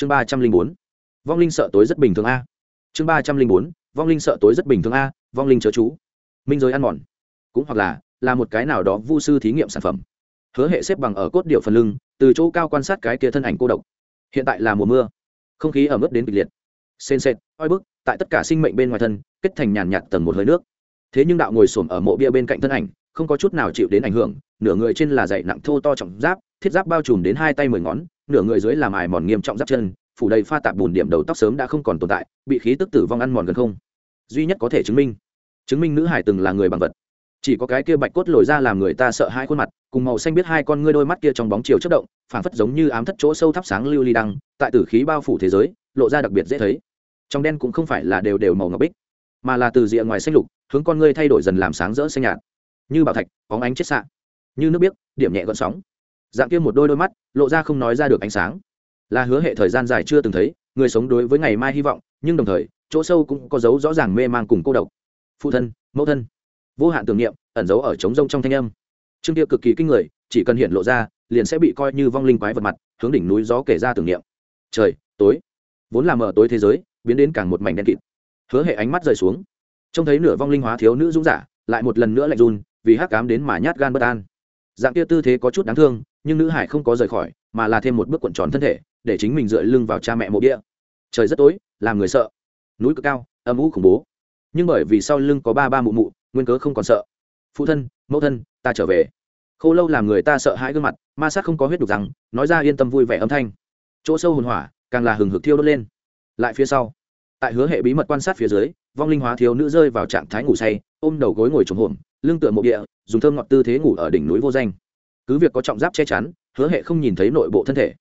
chương ba trăm linh bốn, vong linh sợ tối rất bình thường a. Chương ba trăm linh bốn, vong linh sợ tối rất bình thường a, vong linh chớ chú. Minh giới ăn mòn. Cũng hoặc là là một cái nào đó vu sư thí nghiệm sản phẩm. Hứa hệ xếp bằng ở cốt điệu phần lưng, từ chỗ cao quan sát cái kia thân ảnh cô độc. Hiện tại là mùa mưa. Không khí ẩm ướt đến kịch liệt. Sên sệt, oi bức, tại tất cả sinh mệnh bên ngoài thân, kết thành nhàn nhạt tầng một hơi nước. Thế nhưng đạo ngồi xổm ở mộ bia bên cạnh thân ảnh không có chút nào chịu đến ảnh hưởng, nửa người trên là dày nặng thô to trọng giáp, thiết giáp bao trùm đến hai tay mười ngón, nửa người dưới làm ải mòn nghiêm trọng giáp chân, phủ đầy pha tạp bùn điểm đầu tóc sớm đã không còn tồn tại, bị khí tức tử vong ăn mòn gần không. Duy nhất có thể chứng minh chứng minh nữ hải từng là người bằng vật. Chỉ có cái kia bạch cốt lồi ra làm người ta sợ hai khuôn mặt, cùng màu xanh biết hai con ngươi đôi mắt kia trong bóng chiều chất động, phảng phất giống như ám thất chỗ sâu thắp sáng lưu ly đăng, tại tử khí bao phủ thế giới, lộ ra đặc biệt dễ thấy. Trong đen cũng không phải là đều đều màu ngọc bích, mà là từ rìa ngoài xanh lục, hướng con ngươi thay đổi dần làm sáng rỡ xanh nhạt như bảo thạch bóng ánh chết xạ như nước biếc, điểm nhẹ gọn sóng. Dạng kia một đôi đôi mắt, lộ ra không nói ra được ánh sáng. Là hứa hệ thời gian dài chưa từng thấy, người sống đối với ngày mai hy vọng, nhưng đồng thời, chỗ sâu cũng có dấu rõ ràng mê man cùng cô độc. Phụ thân, mẫu thân. Vô hạn tưởng niệm, ẩn giấu ở trống rông trong thanh âm. Chương tiêu cực kỳ kinh người, chỉ cần hiện lộ ra, liền sẽ bị coi như vong linh quái vật mặt, hướng đỉnh núi gió kể ra tưởng niệm. Trời, tối. Vốn là mở tối thế giới, biến đến càng một mảnh đen kịt. Hứa hệ ánh mắt rời xuống. Trông thấy nửa vong linh hóa thiếu nữ dũng giả, lại một lần nữa lạnh run vì hắc cám đến mà nhát gan bất an. Dạng kia tư thế có chút đáng thương, nhưng nữ hải không có rời khỏi, mà là thêm một bước cuộn tròn thân thể, để chính mình dựa lưng vào cha mẹ mộ địa. Trời rất tối, làm người sợ. Núi cực cao, âm u khủng bố. Nhưng bởi vì sau lưng có ba ba mụ mụ, nguyên cớ không còn sợ. Phụ thân, mẫu thân, ta trở về. Khâu lâu làm người ta sợ hãi gương mặt, ma sát không có huyết đục rằng, nói ra yên tâm vui vẻ âm thanh. Chỗ sâu hồn hỏa, càng là hừng hực thiêu đốt lên. Lại phía sau, tại hứa hệ bí mật quan sát phía dưới, vong linh hóa thiếu nữ rơi vào trạng thái ngủ say, ôm đầu gối ngồi trống hồn lưng tựa mộ địa, dùng thơm ngọt tư thế ngủ ở đỉnh núi vô danh. Cứ việc có trọng giáp che chắn, hứa hệ không nhìn thấy nội bộ thân thể.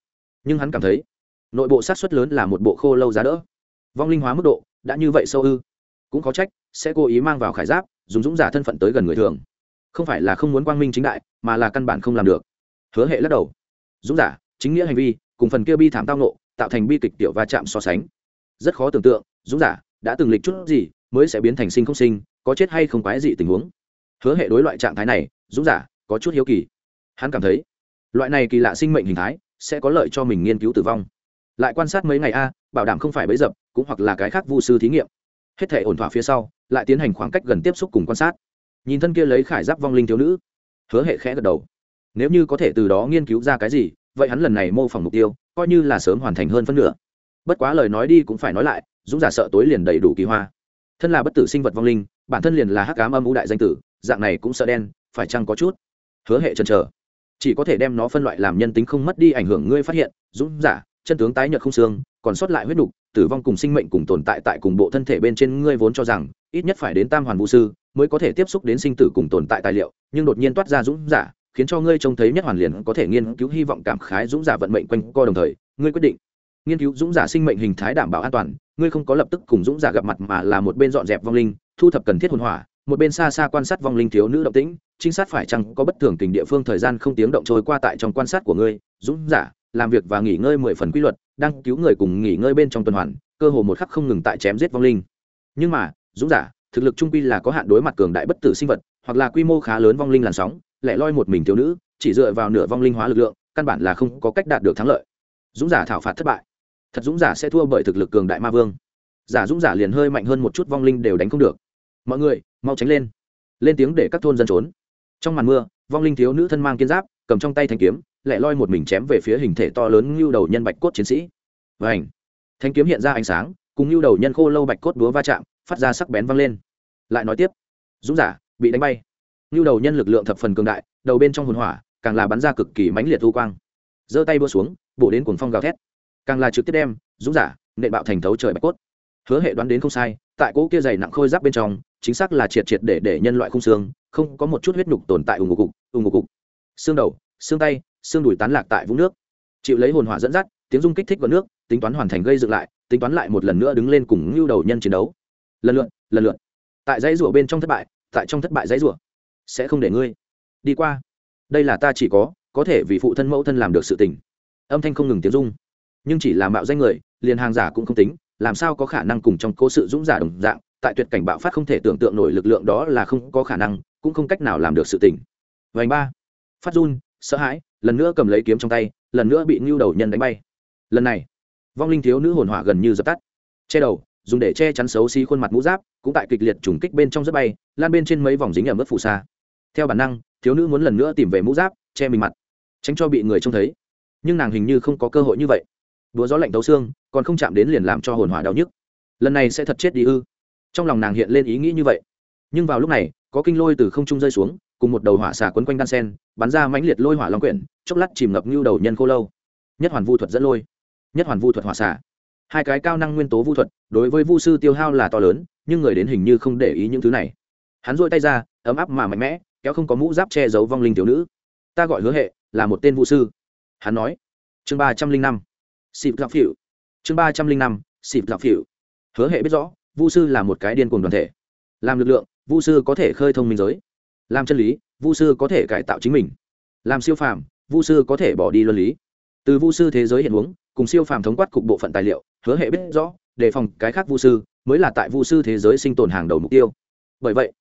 Nhưng hắn cảm thấy, nội bộ sát xuất lớn là một bộ khô lâu giá đỡ. Vong linh hóa mức độ, đã như vậy sâu ư? Cũng có trách, sẽ cố ý mang vào khải giáp, dùng dũng giả thân phận tới gần người thường. Không phải là không muốn quang minh chính đại, mà là căn bản không làm được. Hứa hệ lắc đầu. Dũng giả, chính nghĩa hành vi, cùng phần kia bi thảm tao nộ tạo thành bi kịch tiểu va chạm so sánh. Rất khó tưởng tượng, dũng giả, đã từng lịch chút gì, mới sẽ biến thành sinh không sinh, có chết hay không quái gì tình huống hứa hệ đối loại trạng thái này, dũng giả, có chút hiếu kỳ. Hắn cảm thấy, loại này kỳ lạ sinh mệnh hình thái sẽ có lợi cho mình nghiên cứu tử vong. Lại quan sát mấy ngày a, bảo đảm không phải bấy dập, cũng hoặc là cái khác vu sư thí nghiệm. Hết thể ổn thỏa phía sau, lại tiến hành khoảng cách gần tiếp xúc cùng quan sát. Nhìn thân kia lấy khải giáp vong linh thiếu nữ, hứa hệ khẽ gật đầu. Nếu như có thể từ đó nghiên cứu ra cái gì, vậy hắn lần này mô phỏng mục tiêu, coi như là sớm hoàn thành hơn phân nửa. Bất quá lời nói đi cũng phải nói lại, dũng giả sợ tối liền đầy đủ kỳ hoa. Thân là bất tử sinh vật vong linh, bản thân liền là hắc cám âm ưu đại danh tử dạng này cũng sợ đen, phải chăng có chút? Hứa hệ chần chờ. Chỉ có thể đem nó phân loại làm nhân tính không mất đi ảnh hưởng ngươi phát hiện, dũng giả, chân tướng tái nhợt không xương, còn sót lại huyết đục, tử vong cùng sinh mệnh cùng tồn tại tại cùng bộ thân thể bên trên ngươi vốn cho rằng, ít nhất phải đến tam hoàn vũ sư, mới có thể tiếp xúc đến sinh tử cùng tồn tại tài liệu, nhưng đột nhiên toát ra dũng giả, khiến cho ngươi trông thấy nhất hoàn liền có thể nghiên cứu hy vọng cảm khái dũng giả vận mệnh quanh co đồng thời, ngươi quyết định nghiên cứu dũng giả sinh mệnh hình thái đảm bảo an toàn, ngươi không có lập tức cùng dũng giả gặp mặt mà là một bên dọn dẹp vong linh, thu thập cần thiết hồn hỏa một bên xa xa quan sát vong linh thiếu nữ động tĩnh, trinh sát phải chăng có bất thường tình địa phương thời gian không tiếng động trôi qua tại trong quan sát của ngươi, dũng giả, làm việc và nghỉ ngơi mười phần quy luật, đang cứu người cùng nghỉ ngơi bên trong tuần hoàn, cơ hồ một khắc không ngừng tại chém giết vong linh. Nhưng mà, dũng giả, thực lực trung quy là có hạn đối mặt cường đại bất tử sinh vật, hoặc là quy mô khá lớn vong linh làn sóng, lẻ loi một mình thiếu nữ, chỉ dựa vào nửa vong linh hóa lực lượng, căn bản là không có cách đạt được thắng lợi. Dũng giả thảo phạt thất bại. Thật dũng giả sẽ thua bởi thực lực cường đại ma vương. Giả dũng giả liền hơi mạnh hơn một chút vong linh đều đánh không được mọi người, mau tránh lên. Lên tiếng để các thôn dân trốn. Trong màn mưa, vong linh thiếu nữ thân mang kiên giáp, cầm trong tay thanh kiếm lại loi một mình chém về phía hình thể to lớn như đầu nhân bạch cốt chiến sĩ. Và ảnh thanh kiếm hiện ra ánh sáng, cùng như đầu nhân khô lâu bạch cốt búa va chạm, phát ra sắc bén văng lên. Lại nói tiếp. Dũng giả, bị đánh bay. Như đầu nhân lực lượng thập phần cường đại, đầu bên trong hồn hỏa, càng là bắn ra cực kỳ mãnh liệt thu quang. Giơ tay búa xuống, bổ đến cuồng phong gào thét. Càng là trực tiếp đem, dũng giả nệ bạo thành thấu trời bạch cốt. Hứa hệ đoán đến không sai, tại cỗ kia dày nặng khôi giáp bên trong chính xác là triệt triệt để để nhân loại khung xương, không có một chút huyết nhục tồn tại ủng ngục cục ủng ngục cục. Xương đầu, xương tay, xương đùi tán lạc tại vũng nước. Chịu lấy hồn hỏa dẫn dắt, tiếng rung kích thích vào nước, tính toán hoàn thành gây dựng lại, tính toán lại một lần nữa đứng lên cùng ngưu đầu nhân chiến đấu. Lần lượt lần lượt. Tại dãy rủa bên trong thất bại, tại trong thất bại dãy rủa sẽ không để ngươi đi qua. Đây là ta chỉ có có thể vì phụ thân mẫu thân làm được sự tình. Âm thanh không ngừng tiếng rung. Nhưng chỉ là mạo danh người, liền hàng giả cũng không tính, làm sao có khả năng cùng trong cố sự dũng giả đồng dạng tại tuyệt cảnh bạo phát không thể tưởng tượng nổi lực lượng đó là không có khả năng, cũng không cách nào làm được sự tình. Vành ba. Phát run, sợ hãi, lần nữa cầm lấy kiếm trong tay, lần nữa bị ngưu đầu nhân đánh bay. Lần này, vong linh thiếu nữ hồn hỏa gần như dập tắt. Che đầu, dùng để che chắn xấu xí khuôn mặt mũ giáp, cũng tại kịch liệt trùng kích bên trong rất bay, lan bên trên mấy vòng dính ở mức phù sa. Theo bản năng, thiếu nữ muốn lần nữa tìm về mũ giáp, che mình mặt, tránh cho bị người trông thấy. Nhưng nàng hình như không có cơ hội như vậy. Đùa gió lạnh tấu xương, còn không chạm đến liền làm cho hồn hỏa đau nhức. Lần này sẽ thật chết đi ư? Trong lòng nàng hiện lên ý nghĩ như vậy. Nhưng vào lúc này, có kinh lôi từ không trung rơi xuống, cùng một đầu hỏa xà quấn quanh đan sen, bắn ra mãnh liệt lôi hỏa long quyển, chốc lát chìm ngập như đầu nhân khô lâu. Nhất hoàn vu thuật dẫn lôi, nhất hoàn vu thuật hỏa xà. Hai cái cao năng nguyên tố vu thuật, đối với vu sư tiêu hao là to lớn, nhưng người đến hình như không để ý những thứ này. Hắn dội tay ra, ấm áp mà mạnh mẽ, kéo không có mũ giáp che giấu vong linh thiếu nữ. Ta gọi hứa hệ, là một tên vu sư. Hắn nói. Chương ba trăm linh năm. Xịp dạo phịu chương ba trăm linh năm. Xịp dạo phịu hứa hệ biết rõ vu sư là một cái điên cuồng đoàn thể. Làm lực lượng, vu sư có thể khơi thông minh giới. Làm chân lý, vu sư có thể cải tạo chính mình. Làm siêu phàm, vu sư có thể bỏ đi luân lý. Từ vu sư thế giới hiện huống, cùng siêu phàm thống quát cục bộ phận tài liệu, hứa hệ biết rõ, đề phòng cái khác vu sư, mới là tại vu sư thế giới sinh tồn hàng đầu mục tiêu. Bởi vậy,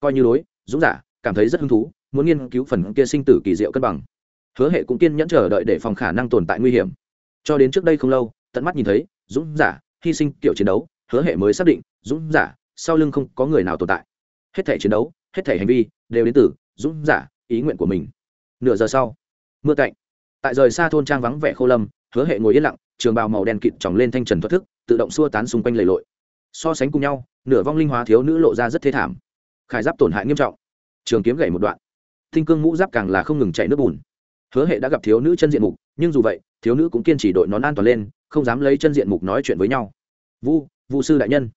coi như đối, dũng giả, cảm thấy rất hứng thú, muốn nghiên cứu phần kia sinh tử kỳ diệu cân bằng. Hứa hệ cũng kiên nhẫn chờ đợi để phòng khả năng tồn tại nguy hiểm. Cho đến trước đây không lâu, tận mắt nhìn thấy, dũng giả, hy sinh kiểu chiến đấu hứa hệ mới xác định, dũng giả, sau lưng không có người nào tồn tại. Hết thể chiến đấu, hết thể hành vi, đều đến từ dũng giả, ý nguyện của mình. Nửa giờ sau, mưa cạnh tại rời xa thôn trang vắng vẻ khô lâm, hứa hệ ngồi yên lặng, trường bào màu đen kịt tròng lên thanh trần thoát thức, tự động xua tán xung quanh lầy lội. So sánh cùng nhau, nửa vong linh hóa thiếu nữ lộ ra rất thế thảm. Khải giáp tổn hại nghiêm trọng. Trường kiếm gậy một đoạn. Thinh cương mũ giáp càng là không ngừng chạy nước bùn. Hứa hệ đã gặp thiếu nữ chân diện mục, nhưng dù vậy, thiếu nữ cũng kiên trì đội nón an toàn lên, không dám lấy chân diện mục nói chuyện với nhau. Vu vu sư đại nhân.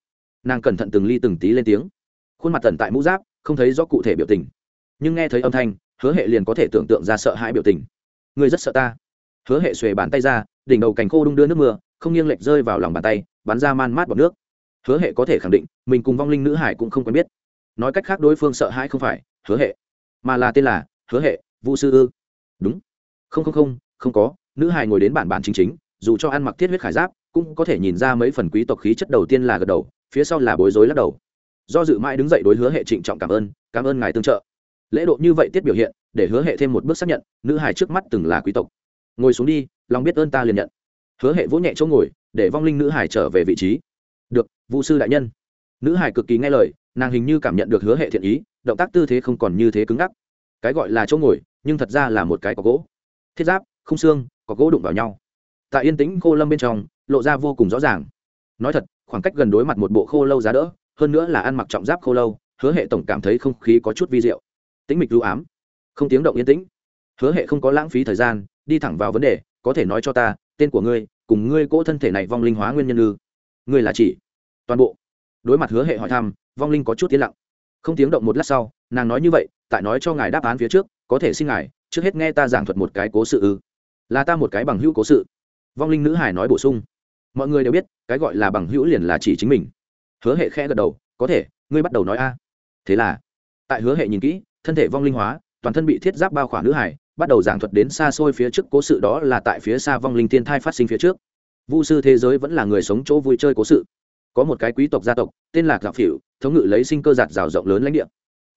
Nàng cẩn thận từng ly từng tí lên tiếng. Khuôn mặt tần tại mũ giáp, không thấy rõ cụ thể biểu tình. Nhưng nghe thấy âm thanh, hứa hệ liền có thể tưởng tượng ra sợ hãi biểu tình. Người rất sợ ta. Hứa hệ xuề bàn tay ra, đỉnh đầu cành khô đung đưa nước mưa, không nghiêng lệch rơi vào lòng bàn tay, bắn ra man mát bọt nước. Hứa hệ có thể khẳng định, mình cùng vong linh nữ hải cũng không quen biết. Nói cách khác đối phương sợ hãi không phải hứa hệ, mà là tên là hứa hệ vũ sư ư. Đúng. Không không không không có. Nữ hải ngồi đến bản bản chính chính, dù cho ăn mặc thiết huyết khải giáp cũng có thể nhìn ra mấy phần quý tộc khí chất đầu tiên là gật đầu, phía sau là bối rối lắc đầu. Do dự mãi đứng dậy đối hứa hệ trịnh trọng cảm ơn cảm ơn ngài tương trợ. Lễ độ như vậy tiết biểu hiện, để hứa hệ thêm một bước xác nhận, nữ hải trước mắt từng là quý tộc. Ngồi xuống đi, lòng biết ơn ta liền nhận. Hứa hệ vỗ nhẹ chỗ ngồi, để vong linh nữ hải trở về vị trí. Được vũ sư đại nhân. Nữ hải cực kỳ nghe lời, nàng hình như cảm nhận được hứa hệ thiện ý, động tác tư thế không còn như thế cứng ngắc. Cái gọi là chỗ ngồi, nhưng thật ra là một cái có gỗ. Thiết giáp không xương, có gỗ đụng vào nhau. Tại yên tĩnh cô lâm bên trong lộ ra vô cùng rõ ràng. Nói thật, khoảng cách gần đối mặt một bộ khô lâu giá đỡ, hơn nữa là ăn mặc trọng giáp khô lâu, hứa hệ tổng cảm thấy không khí có chút vi diệu. Tĩnh mịch lưu ám. Không tiếng động yên tĩnh. Hứa hệ không có lãng phí thời gian, đi thẳng vào vấn đề, có thể nói cho ta, tên của ngươi, cùng ngươi cỗ thân thể này vong linh hóa nguyên nhân ư? Ngươi là chỉ. Toàn bộ. Đối mặt hứa hệ hỏi thăm, vong linh có chút tiến lặng. Không tiếng động một lát sau, nàng nói như vậy, tại nói cho ngài đáp án phía trước, có thể xin ngài, trước hết nghe ta giảng thuật một cái cố sự ư. Là ta một cái bằng hữu cố sự. Vong linh nữ hải nói bổ sung mọi người đều biết, cái gọi là bằng hữu liền là chỉ chính mình. Hứa hệ khẽ gật đầu, có thể, ngươi bắt đầu nói a. Thế là, tại hứa hệ nhìn kỹ, thân thể vong linh hóa, toàn thân bị thiết giáp bao khỏa nữ hải, bắt đầu giảng thuật đến xa xôi phía trước cố sự đó là tại phía xa vong linh thiên thai phát sinh phía trước. Vu sư thế giới vẫn là người sống chỗ vui chơi cố sự. Có một cái quý tộc gia tộc, tên là gạo phỉu, thống ngự lấy sinh cơ giạt rào rộng lớn lãnh địa.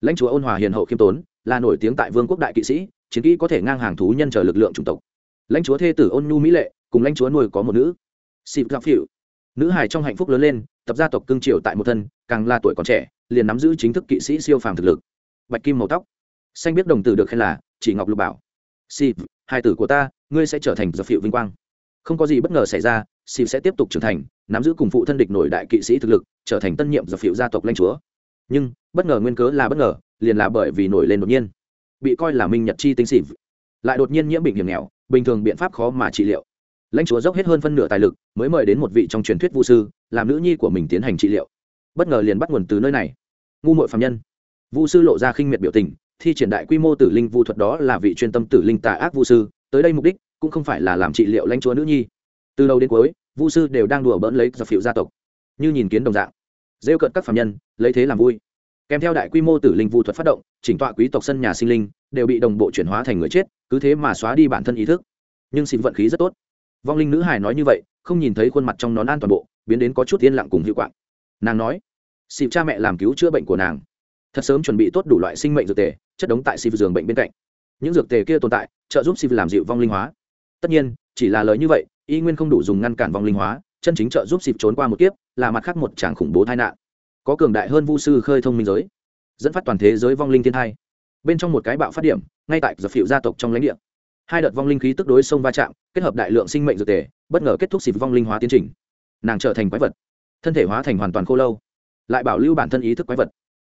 Lãnh chúa ôn hòa hiền hậu khiêm tốn, là nổi tiếng tại vương quốc đại kỵ sĩ, chiến kỹ có thể ngang hàng thú nhân chờ lực lượng chủng tộc. Lãnh chúa thê tử ôn nhu mỹ lệ, cùng lãnh chúa nuôi có một nữ xịp gặp phỉu. Nữ hài trong hạnh phúc lớn lên, tập gia tộc cương triều tại một thân, càng là tuổi còn trẻ, liền nắm giữ chính thức kỵ sĩ siêu phàm thực lực. Bạch kim màu tóc. Xanh biết đồng tử được khen là chỉ ngọc lục bảo. Xịp hai tử của ta, ngươi sẽ trở thành dập phịu vinh quang. Không có gì bất ngờ xảy ra xịp sẽ tiếp tục trưởng thành, nắm giữ cùng phụ thân địch nổi đại kỵ sĩ thực lực, trở thành tân nhiệm dập phịu gia tộc lãnh chúa. Nhưng, bất ngờ nguyên cớ là bất ngờ, liền là bởi vì nổi lên đột nhiên. Bị coi là minh nhật chi tinh xịp lại đột nhiên nhiễm bệnh hiểm nghèo, bình thường biện pháp khó mà trị liệu lãnh chúa dốc hết hơn phân nửa tài lực mới mời đến một vị trong truyền thuyết vũ sư, làm nữ nhi của mình tiến hành trị liệu. Bất ngờ liền bắt nguồn từ nơi này. Ngu mội phạm nhân. Vũ sư lộ ra khinh miệt biểu tình, thi triển đại quy mô tử linh vu thuật đó là vị chuyên tâm tử linh tà ác vu sư, tới đây mục đích cũng không phải là làm trị liệu lãnh chúa nữ nhi. Từ đầu đến cuối, vu sư đều đang đùa bỡn lấy giặc phiệu gia tộc. Như nhìn kiến đồng dạng, rêu cận các phạm nhân, lấy thế làm vui. Kèm theo đại quy mô tử linh vu thuật phát động, chỉnh tọa quý tộc sân nhà sinh linh đều bị đồng bộ chuyển hóa thành người chết, cứ thế mà xóa đi bản thân ý thức. Nhưng xin vận khí rất tốt vong linh nữ hải nói như vậy, không nhìn thấy khuôn mặt trong nón an toàn bộ, biến đến có chút yên lặng cùng hiệu quả nàng nói, xịp cha mẹ làm cứu chữa bệnh của nàng. Thật sớm chuẩn bị tốt đủ loại sinh mệnh dược tề, chất đống tại xịp giường bệnh bên cạnh. Những dược tề kia tồn tại, trợ giúp xịp làm dịu vong linh hóa. Tất nhiên, chỉ là lời như vậy, y nguyên không đủ dùng ngăn cản vong linh hóa, chân chính trợ giúp xịp trốn qua một kiếp, là mặt khác một tràng khủng bố tai nạn. Có cường đại hơn vu sư khơi thông minh giới, dẫn phát toàn thế giới vong linh thiên thai bên trong một cái bạo phát điểm, ngay tại giật phiệu gia tộc trong lãnh địa hai đợt vong linh khí tức đối sông va chạm, kết hợp đại lượng sinh mệnh dược tề, bất ngờ kết thúc xịp vong linh hóa tiến trình. Nàng trở thành quái vật. Thân thể hóa thành hoàn toàn khô lâu. Lại bảo lưu bản thân ý thức quái vật.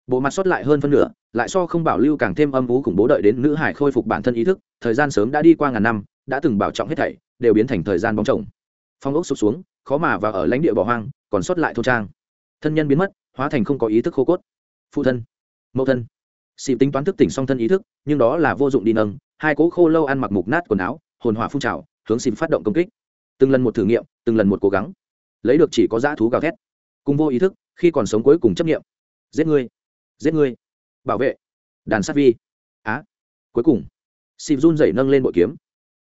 Bộ mặt sót lại hơn phân nửa, lại so không bảo lưu càng thêm âm vú khủng bố đợi đến nữ hải khôi phục bản thân ý thức, thời gian sớm đã đi qua ngàn năm, đã từng bảo trọng hết thảy, đều biến thành thời gian bóng chồng. Phong ốc sụp xuống, khó mà và ở lãnh địa bỏ hoang, còn sót lại thô trang. Thân nhân biến mất, hóa thành không có ý thức khô cốt. Phụ thân. Mẫu thân xịp tính toán thức tỉnh song thân ý thức, nhưng đó là vô dụng đi nâng. Hai cố khô lâu ăn mặc mục nát quần áo, hồn hỏa phun trào, hướng xịp phát động công kích. Từng lần một thử nghiệm, từng lần một cố gắng. Lấy được chỉ có dã thú gào thét. Cùng vô ý thức, khi còn sống cuối cùng chấp nghiệm. Giết ngươi. Giết ngươi. Bảo vệ. Đàn sát vi. Á. Cuối cùng xịp run dậy nâng lên bội kiếm.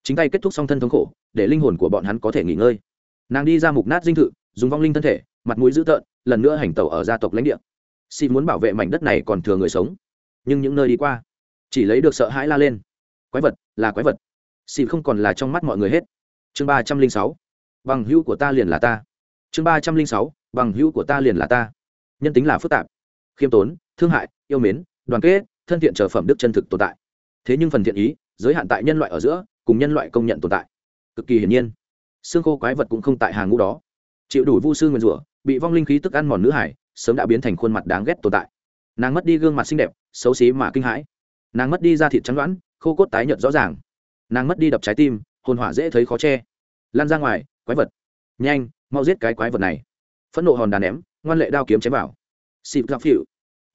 Chính tay kết thúc song thân thống khổ, để linh hồn của bọn hắn có thể nghỉ ngơi. Nàng đi ra mục nát dinh thự, dùng vong linh thân thể, mặt mũi dữ tợn, lần nữa hành tẩu ở gia tộc lãnh địa. Xịp muốn bảo vệ mảnh đất này còn thừa người sống nhưng những nơi đi qua, chỉ lấy được sợ hãi la lên. Quái vật, là quái vật. Xịt không còn là trong mắt mọi người hết. Chương ba trăm linh sáu, bằng hữu của ta liền là ta. Chương ba trăm linh sáu, bằng hữu của ta liền là ta. Nhân tính là phức tạp, khiêm tốn, thương hại, yêu mến, đoàn kết, thân thiện trở phẩm đức chân thực tồn tại. Thế nhưng phần thiện ý, giới hạn tại nhân loại ở giữa, cùng nhân loại công nhận tồn tại. Cực kỳ hiển nhiên, xương khô quái vật cũng không tại hàng ngũ đó. Chịu đủ vu sư nguyên rủa, bị vong linh khí tức ăn mòn nữ hải, sớm đã biến thành khuôn mặt đáng ghét tồn tại nàng mất đi gương mặt xinh đẹp, xấu xí mà kinh hãi. Nàng mất đi da thịt trắng đoãn, khô cốt tái nhợt rõ ràng. Nàng mất đi đập trái tim, hồn hỏa dễ thấy khó che. Lan ra ngoài, quái vật. Nhanh, mau giết cái quái vật này. Phẫn nộ hòn đàn ném, ngoan lệ đao kiếm chém vào. Xịp gặp phịu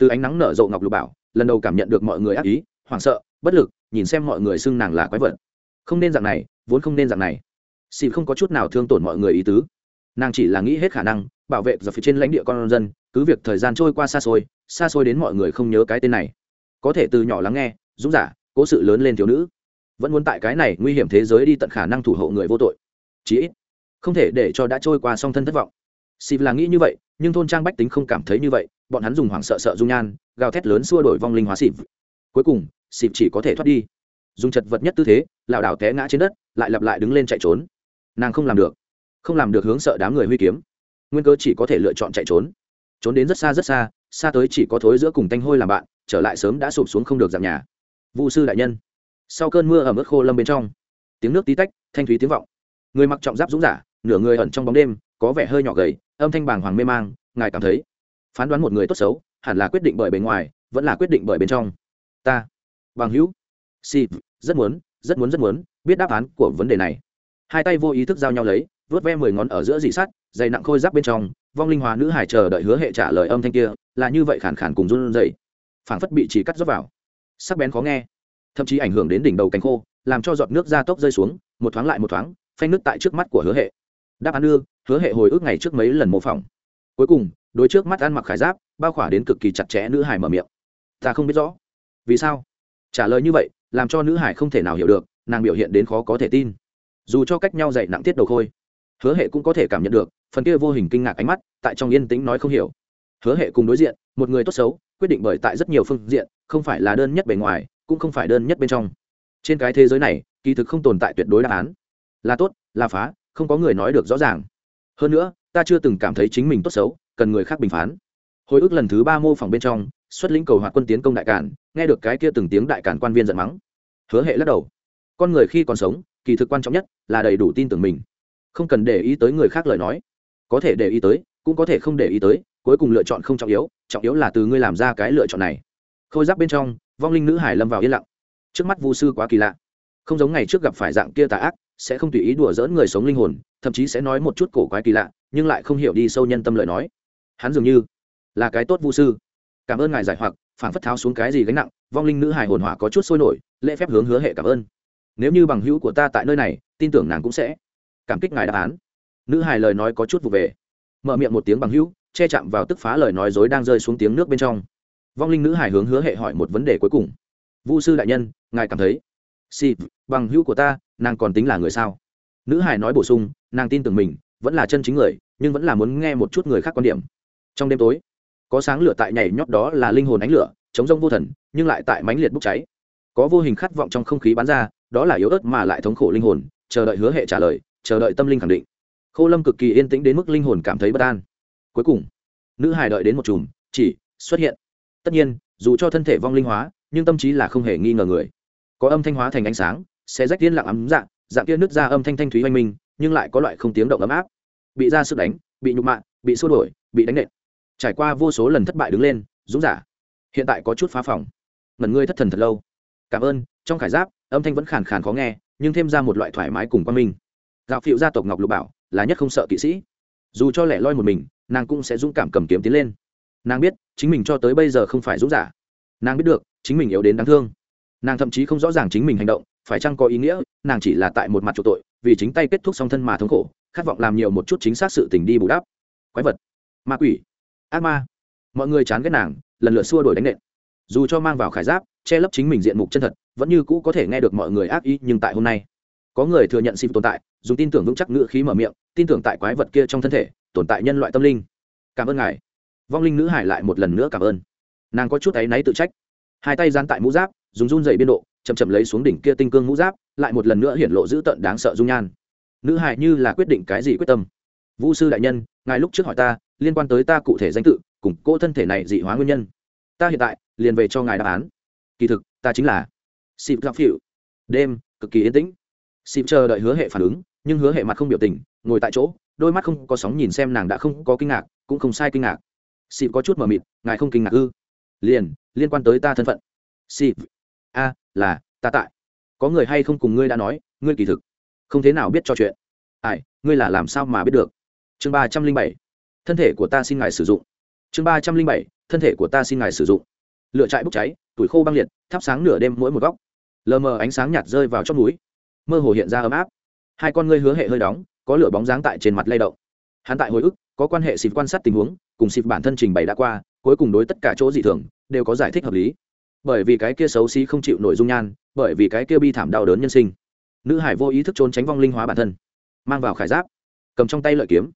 từ ánh nắng nở rộ ngọc lục bảo, lần đầu cảm nhận được mọi người ác ý, hoảng sợ, bất lực, nhìn xem mọi người xưng nàng là quái vật. Không nên dạng này, vốn không nên dạng này. Xịp không có chút nào thương tổn mọi người ý tứ. Nàng chỉ là nghĩ hết khả năng bảo vệ dọc phía trên lãnh địa con dân, cứ việc thời gian trôi qua xa xôi xa xôi đến mọi người không nhớ cái tên này. Có thể từ nhỏ lắng nghe, dũng giả, cố sự lớn lên thiếu nữ. Vẫn muốn tại cái này nguy hiểm thế giới đi tận khả năng thủ hộ người vô tội. Chí ít, không thể để cho đã trôi qua song thân thất vọng. Xịp là nghĩ như vậy, nhưng thôn trang bách tính không cảm thấy như vậy, bọn hắn dùng hoảng sợ sợ dung nhan, gào thét lớn xua đổi vong linh hóa xịp cuối cùng xịp chỉ có thể thoát đi. Dùng chật vật nhất tư thế, lảo đảo té ngã trên đất, lại lặp lại đứng lên chạy trốn. Nàng không làm được, không làm được hướng sợ đám người huy kiếm nguyên cơ chỉ có thể lựa chọn chạy trốn. Trốn đến rất xa rất xa xa tới chỉ có thối giữa cùng tanh hôi làm bạn, trở lại sớm đã sụp xuống không được giảm nhà. Vụ sư đại nhân, sau cơn mưa ở mức khô lâm bên trong, tiếng nước tí tách, thanh thúy tiếng vọng. Người mặc trọng giáp dũng giả, nửa người ẩn trong bóng đêm, có vẻ hơi nhỏ gầy, âm thanh bàng hoàng mê mang, ngài cảm thấy phán đoán một người tốt xấu hẳn là quyết định bởi bề ngoài, vẫn là quyết định bởi bên trong. Ta, bằng hữu si rất muốn rất muốn rất muốn biết đáp án của vấn đề này. Hai tay vô ý thức giao nhau lấy vớt ve mười ngón ở giữa dị sắt, dày nặng khôi giáp bên trong, vong linh hóa nữ hải chờ đợi hứa hệ trả lời âm thanh kia, là như vậy khản khản cùng run dậy phảng phất bị chỉ cắt rớt vào. Sắc bén khó nghe. Thậm chí ảnh hưởng đến đỉnh đầu cánh khô, làm cho giọt nước ra tốc rơi xuống, một thoáng lại một thoáng, phanh nước tại trước mắt của hứa hệ. Đáp án đưa hứa hệ hồi ức ngày trước mấy lần mô phỏng. Cuối cùng đôi trước mắt ăn mặc khải giáp, bao khỏa đến cực kỳ chặt chẽ nữ hải mở miệng. Ta không biết rõ. Vì sao? Trả lời như vậy, làm cho nữ hải không thể nào hiểu được, nàng biểu hiện đến khó có thể tin. Dù cho cách nhau dạy nặng tiết đầu khôi hứa hệ cũng có thể cảm nhận được, phần kia vô hình kinh ngạc ánh mắt tại trong yên tĩnh nói không hiểu. Hứa hệ cùng đối diện, một người tốt xấu, quyết định bởi tại rất nhiều phương diện, không phải là đơn nhất bề ngoài, cũng không phải đơn nhất bên trong. Trên cái thế giới này, kỳ thực không tồn tại tuyệt đối đáp án. Là tốt, là phá, không có người nói được rõ ràng. Hơn nữa, ta chưa từng cảm thấy chính mình tốt xấu, cần người khác bình phán. Hồi ức lần thứ ba mô phỏng bên trong, xuất lĩnh cầu hoạt quân tiến công đại cản, nghe được cái kia từng tiếng đại cản quan viên giận mắng. Hứa hệ lắc đầu. Con người khi còn sống, kỳ thực quan trọng nhất là đầy đủ tin tưởng mình không cần để ý tới người khác lời nói. Có thể để ý tới, cũng có thể không để ý tới, cuối cùng lựa chọn không trọng yếu trọng yếu là từ ngươi làm ra cái lựa chọn này. Khôi giáp bên trong, vong linh nữ hải lâm vào yên lặng. Trước mắt vu sư quá kỳ lạ. Không giống ngày trước gặp phải dạng kia tà ác, sẽ không tùy ý đùa dỡn người sống linh hồn, thậm chí sẽ nói một chút cổ quái kỳ lạ, nhưng lại không hiểu đi sâu nhân tâm lời nói. Hắn dường như là cái tốt vu sư. Cảm ơn ngài giải hoặc phản phất tháo xuống cái gì gánh nặng, vong linh nữ hài hồn hỏa có chút sôi nổi, lễ phép hướng hứa hệ cảm ơn. Nếu như bằng hữu của ta tại nơi này, tin tưởng nàng cũng sẽ cảm kích ngài đáp án. Nữ hài lời nói có chút vụ về. Mở miệng một tiếng bằng hữu, che chạm vào tức phá lời nói dối đang rơi xuống tiếng nước bên trong. Vong linh nữ hài hướng hứa hệ hỏi một vấn đề cuối cùng. Vu sư đại nhân, ngài cảm thấy? Si bằng hữu của ta, nàng còn tính là người sao? Nữ hải nói bổ sung, nàng tin tưởng mình, vẫn là chân chính người, nhưng vẫn là muốn nghe một chút người khác quan điểm. Trong đêm tối, có sáng lửa tại nhảy nhót đó là linh hồn ánh lửa, chống rông vô thần, nhưng lại tại mãnh liệt bốc cháy. Có vô hình khát vọng trong không khí bắn ra, đó là yếu ớt mà lại thống khổ linh hồn, chờ đợi hứa hệ trả lời chờ đợi tâm linh khẳng định. Khô lâm cực kỳ yên tĩnh đến mức linh hồn cảm thấy bất an. Cuối cùng, nữ hải đợi đến một chùm, chỉ xuất hiện. Tất nhiên, dù cho thân thể vong linh hóa, nhưng tâm trí là không hề nghi ngờ người. Có âm thanh hóa thành ánh sáng, sẽ rách tiên lặng ấm dạng dạng kia nứt ra âm thanh thanh thúy oanh minh, nhưng lại có loại không tiếng động ấm áp. Bị ra sức đánh, bị nhục mạ, bị xua đổi bị đánh nện. Trải qua vô số lần thất bại đứng lên, dũng giả. Hiện tại có chút phá phòng. Ngẩn ngươi thất thần thật lâu. Cảm ơn, trong khải giáp, âm thanh vẫn khàn khàn khó nghe, nhưng thêm ra một loại thoải mái cùng quan minh gạo phiệu gia tộc ngọc lục bảo là nhất không sợ kỵ sĩ. Dù cho lẻ loi một mình, nàng cũng sẽ dũng cảm cầm kiếm tiến lên. Nàng biết, chính mình cho tới bây giờ không phải dũng giả. Nàng biết được, chính mình yếu đến đáng thương. Nàng thậm chí không rõ ràng chính mình hành động, phải chăng có ý nghĩa, nàng chỉ là tại một mặt chủ tội, vì chính tay kết thúc song thân mà thống khổ, khát vọng làm nhiều một chút chính xác sự tình đi bù đắp. Quái vật. Ma quỷ. Ác ma. Mọi người chán ghét nàng, lần lượt xua đổi đánh nện. Dù cho mang vào khải giáp, che lấp chính mình diện mục chân thật, vẫn như cũ có thể nghe được mọi người ác ý, nhưng tại hôm nay có người thừa nhận xin tồn tại, dùng tin tưởng vững chắc ngữ khí mở miệng, tin tưởng tại quái vật kia trong thân thể, tồn tại nhân loại tâm linh. Cảm ơn ngài. Vong linh nữ hải lại một lần nữa cảm ơn. Nàng có chút áy náy tự trách. Hai tay dán tại mũ giáp, dùng run dày biên độ, chậm chậm lấy xuống đỉnh kia tinh cương mũ giáp, lại một lần nữa hiện lộ dữ tợn đáng sợ dung nhan. Nữ hải như là quyết định cái gì quyết tâm. Vũ sư đại nhân, ngài lúc trước hỏi ta, liên quan tới ta cụ thể danh tự, cùng cô thân thể này dị hóa nguyên nhân. Ta hiện tại, liền về cho ngài đáp án. Kỳ thực, ta chính là xịp giáp phịu đêm, cực kỳ yên tĩnh xịp chờ đợi hứa hệ phản ứng, nhưng hứa hệ mặt không biểu tình, ngồi tại chỗ, đôi mắt không có sóng nhìn xem nàng đã không có kinh ngạc, cũng không sai kinh ngạc. Xịp có chút mờ mịt, ngài không kinh ngạc ư? Liền, liên quan tới ta thân phận. Xịp, a, là, ta tại. Có người hay không cùng ngươi đã nói, ngươi kỳ thực không thế nào biết cho chuyện. Ai, ngươi là làm sao mà biết được? Chương ba trăm linh bảy, thân thể của ta xin ngài sử dụng. Chương ba trăm linh bảy, thân thể của ta xin ngài sử dụng. Lựa trại bốc cháy, tuổi khô băng liệt, thắp sáng nửa đêm mỗi một góc. Lờ mờ ánh sáng nhạt rơi vào trong núi mơ hồ hiện ra ấm áp. Hai con ngươi hứa hệ hơi đóng, có lửa bóng dáng tại trên mặt lay động. Hắn tại hồi ức, có quan hệ xịt quan sát tình huống, cùng xịt bản thân trình bày đã qua, cuối cùng đối tất cả chỗ dị thường, đều có giải thích hợp lý. Bởi vì cái kia xấu xí không chịu nội dung nhan, bởi vì cái kia bi thảm đau đớn nhân sinh. Nữ hải vô ý thức trốn tránh vong linh hóa bản thân. Mang vào khải giáp. Cầm trong tay lợi kiếm.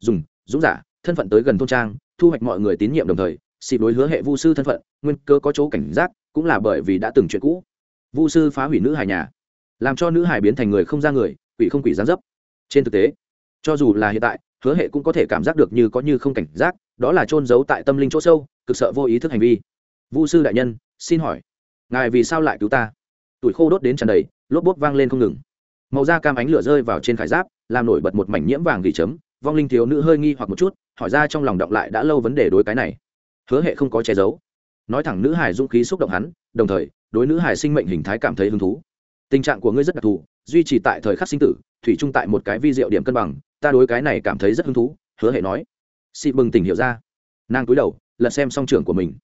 Dùng, dũng giả, thân phận tới gần thôn trang, thu hoạch mọi người tín nhiệm đồng thời xịp đối hứa hệ vu sư thân phận, nguyên cơ có chỗ cảnh giác, cũng là bởi vì đã từng chuyện cũ. Vu sư phá hủy nữ hải nhà làm cho nữ hải biến thành người không ra người, quỷ không quỷ gián dấp. Trên thực tế, cho dù là hiện tại, hứa hệ cũng có thể cảm giác được như có như không cảnh giác, đó là trôn giấu tại tâm linh chỗ sâu, cực sợ vô ý thức hành vi. Vu sư đại nhân, xin hỏi, ngài vì sao lại cứu ta? Tuổi khô đốt đến tràn đầy, lốp bốt vang lên không ngừng. Màu da cam ánh lửa rơi vào trên khải giáp, làm nổi bật một mảnh nhiễm vàng gỉ chấm, vong linh thiếu nữ hơi nghi hoặc một chút, hỏi ra trong lòng động lại đã lâu vấn đề đối cái này. Hứa hệ không có che giấu. Nói thẳng nữ hải dũng khí xúc động hắn, đồng thời, đối nữ hải sinh mệnh hình thái cảm thấy hứng thú tình trạng của ngươi rất đặc thù, duy trì tại thời khắc sinh tử, thủy chung tại một cái vi diệu điểm cân bằng, ta đối cái này cảm thấy rất hứng thú, hứa hệ nói. Xị bừng tỉnh hiểu ra. Nàng cúi đầu, lật xem song trường của mình,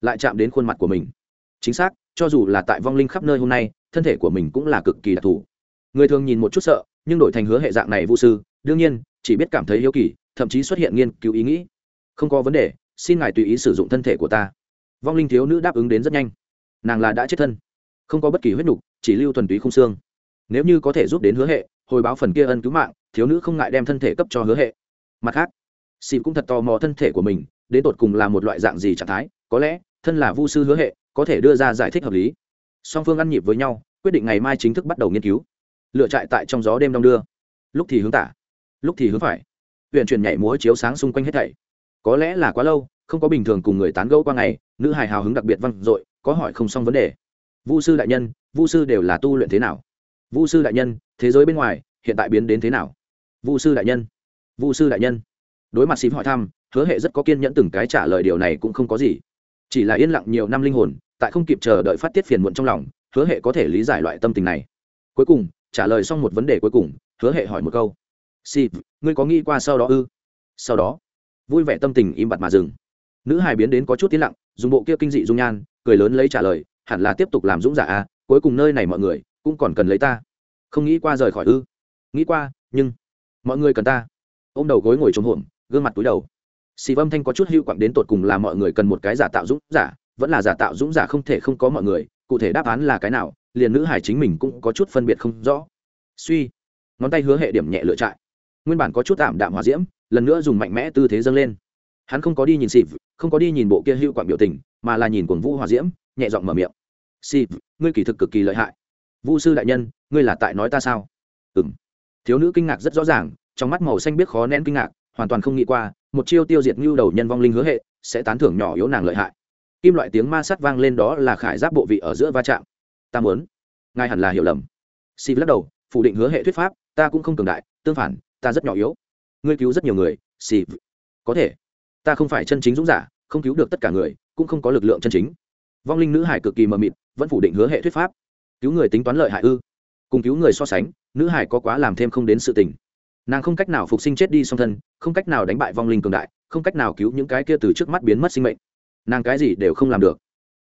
lại chạm đến khuôn mặt của mình. Chính xác, cho dù là tại vong linh khắp nơi hôm nay, thân thể của mình cũng là cực kỳ đặc thù. Người thường nhìn một chút sợ, nhưng đổi thành hứa hệ dạng này vũ sư, đương nhiên, chỉ biết cảm thấy hiếu kỳ, thậm chí xuất hiện nghiên cứu ý nghĩ. Không có vấn đề, xin ngài tùy ý sử dụng thân thể của ta. Vong linh thiếu nữ đáp ứng đến rất nhanh. Nàng là đã chết thân không có bất kỳ huyết nhục, chỉ lưu thuần túy không xương. Nếu như có thể giúp đến hứa hệ, hồi báo phần kia ân cứu mạng, thiếu nữ không ngại đem thân thể cấp cho hứa hệ. Mặt khác xịp cũng thật tò mò thân thể của mình, đến tột cùng là một loại dạng gì trạng thái, có lẽ, thân là vu sư hứa hệ, có thể đưa ra giải thích hợp lý. Song phương ăn nhịp với nhau, quyết định ngày mai chính thức bắt đầu nghiên cứu. Lựa trại tại trong gió đêm đông đưa. Lúc thì hướng tả, lúc thì hướng phải. Huyện chuyển nhảy múa chiếu sáng xung quanh hết thảy. Có lẽ là quá lâu, không có bình thường cùng người tán gẫu qua ngày, nữ hài hào hứng đặc biệt văng dội, có hỏi không xong vấn đề vu sư đại nhân, vu sư đều là tu luyện thế nào? Vu sư đại nhân, thế giới bên ngoài, hiện tại biến đến thế nào? Vu sư đại nhân, vu sư đại nhân. Đối mặt xím hỏi thăm, hứa hệ rất có kiên nhẫn từng cái trả lời điều này cũng không có gì. Chỉ là yên lặng nhiều năm linh hồn, tại không kịp chờ đợi phát tiết phiền muộn trong lòng, hứa hệ có thể lý giải loại tâm tình này. Cuối cùng, trả lời xong một vấn đề cuối cùng, hứa hệ hỏi một câu. Xịp ngươi có nghĩ qua sau đó ư? Sau đó, vui vẻ tâm tình im bặt mà dừng. Nữ hài biến đến có chút tiến lặng, dùng bộ kia kinh dị dung nhan, cười lớn lấy trả lời hẳn là tiếp tục làm dũng giả a à, cuối cùng nơi này mọi người cũng còn cần lấy ta. Không nghĩ qua rời khỏi ư? Nghĩ qua nhưng mọi người cần ta. Ô m đầu gối ngồi trống hổm gương mặt túi đầu. Xì vâm thanh có chút hữu quặng đến tột cùng là mọi người cần một cái giả tạo dũng giả vẫn là giả tạo dũng giả không thể không có mọi người cụ thể đáp án là cái nào liền nữ hải chính mình cũng có chút phân biệt không rõ. Suy ngón tay hứa hệ điểm nhẹ lựa trại. Nguyên bản có chút tạm đạm hòa diễm lần nữa dùng mạnh mẽ tư thế dâng lên hắn không có đi nhìn xịp không có đi nhìn bộ kia hữu quạng biểu tình, mà là nhìn cuồng vũ hòa diễm, nhẹ giọng mở miệng. Xịp ngươi kỳ thực cực kỳ lợi hại. Vu sư đại nhân, ngươi là tại nói ta sao? Ừng thiếu nữ kinh ngạc rất rõ ràng, trong mắt màu xanh biết khó nén kinh ngạc, hoàn toàn không nghĩ qua, một chiêu tiêu diệt ngưu đầu nhân vong linh hứa hệ, sẽ tán thưởng nhỏ yếu nàng lợi hại. Kim loại tiếng ma sắt vang lên đó là khải giáp bộ vị ở giữa va chạm. Ta muốn. Ngài hẳn là hiểu lầm. Xịp lắc đầu, phủ định hứa hệ thuyết pháp, ta cũng không cường đại, tương phản, ta rất nhỏ yếu. Ngươi cứu rất nhiều người xịp có thể ta không phải chân chính dũng giả, không cứu được tất cả người, cũng không có lực lượng chân chính. Vong linh nữ hải cực kỳ mờ mịt, vẫn phủ định hứa hệ thuyết pháp. Cứu người tính toán lợi hại ư? Cùng cứu người so sánh, nữ hải có quá làm thêm không đến sự tình. Nàng không cách nào phục sinh chết đi song thân, không cách nào đánh bại vong linh cường đại, không cách nào cứu những cái kia từ trước mắt biến mất sinh mệnh. Nàng cái gì đều không làm được.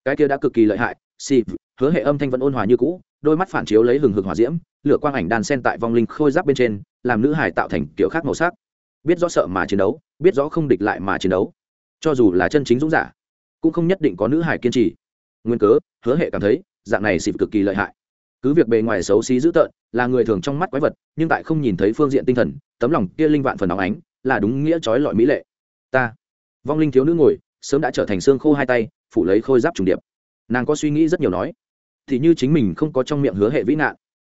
Cái kia đã cực kỳ lợi hại si hứa hệ âm thanh vẫn ôn hòa như cũ, đôi mắt phản chiếu lấy hừng hực hỏa diễm, lửa quang ảnh đàn sen tại vong linh khôi giáp bên trên, làm nữ hải tạo thành kiểu khác màu sắc biết rõ sợ mà chiến đấu, biết rõ không địch lại mà chiến đấu. Cho dù là chân chính dũng giả, cũng không nhất định có nữ hải kiên trì. Nguyên cớ, hứa hệ cảm thấy, dạng này xịp cực kỳ lợi hại. Cứ việc bề ngoài xấu xí dữ tợn, là người thường trong mắt quái vật, nhưng tại không nhìn thấy phương diện tinh thần, tấm lòng kia linh vạn phần óng ánh, là đúng nghĩa trói lọi mỹ lệ. Ta, vong linh thiếu nữ ngồi, sớm đã trở thành xương khô hai tay, phủ lấy khôi giáp trùng điệp. Nàng có suy nghĩ rất nhiều nói, thì như chính mình không có trong miệng hứa hệ vĩ nạn.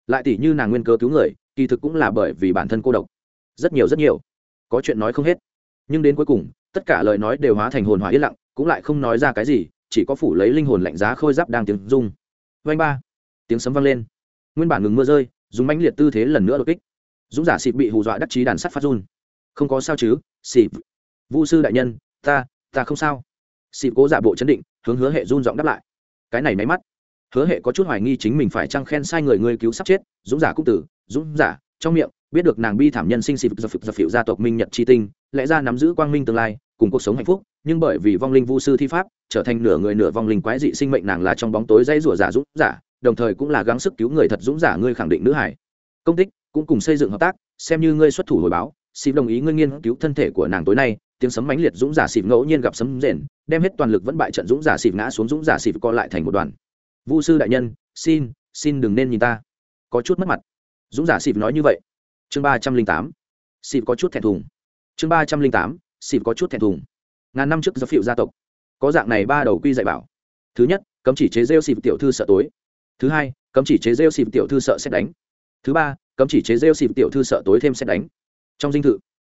Lại tỷ như nàng nguyên cơ cứu người, kỳ thực cũng là bởi vì bản thân cô độc. Rất nhiều rất nhiều có chuyện nói không hết. Nhưng đến cuối cùng, tất cả lời nói đều hóa thành hồn hỏa yên lặng, cũng lại không nói ra cái gì, chỉ có phủ lấy linh hồn lạnh giá khôi giáp đang tiếng rung. Vanh ba, tiếng sấm vang lên. Nguyên bản ngừng mưa rơi dùng mãnh liệt tư thế lần nữa đột kích. Dũng giả xịt bị hù dọa đắc chí đàn sắt phát run. Không có sao chứ, xịt. Vu sư đại nhân, ta ta không sao. Xịt cố giả bộ chấn định, hướng hứa hệ run giọng đáp lại. Cái này máy mắt. Hứa hệ có chút hoài nghi chính mình phải chăng khen sai người ngươi cứu sắp chết, dũng giả cũng tử, dũng giả, trong miệng biết được nàng bi thảm nhân sinh xịp dập dập phiệu gia tộc minh nhật chi tinh, lẽ ra nắm giữ quang minh tương lai, cùng cuộc sống hạnh phúc, nhưng bởi vì vong linh vu sư thi pháp, trở thành nửa người nửa vong linh quái dị sinh mệnh nàng là trong bóng tối dây rủa giả dũng giả, đồng thời cũng là gắng sức cứu người thật dũng giả ngươi khẳng định nữ hải. Công tích, cũng cùng xây dựng hợp tác, xem như ngươi xuất thủ hồi báo xịp đồng ý ngươi nghiên cứu thân thể của nàng tối nay, tiếng sấm mãnh liệt dũng giả xịp ngẫu nhiên gặp sấm rền, đem hết toàn lực vẫn bại trận dũng giả xịp ngã xuống dũng giả xịp co lại thành một đoàn. Vu sư đại nhân, xin xin đừng nên nhìn ta. Có chút mất mặt. Dũng giả xịp nói như vậy chương ba trăm linh tám, xịt có chút thẹn thùng. Chương ba trăm linh tám, xịt có chút thẹn thùng. Ngàn năm trước do phiệu gia tộc, có dạng này ba đầu quy dạy bảo. Thứ nhất, cấm chỉ chế rêu xịt tiểu thư sợ tối. Thứ hai, cấm chỉ chế rêu xịt tiểu thư sợ xét đánh. Thứ ba, cấm chỉ chế rêu xịt tiểu thư sợ tối thêm xét đánh. Trong dinh thự,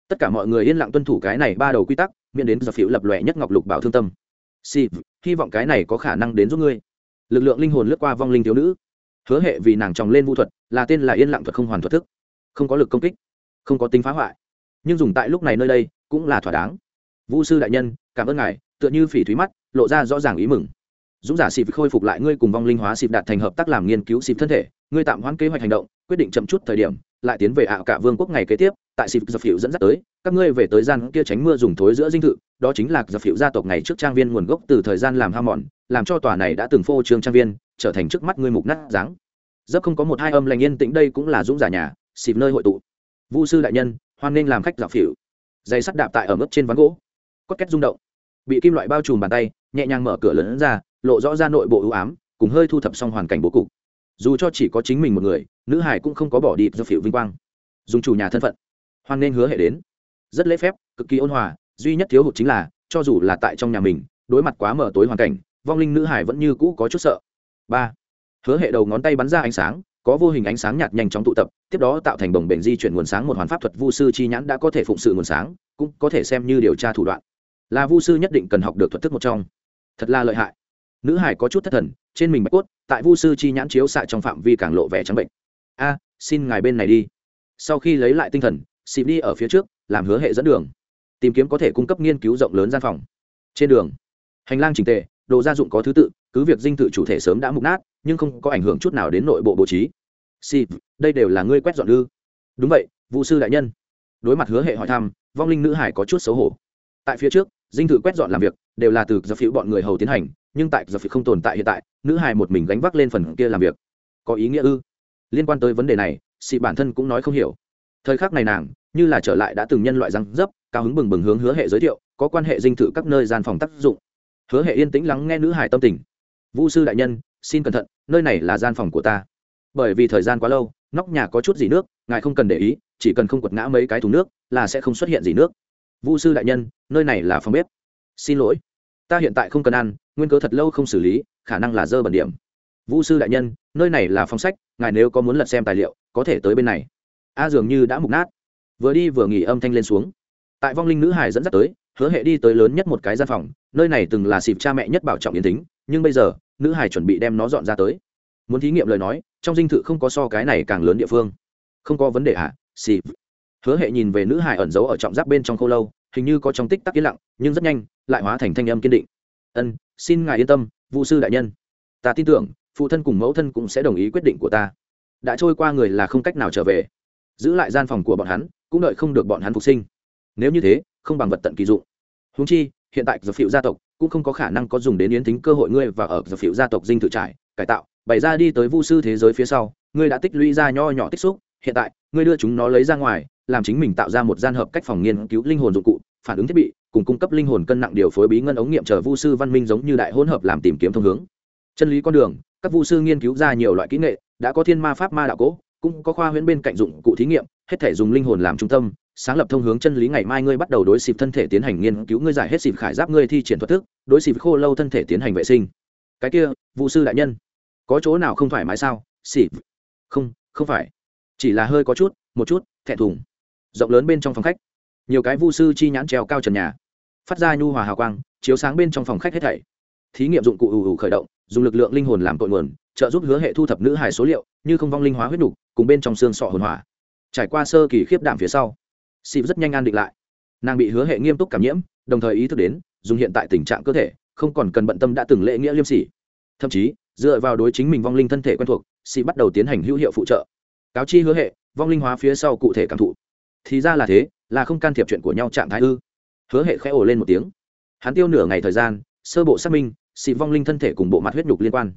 tất cả mọi người yên lặng tuân thủ cái này ba đầu quy tắc, miễn đến do phiệu lập lòe nhất ngọc lục bảo thương tâm. Xịt, hy vọng cái này có khả năng đến giúp ngươi. Lực lượng linh hồn lướt qua vong linh thiếu nữ. Hứa hệ vì nàng tròng lên vũ thuật, là tên là yên lặng thuật không hoàn thuật thức không có lực công kích, không có tính phá hoại. Nhưng dùng tại lúc này nơi đây cũng là thỏa đáng. Vũ sư đại nhân, cảm ơn ngài, tựa như phỉ thúy mắt, lộ ra rõ ràng ý mừng. Dũng giả xịp khôi phục lại ngươi cùng vong linh hóa xịp đạt thành hợp tác làm nghiên cứu xịp thân thể, ngươi tạm hoãn kế hoạch hành động, quyết định chậm chút thời điểm, lại tiến về ảo cả vương quốc ngày kế tiếp, tại xịp dập hiệu dẫn dắt tới, các ngươi về tới gian kia tránh mưa dùng thối giữa dinh thự, đó chính là dập hiệu gia tộc ngày trước trang viên nguồn gốc từ thời gian làm ham mòn, làm cho tòa này đã từng phô trương trang viên, trở thành trước mắt ngươi mục nát dáng. Dấp không có một hai âm lành yên tĩnh đây cũng là dũng giả nhà xịp nơi hội tụ. Vu sư đại nhân, hoan nên làm khách dạo phỉu. Dây sắt đạp tại ở mức trên ván gỗ. Cốt két rung động. Bị kim loại bao trùm bàn tay, nhẹ nhàng mở cửa lớn ra, lộ rõ ra nội bộ ưu ám, cùng hơi thu thập xong hoàn cảnh bố cục. Dù cho chỉ có chính mình một người, nữ hải cũng không có bỏ đi do phỉu vinh quang. Dùng chủ nhà thân phận, hoan nên hứa hệ đến. Rất lễ phép, cực kỳ ôn hòa, duy nhất thiếu hụt chính là, cho dù là tại trong nhà mình, đối mặt quá mở tối hoàn cảnh, vong linh nữ hải vẫn như cũ có chút sợ. Ba. Hứa hệ đầu ngón tay bắn ra ánh sáng có vô hình ánh sáng nhạt nhanh chóng tụ tập, tiếp đó tạo thành bồng bềnh di chuyển nguồn sáng một hoàn pháp thuật vu sư chi nhãn đã có thể phụng sự nguồn sáng, cũng có thể xem như điều tra thủ đoạn. Là vu sư nhất định cần học được thuật thức một trong. Thật là lợi hại. Nữ hải có chút thất thần, trên mình bạch cốt, tại vu sư chi nhãn chiếu xạ trong phạm vi càng lộ vẻ trắng bệnh. A, xin ngài bên này đi. Sau khi lấy lại tinh thần, xịp đi ở phía trước, làm hứa hệ dẫn đường. Tìm kiếm có thể cung cấp nghiên cứu rộng lớn gian phòng. Trên đường, hành lang trình tề, đồ gia dụng có thứ tự, cứ việc dinh thự chủ thể sớm đã mục nát nhưng không có ảnh hưởng chút nào đến nội bộ bố trí. Xịp đây đều là ngươi quét dọn ư? Đúng vậy vụ sư đại nhân. Đối mặt hứa hệ hỏi thăm, vong linh nữ hải có chút xấu hổ. Tại phía trước, dinh thự quét dọn làm việc, đều là từ giờ phiếu bọn người hầu tiến hành, nhưng tại giờ phiếu không tồn tại hiện tại, nữ hải một mình gánh vác lên phần kia làm việc. Có ý nghĩa ư? Liên quan tới vấn đề này, xị bản thân cũng nói không hiểu. Thời khắc này nàng, như là trở lại đã từng nhân loại răng dấp, cao hứng bừng bừng hướng hứa hệ giới thiệu, có quan hệ dinh thự các nơi gian phòng tác dụng. Hứa hệ yên tĩnh lắng nghe nữ hải tâm tình. Vũ sư đại nhân xin cẩn thận, nơi này là gian phòng của ta. Bởi vì thời gian quá lâu, nóc nhà có chút gì nước, ngài không cần để ý, chỉ cần không quật ngã mấy cái thùng nước, là sẽ không xuất hiện gì nước. Vũ sư đại nhân, nơi này là phòng bếp. Xin lỗi. Ta hiện tại không cần ăn, nguyên cớ thật lâu không xử lý, khả năng là dơ bẩn điểm. Vũ sư đại nhân, nơi này là phòng sách, ngài nếu có muốn lật xem tài liệu, có thể tới bên này. A dường như đã mục nát. Vừa đi vừa nghỉ âm thanh lên xuống. Tại vong linh nữ hải dẫn dắt tới, hứa hệ đi tới lớn nhất một cái gian phòng, nơi này từng là xịp cha mẹ nhất bảo trọng yên tính, nhưng bây giờ nữ hải chuẩn bị đem nó dọn ra tới. Muốn thí nghiệm lời nói, trong dinh thự không có so cái này càng lớn địa phương. Không có vấn đề ạ à? hứa hệ nhìn về nữ hải ẩn giấu ở trọng giáp bên trong khâu lâu, hình như có trong tích tắc yên lặng, nhưng rất nhanh, lại hóa thành thanh âm kiên định. Ân, xin ngài yên tâm vụ sư đại nhân. Ta tin tưởng, phụ thân cùng mẫu thân cũng sẽ đồng ý quyết định của ta. Đã trôi qua người là không cách nào trở về. Giữ lại gian phòng của bọn hắn, cũng đợi không được bọn hắn phục sinh. Nếu như thế, không bằng vật tận kỳ dụng. Húng chi hiện tại giờ phiệu gia tộc cũng không có khả năng có dùng đến yến tính cơ hội ngươi và ở giờ phiệu gia tộc dinh thự trải cải tạo, bày ra đi tới vu sư thế giới phía sau, ngươi đã tích lũy ra nho nhỏ tích xúc, hiện tại, ngươi đưa chúng nó lấy ra ngoài, làm chính mình tạo ra một gian hợp cách phòng nghiên cứu linh hồn dụng cụ, phản ứng thiết bị, cùng cung cấp linh hồn cân nặng điều phối bí ngân ống nghiệm chờ vu sư văn minh giống như đại hỗn hợp làm tìm kiếm thông hướng. Chân lý con đường, các vu sư nghiên cứu ra nhiều loại kỹ nghệ, đã có thiên ma pháp ma đạo cố, cũng có khoa huyễn bên cạnh dụng cụ thí nghiệm, hết thể dùng linh hồn làm trung tâm sáng lập thông hướng chân lý ngày mai ngươi bắt đầu đối xịp thân thể tiến hành nghiên cứu, ngươi giải hết xịp khải giáp, ngươi thi triển thuật thức, đối xịp khô lâu thân thể tiến hành vệ sinh. Cái kia vụ sư đại nhân, có chỗ nào không thoải mái sao? Xịp. Không không phải. Chỉ là hơi có chút, một chút, thẹn thùng. Rộng lớn bên trong phòng khách, nhiều cái vu sư chi nhãn treo cao trần nhà. Phát ra nhu hòa hào quang, chiếu sáng bên trong phòng khách hết thảy. Thí nghiệm dụng cụ ủ ủ khởi động, dùng lực lượng linh hồn làm cội nguồn, trợ giúp hứa hệ thu thập nữ hài số liệu, như không vong linh hóa huyết đủ, cùng bên trong xương sọ hồn hỏa. Trải qua sơ kỳ khiếp đảm phía sau xịp rất nhanh an định lại. Nàng bị hứa hệ nghiêm túc cảm nhiễm, đồng thời ý thức đến, dùng hiện tại tình trạng cơ thể, không còn cần bận tâm đã từng lễ nghĩa liêm sỉ. Thậm chí, dựa vào đối chính mình vong linh thân thể quen thuộc xịp bắt đầu tiến hành hữu hiệu phụ trợ. Cáo chi hứa hệ, vong linh hóa phía sau cụ thể cảm thụ. Thì ra là thế, là không can thiệp chuyện của nhau trạng thái ư. Hứa hệ khẽ ồ lên một tiếng. Hắn tiêu nửa ngày thời gian, sơ bộ xác minh xịp vong linh thân thể cùng bộ mặt huyết nhục liên quan.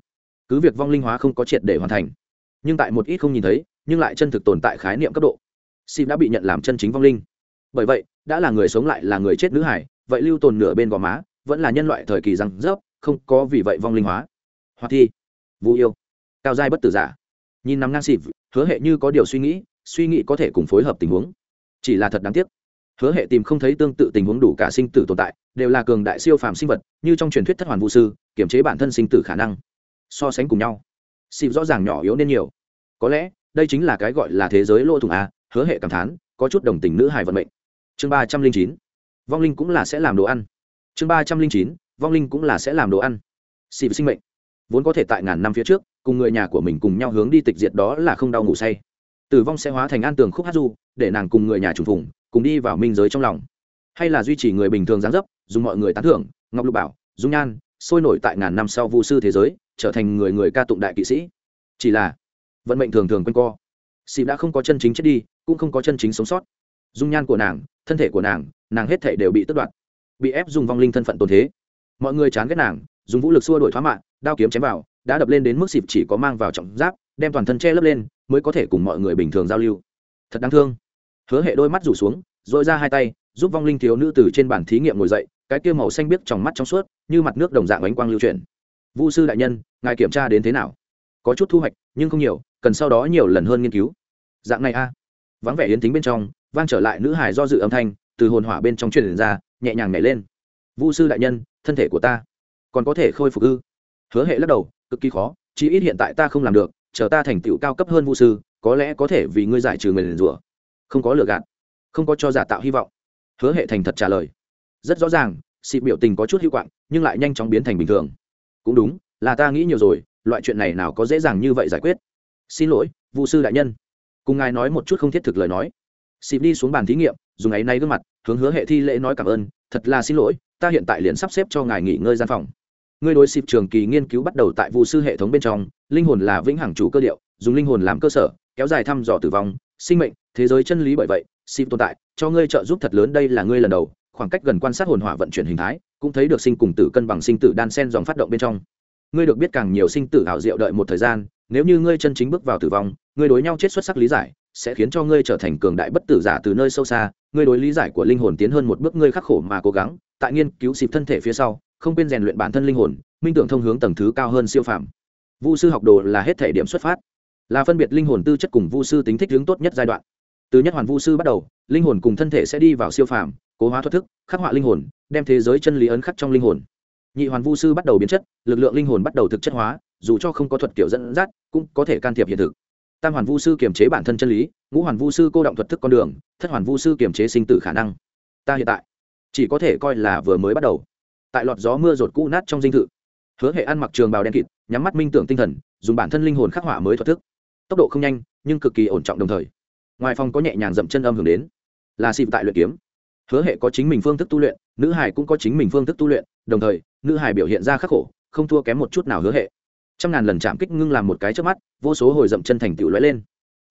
Cứ việc vong linh hóa không có triệt để hoàn thành, nhưng tại một ít không nhìn thấy, nhưng lại chân thực tồn tại khái niệm cấp độ sim đã bị nhận làm chân chính vong linh. Bởi vậy, đã là người sống lại là người chết nữ hải, vậy lưu tồn nửa bên gò má, vẫn là nhân loại thời kỳ răng rớp, không có vì vậy vong linh hóa. Hoặc thi vũ yêu, cao giai bất tử giả. Nhìn nằm ngang xịp hứa hệ như có điều suy nghĩ suy nghĩ có thể cùng phối hợp tình huống. Chỉ là thật đáng tiếc. Hứa hệ tìm không thấy tương tự tình huống đủ cả sinh tử tồn tại, đều là cường đại siêu phàm sinh vật, như trong truyền thuyết thất hoàn vũ sư kiểm chế bản thân sinh tử khả năng. So sánh cùng nhau xịp rõ ràng nhỏ yếu nên nhiều. Có lẽ, đây chính là cái gọi là thế giới lỗ thủng a hứa hệ cảm thán, có chút đồng tình nữ hài vận mệnh. Chương ba trăm linh chín, vong linh cũng là sẽ làm đồ ăn. Chương ba trăm linh chín, vong linh cũng là sẽ làm đồ ăn. Xịp sinh mệnh. Vốn có thể tại ngàn năm phía trước, cùng người nhà của mình cùng nhau hướng đi tịch diệt đó là không đau ngủ say. Tử vong sẽ hóa thành an tường khúc hát du, để nàng cùng người nhà trùng phùng, cùng đi vào minh giới trong lòng. Hay là duy trì người bình thường gián dấp, dùng mọi người tán thưởng, ngọc lục bảo, dung nhan, sôi nổi tại ngàn năm sau vu sư thế giới, trở thành người người ca tụng đại kỵ sĩ. Chỉ là, vận mệnh thường thường quanh co. Xịp đã không có chân chính chết đi cũng không có chân chính sống sót. Dung nhan của nàng, thân thể của nàng nàng hết thể đều bị tất đoạt, bị ép dùng vong linh thân phận tồn thế. Mọi người chán ghét nàng, dùng vũ lực xua đổi thoá mạng đao kiếm chém vào, đã đập lên đến mức xịp chỉ có mang vào trọng giáp, đem toàn thân che lấp lên, mới có thể cùng mọi người bình thường giao lưu. Thật đáng thương. Hứa hệ đôi mắt rủ xuống dội ra hai tay, giúp vong linh thiếu nữ từ trên bản thí nghiệm ngồi dậy, cái kia màu xanh biếc trong mắt trong suốt, như mặt nước đồng dạng ánh quang lưu chuyển. Vu sư đại nhân, ngài kiểm tra đến thế nào? Có chút thu hoạch, nhưng không nhiều, cần sau đó nhiều lần hơn nghiên cứu. Dạng này a vắng vẻ yến tính bên trong, vang trở lại nữ hải do dự âm thanh, từ hồn hỏa bên trong truyền ra, nhẹ nhàng nhảy lên. Vu sư đại nhân, thân thể của ta còn có thể khôi phục ư? Hứa hệ lắc đầu, cực kỳ khó, chí ít hiện tại ta không làm được, chờ ta thành tựu cao cấp hơn vu sư, có lẽ có thể vì ngươi giải trừ người liền rủa. Không có lừa gạt, không có cho giả tạo hy vọng. Hứa hệ thành thật trả lời. Rất rõ ràng xị biểu tình có chút hữu quạng, nhưng lại nhanh chóng biến thành bình thường. Cũng đúng, là ta nghĩ nhiều rồi, loại chuyện này nào có dễ dàng như vậy giải quyết. Xin lỗi vụ sư đại nhân cùng ngài nói một chút không thiết thực lời nói. Xịp đi xuống bàn thí nghiệm, dùng áy nay gương mặt, hướng hứa hệ thi lễ nói cảm ơn, thật là xin lỗi, ta hiện tại liền sắp xếp cho ngài nghỉ ngơi gian phòng. Ngươi đối xịp trường kỳ nghiên cứu bắt đầu tại vụ sư hệ thống bên trong, linh hồn là vĩnh hằng chủ cơ điệu, dùng linh hồn làm cơ sở, kéo dài thăm dò tử vong, sinh mệnh, thế giới chân lý bởi vậy, xịp tồn tại, cho ngươi trợ giúp thật lớn đây là ngươi lần đầu, khoảng cách gần quan sát hồn hỏa vận chuyển hình thái, cũng thấy được sinh cùng tử cân bằng sinh tử đan sen dòng phát động bên trong. Ngươi được biết càng nhiều sinh tử ảo diệu đợi một thời gian nếu như ngươi chân chính bước vào tử vong, ngươi đối nhau chết xuất sắc lý giải, sẽ khiến cho ngươi trở thành cường đại bất tử giả từ nơi sâu xa. Ngươi đối lý giải của linh hồn tiến hơn một bước, ngươi khắc khổ mà cố gắng, tại nghiên cứu xịp thân thể phía sau, không quên rèn luyện bản thân linh hồn, minh tưởng thông hướng tầng thứ cao hơn siêu phạm vu sư học đồ là hết thể điểm xuất phát. Là phân biệt linh hồn tư chất cùng vu sư tính thích hướng tốt nhất giai đoạn. Từ nhất hoàn vu sư bắt đầu, linh hồn cùng thân thể sẽ đi vào siêu phạm cố hóa thoát thức, khắc họa linh hồn, đem thế giới chân lý ấn khắc trong linh hồn. Nhị hoàn vu sư bắt đầu biến chất, lực lượng linh hồn bắt đầu thực chất hóa dù cho không có thuật kiểu dẫn dắt, cũng có thể can thiệp hiện thực. Tam hoàn vu sư kiềm chế bản thân chân lý, ngũ hoàn vu sư cô động thuật thức con đường, thất hoàn vu sư kiềm chế sinh tử khả năng. Ta hiện tại chỉ có thể coi là vừa mới bắt đầu. Tại lọt gió mưa rột cũ nát trong dinh thự, hứa hệ ăn mặc trường bào đen kịt, nhắm mắt minh tưởng tinh thần, dùng bản thân linh hồn khắc họa mới thoát thức. Tốc độ không nhanh, nhưng cực kỳ ổn trọng đồng thời. Ngoài phòng có nhẹ nhàng dậm chân âm hưởng đến. Là xịp tại luyện kiếm. Hứa hệ có chính mình phương thức tu luyện, nữ hải cũng có chính mình phương thức tu luyện, đồng thời, nữ hải biểu hiện ra khắc khổ, không thua kém một chút nào hứa hệ trăm ngàn lần chạm kích ngưng làm một cái trước mắt, vô số hồi dậm chân thành tựu lóe lên.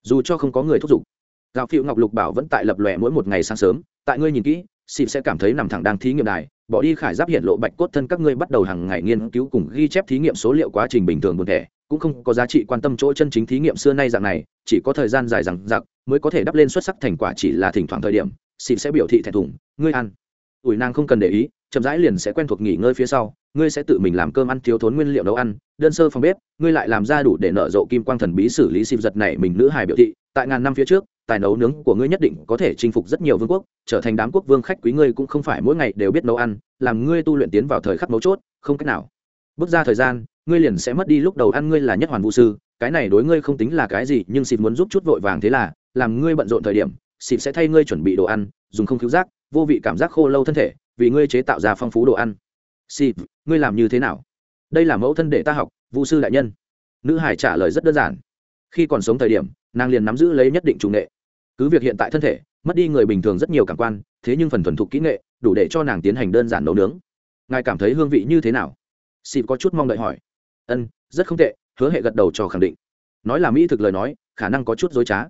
Dù cho không có người thúc giục, gạo phiệu ngọc lục bảo vẫn tại lập lòe mỗi một ngày sáng sớm, tại ngươi nhìn kỹ, xịp sẽ cảm thấy nằm thẳng đang thí nghiệm đài, bỏ đi khải giáp hiện lộ bạch cốt thân các ngươi bắt đầu hàng ngày nghiên cứu cùng ghi chép thí nghiệm số liệu quá trình bình thường buồn thẻ, cũng không có giá trị quan tâm chỗ chân chính thí nghiệm xưa nay dạng này, chỉ có thời gian dài rằng giặc mới có thể đắp lên xuất sắc thành quả chỉ là thỉnh thoảng thời điểm, xịp sẽ biểu thị thẹn thùng, ngươi ăn. Ủi nàng không cần để ý chậm rãi liền sẽ quen thuộc nghỉ ngơi phía sau, ngươi sẽ tự mình làm cơm ăn, thiếu thốn nguyên liệu nấu ăn, đơn sơ phòng bếp, ngươi lại làm ra đủ để nở rộ kim quang thần bí xử lý xịp giật này mình nữ hài biểu thị. Tại ngàn năm phía trước, tài nấu nướng của ngươi nhất định có thể chinh phục rất nhiều vương quốc, trở thành đám quốc vương khách quý ngươi cũng không phải mỗi ngày đều biết nấu ăn, làm ngươi tu luyện tiến vào thời khắc mấu chốt, không cách nào. Bước ra thời gian, ngươi liền sẽ mất đi lúc đầu ăn ngươi là nhất hoàn vũ sư, cái này đối ngươi không tính là cái gì, nhưng xịp muốn giúp chút vội vàng thế là, làm ngươi bận rộn thời điểm, xịp sẽ thay ngươi chuẩn bị đồ ăn, dùng không cứu giác, vô vị cảm giác khô lâu thân thể vì ngươi chế tạo ra phong phú đồ ăn. Xịp ngươi làm như thế nào? Đây là mẫu thân để ta học vũ sư đại nhân. Nữ hải trả lời rất đơn giản. Khi còn sống thời điểm, nàng liền nắm giữ lấy nhất định chủ nghệ. Cứ việc hiện tại thân thể, mất đi người bình thường rất nhiều cảm quan, thế nhưng phần thuần thục kỹ nghệ, đủ để cho nàng tiến hành đơn giản nấu nướng. Ngài cảm thấy hương vị như thế nào? Xịp có chút mong đợi hỏi. Ân, rất không tệ, hứa hệ gật đầu cho khẳng định. Nói là mỹ thực lời nói, khả năng có chút dối trá.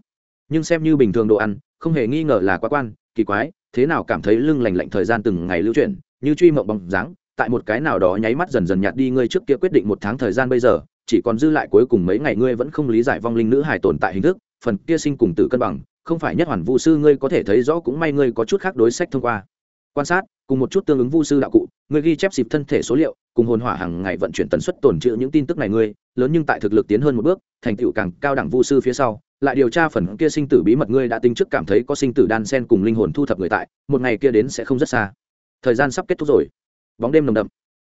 Nhưng xem như bình thường đồ ăn, không hề nghi ngờ là quá quan, kỳ quái thế nào cảm thấy lưng lành lạnh thời gian từng ngày lưu chuyển, như truy mộng bằng dáng, tại một cái nào đó nháy mắt dần dần nhạt đi ngươi trước kia quyết định một tháng thời gian bây giờ, chỉ còn dư lại cuối cùng mấy ngày ngươi vẫn không lý giải vong linh nữ hài tồn tại hình thức, phần kia sinh cùng tử cân bằng, không phải nhất hoàn vu sư ngươi có thể thấy rõ cũng may ngươi có chút khác đối sách thông qua. Quan sát, cùng một chút tương ứng vu sư đạo cụ, ngươi ghi chép dịp thân thể số liệu, cùng hồn hỏa hàng ngày vận chuyển tần suất tồn trữ những tin tức này ngươi, lớn nhưng tại thực lực tiến hơn một bước, thành tựu càng cao đẳng vu sư phía sau lại điều tra phần kia sinh tử bí mật ngươi đã tính trước cảm thấy có sinh tử đan sen cùng linh hồn thu thập người tại, một ngày kia đến sẽ không rất xa. Thời gian sắp kết thúc rồi. Bóng đêm nồng đậm.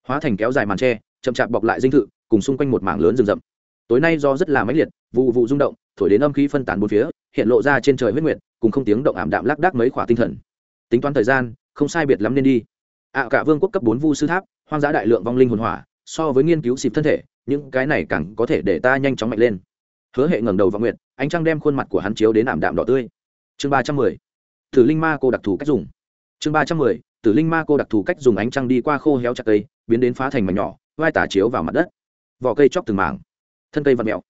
Hóa thành kéo dài màn tre, chậm chạp bọc lại dinh thự, cùng xung quanh một mảng lớn rừng rậm. Tối nay do rất là mãnh liệt, vụ vụ rung động, thổi đến âm khí phân tán bốn phía, hiện lộ ra trên trời huyết nguyệt, cùng không tiếng động ảm đạm lác đác mấy khỏa tinh thần. Tính toán thời gian, không sai biệt lắm nên đi. Ạ cả vương quốc cấp bốn vu sư tháp, hoang dã đại lượng vong linh hồn hỏa, so với nghiên cứu xịp thân thể, những cái này càng có thể để ta nhanh chóng mạnh lên hứa hệ ngẩng đầu vào nguyệt, ánh trăng đem khuôn mặt của hắn chiếu đến ảm đạm đỏ tươi. Chương ba trăm mười thử linh ma cô đặc thù cách dùng. Chương ba trăm mười, tử linh ma cô đặc thù cách dùng ánh trăng đi qua khô héo chặt cây, biến đến phá thành mảnh nhỏ, vai tả chiếu vào mặt đất. Vỏ cây chóc từng mảng, thân cây vặt mẹo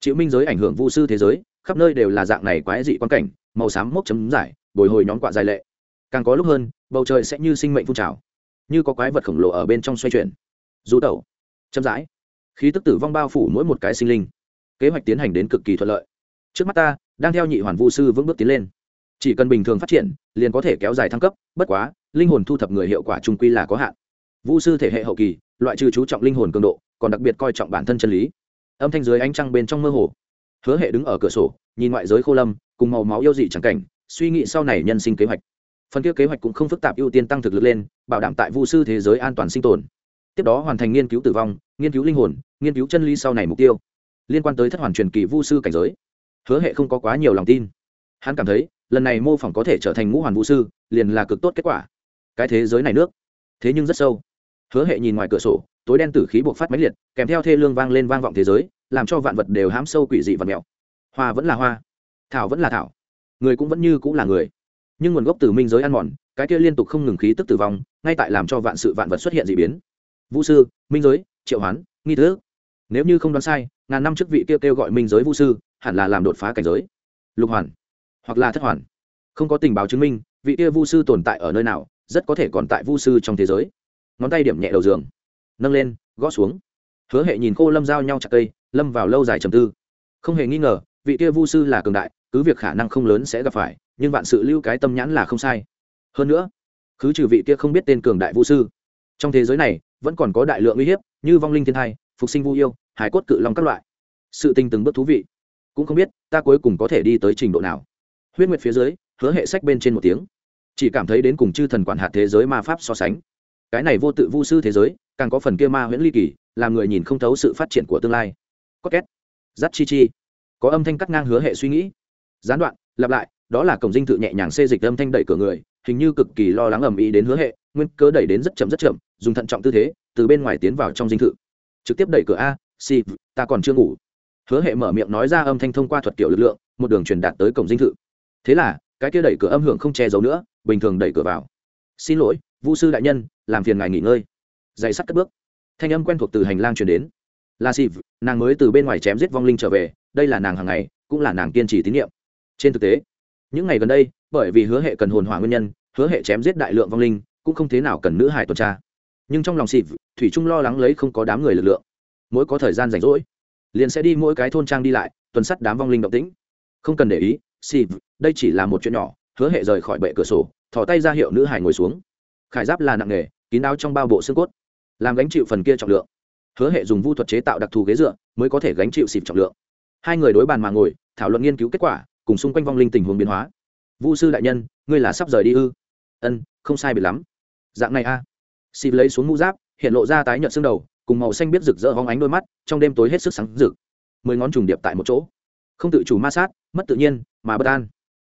chịu minh giới ảnh hưởng vu sư thế giới, khắp nơi đều là dạng này quái dị quan cảnh, màu xám mốc chấm giải bồi hồi nhón quạ dài lệ. Càng có lúc hơn, bầu trời sẽ như sinh mệnh phun trào, như có quái vật khổng lồ ở bên trong xoay chuyển. Du tẩu, chậm rãi, khí tức tử vong bao phủ mỗi một cái sinh linh kế hoạch tiến hành đến cực kỳ thuận lợi. Trước mắt ta, đang theo nhị hoàn vu sư vững bước tiến lên. Chỉ cần bình thường phát triển, liền có thể kéo dài thăng cấp, bất quá, linh hồn thu thập người hiệu quả trung quy là có hạn. Vu sư thể hệ hậu kỳ, loại trừ chú trọng linh hồn cường độ, còn đặc biệt coi trọng bản thân chân lý. Âm thanh dưới ánh trăng bên trong mơ hồ. Hứa hệ đứng ở cửa sổ, nhìn ngoại giới khô lâm, cùng màu máu yêu dị chẳng cảnh, suy nghĩ sau này nhân sinh kế hoạch. Phần kia kế hoạch cũng không phức tạp ưu tiên tăng thực lực lên, bảo đảm tại vu sư thế giới an toàn sinh tồn. Tiếp đó hoàn thành nghiên cứu tử vong, nghiên cứu linh hồn, nghiên cứu chân lý sau này mục tiêu liên quan tới thất hoàn truyền kỳ vu sư cảnh giới. Hứa hệ không có quá nhiều lòng tin. Hắn cảm thấy, lần này mô phỏng có thể trở thành ngũ hoàn vu sư, liền là cực tốt kết quả. Cái thế giới này nước. Thế nhưng rất sâu. Hứa hệ nhìn ngoài cửa sổ, tối đen tử khí buộc phát máy liệt, kèm theo thê lương vang lên vang vọng thế giới, làm cho vạn vật đều hám sâu quỷ dị và mèo. Hoa vẫn là hoa. Thảo vẫn là thảo. Người cũng vẫn như cũng là người. Nhưng nguồn gốc từ minh giới ăn mòn, cái kia liên tục không ngừng khí tức tử vong, ngay tại làm cho vạn sự vạn vật xuất hiện d ị biến. Vũ sư, minh giới, triệu hoán, nghi thức. Nếu như không đoán sai ngàn năm trước vị kêu, kêu gọi minh giới vũ sư hẳn là làm đột phá cảnh giới. Lục hoàn hoặc là thất hoàn. Không có tình báo chứng minh vị kia vu sư tồn tại ở nơi nào rất có thể còn tại vu sư trong thế giới. Ngón tay điểm nhẹ đầu giường nâng lên gõ xuống. Hứa hệ nhìn cô lâm giao nhau chặt cây lâm vào lâu dài trầm tư. Không hề nghi ngờ vị kia vu sư là cường đại cứ việc khả năng không lớn sẽ gặp phải nhưng vạn sự lưu cái tâm nhãn là không sai. Hơn nữa cứ trừ vị kia không biết tên cường đại vu sư trong thế giới này vẫn còn có đại lượng uy hiếp như vong linh thiên thai phục sinh vu yêu, hải cốt cự long các loại. Sự tình từng bước thú vị. Cũng không biết, ta cuối cùng có thể đi tới trình độ nào. Huyết nguyệt phía dưới, hứa hệ sách bên trên một tiếng. Chỉ cảm thấy đến cùng chư thần quản hạt thế giới ma pháp so sánh. Cái này vô tự vu sư thế giới, càng có phần kia ma huyễn ly kỳ, làm người nhìn không thấu sự phát triển của tương lai. Có két. Giắt chi chi. Có âm thanh cắt ngang hứa hệ suy nghĩ. Gián đoạn, lặp lại, đó là cổng dinh thự nhẹ nhàng xê dịch âm thanh đẩy cửa người, hình như cực kỳ lo lắng ầm ĩ đến hứa hệ, nguyên cớ đẩy đến rất chậm rất chậm, dùng thận trọng tư thế, từ bên ngoài tiến vào trong dinh thự trực tiếp đẩy cửa a si ta còn chưa ngủ. Hứa hệ mở miệng nói ra âm thanh thông qua thuật kiểu lực lượng, một đường truyền đạt tới cổng dinh thự. Thế là, cái kia đẩy cửa âm hưởng không che giấu nữa, bình thường đẩy cửa vào. Xin lỗi vũ sư đại nhân, làm phiền ngài nghỉ ngơi. Dày sắt cất bước. Thanh âm quen thuộc từ hành lang truyền đến. Là xịp nàng mới từ bên ngoài chém giết vong linh trở về, đây là nàng hàng ngày, cũng là nàng kiên trì tín nhiệm. Trên thực tế, những ngày gần đây, bởi vì hứa hệ cần hồn hỏa nguyên nhân, hứa hệ chém giết đại lượng vong linh, cũng không thế nào cần nữ hải tuần tra nhưng trong lòng xịp thủy trung lo lắng lấy không có đám người lực lượng. Mỗi có thời gian rảnh rỗi, liền sẽ đi mỗi cái thôn trang đi lại, tuần sắt đám vong linh động tĩnh. Không cần để ý xịp đây chỉ là một chuyện nhỏ, hứa hệ rời khỏi bệ cửa sổ thỏ tay ra hiệu nữ hải ngồi xuống. Khải giáp là nặng nghề, kín áo trong bao bộ xương cốt, làm gánh chịu phần kia trọng lượng. Hứa hệ dùng vu thuật chế tạo đặc thù ghế dựa, mới có thể gánh chịu xịp trọng lượng. Hai người đối bàn mà ngồi, thảo luận nghiên cứu kết quả, cùng xung quanh vong linh tình huống biến hóa. Vu sư đại nhân, ngươi là sắp rời đi ư? Ân, không sai biệt lắm. Dạng này a. à xịp lấy xuống mũ giáp, hiện lộ ra tái nhợt xương đầu, cùng màu xanh biết rực rỡ hóng ánh đôi mắt, trong đêm tối hết sức sáng rực. Mười ngón trùng điệp tại một chỗ. Không tự chủ ma sát, mất tự nhiên, mà bất an.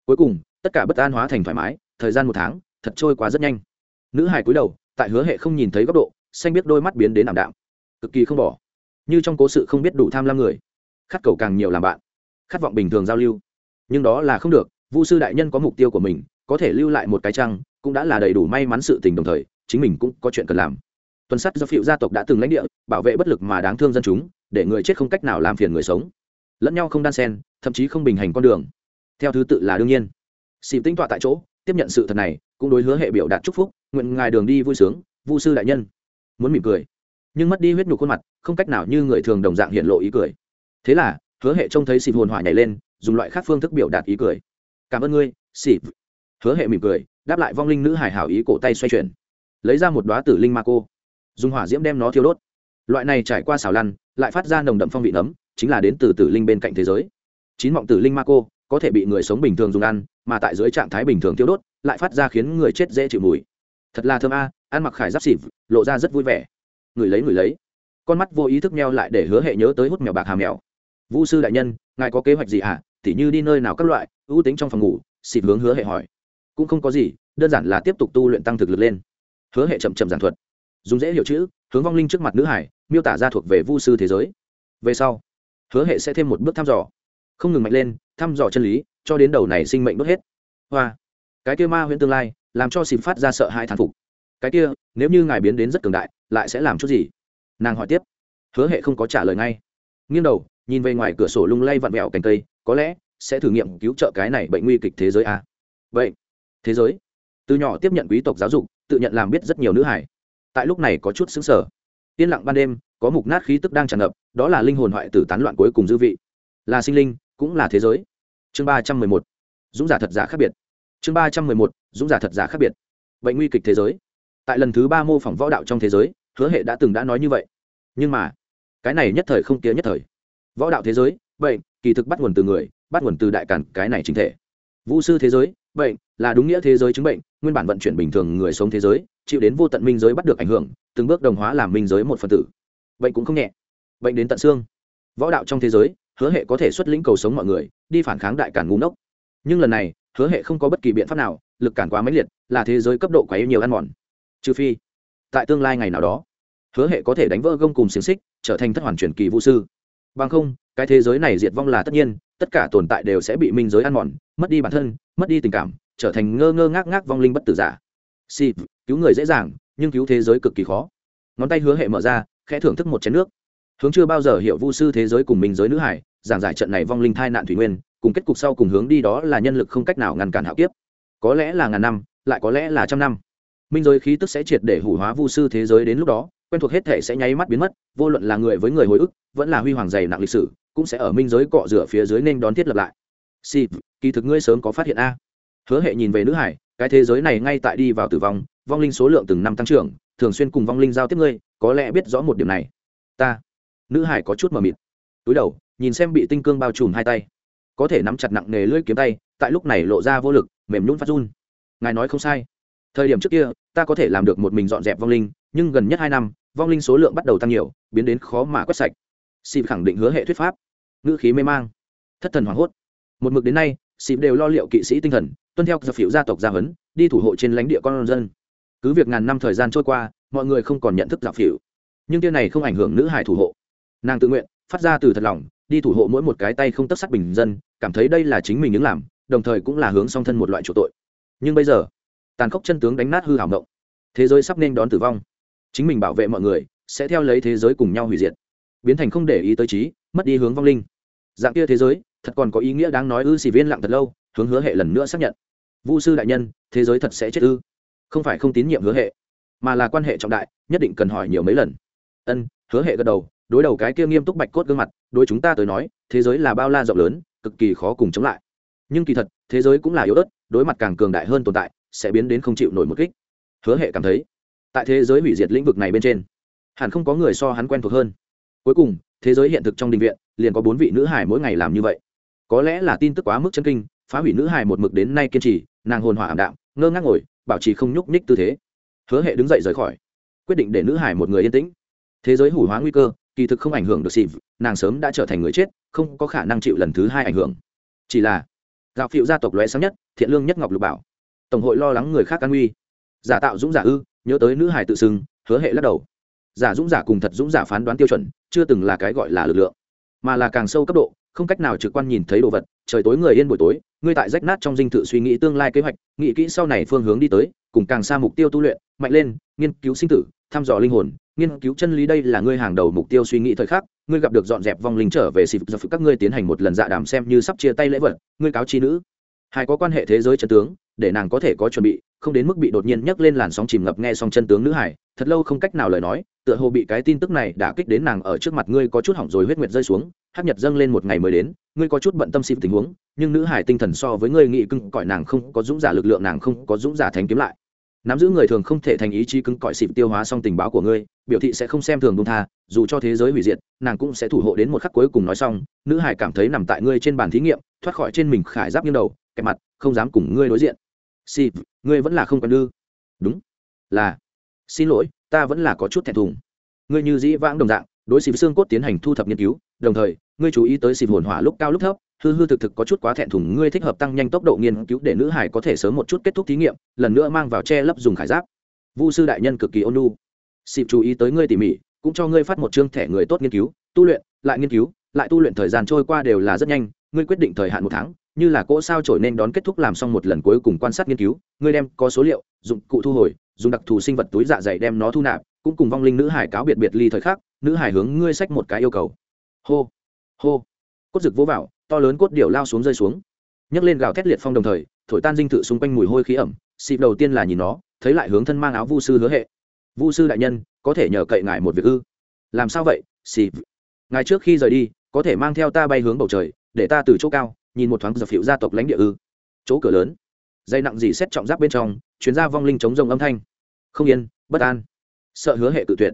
Cuối cùng, tất cả bất an hóa thành thoải mái, thời gian một tháng, thật trôi quá rất nhanh. Nữ hài cúi đầu, tại hứa hệ không nhìn thấy góc độ, xanh biết đôi mắt biến đến ảm đạm. Cực kỳ không bỏ. Như trong cố sự không biết đủ tham lam người. Khát cầu càng nhiều làm bạn. Khát vọng bình thường giao lưu. Nhưng đó là không được, vu sư đại nhân có mục tiêu của mình, có thể lưu lại một cái trăng cũng đã là đầy đủ may mắn sự tình đồng thời chính mình cũng có chuyện cần làm. Tuần sắt do phiệu gia tộc đã từng lãnh địa, bảo vệ bất lực mà đáng thương dân chúng, để người chết không cách nào làm phiền người sống. Lẫn nhau không đan sen, thậm chí không bình hành con đường. Theo thứ tự là đương nhiên. Xịp tính tọa tại chỗ, tiếp nhận sự thật này, cũng đối hứa hệ biểu đạt chúc phúc, nguyện ngài đường đi vui sướng, vu sư đại nhân. Muốn mỉm cười, nhưng mất đi huyết nhục khuôn mặt, không cách nào như người thường đồng dạng hiện lộ ý cười. Thế là, hứa hệ trông thấy xịp hồn hỏa nhảy lên, dùng loại khác phương thức biểu đạt ý cười. Cảm ơn ngươi xịp hứa hệ mỉm cười, đáp lại vong linh nữ hải hảo ý cổ tay xoay chuyển lấy ra một đoá tử linh ma cô. Dùng hỏa diễm đem nó thiêu đốt. Loại này trải qua xào lăn, lại phát ra nồng đậm phong vị nấm, chính là đến từ tử linh bên cạnh thế giới. Chín mọng tử linh ma cô có thể bị người sống bình thường dùng ăn, mà tại dưới trạng thái bình thường thiêu đốt, lại phát ra khiến người chết dễ chịu mùi. Thật là thơm a, ăn mặc khải giáp xịp lộ ra rất vui vẻ. Người lấy người lấy. Con mắt vô ý thức meo lại để hứa hệ nhớ tới hút mèo bạc hà mèo. Vũ sư đại nhân, ngài có kế hoạch gì ạ à? tỉ như đi nơi nào các loại, ưu tính trong phòng ngủ, xịt hướng hứa hệ hỏi. Cũng không có gì, đơn giản là tiếp tục tu luyện tăng thực lực lên hứa hệ chậm chậm giản thuật. Dùng dễ hiểu chữ, hướng vong linh trước mặt nữ hải, miêu tả ra thuộc về vu sư thế giới. Về sau, hứa hệ sẽ thêm một bước thăm dò. Không ngừng mạnh lên, thăm dò chân lý, cho đến đầu này sinh mệnh đốt hết. Hoa. Cái kia ma huyễn tương lai, làm cho xịp phát ra sợ hãi thán phục. Cái kia, nếu như ngài biến đến rất cường đại, lại sẽ làm chút gì? Nàng hỏi tiếp. Hứa hệ không có trả lời ngay. Nghiêng đầu, nhìn về ngoài cửa sổ lung lay vặn vẹo cành cây, có lẽ sẽ thử nghiệm cứu trợ cái này bệnh nguy kịch thế giới à? vậy, thế giới. Từ nhỏ tiếp nhận quý tộc giáo dục tự nhận làm biết rất nhiều nữ hải. Tại lúc này có chút xứng sở yên lặng ban đêm, có mục nát khí tức đang tràn ngập, đó là linh hồn hoại tử tán loạn cuối cùng dư vị. Là sinh linh, cũng là thế giới. Chương ba trăm mười một. Dũng giả thật giả khác biệt. Chương ba trăm mười một. Dũng giả thật giả khác biệt. Bệnh nguy kịch thế giới. Tại lần thứ ba mô phỏng võ đạo trong thế giới, hứa hệ đã từng đã nói như vậy. Nhưng mà, cái này nhất thời không tía nhất thời. Võ đạo thế giới, bệnh, kỳ thực bắt nguồn từ người, bắt nguồn từ đại cản cái này chính thể. Vũ sư thế giới bệnh, là đúng nghĩa thế giới chứng bệnh, nguyên bản vận chuyển bình thường người sống thế giới, chịu đến vô tận minh giới bắt được ảnh hưởng, từng bước đồng hóa làm minh giới một phần tử. Bệnh cũng không nhẹ. Bệnh đến tận xương. Võ đạo trong thế giới, hứa hệ có thể xuất lĩnh cầu sống mọi người, đi phản kháng đại cản ngu ngốc. Nhưng lần này, hứa hệ không có bất kỳ biện pháp nào, lực cản quá mãnh liệt, là thế giới cấp độ quá yêu nhiều ăn mòn. Trừ phi, tại tương lai ngày nào đó, hứa hệ có thể đánh vỡ gông cùng xiềng xích, trở thành thất hoàn truyền kỳ vũ sư. Bằng không cái thế giới này diệt vong là tất nhiên, tất cả tồn tại đều sẽ bị minh giới ăn mòn, mất đi bản thân, mất đi tình cảm, trở thành ngơ ngơ ngác ngác vong linh bất tử giả. Si cứu người dễ dàng, nhưng cứu thế giới cực kỳ khó. Ngón tay hứa hệ mở ra, khẽ thưởng thức một chén nước. Hướng chưa bao giờ hiểu vu sư thế giới cùng minh giới nữ hải, giảng giải trận này vong linh thai nạn thủy nguyên, cùng kết cục sau cùng hướng đi đó là nhân lực không cách nào ngăn cản hạo kiếp. Có lẽ là ngàn năm, lại có lẽ là trăm năm. Minh giới khí tức sẽ triệt để hủ hóa vu sư thế giới đến lúc đó, quen thuộc hết thể sẽ nháy mắt biến mất, vô luận là người với người hồi ức, vẫn là huy hoàng dày nặng lịch sử cũng sẽ ở minh giới cọ rửa phía dưới nên đón thiết lập lại. Si kỳ thực ngươi sớm có phát hiện a. Hứa hệ nhìn về nữ hải, cái thế giới này ngay tại đi vào tử vong vong linh số lượng từng năm tăng trưởng, thường xuyên cùng vong linh giao tiếp ngươi, có lẽ biết rõ một điểm này. Ta. Nữ hải có chút mờ mịt. Túi đầu, nhìn xem bị tinh cương bao trùm hai tay. Có thể nắm chặt nặng nề lưỡi kiếm tay, tại lúc này lộ ra vô lực, mềm nhún phát run. Ngài nói không sai. Thời điểm trước kia, ta có thể làm được một mình dọn dẹp vong linh, nhưng gần nhất hai năm, vong linh số lượng bắt đầu tăng nhiều, biến đến khó mà quét sạch. Xin khẳng định hứa hệ thuyết pháp ngữ khí mê mang. Thất thần hoảng hốt. Một mực đến nay xịp đều lo liệu kỵ sĩ tinh thần, tuân theo dập phiểu gia tộc gia huấn, đi thủ hộ trên lãnh địa con dân. Cứ việc ngàn năm thời gian trôi qua, mọi người không còn nhận thức giặc phiểu. Nhưng tiêu này không ảnh hưởng nữ hải thủ hộ. Nàng tự nguyện, phát ra từ thật lòng, đi thủ hộ mỗi một cái tay không tất sắc bình dân, cảm thấy đây là chính mình những làm, đồng thời cũng là hướng song thân một loại chỗ tội. Nhưng bây giờ, tàn khốc chân tướng đánh nát hư hảo động thế giới sắp nên đón tử vong. Chính mình bảo vệ mọi người, sẽ theo lấy thế giới cùng nhau hủy diệt. Biến thành không để ý tới trí, mất đi hướng vong linh dạng kia thế giới, thật còn có ý nghĩa đáng nói ư xì viên lặng thật lâu, hướng hứa hệ lần nữa xác nhận. Vu sư đại nhân, thế giới thật sẽ chết ư? Không phải không tín nhiệm hứa hệ, mà là quan hệ trọng đại, nhất định cần hỏi nhiều mấy lần. Ân, hứa hệ gật đầu, đối đầu cái kia nghiêm túc bạch cốt gương mặt, đối chúng ta tới nói, thế giới là bao la rộng lớn, cực kỳ khó cùng chống lại. Nhưng kỳ thật, thế giới cũng là yếu ớt, đối mặt càng cường đại hơn tồn tại, sẽ biến đến không chịu nổi một kích. Hứa hệ cảm thấy, tại thế giới hủy diệt lĩnh vực này bên trên, hẳn không có người so hắn quen thuộc hơn cuối cùng, thế giới hiện thực trong đình viện, liền có bốn vị nữ hải mỗi ngày làm như vậy. Có lẽ là tin tức quá mức chân kinh, phá hủy nữ hải một mực đến nay kiên trì, nàng hồn hỏa ảm đạm, ngơ ngác ngồi, bảo trì không nhúc nhích tư thế. Hứa hệ đứng dậy rời khỏi, quyết định để nữ hải một người yên tĩnh. Thế giới hủ hóa nguy cơ, kỳ thực không ảnh hưởng được xịp nàng sớm đã trở thành người chết, không có khả năng chịu lần thứ hai ảnh hưởng. Chỉ là gạo phiệu gia tộc lóe sáng nhất, thiện lương nhất ngọc lục bảo. Tổng hội lo lắng người khác an nguy. Giả tạo dũng giả ư, nhớ tới nữ hải tự xưng, hứa hệ lắc đầu giả dũng giả cùng thật dũng giả phán đoán tiêu chuẩn, chưa từng là cái gọi là lực lượng, mà là càng sâu cấp độ, không cách nào trực quan nhìn thấy đồ vật, trời tối người yên buổi tối, ngươi tại rách nát trong dinh thự suy nghĩ tương lai kế hoạch, nghĩ kỹ sau này phương hướng đi tới, cùng càng xa mục tiêu tu luyện, mạnh lên, nghiên cứu sinh tử, thăm dò linh hồn, nghiên cứu chân lý đây là ngươi hàng đầu mục tiêu suy nghĩ thời khắc, ngươi gặp được dọn dẹp vong linh trở về xịp dập các ngươi tiến hành một lần dạ đàm xem như sắp chia tay lễ vật, ngươi cáo chi nữ. Hai có quan hệ thế giới chân tướng, để nàng có thể có chuẩn bị, không đến mức bị đột nhiên nhấc lên làn sóng chìm ngập nghe xong chân tướng nữ hải, thật lâu không cách nào lời nói tựa hồ bị cái tin tức này đã kích đến nàng ở trước mặt ngươi có chút hỏng rồi huyết nguyệt rơi xuống, hát nhật dâng lên một ngày mới đến, ngươi có chút bận tâm xịp tình huống, nhưng nữ hải tinh thần so với ngươi nghị cưng cõi nàng không có dũng giả lực lượng, nàng không có dũng giả thành kiếm lại. Nắm giữ người thường không thể thành ý chí cứng cõi xịp tiêu hóa xong tình báo của ngươi, biểu thị sẽ không xem thường đúng tha, dù cho thế giới hủy diệt, nàng cũng sẽ thủ hộ đến một khắc cuối cùng nói xong, nữ hải cảm thấy nằm tại ngươi trên bàn thí nghiệm, thoát khỏi trên mình khải giáp nghiêng đầu, kẹp mặt, không dám cùng ngươi đối diện. Xịp ngươi vẫn là không cần ư? Đúng. Là. Xin lỗi ta vẫn là có chút thẹn thùng. Ngươi như dĩ vãng đồng dạng, đối xịp xương cốt tiến hành thu thập nghiên cứu, đồng thời, ngươi chú ý tới xịp hồn hỏa lúc cao lúc thấp, hư hư thực thực có chút quá thẹn thùng, ngươi thích hợp tăng nhanh tốc độ nghiên cứu để nữ hải có thể sớm một chút kết thúc thí nghiệm, lần nữa mang vào che lấp dùng khải giáp. Vu sư đại nhân cực kỳ ôn lu xịp chú ý tới ngươi tỉ mỉ, cũng cho ngươi phát một chương thẻ người tốt nghiên cứu, tu luyện, lại nghiên cứu, lại tu luyện thời gian trôi qua đều là rất nhanh, ngươi quyết định thời hạn một tháng, như là cỗ sao trổi nên đón kết thúc làm xong một lần cuối cùng quan sát nghiên cứu, ngươi đem có số liệu, dụng cụ thu hồi dùng đặc thù sinh vật túi dạ dày đem nó thu nạp, cũng cùng vong linh nữ hải cáo biệt biệt ly thời khắc, nữ hải hướng ngươi sách một cái yêu cầu. Hô hô. Cốt rực vỗ vào, to lớn cốt điệu lao xuống rơi xuống. Nhấc lên gào thét liệt phong đồng thời, thổi tan dinh thự xung quanh mùi hôi khí ẩm, xịp đầu tiên là nhìn nó, thấy lại hướng thân mang áo vu sư hứa hệ vu sư đại nhân, có thể nhờ cậy ngài một việc ư? Làm sao vậy, xịp? Ngài trước khi rời đi, có thể mang theo ta bay hướng bầu trời, để ta từ chỗ cao, nhìn một thoáng dập phiệu gia tộc lãnh địa ư? Chỗ cửa lớn dây nặng gì xét trọng giáp bên trong chuyến ra vong linh chống rồng âm thanh. Không yên, bất an. Sợ hứa hệ tự tuyệt.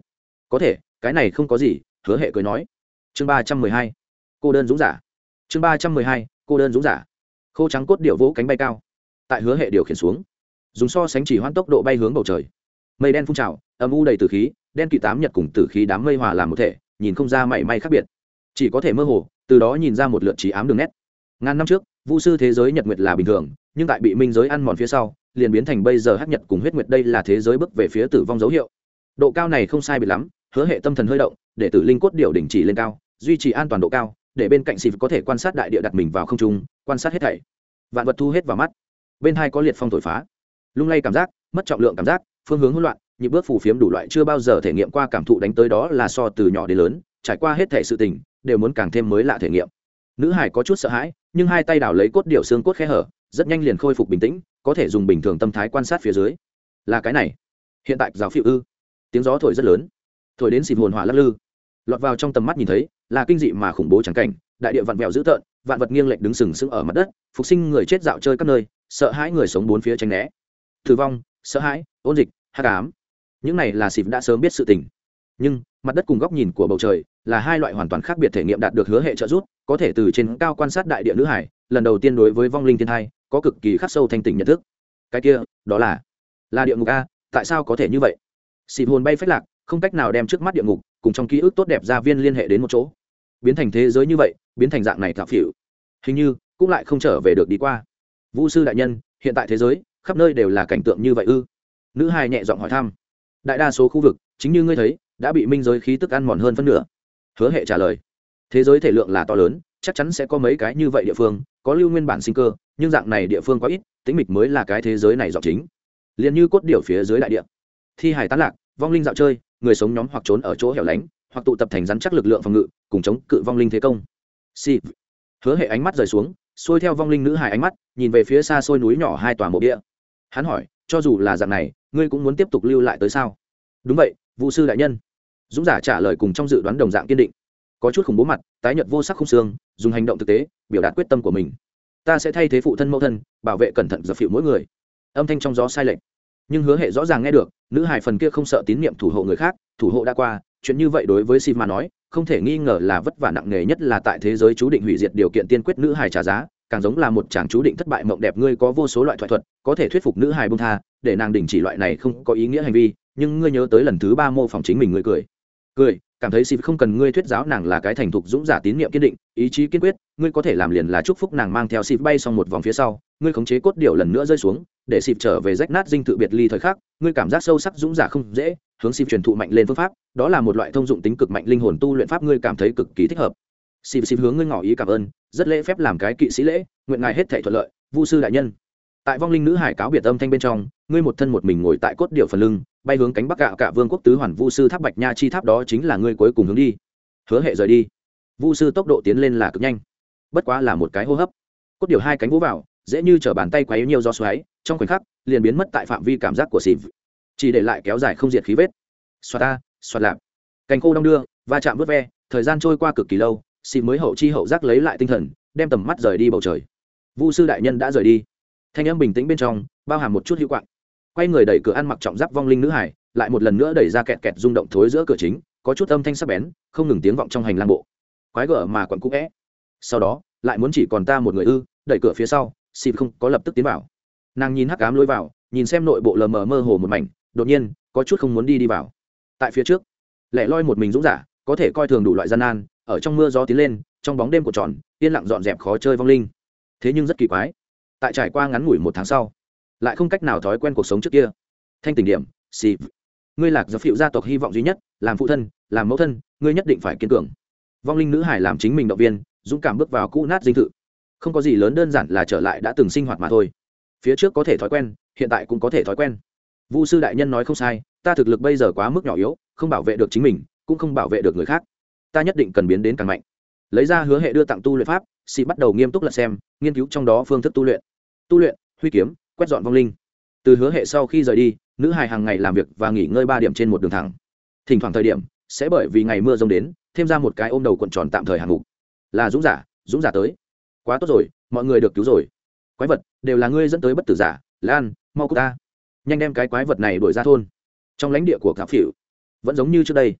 Có thể, cái này không có gì, hứa hệ cười nói. Chương ba trăm mười hai. Cô đơn dũng giả. Chương ba trăm mười hai, cô đơn dũng giả. Khô trắng cốt điệu vỗ cánh bay cao. Tại hứa hệ điều khiển xuống, dùng so sánh chỉ hoãn tốc độ bay hướng bầu trời. Mây đen phun trào, âm u đầy từ khí, đen kỵ tám nhật cùng tử khí đám mây hòa làm một thể, nhìn không ra mảy may khác biệt. Chỉ có thể mơ hồ, từ đó nhìn ra một lượt trí ám đường nét. Ngàn năm trước vu sư thế giới nhật nguyệt là bình thường, nhưng tại bị minh giới ăn mòn phía sau, liền biến thành bây giờ hắc nhật cùng huyết nguyệt đây là thế giới bước về phía tử vong dấu hiệu. Độ cao này không sai biệt lắm, hứa hệ tâm thần hơi động, để tử linh cốt điệu đỉnh chỉ lên cao, duy trì an toàn độ cao, để bên cạnh xịp có thể quan sát đại địa đặt mình vào không trung, quan sát hết thảy. Vạn vật thu hết vào mắt. Bên hai có liệt phong thổi phá. Lung lay cảm giác, mất trọng lượng cảm giác, phương hướng hỗn loạn, nhịp bước phù phiếm đủ loại chưa bao giờ thể nghiệm qua cảm thụ đánh tới đó là so từ nhỏ đến lớn, trải qua hết thể sự tình, đều muốn càng thêm mới lạ thể nghiệm. Nữ hải có chút sợ hãi nhưng hai tay đảo lấy cốt điệu xương cốt khe hở, rất nhanh liền khôi phục bình tĩnh, có thể dùng bình thường tâm thái quan sát phía dưới. Là cái này. Hiện tại giáo phiêu ư. Tiếng gió thổi rất lớn. Thổi đến xịt hồn hỏa lắc lư. Lọt vào trong tầm mắt nhìn thấy, là kinh dị mà khủng bố trắng cảnh, đại địa vặn vẹo dữ tợn, vạn vật nghiêng lệch đứng sừng sững ở mặt đất, phục sinh người chết dạo chơi các nơi, sợ hãi người sống bốn phía tránh né. Thử vong, sợ hãi, ôn dịch hát cám những này là xịp đã sớm biết sự tình. Nhưng, mặt đất cùng góc nhìn của bầu trời là hai loại hoàn toàn khác biệt thể nghiệm đạt được hứa hệ trợ giúp, có thể từ trên cao quan sát đại địa nữ hải, lần đầu tiên đối với vong linh thiên thai, có cực kỳ khắc sâu thanh tỉnh nhận thức. Cái kia, đó là là địa ngục a, tại sao có thể như vậy? Xịp hồn bay phách lạc, không cách nào đem trước mắt địa ngục, cùng trong ký ức tốt đẹp gia viên liên hệ đến một chỗ. Biến thành thế giới như vậy, biến thành dạng này thạo phỉu. Hình như, cũng lại không trở về được đi qua. Vũ sư đại nhân, hiện tại thế giới, khắp nơi đều là cảnh tượng như vậy ư? Nữ hài nhẹ giọng hỏi thăm. Đại đa số khu vực, chính như ngươi thấy, đã bị minh giới khí tức ăn mòn hơn phân nửa hứa hệ trả lời, thế giới thể lượng là to lớn, chắc chắn sẽ có mấy cái như vậy địa phương, có lưu nguyên bản sinh cơ, nhưng dạng này địa phương quá ít, tĩnh mịch mới là cái thế giới này dọc chính. Liền như cốt điểu phía dưới đại địa. Thi hải tán lạc, vong linh dạo chơi, người sống nhóm hoặc trốn ở chỗ hẻo lánh, hoặc tụ tập thành rắn chắc lực lượng phòng ngự, cùng chống cự vong linh thế công. Si hứa hệ ánh mắt rời xuống, xuôi theo vong linh nữ hải ánh mắt, nhìn về phía xa xôi núi nhỏ hai tòa mộ địa. Hắn hỏi, cho dù là dạng này, ngươi cũng muốn tiếp tục lưu lại tới sao? Đúng vậy vụ sư đại nhân dũng giả trả lời cùng trong dự đoán đồng dạng kiên định. Có chút khủng bố mặt, tái nhật vô sắc không xương, dùng hành động thực tế, biểu đạt quyết tâm của mình. Ta sẽ thay thế phụ thân mẫu thân, bảo vệ cẩn thận giật phịu mỗi người. Âm thanh trong gió sai lệch. Nhưng hứa hệ rõ ràng nghe được, nữ hải phần kia không sợ tín nhiệm thủ hộ người khác, thủ hộ đã qua, chuyện như vậy đối với sim mà nói, không thể nghi ngờ là vất vả nặng nề nhất là tại thế giới chú định hủy diệt điều kiện tiên quyết nữ hải trả giá, càng giống là một chàng chú định thất bại mộng đẹp ngươi có vô số loại thoại thuật, có thể thuyết phục nữ hải bông tha, để nàng đình chỉ loại này không có ý nghĩa hành vi, nhưng ngươi nhớ tới lần thứ ba mô phỏng chính mình ngươi cười cười, cảm thấy xịp không cần ngươi thuyết giáo nàng là cái thành thục dũng giả tín nhiệm kiên định, ý chí kiên quyết, ngươi có thể làm liền là chúc phúc nàng mang theo xịp bay xong một vòng phía sau, ngươi khống chế cốt điệu lần nữa rơi xuống, để xịp trở về rách nát dinh tự biệt ly thời khắc, ngươi cảm giác sâu sắc dũng giả không dễ, hướng xịp truyền thụ mạnh lên phương pháp, đó là một loại thông dụng tính cực mạnh linh hồn tu luyện pháp ngươi cảm thấy cực kỳ thích hợp. Xịp xịp hướng ngươi ngỏ ý cảm ơn, rất lễ phép làm cái kỵ sĩ lễ, nguyện ngài hết thể thuận lợi, vu sư đại nhân. Tại vong linh nữ hải cáo biệt âm thanh bên trong, ngươi một thân một mình ngồi tại cốt điệu phần lưng bay hướng cánh bắc gạo cả vương quốc tứ hoàn vu sư tháp bạch nha chi tháp đó chính là ngươi cuối cùng hướng đi. Hứa hệ rời đi. Vu sư tốc độ tiến lên là cực nhanh. Bất quá là một cái hô hấp. Cốt điều hai cánh vũ vào, dễ như t bàn tay quấy nhiều do xoáy, trong khoảnh khắc, liền biến mất tại phạm vi cảm giác của xịp chỉ để lại kéo dài không diệt khí vết. Xoạt ta xoạt lạp. Cành khô đong đưa, va chạm vớt ve, thời gian trôi qua cực kỳ lâu xịp mới hậu chi hậu giác lấy lại tinh thần, đem tầm mắt rời đi bầu trời. Vu sư đại nhân đã rời đi. Thanh âm bình tĩnh bên trong, bao hàm một chút hữu quạng quay người đẩy cửa ăn mặc trọng giáp vong linh nữ hải, lại một lần nữa đẩy ra kẹt kẹt rung động thối giữa cửa chính, có chút âm thanh sắc bén, không ngừng tiếng vọng trong hành lang bộ. Quái gở mà quặn cũ vẽ sau đó, lại muốn chỉ còn ta một người ư, đẩy cửa phía sau xịp không có lập tức tiến vào. Nàng nhìn hắc cám lối vào, nhìn xem nội bộ lờ mờ mơ hồ một mảnh, đột nhiên, có chút không muốn đi đi vào. Tại phía trước, lẻ loi một mình dũng giả, có thể coi thường đủ loại gian nan, ở trong mưa gió tiến lên, trong bóng đêm của tròn, yên lặng dọn dẹp khó chơi vong linh. Thế nhưng rất kỳ quái, tại trải qua ngắn ngủi một tháng sau lại không cách nào thói quen cuộc sống trước kia. Thanh tình điểm, xì ngươi lạc do phiệu gia tộc hy vọng duy nhất, làm phụ thân, làm mẫu thân, ngươi nhất định phải kiên cường. Vong linh nữ hải làm chính mình động viên, dũng cảm bước vào cũ nát dinh thự. Không có gì lớn đơn giản là trở lại đã từng sinh hoạt mà thôi. Phía trước có thể thói quen, hiện tại cũng có thể thói quen. Vu sư đại nhân nói không sai, ta thực lực bây giờ quá mức nhỏ yếu, không bảo vệ được chính mình, cũng không bảo vệ được người khác. Ta nhất định cần biến đến càng mạnh. Lấy ra hứa hệ đưa tặng tu luyện pháp xị bắt đầu nghiêm túc lật xem, nghiên cứu trong đó phương thức tu luyện. Tu luyện, huy kiếm quét dọn vong linh. Từ hứa hệ sau khi rời đi, nữ hài hàng ngày làm việc và nghỉ ngơi ba điểm trên một đường thẳng. Thỉnh thoảng thời điểm, sẽ bởi vì ngày mưa rông đến, thêm ra một cái ôm đầu cuộn tròn tạm thời hàng ngục. Là dũng giả dũng giả tới. Quá tốt rồi, mọi người được cứu rồi. Quái vật, đều là ngươi dẫn tới bất tử giả, lan, mau cô ta. Nhanh đem cái quái vật này đuổi ra thôn. Trong lãnh địa của cạp phỉu, vẫn giống như trước đây.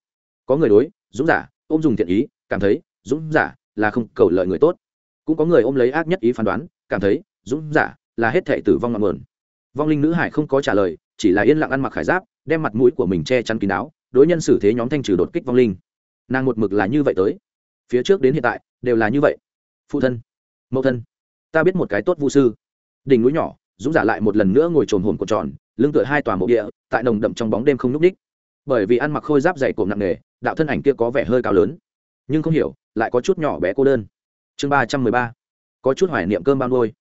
Có người đối, dũng giả, ôm dùng thiện ý, cảm thấy, dũng giả là không cầu lợi người tốt. Cũng có người ôm lấy ác nhất ý phán đoán, cảm thấy, dũng giả là hết thệ tử vong ngọn nguồn. Vong linh nữ hải không có trả lời, chỉ là yên lặng ăn mặc khải giáp, đem mặt mũi của mình che chắn kín đáo, đối nhân xử thế nhóm thanh trừ đột kích vong linh. Nàng một mực là như vậy tới. Phía trước đến hiện tại, đều là như vậy. Phụ thân, mẫu thân, ta biết một cái tốt vu sư. Đỉnh núi nhỏ, dũng giả lại một lần nữa ngồi trồn hồn cột tròn, lưng tựa hai tòa mộ địa, tại nồng đậm trong bóng đêm không n ú c ních bởi vì ăn mặc khôi giáp dày cộm nặng nề, đạo thân ảnh kia có vẻ hơi cao lớn. Nhưng không hiểu, lại có chút nhỏ bé cô đơn. Chương ba trăm mười ba. Có chút hoài niệm cơm bao nuôi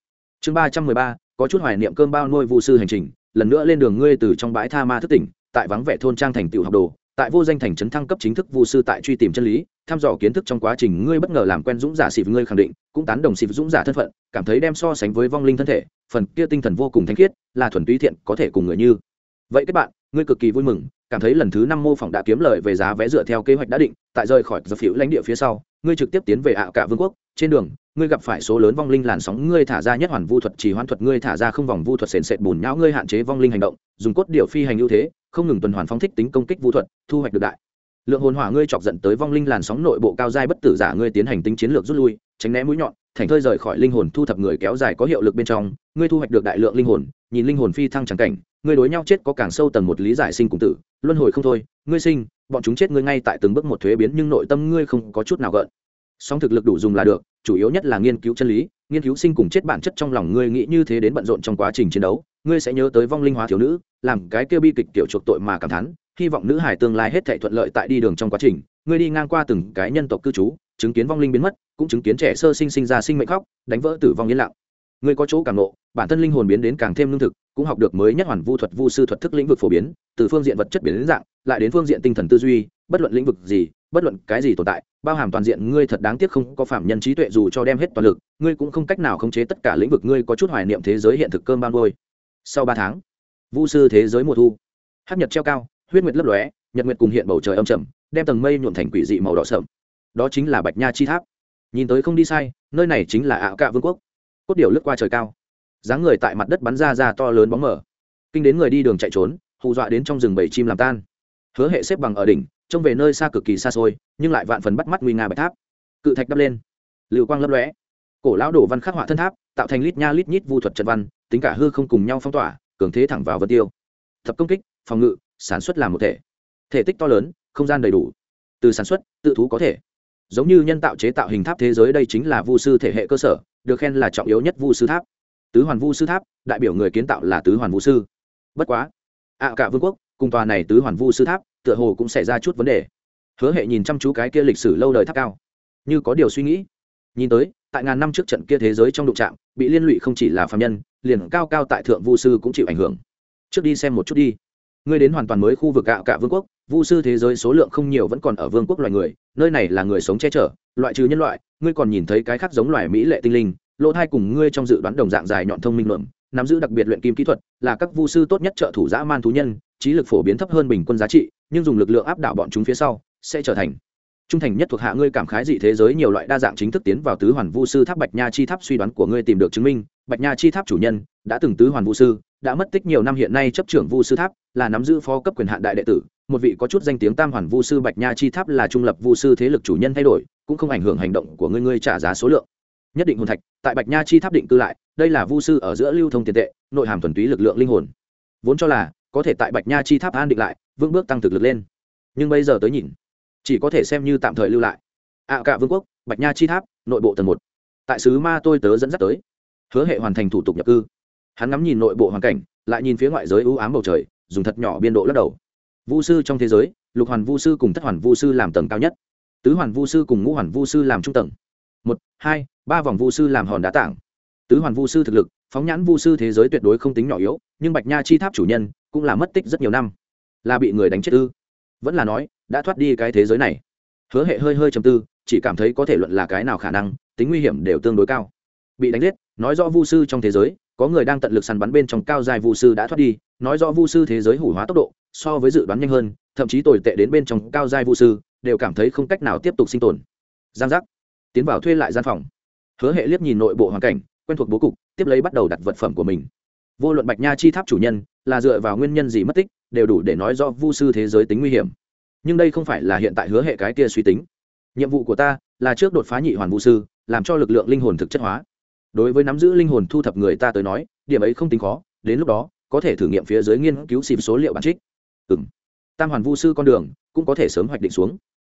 chương ba trăm mười ba, có chút hoài niệm cơm bao nuôi vụ sư hành trình, lần nữa lên đường ngươi từ trong bãi tha ma thức tỉnh, tại vắng vẻ thôn trang thành tựu học đồ, tại vô danh thành trấn thăng cấp chính thức vụ sư tại truy tìm chân lý, thăm dò kiến thức trong quá trình ngươi bất ngờ làm quen dũng giả xịp ngươi khẳng định, cũng tán đồng xịp dũng giả thân phận, cảm thấy đem so sánh với vong linh thân thể, phần kia tinh thần vô cùng thanh khiết, là thuần túy thiện, có thể cùng người như. Vậy các bạn, ngươi cực kỳ vui mừng, cảm thấy lần thứ năm mô phỏng đã kiếm lời về giá vé dựa theo kế hoạch đã định, tại rời khỏi giật phiếu lãnh địa phía sau, ngươi trực tiếp tiến về ạ cả vương quốc, trên đường ngươi gặp phải số lớn vong linh làn sóng, ngươi thả ra nhất hoàn vu thuật chỉ hoãn thuật, ngươi thả ra không vòng vu thuật sền sệt bùn nhão, ngươi hạn chế vong linh hành động, dùng cốt điệu phi hành ưu thế, không ngừng tuần hoàn phóng thích tính công kích vu thuật, thu hoạch được đại. Lượng hồn hỏa ngươi chọc giận tới vong linh làn sóng nội bộ cao giai bất tử giả, ngươi tiến hành tính chiến lược rút lui, tránh né mũi nhọn, thành thơi rời khỏi linh hồn, thu thập người kéo dài có hiệu lực bên trong, ngươi thu hoạch được đại lượng linh hồn, nhìn linh hồn phi thăng trắng cảnh, ngươi đối nhau chết có càng sâu tầng một lý giải sinh cùng tử, luân hồi không thôi, ngươi sinh, bọn chúng chết ngươi ngay tại từng bước một thuế biến, nhưng nội tâm ngươi không có chút nào gợn song thực lực đủ dùng là được, chủ yếu nhất là nghiên cứu chân lý, nghiên cứu sinh cùng chết bản chất trong lòng ngươi nghĩ như thế đến bận rộn trong quá trình chiến đấu, ngươi sẽ nhớ tới vong linh hóa thiếu nữ, làm cái kêu bi kịch kiểu chuộc tội mà cảm thán, hy vọng nữ hải tương lai hết thảy thuận lợi tại đi đường trong quá trình, ngươi đi ngang qua từng cái nhân tộc cư trú, chứng kiến vong linh biến mất, cũng chứng kiến trẻ sơ sinh sinh ra sinh mệnh khóc, đánh vỡ tử vong yên lặng. Ngươi có chỗ cảm nộ bản thân linh hồn biến đến càng thêm lương thực, cũng học được mới nhất hoàn vu thuật vu sư thuật thức lĩnh vực phổ biến, từ phương diện vật chất biến đến dạng, lại đến phương diện tinh thần tư duy, bất luận lĩnh vực gì bất luận cái gì tồn tại, bao hàm toàn diện, ngươi thật đáng tiếc không có phạm nhân trí tuệ dù cho đem hết toàn lực, ngươi cũng không cách nào khống chế tất cả lĩnh vực, ngươi có chút hoài niệm thế giới hiện thực cơm ban ngôi sau ba tháng, vu sư thế giới mùa thu hát nhật treo cao, huyết nguyệt lấp lóe, nhật nguyệt cùng hiện bầu trời âm trầm, đem tầng mây nhuộm thành quỷ dị màu đỏ sậm. Đó chính là bạch nha chi tháp. Nhìn tới không đi sai, nơi này chính là ảo cạ vương quốc. Cốt điều lướt qua trời cao, dáng người tại mặt đất bắn ra ra to lớn bóng mở kinh đến người đi đường chạy trốn, hù dọa đến trong rừng bầy chim làm tan. Hứa hệ xếp bằng ở đỉnh trông về nơi xa cực kỳ xa xôi, nhưng lại vạn phần bắt mắt nguy nga bạch tháp. Cự thạch đắp lên. Lưu quang lấp lóe. Cổ lão đổ văn khắc họa thân tháp, tạo thành lít nha lít nhít vu thuật trận văn, tính cả hư không cùng nhau phong tỏa, cường thế thẳng vào vân tiêu. Thập công kích, phòng ngự, sản xuất làm một thể. Thể tích to lớn, không gian đầy đủ. Từ sản xuất, tự thú có thể. Giống như nhân tạo chế tạo hình tháp thế giới đây chính là vu sư thể hệ cơ sở, được khen là trọng yếu nhất vu sư tháp. Tứ hoàn vu sư tháp, đại biểu người kiến tạo là tứ hoàn vu sư. Bất quá, ạ cả vương quốc, cùng tòa này tứ hoàn vu sư tháp tựa hồ cũng xảy ra chút vấn đề. Hứa hệ nhìn chăm chú cái kia lịch sử lâu đời tháp cao. Như có điều suy nghĩ. Nhìn tới, tại ngàn năm trước trận kia thế giới trong đụng trạm bị liên lụy không chỉ là phạm nhân, liền cao cao tại thượng vu sư cũng chịu ảnh hưởng. Trước đi xem một chút đi. Ngươi đến hoàn toàn mới khu vực gạo cả vương quốc, vu sư thế giới số lượng không nhiều vẫn còn ở vương quốc loài người, nơi này là người sống che chở, loại trừ nhân loại, ngươi còn nhìn thấy cái khác giống loài mỹ lệ tinh linh, lỗ thai cùng ngươi trong dự đoán đồng dạng dài nhọn thông minh luận nắm giữ đặc biệt luyện kim kỹ thuật, là các vu sư tốt nhất trợ thủ dã man thú nhân, trí lực phổ biến thấp hơn bình quân giá trị, nhưng dùng lực lượng áp đảo bọn chúng phía sau, sẽ trở thành trung thành nhất thuộc hạ ngươi cảm khái dị thế giới nhiều loại đa dạng chính thức tiến vào tứ hoàn vu sư tháp bạch nha chi tháp suy đoán của ngươi tìm được chứng minh, bạch nha chi tháp chủ nhân đã từng tứ hoàn vu sư, đã mất tích nhiều năm hiện nay chấp trưởng vu sư tháp, là nắm giữ phó cấp quyền hạn đại đệ tử, một vị có chút danh tiếng tam hoàn vu sư bạch nha chi tháp là trung lập vu sư thế lực chủ nhân thay đổi, cũng không ảnh hưởng hành động của ngươi ngươi trả giá số lượng nhất định hồn thạch tại bạch nha chi tháp định cư lại đây là vu sư ở giữa lưu thông tiền tệ nội hàm thuần túy lực lượng linh hồn. Vốn cho là có thể tại bạch nha chi tháp an định lại vững bước tăng thực lực lên. Nhưng bây giờ tới nhìn chỉ có thể xem như tạm thời lưu lại. Ạ à, cả vương quốc bạch nha chi tháp nội bộ tầng một. Tại sứ ma tôi tớ dẫn dắt tới hứa hệ hoàn thành thủ tục nhập cư. Hắn ngắm nhìn nội bộ hoàn cảnh lại nhìn phía ngoại giới ưu ám bầu trời dùng thật nhỏ biên độ lắc đầu. Vu sư trong thế giới lục hoàn vu sư cùng thất hoàn vu sư làm tầng cao nhất. Tứ hoàn vu sư cùng ngũ hoàn vu sư làm trung tầng một, hai, ba vòng vu sư làm hòn đá tảng. Tứ hoàn vu sư thực lực, phóng nhãn vu sư thế giới tuyệt đối không tính nhỏ yếu, nhưng bạch nha chi tháp chủ nhân cũng là mất tích rất nhiều năm. Là bị người đánh chết ư? Vẫn là nói, đã thoát đi cái thế giới này. Hứa hệ hơi hơi chầm tư, chỉ cảm thấy có thể luận là cái nào khả năng, tính nguy hiểm đều tương đối cao. Bị đánh giết, nói rõ vu sư trong thế giới, có người đang tận lực săn bắn bên trong cao dài vu sư đã thoát đi, nói rõ vu sư thế giới hủ hóa tốc độ, so với dự đoán nhanh hơn, thậm chí tồi tệ đến bên trong cao dài vu sư, đều cảm thấy không cách nào tiếp tục sinh tồn. Giang giác tiến vào thuê lại gian phòng. Hứa hệ liếc nhìn nội bộ hoàn cảnh, quen thuộc bố cục, tiếp lấy bắt đầu đặt vật phẩm của mình. Vô luận bạch nha chi tháp chủ nhân, là dựa vào nguyên nhân gì mất tích, đều đủ để nói do vu sư thế giới tính nguy hiểm. Nhưng đây không phải là hiện tại hứa hệ cái kia suy tính. Nhiệm vụ của ta là trước đột phá nhị hoàn vu sư, làm cho lực lượng linh hồn thực chất hóa. Đối với nắm giữ linh hồn thu thập người ta tới nói, điểm ấy không tính khó, đến lúc đó, có thể thử nghiệm phía dưới nghiên cứu xịp số liệu bản trích. Ừ m tam hoàn vu sư con đường cũng có thể sớm hoạch định xuống.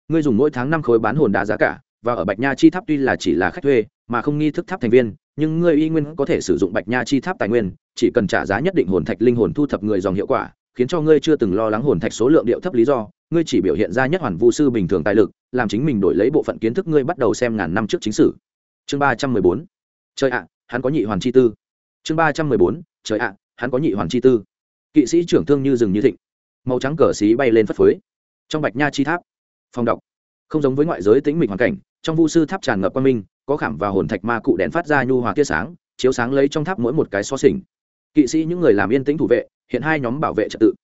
Ngươi dùng mỗi tháng năm khối bán hồn đá giá cả và ở bạch nha chi tháp tuy là chỉ là khách thuê, mà không nghi thức tháp thành viên, nhưng ngươi y nguyên có thể sử dụng bạch nha chi tháp tài nguyên, chỉ cần trả giá nhất định hồn thạch linh hồn thu thập người dòng hiệu quả, khiến cho ngươi chưa từng lo lắng hồn thạch số lượng điệu thấp lý do, ngươi chỉ biểu hiện ra nhất hoàn vu sư bình thường tài lực, làm chính mình đổi lấy bộ phận kiến thức ngươi bắt đầu xem ngàn năm trước chính sử. Chương ba trăm mười bốn. Trời ạ, hắn có nhị hoàn chi tư. Chương ba trăm mười bốn. Trời ạ, hắn có nhị hoàn chi tư. Kỵ sĩ trưởng thương như rừng như thịnh. Màu trắng cờ xí bay lên phất phới. Trong bạch nha chi tháp, phòng đọc. Không giống với ngoại giới tĩnh mịch hoàn cảnh trong vu sư tháp tràn ngập quang minh, có khảm và hồn thạch ma cụ đèn phát ra nhu hòa tia sáng, chiếu sáng lấy trong tháp mỗi một cái xó xỉnh. Kỵ sĩ những người làm yên tĩnh thủ vệ, hiện hai nhóm bảo vệ trật tự.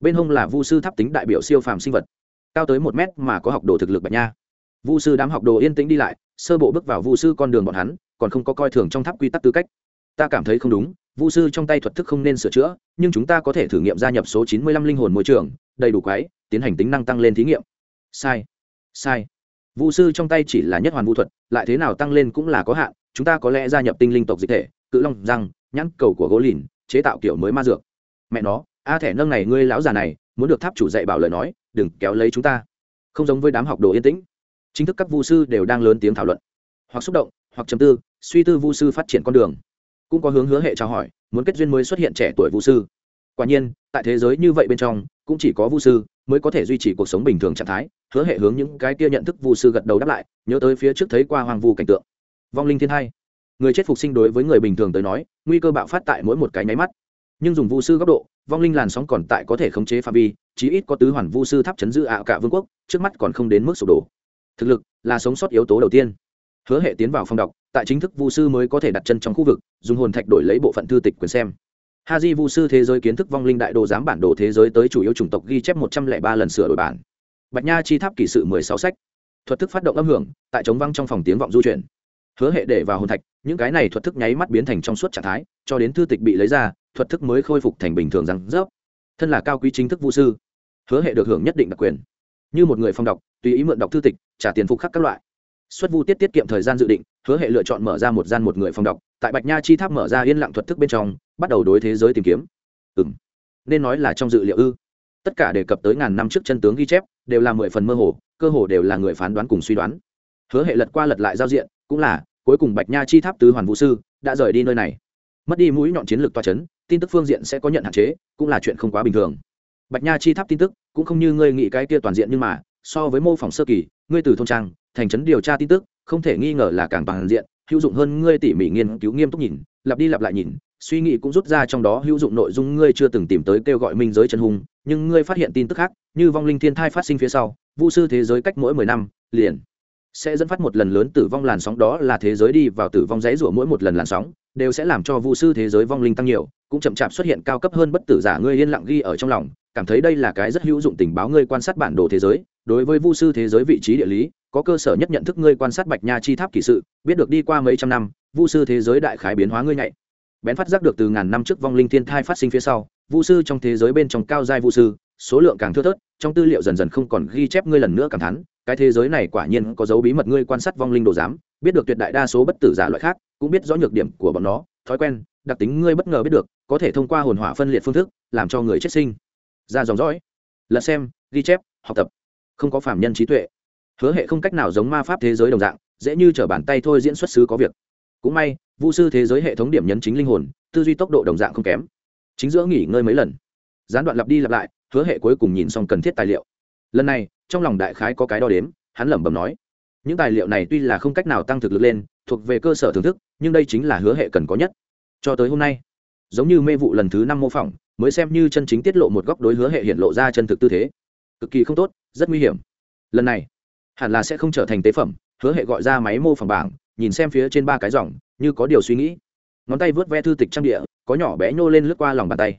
Bên hông là vu sư tháp tính đại biểu siêu phàm sinh vật, cao tới một mét mà có học đồ thực lực bạch nha. Vu sư đám học đồ yên tĩnh đi lại, sơ bộ bước vào vu sư con đường bọn hắn, còn không có coi thường trong tháp quy tắc tư cách. Ta cảm thấy không đúng, vu sư trong tay thuật thức không nên sửa chữa, nhưng chúng ta có thể thử nghiệm gia nhập số chín mươi lăm linh hồn môi trường, đầy đủ quái, tiến hành tính năng tăng lên thí nghiệm. Sai sai vu sư trong tay chỉ là nhất hoàn vũ thuật, lại thế nào tăng lên cũng là có hạn, chúng ta có lẽ gia nhập tinh linh tộc dịch thể, cự long, răng, nhãn cầu của gỗ lìn chế tạo kiểu mới ma dược. Mẹ nó, a thẻ nâng này ngươi lão già này, muốn được tháp chủ dạy bảo lời nói, đừng kéo lấy chúng ta. Không giống với đám học đồ yên tĩnh. Chính thức các vu sư đều đang lớn tiếng thảo luận. Hoặc xúc động, hoặc chầm tư, suy tư vu sư phát triển con đường. Cũng có hướng hứa hệ trao hỏi, muốn kết duyên mới xuất hiện trẻ tuổi vu sư. Quả nhiên, tại thế giới như vậy bên trong, cũng chỉ có vu sư mới có thể duy trì cuộc sống bình thường trạng thái, hứa hệ hướng những cái kia nhận thức vu sư gật đầu đáp lại, nhớ tới phía trước thấy qua hoàng vu cảnh tượng. Vong linh thiên hai. Người chết phục sinh đối với người bình thường tới nói, nguy cơ bạo phát tại mỗi một cái nháy mắt. Nhưng dùng vu sư góc độ, vong linh làn sóng còn tại có thể khống chế phạm vi, chí ít có tứ hoàn vu sư tháp chấn giữ ảo cả vương quốc, trước mắt còn không đến mức sụp đổ. Thực lực là sống sót yếu tố đầu tiên. Hứa hệ tiến vào phòng đọc, tại chính thức vu sư mới có thể đặt chân trong khu vực, dùng hồn thạch đổi lấy bộ phận thư tịch quyền xem ha di vu sư thế giới kiến thức vong linh đại đồ giám bản đồ thế giới tới chủ yếu chủng tộc ghi chép một trăm lẻ ba lần sửa đổi bản. Bạch nha chi tháp kỷ sự mười sáu sách. Thuật thức phát động âm hưởng, tại chống văng trong phòng tiếng vọng du chuyển. Hứa hệ để vào hồn thạch, những cái này thuật thức nháy mắt biến thành trong suốt trạng thái, cho đến thư tịch bị lấy ra, thuật thức mới khôi phục thành bình thường rằng rớp. Thân là cao quý chính thức vũ sư, hứa hệ được hưởng nhất định đặc quyền. Như một người phong đọc, tùy ý mượn đọc thư tịch, trả tiền phục khắc các loại. Xuất vu tiết tiết kiệm thời gian dự định, hứa hệ lựa chọn mở ra một gian một người phong đọc, tại bạch nha chi tháp mở ra yên lặng thuật thức bên trong bắt đầu đối thế giới tìm kiếm. Ừ m nên nói là trong dự liệu ư. Tất cả đề cập tới ngàn năm trước chân tướng ghi chép, đều là mười phần mơ hồ, cơ hồ đều là người phán đoán cùng suy đoán. Hứa hệ lật qua lật lại giao diện, cũng là, cuối cùng bạch nha chi tháp tứ hoàn vũ sư đã rời đi nơi này. Mất đi mũi nhọn chiến lược toa c h ấ n tin tức phương diện sẽ có nhận hạn chế, cũng là chuyện không quá bình thường. Bạch nha chi tháp tin tức, cũng không như ngươi nghĩ cái kia toàn diện nhưng mà, so với mô phỏng sơ kỳ, ngươi từ thôn trang, thành trấn điều tra tin tức, không thể nghi ngờ là càng toàn diện, hữu dụng hơn ngươi tỉ mỉ nghiên cứu nghiêm túc nhìn, lặp đi lặp lại nhìn suy nghĩ cũng rút ra trong đó hữu dụng nội dung ngươi chưa từng tìm tới kêu gọi minh giới chân hùng nhưng ngươi phát hiện tin tức khác, như vong linh thiên thai phát sinh phía sau, vu sư thế giới cách mỗi mười năm, liền sẽ dẫn phát một lần lớn tử vong làn sóng, đó là thế giới đi vào tử vong rẽ rủa mỗi một lần làn sóng, đều sẽ làm cho vu sư thế giới vong linh tăng nhiều, cũng chậm chạp xuất hiện cao cấp hơn bất tử giả ngươi yên lặng ghi ở trong lòng, cảm thấy đây là cái rất hữu dụng tình báo ngươi quan sát bản đồ thế giới, đối với vu sư thế giới vị trí địa lý, có cơ sở nhất nhận thức ngươi quan sát bạch nha chi tháp kỳ sự, biết được đi qua mấy trăm năm, vu sư thế giới đại khái biến hóa ngươi nhạy bén phát giác được từ ngàn năm trước vong linh thiên thai phát sinh phía sau vũ sư trong thế giới bên trong cao giai vũ sư, số lượng càng thưa thớt, trong tư liệu dần dần không còn ghi chép ngươi lần nữa cảm thán, cái thế giới này quả nhiên có dấu bí mật ngươi quan sát vong linh đồ giám, biết được tuyệt đại đa số bất tử giả loại khác, cũng biết rõ nhược điểm của bọn nó, thói quen, đặc tính ngươi bất ngờ biết được, có thể thông qua hồn hỏa phân liệt phương thức, làm cho người chết sinh. Ra dòng dõi. Lật xem, ghi chép, học tập. Không có phạm nhân trí tuệ. Hứa hệ không cách nào giống ma pháp thế giới đồng dạng, dễ như t bàn tay thôi diễn xuất xứ có việc cũng may, vu sư thế giới hệ thống điểm nhấn chính linh hồn, tư duy tốc độ đồng dạng không kém. Chính giữa nghỉ ngơi mấy lần. Gián đoạn lặp đi lặp lại, hứa hệ cuối cùng nhìn xong cần thiết tài liệu. Lần này, trong lòng đại khái có cái đo đếm, hắn lẩm bẩm nói. Những tài liệu này tuy là không cách nào tăng thực lực lên, thuộc về cơ sở thưởng thức, nhưng đây chính là hứa hệ cần có nhất. Cho tới hôm nay, giống như mê vụ lần thứ năm mô phỏng, mới xem như chân chính tiết lộ một góc đối hứa hệ hiện lộ ra chân thực tư thế. Cực kỳ không tốt, rất nguy hiểm. Lần này, hẳn là sẽ không trở thành tế phẩm, hứa hệ gọi ra máy mô phỏng bảng nhìn xem phía trên ba cái dòng, như có điều suy nghĩ. Ngón tay vớt ve thư tịch trang địa, có nhỏ bé nhô lên lướt qua lòng bàn tay.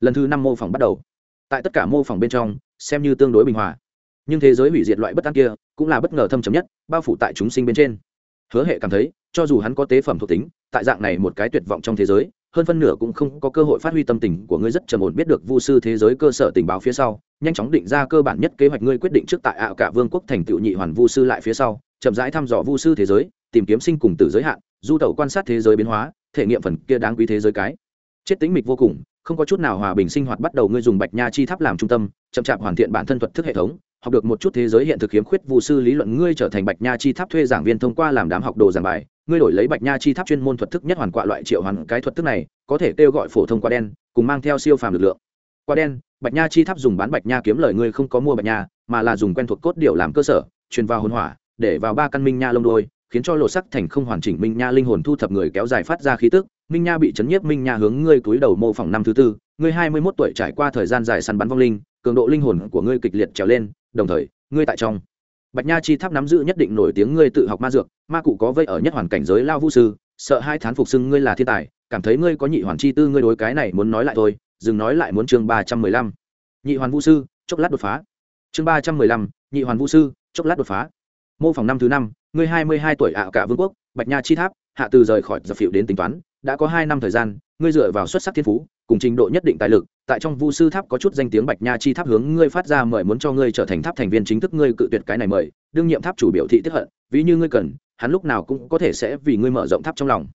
Lần thứ năm mô phỏng bắt đầu. Tại tất cả mô phỏng bên trong, xem như tương đối bình hòa. Nhưng thế giới hủy diệt loại bất an kia, cũng là bất ngờ thâm trầm nhất, bao phủ tại chúng sinh bên trên. Hứa hệ cảm thấy, cho dù hắn có tế phẩm thuộc tính, tại dạng này một cái tuyệt vọng trong thế giới, hơn phân nửa cũng không có cơ hội phát huy tâm tình của ngươi rất trầm ổn biết được vu sư thế giới cơ sở tình báo phía sau, nhanh chóng định ra cơ bản nhất kế hoạch ngươi quyết định trước tại ảo cả vương quốc thành tựu nhị hoàn vu sư lại phía sau, chậm rãi thăm dò vu sư thế giới tìm kiếm sinh cùng tử giới hạn, du tẩu quan sát thế giới biến hóa, thể nghiệm phần kia đáng quý thế giới cái. Chết tính mịch vô cùng, không có chút nào hòa bình sinh hoạt bắt đầu ngươi dùng bạch nha chi tháp làm trung tâm, chậm chạp hoàn thiện bản thân thuật thức hệ thống, học được một chút thế giới hiện thực hiếm khuyết vụ sư lý luận ngươi trở thành bạch nha chi tháp thuê giảng viên thông qua làm đám học đồ giảng bài, ngươi đổi lấy bạch nha chi tháp chuyên môn thuật thức nhất hoàn quạ loại triệu hoàn cái thuật thức này, có thể kêu gọi phổ thông qua đen, cùng mang theo siêu phàm lực lượng. Qua đen, bạch nha chi tháp dùng bán bạch nha kiếm lời ngươi không có mua bạch nha, mà là dùng quen thuộc cốt điệu làm cơ sở, truyền vào hồn hỏa, để vào ba căn minh nha lông đôi khiến cho lột sắc thành không hoàn chỉnh minh nha linh hồn thu thập người kéo dài phát ra khí tức. Minh nha bị chấn nhiếp, minh nha hướng ngươi túi đầu mô phỏng năm thứ tư. Ngươi hai mươi mốt tuổi trải qua thời gian dài săn bắn vong linh, cường độ linh hồn của ngươi kịch liệt trèo lên, đồng thời, ngươi tại trong bạch nha chi tháp nắm giữ nhất định nổi tiếng ngươi tự học ma dược, ma cụ có vây ở nhất hoàn cảnh giới lao vũ sư, sợ hai thán phục xưng ngươi là thiên tài, cảm thấy ngươi có nhị hoàn chi tư, ngươi đối cái này muốn nói lại thôi, dừng nói lại muốn chương ba trăm mười lăm. Nhị hoàn vũ sư, chốc lát đột phá. Chương ba trăm mười lăm, nhị hoàn vũ sư, chốc lát đột phá. Mô phỏng năm thứ năm ngươi hai mươi hai tuổi ạ cả vương quốc, bạch nha chi tháp, hạ từ rời khỏi dập phịu đến tính toán, đã có hai năm thời gian, ngươi dựa vào xuất sắc thiên phú, cùng trình độ nhất định tài lực, tại trong vu sư tháp có chút danh tiếng bạch nha chi tháp hướng ngươi phát ra mời muốn cho ngươi trở thành tháp thành viên chính thức ngươi cự tuyệt cái này mời, đương nhiệm tháp chủ biểu thị tiếp hận, ví như ngươi cần, hắn lúc nào cũng có thể sẽ vì ngươi mở rộng tháp trong lòng.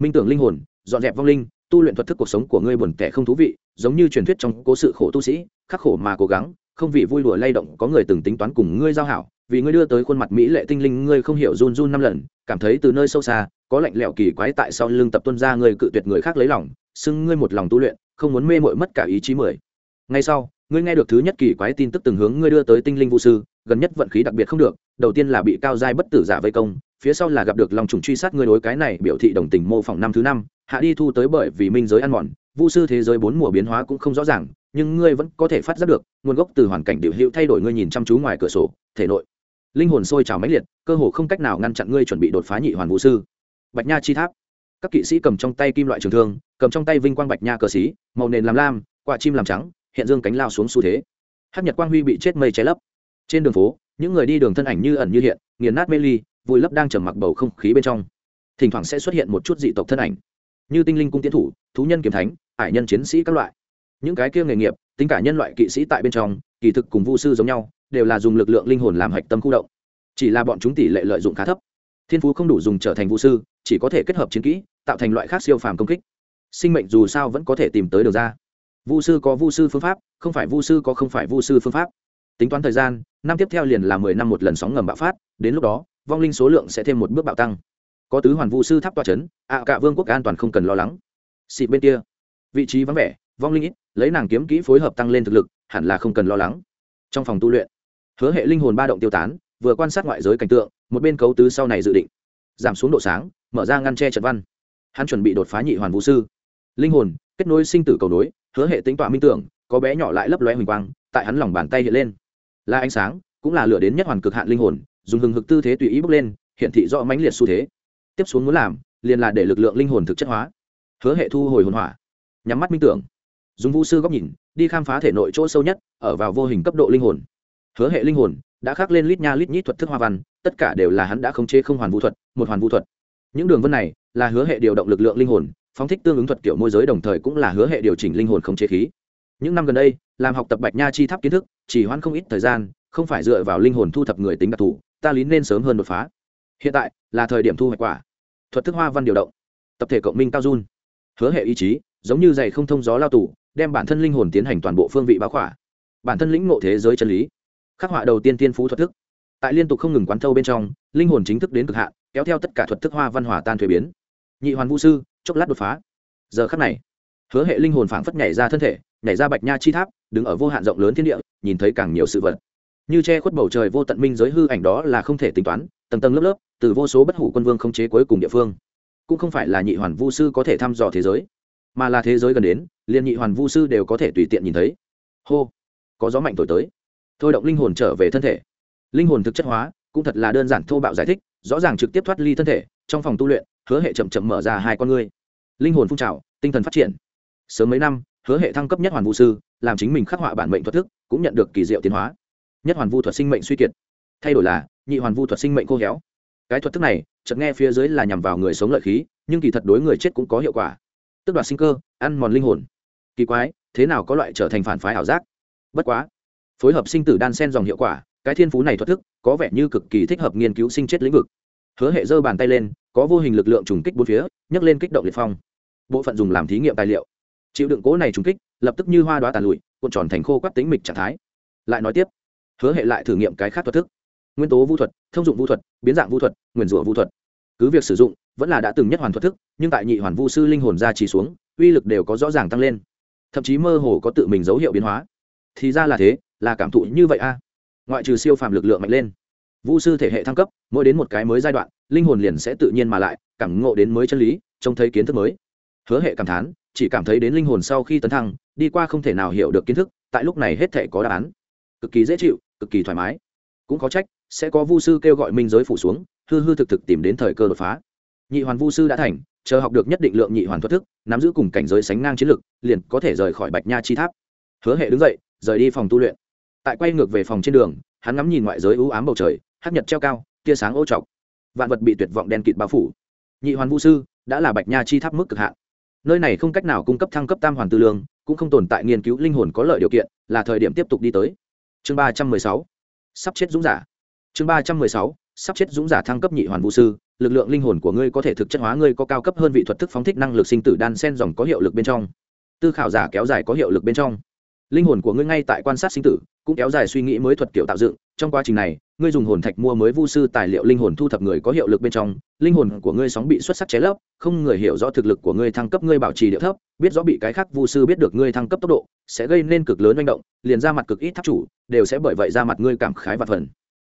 Minh tưởng linh hồn, dọn dẹp vong linh, tu luyện thuật thức cuộc sống của ngươi buồn tẻ không thú vị, giống như truyền thuyết trong cố sự khổ tu sĩ, khắc khổ mà cố gắng không vì vui đùa lay động, có người từng tính toán cùng ngươi giao hảo, vì ngươi đưa tới khuôn mặt mỹ lệ tinh linh, ngươi không hiểu run run năm lần, cảm thấy từ nơi sâu xa, có lạnh lẽo kỳ quái tại sau lưng tập tuân ra ngươi cự tuyệt người khác lấy lòng, xưng ngươi một lòng tu luyện, không muốn mê mội mất cả ý chí mười. Ngay sau, ngươi nghe được thứ nhất kỳ quái tin tức từng hướng ngươi đưa tới tinh linh vũ sư, gần nhất vận khí đặc biệt không được, đầu tiên là bị cao giai bất tử giả vây công, phía sau là gặp được lòng trùng truy sát ngươi đối cái này biểu thị đồng tình mô phỏng năm thứ năm, hạ đi thu tới bởi vì minh giới ăn mòn vũ sư thế giới bốn mùa biến hóa cũng không rõ ràng nhưng ngươi vẫn có thể phát giác được, nguồn gốc từ hoàn cảnh điều hữu thay đổi ngươi nhìn chăm chú ngoài cửa sổ, thể nội. Linh hồn sôi trào mãnh liệt, cơ hồ không cách nào ngăn chặn ngươi chuẩn bị đột phá nhị hoàn vũ sư. Bạch nha chi tháp. Các kỵ sĩ cầm trong tay kim loại trường thương, cầm trong tay vinh quang bạch nha cờ xí màu nền làm lam, quả chim làm trắng, hiện dương cánh lao xuống xu thế. Hát nhật quang huy bị chết mây cháy lấp. Trên đường phố, những người đi đường thân ảnh như ẩn như hiện, nghiền nát mê ly, vùi lấp đang trầm mặc bầu không khí bên trong. Thỉnh thoảng sẽ xuất hiện một chút dị tộc thân ảnh. Như tinh linh cung tiến thủ, thú nhân kiếm thánh, ải nhân chiến sĩ các loại những cái kia nghề nghiệp, tính cả nhân loại kỵ sĩ tại bên trong, kỳ thực cùng vu sư giống nhau, đều là dùng lực lượng linh hồn làm hạch tâm khu động. Chỉ là bọn chúng tỷ lệ lợi dụng khá thấp. Thiên phú không đủ dùng trở thành vu sư, chỉ có thể kết hợp chiến kỹ, tạo thành loại khác siêu phàm công kích. Sinh mệnh dù sao vẫn có thể tìm tới được ra. Vu sư có vu sư phương pháp, không phải vu sư có không phải vu sư phương pháp. Tính toán thời gian, năm tiếp theo liền là mười năm một lần sóng ngầm bạo phát, đến lúc đó, vong linh số lượng sẽ thêm một bước bạo tăng. Có tứ hoàn vu sư tháp toa c h ấ n ạ cả vương quốc an toàn không cần lo lắng. Xịt bên kia, vị trí vắng vẻ, vong linh ít lấy nàng kiếm kỹ phối hợp tăng lên thực lực, hẳn là không cần lo lắng. Trong phòng tu luyện, hứa hệ linh hồn ba động tiêu tán, vừa quan sát ngoại giới cảnh tượng, một bên cấu tứ sau này dự định. Giảm xuống độ sáng, mở ra ngăn tre trật văn. Hắn chuẩn bị đột phá nhị hoàn vũ sư. Linh hồn, kết nối sinh tử cầu nối, hứa hệ tính tọa minh tưởng, có bé nhỏ lại lấp loe huỳnh quang, tại hắn lòng bàn tay hiện lên. Là ánh sáng, cũng là lửa đến nhất hoàn cực hạn linh hồn, dùng hừng hực tư thế tùy ý bước lên hiện thị rõ mãnh liệt xu thế. Tiếp xuống muốn làm, liền là để lực lượng linh hồn thực chất hóa. Hứa hệ thu hồi hồn hỏa, nhắm mắt minh tưởng dùng vũ sư góc nhìn, đi khám phá thể nội chỗ sâu nhất, ở vào vô hình cấp độ linh hồn. Hứa hệ linh hồn đã khắc lên lít nha lít nhít thuật thức hoa văn, tất cả đều là hắn đã khống chế không hoàn vũ thuật, một hoàn vũ thuật. Những đường vân này là hứa hệ điều động lực lượng linh hồn, phóng thích tương ứng thuật kiểu môi giới đồng thời cũng là hứa hệ điều chỉnh linh hồn khống chế khí. Những năm gần đây, làm học tập bạch nha chi tháp kiến thức, chỉ hoãn không ít thời gian, không phải dựa vào linh hồn thu thập người tính đặc thù, ta lý nên sớm hơn đột phá. Hiện tại là thời điểm thu hoạch quả. Thuật thức hoa văn điều động. Tập thể cộng minh cao dun hứa hệ ý chí giống như giày không thông gió lao tù đem bản thân linh hồn tiến hành toàn bộ phương vị báo khỏa, bản thân lĩnh ngộ thế giới chân lý. Khắc họa đầu tiên tiên phú thuật thức. Tại liên tục không ngừng quán thâu bên trong, linh hồn chính thức đến cực hạn, kéo theo tất cả thuật thức hoa văn hòa tan thuế biến. Nhị hoàn vũ sư, chốc lát đột phá. Giờ khắc này, hứa hệ linh hồn phảng phất nhảy ra thân thể, nhảy ra bạch nha chi tháp, đứng ở vô hạn rộng lớn thiên địa, nhìn thấy càng nhiều sự vật. Như che khuất bầu trời vô tận minh giới hư ảnh đó là không thể tính toán, tầng tầng lớp lớp, từ vô số bất hủ quân vương không chế cuối cùng địa phương. Cũng không phải là nhị hoàn vu sư có thể thăm dò thế giới mà là thế giới gần đến, liền nhị hoàn vu sư đều có thể tùy tiện nhìn thấy. Hô, có gió mạnh thổi tới. Thôi động linh hồn trở về thân thể. Linh hồn thực chất hóa, cũng thật là đơn giản thô bạo giải thích, rõ ràng trực tiếp thoát ly thân thể, trong phòng tu luyện, hứa hệ chậm chậm mở ra hai con ngươi. Linh hồn phun trào, tinh thần phát triển. Sớm mấy năm, hứa hệ thăng cấp nhất hoàn vũ sư, làm chính mình khắc họa bản mệnh thuật thức, cũng nhận được kỳ diệu tiến hóa. Nhất hoàn vu thuật sinh mệnh suy kiệt. Thay đổi là, nhị hoàn vu thuật sinh mệnh khô héo. Cái thuật thức này, chợt nghe phía dưới là nhằm vào người sống lợi khí, nhưng kỳ thật đối người chết cũng có hiệu quả tức đoạt sinh cơ, ăn mòn linh hồn. Kỳ quái, thế nào có loại trở thành phản phái ảo giác? Bất quá, phối hợp sinh tử đan sen dòng hiệu quả, cái thiên phú này thuật thức, có vẻ như cực kỳ thích hợp nghiên cứu sinh chết lĩnh vực. Hứa hệ giơ bàn tay lên, có vô hình lực lượng trùng kích bốn phía, nhấc lên kích động liệt phong. Bộ phận dùng làm thí nghiệm tài liệu. Chịu đựng cố này trùng kích, lập tức như hoa đoá tàn lụi, cuộn tròn thành khô quắt tính mịch trạng thái. Lại nói tiếp, hứa hệ lại thử nghiệm cái khác thuật thức. Nguyên tố vũ thuật, thông dụng vũ thuật, biến dạng vũ thuật nguyền rủa vũ thuật cứ việc sử dụng, vẫn là đã từng nhất hoàn thuật thức, nhưng tại nhị hoàn Vu sư linh hồn ra chỉ xuống, uy lực đều có rõ ràng tăng lên. Thậm chí mơ hồ có tự mình dấu hiệu biến hóa. Thì ra là thế, là cảm thụ như vậy a. Ngoại trừ siêu phàm lực lượng mạnh lên, Vu sư thể hệ thăng cấp, mỗi đến một cái mới giai đoạn, linh hồn liền sẽ tự nhiên mà lại, cảm ngộ đến mới chân lý, trông thấy kiến thức mới. Hứa hệ cảm thán, chỉ cảm thấy đến linh hồn sau khi tấn thăng, đi qua không thể nào hiểu được kiến thức, tại lúc này hết thể có đáp án. Cực kỳ dễ chịu, cực kỳ thoải mái. Cũng có trách, sẽ có vu sư kêu gọi minh giới phủ xuống hư hư thực thực tìm đến thời cơ đột phá. Nhị hoàn vu sư đã thành, chờ học được nhất định lượng nhị hoàn thoát thức, nắm giữ cùng cảnh giới sánh ngang chiến lực, liền có thể rời khỏi bạch nha chi tháp. Hứa hệ đứng dậy, rời đi phòng tu luyện. Tại quay ngược về phòng trên đường, hắn ngắm nhìn ngoại giới ưu ám bầu trời, hắc nhật treo cao, tia sáng ô trọc. Vạn vật bị tuyệt vọng đen kịt bao phủ. Nhị hoàn vu sư đã là bạch nha chi tháp mức cực hạn. Nơi này không cách nào cung cấp thăng cấp tam hoàn tư lương, cũng không tồn tại nghiên cứu linh hồn có lợi điều kiện, là thời điểm tiếp tục đi tới. Chương ba trăm mười sáu. Sắp chết dũng giả. Chương ba trăm mười sáu sắp chết dũng giả thăng cấp nhị hoàn vũ sư, lực lượng linh hồn của ngươi có thể thực chất hóa ngươi có cao cấp hơn vị thuật thức phóng thích năng lực sinh tử đan sen dòng có hiệu lực bên trong. Tư khảo giả kéo dài có hiệu lực bên trong. Linh hồn của ngươi ngay tại quan sát sinh tử, cũng kéo dài suy nghĩ mới thuật kiểu tạo dựng. Trong quá trình này, ngươi dùng hồn thạch mua mới vu sư tài liệu linh hồn thu thập người có hiệu lực bên trong. Linh hồn của ngươi sóng bị xuất sắc chế lấp, không người hiểu rõ thực lực của ngươi thăng cấp ngươi bảo trì địa thấp, biết rõ bị cái khác vu sư biết được ngươi thăng cấp tốc độ, sẽ gây nên cực lớn manh động, liền ra mặt cực ít tháp chủ, đều sẽ bởi vậy ra mặt ngươi cảm khái và phần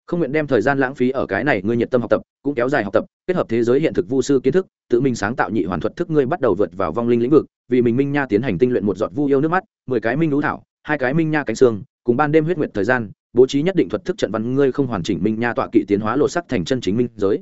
không nguyện đem thời gian lãng phí ở cái này ngươi nhiệt tâm học tập cũng kéo dài học tập kết hợp thế giới hiện thực vu sư kiến thức tự mình sáng tạo nhị hoàn thuật thức ngươi bắt đầu vượt vào vong linh lĩnh vực vì mình minh nha tiến hành tinh luyện một giọt vu yêu nước mắt mười cái minh lũ thảo hai cái minh nha cánh xương cùng ban đêm huyết nguyệt thời gian bố trí nhất định thuật thức trận văn ngươi không hoàn chỉnh minh nha tọa kỵ tiến hóa lộ sắc thành chân chính minh giới.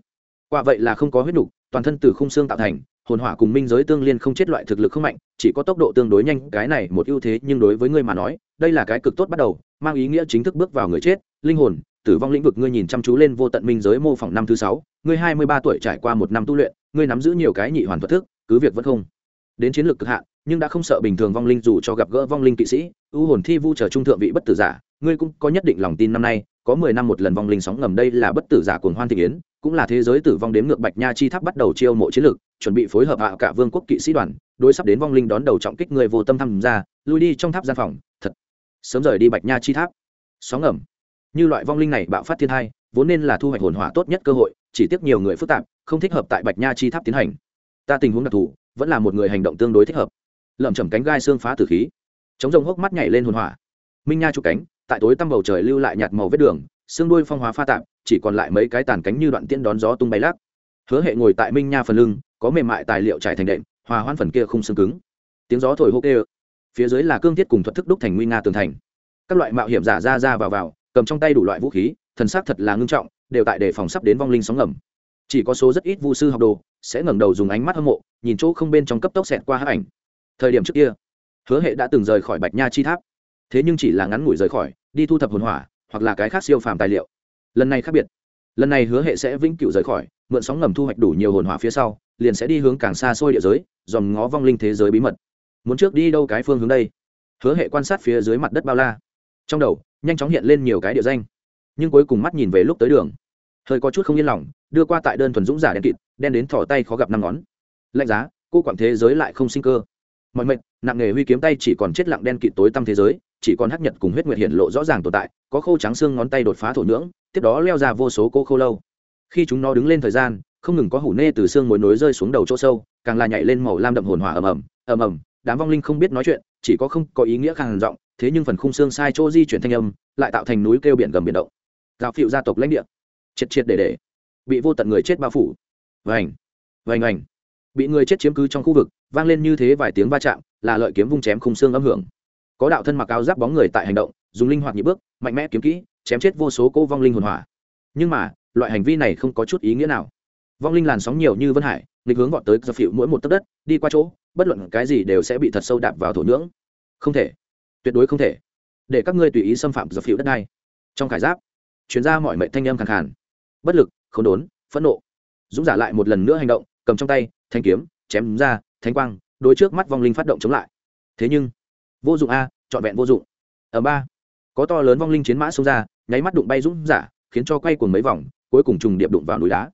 Quả vậy là không có huyết đủ, toàn thân từ khung xương tạo thành hồn hỏa cùng minh giới tương liên không chết loại thực lực không mạnh chỉ có tốc độ tương đối nhanh cái này một ưu thế nhưng đối với ngươi mà nói đây là cái cực tốt bắt đầu mang ý nghĩa chính thức bước vào người chết linh hồn tử vong lĩnh vực ngươi nhìn chăm chú lên vô tận minh giới mô phỏng năm thứ sáu, ngươi hai mươi ba tuổi trải qua một năm tu luyện, ngươi nắm giữ nhiều cái nhị hoàn thuật thức, cứ việc vẫn không đến chiến lược cực hạn, nhưng đã không sợ bình thường vong linh dù cho gặp gỡ vong linh kỵ sĩ, ưu hồn thi vu chờ trung thượng vị bất tử giả, ngươi cũng có nhất định lòng tin năm nay, có mười năm một lần vong linh sóng ngầm đây là bất tử giả cuồng hoan thị yến cũng là thế giới tử vong đếm ngược bạch nha chi tháp bắt đầu chiêu mộ chiến lược, chuẩn bị phối hợp hạ cả vương quốc kỵ sĩ đoàn, đối sắp đến vong linh đón đầu trọng kích người vô tâm tham gia, lui đi trong tháp gian phòng, thật, sớm rời đi bạch nha chi tháp. Sóng ngầm như loại vong linh này bạo phát thiên hai vốn nên là thu hoạch hồn hỏa tốt nhất cơ hội, chỉ tiếc nhiều người phức tạp, không thích hợp tại bạch nha chi tháp tiến hành. Ta tình huống đặc thù, vẫn là một người hành động tương đối thích hợp. Lẩm chẩm cánh gai xương phá tử khí. Chống rồng hốc mắt nhảy lên hồn hỏa. Minh nha chụp cánh, tại tối tăm bầu trời lưu lại nhạt màu vết đường, xương đuôi phong hóa pha tạp, chỉ còn lại mấy cái tàn cánh như đoạn tiễn đón gió tung bay lắc. Hứa hệ ngồi tại minh nha phần lưng, có mềm mại tài liệu trải thành đệm, hòa hoan phần kia không xương cứng. Tiếng gió thổi hô kê phía dưới là cương thiết cùng thuật thức đúc thành nguy nga tường thành. Các loại mạo hiểm giả ra ra vào vào cầm trong tay đủ loại vũ khí, thần sắc thật là ngưng trọng, đều tại đề phòng sắp đến vong linh sóng ngầm. Chỉ có số rất ít vu sư học đồ sẽ ngẩng đầu dùng ánh mắt hâm mộ, nhìn chỗ không bên trong cấp tốc xẹt qua hát ảnh. Thời điểm trước kia, hứa hệ đã từng rời khỏi bạch nha chi tháp. Thế nhưng chỉ là ngắn ngủi rời khỏi, đi thu thập hồn hỏa, hoặc là cái khác siêu phàm tài liệu. Lần này khác biệt. Lần này hứa hệ sẽ vĩnh cửu rời khỏi, mượn sóng ngầm thu hoạch đủ nhiều hồn hỏa phía sau, liền sẽ đi hướng càng xa xôi địa giới, dòm ngó vong linh thế giới bí mật. Muốn trước đi đâu cái phương hướng đây? Hứa hệ quan sát phía dưới mặt đất bao la trong đầu, nhanh chóng hiện lên nhiều cái địa danh. Nhưng cuối cùng mắt nhìn về lúc tới đường. Hơi có chút không yên lòng, đưa qua tại đơn thuần dũng giả đen kịt, đen đến thỏ tay khó gặp năm ngón. Lạnh giá, cô quảng thế giới lại không sinh cơ. Mọi mệnh, nặng nghề huy kiếm tay chỉ còn chết lặng đen kịt tối tăm thế giới, chỉ còn hắc nhật cùng huyết nguyệt hiện lộ rõ ràng tồn tại, có khâu trắng xương ngón tay đột phá thổ nhưỡng, tiếp đó leo ra vô số cô khô lâu. Khi chúng nó đứng lên thời gian, không ngừng có hủ nê từ xương mối nối rơi xuống đầu chỗ sâu, càng là nhảy lên màu lam đậm hồn hỏa ầm ầm ầm ầm, đám vong linh không biết nói chuyện, chỉ có không có ý nghĩa khàn giọng thế nhưng phần khung xương sai chỗ di chuyển thanh âm lại tạo thành núi kêu biển gầm biển động. Gạo phịu gia tộc lãnh địa. Triệt triệt để để. Bị vô tận người chết bao phủ. Vành vành ảnh bị người chết chiếm cứ trong khu vực, vang lên như thế vài tiếng va chạm, là lợi kiếm vung chém khung xương âm hưởng. Có đạo thân mặc áo giáp bóng người tại hành động, dùng linh hoạt nhị bước, mạnh mẽ kiếm kỹ, chém chết vô số cô vong linh hồn hỏa. Nhưng mà, loại hành vi này không có chút ý nghĩa nào. Vong linh làn sóng nhiều như vân hải, nghịch hướng gọn tới dập phịu mỗi một tấc đất, đi qua chỗ, bất luận cái gì đều sẽ bị thật sâu đạp vào thổ nhưỡng. Không thể tuyệt đối không thể. Để các ngươi tùy ý xâm phạm dập phịu đất này trong khải giáp chuyến ra mọi mệnh thanh âm khẳng khàn. Bất lực không đốn, phẫn nộ. Dũng giả lại một lần nữa hành động, cầm trong tay, thanh kiếm, chém ra, thanh quang, đôi trước mắt vong linh phát động chống lại. Thế nhưng, vô dụng a, trọn vẹn vô dụng. Ở ba, có to lớn vong linh chiến mã xông ra, nháy mắt đụng bay dũng giả, khiến cho quay cuồng mấy vòng, cuối cùng trùng điệp đụng vào núi đá.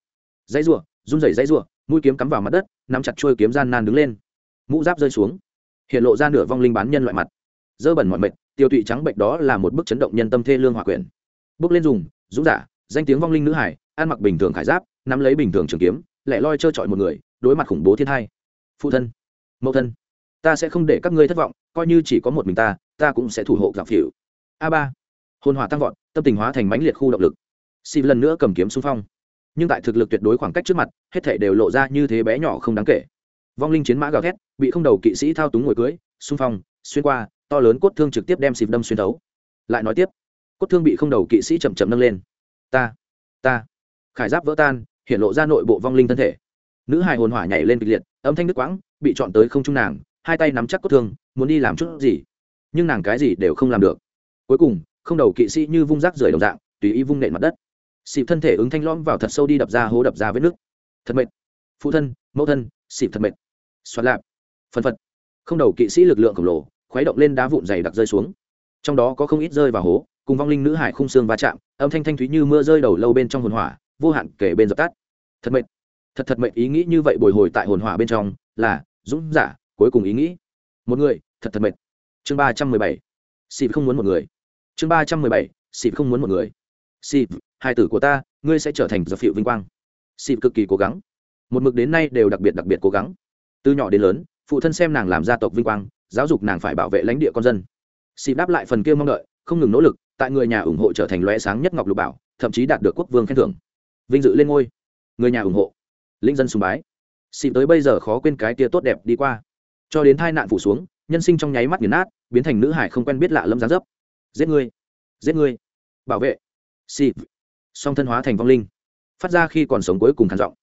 Dãy rùa run rẩy dãy rùa mũi kiếm cắm vào mặt đất, nắm chặt trôi kiếm gian nan đứng lên. Mũ giáp rơi xuống, hiện lộ ra nửa vong linh bán nhân loại mặt dơ bẩn mọi mệt, tiêu tụy trắng bệnh đó là một bức chấn động nhân tâm thê lương hòa quyển. Bước lên dùng, dũng giả, danh tiếng vong linh nữ hải, ăn mặc bình thường khải giáp, nắm lấy bình thường trường kiếm, lẻ loi trơ trọi một người, đối mặt khủng bố thiên hai. Phụ thân, mẫu thân, ta sẽ không để các ngươi thất vọng, coi như chỉ có một mình ta ta cũng sẽ thủ hộ gặp phỉu. A ba hồn hỏa tăng vọt, tâm tình hóa thành mãnh liệt khu động lực. Xì lần nữa cầm kiếm xung phong. Nhưng tại thực lực tuyệt đối khoảng cách trước mặt, hết thể đều lộ ra như thế bé nhỏ không đáng kể. Vong linh chiến mã gào thét, bị không đầu kỵ sĩ thao túng ngồi cưới, xung phong, xuyên qua to lớn cốt thương trực tiếp đem xịp đâm xuyên thấu. Lại nói tiếp, cốt thương bị không đầu kỵ sĩ chậm chậm nâng lên. Ta ta. Khải giáp vỡ tan, hiện lộ ra nội bộ vong linh thân thể. Nữ hài hồn hỏa nhảy lên kịch liệt, âm thanh nước quãng, bị chọn tới không trung nàng, hai tay nắm chắc cốt thương, muốn đi làm chút gì. Nhưng nàng cái gì đều không làm được. Cuối cùng, không đầu kỵ sĩ như vung rác rời đồng dạng, tùy ý vung nện mặt đất. Xịp thân thể ứng thanh lõm vào thật sâu đi đập ra hố đập ra vết nước. Thật mệt. Phụ thân, mẫu thân xịp thật mệt. Xoát lạp. Phân phật. Không đầu kỵ sĩ lực lượng khổng lồ khuấy động lên đá vụn dày đặc rơi xuống. Trong đó có không ít rơi vào hố, cùng vong linh nữ hải khung xương va chạm, âm thanh thanh thúy như mưa rơi đầu lâu bên trong hồn hỏa, vô hạn kể bên dập tắt. Thật mệt, thật thật mệt, ý nghĩ như vậy bồi hồi tại hồn hỏa bên trong, là, dũng giả, cuối cùng ý nghĩ. Một người, thật thật mệt. Chương ba trăm mười bảy. Xịp không muốn một người. Chương ba trăm mười bảy. Xịp không muốn một người. Xịp hai tử của ta, ngươi sẽ trở thành giật phiệu vinh quang. Xịp cực kỳ cố gắng. Một mực đến nay đều đặc biệt đặc biệt cố gắng. Từ nhỏ đến lớn, phụ thân xem nàng làm gia tộc vinh quang giáo dục nàng phải bảo vệ lãnh địa con dân. Xịp đáp lại phần kia mong đợi không ngừng nỗ lực tại người nhà ủng hộ trở thành lóe sáng nhất ngọc lục bảo thậm chí đạt được quốc vương khen thưởng. Vinh dự lên ngôi. Người nhà ủng hộ. Linh dân sùng bái. Xịp tới bây giờ khó quên cái tia tốt đẹp đi qua. Cho đến tai nạn phủ xuống nhân sinh trong nháy mắt nghiền nát biến thành nữ hải không quen biết lạ lâm giá dấp. Giết người, giết người, bảo vệ. Xịp song thân hóa thành vong linh. Phát ra khi còn sống cuối cùng khản giọng.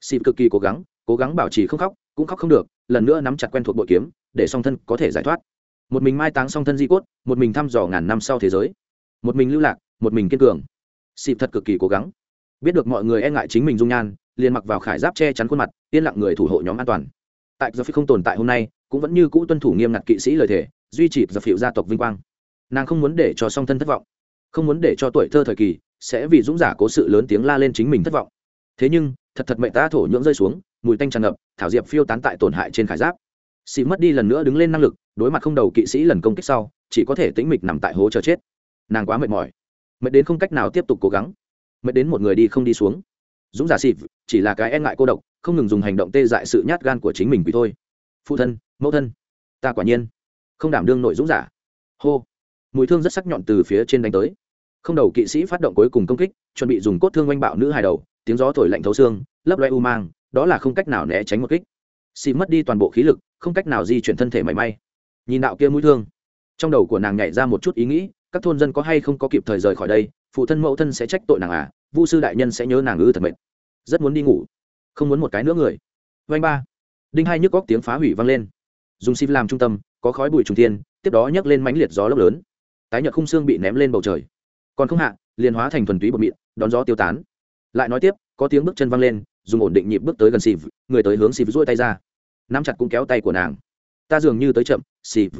Xịp cực kỳ cố gắng cố gắng bảo trì không khóc cũng khóc không được, lần nữa nắm chặt quen thuộc bội kiếm, để song thân có thể giải thoát. Một mình mai táng song thân di cốt, một mình thăm dò ngàn năm sau thế giới. Một mình lưu lạc, một mình kiên cường. Xịp thật cực kỳ cố gắng. Biết được mọi người e ngại chính mình dung nhan, liền mặc vào khải giáp che chắn khuôn mặt, yên lặng người thủ hộ nhóm an toàn. Tại giờ phi không tồn tại hôm nay, cũng vẫn như cũ tuân thủ nghiêm ngặt kỵ sĩ lời thề, duy trì giờ phiệu gia tộc vinh quang. Nàng không muốn để cho song thân thất vọng. Không muốn để cho tuổi thơ thời kỳ sẽ vì dũng giả cố sự lớn tiếng la lên chính mình thất vọng. Thế nhưng, thật thật mẹ ta thổ nhưỡng rơi xuống mùi tanh tràn ngập, thảo diệp phiêu tán tại tổn hại trên khải giáp. Xì mất đi lần nữa đứng lên năng lực, đối mặt không đầu kỵ sĩ lần công kích sau, chỉ có thể tĩnh mịch nằm tại hố chờ chết. Nàng quá mệt mỏi. Mệt đến không cách nào tiếp tục cố gắng. Mệt đến một người đi không đi xuống. Dũng giả xịt, chỉ là cái e ngại cô độc, không ngừng dùng hành động tê dại sự nhát gan của chính mình vì thôi. Phụ thân, mẫu thân, ta quả nhiên không đảm đương nội dũng giả. Hô. Mùi thương rất sắc nhọn từ phía trên đánh tới. Không đầu kỵ sĩ phát động cuối cùng công kích, chuẩn bị dùng cốt thương oanh bạo nữ hài đầu, tiếng gió thổi lạnh thấu xương, lấp loe u mang đó là không cách nào né tránh một kích. Xì mất đi toàn bộ khí lực, không cách nào di chuyển thân thể mảy may. Nhìn đạo kia mũi thương, trong đầu của nàng nhảy ra một chút ý nghĩ, các thôn dân có hay không có kịp thời rời khỏi đây, phụ thân mẫu thân sẽ trách tội nàng à vu sư đại nhân sẽ nhớ nàng ư thật mệt. Rất muốn đi ngủ, không muốn một cái nữa người. Vanh ba, đinh hai nhức góc tiếng phá hủy vang lên. Dùng xịp làm trung tâm, có khói bụi trung thiên, tiếp đó nhấc lên mãnh liệt gió lốc lớn. Tái nhợt khung xương bị ném lên bầu trời. Còn không hạ, liền hóa thành thuần túy bột mịn, đón gió tiêu tán. Lại nói tiếp, có tiếng bước chân vang lên dùng ổn định nhịp bước tới gần xịp người tới hướng xịp ruôi tay ra. Nắm chặt cũng kéo tay của nàng. Ta dường như tới chậm xịp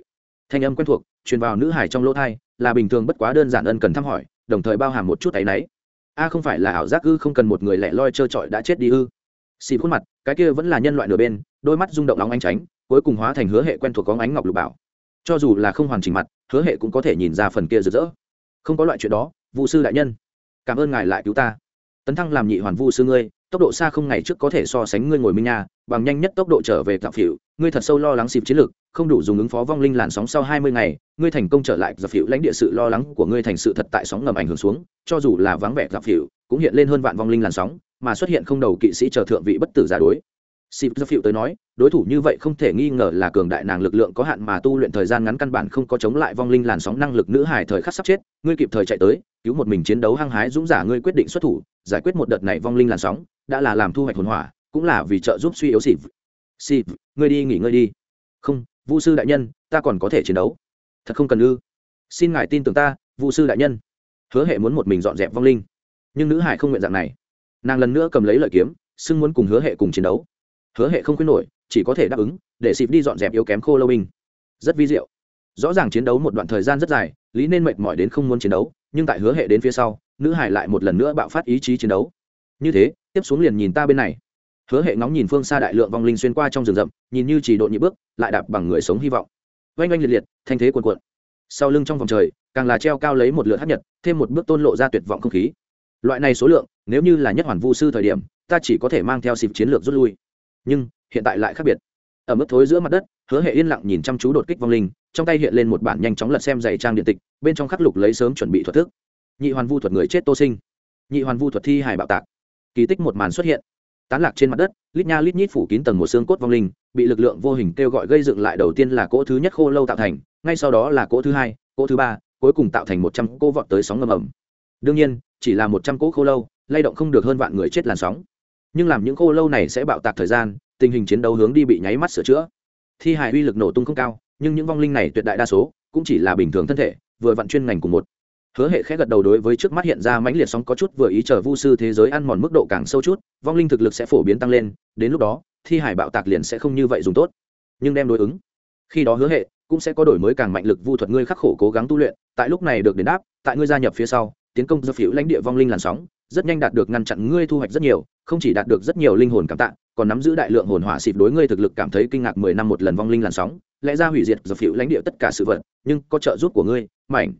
thanh âm quen thuộc, truyền vào nữ hải trong lỗ thai, là bình thường bất quá đơn giản ân cần thăm hỏi, đồng thời bao hàm một chút áy náy. A không phải là ảo giác ư, không cần một người lẻ loi trơ trọi đã chết đi ư. Xịp khuôn mặt, cái kia vẫn là nhân loại nửa bên, đôi mắt rung động nóng ánh tránh, cuối cùng hóa thành hứa hệ quen thuộc có ánh ngọc lục bảo. Cho dù là không hoàn chỉnh mặt, hứa hệ cũng có thể nhìn ra phần kia rực rỡ. Không có loại chuyện đó vụ sư đại nhân. Cảm ơn ngài lại cứu ta. Tấn thăng làm nhị hoàn vu sư ngươi tốc độ xa không ngày trước có thể so sánh ngươi ngồi minh nha bằng nhanh nhất tốc độ trở về cạo phịu ngươi thật sâu lo lắng xịp chiến lược không đủ dùng ứng phó vong linh làn sóng sau hai mươi ngày ngươi thành công trở lại dập phịu lãnh địa sự lo lắng của ngươi thành sự thật tại sóng ngầm ảnh hưởng xuống cho dù là vắng vẻ dập phịu cũng hiện lên hơn vạn vong linh làn sóng mà xuất hiện không đầu kỵ sĩ chờ thượng vị bất tử giả đối. Sịp Dập Phiệu tới nói, đối thủ như vậy không thể nghi ngờ là cường đại nàng lực lượng có hạn mà tu luyện thời gian ngắn căn bản không có chống lại vong linh làn sóng năng lực nữ hải thời khắc sắp chết, ngươi kịp thời chạy tới, cứu một mình chiến đấu hăng hái dũng giả ngươi quyết định xuất thủ, giải quyết một đợt này vong linh làn sóng, đã là làm thu hoạch hồn hỏa, cũng là vì trợ giúp suy yếu xịp xịp ngươi đi nghỉ ngơi đi. Không, Vu sư đại nhân, ta còn có thể chiến đấu. Thật không cần ư? Xin ngài tin tưởng ta, Vu sư đại nhân. Hứa Hệ muốn một mình dọn dẹp vong linh, nhưng nữ hải không nguyện dạng này. Nàng lần nữa cầm lấy lợi kiếm, xưng muốn cùng Hứa Hệ cùng chiến đấu hứa hệ không khuyên nổi chỉ có thể đáp ứng để xịp đi dọn dẹp yếu kém khô lâu binh rất vi diệu rõ ràng chiến đấu một đoạn thời gian rất dài lý nên mệt mỏi đến không muốn chiến đấu nhưng tại hứa hệ đến phía sau nữ hải lại một lần nữa bạo phát ý chí chiến đấu. Như thế, tiếp xuống liền nhìn ta bên này. Hứa hệ ngóng nhìn phương xa đại lượng vong linh xuyên qua trong rừng rậm, nhìn như chỉ độ nhị bước, lại đạp bằng người sống hy vọng. Oanh oanh liệt liệt, thanh thế cuồn cuộn. Sau lưng trong vòng trời, càng là treo cao lấy một lượt hát nhật, thêm một bước tôn lộ ra tuyệt vọng không khí. Loại này số lượng, nếu như là nhất hoàn vu sư thời điểm, ta chỉ có thể mang theo xịp chiến lược rút lui. Nhưng, hiện tại lại khác biệt. Ở mức thối giữa mặt đất, hứa hệ yên lặng nhìn chăm chú đột kích vong linh, trong tay hiện lên một bản nhanh chóng lật xem dày trang điện tịch, bên trong khắc lục lấy sớm chuẩn bị thuật thức nhị hoàn vu thuật người chết tô sinh, nhị hoàn vu thuật thi hải bạo tạc, kỳ tích một màn xuất hiện, tán lạc trên mặt đất, lít nha lít nhít phủ kín tầng một xương cốt vong linh, bị lực lượng vô hình kêu gọi gây dựng lại đầu tiên là cỗ thứ nhất khô lâu tạo thành, ngay sau đó là cỗ thứ hai, cỗ thứ ba, cuối cùng tạo thành một trăm cỗ vọt tới sóng ngầm ẩm đương nhiên, chỉ là một trăm cỗ khô lâu, lay động không được hơn vạn người chết làn sóng. Nhưng làm những khô lâu này sẽ bạo tạc thời gian, tình hình chiến đấu hướng đi bị nháy mắt sửa chữa. Thi hài uy lực nổ tung không cao, nhưng những vong linh này tuyệt đại đa số cũng chỉ là bình thường thân thể, vừa vặn chuyên ngành cùng một hứa hệ khẽ gật đầu đối với trước mắt hiện ra mãnh liệt sóng có chút vừa ý chờ vu sư thế giới ăn mòn mức độ càng sâu chút, vong linh thực lực sẽ phổ biến tăng lên, đến lúc đó, thi hải bạo tạc liền sẽ không như vậy dùng tốt. Nhưng đem đối ứng, khi đó hứa hệ cũng sẽ có đổi mới càng mạnh lực vu thuật ngươi khắc khổ cố gắng tu luyện, tại lúc này được đền đáp, tại ngươi gia nhập phía sau, tiến công do phiếu lãnh địa vong linh làn sóng, rất nhanh đạt được ngăn chặn ngươi thu hoạch rất nhiều, không chỉ đạt được rất nhiều linh hồn cảm tạ, còn nắm giữ đại lượng hồn hỏa xịp đối ngươi thực lực cảm thấy kinh ngạc mười năm một lần vong linh làn sóng, lẽ ra hủy diệt dập phiểu lãnh địa tất cả sự vật, nhưng có trợ giúp của ngươi, mảnh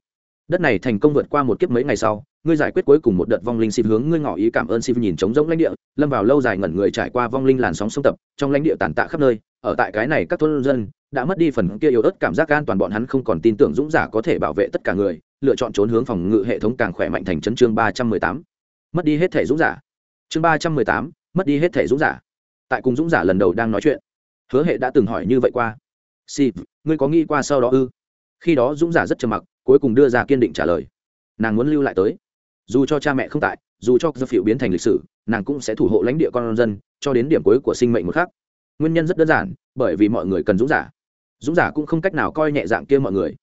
đất này thành công vượt qua một kiếp mấy ngày sau, ngươi giải quyết cuối cùng một đợt vong linh xịp hướng, ngươi ngỏ ý cảm ơn xịp nhìn trống rỗng lãnh địa, lâm vào lâu dài ngẩn người trải qua vong linh làn sóng sông tập, trong lãnh địa tàn tạ khắp nơi, ở tại cái này các thôn dân, đã mất đi phần kia yếu ớt cảm giác an toàn, bọn hắn không còn tin tưởng dũng giả có thể bảo vệ tất cả người, lựa chọn trốn hướng phòng ngự hệ thống càng khỏe mạnh thành chấn chương ba trăm mười tám. Mất đi hết thể dũng giả. Chương ba trăm mười tám, mất đi hết thể dũng giả. Tại cùng dũng giả lần đầu đang nói chuyện, hứa hệ đã từng hỏi như vậy qua. Si ngươi có nghĩ qua sau đó ư? Khi đó dũng giả rất trầm mặc cuối cùng đưa ra kiên định trả lời. Nàng muốn lưu lại tới. Dù cho cha mẹ không tại, dù cho do phiệu biến thành lịch sử, nàng cũng sẽ thủ hộ lãnh địa con dân, cho đến điểm cuối của sinh mệnh một khác nguyên nhân rất đơn giản, bởi vì mọi người cần dũng giả. Dũng giả cũng không cách nào coi nhẹ dạng kia mọi người.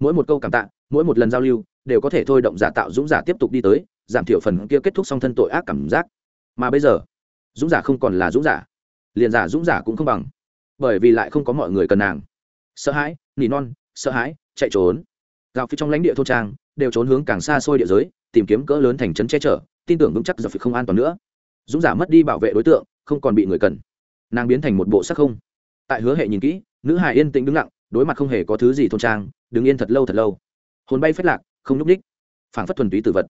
Mỗi một câu cảm tạ, mỗi một lần giao lưu, đều có thể thôi động giả tạo dũng giả tiếp tục đi tới, giảm thiểu phần kia kết thúc song thân tội ác cảm giác. Mà bây giờ, dũng giả không còn là dũng giả. Liền giả dũng giả cũng không bằng. Bởi vì lại không có mọi người cần nàng. Sợ hãi, nỉ non, sợ hãi, chạy trốn gạo phi trong lãnh địa thôn trang, đều trốn hướng càng xa xôi địa giới, tìm kiếm cỡ lớn thành trấn che chở, tin tưởng vững chắc giờ phi không an toàn nữa. Dũng giả mất đi bảo vệ đối tượng, không còn bị người cần. Nàng biến thành một bộ sắc không. Tại hứa hệ nhìn kỹ, nữ hải yên tĩnh đứng lặng, đối mặt không hề có thứ gì thôn trang, đứng yên thật lâu thật lâu. Hồn bay phết lạc, không nhúc ních phảng phất thuần túy tử vật.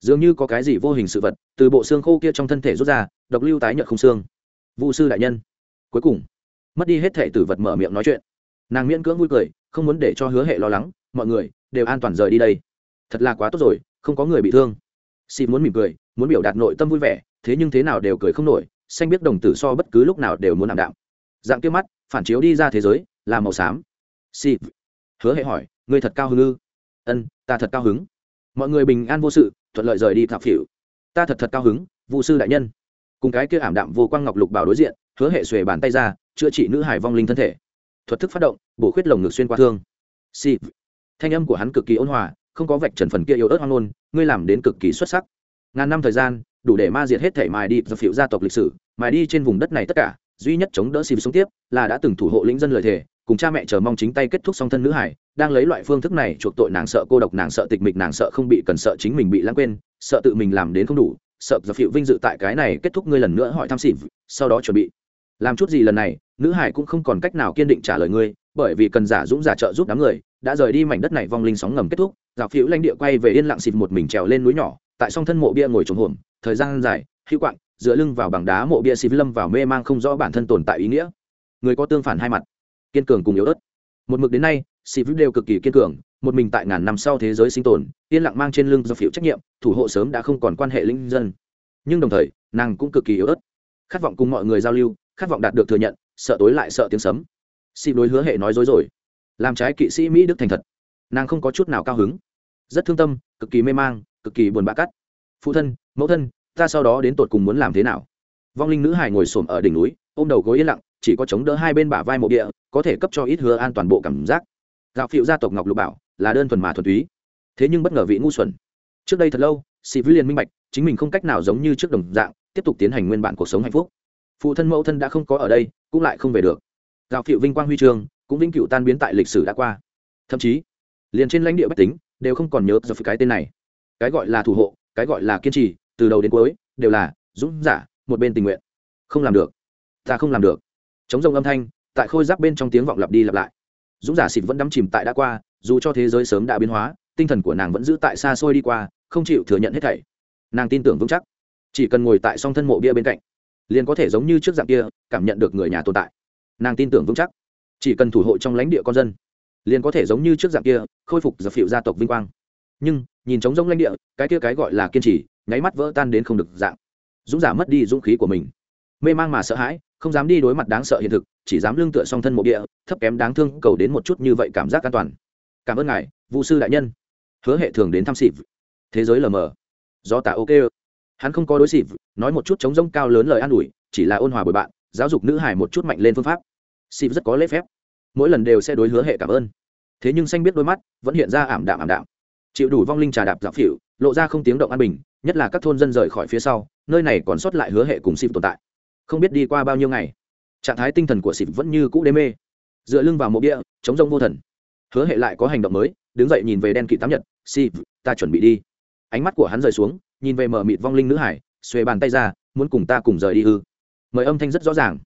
Dường như có cái gì vô hình sự vật, từ bộ xương khô kia trong thân thể rút ra, độc lưu tái nhợt không xương. Vu sư đại nhân. Cuối cùng, mất đi hết thể tử vật mở miệng nói chuyện. Nàng miễn cưỡng vui cười, không muốn để cho hứa hệ lo lắng, mọi người đều an toàn rời đi đây. Thật là quá tốt rồi, không có người bị thương. Xịt muốn mỉm cười, muốn biểu đạt nội tâm vui vẻ, thế nhưng thế nào đều cười không nổi, xanh biết đồng tử so bất cứ lúc nào đều muốn làm đạm. Dạng kia mắt, phản chiếu đi ra thế giới, là màu xám. Xịt hứa hệ hỏi, ngươi thật cao hứng ư? Ân, ta thật cao hứng. Mọi người bình an vô sự, thuận lợi rời đi thạp phỉu. Ta thật thật cao hứng vụ sư đại nhân. Cùng cái kia ảm đạm vô quang ngọc lục bảo đối diện, hứa hệ xuề bàn tay ra, chữa trị nữ hải vong linh thân thể. Thuật thức phát động, bổ khuyết lồng ngực xuyên qua thương. Si thanh âm của hắn cực kỳ ôn hòa, không có vạch trần phần kia yếu ớt hoang ngôn, ngươi làm đến cực kỳ xuất sắc. Ngàn năm thời gian, đủ để ma diệt hết thể mài đi do phiệu gia tộc lịch sử, mài đi trên vùng đất này tất cả, duy nhất chống đỡ xìm sống tiếp là đã từng thủ hộ lĩnh dân lời thề, cùng cha mẹ chờ mong chính tay kết thúc song thân nữ hải, đang lấy loại phương thức này chuộc tội nàng sợ cô độc, nàng sợ tịch mịch, nàng sợ không bị cần sợ chính mình bị lãng quên, sợ tự mình làm đến không đủ, sợ do phiệu vinh dự tại cái này kết thúc, ngươi lần nữa hỏi thăm xịp sau đó chuẩn bị. Làm chút gì lần này, nữ hải cũng không còn cách nào kiên định trả lời ngươi bởi vì cần giả dũng giả trợ giúp đám người, đã rời đi mảnh đất này vong linh sóng ngầm kết thúc, dạo phiếu lãnh địa quay về yên lặng xịt một mình trèo lên núi nhỏ, tại song thân mộ bia ngồi trồng hồn thời gian dài, hữu quạng, dựa lưng vào bằng đá mộ bia xịt lâm vào mê mang không rõ bản thân tồn tại ý nghĩa. Người có tương phản hai mặt, kiên cường cùng yếu ớt. Một mực đến nay, xịt đều cực kỳ kiên cường, một mình tại ngàn năm sau thế giới sinh tồn, yên lặng mang trên lưng do phiếu trách nhiệm, thủ hộ sớm đã không còn quan hệ linh dân. Nhưng đồng thời, nàng cũng cực kỳ yếu ớt. Khát vọng cùng mọi người giao lưu, khát vọng đạt được thừa nhận, sợ tối lại sợ tiếng sấm xin đối hứa hệ nói dối rồi. Làm trái kỵ sĩ mỹ đức thành thật. Nàng không có chút nào cao hứng. Rất thương tâm, cực kỳ mê mang, cực kỳ buồn bã cắt. Phụ thân, mẫu thân, ta sau đó đến tột cùng muốn làm thế nào? Vong linh nữ hải ngồi xổm ở đỉnh núi, ôm đầu gối yên lặng, chỉ có chống đỡ hai bên bả vai mộ địa, có thể cấp cho ít hứa an toàn bộ cảm giác. Gạo phiệu gia tộc ngọc lục bảo là đơn thuần mà thuần túy. Thế nhưng bất ngờ vị ngu xuẩn. Trước đây thật lâu, sĩ vĩ liền minh bạch, chính mình không cách nào giống như trước đồng dạng, tiếp tục tiến hành nguyên bản cuộc sống hạnh phúc. Phụ thân mẫu thân đã không có ở đây, cũng lại không về được giao cựu vinh quang huy chương, cũng vĩnh cửu tan biến tại lịch sử đã qua. Thậm chí, liền trên lãnh địa bách tính đều không còn nhớ giờ cái tên này. Cái gọi là thủ hộ, cái gọi là kiên trì, từ đầu đến cuối đều là dũng giả, một bên tình nguyện. Không làm được. Ta không làm được. Chống rông âm thanh, tại khôi giáp bên trong tiếng vọng lặp đi lặp lại. Dũng giả xịt vẫn đắm chìm tại đã qua, dù cho thế giới sớm đã biến hóa, tinh thần của nàng vẫn giữ tại xa xôi đi qua, không chịu thừa nhận hết thảy. Nàng tin tưởng vững chắc. Chỉ cần ngồi tại song thân mộ bia bên cạnh, liền có thể giống như trước dạng kia, cảm nhận được người nhà tồn tại nàng tin tưởng vững chắc. Chỉ cần thủ hộ trong lãnh địa con dân, liền có thể giống như trước dạng kia, khôi phục dập phiệu gia tộc vinh quang. Nhưng, nhìn trống rỗng lãnh địa, cái kia cái gọi là kiên trì, nháy mắt vỡ tan đến không được dạng. Dũng giả mất đi dũng khí của mình. Mê mang mà sợ hãi, không dám đi đối mặt đáng sợ hiện thực, chỉ dám lương tựa song thân mộ địa, thấp kém đáng thương, cầu đến một chút như vậy cảm giác an toàn. Cảm ơn ngài vụ sư đại nhân. Hứa hệ thường đến thăm xịp thế giới lờ mờ. Do tả ok hắn không có đối xịp nói một chút chống rông cao lớn lời an ủi, chỉ là ôn hòa bồi bạn giáo dục nữ hải một chút mạnh lên phương pháp. Xịp rất có lễ phép. Mỗi lần đều sẽ đối hứa hệ cảm ơn. Thế nhưng xanh biết đôi mắt, vẫn hiện ra ảm đạm ảm đạm. Chịu đủ vong linh trà đạp dạo phịu lộ ra không tiếng động an bình, nhất là các thôn dân rời khỏi phía sau, nơi này còn sót lại hứa hệ cùng xịp tồn tại. Không biết đi qua bao nhiêu ngày, trạng thái tinh thần của xịp vẫn như cũ đê mê. Dựa lưng vào mộ bia, chống rông vô thần. Hứa hệ lại có hành động mới, đứng dậy nhìn về đen kỵ tám nhật xịp ta chuẩn bị đi. Ánh mắt của hắn rời xuống, nhìn về mở mịt vong linh nữ hải, xuề bàn tay ra, muốn cùng ta cùng rời đi ư? Mời âm thanh rất rõ ràng.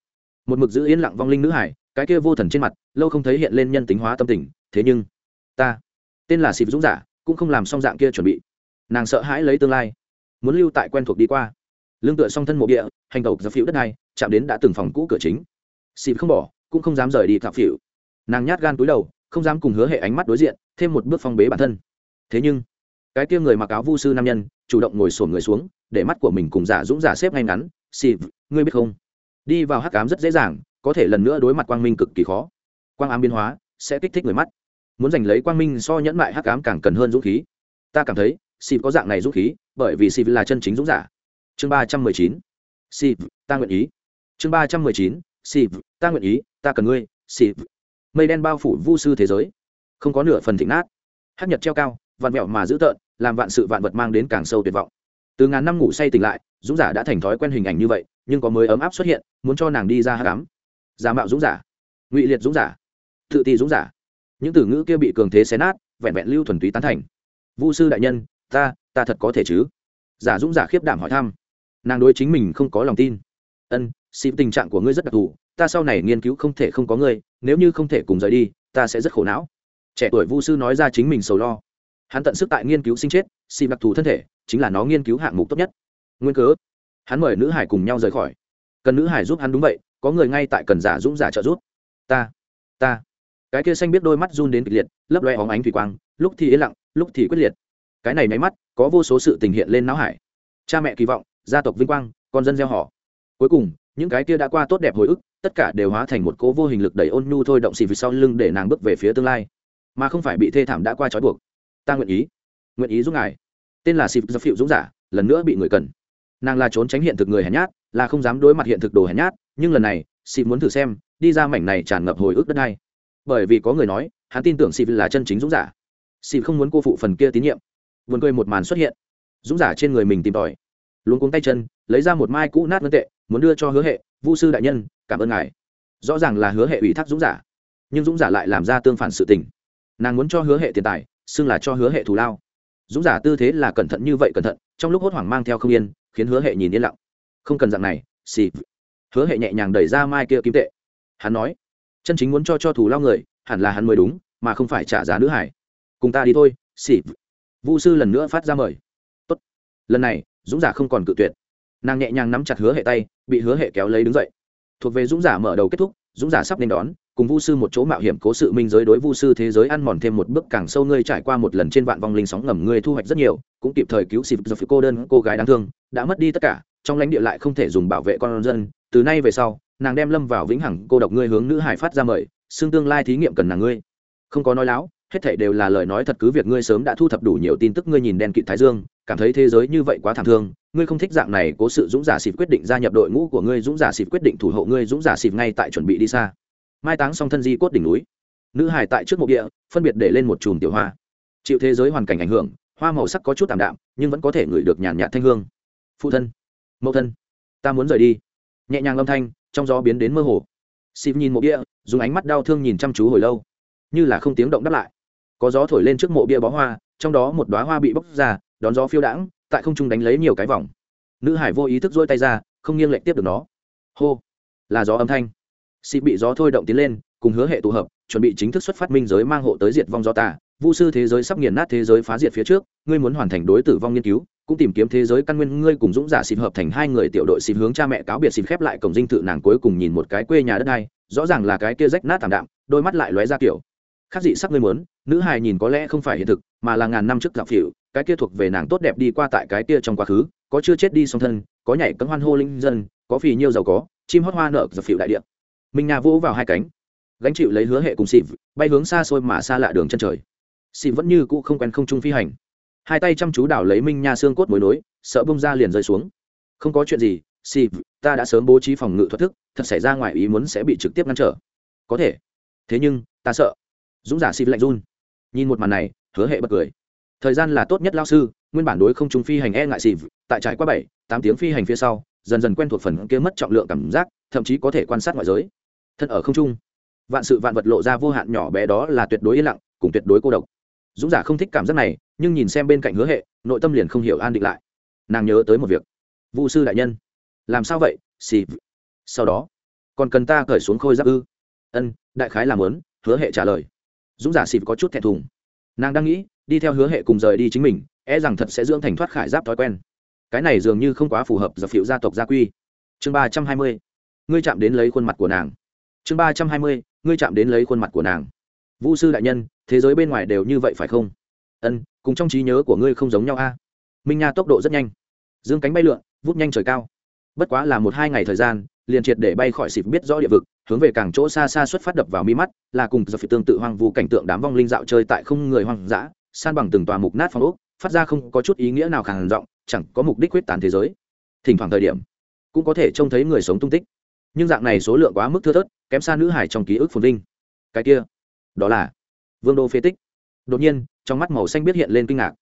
Một mực giữ yên lặng vong linh nữ hải, cái kia vô thần trên mặt, lâu không thấy hiện lên nhân tính hóa tâm tình, thế nhưng, ta, tên là xịp dũng giả, cũng không làm xong dạng kia chuẩn bị. Nàng sợ hãi lấy tương lai, muốn lưu tại quen thuộc đi qua. Lương tựa song thân mộ địa, hành tàu dập phiểu đất này, chạm đến đã từng phòng cũ cửa chính. Xịp không bỏ, cũng không dám rời đi thạo phiểu nàng nhát gan túi đầu, không dám cùng hứa hệ ánh mắt đối diện, thêm một bước phong bế bản thân. Thế nhưng, cái kia người mặc áo vu sư nam nhân, chủ động ngồi sổn người xuống, để mắt của mình cùng giả dũng giả xếp ngay ngắn xịp ngươi biết không? Đi vào hắc ám rất dễ dàng, có thể lần nữa đối mặt quang minh cực kỳ khó. Quang ám biến hóa sẽ kích thích người mắt. Muốn giành lấy quang minh so nhẫn mại hắc ám càng cần hơn dũng khí. Ta cảm thấy xịp có dạng này dũng khí, bởi vì xịp là chân chính dũng giả. Chương ba trăm mười chín. Xịp ta nguyện ý. Chương ba trăm mười chín. Xịp ta nguyện ý, ta cần ngươi xịp mây đen bao phủ vu sư thế giới. Không có nửa phần thịnh nát. Hắc nhật treo cao, vạn vẹo mà dữ tợn, làm vạn sự vạn vật mang đến càng sâu tuyệt vọng. Từ ngàn năm ngủ say tỉnh lại dũng giả đã thành thói quen hình ảnh như vậy, nhưng có mới ấm áp xuất hiện, muốn cho nàng đi ra hát cám giả mạo dũng giả. Ngụy liệt dũng giả. Tự ti dũng giả. Những từ ngữ kia bị cường thế xé nát, vẹn vẹn lưu thuần túy tán thành. Vu sư đại nhân, ta ta thật có thể chứ? Giả dũng giả khiếp đảm hỏi thăm. Nàng đối chính mình không có lòng tin. Ân, xịp tình trạng của ngươi rất đặc thù, ta sau này nghiên cứu không thể không có ngươi, nếu như không thể cùng rời đi, ta sẽ rất khổ não. Trẻ tuổi vu sư nói ra chính mình sầu lo. Hắn tận sức tại nghiên cứu sinh chết, xịp đặc thù thân thể, chính là nó nghiên cứu hạng mục tốt nhất nguyên cớ. Hắn mời nữ hải cùng nhau rời khỏi. Cần nữ hải giúp hắn đúng vậy, có người ngay tại cần giả dũng giả trợ giúp. Ta ta. Cái kia xanh biết đôi mắt run đến kịch liệt, lấp loe hóng ánh thủy quang, lúc thì yên lặng, lúc thì quyết liệt. Cái này nháy mắt, có vô số sự tình hiện lên não hải. Cha mẹ kỳ vọng, gia tộc vinh quang, con dân gieo họ. Cuối cùng, những cái kia đã qua tốt đẹp hồi ức, tất cả đều hóa thành một cố vô hình lực đẩy ôn nhu thôi động xì phía sau lưng để nàng bước về phía tương lai. Mà không phải bị thê thảm đã qua trói buộc. Ta nguyện ý. Nguyện ý giúp ngài. Tên là xịp dập phiệu dũng giả, lần nữa bị người cần nàng là trốn tránh hiện thực người hèn nhát, là không dám đối mặt hiện thực đồ hèn nhát, nhưng lần này xịp muốn thử xem, đi ra mảnh này tràn ngập hồi ức đất này bởi vì có người nói, hắn tin tưởng xịp là chân chính dũng giả. Xịp không muốn cô phụ phần kia tín nhiệm. Vườn cười một màn xuất hiện. Dũng giả trên người mình tìm tòi. Luôn cuống tay chân, lấy ra một mai cũ nát ngân tệ, muốn đưa cho hứa hệ, vu sư đại nhân, cảm ơn ngài. Rõ ràng là hứa hệ ủy thác dũng giả. Nhưng dũng giả lại làm ra tương phản sự tình. Nàng muốn cho hứa hệ tiền tài, xưng là cho hứa hệ thù lao. Dũng giả tư thế là cẩn thận như vậy cẩn thận, trong lúc hốt hoảng mang theo không yên khiến hứa hệ nhìn yên lặng. Không cần dạng này, xì. Hứa hệ nhẹ nhàng đẩy ra mai kia kim tệ. Hắn nói, chân chính muốn cho cho thù lao người, hẳn là hắn mới đúng, mà không phải trả giá nữ hải. Cùng ta đi thôi, xì. Vu sư lần nữa phát ra mời. Tốt. lần này, dũng giả không còn cự tuyệt. Nàng nhẹ nhàng nắm chặt hứa hệ tay, bị hứa hệ kéo lấy đứng dậy. Thuộc về dũng giả mở đầu kết thúc, dũng giả sắp nên đón cùng vu sư một chỗ mạo hiểm cố sự minh giới đối vu sư thế giới ăn mòn thêm một bước càng sâu ngươi trải qua một lần trên vạn vong linh sóng ngầm ngươi thu hoạch rất nhiều, cũng kịp thời cứu xịp do cô đơn, cô gái đáng thương, đã mất đi tất cả, trong lãnh địa lại không thể dùng bảo vệ con dân. Từ nay về sau, nàng đem lâm vào vĩnh hằng, cô độc ngươi hướng nữ hải phát ra mời xương tương lai thí nghiệm cần nàng ngươi. Không có nói láo, hết thảy đều là lời nói thật cứ việc ngươi sớm đã thu thập đủ nhiều tin tức ngươi nhìn đen kịt thái dương, cảm thấy thế giới như vậy quá thảm thương, ngươi không thích dạng này cố sự dũng giả xịp quyết định gia nhập đội ngũ của ngươi, dũng giả xịp quyết định thủ hộ ngươi, dũng giả xịp ngay tại chuẩn bị đi xa mai táng xong thân di cốt đỉnh núi. Nữ hải tại trước mộ địa, phân biệt để lên một chùm tiểu hoa. Chịu thế giới hoàn cảnh ảnh hưởng, hoa màu sắc có chút tạm đạm, nhưng vẫn có thể ngửi được nhàn nhạt thanh hương. Phụ thân, mẫu thân, ta muốn rời đi. Nhẹ nhàng âm thanh, trong gió biến đến mơ hồ. Xịp nhìn mộ bia dùng ánh mắt đau thương nhìn chăm chú hồi lâu. Như là không tiếng động đáp lại. Có gió thổi lên trước mộ bia bó hoa, trong đó một đoá hoa bị bốc ra, đón gió phiêu đãng, tại không trung đánh lấy nhiều cái vòng. Nữ hải vô ý thức dôi tay ra, không nghiêng lệch tiếp được nó. Hô, là gió âm thanh xị bị gió thôi động tiến lên, cùng hứa hệ tụ hợp, chuẩn bị chính thức xuất phát minh giới mang hộ tới diệt vong gió tà vu sư thế giới sắp nghiền nát thế giới phá diệt phía trước, ngươi muốn hoàn thành đối tử vong nghiên cứu, cũng tìm kiếm thế giới căn nguyên, ngươi cùng dũng giả xịt hợp thành hai người tiểu đội xịt hướng cha mẹ cáo biệt xịt khép lại cổng dinh thự nàng cuối cùng nhìn một cái quê nhà đất này rõ ràng là cái kia rách nát thảm đạm, đôi mắt lại lóe ra kiểu. Khác dị sắc ngươi muốn, nữ hài nhìn có lẽ không phải hiện thực, mà là ngàn năm trước dạo phỉu, cái kia thuộc về nàng tốt đẹp đi qua tại cái kia trong quá khứ, có chưa chết đi song thân, có nhảy cấm hoan hô linh dân, có phì nhiêu giàu có, chim hót hoa nợ dập phỉu đại địa minh nha vỗ vào hai cánh. Gánh chịu lấy hứa hệ cùng xịp bay hướng xa xôi mà xa lạ đường chân trời. Xịp vẫn như cũ không quen không trung phi hành. Hai tay chăm chú đảo lấy minh nha xương cốt mối nối, sợ bông ra liền rơi xuống. Không có chuyện gì xịp ta đã sớm bố trí phòng ngự thoát thức, thật xảy ra ngoài ý muốn sẽ bị trực tiếp ngăn trở. Có thể. Thế nhưng, ta sợ. Dũng giả xịp lạnh run. Nhìn một màn này, hứa hệ bật cười. Thời gian là tốt nhất lao sư, nguyên bản đối không trung phi hành e ngại xịp tại trải qua bảy, tám tiếng phi hành phía sau, dần dần quen thuộc phần kia mất trọng lượng cảm giác, thậm chí có thể quan sát ngoại giới thân ở không trung. Vạn sự vạn vật lộ ra vô hạn nhỏ bé đó là tuyệt đối yên lặng, cùng tuyệt đối cô độc. Dũng giả không thích cảm giác này, nhưng nhìn xem bên cạnh hứa hệ, nội tâm liền không hiểu an định lại. Nàng nhớ tới một việc. Vũ sư đại nhân. Làm sao vậy, xì sau đó, còn cần ta cởi xuống khôi giáp ư? Ân, đại khái làm lớn hứa hệ trả lời. Dũng giả xịp có chút thẹn thùng. Nàng đang nghĩ, đi theo hứa hệ cùng rời đi chính mình e rằng thật sẽ dưỡng thành thoát khải giáp thói quen. Cái này dường như không quá phù hợp dập phiệu gia tộc gia quy. Chương ba trăm hai mươi. Ngươi chạm đến lấy khuôn mặt của nàng chương ba trăm hai mươi, ngươi chạm đến lấy khuôn mặt của nàng. Vũ sư đại nhân, thế giới bên ngoài đều như vậy phải không? Ân, cùng trong trí nhớ của ngươi không giống nhau a. Minh nha tốc độ rất nhanh. Dương cánh bay lượn, vút nhanh trời cao. Bất quá là một hai ngày thời gian, liền triệt để bay khỏi xịp biết rõ địa vực, hướng về càng chỗ xa xa xuất phát đập vào mi mắt, là cùng do phi tương tự hoang vu cảnh tượng đám vong linh dạo chơi tại không người hoang dã, san bằng từng tòa mục nát phong ốc, phát ra không có chút ý nghĩa nào khàn giọng, chẳng có mục đích quyết tán thế giới. Thỉnh thoảng thời điểm, cũng có thể trông thấy người sống tung tích. Nhưng dạng này số lượng quá mức thưa thớt kém xa nữ hải trong ký ức phồn vinh. Cái kia, đó là vương đô phế tích. Đột nhiên, trong mắt màu xanh biết hiện lên kinh ngạc.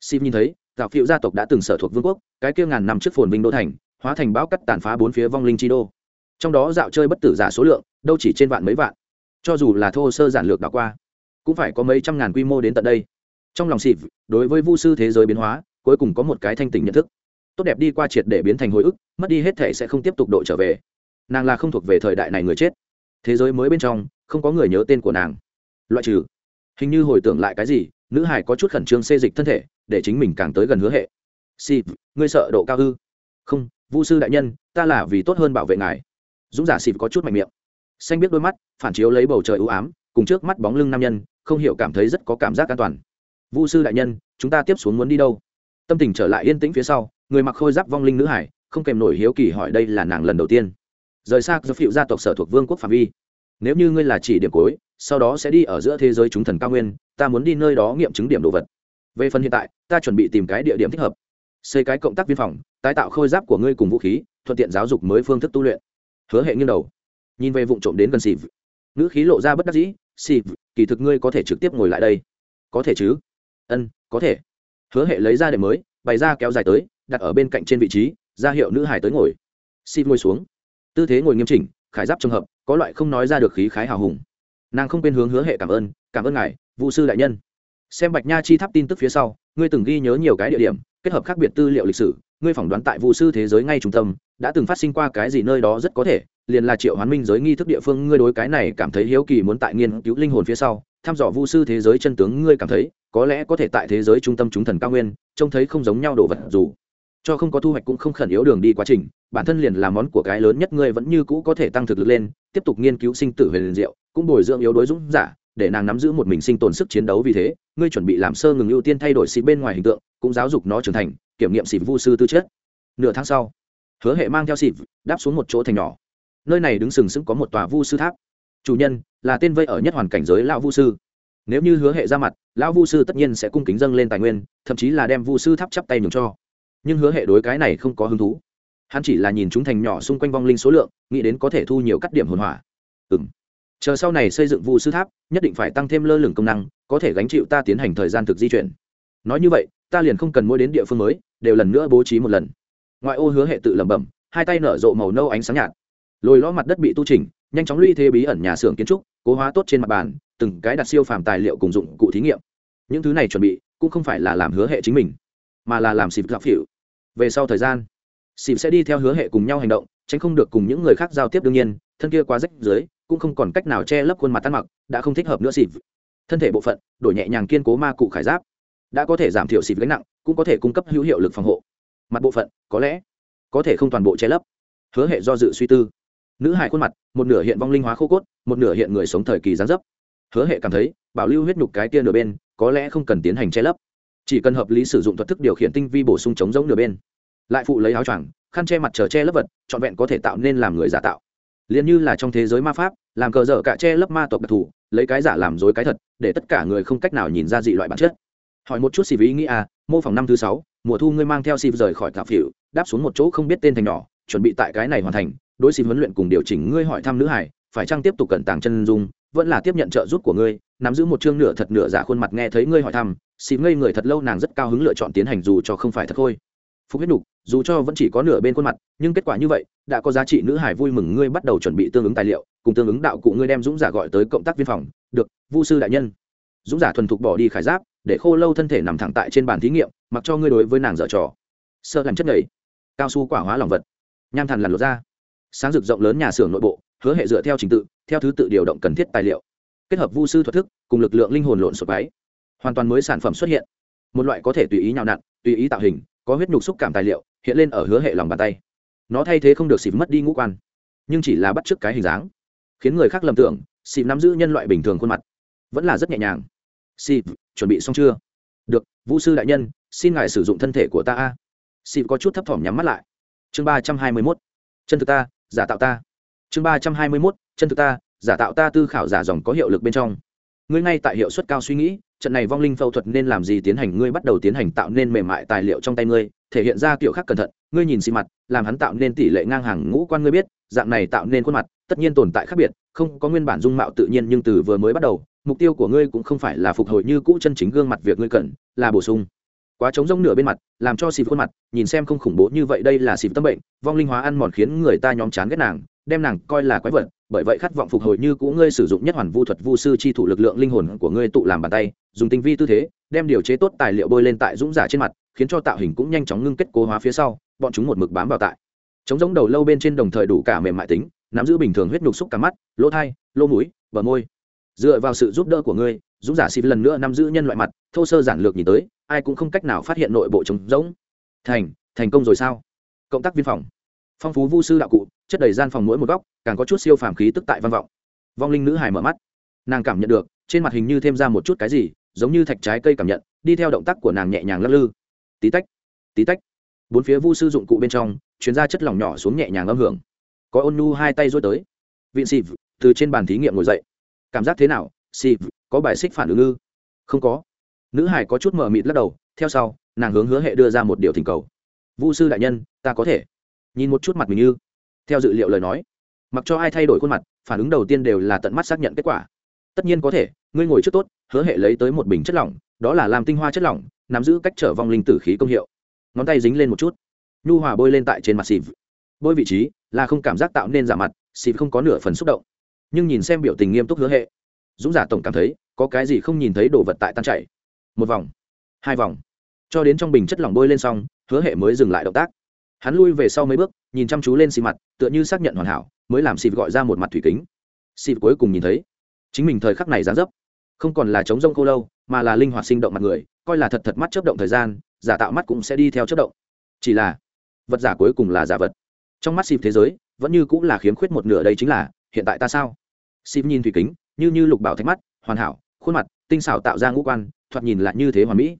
Sim nhìn thấy tạo phiệu gia tộc đã từng sở thuộc vương quốc, cái kia ngàn năm trước phồn vinh đô thành, hóa thành bão cắt tàn phá bốn phía vong linh chi đô. Trong đó dạo chơi bất tử giả số lượng, đâu chỉ trên vạn mấy vạn. Cho dù là thô sơ giản lược đảo qua, cũng phải có mấy trăm ngàn quy mô đến tận đây. Trong lòng xịp đối với vu sư thế giới biến hóa, cuối cùng có một cái thanh tỉnh nhận thức. Tốt đẹp đi qua triệt để biến thành hồi ức, mất đi hết thể sẽ không tiếp tục độ trở về. Nàng là không thuộc về thời đại này người chết thế giới mới bên trong, không có người nhớ tên của nàng. Loại trừ. Hình như hồi tưởng lại cái gì, nữ hải có chút khẩn trương xê dịch thân thể, để chính mình càng tới gần hứa hệ. Xịp ngươi sợ độ cao hư không, vu sư đại nhân, ta là vì tốt hơn bảo vệ ngài. Dũng giả xịp có chút mạnh miệng. Xanh biết đôi mắt, phản chiếu lấy bầu trời ưu ám, cùng trước mắt bóng lưng nam nhân, không hiểu cảm thấy rất có cảm giác an toàn. Vu sư đại nhân, chúng ta tiếp xuống muốn đi đâu? Tâm tình trở lại yên tĩnh phía sau, người mặc khôi giáp vong linh nữ hải không kèm nổi hiếu kỳ hỏi đây là nàng lần đầu tiên rời xa do phiệu gia tộc sở thuộc vương quốc phạm vi. Nếu như ngươi là chỉ điểm cối sau đó sẽ đi ở giữa thế giới chúng thần cao nguyên, ta muốn đi nơi đó nghiệm chứng điểm đồ vật. Về phần hiện tại, ta chuẩn bị tìm cái địa điểm thích hợp. Xây cái cộng tác viên phòng, tái tạo khôi giáp của ngươi cùng vũ khí, thuận tiện giáo dục mới phương thức tu luyện. Hứa hệ nghiêng đầu, nhìn về vụ trộm đến gần xịp nữ khí lộ ra bất đắc dĩ xịp kỳ thực ngươi có thể trực tiếp ngồi lại đây. Có thể chứ. Ân, có thể. Hứa hệ lấy ra để mới, bày ra kéo dài tới, đặt ở bên cạnh trên vị trí, ra hiệu nữ hải tới ngồi. Xịp ngồi xuống tư thế ngồi nghiêm chỉnh, khải giáp trường hợp, có loại không nói ra được khí khái hào hùng. Nàng không quên hướng hứa hệ cảm ơn cảm ơn ngài vụ sư đại nhân. Xem bạch nha chi tháp tin tức phía sau, ngươi từng ghi nhớ nhiều cái địa điểm, kết hợp khác biệt tư liệu lịch sử, ngươi phỏng đoán tại vụ sư thế giới ngay trung tâm, đã từng phát sinh qua cái gì nơi đó rất có thể, liền là triệu hoán minh giới nghi thức địa phương, ngươi đối cái này cảm thấy hiếu kỳ muốn tại nghiên cứu linh hồn phía sau, thăm dò vu sư thế giới chân tướng ngươi cảm thấy, có lẽ có thể tại thế giới trung tâm chúng thần cao nguyên, trông thấy không giống nhau đồ vật dù cho không có thu hoạch cũng không khẩn yếu đường đi quá trình, bản thân liền là món của cái lớn nhất ngươi vẫn như cũ có thể tăng thực lực lên, tiếp tục nghiên cứu sinh tử về liền diệu, cũng bồi dưỡng yếu đối dũng giả, để nàng nắm giữ một mình sinh tồn sức chiến đấu vì thế, ngươi chuẩn bị làm sơ ngừng ưu tiên thay đổi xịt bên ngoài hình tượng, cũng giáo dục nó trưởng thành, kiểm nghiệm xịt vu sư tư chất. Nửa tháng sau, hứa hệ mang theo xịt, đáp xuống một chỗ thành nhỏ. Nơi này đứng sừng sững có một tòa vu sư tháp. Chủ nhân, là tên vây ở nhất hoàn cảnh giới lão vu sư. Nếu như hứa hệ ra mặt, lão vu sư tất nhiên sẽ cung kính dâng lên tài nguyên, thậm chí là đem vu sư tháp chắp tay nhường cho nhưng hứa hệ đối cái này không có hứng thú. Hắn chỉ là nhìn chúng thành nhỏ xung quanh vong linh số lượng, nghĩ đến có thể thu nhiều cắt điểm hồn hỏa. Ừ m chờ sau này xây dựng vu sư tháp, nhất định phải tăng thêm lơ lửng công năng, có thể gánh chịu ta tiến hành thời gian thực di chuyển. Nói như vậy, ta liền không cần mỗi đến địa phương mới, đều lần nữa bố trí một lần. Ngoại ô hứa hệ tự lẩm bẩm, hai tay nở rộ màu nâu ánh sáng nhạt. Lồi ló mặt đất bị tu trình nhanh chóng lũy thế bí ẩn nhà xưởng kiến trúc, cố hóa tốt trên mặt bàn, từng cái đặt siêu phàm tài liệu cùng dụng cụ thí nghiệm. Những thứ này chuẩn bị, cũng không phải là làm hứa hệ chính mình, mà là làm xịp gặp phịu về sau thời gian xịp sẽ đi theo hứa hệ cùng nhau hành động, tránh không được cùng những người khác giao tiếp đương nhiên, thân kia quá rách dưới cũng không còn cách nào che lấp khuôn mặt tan mặc, đã không thích hợp nữa xịp thân thể bộ phận, đổi nhẹ nhàng kiên cố ma cụ khải giáp, đã có thể giảm thiểu xịp gánh nặng, cũng có thể cung cấp hữu hiệu lực phòng hộ. Mặt bộ phận, có lẽ, có thể không toàn bộ che lấp. Hứa hệ do dự suy tư. Nữ hải khuôn mặt, một nửa hiện vong linh hóa khô cốt, một nửa hiện người sống thời kỳ gián dấp. Hứa hệ cảm thấy, bảo lưu huyết nhục cái tia nửa bên, có lẽ không cần tiến hành che lấp chỉ cần hợp lý sử dụng thuật thức điều khiển tinh vi bổ sung chống giống nửa bên. Lại phụ lấy áo choàng, khăn che mặt trở che lớp vật, trọn vẹn có thể tạo nên làm người giả tạo. Liền như là trong thế giới ma pháp, làm cờ dở cả che lớp ma tộc đặc thù, lấy cái giả làm dối cái thật, để tất cả người không cách nào nhìn ra dị loại bản chất. Hỏi một chút xì ý nghĩ à mô phỏng năm thứ sáu, mùa thu ngươi mang theo xì rời khỏi cà phỉu, đáp xuống một chỗ không biết tên thành nhỏ, chuẩn bị tại cái này hoàn thành, đối xì huấn luyện cùng điều chỉnh ngươi hỏi thăm nữ hải phải chăng tiếp tục cẩn tàng chân dung, vẫn là tiếp nhận trợ giúp của ngươi, nắm giữ một chương nửa thật nửa giả khuôn mặt nghe thấy ngươi hỏi thăm xì ngây người thật lâu nàng rất cao hứng lựa chọn tiến hành dù cho không phải thật thôi phục huyết nục dù cho vẫn chỉ có nửa bên khuôn mặt, nhưng kết quả như vậy, đã có giá trị nữ hải vui mừng ngươi bắt đầu chuẩn bị tương ứng tài liệu, cùng tương ứng đạo cụ ngươi đem dũng giả gọi tới cộng tác viên phòng. Được, vu sư đại nhân. Dũng giả thuần thục bỏ đi khải giáp, để khô lâu thân thể nằm thẳng tại trên bàn thí nghiệm, mặc cho ngươi đối với nàng dở trò. Sợ làm chất nhảy cao su quả hóa lòng vật. Nham thần lằn lột ra. Sáng rực rộng lớn nhà xưởng nội bộ, hứa hệ dựa theo trình tự, theo thứ tự điều động cần thiết tài liệu. Kết hợp vu sư thuật thức, cùng lực lượng linh hồn lộn sụp váy hoàn toàn mới sản phẩm xuất hiện. Một loại có thể tùy ý nhào nặn, tùy ý tạo hình, có huyết nhục xúc cảm tài liệu, hiện lên ở hứa hệ lòng bàn tay. Nó thay thế không được xịp mất đi ngũ quan, nhưng chỉ là bắt chước cái hình dáng, khiến người khác lầm tưởng xịp nắm giữ nhân loại bình thường khuôn mặt, vẫn là rất nhẹ nhàng. Xịp chuẩn bị xong chưa? Được, vũ sư đại nhân, xin ngài sử dụng thân thể của ta a. Xịp có chút thấp thỏm nhắm mắt lại. Chương ba trăm hai mươi mốt, chân thực ta, giả tạo ta. Chương ba trăm hai mươi mốt, chân thực ta, giả tạo ta tư khảo giả dòng có hiệu lực bên trong ngươi ngay tại hiệu suất cao suy nghĩ, trận này vong linh phẫu thuật nên làm gì tiến hành? Ngươi bắt đầu tiến hành tạo nên mềm mại tài liệu trong tay ngươi, thể hiện ra kiểu khác cẩn thận. Ngươi nhìn xì mặt, làm hắn tạo nên tỷ lệ ngang hàng ngũ quan ngươi biết, dạng này tạo nên khuôn mặt, tất nhiên tồn tại khác biệt, không có nguyên bản dung mạo tự nhiên nhưng từ vừa mới bắt đầu, mục tiêu của ngươi cũng không phải là phục hồi như cũ chân chính gương mặt việc ngươi cần, là bổ sung. Quá trống rỗng nửa bên mặt, làm cho xịp khuôn mặt, nhìn xem không khủng bố như vậy đây là xịp tâm bệnh, vong linh hóa ăn mòn khiến người ta nhóm chán ghét nàng, đem nàng coi là quái vật bởi vậy khát vọng phục hồi như cũ ngươi sử dụng nhất hoàn vu thuật vu sư chi thủ lực lượng linh hồn của ngươi tụ làm bàn tay, dùng tinh vi tư thế, đem điều chế tốt tài liệu bôi lên tại dũng giả trên mặt, khiến cho tạo hình cũng nhanh chóng ngưng kết cố hóa phía sau, bọn chúng một mực bám vào tại. Chống giống đầu lâu bên trên đồng thời đủ cả mềm mại tính, nắm giữ bình thường huyết nhục xúc cả mắt, lỗ thai, lỗ mũi, bờ môi. Dựa vào sự giúp đỡ của ngươi, dũng giả xịt lần nữa nắm giữ nhân loại mặt, thô sơ giản lược nhìn tới, ai cũng không cách nào phát hiện nội bộ trống rỗng. Thành thành công rồi sao? Cộng tác viên phòng phong phú vu sư đạo cụ, chất đầy gian phòng mỗi một góc, càng có chút siêu phàm khí tức tại văn vọng. Vong linh nữ hải mở mắt. Nàng cảm nhận được, trên mặt hình như thêm ra một chút cái gì, giống như thạch trái cây cảm nhận, đi theo động tác của nàng nhẹ nhàng lắc lư. Tí tách tí tách. Bốn phía vu sư dụng cụ bên trong chuyến ra chất lỏng nhỏ xuống nhẹ nhàng âm hưởng. Có ôn nu hai tay rối tới. Viện xịp từ trên bàn thí nghiệm ngồi dậy. Cảm giác thế nào? Xịp có bài xích phản ứng ư? Không có. Nữ hải có chút mờ mịt lắc đầu, theo sau, nàng hướng hứa hệ đưa ra một điều thỉnh cầu. Vu sư đại nhân, ta có thể nhìn một chút mặt mình như. Theo dự liệu lời nói, mặc cho ai thay đổi khuôn mặt, phản ứng đầu tiên đều là tận mắt xác nhận kết quả. Tất nhiên có thể, ngươi ngồi trước tốt, hứa hệ lấy tới một bình chất lỏng, đó là làm tinh hoa chất lỏng, nắm giữ cách trở vong linh tử khí công hiệu. Ngón tay dính lên một chút. Nhu hòa bôi lên tại trên mặt xịp bôi vị trí là không cảm giác tạo nên giả mặt xịp không có nửa phần xúc động. Nhưng nhìn xem biểu tình nghiêm túc hứa hệ, dũng giả tổng cảm thấy, có cái gì không nhìn thấy đồ vật tại tan chảy. Một vòng, hai vòng. Cho đến trong bình chất lỏng bôi lên xong, hứa hệ mới dừng lại động tác hắn lui về sau mấy bước, nhìn chăm chú lên xì mặt, tựa như xác nhận hoàn hảo, mới làm xịp gọi ra một mặt thủy kính. Xịp cuối cùng nhìn thấy, chính mình thời khắc này dán dấp, không còn là chống rông khô lâu, mà là linh hoạt sinh động mặt người, coi là thật thật mắt chấp động thời gian, giả tạo mắt cũng sẽ đi theo chấp động. Chỉ là, vật giả cuối cùng là giả vật. Trong mắt xịp thế giới, vẫn như cũng là khiếm khuyết một nửa đây chính là, hiện tại ta sao? Xịp nhìn thủy kính, như như lục bảo thạch mắt, hoàn hảo, khuôn mặt, tinh xảo tạo ra ngũ quan, thoạt nhìn lại như thế hoàn mỹ.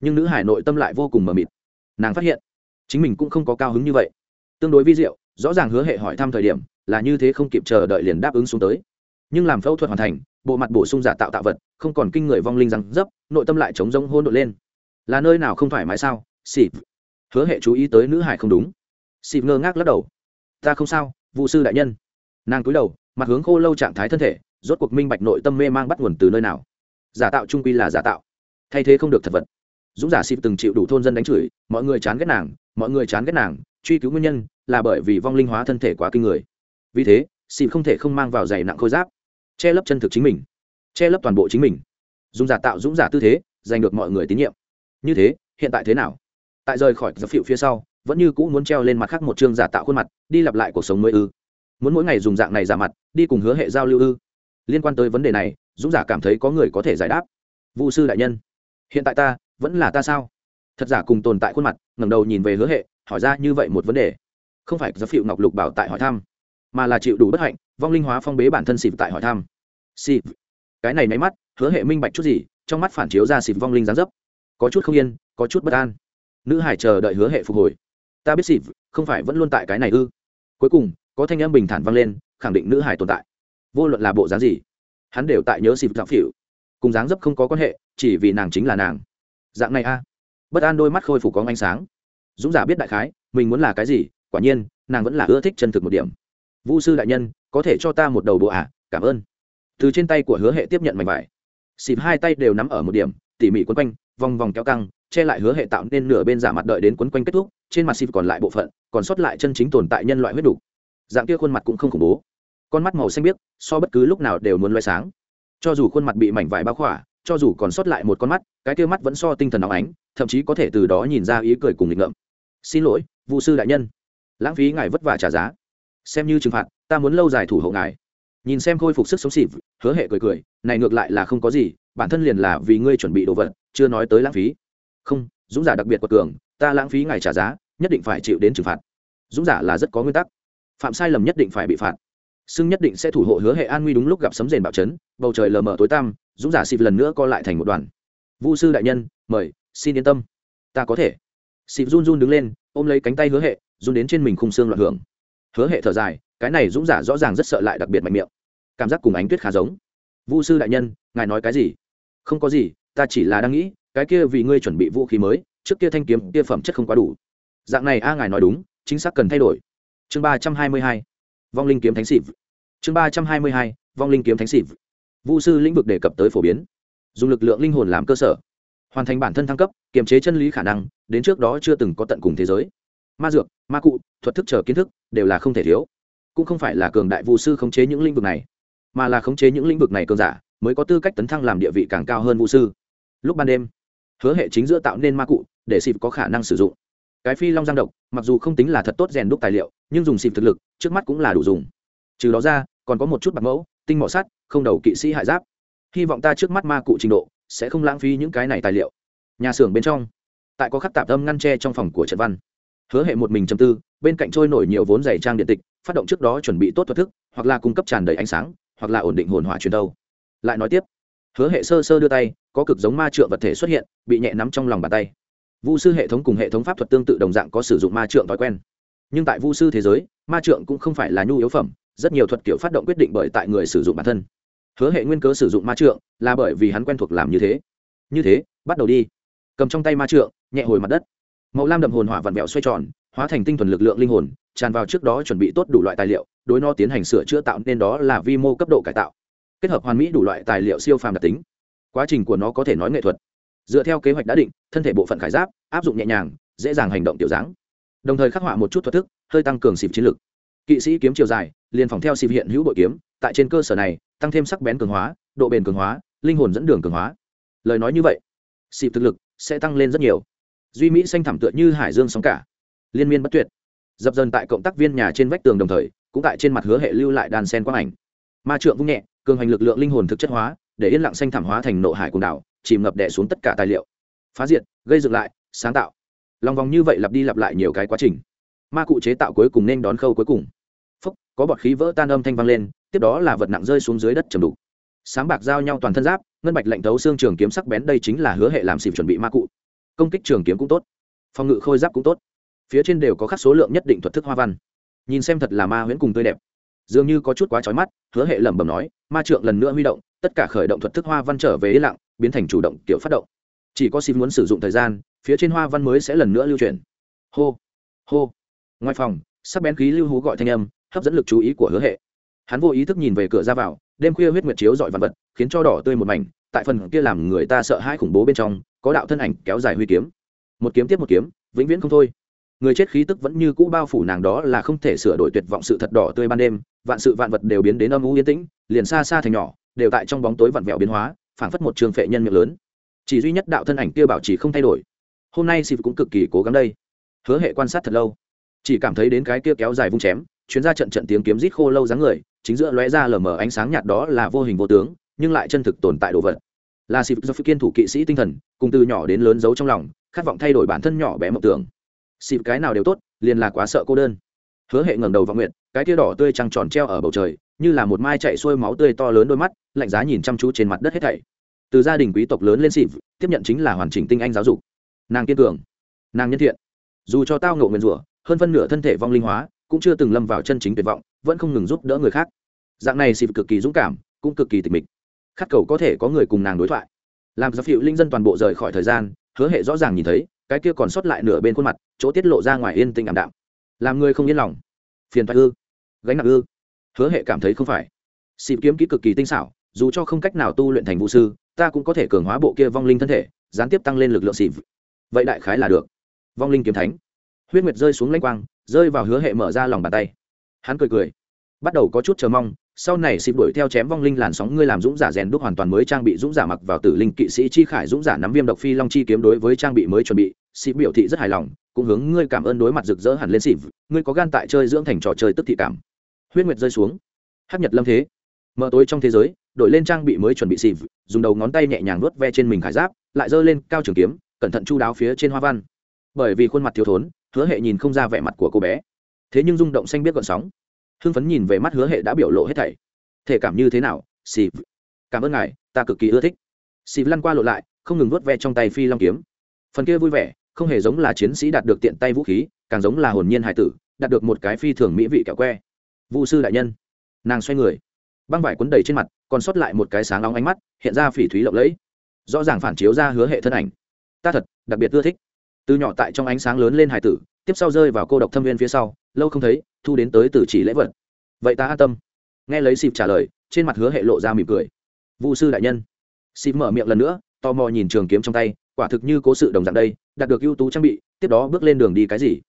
Nhưng nữ hải nội tâm lại vô cùng mờ mịt. Nàng phát hiện chính mình cũng không có cao hứng như vậy. Tương đối vi diệu, rõ ràng hứa hệ hỏi thăm thời điểm, là như thế không kịp chờ đợi liền đáp ứng xuống tới. Nhưng làm phẫu thuật hoàn thành, bộ mặt bổ sung giả tạo tạo vật, không còn kinh người vong linh răng dấp, nội tâm lại chống rông hôn đội lên. Là nơi nào không thoải mái sao? Xịp hứa hệ chú ý tới nữ hải không đúng. Xịp ngơ ngác lắc đầu. Ta không sao, vụ sư đại nhân. Nàng cúi đầu, mặt hướng khô lâu trạng thái thân thể, rốt cuộc minh bạch nội tâm mê mang bắt nguồn từ nơi nào. Giả tạo trung quy là giả tạo. Thay thế không được thật vật. Dũng giả xịp từng chịu đủ thôn dân đánh chửi, mọi người chán ghét nàng mọi người chán ghét nàng, truy cứu nguyên nhân là bởi vì vong linh hóa thân thể quá kinh người. Vì thế xịn không thể không mang vào giày nặng khôi giáp, che lấp chân thực chính mình, che lấp toàn bộ chính mình. Dùng giả tạo dũng giả tư thế, giành được mọi người tín nhiệm. Như thế, hiện tại thế nào? Tại rời khỏi giặc phiệu phía sau, vẫn như cũ muốn treo lên mặt khác một chương giả tạo khuôn mặt, đi lặp lại cuộc sống mới ư. Muốn mỗi ngày dùng dạng này giả mặt, đi cùng hứa hệ giao lưu ư. Liên quan tới vấn đề này, dũng giả cảm thấy có người có thể giải đáp. Vũ sư đại nhân, hiện tại ta vẫn là ta sao? Thật giả cùng tồn tại khuôn mặt, ngẩng đầu nhìn về hứa hệ, hỏi ra như vậy một vấn đề. Không phải do phiệu ngọc lục bảo tại hỏi thăm, mà là chịu đủ bất hạnh, vong linh hóa phong bế bản thân xịp tại hỏi thăm. Xịp cái này nháy mắt, hứa hệ minh bạch chút gì, trong mắt phản chiếu ra xịp vong linh gián dấp. Có chút không yên, có chút bất an. Nữ hải chờ đợi hứa hệ phục hồi. Ta biết xịp không phải vẫn luôn tại cái này ư? Cuối cùng, có thanh âm bình thản vang lên, khẳng định nữ hải tồn tại. Vô luận là bộ dáng gì, hắn đều tại nhớ xịp dạo phỉu cùng dáng dấp không có quan hệ, chỉ vì nàng chính là nàng. Dạng này a bất an đôi mắt khôi phục có ánh sáng. Dũng giả biết đại khái, mình muốn là cái gì, quả nhiên, nàng vẫn là ưa thích chân thực một điểm. Vũ sư đại nhân, có thể cho ta một đầu bộ ạ à? cảm ơn. Từ trên tay của hứa hệ tiếp nhận mảnh vải. Xịp hai tay đều nắm ở một điểm, tỉ mỉ quấn quanh, vòng vòng kéo căng, che lại hứa hệ tạo nên nửa bên giả mặt đợi đến quấn quanh kết thúc, trên mặt xịp còn lại bộ phận, còn sót lại chân chính tồn tại nhân loại huyết đủ. Dạng kia khuôn mặt cũng không khủng bố. Con mắt màu xanh biếc, so bất cứ lúc nào đều muốn loay sáng. Cho dù khuôn mặt bị mảnh vải bao khỏa cho dù còn sót lại một con mắt, cái kia mắt vẫn so tinh thần óng ánh, thậm chí có thể từ đó nhìn ra ý cười cùng nghịch ngợm. Xin lỗi vụ sư đại nhân. Lãng phí ngài vất vả trả giá. Xem như trừng phạt, ta muốn lâu dài thủ hộ ngài. Nhìn xem khôi phục sức sống xịp hứa hệ cười cười, này ngược lại là không có gì, bản thân liền là vì ngươi chuẩn bị đồ vật, chưa nói tới lãng phí. Không, dũng giả đặc biệt quật cường, ta lãng phí ngài trả giá, nhất định phải chịu đến trừng phạt. Dũng giả là rất có nguyên tắc. Phạm sai lầm nhất định phải bị phạt. Xưng nhất định sẽ thủ hộ hứa hệ an nguy đúng lúc gặp sấm rền bạo chấn, bầu trời lờ mờ tối tăm dũng giả xịp lần nữa co lại thành một đoàn. Vu sư đại nhân, mời, xin yên tâm. Ta có thể. Xịp run run đứng lên, ôm lấy cánh tay hứa hệ, run đến trên mình khung xương loạn hưởng. Hứa hệ thở dài, cái này dũng giả rõ ràng rất sợ lại đặc biệt mạnh miệng. Cảm giác cùng ánh tuyết khá giống. Vu sư đại nhân, ngài nói cái gì? Không có gì, ta chỉ là đang nghĩ, cái kia vì ngươi chuẩn bị vũ khí mới, trước kia thanh kiếm, kia phẩm chất không quá đủ. Dạng này a, ngài nói đúng, chính xác cần thay đổi. Chương ba trăm hai mươi hai, vong linh kiếm thánh xịp. Chương ba trăm hai mươi hai, vong linh kiếm thánh xịp vu sư lĩnh vực đề cập tới phổ biến. Dùng lực lượng linh hồn làm cơ sở. Hoàn thành bản thân thăng cấp, kiềm chế chân lý khả năng, đến trước đó chưa từng có tận cùng thế giới. Ma dược, ma cụ, thuật thức chờ kiến thức, đều là không thể thiếu. Cũng không phải là cường đại vũ sư khống chế những lĩnh vực này, mà là khống chế những lĩnh vực này cường giả, mới có tư cách tấn thăng làm địa vị càng cao hơn vũ sư. Lúc ban đêm, hứa hệ chính giữa tạo nên ma cụ, để xịp có khả năng sử dụng. Cái phi long giang độc, mặc dù không tính là thật tốt rèn đúc tài liệu, nhưng dùng xịp thực lực, trước mắt cũng là đủ dùng. Trừ đó ra, còn có một chút bạc mẫu tinh mỏ sắt không đầu kỵ sĩ hại giáp. Hy vọng ta trước mắt ma cụ trình độ sẽ không lãng phí những cái này tài liệu. Nhà xưởng bên trong, tại có khắc tạp âm ngăn tre trong phòng của trần văn. Hứa hệ một mình chầm tư, bên cạnh trôi nổi nhiều vốn dày trang điện tịch, phát động trước đó chuẩn bị tốt thuật thức, hoặc là cung cấp tràn đầy ánh sáng, hoặc là ổn định hồn hỏa truyền đâu lại nói tiếp, hứa hệ sơ sơ đưa tay, có cực giống ma trượng vật thể xuất hiện, bị nhẹ nắm trong lòng bàn tay. Vu sư hệ thống cùng hệ thống pháp thuật tương tự đồng dạng có sử dụng ma trượng thói quen. Nhưng tại vu sư thế giới, ma trượng cũng không phải là nhu yếu phẩm rất nhiều thuật kiểu phát động quyết định bởi tại người sử dụng bản thân. Hứa hệ nguyên cớ sử dụng ma trượng là bởi vì hắn quen thuộc làm như thế. Như thế, bắt đầu đi. Cầm trong tay ma trượng, nhẹ hồi mặt đất. Màu lam đậm hồn hỏa vặn vẹo xoay tròn, hóa thành tinh thuần lực lượng linh hồn, tràn vào trước đó chuẩn bị tốt đủ loại tài liệu, đối nó tiến hành sửa chữa tạo nên đó là vi mô cấp độ cải tạo. Kết hợp hoàn mỹ đủ loại tài liệu siêu phàm đặc tính. Quá trình của nó có thể nói nghệ thuật. Dựa theo kế hoạch đã định, thân thể bộ phận khải giáp, áp dụng nhẹ nhàng, dễ dàng hành động tiểu dáng. Đồng thời khắc họa một chút thuật thức, hơi tăng cường xịp chiến lực. Kỵ sĩ kiếm chiều dài liền phòng theo xịp hiện hữu bội kiếm, tại trên cơ sở này, tăng thêm sắc bén cường hóa, độ bền cường hóa, linh hồn dẫn đường cường hóa. Lời nói như vậy, xịp thực lực sẽ tăng lên rất nhiều. Duy mỹ xanh thảm tựa như hải dương sóng cả. Liên miên bất tuyệt. Dập dần tại cộng tác viên nhà trên vách tường đồng thời, cũng tại trên mặt hứa hệ lưu lại đàn sen quang ảnh. Ma trượng vung nhẹ, cường hành lực lượng linh hồn thực chất hóa, để yên lặng xanh thảm hóa thành nộ hải cùng đảo, chìm ngập đẻ xuống tất cả tài liệu. Phá diệt, gây dựng lại, sáng tạo. Lòng vòng như vậy lặp đi lặp lại nhiều cái quá trình. Ma cụ chế tạo cuối cùng nên đón khâu cuối cùng phúc, có bọt khí vỡ tan âm thanh vang lên, tiếp đó là vật nặng rơi xuống dưới đất trầm đủ sáng bạc giao nhau toàn thân giáp, ngân bạch lạnh thấu xương trường kiếm sắc bén đây chính là hứa hệ làm xịp chuẩn bị ma cụ. Công kích trường kiếm cũng tốt, phòng ngự khôi giáp cũng tốt. Phía trên đều có khắc số lượng nhất định thuật thức hoa văn. Nhìn xem thật là ma huyễn cùng tươi đẹp. Dường như có chút quá trói mắt, hứa hệ lẩm bẩm nói, ma trượng lần nữa huy động, tất cả khởi động thuật thức hoa văn trở về yên lặng, biến thành chủ động, kiểu phát động. Chỉ có xin muốn sử dụng thời gian, phía trên hoa văn mới sẽ lần nữa lưu chuyển. Hô hô. Ngoài phòng, sắc bén khí lưu hú gọi thanh âm hấp dẫn lực chú ý của hứa hệ. Hắn vô ý thức nhìn về cửa ra vào, đêm khuya huyết nguyệt chiếu dọi vật vật, khiến cho đỏ tươi một mảnh, tại phần kia làm người ta sợ hãi khủng bố bên trong, có đạo thân ảnh kéo dài huy kiếm. Một kiếm tiếp một kiếm, vĩnh viễn không thôi. Người chết khí tức vẫn như cũ bao phủ nàng đó là không thể sửa đổi tuyệt vọng sự thật đỏ tươi ban đêm, vạn sự vạn vật đều biến đến âm u yên tĩnh, liền xa xa thành nhỏ, đều tại trong bóng tối vặn vẹo biến hóa, phảng phất một trường phệ nhân miệng lớn. Chỉ duy nhất đạo thân ảnh kia bảo trì không thay đổi. Hôm nay sịp cũng cực kỳ cố gắng đây. Hứa hệ quan sát thật lâu, chỉ cảm thấy đến cái kia kéo dài vung chém chuyến ra trận trận tiếng kiếm rít khô lâu dáng người, chính giữa lóe ra lờ mờ ánh sáng nhạt đó là vô hình vô tướng, nhưng lại chân thực tồn tại đồ vật. Là sự do kiên thủ kỵ sĩ tinh thần, cùng từ nhỏ đến lớn giấu trong lòng, khát vọng thay đổi bản thân nhỏ bé mộng tưởng. Xịp cái nào đều tốt, liền là quá sợ cô đơn. Hứa hệ ngẩng đầu vào nguyện cái tia đỏ tươi trăng tròn treo ở bầu trời, như là một mai chạy xuôi máu tươi to lớn đôi mắt, lạnh giá nhìn chăm chú trên mặt đất hết thảy. Từ gia đình quý tộc lớn lên xịp tiếp nhận chính là hoàn chỉnh tinh anh giáo dục. Nàng kiên cường, nàng nhân thiện. Dù cho tao ngộ nguyền rủa, hơn phân nửa thân thể vong linh hóa cũng chưa từng lâm vào chân chính tuyệt vọng, vẫn không ngừng giúp đỡ người khác. Dạng này xịp cực kỳ dũng cảm, cũng cực kỳ tịch mịch. Khát cầu có thể có người cùng nàng đối thoại. Làm giáo phiệu linh dân toàn bộ rời khỏi thời gian, hứa hệ rõ ràng nhìn thấy, cái kia còn sót lại nửa bên khuôn mặt, chỗ tiết lộ ra ngoài yên tĩnh ảm đạm. Làm người không yên lòng. Phiền thoại ư? Gánh nặng ư? Hứa hệ cảm thấy không phải. Xịp kiếm kỹ cực kỳ tinh xảo, dù cho không cách nào tu luyện thành vũ sư, ta cũng có thể cường hóa bộ kia vong linh thân thể, gián tiếp tăng lên lực lượng xịp. Vậy đại khái là được. Vong linh kiếm thánh. Huyết nguyệt rơi xuống lanh quang rơi vào hứa hệ mở ra lòng bàn tay. Hắn cười cười, bắt đầu có chút chờ mong, sau này xịp đuổi theo chém vong linh làn sóng, ngươi làm dũng giả rèn đúc hoàn toàn mới trang bị dũng giả mặc vào tử linh kỵ sĩ chi khải dũng giả nắm viêm độc phi long chi kiếm đối với trang bị mới chuẩn bị, xịp biểu thị rất hài lòng, cũng hướng ngươi cảm ơn đối mặt rực rỡ hẳn lên xịp, ngươi có gan tại chơi dưỡng thành trò chơi tức thị cảm. Huyết nguyệt rơi xuống. Hắc nhật lâm thế. Mở tối trong thế giới đội lên trang bị mới chuẩn bị xịp, dùng đầu ngón tay nhẹ nhàng nuốt ve trên mình khải giáp, lại giơ lên cao trường kiếm, cẩn thận chu đáo phía trên hoa văn. Bởi vì khuôn mặt thiếu thốn hứa hệ nhìn không ra vẻ mặt của cô bé. Thế nhưng rung động xanh biết gọn sóng. Hưng phấn nhìn về mắt hứa hệ đã biểu lộ hết thảy. Thể cảm như thế nào xịp cảm ơn ngài, ta cực kỳ ưa thích. Xịp lăn qua lộ lại, không ngừng vuốt ve trong tay phi long kiếm. Phần kia vui vẻ, không hề giống là chiến sĩ đạt được tiện tay vũ khí, càng giống là hồn nhiên hải tử, đạt được một cái phi thường mỹ vị kẹo que. Vũ sư đại nhân. Nàng xoay người. Băng vải quấn đầy trên mặt, còn sót lại một cái sáng nóng ánh mắt, hiện ra phỉ thúy lộng lẫy. Rõ ràng phản chiếu ra hứa hệ thân ảnh. Ta thật, đặc biệt ưa thích từ nhỏ tại trong ánh sáng lớn lên hải tử, tiếp sau rơi vào cô độc thâm viên phía sau, lâu không thấy, thu đến tới từ chỉ lễ vật. Vậy ta an tâm. Nghe lấy xịp trả lời, trên mặt hứa hệ lộ ra mỉm cười. Vũ sư đại nhân. Xịp mở miệng lần nữa, tò mò nhìn trường kiếm trong tay, quả thực như cố sự đồng dạng đây, đạt được ưu tú trang bị, tiếp đó bước lên đường đi cái gì?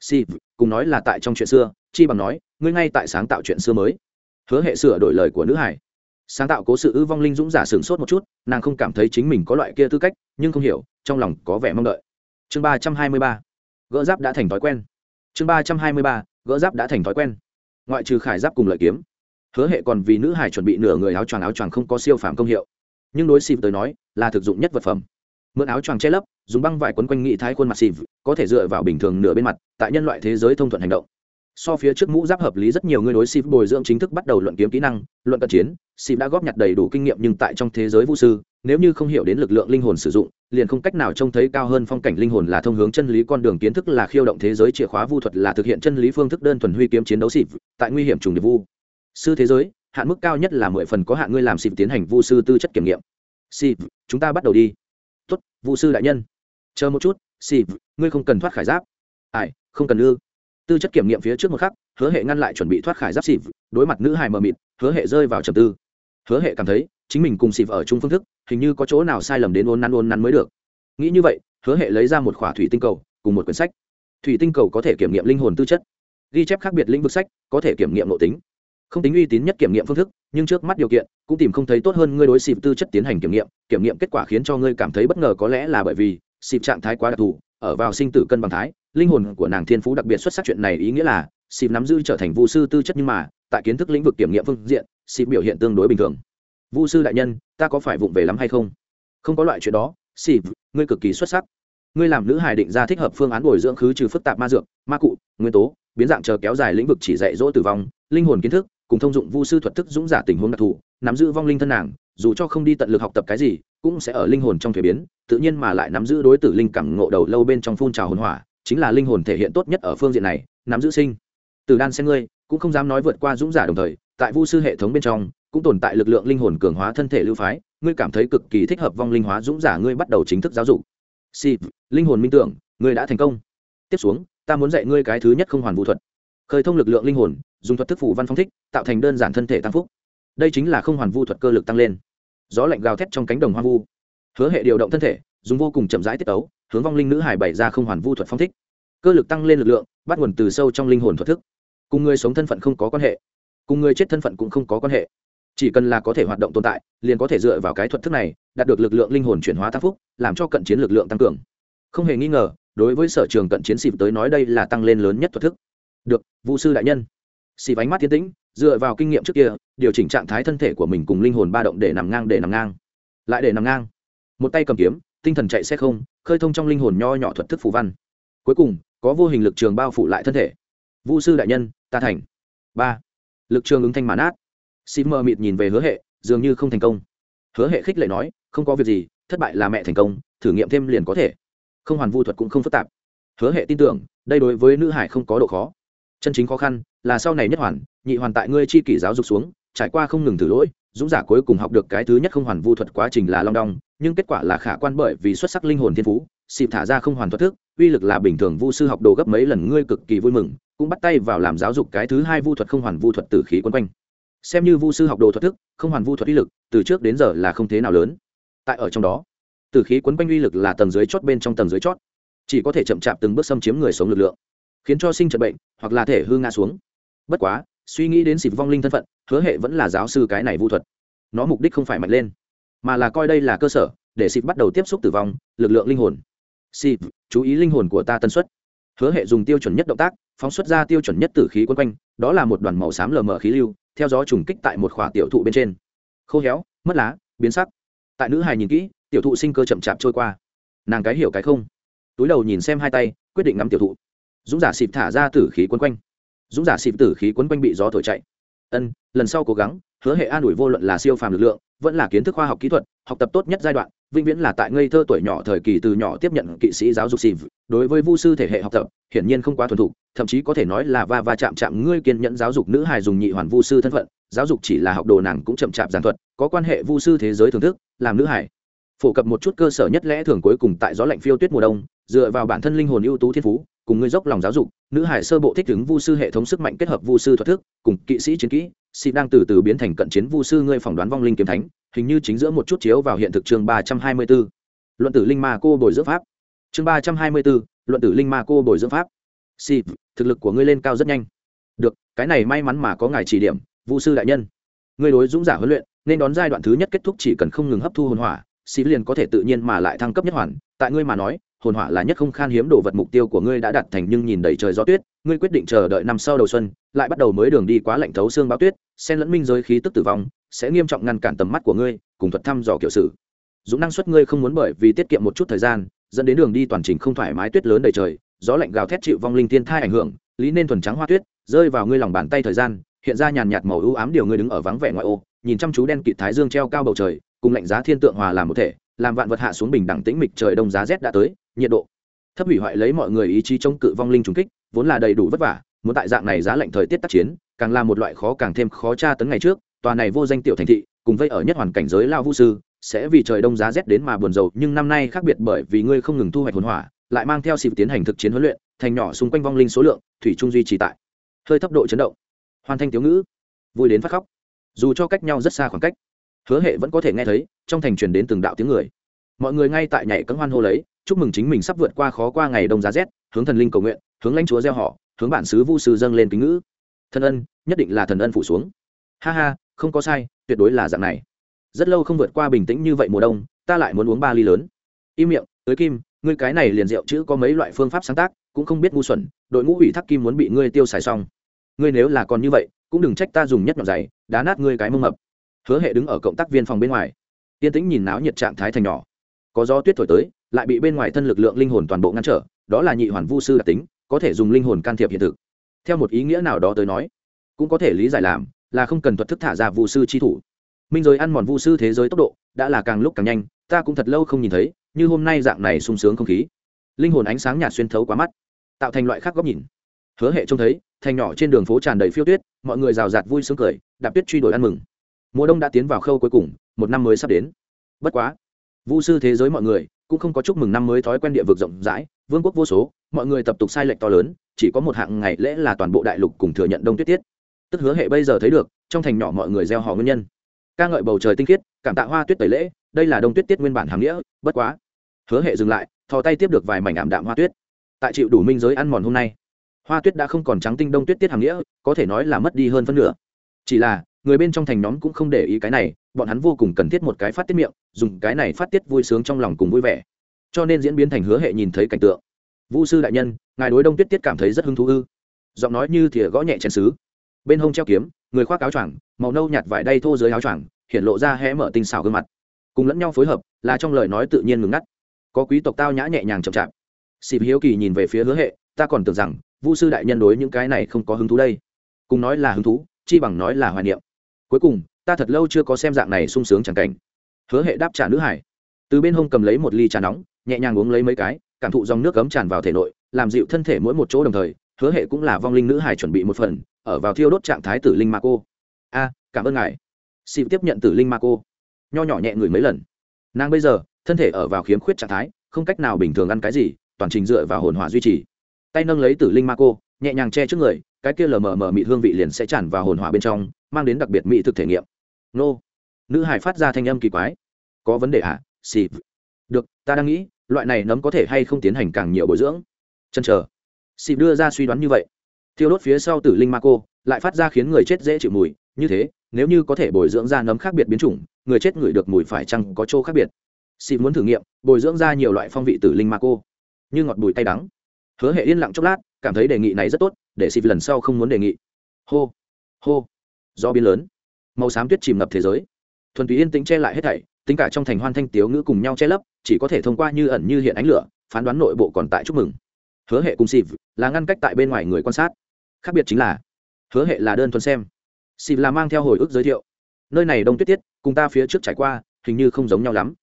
Xịp cùng nói là tại trong chuyện xưa, chi bằng nói, ngươi ngay tại sáng tạo chuyện xưa mới. Hứa hệ sửa đổi lời của nữ hải. Sáng tạo cố sự ư vong linh dũng giả sửng sốt một chút, nàng không cảm thấy chính mình có loại kia tư cách, nhưng không hiểu, trong lòng có vẻ mong đợi chương ba trăm hai mươi ba. Gỡ giáp đã thành thói quen. Chương ba trăm hai mươi ba, gỡ giáp đã thành thói quen. Ngoại trừ khải giáp cùng lợi kiếm. Hứa hệ còn vì nữ hải chuẩn bị nửa người áo choàng áo choàng không có siêu phẩm công hiệu. Nhưng đối xịp tới nói, là thực dụng nhất vật phẩm. Mượn áo choàng che lấp, dùng băng vải quấn quanh nghị thái khuôn mặt xịp có thể dựa vào bình thường nửa bên mặt, tại nhân loại thế giới thông thuận hành động. So phía trước mũ giáp hợp lý rất nhiều, người đối xịp bồi dưỡng chính thức bắt đầu luận kiếm kỹ năng, luận cận chiến xịp đã góp nhặt đầy đủ kinh nghiệm nhưng tại trong thế giới vũ sư nếu như không hiểu đến lực lượng linh hồn sử dụng, liền không cách nào trông thấy cao hơn phong cảnh linh hồn là thông hướng chân lý con đường kiến thức là khiêu động thế giới chìa khóa vu thuật là thực hiện chân lý phương thức đơn thuần huy kiếm chiến đấu xịp, tại nguy hiểm trùng điệp vu. Sư thế giới, hạn mức cao nhất là mười phần có hạn ngươi làm xịp tiến hành vu sư tư chất kiểm nghiệm. Xịp, chúng ta bắt đầu đi. Tuất vu sư đại nhân. Chờ một chút, xịp, ngươi không cần thoát khải giáp. Ai, không cần ư. Tư chất kiểm nghiệm phía trước một khắc, hứa hệ ngăn lại chuẩn bị thoát khải giáp xịp, đối mặt nữ hài mờ mịt, hứa hệ rơi vào trầm tư. Hứa hệ cảm thấy, chính mình cùng xịp ở chung phương thức hình như có chỗ nào sai lầm đến ôn năn ôn năn mới được. Nghĩ như vậy, hứa hệ lấy ra một khỏa thủy tinh cầu, cùng một quyển sách. Thủy tinh cầu có thể kiểm nghiệm linh hồn tư chất, ghi chép khác biệt lĩnh vực sách, có thể kiểm nghiệm nội tính. Không tính uy tín nhất kiểm nghiệm phương thức, nhưng trước mắt điều kiện, cũng tìm không thấy tốt hơn ngươi đối xịp tư chất tiến hành kiểm nghiệm. Kiểm nghiệm kết quả khiến cho ngươi cảm thấy bất ngờ có lẽ là bởi vì xịp trạng thái quá đặc thù, ở vào sinh tử cân bằng thái, linh hồn của nàng thiên phú đặc biệt xuất sắc chuyện này ý nghĩa là xịp nắm giữ trở thành vũ sư tư chất nhưng mà, tại kiến thức lĩnh vực kiểm nghiệm phương diện, xịp biểu hiện tương đối bình thường vu sư đại nhân, ta có phải vụng về lắm hay không? Không có loại chuyện đó xịp ngươi cực kỳ xuất sắc. Ngươi làm nữ hài định ra thích hợp phương án bồi dưỡng khứ trừ phức tạp ma dược, ma cụ, nguyên tố, biến dạng chờ kéo dài lĩnh vực chỉ dạy dỗ tử vong, linh hồn kiến thức, cùng thông dụng vu sư thuật thức dũng giả tình huống đặc thù, nắm giữ vong linh thân nàng, dù cho không đi tận lực học tập cái gì, cũng sẽ ở linh hồn trong thuế biến, tự nhiên mà lại nắm giữ đối tử linh cảm ngộ đầu lâu bên trong phun trào hồn hỏa, chính là linh hồn thể hiện tốt nhất ở phương diện này, nắm giữ sinh. Từ đan xem ngươi, cũng không dám nói vượt qua dũng giả đồng thời, tại vu sư hệ thống bên trong cũng tồn tại lực lượng linh hồn cường hóa thân thể lưu phái, ngươi cảm thấy cực kỳ thích hợp vong linh hóa dũng giả ngươi bắt đầu chính thức giáo dục. Si linh hồn minh tưởng, ngươi đã thành công. Tiếp xuống, ta muốn dạy ngươi cái thứ nhất không hoàn vũ thuật. Khởi thông lực lượng linh hồn, dùng thuật thức phủ văn phong thích, tạo thành đơn giản thân thể tăng phúc. Đây chính là không hoàn vu thuật cơ lực tăng lên. Gió lạnh gào thét trong cánh đồng hoang vu. Hứa hệ điều động thân thể, dùng vô cùng chậm rãi tiết tấu, hướng vong linh nữ hải bày ra không hoàn vu thuật phong thích. Cơ lực tăng lên lực lượng, bắt nguồn từ sâu trong linh hồn thuật thức. Cùng người sống thân phận không có quan hệ. Cùng người chết thân phận cũng không có quan hệ chỉ cần là có thể hoạt động tồn tại, liền có thể dựa vào cái thuật thức này, đạt được lực lượng linh hồn chuyển hóa tăng phúc, làm cho cận chiến lực lượng tăng cường. Không hề nghi ngờ, đối với sở trường cận chiến xịp tới nói đây là tăng lên lớn nhất thuật thức. Được vũ sư đại nhân. Xịp ánh mắt tiến tĩnh, dựa vào kinh nghiệm trước kia, điều chỉnh trạng thái thân thể của mình cùng linh hồn ba động để nằm ngang, để nằm ngang. Lại để nằm ngang. Một tay cầm kiếm, tinh thần chạy xe không, khơi thông trong linh hồn nho nhỏ thuật thức phù văn. Cuối cùng, có vô hình lực trường bao phủ lại thân thể. Vũ sư đại nhân, ta thành. Ba. Lực trường ứng thanh mãn át xịp mờ mịt nhìn về hứa hệ, dường như không thành công. Hứa hệ khích lệ nói, không có việc gì, thất bại là mẹ thành công, thử nghiệm thêm liền có thể. Không hoàn vu thuật cũng không phức tạp. Hứa hệ tin tưởng, đây đối với nữ hải không có độ khó. Chân chính khó khăn là sau này nhất hoàn, nhị hoàn tại ngươi chi kỷ giáo dục xuống, trải qua không ngừng thử lỗi, dũng giả cuối cùng học được cái thứ nhất không hoàn vu thuật quá trình là long đong, nhưng kết quả là khả quan bởi vì xuất sắc linh hồn thiên phú xịp thả ra không hoàn thuật thức, uy lực là bình thường vu sư học đồ gấp mấy lần, ngươi cực kỳ vui mừng, cũng bắt tay vào làm giáo dục cái thứ hai vu thuật không hoàn vu thuật tử khí quân quanh xem như vu sư học đồ thuật thức, không hoàn vu thuật uy lực, từ trước đến giờ là không thế nào lớn. Tại ở trong đó tử khí quấn quanh uy lực là tầng dưới chót bên trong tầng dưới chót. Chỉ có thể chậm chạp từng bước xâm chiếm người sống lực lượng, khiến cho sinh trận bệnh hoặc là thể hư ngã xuống. Bất quá, suy nghĩ đến xịp vong linh thân phận, hứa hệ vẫn là giáo sư cái này vu thuật. Nó mục đích không phải mạnh lên, mà là coi đây là cơ sở để xịp bắt đầu tiếp xúc tử vong, lực lượng linh hồn. Xịp chú ý linh hồn của ta tân xuất hứa hệ dùng tiêu chuẩn nhất động tác, phóng xuất ra tiêu chuẩn nhất tử khí quân quanh, đó là một đoàn màu xám lờ mờ khí lưu theo gió trùng kích tại một khỏa tiểu thụ bên trên. Khô héo, mất lá, biến sắc. Tại nữ hài nhìn kỹ, tiểu thụ sinh cơ chậm chạp trôi qua. Nàng cái hiểu cái không. Túi đầu nhìn xem hai tay, quyết định ngắm tiểu thụ. Dũng giả xịp thả ra tử khí quấn quanh. Dũng giả xịp tử khí quấn quanh bị gió thổi chạy. Ân, lần sau cố gắng, hứa hệ an ủi vô luận là siêu phàm lực lượng, vẫn là kiến thức khoa học kỹ thuật, học tập tốt nhất giai đoạn vĩnh viễn là tại ngây thơ tuổi nhỏ thời kỳ từ nhỏ tiếp nhận kỵ sĩ giáo dục xịp đối với vu sư thể hệ học tập, hiển nhiên không quá thuần thục, thậm chí có thể nói là va va chạm chạm ngươi kiên nhẫn giáo dục nữ hài dùng nhị hoàn vu sư thân phận, giáo dục chỉ là học đồ nàng cũng chậm chạp giản thuật, có quan hệ vu sư thế giới thưởng thức, làm nữ hải phổ cập một chút cơ sở nhất lẽ thường cuối cùng tại gió lạnh phiêu tuyết mùa đông, dựa vào bản thân linh hồn ưu tú thiên phú, cùng ngươi dốc lòng giáo dục, nữ hải sơ bộ thích ứng vu sư hệ thống sức mạnh kết hợp vu sư thoát thức, cùng kỵ sĩ chiến kỹ xị đang từ từ biến thành cận chiến vu sư ngươi phỏng đoán vong linh kiếm thánh hình như chính giữa một chút chiếu vào hiện thực chương ba trăm hai mươi 324. luận tử linh ma cô bồi dưỡng pháp. Chương ba trăm hai mươi 324, luận tử linh ma cô bồi dưỡng pháp. Xị thực lực của ngươi lên cao rất nhanh. Được cái này may mắn mà có ngài chỉ điểm vu sư đại nhân. Ngươi đối dũng giả huấn luyện nên đón giai đoạn thứ nhất kết thúc chỉ cần không ngừng hấp thu hồn hỏa xị liền có thể tự nhiên mà lại thăng cấp nhất hoàn tại ngươi mà nói, hồn hỏa là nhất không khan hiếm đồ vật mục tiêu của ngươi đã đạt thành nhưng nhìn đầy trời gió tuyết, ngươi quyết định chờ đợi năm sau đầu xuân, lại bắt đầu mới đường đi quá lạnh thấu xương báo tuyết, xen lẫn minh giới khí tức tử vong, sẽ nghiêm trọng ngăn cản tầm mắt của ngươi, cùng thuật thăm dò kiểu sử. Dũng năng suất ngươi không muốn bởi vì tiết kiệm một chút thời gian, dẫn đến đường đi toàn trình không thoải mái tuyết lớn đầy trời, gió lạnh gào thét chịu vong linh thiên thai ảnh hưởng, lý nên thuần trắng hoa tuyết, rơi vào ngươi lòng bàn tay thời gian, hiện ra nhàn nhạt màu ưu ám điều ngươi đứng ở vắng vẻ ngoại ô, nhìn chăm chú đen kịt thái dương treo cao bầu trời, cùng lạnh giá thiên tượng hòa làm một thể làm vạn vật hạ xuống bình đẳng tĩnh mịch trời đông giá rét đã tới, nhiệt độ. Thấp hủy hoại lấy mọi người ý chí chống cự vong linh trùng kích, vốn là đầy đủ vất vả, muốn tại dạng này giá lạnh thời tiết tác chiến, càng là một loại khó càng thêm khó tra tấn ngày trước, tòa này vô danh tiểu thành thị, cùng vây ở nhất hoàn cảnh giới lao vũ sư, sẽ vì trời đông giá rét đến mà buồn rầu, nhưng năm nay khác biệt bởi vì ngươi không ngừng thu hoạch hồn hỏa, lại mang theo xịp tiến hành thực chiến huấn luyện, thành nhỏ xung quanh vong linh số lượng, thủy trung duy trì tại. Hơi thấp độ chấn động. Hoàn thành tiểu ngữ. Vui đến phát khóc. Dù cho cách nhau rất xa khoảng cách hứa hệ vẫn có thể nghe thấy, trong thành truyền đến từng đạo tiếng người. Mọi người ngay tại nhảy cấm hoan hô lấy, chúc mừng chính mình sắp vượt qua khó qua ngày đông giá rét, hướng thần linh cầu nguyện, hướng lãnh chúa gieo họ, hướng bản xứ vu sư dâng lên kính ngữ. Thần ân, nhất định là thần ân phủ xuống. Ha ha, không có sai, tuyệt đối là dạng này. Rất lâu không vượt qua bình tĩnh như vậy mùa đông, ta lại muốn uống ba ly lớn. Im miệng, tới kim, ngươi cái này liền rượu chữ có mấy loại phương pháp sáng tác, cũng không biết ngu xuẩn, đội ngũ ủy thác kim muốn bị ngươi tiêu xài xong. Ngươi nếu là còn như vậy, cũng đừng trách ta dùng nhất nhọn giày, đá nát ngươi cái mông mập hứa hệ đứng ở cộng tác viên phòng bên ngoài. Yên tĩnh nhìn náo nhiệt trạng thái thành nhỏ. Có gió tuyết thổi tới, lại bị bên ngoài thân lực lượng linh hồn toàn bộ ngăn trở, đó là nhị hoàn vu sư đặc tính, có thể dùng linh hồn can thiệp hiện thực. Theo một ý nghĩa nào đó tới nói, cũng có thể lý giải làm là không cần thuật thức thả ra vu sư chi thủ. Minh giới ăn mòn vu sư thế giới tốc độ đã là càng lúc càng nhanh, ta cũng thật lâu không nhìn thấy, như hôm nay dạng này sung sướng không khí. Linh hồn ánh sáng nhạt xuyên thấu quá mắt, tạo thành loại khác góc nhìn. Hứa hệ trông thấy, thành nhỏ trên đường phố tràn đầy phiêu tuyết, mọi người rào rạt vui sướng cười, đạp tuyết truy đuổi ăn mừng mùa đông đã tiến vào khâu cuối cùng, một năm mới sắp đến. Bất quá, vu sư thế giới mọi người cũng không có chúc mừng năm mới thói quen địa vực rộng rãi, vương quốc vô số, mọi người tập tục sai lệch to lớn, chỉ có một hạng ngày lễ là toàn bộ đại lục cùng thừa nhận đông tuyết tiết. Tức hứa hệ bây giờ thấy được, trong thành nhỏ mọi người gieo họ nguyên nhân. Ca ngợi bầu trời tinh khiết, cảm tạ hoa tuyết tẩy lễ, đây là đông tuyết tiết nguyên bản hàng nghĩa, bất quá. Hứa hệ dừng lại, thò tay tiếp được vài mảnh ảm đạm hoa tuyết. Tại chịu đủ minh giới ăn mòn hôm nay, hoa tuyết đã không còn trắng tinh đông tuyết tiết hàng nghĩa, có thể nói là mất đi hơn phân nửa. Chỉ là người bên trong thành nhóm cũng không để ý cái này, bọn hắn vô cùng cần thiết một cái phát tiết miệng, dùng cái này phát tiết vui sướng trong lòng cùng vui vẻ. Cho nên diễn biến thành hứa hệ nhìn thấy cảnh tượng. Vũ sư đại nhân, ngài đối đông tuyết tiết cảm thấy rất hứng thú ư? Giọng nói như thìa gõ nhẹ chén xứ bên hông treo kiếm, người khoác áo choàng, màu nâu nhạt vải đay thô dưới áo choàng, hiện lộ ra hé mở tinh xảo gương mặt. Cùng lẫn nhau phối hợp, là trong lời nói tự nhiên ngừng ngắt. Có quý tộc tao nhã nhẹ nhàng chậm chạp. Xịp hiếu kỳ nhìn về phía hứa hệ, ta còn tưởng rằng vu sư đại nhân đối những cái này không có hứng thú đây. Cùng nói là hứng thú, chi bằng nói là hoài niệm cuối cùng, ta thật lâu chưa có xem dạng này sung sướng chẳng cảnh. Hứa hệ đáp trả nữ hải. Từ bên hông cầm lấy một ly trà nóng, nhẹ nhàng uống lấy mấy cái, cảm thụ dòng nước cấm tràn vào thể nội, làm dịu thân thể mỗi một chỗ đồng thời, hứa hệ cũng là vong linh nữ hải chuẩn bị một phần, ở vào thiêu đốt trạng thái tử linh ma cô. A, cảm ơn ngài. Xịu tiếp nhận tử linh ma cô. Nho nhỏ nhẹ người mấy lần. Nàng bây giờ, thân thể ở vào khiếm khuyết trạng thái, không cách nào bình thường ăn cái gì, toàn trình dựa vào hồn hỏa duy trì. Tay nâng lấy tử linh ma cô, nhẹ nhàng che trước người, cái kia lờ mờ mờ mịt hương vị liền sẽ tràn vào hồn hỏa bên trong mang đến đặc biệt mỹ thực thể nghiệm. Nô. Nữ hải phát ra thanh âm kỳ quái. Có vấn đề hả? À? Xì, được ta đang nghĩ loại này nấm có thể hay không tiến hành càng nhiều bồi dưỡng? Chân chờ. Xì đưa ra suy đoán như vậy. Thiêu đốt phía sau tử linh ma cô lại phát ra khiến người chết dễ chịu mùi. Như thế nếu như có thể bồi dưỡng ra nấm khác biệt biến chủng người chết ngửi được mùi phải chăng có chỗ khác biệt? Xì muốn thử nghiệm bồi dưỡng ra nhiều loại phong vị tử linh ma cô như ngọt bùi tay đắng. Hứa hệ yên lặng chốc lát cảm thấy đề nghị này rất tốt để xịp lần sau không muốn đề nghị. Hô. Hô do biến lớn. Màu xám tuyết chìm ngập thế giới. Thuần túy yên tĩnh che lại hết thảy, tính cả trong thành hoan thanh tiếu ngữ cùng nhau che lấp, chỉ có thể thông qua như ẩn như hiện ánh lửa, phán đoán nội bộ còn tại chúc mừng. Hứa hệ cùng xịp là ngăn cách tại bên ngoài người quan sát. Khác biệt chính là, hứa hệ là đơn thuần xem. Xịp là mang theo hồi ức giới thiệu. Nơi này đông tuyết tiết, cùng ta phía trước trải qua, hình như không giống nhau lắm.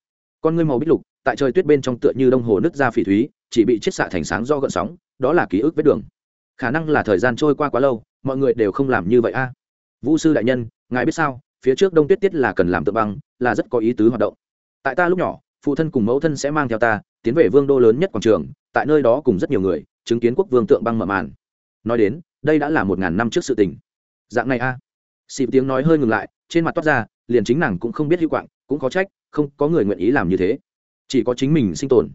Con ngươi màu bích lục, tại trời tuyết bên trong tựa như đông hồ nứt ra phỉ thúy, chỉ bị chiết xạ thành sáng do gợn sóng, đó là ký ức vết đường. Khả năng là thời gian trôi qua quá lâu, mọi người đều không làm như vậy a vũ sư đại nhân, ngài biết sao, phía trước đông tuyết tiết là cần làm tượng băng, là rất có ý tứ hoạt động. Tại ta lúc nhỏ, phụ thân cùng mẫu thân sẽ mang theo ta, tiến về vương đô lớn nhất quảng trường, tại nơi đó cùng rất nhiều người, chứng kiến quốc vương tượng băng mở màn. Nói đến, đây đã là một ngàn năm trước sự tình. Dạng này a. À. xịp tiếng nói hơi ngừng lại, trên mặt toát ra, liền chính nàng cũng không biết hữu quạng, cũng có trách, không có người nguyện ý làm như thế. Chỉ có chính mình sinh tồn.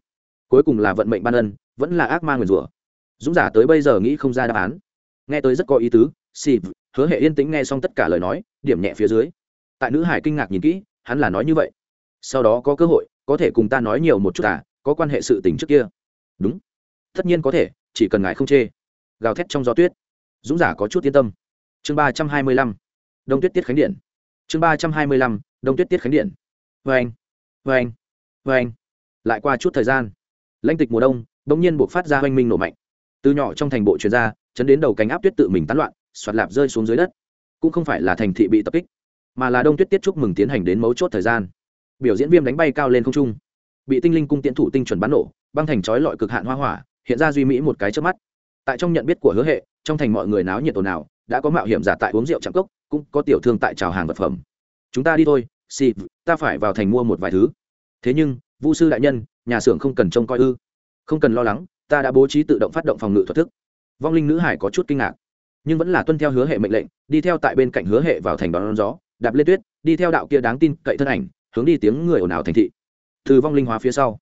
Cuối cùng là vận mệnh ban ân, vẫn là ác ma nguyền rủa. Dũng giả tới bây giờ nghĩ không ra đáp án. Nghe tới rất có ý tứ, xịp hứa hệ yên tĩnh nghe xong tất cả lời nói, điểm nhẹ phía dưới. Tại nữ hải kinh ngạc nhìn kỹ, hắn là nói như vậy. Sau đó có cơ hội, có thể cùng ta nói nhiều một chút à có quan hệ sự tình trước kia. Đúng. Tất nhiên có thể, chỉ cần ngài không chê. Gào thét trong gió tuyết. Dũng giả có chút yên tâm. Chương ba trăm hai mươi lăm. Đông tuyết tiết khánh điện. Chương ba trăm hai mươi lăm. Đông tuyết tiết khánh điện. Vê anh vê anh vê anh lại qua chút thời gian. Lãnh tịch mùa đông đ ỗ n g nhiên buộc phát ra oanh minh nổ mạnh. Từ nhỏ trong thành bộ chuyên gia chấn đến đầu cánh áp tuyết tự mình tán loạn soạt lạp rơi xuống dưới đất. Cũng không phải là thành thị bị tập kích, mà là đông tuyết tiết chúc mừng tiến hành đến mấu chốt thời gian. Biểu diễn viêm đánh bay cao lên không trung. Bị tinh linh cung tiễn thủ tinh chuẩn bắn nổ, băng thành trói lọi cực hạn hoa hỏa, hiện ra duy mỹ một cái trước mắt. Tại trong nhận biết của hứa hệ, trong thành mọi người náo nhiệt ồn ào, đã có mạo hiểm giả tại uống rượu chạm cốc, cũng có tiểu thương tại trào hàng vật phẩm. Chúng ta đi thôi xì ta phải vào thành mua một vài thứ. Thế nhưng, vu sư đại nhân, nhà xưởng không cần trông coi ư. Không cần lo lắng, ta đã bố trí tự động phát động phòng ngự thuật thức. Vong linh nữ hải có chút kinh ngạc nhưng vẫn là tuân theo hứa hệ mệnh lệnh, đi theo tại bên cạnh hứa hệ vào thành đón gió, đạp lên tuyết, đi theo đạo kia đáng tin cậy thân ảnh, hướng đi tiếng người ồn ào thành thị. Từ vong linh hóa phía sau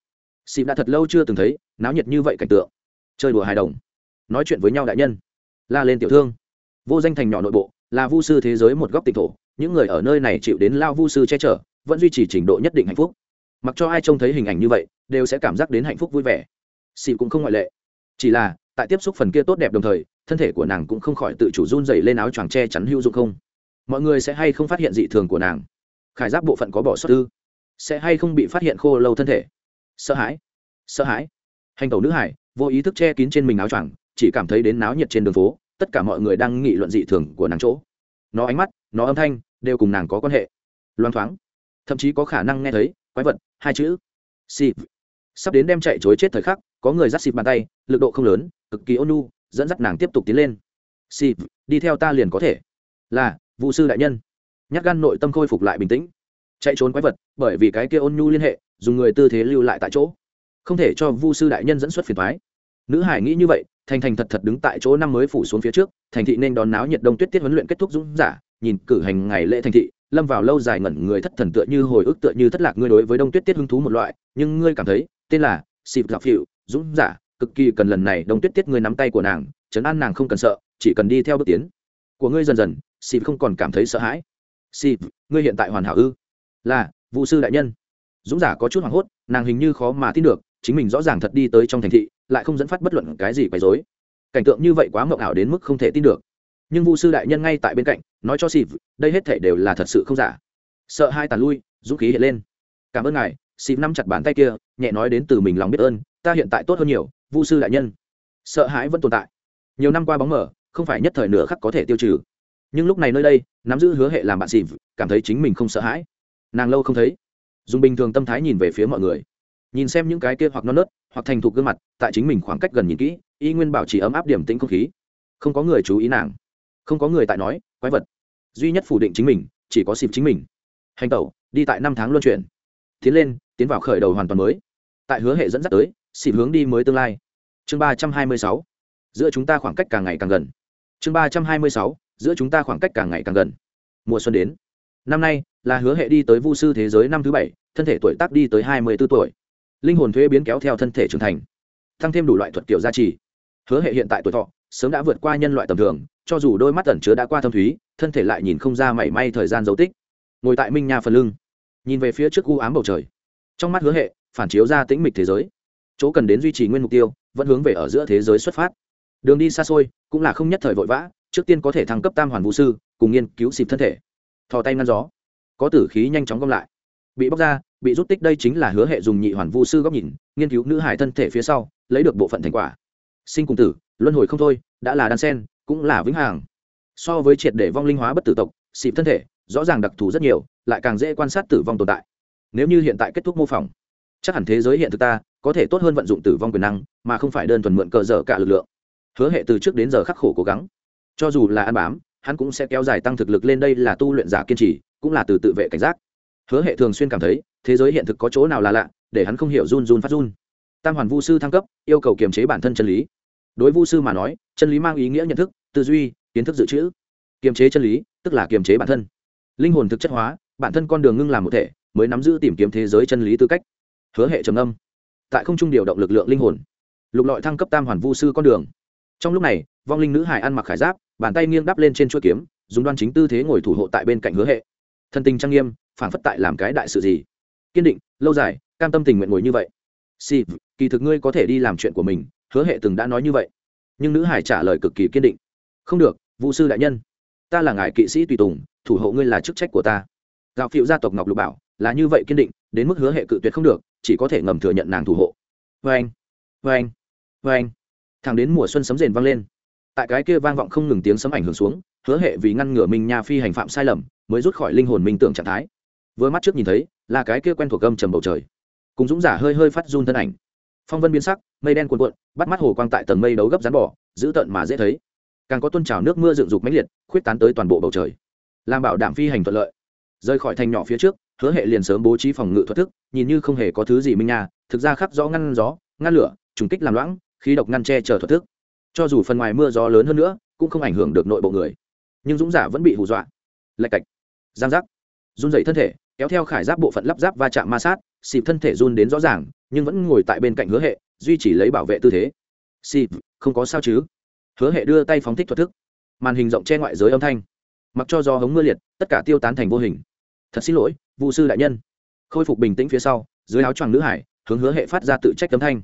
xịp đã thật lâu chưa từng thấy náo nhiệt như vậy cảnh tượng. Chơi đùa hài đồng, nói chuyện với nhau đại nhân. La lên tiểu thương. Vô danh thành nhỏ nội bộ, là vu sư thế giới một góc tỉnh thổ, những người ở nơi này chịu đến lao vu sư che chở, vẫn duy trì trình độ nhất định hạnh phúc. Mặc cho ai trông thấy hình ảnh như vậy, đều sẽ cảm giác đến hạnh phúc vui vẻ. Xị cũng không ngoại lệ. Chỉ là, tại tiếp xúc phần kia tốt đẹp đồng thời thân thể của nàng cũng không khỏi tự chủ run dày lên áo choàng che chắn hữu dụng không? Mọi người sẽ hay không phát hiện dị thường của nàng? Khải giáp bộ phận có bỏ sót tư sẽ hay không bị phát hiện khô lâu thân thể? Sợ hãi. Sợ hãi. Hành tẩu nữ hải, vô ý thức che kín trên mình áo choàng, chỉ cảm thấy đến náo nhiệt trên đường phố, tất cả mọi người đang nghị luận dị thường của nàng chỗ. Nó ánh mắt, nó âm thanh, đều cùng nàng có quan hệ. Loang thoáng. Thậm chí có khả năng nghe thấy, quái vật, hai chữ. Xịp. Sắp đến đem chạy chối chết thời khắc, có người dắt xịp bàn tay, lực độ không lớn, cực kỳ ôn nu dẫn dắt nàng tiếp tục tiến lên. Xịp đi theo ta liền có thể. Là, vụ sư đại nhân. Nhát gan nội tâm khôi phục lại bình tĩnh. Chạy trốn quái vật, bởi vì cái kia ôn nhu liên hệ, dùng người tư thế lưu lại tại chỗ. Không thể cho vu sư đại nhân dẫn xuất phiền thoái nữ hải nghĩ như vậy, thành thành thật thật đứng tại chỗ năm mới phủ xuống phía trước, thành thị nên đón náo nhiệt đông tuyết tiết huấn luyện kết thúc dũng giả, nhìn cử hành ngày lễ thành thị, lâm vào lâu dài ngẩn người thất thần tựa như hồi ức tựa như thất lạc ngươi đối với đông tuyết tiết hứng thú một loại, nhưng ngươi cảm thấy, tên là xịp gặp phịu, dũng giả cực kỳ cần lần này đông tuyết tiết ngươi nắm tay của nàng chấn an nàng không cần sợ, chỉ cần đi theo bước tiến. Của ngươi dần dần xịp không còn cảm thấy sợ hãi. Xịp ngươi hiện tại hoàn hảo ư? Là vụ sư đại nhân. Dũng giả có chút hoảng hốt, nàng hình như khó mà tin được, chính mình rõ ràng thật đi tới trong thành thị, lại không dẫn phát bất luận cái gì quấy dối cảnh tượng như vậy quá mộng ảo đến mức không thể tin được. Nhưng vụ sư đại nhân ngay tại bên cạnh, nói cho xịp đây hết thể đều là thật sự không giả. Sợ hai tàn lui, dũng khí hiện lên. Cảm ơn ngài xịp nắm chặt bàn tay kia, nhẹ nói đến từ mình lòng biết ơn, ta hiện tại tốt hơn nhiều vu sư đại nhân. Sợ hãi vẫn tồn tại. Nhiều năm qua bóng mở không phải nhất thời nửa khắc có thể tiêu trừ. Nhưng lúc này nơi đây, nắm giữ hứa hệ làm bạn xịp cảm thấy chính mình không sợ hãi. Nàng lâu không thấy. Dùng bình thường tâm thái nhìn về phía mọi người. Nhìn xem những cái kia hoặc non nớt, hoặc thành thục gương mặt, tại chính mình khoảng cách gần nhìn kỹ, y nguyên bảo trì ấm áp điểm tĩnh không khí. Không có người chú ý nàng. Không có người tại nói, quái vật. Duy nhất phủ định chính mình, chỉ có xịp chính mình. Hành tẩu, đi tại năm tháng luân chuyển. Tiến lên, tiến vào khởi đầu hoàn toàn mới. Tại hứa hệ dẫn dắt tới xịp hướng đi mới tương lai chương ba trăm hai mươi sáu, giữa chúng ta khoảng cách càng ngày càng gần. Chương ba trăm hai mươi sáu, giữa chúng ta khoảng cách càng ngày càng gần. Mùa xuân đến. Năm nay là hứa hệ đi tới vu sư thế giới năm thứ bảy, thân thể tuổi tác đi tới hai mươi b ố tuổi. Linh hồn thuế biến kéo theo thân thể trưởng thành. Tăng thêm đủ loại thuật kiểu gia trì. Hứa hệ hiện tại tuổi thọ, sớm đã vượt qua nhân loại tầm thường, cho dù đôi mắt tẩn chứa đã qua thâm thúy, thân thể lại nhìn không ra mảy may thời gian dấu tích. Ngồi tại minh nha phần lưng, nhìn về phía trước u ám bầu trời. Trong mắt hứa hệ phản chiếu ra tĩnh mịch thế giới. Chỗ cần đến duy trì nguyên mục tiêu vẫn hướng về ở giữa thế giới xuất phát. Đường đi xa xôi cũng là không nhất thời vội vã, trước tiên có thể thăng cấp tam hoàn vũ sư, cùng nghiên cứu xịp thân thể. Thò tay ngăn gió. Có tử khí nhanh chóng gom lại. Bị bóc ra, bị rút tích đây chính là hứa hệ dùng nhị hoàn vũ sư góc nhìn, nghiên cứu nữ hải thân thể phía sau, lấy được bộ phận thành quả. Sinh cùng tử, luân hồi không thôi, đã là đan sen, cũng là vĩnh hằng. So với triệt để vong linh hóa bất tử tộc, xịp thân thể, rõ ràng đặc thù rất nhiều, lại càng dễ quan sát tử vong tồn tại. Nếu như hiện tại kết thúc mô phỏng, chắc hẳn thế giới hiện thực ta có thể tốt hơn vận dụng tử vong quyền năng, mà không phải đơn thuần mượn cờ dở cả lực lượng. Hứa hệ từ trước đến giờ khắc khổ cố gắng. Cho dù là ăn bám, hắn cũng sẽ kéo dài tăng thực lực lên đây là tu luyện giả kiên trì, cũng là từ tự vệ cảnh giác. Hứa hệ thường xuyên cảm thấy, thế giới hiện thực có chỗ nào là lạ, để hắn không hiểu run run phát run. Tam hoàn vu sư thăng cấp, yêu cầu kiềm chế bản thân chân lý. Đối vu sư mà nói, chân lý mang ý nghĩa nhận thức, tư duy, kiến thức dự trữ. Kiềm chế chân lý, tức là kiềm chế bản thân. Linh hồn thực chất hóa, bản thân con đường ngưng làm một thể, mới nắm giữ tìm kiếm thế giới chân lý tư cách. Hứa hệ trầm âm tại không trung điều động lực lượng linh hồn. Lục lọi thăng cấp tam hoàn vu sư con đường. Trong lúc này, vong linh nữ hải ăn mặc khải giáp, bàn tay nghiêng đắp lên trên chuỗi kiếm, dùng đoan chính tư thế ngồi thủ hộ tại bên cạnh hứa hệ. Thân tình trang nghiêm phản phất tại làm cái đại sự gì. Kiên định, lâu dài, cam tâm tình nguyện ngồi như vậy. Si kỳ thực ngươi có thể đi làm chuyện của mình, hứa hệ từng đã nói như vậy. Nhưng nữ hải trả lời cực kỳ kiên định. Không được vũ sư đại nhân. Ta là ngài kỵ sĩ tùy tùng, thủ hộ ngươi là chức trách của ta. Gạo phiệu gia tộc ngọc lục bảo, là như vậy kiên định, đến mức hứa hệ cự tuyệt không được chỉ có thể ngầm thừa nhận nàng thủ hộ. Vê anh vê anh vê anh thẳng đến mùa xuân sấm rền vang lên. Tại cái kia vang vọng không ngừng tiếng sấm ảnh hưởng xuống, hứa hệ vì ngăn ngừa minh nha phi hành phạm sai lầm, mới rút khỏi linh hồn minh tưởng trạng thái. Vừa mắt trước nhìn thấy, là cái kia quen thuộc gâm trầm bầu trời. Cùng dũng giả hơi hơi phát run thân ảnh. Phong vân biến sắc, mây đen cuồn cuộn, bắt mắt hồ quang tại tầng mây đấu gấp rán bỏ giữ tận mà dễ thấy. Càng có tôn trào nước mưa dựng dục mãnh liệt, khuyết tán tới toàn bộ bầu trời. Làm bảo đảm phi hành thuận lợi. Rời khỏi thành nhỏ phía trước hứa hệ liền sớm bố trí phòng ngự thoát thức, nhìn như không hề có thứ gì minh nha, thực ra khắc rõ ngăn gió, ngăn lửa, trùng kích làm loãng, khí độc ngăn che chờ thoát thức. Cho dù phần ngoài mưa gió lớn hơn nữa, cũng không ảnh hưởng được nội bộ người. Nhưng dũng giả vẫn bị hù dọa. Lạch cạch. Giang giác. Run dậy thân thể, kéo theo khải giáp bộ phận lắp ráp va chạm ma sát, xịp thân thể run đến rõ ràng, nhưng vẫn ngồi tại bên cạnh hứa hệ, duy trì lấy bảo vệ tư thế. Xịp, không có sao chứ? Hứa hệ đưa tay phóng thích thuật thức. Màn hình rộng che ngoại giới âm thanh. Mặc cho do hống mưa liệt, tất cả tiêu tán thành vô hình. Thật xin lỗi vụ sư đại nhân. Khôi phục bình tĩnh phía sau, dưới áo choàng nữ hải, hướng hứa hệ phát ra tự trách âm thanh.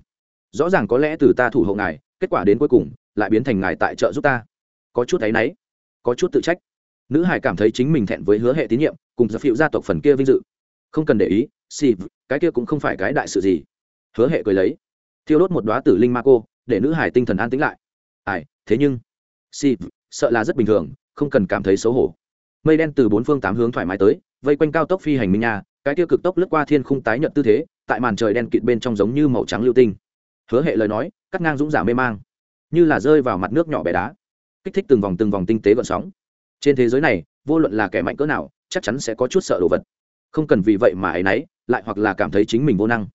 Rõ ràng có lẽ từ ta thủ hộ ngài, kết quả đến cuối cùng, lại biến thành ngài tại trợ giúp ta. Có chút áy náy, có chút tự trách. Nữ hải cảm thấy chính mình thẹn với hứa hệ tín nhiệm, cùng giặc phiệu gia tộc phần kia vinh dự. Không cần để ý xì cái kia cũng không phải cái đại sự gì. Hứa hệ cười lấy. Thiêu đốt một đoá tử linh ma cô, để nữ hải tinh thần an tĩnh lại. Ai, thế nhưng xì sợ là rất bình thường, không cần cảm thấy xấu hổ. Mây đen từ bốn phương tám hướng thoải mái tới vây quanh cao tốc phi hành minh nha, cái tiêu cực tốc lướt qua thiên khung tái nhận tư thế, tại màn trời đen kịt bên trong giống như màu trắng lưu tinh. Hứa hệ lời nói, cắt ngang dũng giả mê mang, như là rơi vào mặt nước nhỏ bé đá, kích thích từng vòng từng vòng tinh tế gọn sóng. Trên thế giới này, vô luận là kẻ mạnh cỡ nào, chắc chắn sẽ có chút sợ đồ vật. Không cần vì vậy mà ấ y lại hoặc là cảm thấy chính mình vô năng.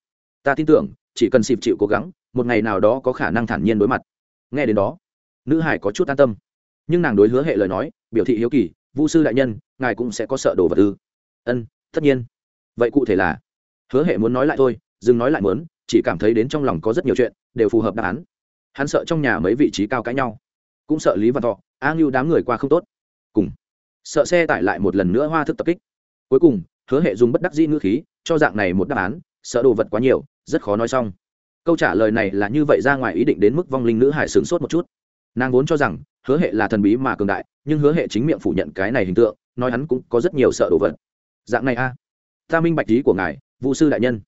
Ta tin tưởng, chỉ cần xịp chịu cố gắng, một ngày nào đó có khả năng thản nhiên đối mặt. Nghe đến đó, nữ hải có chút an tâm. Nhưng nàng đối hứa hệ lời nói, biểu thị hiếu kỳ vũ sư đại nhân, ngài cũng sẽ có sợ đồ vật ư? Ân, tất nhiên. Vậy cụ thể là? Hứa hệ muốn nói lại thôi, dừng nói lại muốn, chỉ cảm thấy đến trong lòng có rất nhiều chuyện, đều phù hợp đáp án. Hắn sợ trong nhà mấy vị trí cao cãi nhau. Cũng sợ lý văn thọ, a ngưu đám người qua không tốt. Cùng. Sợ xe tải lại một lần nữa hoa thức tập kích. Cuối cùng, hứa hệ dùng bất đắc dĩ ngữ khí, cho dạng này một đáp án, sợ đồ vật quá nhiều, rất khó nói xong. Câu trả lời này là như vậy ra ngoài ý định đến mức vong linh nữ hải sửng sốt một chút. Nàng vốn cho rằng, hứa hệ là thần bí mà cường đại, nhưng hứa hệ chính miệng phủ nhận cái này hình tượng, nói hắn cũng có rất nhiều sợ đồ vật dạng này a. À. ta minh bạch lý của ngài vũ sư đại nhân.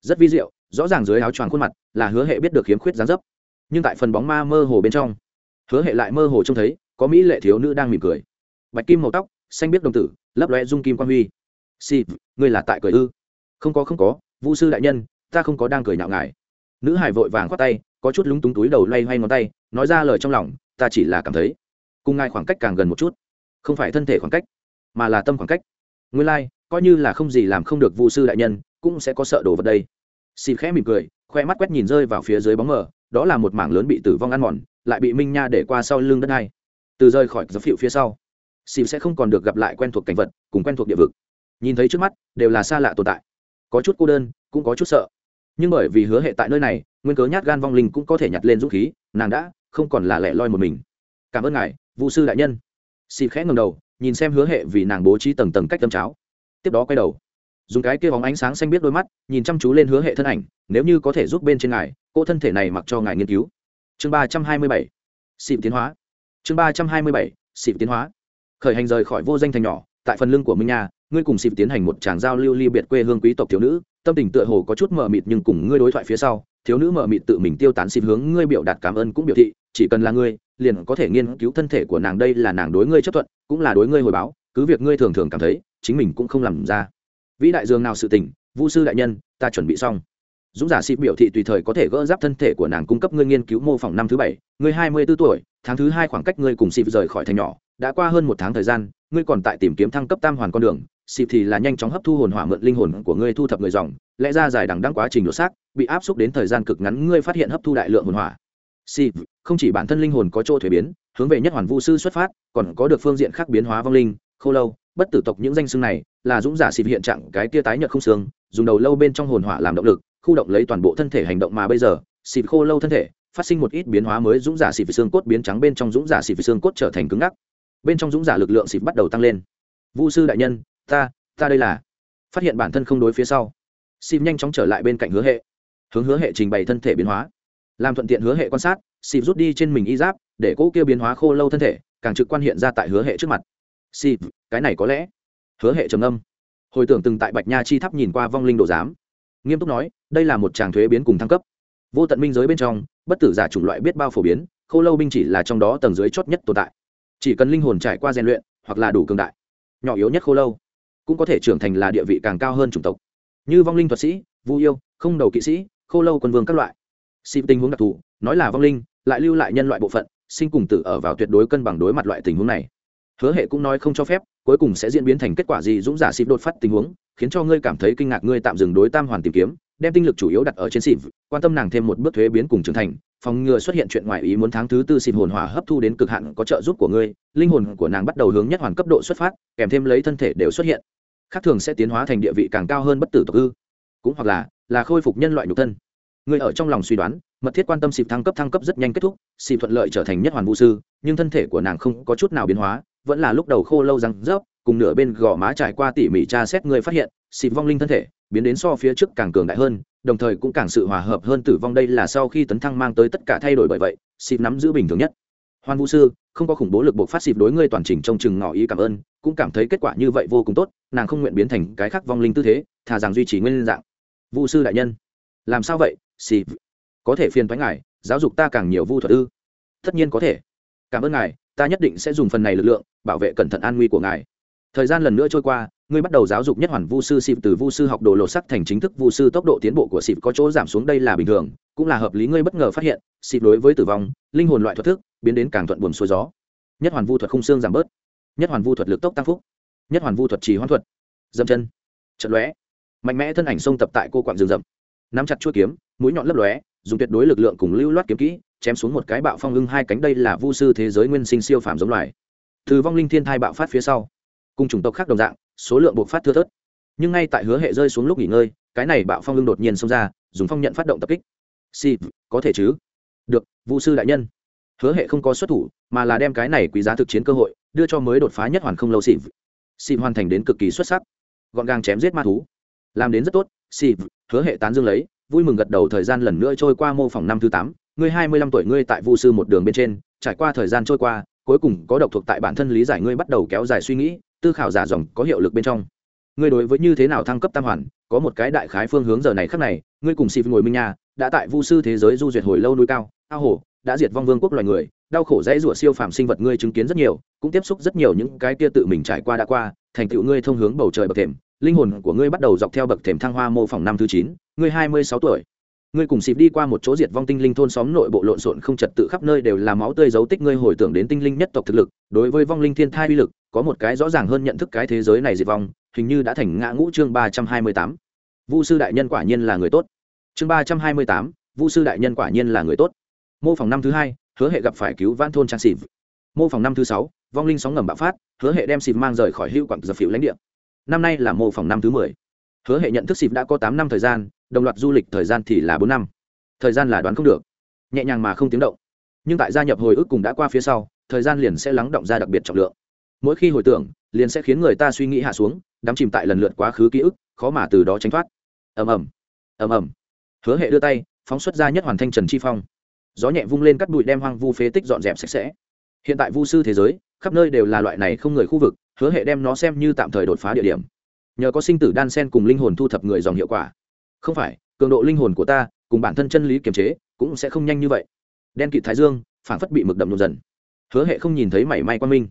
Rất vi diệu rõ ràng dưới áo choàng khuôn mặt là hứa hệ biết được khiếm khuyết gián dấp. Nhưng tại phần bóng ma mơ hồ bên trong hứa hệ lại mơ hồ trông thấy có mỹ lệ thiếu nữ đang mỉm cười. Bạch kim màu tóc xanh biết đồng tử lấp lóe dung kim quan huy. Si ngươi là tại cười ư? Không có không có vũ sư đại nhân ta không có đang cười nhạo ngài. Nữ hải vội vàng khoát tay có chút lúng túng túi đầu loay hoay ngón tay nói ra lời trong lòng ta chỉ là cảm thấy cùng ngài khoảng cách càng gần một chút. Không phải thân thể khoảng cách mà là tâm khoảng cách. Nguyên lai、like, coi như là không gì làm không được Vu sư đại nhân, cũng sẽ có sợ đồ vật đây. Xịt khẽ mỉm cười, khoe mắt quét nhìn rơi vào phía dưới bóng mờ, đó là một mảng lớn bị tử vong ăn mòn, lại bị minh nha để qua sau lưng đất này. Từ rơi khỏi gió phịu phía sau, xịt sẽ không còn được gặp lại quen thuộc cảnh vật, cùng quen thuộc địa vực. Nhìn thấy trước mắt, đều là xa lạ tồn tại. Có chút cô đơn, cũng có chút sợ. Nhưng bởi vì hứa hệ tại nơi này, nguyên cớ nhát gan vong linh cũng có thể nhặt lên dũng khí, nàng đã không còn là lẻ loi một mình. Cảm ơn ngài vụ sư đại nhân. Xịt khẽ ngầm đầu, nhìn xem hứa hệ vì nàng bố trí tầng tầng cách tâm cháo tiếp đó quay đầu. Dùng cái kia bóng ánh sáng xanh biết đôi mắt, nhìn chăm chú lên hứa hệ thân ảnh, nếu như có thể giúp bên trên ngài, cô thân thể này mặc cho ngài nghiên cứu. Chương ba trăm hai mươi bảy xịp tiến hóa. Chương ba trăm hai mươi bảy xịp tiến hóa. Khởi hành rời khỏi vô danh thành nhỏ, tại phần lưng của minh nha, ngươi cùng xịp tiến hành một tràng giao lưu ly biệt quê hương quý tộc thiếu nữ, tâm tình tựa hồ có chút mờ mịt nhưng cùng ngươi đối thoại phía sau, thiếu nữ mờ mịt tự mình tiêu tán xịp hướng ngươi biểu đạt cảm ơn cũng biểu thị, chỉ cần là ngươi, liền có thể nghiên cứu thân thể của nàng đây là nàng đối ngươi chấp thuận, cũng là đối ngươi hồi báo, cứ việc ngươi thường thường cảm thấy chính mình cũng không làm ra. Vĩ đại dương nào sự tình, vu sư đại nhân, ta chuẩn bị xong. Dũng giả xịp biểu thị tùy thời có thể gỡ giáp thân thể của nàng cung cấp ngươi nghiên cứu mô phỏng năm thứ bảy, ngươi hai mươi b ố tuổi, tháng thứ hai khoảng cách ngươi cùng xịp rời khỏi thành nhỏ, đã qua hơn một tháng thời gian, ngươi còn tại tìm kiếm thăng cấp tam hoàn con đường xịp thì là nhanh chóng hấp thu hồn hỏa mượn linh hồn của ngươi thu thập người dòng, lẽ ra dài đằng đăng quá trình đột xác, bị áp suất đến thời gian cực ngắn ngươi phát hiện hấp thu đại lượng hồn hỏa. Xịp không chỉ bản thân linh hồn có chỗ thuế biến, hướng về nhất hoàn vu sư xuất phát, còn có được phương diện khác biến hóa vong linh khô lâu, bất tử tộc những danh xưng này là dũng giả xịt hiện trạng cái tia tái nhợt không xương, dùng đầu lâu bên trong hồn hỏa làm động lực, khu động lấy toàn bộ thân thể hành động mà bây giờ, xịt khô lâu thân thể phát sinh một ít biến hóa mới dũng giả xịt xương cốt biến trắng bên trong dũng giả xịt xương cốt trở thành cứng ngắc. Bên trong dũng giả lực lượng xịt bắt đầu tăng lên. Vu sư đại nhân, ta ta đây là. Phát hiện bản thân không đối phía sau. Xịt nhanh chóng trở lại bên cạnh hứa hệ. Hướng hứa hệ trình bày thân thể biến hóa. Làm thuận tiện hứa hệ quan sát, xịt rút đi trên mình y giáp, để cỗ kia biến hóa khô lâu thân thể càng trực quan hiện ra tại hứa hệ trước mặt si cái này có lẽ. Hứa hệ trầm âm hồi tưởng từng tại bạch nha chi tháp nhìn qua vong linh đồ giám. Nghiêm túc nói, đây là một tràng thuế biến cùng thăng cấp. Vô tận minh giới bên trong, bất tử giả chủng loại biết bao phổ biến, khô lâu binh chỉ là trong đó tầng dưới chót nhất tồn tại. Chỉ cần linh hồn trải qua rèn luyện, hoặc là đủ cường đại, nhỏ yếu nhất khô lâu, cũng có thể trưởng thành là địa vị càng cao hơn chủng tộc. Như vong linh thuật sĩ, vu yêu, không đầu kỵ sĩ, khô lâu quân vương các loại. Xịp tình huống đặc thù, nói là vong linh, lại lưu lại nhân loại bộ phận, sinh cùng tử ở vào tuyệt đối cân bằng đối mặt loại tình huống này hứa hệ cũng nói không cho phép, cuối cùng sẽ diễn biến thành kết quả gì dũng giả xịp đột phát tình huống, khiến cho ngươi cảm thấy kinh ngạc ngươi tạm dừng đối tam hoàn tìm kiếm, đem tinh lực chủ yếu đặt ở trên xịp, quan tâm nàng thêm một bước thuế biến cùng trưởng thành, phòng ngừa xuất hiện chuyện ngoài ý muốn tháng thứ tư xịp hồn hỏa hấp thu đến cực hạn có trợ giúp của ngươi, linh hồn của nàng bắt đầu hướng nhất hoàn cấp độ xuất phát, kèm thêm lấy thân thể đều xuất hiện. Khác thường sẽ tiến hóa thành địa vị càng cao hơn bất tử tộc ư. Cũng hoặc là là khôi phục nhân loại nhục thân. Người ở trong lòng suy đoán, mật thiết quan tâm xịp thăng cấp thăng cấp rất nhanh kết thúc, xịp thuận lợi trở thành nhất hoàn vũ sư, nhưng thân thể của nàng không có chút nào biến hóa vẫn là lúc đầu khô lâu răng rớp, cùng nửa bên gò má trải qua tỉ mỉ tra xét người phát hiện, xịt vong linh thân thể, biến đến so phía trước càng cường đại hơn, đồng thời cũng càng sự hòa hợp hơn tử vong đây là sau khi tấn thăng mang tới tất cả thay đổi bởi vậy, xịt nắm giữ bình thường nhất. Hoan vũ sư, không có khủng bố lực buộc phát xịp đối ngươi toàn trình trông chừng ngỏ ý cảm ơn, cũng cảm thấy kết quả như vậy vô cùng tốt, nàng không nguyện biến thành cái khác vong linh tư thế, thà rằng duy trì nguyên dạng. Vũ sư đại nhân, làm sao vậy xịp có thể phiền thoái ngài, giáo dục ta càng nhiều vu thuật ư? Tất nhiên có thể. Cảm ơn ngài ta nhất định sẽ dùng phần này lực lượng, bảo vệ cẩn thận an nguy của ngài. Thời gian lần nữa trôi qua, ngươi bắt đầu giáo dục nhất hoàn vu sư xịp từ vu sư học đồ lột sắc thành chính thức vu sư tốc độ tiến bộ của xịp có chỗ giảm xuống đây là bình thường, cũng là hợp lý ngươi bất ngờ phát hiện xịp đối với tử vong, linh hồn loại thuật thức, biến đến càng thuận buồm xuôi gió. Nhất hoàn vu thuật khung xương giảm bớt. Nhất hoàn vu thuật lực tốc tăng phúc. Nhất hoàn vu thuật trì hoãn thuật. Dâm chân. Trận lóe. Mạnh mẽ thân ảnh xông tập tại cô quạng rừng rậm. Nắm chặt chuôi kiếm, mũi nhọn lấp lóe, dùng tuyệt đối lực lượng cùng lưu loát kiếm kỹ chém xuống một cái bạo phong ưng hai cánh, đây là vu sư thế giới nguyên sinh siêu phàm giống loài. Từ vong linh thiên thai bạo phát phía sau, cùng chủng tộc khác đồng dạng, số lượng buộc phát thưa thớt. Nhưng ngay tại hứa hệ rơi xuống lúc nghỉ ngơi, cái này bạo phong ưng đột nhiên xông ra, dùng phong nhận phát động tập kích. Si có thể chứ? Được, vu sư đại nhân. Hứa hệ không có xuất thủ, mà là đem cái này quý giá thực chiến cơ hội, đưa cho mới đột phá nhất hoàn không lâu xịp xịp hoàn thành đến cực kỳ xuất sắc. Gọn gàng chém giết ma thú. Làm đến rất tốt xịp hứa hệ tán dương lấy, vui mừng gật đầu thời gian lần nữa trôi qua mô phỏng năm thứ tám ngươi hai mươi lăm tuổi ngươi tại vu sư một đường bên trên, trải qua thời gian trôi qua, cuối cùng có độc thuộc tại bản thân lý giải ngươi bắt đầu kéo dài suy nghĩ, tư khảo giả dòng có hiệu lực bên trong. Ngươi đối với như thế nào thăng cấp tam hoàn, có một cái đại khái phương hướng giờ này khắc này, ngươi cùng xịp ngồi minh nhà đã tại vu sư thế giới du duyệt hồi lâu núi cao, ao hồ, đã diệt vong vương quốc loài người, đau khổ dãy rủa siêu phàm sinh vật ngươi chứng kiến rất nhiều, cũng tiếp xúc rất nhiều những cái kia tự mình trải qua đã qua, thành tựu ngươi thông hướng bầu trời bậc thềm, linh hồn của ngươi bắt đầu dọc theo bậc thềm thăng hoa mô phỏng năm thứ chín, ngươi hai mươi sáu tuổi ngươi cùng xịp đi qua một chỗ diệt vong tinh linh thôn xóm nội bộ lộn xộn không trật tự khắp nơi đều là máu tươi dấu tích ngươi hồi tưởng đến tinh linh nhất tộc thực lực, đối với vong linh thiên thai uy lực, có một cái rõ ràng hơn nhận thức cái thế giới này diệt vong, hình như đã thành ngã ngũ chương ba trăm hai mươi tám. Vu sư đại nhân quả nhiên là người tốt. Chương ba trăm hai mươi tám, vu sư đại nhân quả nhiên là người tốt. Mô phỏng năm thứ hai, hứa hệ gặp phải cứu vãn thôn trang xịp mô phỏng năm thứ sáu, vong linh sóng ngầm bạo phát, hứa hệ đem xịp mang rời khỏi hữu quặng dập phiếu lãnh địa. Năm nay là mô phỏng năm thứ mười. Hứa hệ nhận thức xịp đã có tám năm thời gian đồng loạt du lịch thời gian thì là bốn năm. Thời gian là đoán không được. Nhẹ nhàng mà không tiếng động. Nhưng tại gia nhập hồi ức cùng đã qua phía sau, thời gian liền sẽ lắng động ra đặc biệt trọng lượng. Mỗi khi hồi tưởng, liền sẽ khiến người ta suy nghĩ hạ xuống, đắm chìm tại lần lượt quá khứ ký ức, khó mà từ đó tránh thoát. Ầm ầm. Ầm ầm. Hứa hệ đưa tay, phóng xuất ra nhất hoàn thanh trần chi phong. Gió nhẹ vung lên cắt bụi đem hoang vu phế tích dọn dẹp sạch sẽ. Hiện tại vu sư thế giới, khắp nơi đều là loại này không người khu vực, hứa hệ đem nó xem như tạm thời đột phá địa điểm. Nhờ có sinh tử đan sen cùng linh hồn thu thập người dòng hiệu quả không phải, cường độ linh hồn của ta cùng bản thân chân lý kiềm chế cũng sẽ không nhanh như vậy. Đen kịt thái dương phản phất bị mực đậm nhộn dần. Hứa hệ không nhìn thấy mảy may quan minh.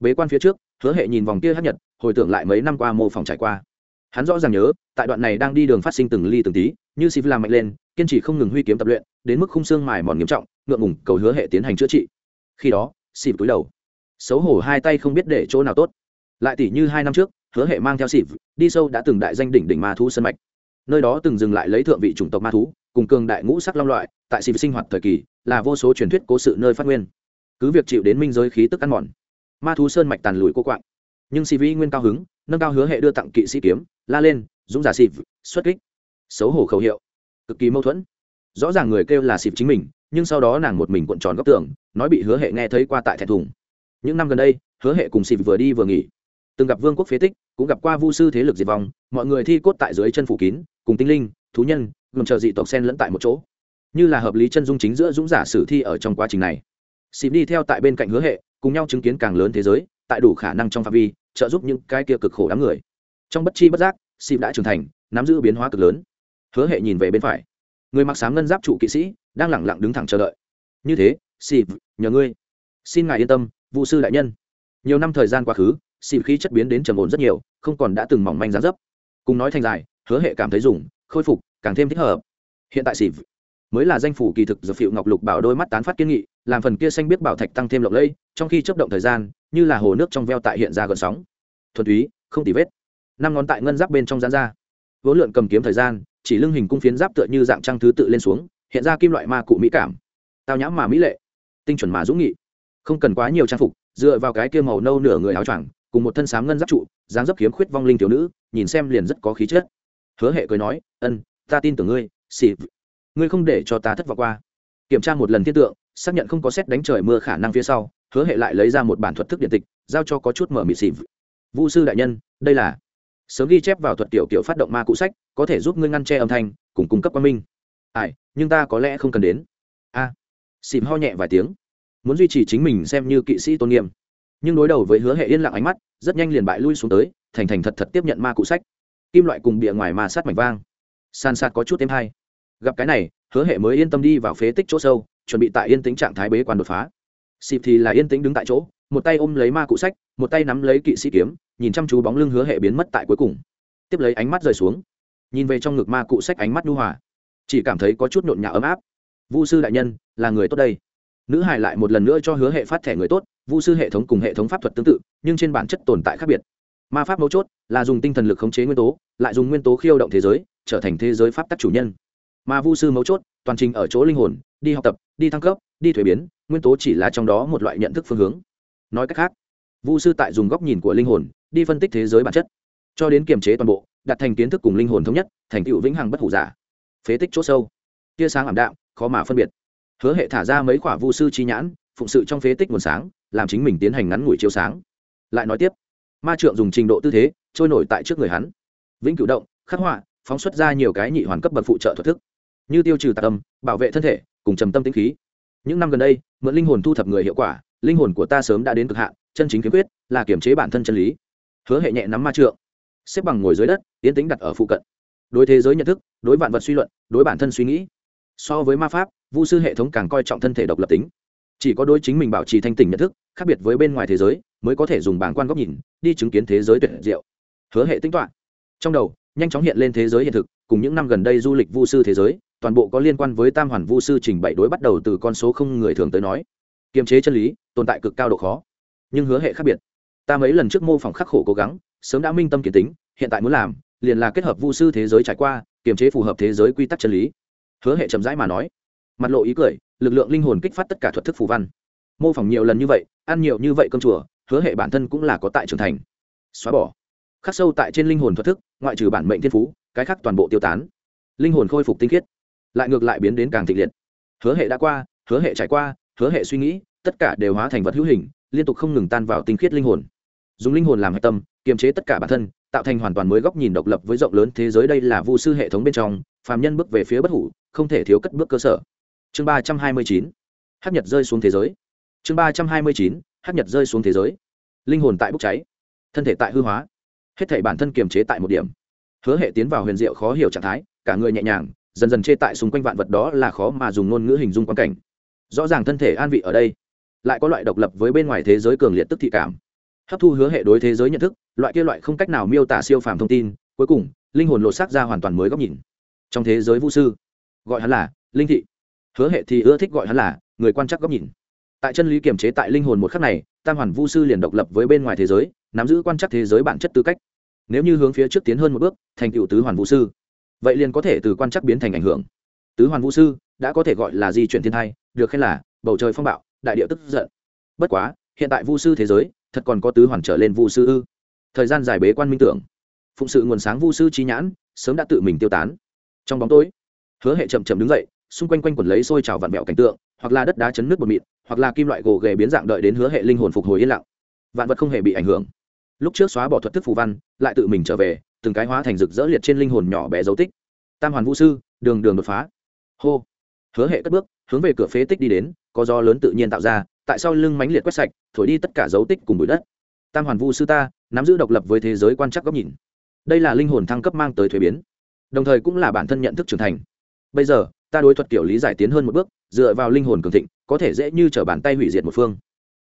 Bế quan phía trước, hứa hệ nhìn vòng kia hát nhật, hồi tưởng lại mấy năm qua mô phỏng trải qua. Hắn rõ ràng nhớ, tại đoạn này đang đi đường phát sinh từng ly từng tí, như xịp làm mạnh lên, kiên trì không ngừng huy kiếm tập luyện, đến mức khung xương mài mòn nghiêm trọng, ngượng ngùng cầu hứa hệ tiến hành chữa trị. Khi đó xịp túi đầu. Xấu hổ hai tay không biết để chỗ nào tốt. Lại tỉ như hai năm trước, hứa hệ mang theo xịp đi sâu đã từng đại danh đỉnh đỉnh ma thu sân mạch nơi đó từng dừng lại lấy thượng vị chủng tộc ma thú, cùng cường đại ngũ sắc long loại, tại xịp sinh hoạt thời kỳ, là vô số truyền thuyết cố sự nơi phát nguyên. Cứ việc chịu đến minh giới khí tức ăn mòn, ma thú sơn mạch tàn lùi cô quạng. Nhưng xịp nguyên cao hứng, nâng cao hứa hệ đưa tặng kỵ sĩ kiếm, la lên, dũng giả xịp xuất kích. Xấu hổ khẩu hiệu, cực kỳ mâu thuẫn. Rõ ràng người kêu là xịp chính mình, nhưng sau đó nàng một mình cuộn tròn góc tường, nói bị hứa hệ nghe thấy qua tại thẹn thùng. Những năm gần đây, hứa hệ cùng xịp vừa đi vừa nghỉ. Từng gặp vương quốc phế tích, cũng gặp qua vu sư thế lực diệt vong, mọi người thi cốt tại dưới chân phủ kín cùng tinh linh, thú nhân gồm chờ dị tộc sen lẫn tại một chỗ. Như là hợp lý chân dung chính giữa dũng giả sử thi ở trong quá trình này. Xịp đi theo tại bên cạnh hứa hệ, cùng nhau chứng kiến càng lớn thế giới, tại đủ khả năng trong phạm vi, trợ giúp những cái kia cực khổ đám người. Trong bất chi bất giác, xịp đã trưởng thành, nắm giữ biến hóa cực lớn. Hứa hệ nhìn về bên phải. Người mặc sáng ngân giáp trụ kỵ sĩ, đang lẳng lặng đứng thẳng chờ đợi. Như thế, xịp, nhờ ngươi. Xin ngài yên tâm vụ sư đại nhân. Nhiều năm thời gian quá khứ, xịp khí chất biến đến trầm ổn rất nhiều, không còn đã từng mỏng manh giá dấp. Cùng nói thành dài hứa hệ cảm thấy dùng, khôi phục, càng thêm thích hợp. Hiện tại xịp mới là danh phủ kỳ thực dược phịu ngọc lục bảo đôi mắt tán phát kiên nghị, làm phần kia xanh biết bảo thạch tăng thêm lộng lẫy, trong khi chấp động thời gian, như là hồ nước trong veo tại hiện ra gần sóng. Thuần túy, không tì vết. Năm ngón tại ngân giáp bên trong gián ra. Vỗ lượn cầm kiếm thời gian, chỉ lưng hình cung phiến giáp tựa như dạng trang thứ tự lên xuống, hiện ra kim loại ma cụ mỹ cảm. Tao nhãm mà mỹ lệ, tinh chuẩn mà dũng nghị. Không cần quá nhiều trang phục, dựa vào cái kia màu nâu nửa người áo choàng, cùng một thân sáng ngân giáp trụ, dáng dấp kiếm khuyết vong linh thiếu nữ, nhìn xem liền rất có khí chất hứa hệ cười nói ân ta tin tưởng ngươi xịp ngươi không để cho ta thất vọng qua. Kiểm tra một lần thiên tượng xác nhận không có xét đánh trời mưa khả năng phía sau hứa hệ lại lấy ra một bản thuật thức điện tịch giao cho có chút mở mịt xịp vũ sư đại nhân đây là sớm ghi chép vào thuật tiểu kiểu phát động ma cụ sách có thể giúp ngươi ngăn che âm thanh cùng cung cấp quan minh. Ai nhưng ta có lẽ không cần đến. A. À, ho nhẹ vài tiếng. Muốn duy trì chính mình xem như kỵ sĩ tôn nghiêm. Nhưng đối đầu với hứa hệ yên lặng ánh mắt rất nhanh liền bại lui xuống tới thành thành thật thật tiếp nhận ma cụ sách kim loại cùng địa ngoài ma sát mảnh vang. San sát có chút thêm hay. Gặp cái này, hứa hệ mới yên tâm đi vào phế tích chỗ sâu, chuẩn bị tại yên tĩnh trạng thái bế quan đột phá. Xịp thì là yên tĩnh đứng tại chỗ, một tay ôm lấy ma cụ sách, một tay nắm lấy kỵ sĩ kiếm, nhìn chăm chú bóng lưng hứa hệ biến mất tại cuối cùng. Tiếp lấy ánh mắt rời xuống. Nhìn về trong ngực ma cụ sách ánh mắt nhu hòa. Chỉ cảm thấy có chút nhộn nhạo ấm áp. Vu sư đại nhân, là người tốt đây. Nữ hải lại một lần nữa cho hứa hệ phát thẻ người tốt, vu sư hệ thống cùng hệ thống pháp thuật tương tự, nhưng trên bản chất tồn tại khác biệt ma pháp mấu chốt là dùng tinh thần lực khống chế nguyên tố, lại dùng nguyên tố khiêu động thế giới, trở thành thế giới pháp tắc chủ nhân. Mà vu sư mấu chốt, toàn trình ở chỗ linh hồn, đi học tập, đi thăng cấp, đi thuế biến, nguyên tố chỉ là trong đó một loại nhận thức phương hướng. Nói cách khác, vu sư tại dùng góc nhìn của linh hồn, đi phân tích thế giới bản chất, cho đến kiềm chế toàn bộ, đặt thành kiến thức cùng linh hồn thống nhất, thành tựu vĩnh hằng bất hủ giả. Phế tích c h ỗ sâu, tia sáng ảm đạm, khó mà phân biệt. Hứa hệ thả ra mấy quả vu sư chi nhãn, phụng sự trong phế tích nguồn sáng, làm chính mình tiến hành ngắn ngủi chiếu sáng. Lại nói tiếp ma trượng dùng trình độ tư thế, trôi nổi tại trước người hắn. Vĩnh cửu động, khắc họa, phóng xuất ra nhiều cái nhị hoàn cấp bậc phụ trợ thuật thức. Như tiêu trừ tạc tâm bảo vệ thân thể, cùng trầm tâm tĩnh khí. Những năm gần đây, mượn linh hồn thu thập người hiệu quả, linh hồn của ta sớm đã đến cực hạn, chân chính kiếm quyết là kiểm chế bản thân chân lý. Hứa hệ nhẹ nắm ma trượng. Xếp bằng ngồi dưới đất tiến tính đặt ở phụ cận. Đối thế giới nhận thức, đối vạn vật suy luận, đối bản thân suy nghĩ. So với ma pháp, vu sư hệ thống càng coi trọng thân thể độc lập tính chỉ có đôi chính mình bảo trì thanh tỉnh nhận thức, khác biệt với bên ngoài thế giới, mới có thể dùng bảng quan góc nhìn, đi chứng kiến thế giới tuyệt diệu. Hứa hệ tính toán. Trong đầu, nhanh chóng hiện lên thế giới hiện thực, cùng những năm gần đây du lịch vu sư thế giới, toàn bộ có liên quan với tam hoàn vu sư trình bày đối bắt đầu từ con số không người thường tới nói. Kiềm chế chân lý, tồn tại cực cao độ khó. Nhưng hứa hệ khác biệt. Ta mấy lần trước mô phỏng khắc khổ cố gắng, sớm đã minh tâm kiến tính, hiện tại muốn làm, liền là kết hợp vu sư thế giới trải qua, kiềm chế phù hợp thế giới quy tắc chân lý. Hứa hệ chậm rãi mà nói. Mặt lộ ý cười lực lượng linh hồn kích phát tất cả thuật thức phù văn. Mô phỏng nhiều lần như vậy, ăn nhiều như vậy cơm chùa, hứa hệ bản thân cũng là có tại trưởng thành. Xóa bỏ. Khắc sâu tại trên linh hồn thuật thức, ngoại trừ bản mệnh thiên phú, cái khác toàn bộ tiêu tán. Linh hồn khôi phục tinh khiết. Lại ngược lại biến đến càng thịnh liệt. Hứa hệ đã qua, hứa hệ trải qua, hứa hệ suy nghĩ, tất cả đều hóa thành vật hữu hình, liên tục không ngừng tan vào tinh khiết linh hồn. Dùng linh hồn làm hạch tâm, kiềm chế tất cả bản thân, tạo thành hoàn toàn mới góc nhìn độc lập với rộng lớn thế giới đây là vu sư hệ thống bên trong, phàm nhân bước về phía bất hủ, không thể thiếu cất bước cơ sở chương ba trăm hai mươi chín, hát nhật rơi xuống thế giới. Chương ba trăm hai mươi chín, hát nhật rơi xuống thế giới. Linh hồn tại bốc cháy, thân thể tại hư hóa, hết thể bản thân kiềm chế tại một điểm. Hứa hệ tiến vào huyền diệu khó hiểu trạng thái, cả người nhẹ nhàng, dần dần chê tại xung quanh vạn vật đó là khó mà dùng ngôn ngữ hình dung quan cảnh. Rõ ràng thân thể an vị ở đây, lại có loại độc lập với bên ngoài thế giới cường liệt tức thị cảm. Hấp thu hứa hệ đối thế giới nhận thức, loại kia loại không cách nào miêu tả siêu phàm thông tin, cuối cùng, linh hồn lột xác ra hoàn toàn mới góc nhìn. Trong thế giới vũ sư, gọi hắn là linh thị hứa hệ thì ưa thích gọi hắn là người quan trắc góc nhìn. Tại chân lý kiềm chế tại linh hồn một khắc này, tam hoàn vu sư liền độc lập với bên ngoài thế giới, nắm giữ quan trắc thế giới bản chất tư cách. Nếu như hướng phía trước tiến hơn một bước, thành cựu tứ hoàn vũ sư, vậy liền có thể từ quan trắc biến thành ảnh hưởng. Tứ hoàn vũ sư đã có thể gọi là di chuyển thiên thai, được khen là bầu trời phong bạo, đại địa tức giận. Bất quá, hiện tại vu sư thế giới thật còn có tứ hoàn trở lên vu sư ư? Thời gian dài bế quan minh tưởng, phụng sự nguồn sáng vu sư trí nhãn, sớm đã tự mình tiêu tán. Trong bóng tối, hứa hệ chậm chậm đứng dậy xung quanh quanh quần lấy xôi trào vặn vẹo cảnh tượng, hoặc là đất đá chấn nước bột mịn, hoặc là kim loại gồ ghề biến dạng đợi đến hứa hệ linh hồn phục hồi yên lặng. Vạn vật không hề bị ảnh hưởng. Lúc trước xóa bỏ thuật thức phù văn, lại tự mình trở về, từng cái hóa thành rực rỡ liệt trên linh hồn nhỏ bé dấu tích. Tam hoàn vũ sư, đường đường đột phá. Hô. Hứa hệ cất bước, hướng về cửa phế tích đi đến, có do lớn tự nhiên tạo ra, tại sao lưng mánh liệt quét sạch, thổi đi tất cả dấu tích cùng bụi đất. Tam hoàn Vu sư ta, nắm giữ độc lập với thế giới quan trắc góc nhìn. Đây là linh hồn thăng cấp mang tới thuế biến. Đồng thời cũng là bản thân nhận thức trưởng thành. Bây giờ ta đối thuật kiểu lý giải tiến hơn một bước, dựa vào linh hồn cường thịnh, có thể dễ như t r ở bàn tay hủy diệt một phương.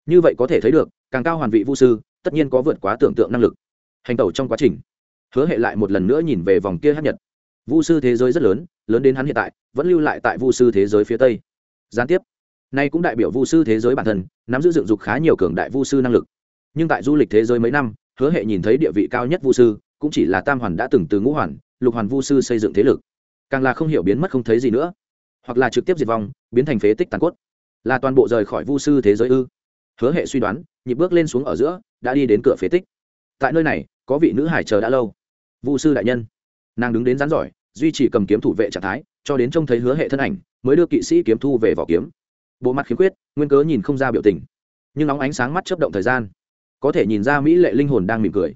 Như vậy có thể thấy được, càng cao hoàn vị vũ sư, tất nhiên có vượt quá tưởng tượng năng lực. Hành tẩu trong quá trình. Hứa hệ lại một lần nữa nhìn về vòng kia hát nhật. Vu sư thế giới rất lớn lớn đến hắn hiện tại, vẫn lưu lại tại vu sư thế giới phía tây. Gián tiếp. Nay cũng đại biểu vu sư thế giới bản thân, nắm giữ dựng dục khá nhiều cường đại vu sư năng lực. Nhưng tại du lịch thế giới mấy năm, hứa hệ nhìn thấy địa vị cao nhất vu sư, cũng chỉ là tam hoàn đã từng từ ngũ hoàn, lục hoàn vu sư xây dựng thế lực. Càng là không hiểu biến mất không thấy gì nữa hoặc là trực tiếp diệt vong, biến thành phế tích tàn cốt. Là toàn bộ rời khỏi vu sư thế giới ư? Hứa hệ suy đoán, nhịp bước lên xuống ở giữa, đã đi đến cửa phế tích. Tại nơi này, có vị nữ hải chờ đã lâu. Vu sư đại nhân. Nàng đứng đến rán giỏi, duy trì cầm kiếm thủ vệ trạng thái, cho đến trông thấy hứa hệ thân ảnh, mới đưa kỵ sĩ kiếm thu về vỏ kiếm. Bộ mặt khiếm khuyết, nguyên cớ nhìn không ra biểu tình. Nhưng nóng ánh sáng mắt chấp động thời gian, có thể nhìn ra mỹ lệ linh hồn đang mỉm cười.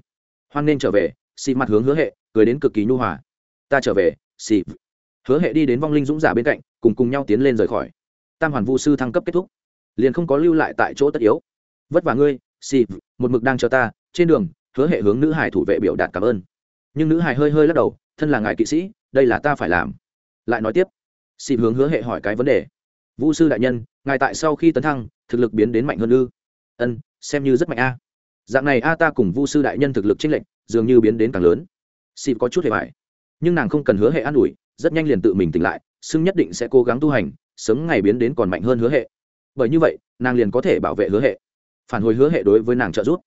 Hoan nên trở về, xì mặt hướng hứa hệ, cười đến cực kỳ nhu hòa. Ta trở về, xì. Hứa hệ đi đến vong linh dũng giả bên cạnh cùng cùng nhau tiến lên rời khỏi. Tam hoàn vu sư thăng cấp kết thúc. Liền không có lưu lại tại chỗ tất yếu. Vất vả ngươi xì một mực đang chờ ta, trên đường, hứa hệ hướng nữ hải thủ vệ biểu đạt cảm ơn. Nhưng nữ hải hơi hơi lắc đầu, thân là ngài kỵ sĩ, đây là ta phải làm. Lại nói tiếp. Xì hướng hứa hệ hỏi cái vấn đề. Vũ sư đại nhân, ngài tại sau khi tấn thăng, thực lực biến đến mạnh hơn ư? Ân, xem như rất mạnh a. Dạng này a ta cùng vu sư đại nhân thực lực chênh lệch, dường như biến đến càng lớn. Xì có chút hề vải nhưng nàng không cần hứa hệ an ủi, rất nhanh liền tự mình tỉnh lại, xưng nhất định sẽ cố gắng tu hành, sớm ngày biến đến còn mạnh hơn hứa hệ. Bởi như vậy, nàng liền có thể bảo vệ hứa hệ. Phản hồi hứa hệ đối với nàng trợ giúp.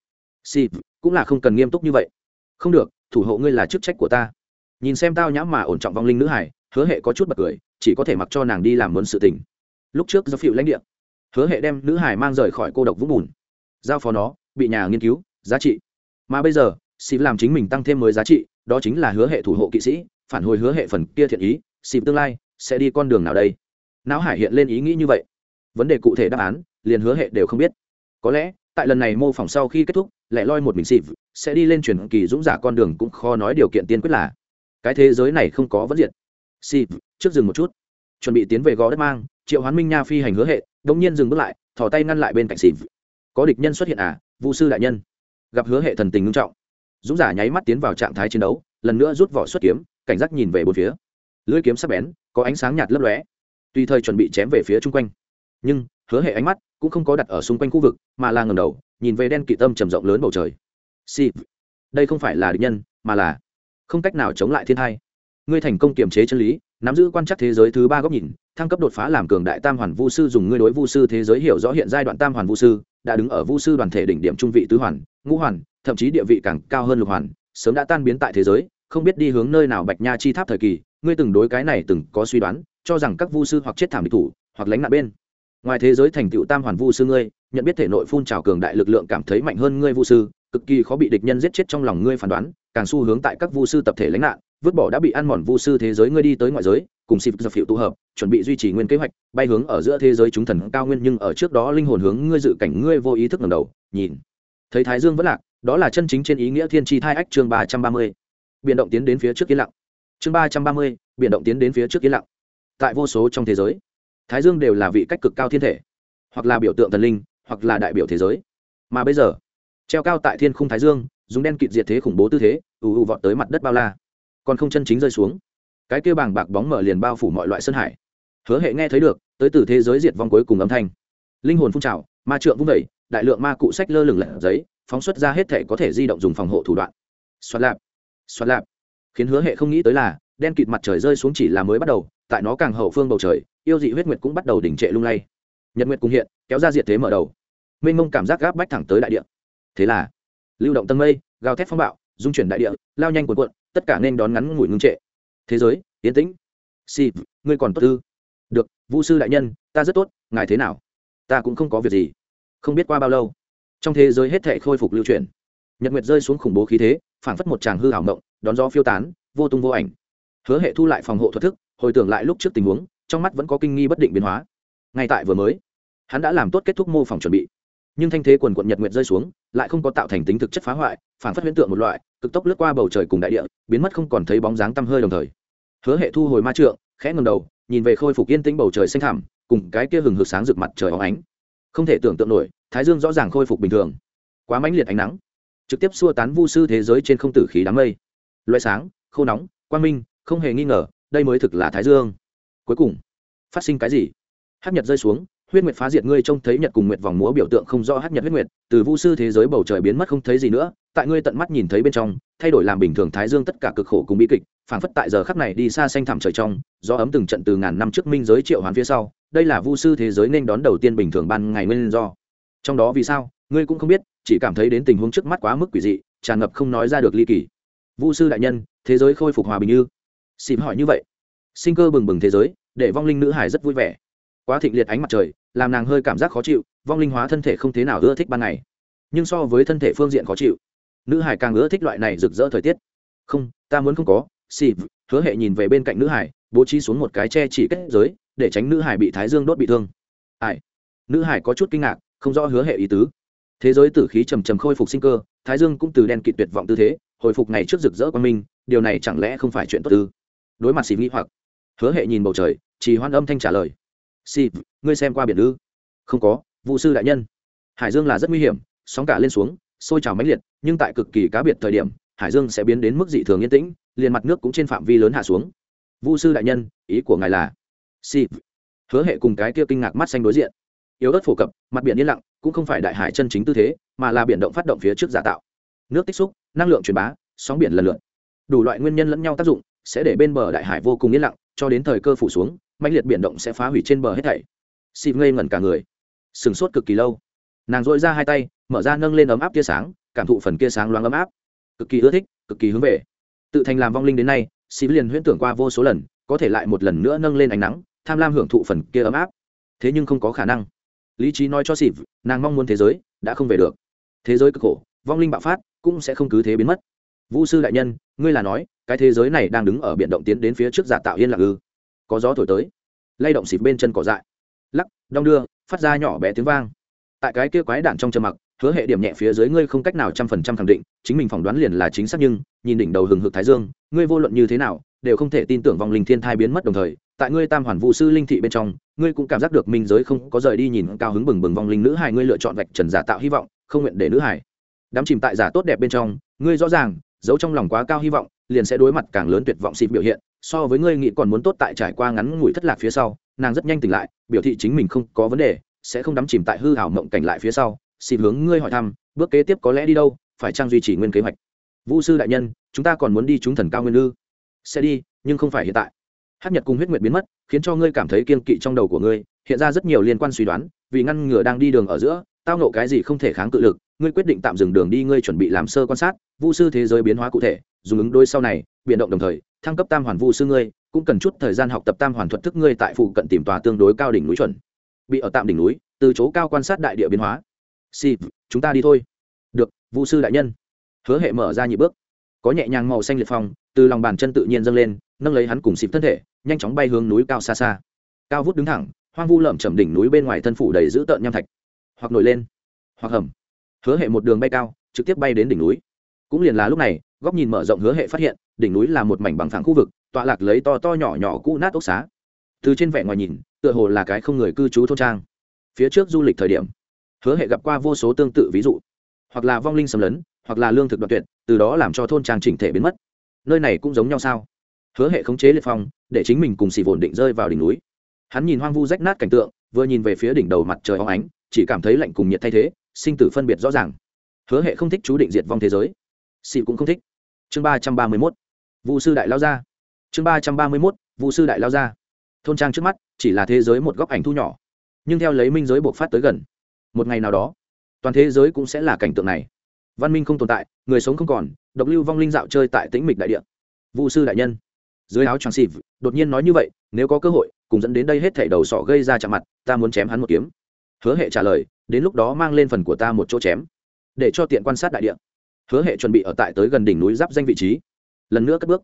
Si cũng là không cần nghiêm túc như vậy. Không được, thủ hộ ngươi là chức trách của ta. Nhìn xem tao nhãm mà ổn trọng vong linh nữ hải, hứa hệ có chút bật cười, chỉ có thể mặc cho nàng đi làm muốn sự tình. Lúc trước do phiệu lãnh địa, hứa hệ đem nữ hải mang rời khỏi cô độc vũng bùn. Giao phó nó, bị nhà nghiên cứu, giá trị. Mà bây giờ xịp làm chính mình tăng thêm mới giá trị đó chính là hứa hệ thủ hộ kỵ sĩ, phản hồi hứa hệ phần kia thiện ý, xịp tương lai, sẽ đi con đường nào đây? Não hải hiện lên ý nghĩ như vậy. Vấn đề cụ thể đáp án, liền hứa hệ đều không biết. Có lẽ, tại lần này mô phỏng sau khi kết thúc, lại loi một mình xịp, sẽ đi lên truyền kỳ dũng giả con đường cũng khó nói điều kiện tiên quyết là. Cái thế giới này không có vấn diện xịp, trước dừng một chút. Chuẩn bị tiến về gò đất mang, triệu hoán minh nha phi hành hứa hệ đống nhiên dừng bước lại, thò tay ngăn lại bên cạnh xịp. Có địch nhân xuất hiện à vũ sư đại nhân. Gặp hứa hệ thần tình nghiêm trọng dũng giả nháy mắt tiến vào trạng thái chiến đấu, lần nữa rút vỏ xuất kiếm, cảnh giác nhìn về bốn phía. Lưỡi kiếm sắc bén, có ánh sáng nhạt lấp lóe, tùy thời chuẩn bị chém về phía chung quanh. Nhưng, hứa hệ ánh mắt cũng không có đặt ở xung quanh khu vực, mà là ngầm đầu, nhìn về đen kỵ tâm trầm rộng lớn bầu trời. Si đây không phải là địch nhân, mà là không cách nào chống lại thiên thai ngươi thành công kiềm chế chân lý, nắm giữ quan trắc thế giới thứ ba góc nhìn, thăng cấp đột phá làm cường đại tam hoàn vu sư dùng ngươi đối vu sư thế giới hiểu rõ hiện giai đoạn tam hoàn vu sư, đã đứng ở vu sư đoàn thể đỉnh điểm trung vị tứ hoàn, ngũ hoàn thậm chí địa vị càng cao hơn lục hoàn, sớm đã tan biến tại thế giới, không biết đi hướng nơi nào bạch nha chi tháp thời kỳ, ngươi từng đối cái này từng có suy đoán, cho rằng các vu sư hoặc chết thảm địch thủ, hoặc lánh nạn bên. Ngoài thế giới thành tựu tam hoàn vu sư ngươi, nhận biết thể nội phun trào cường đại lực lượng cảm thấy mạnh hơn ngươi vu sư, cực kỳ khó bị địch nhân giết chết trong lòng ngươi phán đoán, càng xu hướng tại các vu sư tập thể lánh nạn, vứt bỏ đã bị ăn mòn vu sư thế giới ngươi đi tới ngoại giới, cùng xịp dập hiệu tụ hợp, chuẩn bị duy trì nguyên kế hoạch, bay hướng ở giữa thế giới chúng thần cao nguyên nhưng ở trước đó linh hồn hướng ngươi dự cảnh ngươi vô ý thức ngầm đầu, nhìn. Thấy thái dương vẫn lạc đó là chân chính trên ý nghĩa thiên tri thai ách chương ba trăm ba mươi. Biển động tiến đến phía trước yên lặng. Chương ba trăm ba mươi, biển động tiến đến phía trước yên lặng. Tại vô số trong thế giới, thái dương đều là vị cách cực cao thiên thể, hoặc là biểu tượng thần linh, hoặc là đại biểu thế giới. Mà bây giờ, treo cao tại thiên khung thái dương, dùng đen kịt diệt thế khủng bố tư thế, ù ù vọt tới mặt đất bao la. Còn không chân chính rơi xuống, cái kia bàng bạc bóng mở liền bao phủ mọi loại sân hải. Hứa hệ nghe thấy được, tới từ thế giới diệt vong cuối cùng âm thanh. Linh hồn phun trào, ma trượng vung vẩy đại lượng ma cụ sách lơ lửng lẻ giấy phóng xuất ra hết thể có thể di động dùng phòng hộ thủ đoạn. Xoát lạp xoát lạp. Khiến hứa hệ không nghĩ tới là, đen kịt mặt trời rơi xuống chỉ là mới bắt đầu, tại nó càng hậu phương bầu trời, yêu dị huyết nguyệt cũng bắt đầu đỉnh trệ lung lay. Nhật nguyệt cùng hiện, kéo ra diệt thế mở đầu. Mênh mông cảm giác gáp bách thẳng tới đại địa. Thế là, lưu động tân mây, gào thét phong bạo, dung chuyển đại địa, lao nhanh cuộn cuộn, tất cả nên đón ngắn ngủi ngưng trệ. Thế giới, yên tĩnh. Si ngươi còn tốt tư được vũ sư đại nhân, ta rất tốt, ngài thế nào? Ta cũng không có việc gì. Không biết qua bao lâu trong thế giới hết thể khôi phục lưu truyền, nhật nguyệt rơi xuống khủng bố khí thế, phảng phất một tràng hư hảo mộng, đón gió phiêu tán, vô tung vô ảnh. Hứa hệ thu lại phòng hộ thuật thức, hồi tưởng lại lúc trước tình huống, trong mắt vẫn có kinh nghi bất định biến hóa. Ngay tại vừa mới, hắn đã làm tốt kết thúc mô phỏng chuẩn bị. Nhưng thanh thế quần quận nhật nguyệt rơi xuống, lại không có tạo thành tính thực chất phá hoại phản phất huyễn tượng một loại, cực tốc lướt qua bầu trời cùng đại địa, biến mất không còn thấy bóng dáng tăm hơi đồng thời. Hứa hệ thu hồi ma trượng, khẽ ngầm đầu, nhìn về khôi phục yên tĩnh bầu trời xanh thẳm, cùng cái kia hừng hực sáng rực mặt trời óng ánh. Không thể tưởng tượng nổi thái dương rõ ràng khôi phục bình thường. Quá mãnh liệt ánh nắng. Trực tiếp xua tán vu sư thế giới trên không tử khí đám mây. Loại sáng, khô nóng, quang minh, không hề nghi ngờ, đây mới thực là thái dương. Cuối cùng, phát sinh cái gì? Hát nhật rơi xuống, huyết nguyệt phá diệt ngươi trông thấy nhật cùng nguyệt vòng múa biểu tượng không rõ hát nhật huyết nguyệt. Từ vu sư thế giới bầu trời biến mất không thấy gì nữa, tại ngươi tận mắt nhìn thấy bên trong, thay đổi làm bình thường thái dương tất cả cực khổ cùng bi kịch, phảng phất tại giờ khắc này đi xa xanh thẳm trời trong do ấm từng trận từ ngàn năm trước minh giới triệu hoàn phía sau. Đây là vu sư thế giới nên đón đầu tiên bình thường ban ngày nguyên do trong đó vì sao, ngươi cũng không biết, chỉ cảm thấy đến tình huống trước mắt quá mức quỷ dị, tràn ngập không nói ra được ly kỳ. Vu sư đại nhân, thế giới khôi phục hòa bình như? Xìm hỏi như vậy. Sinh cơ bừng bừng thế giới, để vong linh nữ hải rất vui vẻ. Quá thịnh liệt ánh mặt trời, làm nàng hơi cảm giác khó chịu, vong linh hóa thân thể không thế nào ưa thích ban ngày. Nhưng so với thân thể phương diện khó chịu, nữ hải càng ưa thích loại này rực rỡ thời tiết. Không, ta muốn không có xì hứa hệ nhìn về bên cạnh nữ hải bố trí xuống một cái che chỉ kết giới, để tránh nữ hải bị thái dương đốt bị thương. Ai? Nữ hải có chút kinh ngạc không rõ hứa hệ ý tứ. Thế giới tử khí trầm trầm khôi phục sinh cơ, thái dương cũng từ đen kịt tuyệt vọng tư thế, hồi phục ngày trước rực rỡ quan minh, điều này chẳng lẽ không phải chuyện tốt tư đối mặt xì nghĩ hoặc, hứa hệ nhìn bầu trời chỉ hoan âm thanh trả lời. Xì ngươi xem qua biển ư? Không có vụ sư đại nhân. Hải dương là rất nguy hiểm, sóng cả lên xuống, sôi trào mãnh liệt, nhưng tại cực kỳ cá biệt thời điểm, hải dương sẽ biến đến mức dị thường yên tĩnh, liền mặt nước cũng trên phạm vi lớn hạ xuống. Vu sư đại nhân, ý của ngài là si hứa hệ cùng cái kia kinh ngạc mắt xanh đối diện yếu ớt phổ cập, mặt biển yên lặng, cũng không phải đại hải chân chính tư thế, mà là biển động phát động phía trước giả tạo. Nước tích xúc, năng lượng truyền bá, sóng biển lần lượt. Đủ loại nguyên nhân lẫn nhau tác dụng, sẽ để bên bờ đại hải vô cùng yên lặng, cho đến thời cơ phủ xuống mạnh liệt biển động sẽ phá hủy trên bờ hết thảy. Xịt ngây ngẩn cả người. Sừng sốt cực kỳ lâu. Nàng dội ra hai tay, mở ra nâng lên ấm áp tia sáng, cảm thụ phần kia sáng loáng ấm áp. Cực kỳ ưa thích, cực kỳ hướng về. Tự thành làm vong linh đến nay, xịt liền huyễn tưởng qua vô số lần, có thể lại một lần nữa nâng lên ánh nắng, tham lam hưởng thụ phần kia ấm áp. Thế nhưng không có khả năng lý trí nói cho xịp nàng mong muốn thế giới đã không về được. Thế giới cực khổ, vong linh bạo phát cũng sẽ không cứ thế biến mất. Vũ sư đại nhân, ngươi là nói, cái thế giới này đang đứng ở biển động tiến đến phía trước giả tạo yên lặng ư? Có gió thổi tới. Lay động xịp bên chân cỏ dại. Lắc, đong đưa, phát ra nhỏ bé tiếng vang. Tại cái kia quái đạn trong trầm mặc, hứa hệ điểm nhẹ phía dưới ngươi không cách nào trăm phần trăm khẳng định, chính mình phỏng đoán liền là chính xác nhưng, nhìn đỉnh đầu hừng hực thái dương, ngươi vô luận như thế nào, đều không thể tin tưởng vòng linh thiên thai biến mất đồng thời. Tại ngươi tam hoàn vũ sư linh thị bên trong ngươi cũng cảm giác được minh giới không có rời đi nhìn cao hứng bừng bừng vong linh nữ hài, ngươi lựa chọn vạch trần giả tạo hy vọng, không nguyện để nữ hài. Đắm chìm tại giả tốt đẹp bên trong, ngươi rõ ràng, giấu trong lòng quá cao hy vọng, liền sẽ đối mặt càng lớn tuyệt vọng xịt biểu hiện. So với ngươi nghĩ còn muốn tốt tại trải qua ngắn ngủi thất lạc phía sau, nàng rất nhanh tỉnh lại, biểu thị chính mình không có vấn đề, sẽ không đắm chìm tại hư hảo mộng cảnh lại phía sau. Xịt hướng ngươi hỏi thăm, bước kế tiếp có lẽ đi đâu, phải trang duy trì nguyên kế hoạch. Vũ sư đại nhân, chúng ta còn muốn đi chúng thần cao nguyên ư? Sẽ đi, nhưng không phải hiện tại hát nhật cùng huyết nguyệt biến mất, khiến cho ngươi cảm thấy kiên kỵ trong đầu của ngươi, hiện ra rất nhiều liên quan suy đoán, vì ngăn ngừa đang đi đường ở giữa, tao nộ cái gì không thể kháng cự lực, ngươi quyết định tạm dừng đường đi, ngươi chuẩn bị làm sơ quan sát, vu sư thế giới biến hóa cụ thể, dùng ứng đối sau này biến động đồng thời, thăng cấp tam hoàn vu sư ngươi, cũng cần chút thời gian học tập tam hoàn thuật thức ngươi tại phụ cận tìm tòa tương đối cao đỉnh núi chuẩn. Bị ở tạm đỉnh núi, từ chỗ cao quan sát đại địa biến hóa. Si chúng ta đi thôi. Được, vu sư đại nhân. Hứa hệ mở ra nhị bước. Có nhẹ nhàng màu xanh liệt phong, từ lòng bàn chân tự nhiên dâng lên, nâng lấy hắn cùng xịp thân thể nhanh chóng bay hướng núi cao xa xa. Cao vút đứng thẳng, hoang vu lợm chầm đỉnh núi bên ngoài thân phủ đầy dữ tợn nham thạch. Hoặc nổi lên, hoặc hầm. Hứa hệ một đường bay cao, trực tiếp bay đến đỉnh núi. Cũng liền là lúc này, góc nhìn mở rộng hứa hệ phát hiện, đỉnh núi là một mảnh bằng phẳng khu vực, tọa lạc lấy to to nhỏ nhỏ cũ nát ốc xá. Từ trên vẻ ngoài nhìn, tựa hồ là cái không người cư trú thôn trang. Phía trước du lịch thời điểm, hứa hệ gặp qua vô số tương tự ví dụ. Hoặc là vong linh xâm lấn, hoặc là lương thực đoạt tuyệt, từ đó làm cho thôn trang chỉnh thể biến mất. Nơi này cũng giống nhau sao? Hứa hệ khống chế liệt phong, để chính mình cùng xì vồn định rơi vào đỉnh núi. Hắn nhìn hoang vu rách nát cảnh tượng, vừa nhìn về phía đỉnh đầu mặt trời óng ánh, chỉ cảm thấy lạnh cùng nhiệt thay thế, sinh tử phân biệt rõ ràng. Hứa hệ không thích chú định diệt vong thế giới. Xì cũng không thích. Chương ba trăm ba mươi mốt. Vụ sư đại lao gia chương ba trăm ba mươi mốt vụ sư đại lao gia thôn trang trước mắt, chỉ là thế giới một góc ảnh thu nhỏ, nhưng theo lấy minh giới buộc phát tới gần, một ngày nào đó, toàn thế giới cũng sẽ là cảnh tượng này. Văn minh không tồn tại, người sống không còn, độc lưu vong linh dạo chơi tại tĩnh mịch đại địa. Vụ sư đại nhân dưới áo choàng xịt đột nhiên nói như vậy, nếu có cơ hội, cùng dẫn đến đây hết thảy đầu sọ gây ra chạm mặt, ta muốn chém hắn một kiếm. Hứa hệ trả lời, đến lúc đó mang lên phần của ta một chỗ chém, để cho tiện quan sát đại địa. Hứa hệ chuẩn bị ở tại tới gần đỉnh núi giáp danh vị trí. Lần nữa cất bước.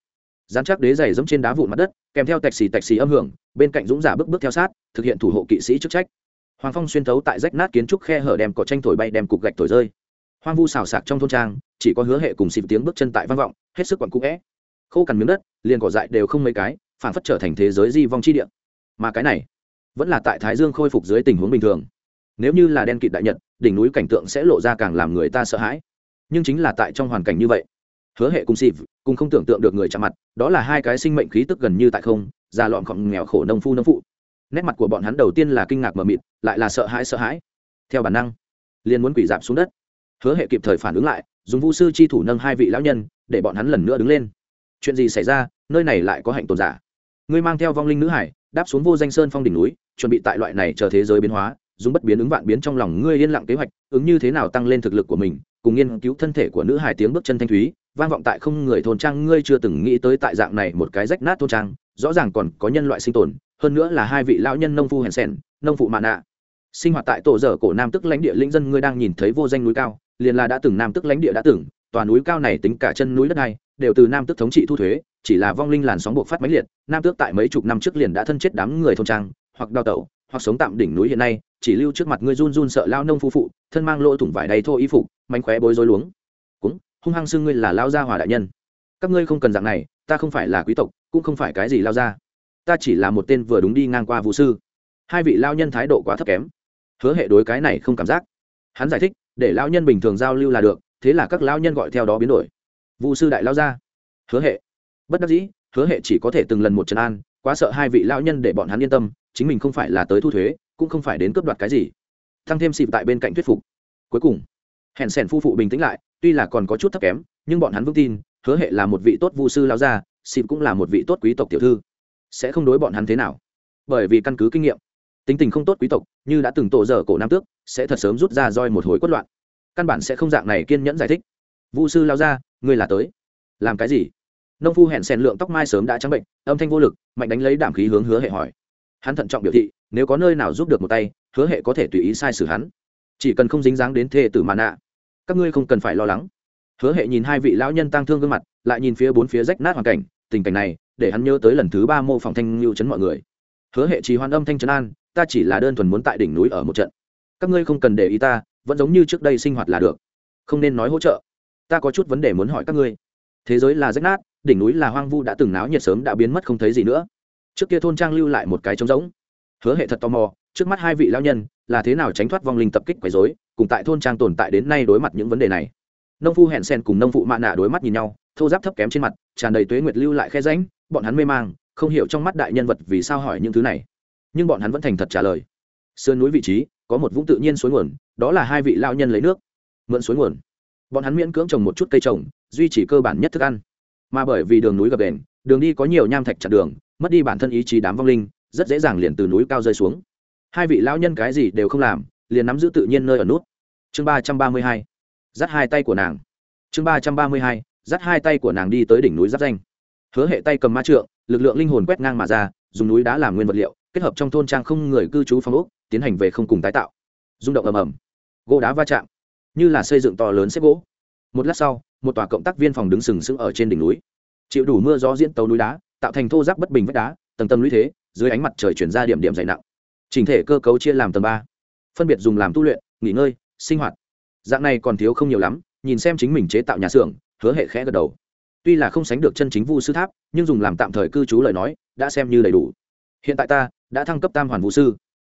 Dán chắc đế giày giống trên đá vụn mặt đất, kèm theo tạch xì tạch xì âm hưởng, bên cạnh dũng giả bước bước theo sát, thực hiện thủ hộ kỵ sĩ chức trách. Hoàng phong xuyên thấu tại rách nát kiến trúc khe hở đem cỏ tranh thổi bay, đem cục gạch thổi rơi. Hoang vu xào sạc trong thôn trang, chỉ có hứa hệ cùng xịp tiếng bước chân tại vang vọng, hết sức quặn cũ vẽ khô cằn miếng đất, liền cỏ dại đều không mấy cái phản phất trở thành thế giới di vong chi địa. Mà cái này, vẫn là tại thái dương khôi phục dưới tình huống bình thường. Nếu như là đen kịt đại nhật, đỉnh núi cảnh tượng sẽ lộ ra càng làm người ta sợ hãi. Nhưng chính là tại trong hoàn cảnh như vậy, hứa hệ cùng xịp cùng không tưởng tượng được người chạm mặt, đó là hai cái sinh mệnh khí tức gần như tại không, già lọn khọng nghèo khổ nông phu nông phụ. Nét mặt của bọn hắn đầu tiên là kinh ngạc mờ mịt, lại là sợ hãi sợ hãi. Theo bản năng, liền muốn quỷ dạp xuống đất. Hứa hệ kịp thời phản ứng lại, dùng vũ sư chi thủ nâng hai vị lão nhân, để bọn hắn lần nữa đứng lên chuyện gì xảy ra, nơi này lại có hạnh tồn giả. Ngươi mang theo vong linh nữ hải, đáp xuống vô danh sơn phong đỉnh núi, chuẩn bị tại loại này chờ thế giới biến hóa, dùng bất biến ứng vạn biến trong lòng ngươi yên lặng kế hoạch, ứng như thế nào tăng lên thực lực của mình, cùng nghiên cứu thân thể của nữ hải tiếng bước chân thanh thúy, vang vọng tại không người thôn trang ngươi chưa từng nghĩ tới tại dạng này một cái rách nát thôn trang, rõ ràng còn có nhân loại sinh tồn, hơn nữa là hai vị lão nhân nông phu hèn sèn nông phụ mạ nạ. Sinh hoạt tại tổ dở cổ nam tức lãnh địa linh dân ngươi đang nhìn thấy vô danh núi cao, liền là đã từng nam tức lãnh địa đã từng, tòa núi cao này tính cả chân núi đất này đều từ nam tước thống trị thu thuế, chỉ là vong linh làn sóng buộc phát máy liệt, nam tước tại mấy chục năm trước liền đã thân chết đám người thôn trang, hoặc đào tẩu, hoặc sống tạm đỉnh núi hiện nay, chỉ lưu trước mặt ngươi run run sợ lao nông phu phụ, thân mang lỗ thủng vải đầy thô y phục, mánh khóe bối rối luống. Cũng, hung hăng xưng ngươi là lao gia hòa đại nhân. Các ngươi không cần dạng này, ta không phải là quý tộc, cũng không phải cái gì lao gia. Ta chỉ là một tên vừa đúng đi ngang qua vũ sư. Hai vị lao nhân thái độ quá thấp kém. Hứa hệ đối cái này không cảm giác. Hắn giải thích, để lao nhân bình thường giao lưu là được, thế là các lao nhân gọi theo đó biến đổi. Vu sư đại lao ra. Hứa hệ. Bất đắc dĩ, hứa hệ chỉ có thể từng lần một trần an, quá sợ hai vị lao nhân để bọn hắn yên tâm, chính mình không phải là tới thu thuế, cũng không phải đến cướp đoạt cái gì. Thăng thêm xịp tại bên cạnh thuyết phục. Cuối cùng, hẹn sẻn phu phụ bình tĩnh lại, tuy là còn có chút thấp kém, nhưng bọn hắn vững tin, hứa hệ là một vị tốt vu sư lao gia, xịp cũng là một vị tốt quý tộc tiểu thư. Sẽ không đối bọn hắn thế nào. Bởi vì căn cứ kinh nghiệm, tính tình không tốt quý tộc, như đã từng tổ dở cổ nam tước, sẽ thật sớm rút ra roi một hồi quất loạn. Căn bản sẽ không dạng này kiên nhẫn giải thích vu sư lao ra, ngươi là tới. Làm cái gì? Nông phu hẹn sèn lượng tóc mai sớm đã trắng bệnh, âm thanh vô lực, mạnh đánh lấy đảm khí hướng hứa hệ hỏi. Hắn thận trọng biểu thị, nếu có nơi nào giúp được một tay, hứa hệ có thể tùy ý sai sử hắn. Chỉ cần không dính dáng đến thê tử màn nạ. Các ngươi không cần phải lo lắng. Hứa hệ nhìn hai vị lão nhân tăng thương gương mặt, lại nhìn phía bốn phía rách nát hoàn cảnh, tình cảnh này, để hắn nhớ tới lần thứ ba mô phỏng thanh lưu chấn mọi người. Hứa hệ trì hoan âm thanh trấn an, ta chỉ là đơn thuần muốn tại đỉnh núi ở một trận. Các ngươi không cần để ý ta, vẫn giống như trước đây sinh hoạt là được. Không nên nói hỗ trợ ta có chút vấn đề muốn hỏi các ngươi. Thế giới là rách nát, đỉnh núi là hoang vu đã từng náo nhiệt sớm đã biến mất không thấy gì nữa. Trước kia thôn trang lưu lại một cái trống rỗng. Hứa hệ thật tò mò, trước mắt hai vị lao nhân, là thế nào tránh thoát vong linh tập kích quấy dối cùng tại thôn trang tồn tại đến nay đối mặt những vấn đề này. Nông phu hẹn sen cùng nông phụ mạ nạ đối mắt nhìn nhau, thô giáp thấp kém trên mặt, tràn đầy tuế nguyệt lưu lại khe ránh bọn hắn mê mang, không hiểu trong mắt đại nhân vật vì sao hỏi những thứ này. Nhưng bọn hắn vẫn thành thật trả lời. Sườn núi vị trí, có một vũng tự nhiên suối nguồn, đó là hai vị lao nhân lấy nước. Mượn suối nguồn bọn hắn miễn cưỡng trồng một chút cây trồng, duy trì cơ bản nhất thức ăn. Mà bởi vì đường núi gập đền, đường đi có nhiều nham thạch chặt đường, mất đi bản thân ý chí đám vong linh, rất dễ dàng liền từ núi cao rơi xuống. Hai vị lão nhân cái gì đều không làm, liền nắm giữ tự nhiên nơi ở nút. Chương ba trăm ba mươi hai, dắt hai tay của nàng. Chương ba trăm ba mươi hai, dắt hai tay của nàng đi tới đỉnh núi giáp danh. Hứa hệ tay cầm ma trượng, lực lượng linh hồn quét ngang mà ra, dùng núi đá làm nguyên vật liệu, kết hợp trong thôn trang không người cư trú phong ốc, tiến hành về không cùng tái tạo. Rung động ầm ầm. Gỗ đá va chạm như là xây dựng to lớn xếp gỗ. Một lát sau, một tòa cộng tác viên phòng đứng sừng sững ở trên đỉnh núi. Chịu đủ mưa gió diễn tấu núi đá, tạo thành thô giáp bất bình vách đá, tầng tầng lũy thế, dưới ánh mặt trời chuyển ra điểm điểm dày nặng. Trình thể cơ cấu chia làm tầng ba. Phân biệt dùng làm tu luyện, nghỉ ngơi, sinh hoạt. Dạng này còn thiếu không nhiều lắm, nhìn xem chính mình chế tạo nhà xưởng, hứa hệ khẽ gật đầu. Tuy là không sánh được chân chính vu sư tháp, nhưng dùng làm tạm thời cư trú lời nói, đã xem như đầy đủ. Hiện tại ta đã thăng cấp tam hoàn vũ sư,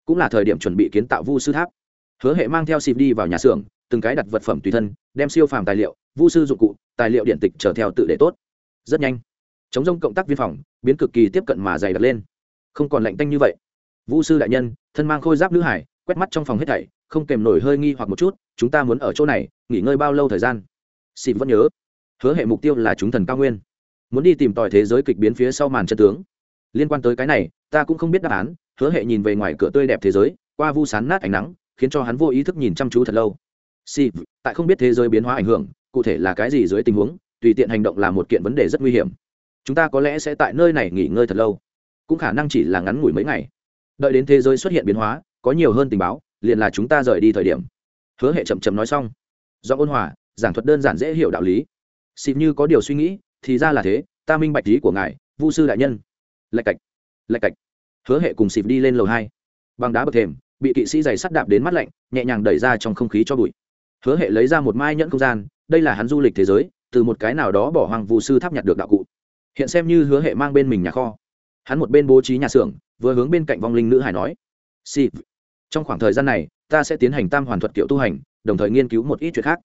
cũng là thời điểm chuẩn bị kiến tạo vu sư tháp. Hứa hệ mang theo xịp đi vào nhà xưởng từng cái đặt vật phẩm tùy thân, đem siêu phàm tài liệu, vu sư dụng cụ, tài liệu điện tịch trở theo tự để tốt. Rất nhanh, chống rông cộng tác viên phòng, biến cực kỳ tiếp cận mà dày đặt lên. Không còn lạnh tanh như vậy. Vũ sư đại nhân, thân mang khôi giáp nữ hải, quét mắt trong phòng hết thảy, không kèm nổi hơi nghi hoặc một chút, chúng ta muốn ở chỗ này, nghỉ ngơi bao lâu thời gian? Xịp vẫn nhớ. Hứa hệ mục tiêu là chúng thần cao nguyên. Muốn đi tìm tòi thế giới kịch biến phía sau màn chân tướng. Liên quan tới cái này, ta cũng không biết đáp án, hứa hệ nhìn về ngoài cửa tươi đẹp thế giới, qua vu sán nát ánh nắng, khiến cho hắn vô ý thức nhìn chăm chú thật lâu xịp tại không biết thế giới biến hóa ảnh hưởng, cụ thể là cái gì dưới tình huống, tùy tiện hành động là một kiện vấn đề rất nguy hiểm. Chúng ta có lẽ sẽ tại nơi này nghỉ ngơi thật lâu. Cũng khả năng chỉ là ngắn ngủi mấy ngày. Đợi đến thế giới xuất hiện biến hóa, có nhiều hơn tình báo, liền là chúng ta rời đi thời điểm. Hứa hệ chậm chậm nói xong. Do ôn hòa, giảng thuật đơn giản dễ hiểu đạo lý. Xịp như có điều suy nghĩ, thì ra là thế, ta minh bạch lý của ngài, vu sư đại nhân. Lạch cạch lạch cạch. Hứa hệ cùng xịp đi lên lầu hai. Bằng đá bậc thềm, bị kỵ sĩ giày sắt đạp đến mắt lạnh, nhẹ nhàng đẩy ra trong không khí cho bụi hứa hệ lấy ra một mai nhẫn không gian, đây là hắn du lịch thế giới, từ một cái nào đó bỏ hoàng vụ sư tháp nhặt được đạo cụ. Hiện xem như hứa hệ mang bên mình nhà kho. Hắn một bên bố trí nhà xưởng, vừa hướng bên cạnh vong linh nữ hải nói xịp trong khoảng thời gian này, ta sẽ tiến hành tam hoàn thuật kiểu tu hành, đồng thời nghiên cứu một ít chuyện khác.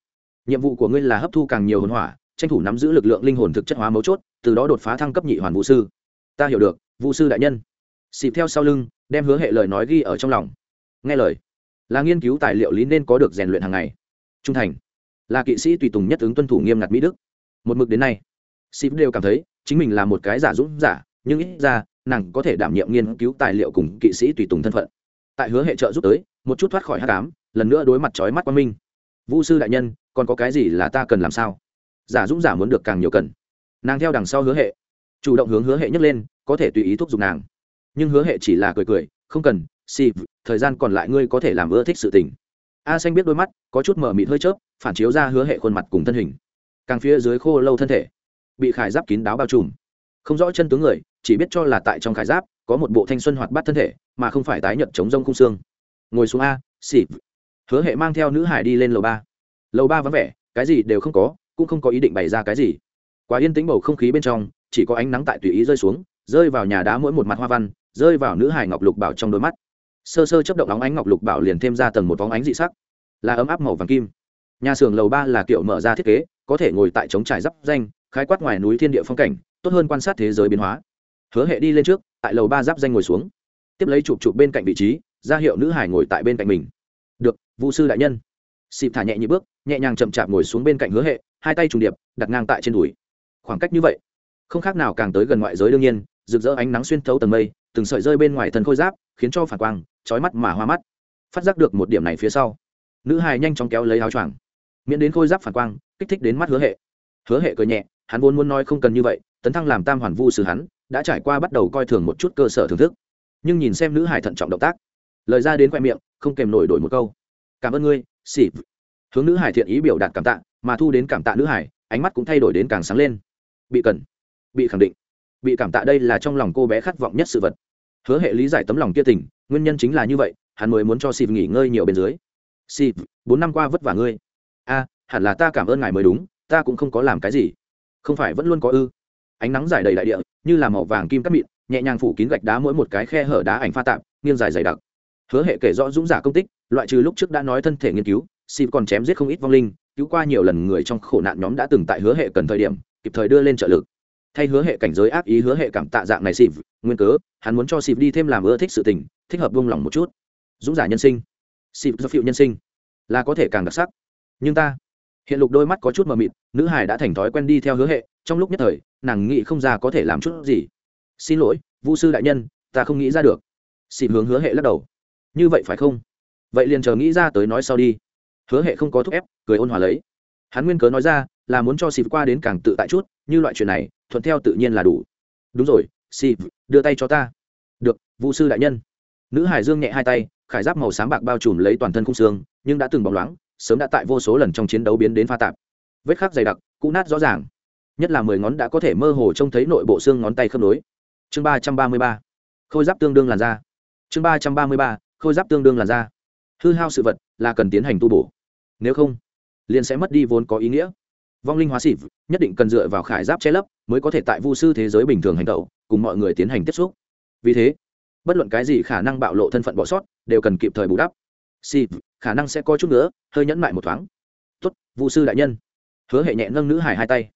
Nhiệm vụ của ngươi là hấp thu càng nhiều hồn hỏa, tranh thủ nắm giữ lực lượng linh hồn thực chất hóa mấu chốt, từ đó đột phá thăng cấp nhị hoàn vũ sư. Ta hiểu được, vũ sư đại nhân. Xịp theo sau lưng, đem hứa hệ lời nói ghi ở trong lòng. Nghe lời, là nghiên cứu tài liệu lý nên có được rèn luyện hàng ngày trung thành. Là kỵ sĩ tùy tùng nhất ứng tuân thủ nghiêm ngặt mỹ đức. Một mực đến nay xịp đều cảm thấy chính mình là một cái giả dũng giả, nhưng ít ra, nàng có thể đảm nhiệm nghiên cứu tài liệu cùng kỵ sĩ tùy tùng thân phận. Tại hứa hệ trợ giúp tới, một chút thoát khỏi hát cám lần nữa đối mặt trói mắt quang minh. Vũ sư đại nhân, còn có cái gì là ta cần làm sao? Giả dũng giả muốn được càng nhiều cần. Nàng theo đằng sau hứa hệ, chủ động hướng hứa hệ nhấc lên, có thể tùy ý thúc giục nàng. Nhưng hứa hệ chỉ là cười cười, không cần xịp thời gian còn lại ngươi có thể làm ưa thích sự tình a xanh biết đôi mắt, có chút mở mịt hơi chớp, phản chiếu ra hứa hệ khuôn mặt cùng thân hình. Càng phía dưới khô lâu thân thể, bị khải giáp kín đáo bao trùm. Không rõ chân tướng người, chỉ biết cho là tại trong khải giáp, có một bộ thanh xuân hoạt bát thân thể, mà không phải tái nhận chống rông khung xương. Ngồi xuống a xỉ hứa hệ mang theo nữ hải đi lên lầu ba. Lầu ba vắng vẻ, cái gì đều không có, cũng không có ý định bày ra cái gì. Quá yên tĩnh bầu không khí bên trong, chỉ có ánh nắng tại tùy ý rơi xuống, rơi vào nhà đá mỗi một mặt hoa văn, rơi vào nữ hải ngọc lục bảo trong đôi mắt sơ sơ chấp động óng ánh ngọc lục bảo liền thêm ra tầng một vóng ánh dị sắc, là ấm áp màu vàng kim. Nhà xưởng lầu ba là kiểu mở ra thiết kế, có thể ngồi tại trống trải d danh, khái quát ngoài núi thiên địa phong cảnh, tốt hơn quan sát thế giới biến hóa. Hứa hệ đi lên trước, tại lầu ba giáp danh ngồi xuống. Tiếp lấy chụp chụp bên cạnh vị trí, ra hiệu nữ hải ngồi tại bên cạnh mình. Được vũ sư đại nhân. Xịp thả nhẹ nhị bước, nhẹ nhàng chậm chạp ngồi xuống bên cạnh hứa hệ, hai tay trùng điệp, đặt ngang tại trên đùi. Khoảng cách như vậy, không khác nào càng tới gần ngoại giới đương nhiên, rực rỡ ánh nắng xuyên thấu tầng mây, từng sợi rơi bên ngoài thân khôi giáp, khiến cho phản quang trói mắt mà hoa mắt. Phát giác được một điểm này phía sau, nữ hài nhanh chóng kéo lấy áo choàng, miễn đến khôi giáp phản quang, kích thích đến mắt hứa hệ. Hứa hệ cười nhẹ, hắn vốn muốn nói không cần như vậy, tấn thăng làm tam hoàn vu sư hắn, đã trải qua bắt đầu coi thường một chút cơ sở thưởng thức. Nhưng nhìn xem nữ hải thận trọng động tác, lời ra đến khoe miệng, không kèm nổi đổi một câu. Cảm ơn ngươi xỉ hướng nữ hải thiện ý biểu đạt cảm tạ, mà thu đến cảm tạ nữ hải ánh mắt cũng thay đổi đến càng sáng lên. Bị cần, bị khẳng định, bị cảm tạ đây là trong lòng cô bé khát vọng nhất sự vật hứa hệ lý giải tấm lòng kia tình, nguyên nhân chính là như vậy, hắn mới muốn cho xịp nghỉ ngơi nhiều bên dưới. Xịp bốn năm qua vất vả ngươi. A, hẳn là ta cảm ơn ngài mới đúng, ta cũng không có làm cái gì. Không phải vẫn luôn có ư? Ánh nắng dài đầy đại địa, như là màu vàng kim cắt mịn, nhẹ nhàng phủ kín gạch đá mỗi một cái khe hở đá ảnh pha tạm nghiêng dài dày đặc. Hứa hệ kể rõ dũng giả công tích, loại trừ lúc trước đã nói thân thể nghiên cứu xịp còn chém giết không ít vong linh, cứu qua nhiều lần người trong khổ nạn nhóm đã từng tại hứa hệ cần thời điểm, kịp thời đưa lên trợ lực thay hứa hệ cảnh giới ác ý hứa hệ cảm tạ dạng này xịp nguyên cớ, hắn muốn cho xịp đi thêm làm ưa thích sự tình, thích hợp vung lòng một chút. Dũng giả nhân sinh. Xịp do phiệu nhân sinh. Là có thể càng đặc sắc. Nhưng ta, hiện lục đôi mắt có chút mờ mịt, nữ hải đã thành thói quen đi theo hứa hệ, trong lúc nhất thời, nàng nghĩ không ra có thể làm chút gì. Xin lỗi vũ sư đại nhân, ta không nghĩ ra được. Xịp hướng hứa hệ lắc đầu. Như vậy phải không? Vậy liền chờ nghĩ ra tới nói sau đi. Hứa hệ không có thúc ép, cười ôn hòa lấy. Hắn nguyên cớ nói ra, là muốn cho xịp qua đến càng tự tại chút, như loại chuyện này thuận theo tự nhiên là đủ. Đúng rồi si đưa tay cho ta. Được vũ sư đại nhân. Nữ hải dương nhẹ hai tay, khải giáp màu sáng bạc bao trùm lấy toàn thân khung xương, nhưng đã từng bóng loáng, sớm đã tại vô số lần trong chiến đấu biến đến pha tạp. Vết khắc dày đặc, cũ nát rõ ràng. Nhất là mười ngón đã có thể mơ hồ trông thấy nội bộ xương ngón tay khớp nối. Chương ba trăm ba mươi ba. Khôi giáp tương đương làn da. Chương ba trăm ba mươi ba, khôi giáp tương đương làn da. Hư hao sự vật là cần tiến hành tu bổ. Nếu không, liền sẽ mất đi vốn có ý nghĩa vong linh hóa xịp nhất định cần dựa vào khải giáp che lấp mới có thể tại vu sư thế giới bình thường hành tẩu, cùng mọi người tiến hành tiếp xúc. Vì thế, bất luận cái gì khả năng bạo lộ thân phận bỏ sót, đều cần kịp thời bù đắp. Xịp khả năng sẽ có chút nữa, hơi nhẫn mại một thoáng. Tuất vu sư đại nhân. Hứa hệ nhẹ nâng nữ hải hai tay.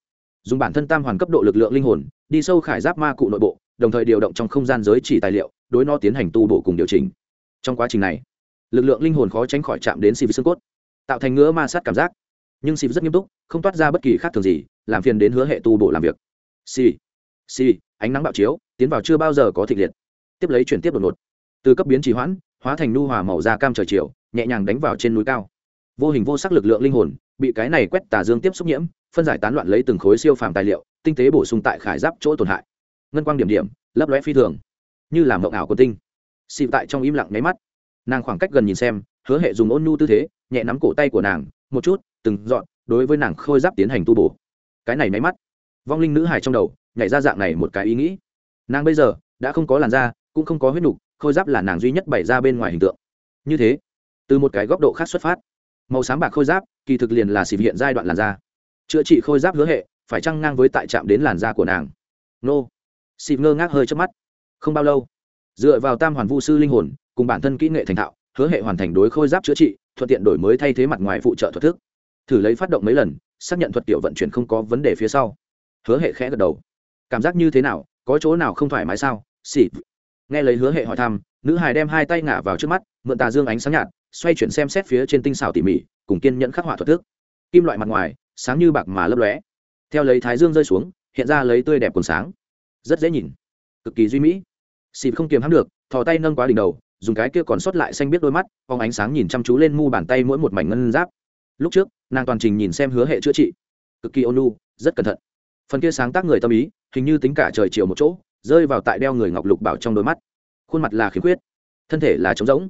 Dùng bản thân tam hoàn cấp độ lực lượng linh hồn, đi sâu khải giáp ma cụ nội bộ, đồng thời điều động trong không gian giới chỉ tài liệu, đối nó tiến hành tu bổ cùng điều chỉnh. Trong quá trình này, lực lượng linh hồn khó tránh khỏi chạm đến xịp xương cốt, tạo thành ngứa ma sát cảm giác nhưng xịp rất nghiêm túc, không toát ra bất kỳ khác thường gì, làm phiền đến hứa hệ tu bổ làm việc. Xì xì, ánh nắng bạo chiếu, tiến vào chưa bao giờ có thịnh liệt. Tiếp lấy chuyển tiếp đột ngột. Từ cấp biến trì hoãn, hóa thành nu hòa màu da cam trời chiều, nhẹ nhàng đánh vào trên núi cao. Vô hình vô sắc lực lượng linh hồn, bị cái này quét tà dương tiếp xúc nhiễm, phân giải tán loạn lấy từng khối siêu phàm tài liệu, tinh tế bổ sung tại khải giáp chỗ tổn hại. Ngân quang điểm điểm, lấp lóe phi thường. Như làm mộng ảo của tinh. Xịp tại trong im lặng nháy mắt. Nàng khoảng cách gần nhìn xem, hứa hệ dùng ôn nhu tư thế, nhẹ nắm cổ tay của nàng một chút, từng dọn, đối với nàng khôi giáp tiến hành tu bổ. Cái này máy mắt, vong linh nữ hài trong đầu nhảy ra dạng này một cái ý nghĩ. Nàng bây giờ đã không có làn da, cũng không có huyết nục, khôi giáp là nàng duy nhất bày ra bên ngoài hình tượng. Như thế, từ một cái góc độ khác xuất phát, màu sáng bạc khôi giáp kỳ thực liền là xịp hiện giai đoạn làn da. Chữa trị khôi giáp hứa hệ, phải chăng ngang với tại chạm đến làn da của nàng? Nô. Xịp ngơ ngác hơi trước mắt. Không bao lâu, dựa vào tam hoàn vu sư linh hồn, cùng bản thân kỹ nghệ thành thạo, hứa hệ hoàn thành đối khôi giáp chữa trị thuận tiện đổi mới thay thế mặt ngoài phụ trợ thuật thức. Thử lấy phát động mấy lần, xác nhận thuật kiểu vận chuyển không có vấn đề phía sau. Hứa hệ khẽ gật đầu. Cảm giác như thế nào? Có chỗ nào không thoải mái sao? Xỉ nghe lấy hứa hệ hỏi thăm, nữ hài đem hai tay ngả vào trước mắt, mượn tà dương ánh sáng nhạt, xoay chuyển xem xét phía trên tinh xảo tỉ mỉ, cùng kiên nhẫn khắc họa thuật thức. Kim loại mặt ngoài, sáng như bạc mà lấp lóe. Theo lấy thái dương rơi xuống, hiện ra lấy tươi đẹp còn sáng. Rất dễ nhìn. Cực kỳ duy mỹ. Xịp không kiềm hãm được, thò tay nâng quá đỉnh đầu dùng cái kia còn sót lại xanh biết đôi mắt, phóng ánh sáng nhìn chăm chú lên mu bàn tay mỗi một mảnh ngân giáp. Lúc trước, nàng toàn trình nhìn xem hứa hệ chữa trị. Cực kỳ ônu rất cẩn thận. Phần kia sáng tác người tâm ý, hình như tính cả trời chiều một chỗ, rơi vào tại đeo người ngọc lục bảo trong đôi mắt. Khuôn mặt là khiếm khuyết, thân thể là trống rỗng,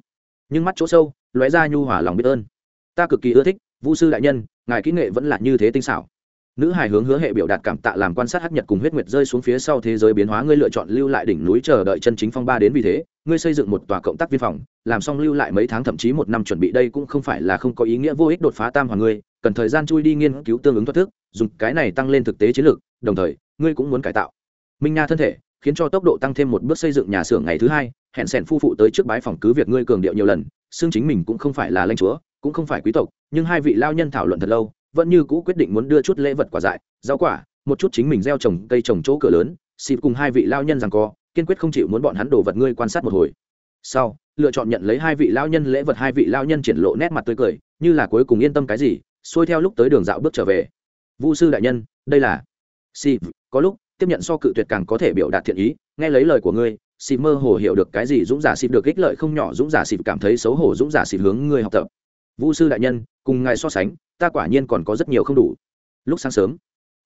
nhưng mắt chỗ sâu, lóe ra nhu hỏa lòng biết ơn. Ta cực kỳ ưa thích vũ sư đại nhân, ngài kỹ nghệ vẫn là như thế tinh xảo. Nữ hài hướng hứa hệ biểu đạt cảm tạ làm quan sát hắc nhật cùng huyết nguyệt rơi xuống phía sau thế giới biến hóa, ngươi lựa chọn lưu lại đỉnh núi chờ đợi chân chính phong ba đến vì thế ngươi xây dựng một tòa cộng tác viên phòng, làm xong lưu lại mấy tháng thậm chí một năm chuẩn bị đây cũng không phải là không có ý nghĩa vô ích đột phá tam hoàng ngươi, cần thời gian chui đi nghiên cứu tương ứng thoát thức, dùng cái này tăng lên thực tế chiến lược, đồng thời, ngươi cũng muốn cải tạo. Minh nha thân thể, khiến cho tốc độ tăng thêm một bước xây dựng nhà xưởng ngày thứ hai, hẹn sẻn phu phụ tới trước bái phòng cứ việc ngươi cường điệu nhiều lần xương chính mình cũng không phải là lãnh chúa, cũng không phải quý tộc, nhưng hai vị lao nhân thảo luận thật lâu, vẫn như cũ quyết định muốn đưa chút lễ vật quả dại, rau quả, một chút chính mình gieo trồng cây trồng chỗ cửa lớn xịp cùng hai vị lao nhân rằng co kiên quyết không chịu muốn bọn hắn đổ vật ngươi quan sát một hồi. Sau, lựa chọn nhận lấy hai vị lao nhân lễ vật, hai vị lao nhân triển lộ nét mặt tươi cười, như là cuối cùng yên tâm cái gì, xuôi theo lúc tới đường dạo bước trở về. Vũ sư đại nhân, đây là si có lúc, tiếp nhận so cự tuyệt càng có thể biểu đạt thiện ý, nghe lấy lời của ngươi si mơ hồ hiểu được cái gì dũng giả xịp được ích lợi không nhỏ, dũng giả xịp cảm thấy xấu hổ, dũng giả xịp hướng ngươi học tập. Vũ sư đại nhân, cùng ngài so sánh, ta quả nhiên còn có rất nhiều không đủ. Lúc sáng sớm,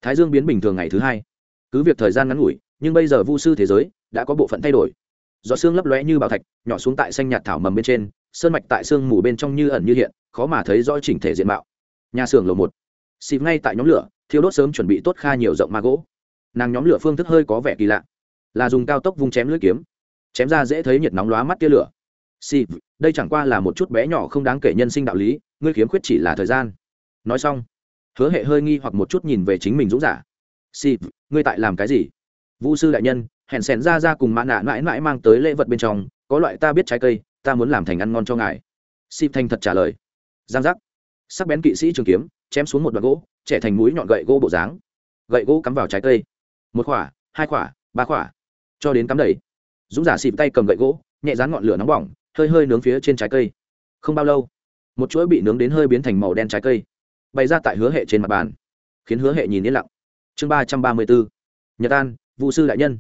thái dương biến bình thường ngày thứ hai. Cứ việc thời gian ngắn ngủi nhưng bây giờ vu sư thế giới đã có bộ phận thay đổi. Gió xương lấp lóe như bảo thạch, nhỏ xuống tại xanh nhạt thảo mầm bên trên, sơn mạch tại sương mù bên trong như ẩn như hiện, khó mà thấy rõ chỉnh thể diện mạo. Nhà xưởng lầu một. Xịp ngay tại nhóm lửa thiếu đốt sớm chuẩn bị tốt kha nhiều rộng ma gỗ. Nàng nhóm lửa phương thức hơi có vẻ kỳ lạ. Là dùng cao tốc vung chém lưỡi kiếm. Chém ra dễ thấy nhiệt nóng lóa mắt tia lửa. Xịp đây chẳng qua là một chút bé nhỏ không đáng kể nhân sinh đạo lý, ngươi khiếm khuyết chỉ là thời gian. Nói xong, hứa hệ hơi nghi hoặc một chút nhìn về chính mình dũng giả. Xịp ngươi tại làm cái gì? Vu sư đại nhân hẹn xẻn ra ra cùng mã nạ mãi mãi mang tới lễ vật bên trong, có loại ta biết trái cây, ta muốn làm thành ăn ngon cho ngài. Xịp thành thật trả lời. Giang giác. Sắc bén kỵ sĩ trường kiếm, chém xuống một đoạn gỗ, trẻ thành mũi nhọn gậy gỗ bộ dáng. Gậy gỗ cắm vào trái cây. Một khỏa, hai khỏa, ba khỏa. Cho đến cắm đầy. Dũng giả xịp tay cầm gậy gỗ, nhẹ dán ngọn lửa nóng bỏng, hơi hơi nướng phía trên trái cây. Không bao lâu, một chuỗi bị nướng đến hơi biến thành màu đen trái cây, bày ra tại hứa hệ trên mặt bàn, khiến hứa hệ nhìn yên lặng. Chương ba trăm ba mươi bốn nhật an vũ sư đại nhân.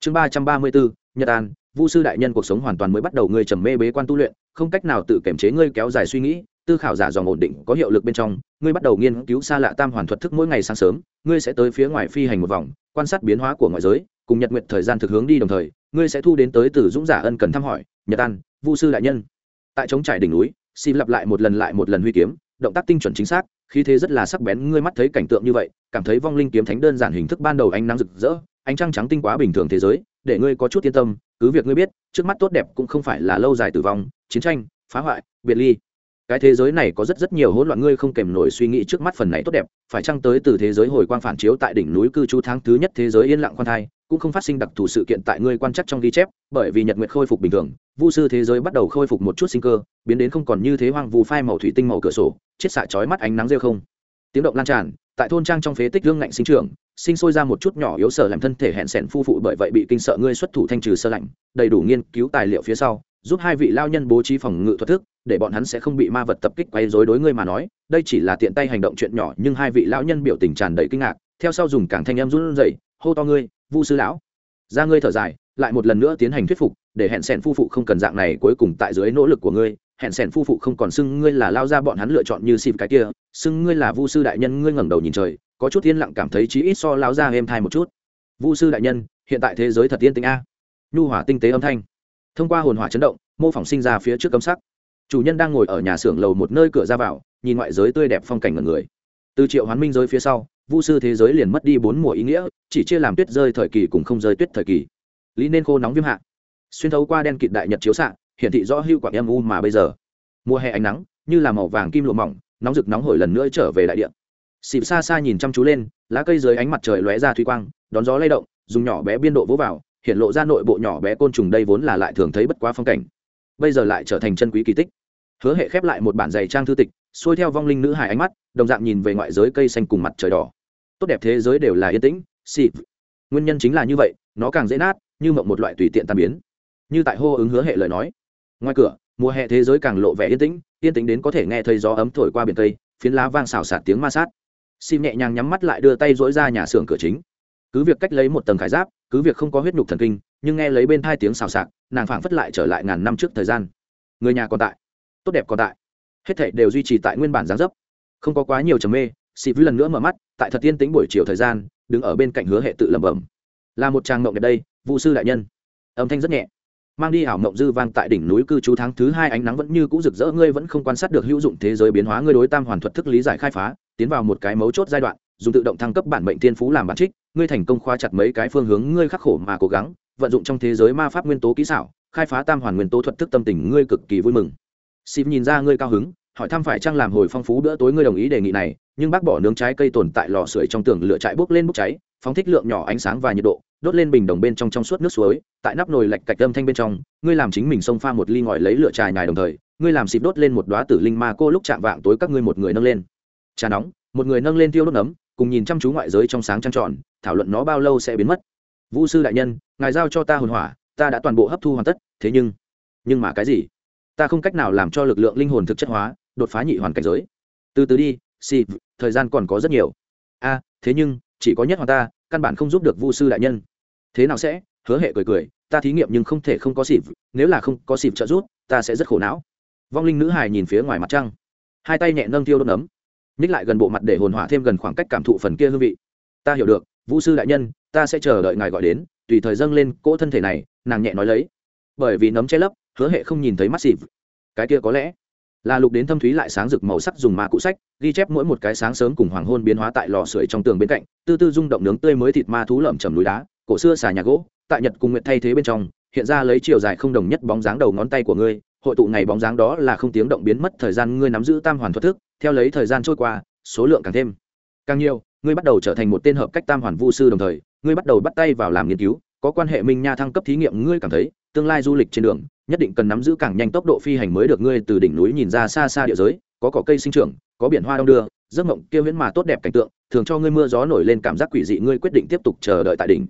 Chương ba trăm ba mươi bốn, nhật an vũ sư đại nhân cuộc sống hoàn toàn mới bắt đầu ngươi trầm mê bế quan tu luyện, không cách nào tự kiểm chế ngươi kéo dài suy nghĩ, tư khảo giả dòng ổn định có hiệu lực bên trong, ngươi bắt đầu nghiên cứu xa lạ tam hoàn thuật thức mỗi ngày sáng sớm, ngươi sẽ tới phía ngoài phi hành một vòng, quan sát biến hóa của ngoại giới, cùng nhật nguyện thời gian thực hướng đi đồng thời, ngươi sẽ thu đến tới từ dũng giả ân cần thăm hỏi, nhật an, vu sư đại nhân. Tại chống trải đỉnh núi, xin lặp lại một lần lại một lần huy kiếm, động tác tinh chuẩn chính xác khi thế rất là sắc bén, ngươi mắt thấy cảnh tượng như vậy, cảm thấy vong linh kiếm thánh đơn giản hình thức ban đầu ánh nắng rực rỡ ánh trăng trắng tinh quá bình thường thế giới, để ngươi có chút yên tâm, cứ việc ngươi biết, trước mắt tốt đẹp cũng không phải là lâu dài tử vong, chiến tranh, phá hoại, biệt ly. Cái thế giới này có rất rất nhiều hỗn loạn ngươi không kèm nổi suy nghĩ trước mắt phần này tốt đẹp, phải chăng tới từ thế giới hồi quang phản chiếu tại đỉnh núi cư trú tháng thứ nhất thế giới yên lặng khoan thai, cũng không phát sinh đặc thù sự kiện tại ngươi quan chắc trong ghi chép, bởi vì nhật nguyệt khôi phục bình thường, vu sư thế giới bắt đầu khôi phục một chút sinh cơ, biến đến không còn như thế hoang vu phai màu thủy tinh màu cửa sổ chiết xạ chói mắt ánh nắng rêu không. Tiếng động lan tràn tại thôn trang trong phế tích gương ngạnh sinh trưởng, sinh sôi ra một chút nhỏ yếu sở làm thân thể hẹn sẻn phu phụ bởi vậy bị kinh sợ ngươi xuất thủ thanh trừ sơ lạnh, đầy đủ nghiên cứu tài liệu phía sau, giúp hai vị lao nhân bố trí phòng ngự thuật thức, để bọn hắn sẽ không bị ma vật tập kích quay dối đối ngươi mà nói. Đây chỉ là tiện tay hành động chuyện nhỏ, nhưng hai vị lão nhân biểu tình tràn đầy kinh ngạc, theo sau dùng cảng thanh em run rẩy, hô to ngươi, vu sư lão. Ra ngươi thở dài, lại một lần nữa tiến hành thuyết phục, để hẹn sẻn phu phụ không cần dạng này, cuối cùng tại dưới nỗ lực của ngươi hẹn sẻn phu phụ không còn xưng ngươi là lao ra bọn hắn lựa chọn như xịp cái kia, xưng ngươi là vu sư đại nhân ngươi ngẩng đầu nhìn trời, có chút yên lặng cảm thấy chí ít so lao ra êm thai một chút. Vu sư đại nhân, hiện tại thế giới thật yên tĩnh a. Nhu hỏa tinh tế âm thanh. Thông qua hồn hỏa chấn động, mô phỏng sinh ra phía trước cấm sắc. Chủ nhân đang ngồi ở nhà xưởng lầu một nơi cửa ra vào, nhìn ngoại giới tươi đẹp phong cảnh ngần người. Từ triệu hoán minh giới phía sau, vu sư thế giới liền mất đi bốn mùa ý nghĩa, chỉ chia làm tuyết rơi thời kỳ cùng không rơi tuyết thời kỳ. Lý nên khô nóng viêm hạ. Xuyên thấu qua đen kịt đại nhật chiếu xạ hiển thị rõ hưu quảng âm u mà bây giờ. Mùa hè ánh nắng, như là màu vàng kim lụa mỏng, nóng rực nóng hổi lần nữa trở về đại địa. Xịp xa xa nhìn chăm chú lên, lá cây dưới ánh mặt trời lóe ra thủy quang, đón gió lay động, dùng nhỏ bé biên độ vỗ vào hiện lộ ra nội bộ nhỏ bé côn trùng đây vốn là lại thường thấy bất quá phong cảnh. Bây giờ lại trở thành chân quý kỳ tích. Hứa hệ khép lại một bản giày trang thư tịch, xuôi theo vong linh nữ hài ánh mắt, đồng dạng nhìn về ngoại giới cây xanh cùng mặt trời đỏ. Tốt đẹp thế giới đều là yên tĩnh, xịp. Nguyên nhân chính là như vậy, nó càng dễ nát, như mộng một loại tùy tiện tan biến. Như tại hô ứng hứa hệ lời nói ngoài cửa, mùa hè thế giới càng lộ vẻ yên tĩnh yên tĩnh đến có thể nghe thấy gió ấm thổi qua biển tây, phiến lá vang xào xạc tiếng ma sát. Sim nhẹ nhàng nhắm mắt lại đưa tay dỗi ra nhà xưởng cửa chính. Cứ việc cách lấy một tầng khải giáp, cứ việc không có huyết nhục thần kinh, nhưng nghe lấy bên hai tiếng xào xạc, nàng phảng phất lại trở lại ngàn năm trước thời gian. Người nhà còn tại, tốt đẹp còn tại. Hết thảy đều duy trì tại nguyên bản dáng dấp. Không có quá nhiều trầm mê xịp lần nữa mở mắt, tại thật tiên tính buổi chiều thời gian, đứng ở bên cạnh hứa hệ tự lẩm bẩm. Là một trang mộng đẹp đây vụ sư đại nhân. Âm thanh rất nhẹ mang đi ảo mộng dư vang tại đỉnh núi cư trú tháng thứ hai ánh nắng vẫn như cũ rực rỡ, ngươi vẫn không quan sát được hữu dụng thế giới biến hóa, ngươi đối tam hoàn thuật thức lý giải khai phá, tiến vào một cái mấu chốt giai đoạn, dùng tự động thăng cấp bản mệnh thiên phú làm bản trích, ngươi thành công khoa chặt mấy cái phương hướng, ngươi khắc khổ mà cố gắng, vận dụng trong thế giới ma pháp nguyên tố kỹ xảo, khai phá tam hoàn nguyên tố thuật thức tâm tình, ngươi cực kỳ vui mừng. Xịp nhìn ra ngươi cao hứng, hỏi thăm phải trang làm hồi phong phú bữa tối, ngươi đồng ý đề nghị này, nhưng bác bỏ nướng trái cây tồn tại lò sưởi trong tường, lửa chạy bốc lên bốc cháy, phóng thích lượng nhỏ ánh sáng và nhiệt độ đốt lên bình đồng bên trong trong suốt nước suối, tại nắp nồi lạch cạch âm thanh bên trong, ngươi làm chính mình xông pha một ly ngòi lấy lửa trài ngài đồng thời, ngươi làm xịt đốt lên một đoá tử linh ma cô lúc chạm vạng tối các ngươi một người nâng lên. Trà nóng, một người nâng lên tiêu đốt nấm, cùng nhìn chăm chú ngoại giới trong sáng trăng tròn, thảo luận nó bao lâu sẽ biến mất. Vũ sư đại nhân, ngài giao cho ta hồn hỏa, ta đã toàn bộ hấp thu hoàn tất, thế nhưng nhưng mà cái gì? Ta không cách nào làm cho lực lượng linh hồn thực chất hóa, đột phá nhị hoàn cảnh giới. Từ từ đi, xì, thời gian còn có rất nhiều. A, thế nhưng, chỉ có nhất hoàn ta, căn bản không giúp được vu sư đại nhân thế nào sẽ? Hứa hệ cười cười, ta thí nghiệm nhưng không thể không có xịp nếu là không có xịp trợ giúp, ta sẽ rất khổ não. Vong linh nữ hài nhìn phía ngoài mặt trăng. Hai tay nhẹ nâng tiêu đốt nấm ních lại gần bộ mặt để hồn hỏa thêm gần khoảng cách cảm thụ phần kia hương vị. Ta hiểu được, vũ sư đại nhân, ta sẽ chờ đợi ngài gọi đến, tùy thời dâng lên cỗ thân thể này, nàng nhẹ nói lấy. Bởi vì nấm che lấp, hứa hệ không nhìn thấy mắt xịp cái kia có lẽ là lục đến thâm thúy lại sáng rực màu sắc dùng ma cụ sách, ghi chép mỗi một cái sáng sớm cùng hoàng hôn biến hóa tại lò sưởi trong tường bên cạnh, tư tư rung động nướng tươi mới thịt ma thú lởm chầm núi đá cổ xưa xà nhà gỗ, tại nhật cùng nguyện thay thế bên trong, hiện ra lấy chiều dài không đồng nhất bóng dáng đầu ngón tay của ngươi, hội tụ ngày bóng dáng đó là không tiếng động biến mất, thời gian ngươi nắm giữ tam hoàn thuật thức, theo lấy thời gian trôi qua, số lượng càng thêm. Càng nhiều, ngươi bắt đầu trở thành một tên hợp cách tam hoàn vu sư đồng thời, ngươi bắt đầu bắt tay vào làm nghiên cứu, có quan hệ minh nha thăng cấp thí nghiệm ngươi cảm thấy, tương lai du lịch trên đường, nhất định cần nắm giữ càng nhanh tốc độ phi hành mới được ngươi từ đỉnh núi nhìn ra xa xa địa giới, có cỏ cây sinh trưởng, có biển hoa đông đưa, giấc mộng kia huyễn mà tốt đẹp cảnh tượng, thường cho ngươi mưa gió nổi lên cảm giác quỷ dị ngươi quyết định tiếp tục chờ đợi tại đỉnh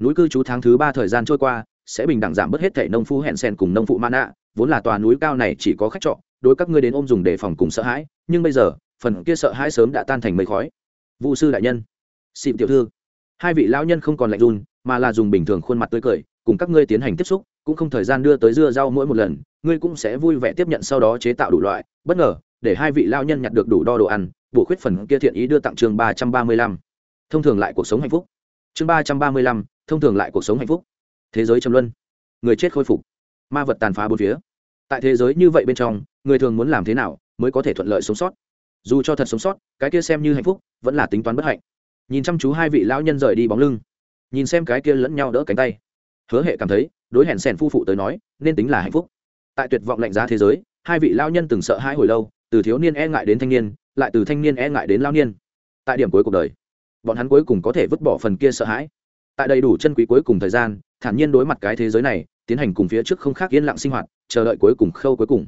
núi cư trú tháng thứ ba thời gian trôi qua, sẽ bình đẳng giảm bớt hết thẻ nông phu hẹn sen cùng nông phụ man ạ vốn là tòa núi cao này chỉ có khách trọ, đối các ngươi đến ôm dùng để phòng cùng sợ hãi, nhưng bây giờ, phần kia sợ hãi sớm đã tan thành mây khói. Vụ sư đại nhân xịm tiểu thư. Hai vị lão nhân không còn lạnh run, mà là dùng bình thường khuôn mặt tươi cười, cùng các ngươi tiến hành tiếp xúc, cũng không thời gian đưa tới dưa rau mỗi một lần, ngươi cũng sẽ vui vẻ tiếp nhận sau đó chế tạo đủ loại. Bất ngờ, để hai vị lao nhân nhặt được đủ đo đồ ăn, bổ khuyết phần kia thiện ý đưa tặng chương ba trăm ba mươi lăm. Thông thường lại cuộc sống hạnh phúc. Chương ba trăm ba mươi lăm thông thường lại cuộc sống hạnh phúc. Thế giới trầm luân. Người chết khôi phục. Ma vật tàn phá bốn phía. Tại thế giới như vậy bên trong, người thường muốn làm thế nào mới có thể thuận lợi sống sót? Dù cho thật sống sót, cái kia xem như hạnh phúc, vẫn là tính toán bất hạnh. Nhìn chăm chú hai vị lão nhân rời đi bóng lưng. Nhìn xem cái kia lẫn nhau đỡ cánh tay. Hứa hệ cảm thấy, đối hẹn sẻn phu phụ tới nói, nên tính là hạnh phúc. Tại tuyệt vọng lạnh giá thế giới, hai vị lao nhân từng sợ hai hồi lâu, từ thiếu niên e ngại đến thanh niên, lại từ thanh niên e ngại đến lao niên. Tại điểm cuối cuộc đời, bọn hắn cuối cùng có thể vứt bỏ phần kia sợ hãi tại đầy đủ chân quý cuối cùng thời gian, thản nhiên đối mặt cái thế giới này, tiến hành cùng phía trước không khác yên lặng sinh hoạt, chờ đợi cuối cùng khâu cuối cùng.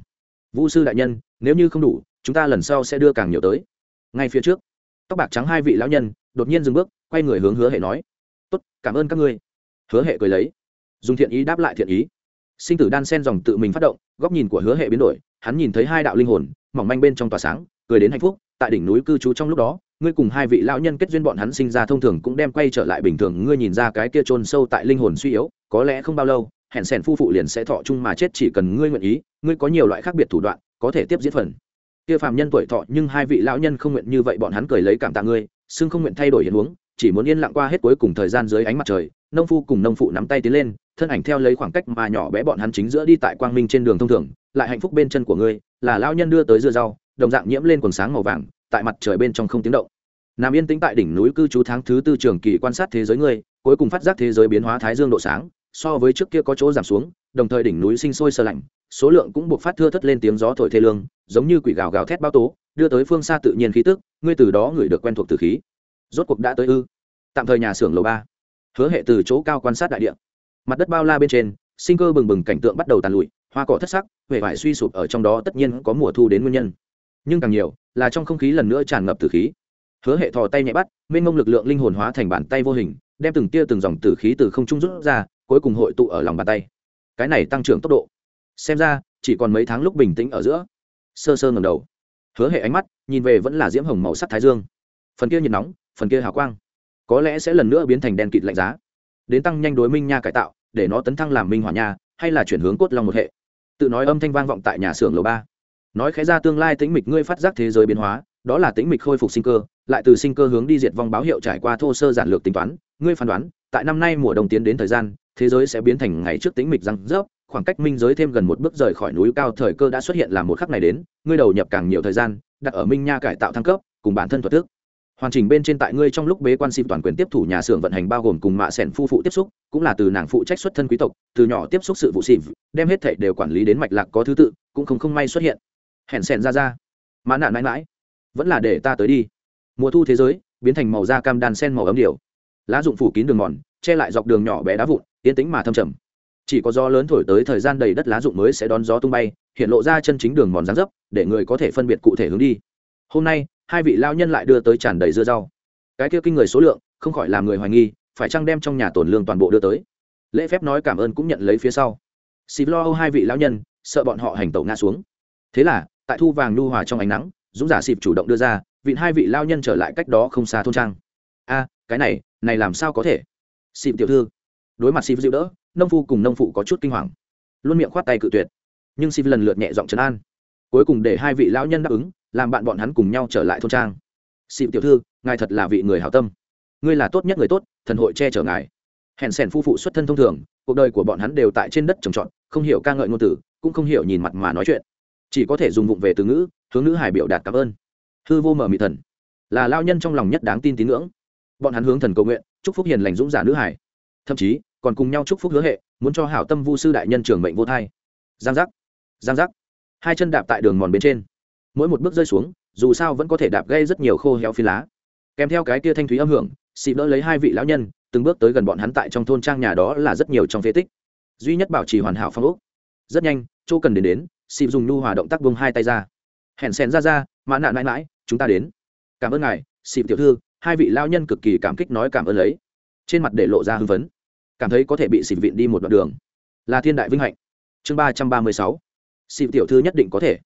Vũ sư đại nhân, nếu như không đủ, chúng ta lần sau sẽ đưa càng nhiều tới. Ngay phía trước, tóc bạc trắng hai vị lão nhân đột nhiên dừng bước, quay người hướng hứa hệ nói, tốt, cảm ơn các ngươi. Hứa hệ cười lấy, dùng thiện ý đáp lại thiện ý. Sinh tử đan sen dòng tự mình phát động, góc nhìn của hứa hệ biến đổi, hắn nhìn thấy hai đạo linh hồn, mỏng manh bên trong tòa sáng, cười đến hạnh phúc, tại đỉnh núi cư trú trong lúc đó ngươi cùng hai vị lão nhân kết duyên bọn hắn sinh ra thông thường cũng đem quay trở lại bình thường, ngươi nhìn ra cái kia chôn sâu tại linh hồn suy yếu, có lẽ không bao lâu, hẹn sẻn phu phụ liền sẽ thọ chung mà chết, chỉ cần ngươi nguyện ý, ngươi có nhiều loại khác biệt thủ đoạn, có thể tiếp diễn phần. Kia phàm nhân tuổi thọ, nhưng hai vị lão nhân không nguyện như vậy, bọn hắn cười lấy cảm tạ ngươi, xưng không nguyện thay đổi hiện huống, chỉ muốn yên lặng qua hết cuối cùng thời gian dưới ánh mặt trời, nông phu cùng nông phụ nắm tay tiến lên, thân ảnh theo lấy khoảng cách mà nhỏ bé bọn hắn chính giữa đi tại quang minh trên đường thông thường, lại hạnh phúc bên chân của ngươi, là lão nhân đưa tới dưa rau, đồng dạng nhiễm lên quần sáng màu vàng tại mặt trời bên trong không tiếng động. Nằm yên tĩnh tại đỉnh núi cư trú tháng thứ tư trường kỳ quan sát thế giới ngươi, cuối cùng phát giác thế giới biến hóa thái dương độ sáng, so với trước kia có chỗ giảm xuống, đồng thời đỉnh núi sinh sôi sơ lạnh, số lượng cũng buộc phát thưa thất lên tiếng gió thổi thê lương, giống như quỷ gào gào thét bao tố, đưa tới phương xa tự nhiên khí tức, ngươi từ đó ngửi được quen thuộc từ khí. Rốt cuộc đã tới ư? Tạm thời nhà xưởng lầu ba. Hứa hệ từ chỗ cao quan sát đại địa. Mặt đất bao la bên trên, sinh cơ bừng bừng cảnh tượng bắt đầu tàn lụi, hoa cỏ thất sắc huệ vải suy sụp ở trong đó tất nhiên có mùa thu đến nguyên nhân. Nhưng càng nhiều là trong không khí lần nữa tràn ngập tử khí. Hứa hệ thò tay nhẹ bắt, mênh mông lực lượng linh hồn hóa thành bàn tay vô hình, đem từng tia từng dòng tử khí từ không trung rút ra, cuối cùng hội tụ ở lòng bàn tay. Cái này tăng trưởng tốc độ. Xem ra, chỉ còn mấy tháng lúc bình tĩnh ở giữa. Sơ sơ ngầm đầu. Hứa hệ ánh mắt, nhìn về vẫn là diễm hồng màu sắc thái dương. Phần kia nhiệt nóng, phần kia hào quang. Có lẽ sẽ lần nữa biến thành đen kịt lạnh giá. Đến tăng nhanh đối minh nha cải tạo, để nó tấn thăng làm minh hỏa nha, hay là chuyển hướng cốt long một hệ. Tự nói âm thanh vang vọng tại nhà xưởng lầu ba nói khẽ ra tương lai tĩnh mịch ngươi phát giác thế giới biến hóa, đó là tĩnh mịch khôi phục sinh cơ, lại từ sinh cơ hướng đi diệt vong báo hiệu trải qua thô sơ giản lược tính toán, ngươi phán đoán, tại năm nay mùa đông tiến đến thời gian, thế giới sẽ biến thành ngày trước tĩnh mịch răng rớp, khoảng cách minh giới thêm gần một bước rời khỏi núi cao thời cơ đã xuất hiện là một khắc này đến, ngươi đầu nhập càng nhiều thời gian, đặt ở minh nha cải tạo thăng cấp, cùng bản thân thuật thức. Hoàn chỉnh bên trên tại ngươi trong lúc bế quan xịp toàn quyền tiếp thủ nhà xưởng vận hành bao gồm cùng mạ sẻn phu phụ tiếp xúc, cũng là từ nàng phụ trách xuất thân quý tộc, từ nhỏ tiếp xúc sự vụ xịp đem hết thảy đều quản lý đến mạch lạc có thứ tự, cũng không không may xuất hiện hẹn sẻn ra ra. Mã nạn mãi mãi, vẫn là để ta tới đi. Mùa thu thế giới, biến thành màu da cam đàn sen màu ấm điều. Lá dụng phủ kín đường mòn, che lại dọc đường nhỏ bé đá vụn, yên tĩnh mà thâm trầm. Chỉ có gió lớn thổi tới thời gian đầy đất lá dụng mới sẽ đón gió tung bay, hiện lộ ra chân chính đường mòn dáng dấp, để người có thể phân biệt cụ thể hướng đi. Hôm nay, hai vị lao nhân lại đưa tới tràn đầy dưa rau. Cái kia kinh người số lượng, không khỏi làm người hoài nghi, phải chăng đem trong nhà tổn lương toàn bộ đưa tới? Lễ phép nói cảm ơn cũng nhận lấy phía sau. Xịp lo âu hai vị lao nhân, sợ bọn họ hành tẩu ngã xuống. Thế là tại thu vàng nhu hòa trong ánh nắng, dũng giả xịp chủ động đưa ra, vịn hai vị lao nhân trở lại cách đó không xa thôn trang. A, cái này này làm sao có thể? Xịp tiểu thư, đối mặt xịp dịu đỡ, nông phu cùng nông phụ có chút kinh hoàng. Luôn miệng khoát tay cự tuyệt, nhưng xịp lần lượt nhẹ giọng trấn an. Cuối cùng để hai vị lão nhân đáp ứng, làm bạn bọn hắn cùng nhau trở lại thôn trang. Xịp tiểu thư, ngài thật là vị người hảo tâm. Ngươi là tốt nhất người tốt, thần hội che chở ngài. Hèn sẻn phu phụ xuất thân thông thường, cuộc đời của bọn hắn đều tại trên đất trồng trọt, không hiểu ca ngợi ngôn tử cũng không hiểu nhìn mặt mà nói chuyện chỉ có thể dùng vụng về từ ngữ, hướng nữ hải biểu đạt cảm ơn. Hư vô mở mị thần. Là lao nhân trong lòng nhất đáng tin tín ngưỡng. Bọn hắn hướng thần cầu nguyện, chúc phúc hiền lành dũng giả nữ hải thậm chí, còn cùng nhau chúc phúc hứa hệ, muốn cho hảo tâm vu sư đại nhân trường mệnh vô thai. Giang giác. Giang giác. Hai chân đạp tại đường mòn bên trên. Mỗi một bước rơi xuống, dù sao vẫn có thể đạp gây rất nhiều khô héo phi lá. Kèm theo cái kia thanh thúy âm hưởng xịp đỡ lấy hai vị lão nhân, từng bước tới gần bọn hắn tại trong thôn trang nhà đó là rất nhiều trong phế tích. Duy nhất bảo trì hoàn hảo phong úc rất nhanh, chỗ cần đến đến xịp dùng nhu hòa động tác vung hai tay ra. Hẹn xen ra ra, mã nạn mãi mãi chúng ta đến. Cảm ơn ngài, xịp tiểu thư, hai vị lao nhân cực kỳ cảm kích nói cảm ơn lấy. Trên mặt để lộ ra hưng phấn. Cảm thấy có thể bị xịp vịn đi một đoạn đường. Là thiên đại vinh hạnh. Chương ba trăm ba mươi sáu. Xịp tiểu thư nhất định có thể.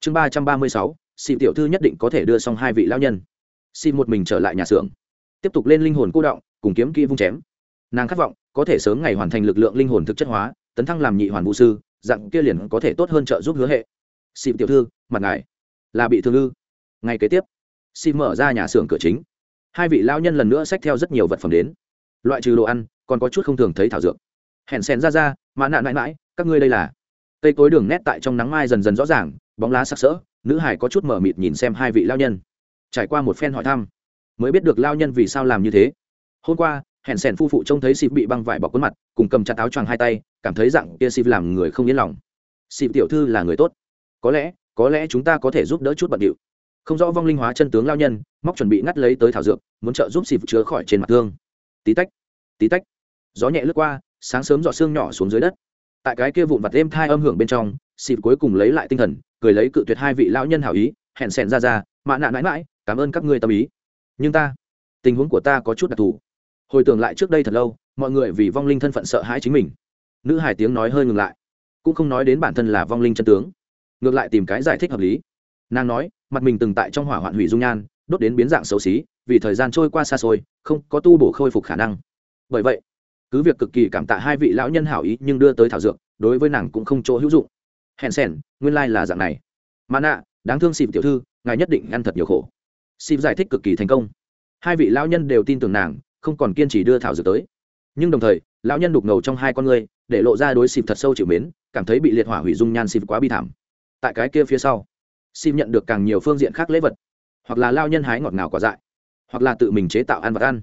Chương ba trăm ba mươi sáu. Xịp tiểu thư nhất định có thể đưa xong hai vị lao nhân. Xịp một mình trở lại nhà xưởng. Tiếp tục lên linh hồn cô động, cùng kiếm kỹ vung chém. Nàng khát vọng, có thể sớm ngày hoàn thành lực lượng linh hồn thực chất hóa, tấn thăng làm nhị hoàn vũ sư dạng kia liền có thể tốt hơn trợ giúp hứa hệ. Xịp tiểu thư, mặt ngài là bị thương ư? Ngày kế tiếp, xịp mở ra nhà xưởng cửa chính. Hai vị lao nhân lần nữa xách theo rất nhiều vật phẩm đến. Loại trừ đồ ăn, còn có chút không thường thấy thảo dược. Hẹn xèn ra ra mã nạn mãi mãi các ngươi đây là? Cây cối đường nét tại trong nắng mai dần dần rõ ràng, bóng lá sắc sỡ, nữ hải có chút mở mịt nhìn xem hai vị lao nhân. Trải qua một phen hỏi thăm, mới biết được lao nhân vì sao làm như thế. Hôm qua hẹn sẻn phu phụ trông thấy xịp bị băng vải bọc khuôn mặt, cùng cầm chặt áo choàng hai tay, cảm thấy dạng kia xịp làm người không yên lòng. Xịp tiểu thư là người tốt. Có lẽ có lẽ chúng ta có thể giúp đỡ chút bận điệu. Không rõ vong linh hóa chân tướng lao nhân, móc chuẩn bị ngắt lấy tới thảo dược, muốn trợ giúp xịp chữa khỏi trên mặt thương. Tí tách tí tách. Gió nhẹ lướt qua, sáng sớm dọ xương nhỏ xuống dưới đất. Tại cái kia vụn vặt êm thai âm hưởng bên trong xịp cuối cùng lấy lại tinh thần, cười lấy cự tuyệt hai vị lão nhân hảo ý, hẹn sẻn ra ra, mạ nạn mãi mãi, cảm ơn các ngươi tâm ý. Nhưng ta, tình huống của ta có chút đặc thù hồi tưởng lại trước đây thật lâu mọi người vì vong linh thân phận sợ hãi chính mình. Nữ hải tiếng nói hơi ngừng lại cũng không nói đến bản thân là vong linh chân tướng ngược lại tìm cái giải thích hợp lý. Nàng nói mặt mình từng tại trong hỏa hoạn hủy dung nhan đốt đến biến dạng xấu xí vì thời gian trôi qua xa xôi không có tu bổ khôi phục khả năng. Bởi vậy cứ việc cực kỳ cảm tạ hai vị lão nhân hảo ý nhưng đưa tới thảo dược đối với nàng cũng không chỗ hữu dụng. Hẹn xẻn, nguyên lai、like、là dạng này. Mà nạ đáng thương xịp tiểu thư ngài nhất định ăn thật nhiều khổ. Xịp giải thích cực kỳ thành công. Hai vị lão nhân đều tin tưởng nàng không còn kiên trì đưa thảo dược tới. Nhưng đồng thời, lão nhân đục ngầu trong hai con người để lộ ra đối xịp thật sâu chịu mến, cảm thấy bị liệt hỏa hủy dung nhan xịp quá bi thảm. Tại cái kia phía sau, xịp nhận được càng nhiều phương diện khác lễ vật. Hoặc là lao nhân hái ngọt ngào quả dại, hoặc là tự mình chế tạo ăn vật ăn.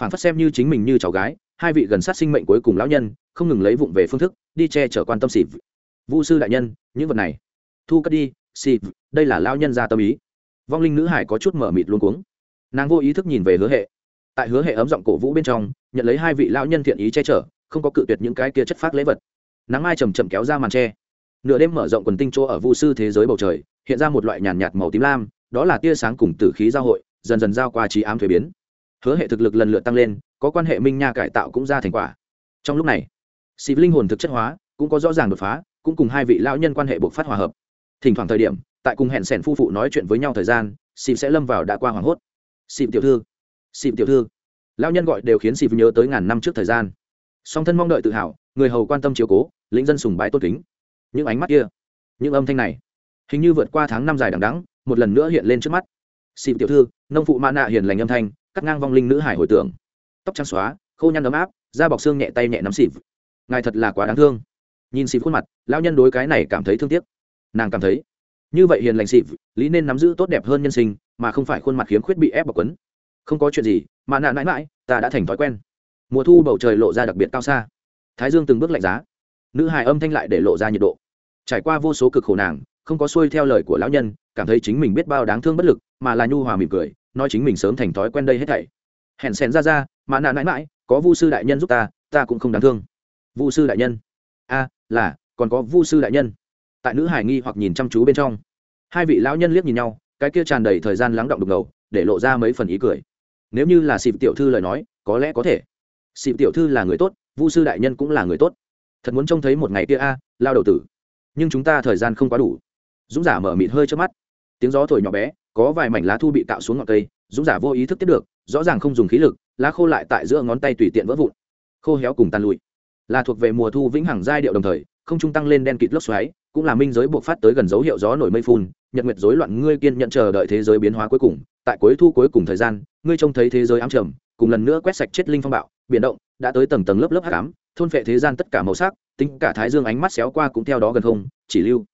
Phản phất xem như chính mình như cháu gái, hai vị gần sát sinh mệnh cuối cùng lão nhân, không ngừng lấy vụng về phương thức, đi che chở quan tâm xịp. Vũ sư đại nhân, những vật này, thu cất đi, xịp, đây là lao nhân ra tâm ý. Vong linh nữ hải có chút mở mịt luôn cuống. Nàng vô ý thức nhìn về hứa hệ tại hứa hệ ấm giọng cổ vũ bên trong, nhận lấy hai vị lão nhân thiện ý che chở, không có cự tuyệt những cái kia chất phát lễ vật. Nắng mai chầm chậm kéo ra màn tre. Nửa đêm mở rộng quần tinh chỗ ở vu sư thế giới bầu trời, hiện ra một loại nhàn nhạt màu tím lam, đó là tia sáng cùng tử khí giao hội, dần dần giao qua trí ám thuế biến. Hứa hệ thực lực lần lượt tăng lên, có quan hệ minh nha cải tạo cũng ra thành quả. Trong lúc này xịp linh hồn thực chất hóa, cũng có rõ ràng đột phá, cũng cùng hai vị lão nhân quan hệ buộc phát hòa hợp. Thỉnh thoảng thời điểm, tại cùng hẹn sẻn phu phụ nói chuyện với nhau thời gian xịp sẽ lâm vào đã qua hoảng hốt. Xịp tiểu thư xịp tiểu thư. Lão nhân gọi đều khiến xịp nhớ tới ngàn năm trước thời gian. Song thân mong đợi tự hào, người hầu quan tâm chiếu cố, lĩnh dân sùng bái tốt kính. Những ánh mắt kia, những âm thanh này, hình như vượt qua tháng năm dài đằng đắng một lần nữa hiện lên trước mắt. Xịp tiểu thư, nông phụ mã nạ hiền lành âm thanh, cắt ngang vong linh nữ hải hồi tưởng. Tóc trắng xóa, khô nhăn ấm áp, da bọc xương nhẹ tay nhẹ nắm xịp ngài thật là quá đáng thương. Nhìn xịp khuôn mặt, lão nhân đối cái này cảm thấy thương tiếc. Nàng cảm thấy, như vậy hiền lành xịp lý nên nắm giữ tốt đẹp hơn nhân sinh, mà không phải khuôn mặt khiếm khuyết bị ép bọc quấn không có chuyện gì, mà nạn mãi mãi ta đã thành thói quen. Mùa thu bầu trời lộ ra đặc biệt cao xa. Thái dương từng bước lạnh giá. Nữ hài âm thanh lại để lộ ra nhiệt độ. Trải qua vô số cực khổ nàng, không có xuôi theo lời của lão nhân, cảm thấy chính mình biết bao đáng thương bất lực, mà là nhu hòa mỉm cười, nói chính mình sớm thành thói quen đây hết thảy. Hèn xèn ra ra, mà nạn mãi mãi có vu sư đại nhân giúp ta ta cũng không đáng thương. Vu sư đại nhân? A, là, còn có vu sư đại nhân. Tại nữ hải nghi hoặc nhìn chăm chú bên trong, hai vị lão nhân liếc nhìn nhau, cái kia tràn đầy thời gian lắng động đục ngầu, để lộ ra mấy phần ý cười nếu như là xịp tiểu thư lời nói, có lẽ có thể. Xịp tiểu thư là người tốt, vu sư đại nhân cũng là người tốt. Thật muốn trông thấy một ngày kia a, lao đầu tử. Nhưng chúng ta thời gian không quá đủ. Dũng giả mở mịt hơi trước mắt. Tiếng gió thổi nhỏ bé, có vài mảnh lá thu bị cạo xuống ngọn cây, dũng giả vô ý thức tiếp được, rõ ràng không dùng khí lực, lá khô lại tại giữa ngón tay tùy tiện vỡ vụn. Khô héo cùng tan lụi. Là thuộc về mùa thu vĩnh hằng giai điệu đồng thời, không trung tăng lên đen kịt lốc xoáy, cũng là minh giới buộc phát tới gần dấu hiệu gió nổi mây phun, nhật nguyệt rối loạn ngươi kiên nhận chờ đợi thế giới biến hóa cuối cùng, tại cuối thu cuối cùng thời gian ngươi trông thấy thế giới ám trầm, cùng lần nữa quét sạch chết linh phong bạo, biển động, đã tới tầng tầng lớp lớp hắc ám, thôn phệ thế gian tất cả màu sắc, tính cả thái dương ánh mắt xéo qua cũng theo đó gần không, chỉ lưu.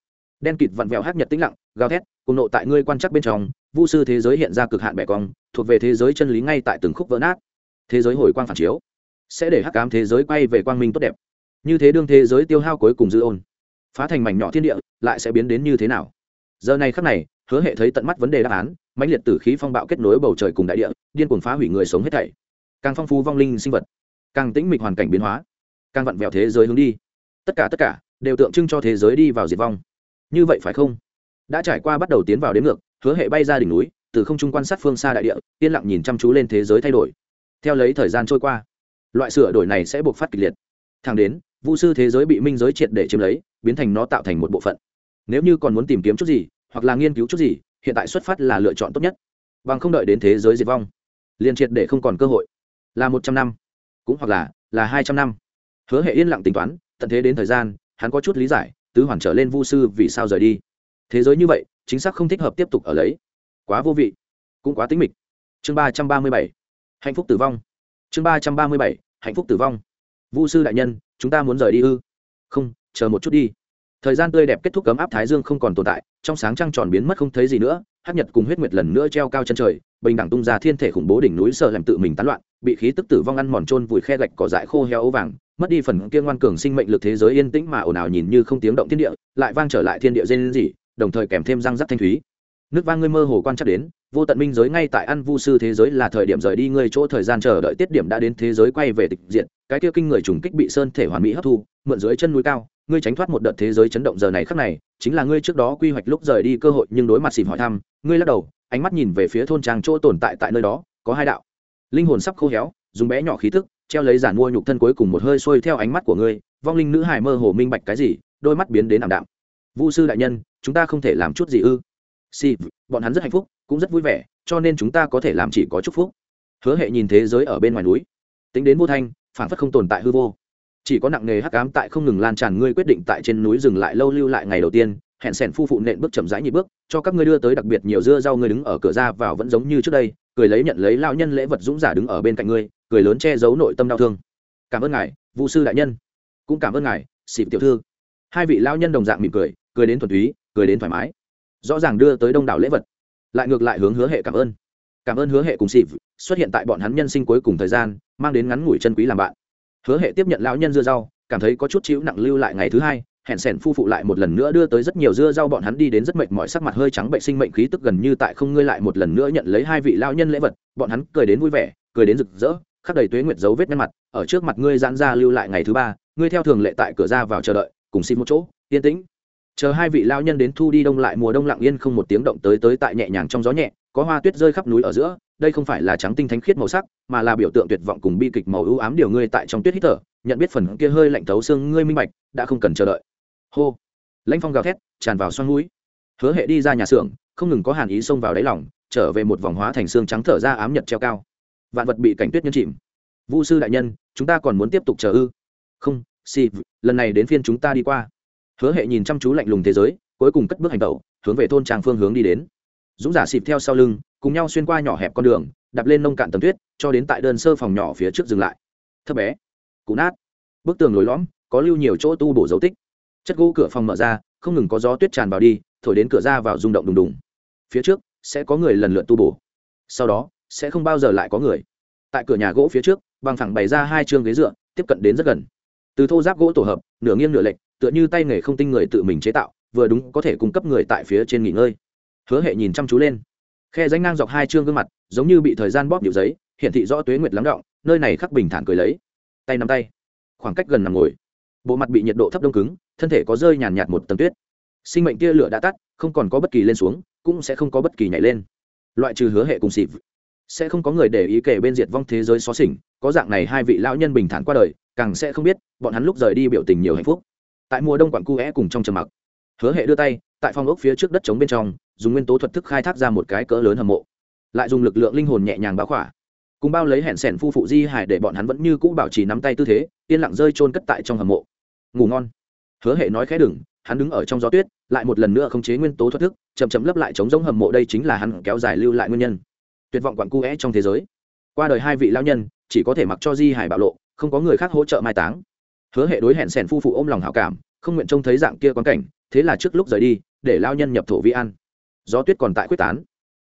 Đen kịt vặn vẹo hắc nhật tĩnh lặng, gào thét, cùng nộ tại ngươi quan chắc bên trong, vu sư thế giới hiện ra cực hạn bẻ cong, thuộc về thế giới chân lý ngay tại từng khúc vỡ nát. Thế giới hồi quang phản chiếu, sẽ để hắc ám thế giới quay về quang minh tốt đẹp. Như thế đương thế giới tiêu hao cuối cùng dư ôn, phá thành mảnh nhỏ thiên địa, lại sẽ biến đến như thế nào? Giờ này khắc này hứa hệ thấy tận mắt vấn đề đáp án, mãnh liệt tử khí phong bạo kết nối bầu trời cùng đại địa, điên cuồng phá hủy người sống hết thảy. Càng phong phú vong linh sinh vật, càng tĩnh mịch hoàn cảnh biến hóa, càng vặn vẹo thế giới hướng đi. Tất cả tất cả đều tượng trưng cho thế giới đi vào diệt vong. Như vậy phải không? Đã trải qua bắt đầu tiến vào đến ngược, hứa hệ bay ra đỉnh núi, từ không trung quan sát phương xa đại địa, yên lặng nhìn chăm chú lên thế giới thay đổi. Theo lấy thời gian trôi qua, loại sửa đổi này sẽ buộc phát kịch liệt. Thẳng đến vũ sư thế giới bị minh giới triệt để chiếm lấy, biến thành nó tạo thành một bộ phận. Nếu như còn muốn tìm kiếm chút gì hoặc là nghiên cứu chút gì, hiện tại xuất phát là lựa chọn tốt nhất. Bằng không đợi đến thế giới diệt vong, liền triệt để không còn cơ hội. Là một trăm năm, cũng hoặc là là hai trăm năm. Hứa hệ yên lặng tính toán, tận thế đến thời gian, hắn có chút lý giải, tứ hoàn trở lên vu sư vì sao rời đi. Thế giới như vậy, chính xác không thích hợp tiếp tục ở lấy. Quá vô vị, cũng quá tính mịch. Chương ba trăm ba mươi bảy, hạnh phúc tử vong. Chương ba trăm ba mươi bảy, hạnh phúc tử vong. Vu sư đại nhân, chúng ta muốn rời đi ư? Không, chờ một chút đi thời gian tươi đẹp kết thúc cấm áp thái dương không còn tồn tại, trong sáng trăng tròn biến mất không thấy gì nữa hát nhật cùng huyết nguyệt lần nữa treo cao chân trời, bình đẳng tung ra thiên thể khủng bố đỉnh núi sợ làm tự mình tán loạn, bị khí tức tử vong ăn mòn trôn vùi khe gạch cỏ dại khô heo ấu vàng, mất đi phần kia ngoan cường sinh mệnh lực thế giới yên tĩnh mà ồn ào nhìn như không tiếng động thiên địa, lại vang trở lại thiên địa dên dỉ đồng thời kèm thêm răng rắc thanh thúy. Nước vang ngươi mơ hồ quan chắc đến, vô tận minh giới ngay tại ăn vu sư thế giới là thời điểm rời đi ngươi chỗ thời gian chờ đợi tiết điểm đã đến thế giới quay về tịch diện cái kia kinh người trùng kích bị sơn thể hoàn mỹ hấp thu, mượn dưới chân núi cao ngươi tránh thoát một đợt thế giới chấn động giờ này khắc này, chính là ngươi trước đó quy hoạch lúc rời đi cơ hội nhưng đối mặt xìm hỏi thăm, ngươi lắc đầu, ánh mắt nhìn về phía thôn trang chỗ tồn tại tại nơi đó, có hai đạo. Linh hồn sắp khô héo, dùng bé nhỏ khí thức treo lấy giản mua nhục thân cuối cùng một hơi xuôi theo ánh mắt của ngươi, vong linh nữ hài mơ hồ minh bạch cái gì, đôi mắt biến đến ảm đạm. Vu sư đại nhân, chúng ta không thể làm chút gì ư? Si bọn hắn rất hạnh phúc, cũng rất vui vẻ, cho nên chúng ta có thể làm chỉ có chúc phúc. Hứa hệ nhìn thế giới ở bên ngoài núi. Tính đến vô thanh phản phất không tồn tại hư vô chỉ có nặng nghề hắc ám tại không ngừng lan tràn, ngươi quyết định tại trên núi dừng lại lâu lưu lại ngày đầu tiên, hẹn sẻn phu phụ nện bước chậm rãi nhị bước, cho các ngươi đưa tới đặc biệt nhiều dưa rau ngươi đứng ở cửa ra vào vẫn giống như trước đây, cười lấy nhận lấy lao nhân lễ vật dũng giả đứng ở bên cạnh ngươi, cười lớn che giấu nội tâm đau thương. Cảm ơn ngài vũ sư đại nhân. Cũng cảm ơn ngài, xịp tiểu thư. Hai vị lao nhân đồng dạng mỉm cười cười đến thuần túy, cười đến thoải mái. Rõ ràng đưa tới đông đảo lễ vật, lại ngược lại hướng hứa hệ cảm ơn. Cảm ơn hứa hệ cùng xịp, xuất hiện tại bọn hắn nhân sinh cuối cùng thời gian, mang đến ngắn ngủi chân quý làm bạn hứa hệ tiếp nhận lão nhân dưa rau, cảm thấy có chút chịu nặng lưu lại ngày thứ hai, hẹn sẻn phu phụ lại một lần nữa đưa tới rất nhiều dưa rau bọn hắn đi đến rất mệt mỏi, sắc mặt hơi trắng bệnh, sinh mệnh khí tức gần như tại không ngươi lại một lần nữa nhận lấy hai vị lao nhân lễ vật, bọn hắn cười đến vui vẻ, cười đến rực rỡ, khắc đầy tuế nguyệt dấu vết nhăn mặt, ở trước mặt ngươi giãn ra lưu lại ngày thứ ba, ngươi theo thường lệ tại cửa ra vào chờ đợi, cùng xin một chỗ, yên tĩnh. Chờ hai vị lao nhân đến thu đi đông lại, mùa đông lặng yên không một tiếng động tới tới tại nhẹ nhàng trong gió nhẹ có hoa tuyết rơi khắp núi ở giữa đây không phải là trắng tinh thánh khiết màu sắc mà là biểu tượng tuyệt vọng cùng bi kịch màu ưu ám điều ngươi tại trong tuyết hít thở nhận biết phần kia hơi lạnh thấu xương ngươi minh bạch đã không cần chờ đợi. Hô. Lãnh phong gào thét tràn vào xoăn núi hứa hệ đi ra nhà xưởng không ngừng có hàn ý xông vào đáy lỏng, trở về một vòng hóa thành xương trắng thở ra ám nhật treo cao. Vạn vật bị cảnh tuyết nhân chìm. Vu sư đại nhân chúng ta còn muốn tiếp tục chờ ư? Không si lần này đến phiên chúng ta đi qua. Hứa hệ nhìn chăm chú lạnh lùng thế giới cuối cùng cất bước hành tẩu hướng về thôn tràng phương hướng đi đến dũng giả xịp theo sau lưng, cùng nhau xuyên qua nhỏ hẹp con đường, đạp lên nông cạn tầm tuyết, cho đến tại đơn sơ phòng nhỏ phía trước dừng lại. Thấp bé, cụ nát. Bức tường lồi lõm, có lưu nhiều chỗ tu bổ dấu tích. Chất gỗ cửa phòng mở ra, không ngừng có gió tuyết tràn vào đi, thổi đến cửa ra vào rung động đùng đùng. Phía trước, sẽ có người lần lượt tu bổ. Sau đó, sẽ không bao giờ lại có người. Tại cửa nhà gỗ phía trước, bằng thẳng bày ra hai chương ghế dựa, tiếp cận đến rất gần. Từ thô giáp gỗ tổ hợp, nửa nghiêng nửa lệch, tựa như tay nghề không tinh người tự mình chế tạo, vừa đúng có thể cung cấp người tại phía trên nghỉ ngơi hứa hệ nhìn chăm chú lên. Khe danh ngang dọc hai chương gương mặt, giống như bị thời gian bóp điệu giấy hiện thị rõ tuế nguyệt lắng động, nơi này khắc bình thản cười lấy. Tay nắm tay. Khoảng cách gần nằm ngồi. Bộ mặt bị nhiệt độ thấp đông cứng, thân thể có rơi nhàn nhạt một tầng tuyết. Sinh mệnh tia lửa đã tắt, không còn có bất kỳ lên xuống, cũng sẽ không có bất kỳ nhảy lên. Loại trừ hứa hệ cùng xịp, sẽ không có người để ý kể bên diệt vong thế giới xó xỉnh, có dạng này hai vị lão nhân bình thản qua đời, càng sẽ không biết, bọn hắn lúc rời đi biểu tình nhiều hạnh phúc. Tại mùa đông quặng cu é cùng trong trầm mặc, hứa hệ đưa tay, tại phòng ốc phía trước đất trống bên trong dùng nguyên tố thuật thức khai thác ra một cái cỡ lớn hầm mộ. Lại dùng lực lượng linh hồn nhẹ nhàng báo khỏa. Cùng bao lấy hẹn sẻn phu phụ di hải để bọn hắn vẫn như cũ bảo trì nắm tay tư thế, yên lặng rơi trôn cất tại trong hầm mộ. Ngủ ngon. Hứa hệ nói khẽ đừng, hắn đứng ở trong gió tuyết, lại một lần nữa khống chế nguyên tố thoát thức, chậm chậm lấp lại chống giống hầm mộ đây chính là hắn kéo dài lưu lại nguyên nhân. Tuyệt vọng quặn cu é trong thế giới. Qua đời hai vị lao nhân, chỉ có thể mặc cho di hải bạo lộ, không có người khác hỗ trợ mai táng. Hứa hệ đối hẹn sẻn phu phụ ôm lòng hảo cảm, không nguyện trông thấy dạng kia quan cảnh, thế là trước lúc rời đi, để lao nhân nhập thổ vi ăn gió tuyết còn tại quyết tán.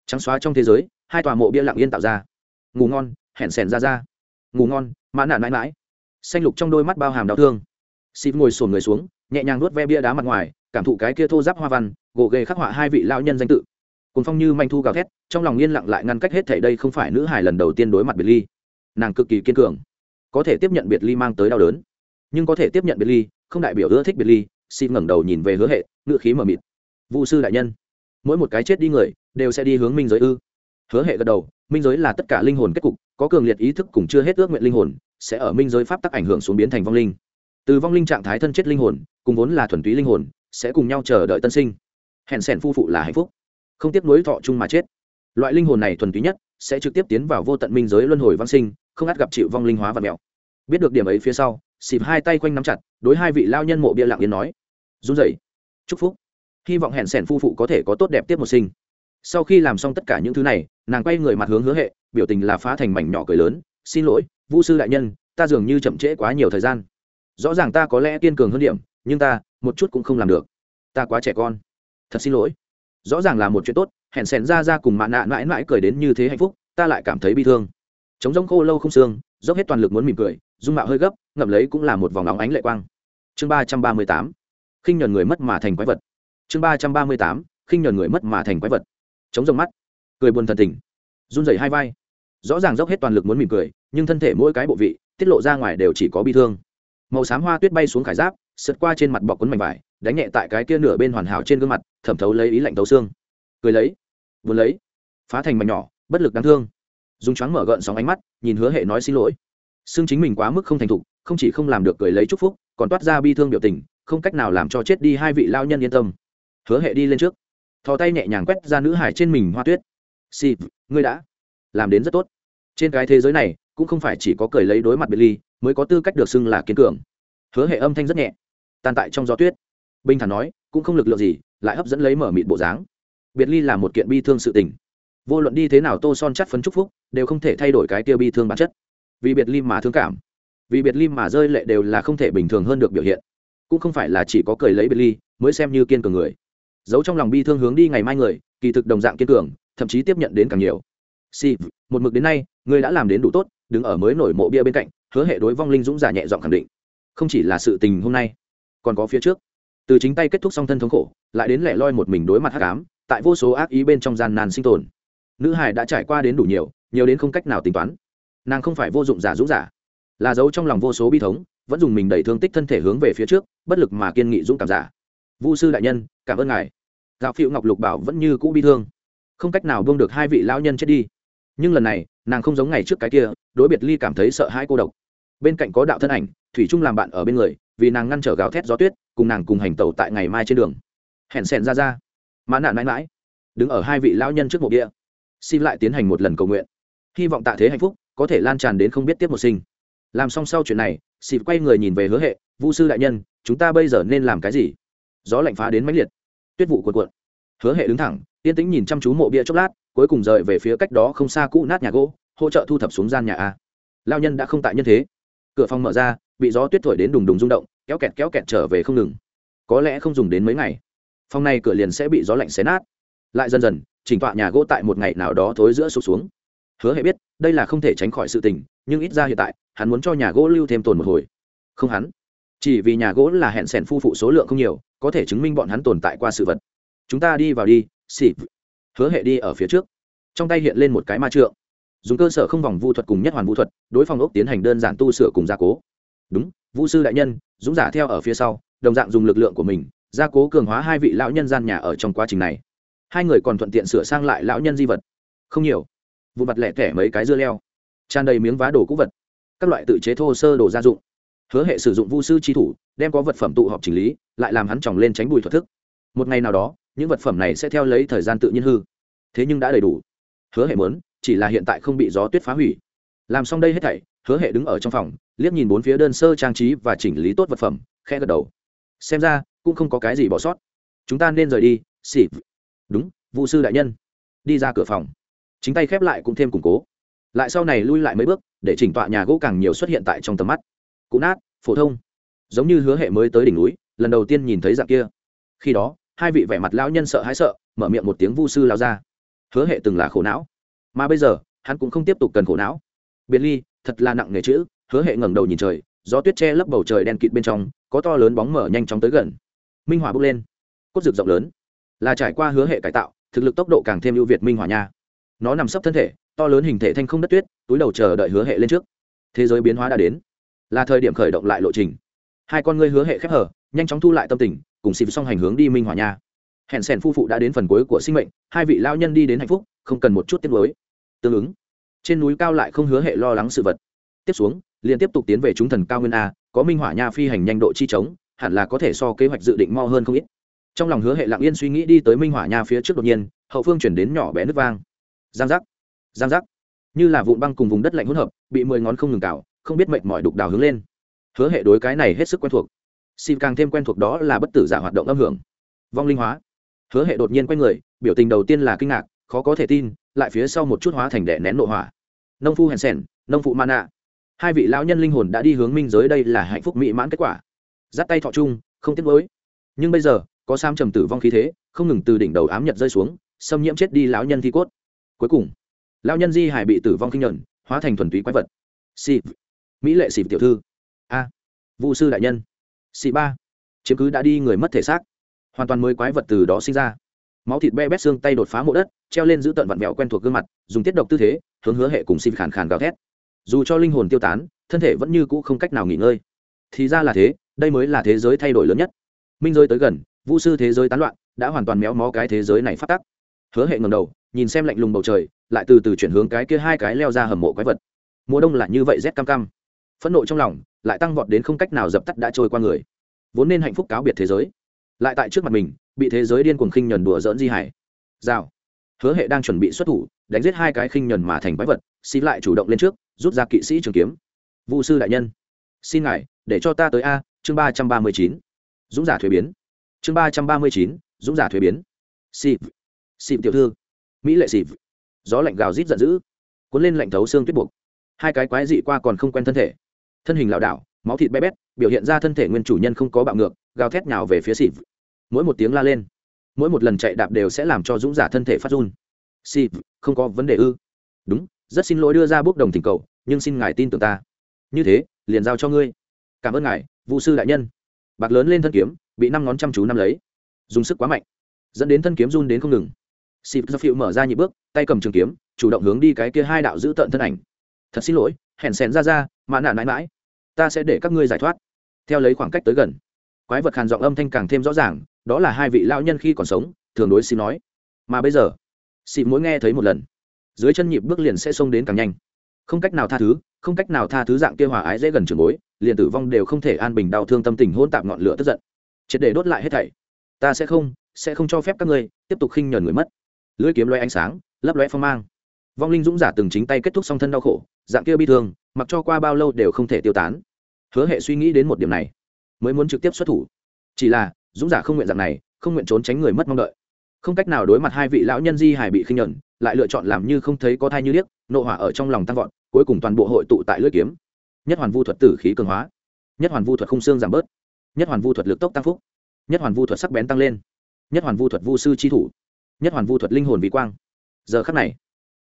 Trắng xóa trong thế giới, hai tòa mộ bia lặng yên tạo ra. Ngủ ngon, hẹn sẻn ra ra. Ngủ ngon, mã nạn mãi mãi. Xanh lục trong đôi mắt bao hàm đau thương. Xịt ngồi sồn người xuống, nhẹ nhàng nuốt ve bia đá mặt ngoài, cảm thụ cái kia thô giáp hoa văn gỗ ghề khắc họa hai vị lao nhân danh tự. Cùng phong như manh thu gào thét, trong lòng yên lặng lại ngăn cách hết thảy đây không phải nữ hài lần đầu tiên đối mặt biệt ly. Nàng cực kỳ kiên cường. Có thể tiếp nhận biệt ly mang tới đau đớn. Nhưng có thể tiếp nhận biệt ly, không đại biểu ưa thích biệt ly xin ngẩng đầu nhìn về hứa hệ, ngựa khí mờ mịt. Vụ sư đại nhân mỗi một cái chết đi người đều sẽ đi hướng minh giới ư? Hứa hệ gật đầu, minh giới là tất cả linh hồn kết cục, có cường liệt ý thức cùng chưa hết ước nguyện linh hồn, sẽ ở minh giới pháp tắc ảnh hưởng xuống biến thành vong linh. Từ vong linh trạng thái thân chết linh hồn, cùng vốn là thuần túy linh hồn, sẽ cùng nhau chờ đợi tân sinh. Hẹn sẻn phu phụ là hạnh phúc. Không tiếp nối thọ chung mà chết. Loại linh hồn này thuần túy nhất sẽ trực tiếp tiến vào vô tận minh giới luân hồi văn sinh, không át gặp chịu vong linh hóa và mèo biết được điểm ấy phía sau xịp hai tay quanh nắm chặt, đối hai vị lao nhân mộ bia lặng yên nói, run rẩy. Chúc phúc hy vọng hẹn sẻn phu phụ có thể có tốt đẹp tiếp một sinh. Sau khi làm xong tất cả những thứ này, nàng quay người mặt hướng hứa hệ, biểu tình là phá thành mảnh nhỏ cười lớn, xin lỗi vũ sư đại nhân, ta dường như chậm trễ quá nhiều thời gian. Rõ ràng ta có lẽ kiên cường hơn điểm, nhưng ta, một chút cũng không làm được. Ta quá trẻ con. Thật xin lỗi. Rõ ràng là một chuyện tốt, hẹn sẻn ra ra cùng mạ nạ mãi mãi cười đến như thế hạnh phúc, ta lại cảm thấy bi thương. Chống rông khô lâu không xương, dốc hết toàn lực muốn mỉm cười, dung mạo hơi gấp, ngậm lấy cũng là một vòng nóng ánh lệ quang. Chương ba trăm ba mươi tám. Khinh nhuần người mất mà thành quái vật chương ba trăm ba mươi tám, khinh nhờn người mất mà thành quái vật. Chống rồng mắt. Cười buồn thần tình. Run rẩy hai vai. Rõ ràng dốc hết toàn lực muốn mỉm cười, nhưng thân thể mỗi cái bộ vị, tiết lộ ra ngoài đều chỉ có bi thương. Màu xám hoa tuyết bay xuống khải giáp, sượt qua trên mặt bọc quấn mảnh vải, đánh nhẹ tại cái kia nửa bên hoàn hảo trên gương mặt, thẩm thấu lấy ý lạnh thấu xương. Cười lấy. Buồn lấy. Phá thành mảnh nhỏ, bất lực đáng thương. Dùng choáng mở gợn sóng ánh mắt, nhìn hứa hệ nói xin lỗi. Xương chính mình quá mức không thành thục, không chỉ không làm được cười lấy chúc phúc, còn toát ra bi thương biểu tình, không cách nào làm cho chết đi hai vị lao nhân yên tâm hứa hệ đi lên trước, thò tay nhẹ nhàng quét ra nữ hải trên mình hoa tuyết. Si ngươi đã làm đến rất tốt. Trên cái thế giới này, cũng không phải chỉ có cười lấy đối mặt biệt ly mới có tư cách được xưng là kiên cường. Hứa hệ âm thanh rất nhẹ, tàn tại trong gió tuyết. Bình thản nói, cũng không lực lượng gì, lại hấp dẫn lấy mở mịt bộ dáng. Biệt ly là một kiện bi thương sự tình. Vô luận đi thế nào tô son chắt phấn chúc phúc, đều không thể thay đổi cái tiêu bi thương bản chất. Vì biệt ly mà thương cảm, vì biệt ly mà rơi lệ đều là không thể bình thường hơn được biểu hiện. Cũng không phải là chỉ có cười lấy biệt ly mới xem như kiên cường người giấu trong lòng bi thương hướng đi ngày mai người, kỳ thực đồng dạng kiên cường, thậm chí tiếp nhận đến càng nhiều. Si một mực đến nay, ngươi đã làm đến đủ tốt, đứng ở mới nổi mộ bia bên cạnh, hứa hệ đối vong linh dũng giả nhẹ giọng khẳng định. Không chỉ là sự tình hôm nay, còn có phía trước. Từ chính tay kết thúc song thân thống khổ, lại đến lẻ loi một mình đối mặt hắc ám, tại vô số ác ý bên trong gian nan sinh tồn. Nữ hải đã trải qua đến đủ nhiều nhiều đến không cách nào tính toán. Nàng không phải vô dụng giả dũng giả, là giấu trong lòng vô số bi thống, vẫn dùng mình đẩy thương tích thân thể hướng về phía trước, bất lực mà kiên nghị dũng cảm giả. Vu sư đại nhân cảm ơn ngài. Giáo phiệu ngọc lục bảo vẫn như cũ bi thương. Không cách nào buông được hai vị lão nhân chết đi. Nhưng lần này, nàng không giống ngày trước cái kia, đối biệt ly cảm thấy sợ hãi cô độc. Bên cạnh có đạo thân ảnh, thủy trung làm bạn ở bên người, vì nàng ngăn trở gào thét gió tuyết, cùng nàng cùng hành tàu tại ngày mai trên đường. Hẹn sẹn ra ra. Mã nạn mãi mãi, đứng ở hai vị lão nhân trước mộ địa. Xin lại tiến hành một lần cầu nguyện. Hy vọng tạ thế hạnh phúc, có thể lan tràn đến không biết tiếp một sinh. Làm xong sau chuyện này xịp quay người nhìn về hứa hệ, vu sư đại nhân, chúng ta bây giờ nên làm cái gì? Gió lạnh phá đến mãnh liệt tuyết vụ cuộn cuộn. Hứa hệ đứng thẳng, yên tĩnh nhìn chăm chú mộ bia chốc lát, cuối cùng rời về phía cách đó không xa cũ nát nhà gỗ, hỗ trợ thu thập xuống gian nhà a. Lao nhân đã không tại nhân thế. Cửa phòng mở ra, bị gió tuyết thổi đến đùng đùng rung động, kéo kẹt kéo kẹt trở về không ngừng. Có lẽ không dùng đến mấy ngày, phòng này cửa liền sẽ bị gió lạnh xé nát. Lại dần dần, chỉnh tọa nhà gỗ tại một ngày nào đó thối giữa sụp xuống. Hứa hệ biết, đây là không thể tránh khỏi sự tình, nhưng ít ra hiện tại, hắn muốn cho nhà gỗ lưu thêm tồn một hồi. Không hắn chỉ vì nhà gỗ là hẹn sẻn phu phụ số lượng không nhiều, có thể chứng minh bọn hắn tồn tại qua sự vật. Chúng ta đi vào đi xỉ hứa hệ đi ở phía trước. Trong tay hiện lên một cái ma trượng. Dùng cơ sở không vòng vu thuật cùng nhất hoàn vũ thuật, đối phòng ốc tiến hành đơn giản tu sửa cùng gia cố. Đúng vũ sư đại nhân, dũng giả theo ở phía sau, đồng dạng dùng lực lượng của mình, gia cố cường hóa hai vị lão nhân gian nhà ở trong quá trình này. Hai người còn thuận tiện sửa sang lại lão nhân di vật. Không nhiều. Vụ mặt lẻ tẻ mấy cái dưa leo. Tràn đầy miếng vá đồ cũ vật. Các loại tự chế thô sơ đồ gia dụng hứa hệ sử dụng vu sư tri thủ, đem có vật phẩm tụ họp chỉnh lý, lại làm hắn tròng lên tránh bùi thuật thức. Một ngày nào đó, những vật phẩm này sẽ theo lấy thời gian tự nhiên hư. Thế nhưng đã đầy đủ. Hứa hệ muốn, chỉ là hiện tại không bị gió tuyết phá hủy. Làm xong đây hết thảy, hứa hệ đứng ở trong phòng, liếc nhìn bốn phía đơn sơ trang trí và chỉnh lý tốt vật phẩm khe gật đầu. Xem ra, cũng không có cái gì bỏ sót. Chúng ta nên rời đi xỉ đúng vụ sư đại nhân. Đi ra cửa phòng. Chính tay khép lại cũng thêm củng cố. Lại sau này lui lại mấy bước, để chỉnh tọa nhà gỗ càng nhiều xuất hiện tại trong tầm mắt cụ nát, phổ thông. Giống như hứa hệ mới tới đỉnh núi, lần đầu tiên nhìn thấy dạng kia. Khi đó, hai vị vẻ mặt lão nhân sợ hãi sợ, mở miệng một tiếng vu sư lao ra. Hứa hệ từng là khổ não. Mà bây giờ, hắn cũng không tiếp tục cần khổ não. Biệt ly, thật là nặng nề chữ, hứa hệ ngẩng đầu nhìn trời, gió tuyết che lấp bầu trời đen kịt bên trong, có to lớn bóng mở nhanh chóng tới gần. Minh hỏa bước lên. Cốt rực rộng lớn. Là trải qua hứa hệ cải tạo, thực lực tốc độ càng thêm ưu việt minh hỏa nha. Nó nằm sấp thân thể, to lớn hình thể thanh không đất tuyết, túi đầu chờ đợi hứa hệ lên trước. Thế giới biến hóa đã đến là thời điểm khởi động lại lộ trình. Hai con ngươi hứa hệ khép hở, nhanh chóng thu lại tâm tình, cùng xịp xong hành hướng đi minh hòa nha. Hẹn sẻn phu phụ đã đến phần cuối của sinh mệnh, hai vị lao nhân đi đến hạnh phúc, không cần một chút tiếc nuối. tương ứng, trên núi cao lại không hứa hệ lo lắng sự vật. Tiếp xuống, liền tiếp tục tiến về chúng thần cao nguyên a, có minh hỏa nha phi hành nhanh độ chi chống hẳn là có thể so kế hoạch dự định mo hơn không ít. Trong lòng hứa hệ lặng yên suy nghĩ đi tới minh hỏa nha phía trước đột nhiên, hậu phương chuyển đến nhỏ bé nước vang. Giang giác giang giác. Như là vụn băng cùng vùng đất lạnh hỗn hợp, bị mười ngón không ngừng cào không biết mệnh mọi đục đào hướng lên. Hứa hệ đối cái này hết sức quen thuộc. Xin càng thêm quen thuộc đó là bất tử giả hoạt động âm hưởng. Vong linh hóa. Hứa hệ đột nhiên quay người, biểu tình đầu tiên là kinh ngạc, khó có thể tin, lại phía sau một chút hóa thành đẻ nén nội hỏa. Nông phu hèn sèn, nông phụ mana. Hai vị lão nhân linh hồn đã đi hướng minh giới đây là hạnh phúc mỹ mãn kết quả. Dắt tay thọ chung, không tiếc mới nhưng bây giờ, có sam trầm tử vong khí thế, không ngừng từ đỉnh đầu ám nhật rơi xuống, xâm nhiễm chết đi lão nhân thi cốt. Cuối cùng, lão nhân di hải bị tử vong kinh nhuận hóa thành thuần túy quái vật. Xịp mỹ lệ xịp tiểu thư. A à. vũ sư đại nhân. Xị ba, chiếm cứ đã đi người mất thể xác. Hoàn toàn mới quái vật từ đó sinh ra. Máu thịt be bét xương tay đột phá mộ đất, treo lên giữ tận vặn vẹo quen thuộc gương mặt, dùng tiết độc tư thế, hướng hứa hệ cùng xịp khàn khàn gào thét. Dù cho linh hồn tiêu tán, thân thể vẫn như cũ không cách nào nghỉ ngơi. Thì ra là thế, đây mới là thế giới thay đổi lớn nhất. Minh giới tới gần vũ sư thế giới tán loạn, đã hoàn toàn méo mó cái thế giới này phát tắc. Hứa hệ ngầm đầu, nhìn xem lạnh lùng bầu trời, lại từ từ chuyển hướng cái kia hai cái leo ra hầm mộ quái vật. Mùa đông là như vậy rét cam cam phẫn nộ trong lòng, lại tăng vọt đến không cách nào dập tắt đã trôi qua người. Vốn nên hạnh phúc cáo biệt thế giới. Lại tại trước mặt mình, bị thế giới điên cuồng khinh nhẫn đùa dỡn di hải. Rào. Hứa hệ đang chuẩn bị xuất thủ, đánh giết hai cái khinh nhẫn mà thành quái vật xin lại chủ động lên trước, rút ra kỵ sĩ trường kiếm. Vụ sư đại nhân. Xin ngài, để cho ta tới a, chương ba trăm ba mươi chín. Dũng giả thuế biến. Chương ba trăm ba mươi chín, dũng giả thuế biến. Xịp. Xịp tiểu thư. Mỹ lệ xịp. Gió lạnh gào rít giận dữ. Cuốn lên lạnh thấu xương tuyết buộc. Hai cái quái dị qua còn không quen thân thể thân hình lảo đảo, máu thịt bé bét, biểu hiện ra thân thể nguyên chủ nhân không có bạo ngược, gào thét nhào về phía xịp mỗi một tiếng la lên, mỗi một lần chạy đạp đều sẽ làm cho dũng giả thân thể phát run. Xịp không có vấn đề ư? Đúng, rất xin lỗi đưa ra bước đồng tình cầu, nhưng xin ngài tin tưởng ta. Như thế, liền giao cho ngươi. Cảm ơn ngài vụ sư đại nhân. Bạc lớn lên thân kiếm, bị năm ngón chăm chú năm lấy. Dùng sức quá mạnh, dẫn đến thân kiếm run đến không ngừng. Xịp do phiệu mở ra nhị bước, tay cầm trường kiếm, chủ động hướng đi cái kia hai đạo giữ tợn thân ảnh. Thật xin lỗi hèn xèn ra ra mã nạn mãi mãi ta sẽ để các ngươi giải thoát. Theo lấy khoảng cách tới gần, quái vật hàn giọng âm thanh càng thêm rõ ràng, đó là hai vị lão nhân khi còn sống, thường đối xin nói. Mà bây giờ xị mỗi nghe thấy một lần. Dưới chân nhịp bước liền sẽ xông đến càng nhanh. Không cách nào tha thứ, không cách nào tha thứ dạng kia hòa ái dễ gần trường bối, liền tử vong đều không thể an bình đau thương tâm tình hôn tạp ngọn lửa tức giận. Triệt để đốt lại hết thảy. Ta sẽ không sẽ không cho phép các ngươi tiếp tục khinh nhờn người mất. Lưỡi kiếm loe ánh sáng, lấp loe phong mang vong linh dũng giả từng chính tay kết thúc song thân đau khổ dạng kia bi thương mặc cho qua bao lâu đều không thể tiêu tán. Hứa hệ suy nghĩ đến một điểm này mới muốn trực tiếp xuất thủ. Chỉ là dũng giả không nguyện dạng này không nguyện trốn tránh người mất mong đợi. Không cách nào đối mặt hai vị lão nhân di hải bị khinh nhẫn lại lựa chọn làm như không thấy có thai như liếc, nộ hỏa ở trong lòng tăng vọt cuối cùng toàn bộ hội tụ tại lưỡi kiếm. Nhất hoàn vu thuật tử khí cường hóa. Nhất hoàn vu thuật khung xương giảm bớt. Nhất hoàn vu thuật lực tốc tăng phúc. Nhất hoàn vu thuật sắc bén tăng lên. Nhất hoàn vu thuật vu sư chi thủ. Nhất hoàn vu thuật linh hồn vị quang. Giờ khắc này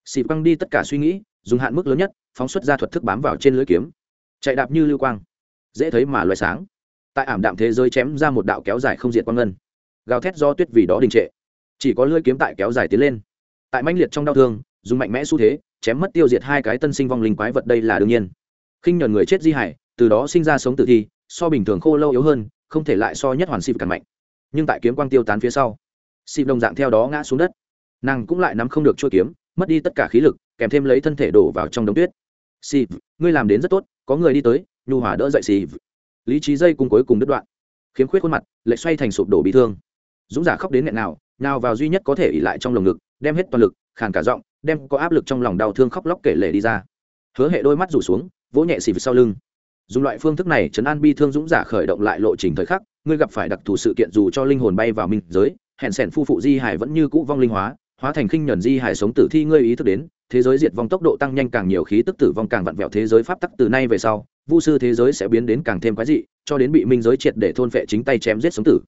xịp băng đi tất cả suy nghĩ, dùng hạn mức lớn nhất, phóng xuất ra thuật thức bám vào trên lưỡi kiếm. Chạy đạp như lưu quang. Dễ thấy mà loài sáng. Tại ảm đạm thế giới chém ra một đạo kéo dài không diệt quang ngân. Gào thét do tuyết vì đó đình trệ. Chỉ có lưỡi kiếm tại kéo dài tiến lên. Tại mãnh liệt trong đau thương, dùng mạnh mẽ xu thế, chém mất tiêu diệt hai cái tân sinh vong linh quái vật đây là đương nhiên. Khinh nhờn người chết di hải, từ đó sinh ra sống tử thi, so bình thường khô lâu yếu hơn, không thể lại so nhất hoàn xịp càng mạnh. Nhưng tại kiếm quang tiêu tán phía sau, xịp đồng dạng theo đó ngã xuống đất. Nàng cũng lại nắm không được chuôi kiếm mất đi tất cả khí lực, kèm thêm lấy thân thể đổ vào trong đống tuyết. Xịp ngươi làm đến rất tốt, có người đi tới, nhu hỏa đỡ dậy xịp lý trí dây cùng cuối cùng đứt đoạn. Khiếm khuyết khuôn mặt lệ xoay thành sụp đổ bị thương. Dũng giả khóc đến nghẹn nào nào vào duy nhất có thể ỉ lại trong lồng ngực, đem hết toàn lực, khàn cả giọng, đem có áp lực trong lòng đau thương khóc lóc kể lệ đi ra. Hứa hệ đôi mắt rủ xuống, vỗ nhẹ xì sau lưng. Dùng loại phương thức này chấn an bi thương dũng giả khởi động lại lộ trình thời khắc, ngươi gặp phải đặc thù sự kiện dù cho linh hồn bay vào minh giới, hẹn sẻn phu phụ di hải vẫn như cũ vong linh hóa hóa thành khinh nhuần di hải sống tử thi ngươi ý thức đến, thế giới diệt vong tốc độ tăng nhanh càng nhiều khí tức tử vong càng vặn vẹo thế giới pháp tắc từ nay về sau, vu sư thế giới sẽ biến đến càng thêm quái dị, cho đến bị minh giới triệt để thôn vệ chính tay chém giết sống tử.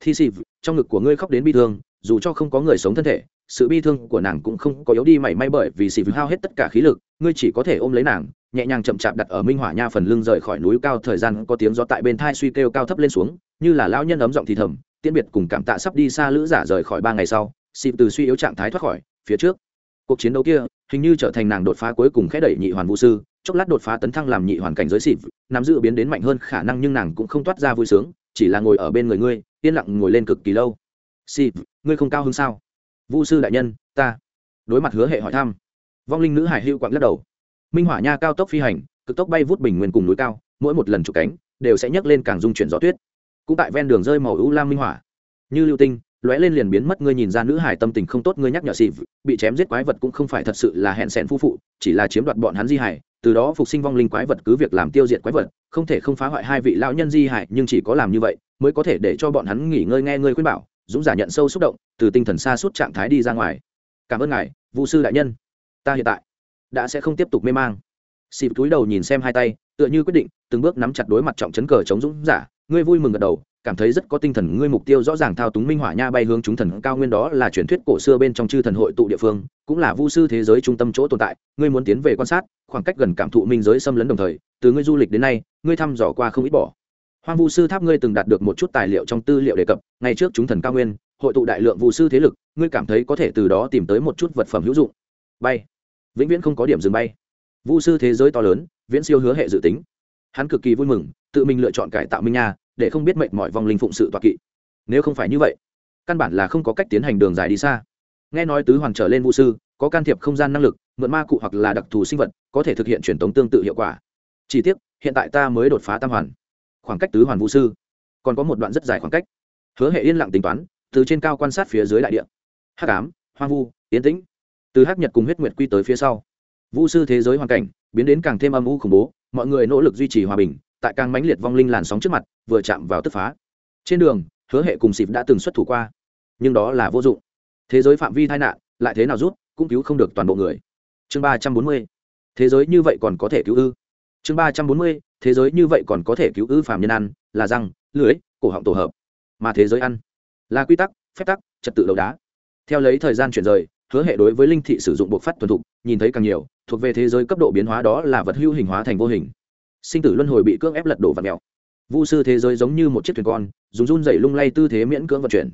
Thi xì trong ngực của ngươi khóc đến bi thương, dù cho không có người sống thân thể, sự bi thương của nàng cũng không có yếu đi mảy may bởi vì xì hao hết tất cả khí lực, ngươi chỉ có thể ôm lấy nàng, nhẹ nhàng chậm chạp đặt ở minh hỏa nha phần lưng rời khỏi núi cao thời gian có tiếng gió tại bên thai suy kêu cao thấp lên xuống, như là lão nhân ấm giọng thì thầm, tiễn biệt cùng cảm tạ sắp đi xa lữ giả rời khỏi ba ngày sau xì từ suy yếu trạng thái thoát khỏi, phía trước. Cuộc chiến đấu kia, hình như trở thành nàng đột phá cuối cùng khẽ đẩy nhị hoàn vũ sư, chốc lát đột phá tấn thăng làm nhị hoàn cảnh giới xịp nắm giữ biến đến mạnh hơn khả năng nhưng nàng cũng không toát ra vui sướng, chỉ là ngồi ở bên người ngươi, yên lặng ngồi lên cực kỳ lâu. Xịp ngươi không cao hơn sao? Vũ sư đại nhân, ta. Đối mặt hứa hệ hỏi thăm. Vong linh nữ hải hữu quặng lắc đầu. Minh hỏa nha cao tốc phi hành, cực tốc bay vút bình nguyên cùng núi cao, mỗi một lần chụp cánh, đều sẽ nhấc lên càng dung chuyển gió tuyết. Cũng tại ven đường rơi màu ưu lam minh hỏa. Như lưu tinh lóe lên liền biến mất, ngươi nhìn ra nữ hải tâm tình không tốt, ngươi nhắc nhở xịp bị chém giết quái vật cũng không phải thật sự là hẹn sẹn phu phụ, chỉ là chiếm đoạt bọn hắn di hải, từ đó phục sinh vong linh quái vật cứ việc làm tiêu diệt quái vật, không thể không phá hoại hai vị lão nhân di hải, nhưng chỉ có làm như vậy mới có thể để cho bọn hắn nghỉ ngơi nghe ngươi khuyên bảo, dũng giả nhận sâu xúc động, từ tinh thần xa suốt trạng thái đi ra ngoài. Cảm ơn ngài vũ sư đại nhân. Ta hiện tại đã sẽ không tiếp tục mê mang. Xịp túi đầu nhìn xem hai tay, tựa như quyết định, từng bước nắm chặt đối mặt trọng chấn cờ chống dũng giả, ngươi vui mừng gật đầu cảm thấy rất có tinh thần, ngươi mục tiêu rõ ràng thao túng minh hỏa nha bay hướng chúng thần cao nguyên đó là truyền thuyết cổ xưa bên trong chư thần hội tụ địa phương, cũng là vu sư thế giới trung tâm chỗ tồn tại, ngươi muốn tiến về quan sát, khoảng cách gần cảm thụ minh giới xâm lấn đồng thời, từ ngươi du lịch đến nay, ngươi thăm dò qua không ít bỏ hoang vu sư tháp ngươi từng đạt được một chút tài liệu trong tư liệu đề cập ngay trước chúng thần cao nguyên, hội tụ đại lượng vu sư thế lực, ngươi cảm thấy có thể từ đó tìm tới một chút vật phẩm hữu dụng. Bay. Vĩnh viễn không có điểm dừng bay. Vu sư thế giới to lớn, viễn siêu hứa hệ dự tính. Hắn cực kỳ vui mừng, tự mình lựa chọn cải tạo minh nha để không biết mệnh mọi vòng linh phụng sự toạc kỵ. Nếu không phải như vậy, căn bản là không có cách tiến hành đường dài đi xa. Nghe nói tứ hoàn trở lên vũ sư, có can thiệp không gian năng lực, mượn ma cụ hoặc là đặc thù sinh vật, có thể thực hiện truyền thống tương tự hiệu quả. Chỉ tiếc, hiện tại ta mới đột phá tam hoàn. Khoảng cách tứ hoàn vũ sư, còn có một đoạn rất dài khoảng cách. Hứa hệ yên lặng tính toán, từ trên cao quan sát phía dưới đại địa. Hắc ám, hoang vu yến tĩnh. Từ hắc nhật cùng huyết nguyệt quy tới phía sau. Vũ sư thế giới hoàn cảnh, biến đến càng thêm âm u khủng bố, mọi người nỗ lực duy trì hòa bình tại càng mãnh liệt vong linh làn sóng trước mặt, vừa chạm vào tức phá. Trên đường, hứa hệ cùng xịp đã từng xuất thủ qua. Nhưng đó là vô dụng. Thế giới phạm vi tai nạn, lại thế nào rút, cũng cứu không được toàn bộ người. Chương ba trăm bốn mươi. Thế giới như vậy còn có thể cứu ư? Chương ba trăm bốn mươi. Thế giới như vậy còn có thể cứu ư phạm nhân ăn, là răng, lưới, cổ họng tổ hợp. Mà thế giới ăn, là quy tắc, phép tắc, trật tự đầu đá. Theo lấy thời gian chuyển rời, hứa hệ đối với linh thị sử dụng bộ phát thuần thục, nhìn thấy càng nhiều, thuộc về thế giới cấp độ biến hóa đó là vật hữu hình hóa thành vô hình sinh tử luân hồi bị cưỡng ép lật đổ và mèo. Vu sư thế giới giống như một chiếc thuyền con, dùng run dày lung lay tư thế miễn cưỡng vận chuyển.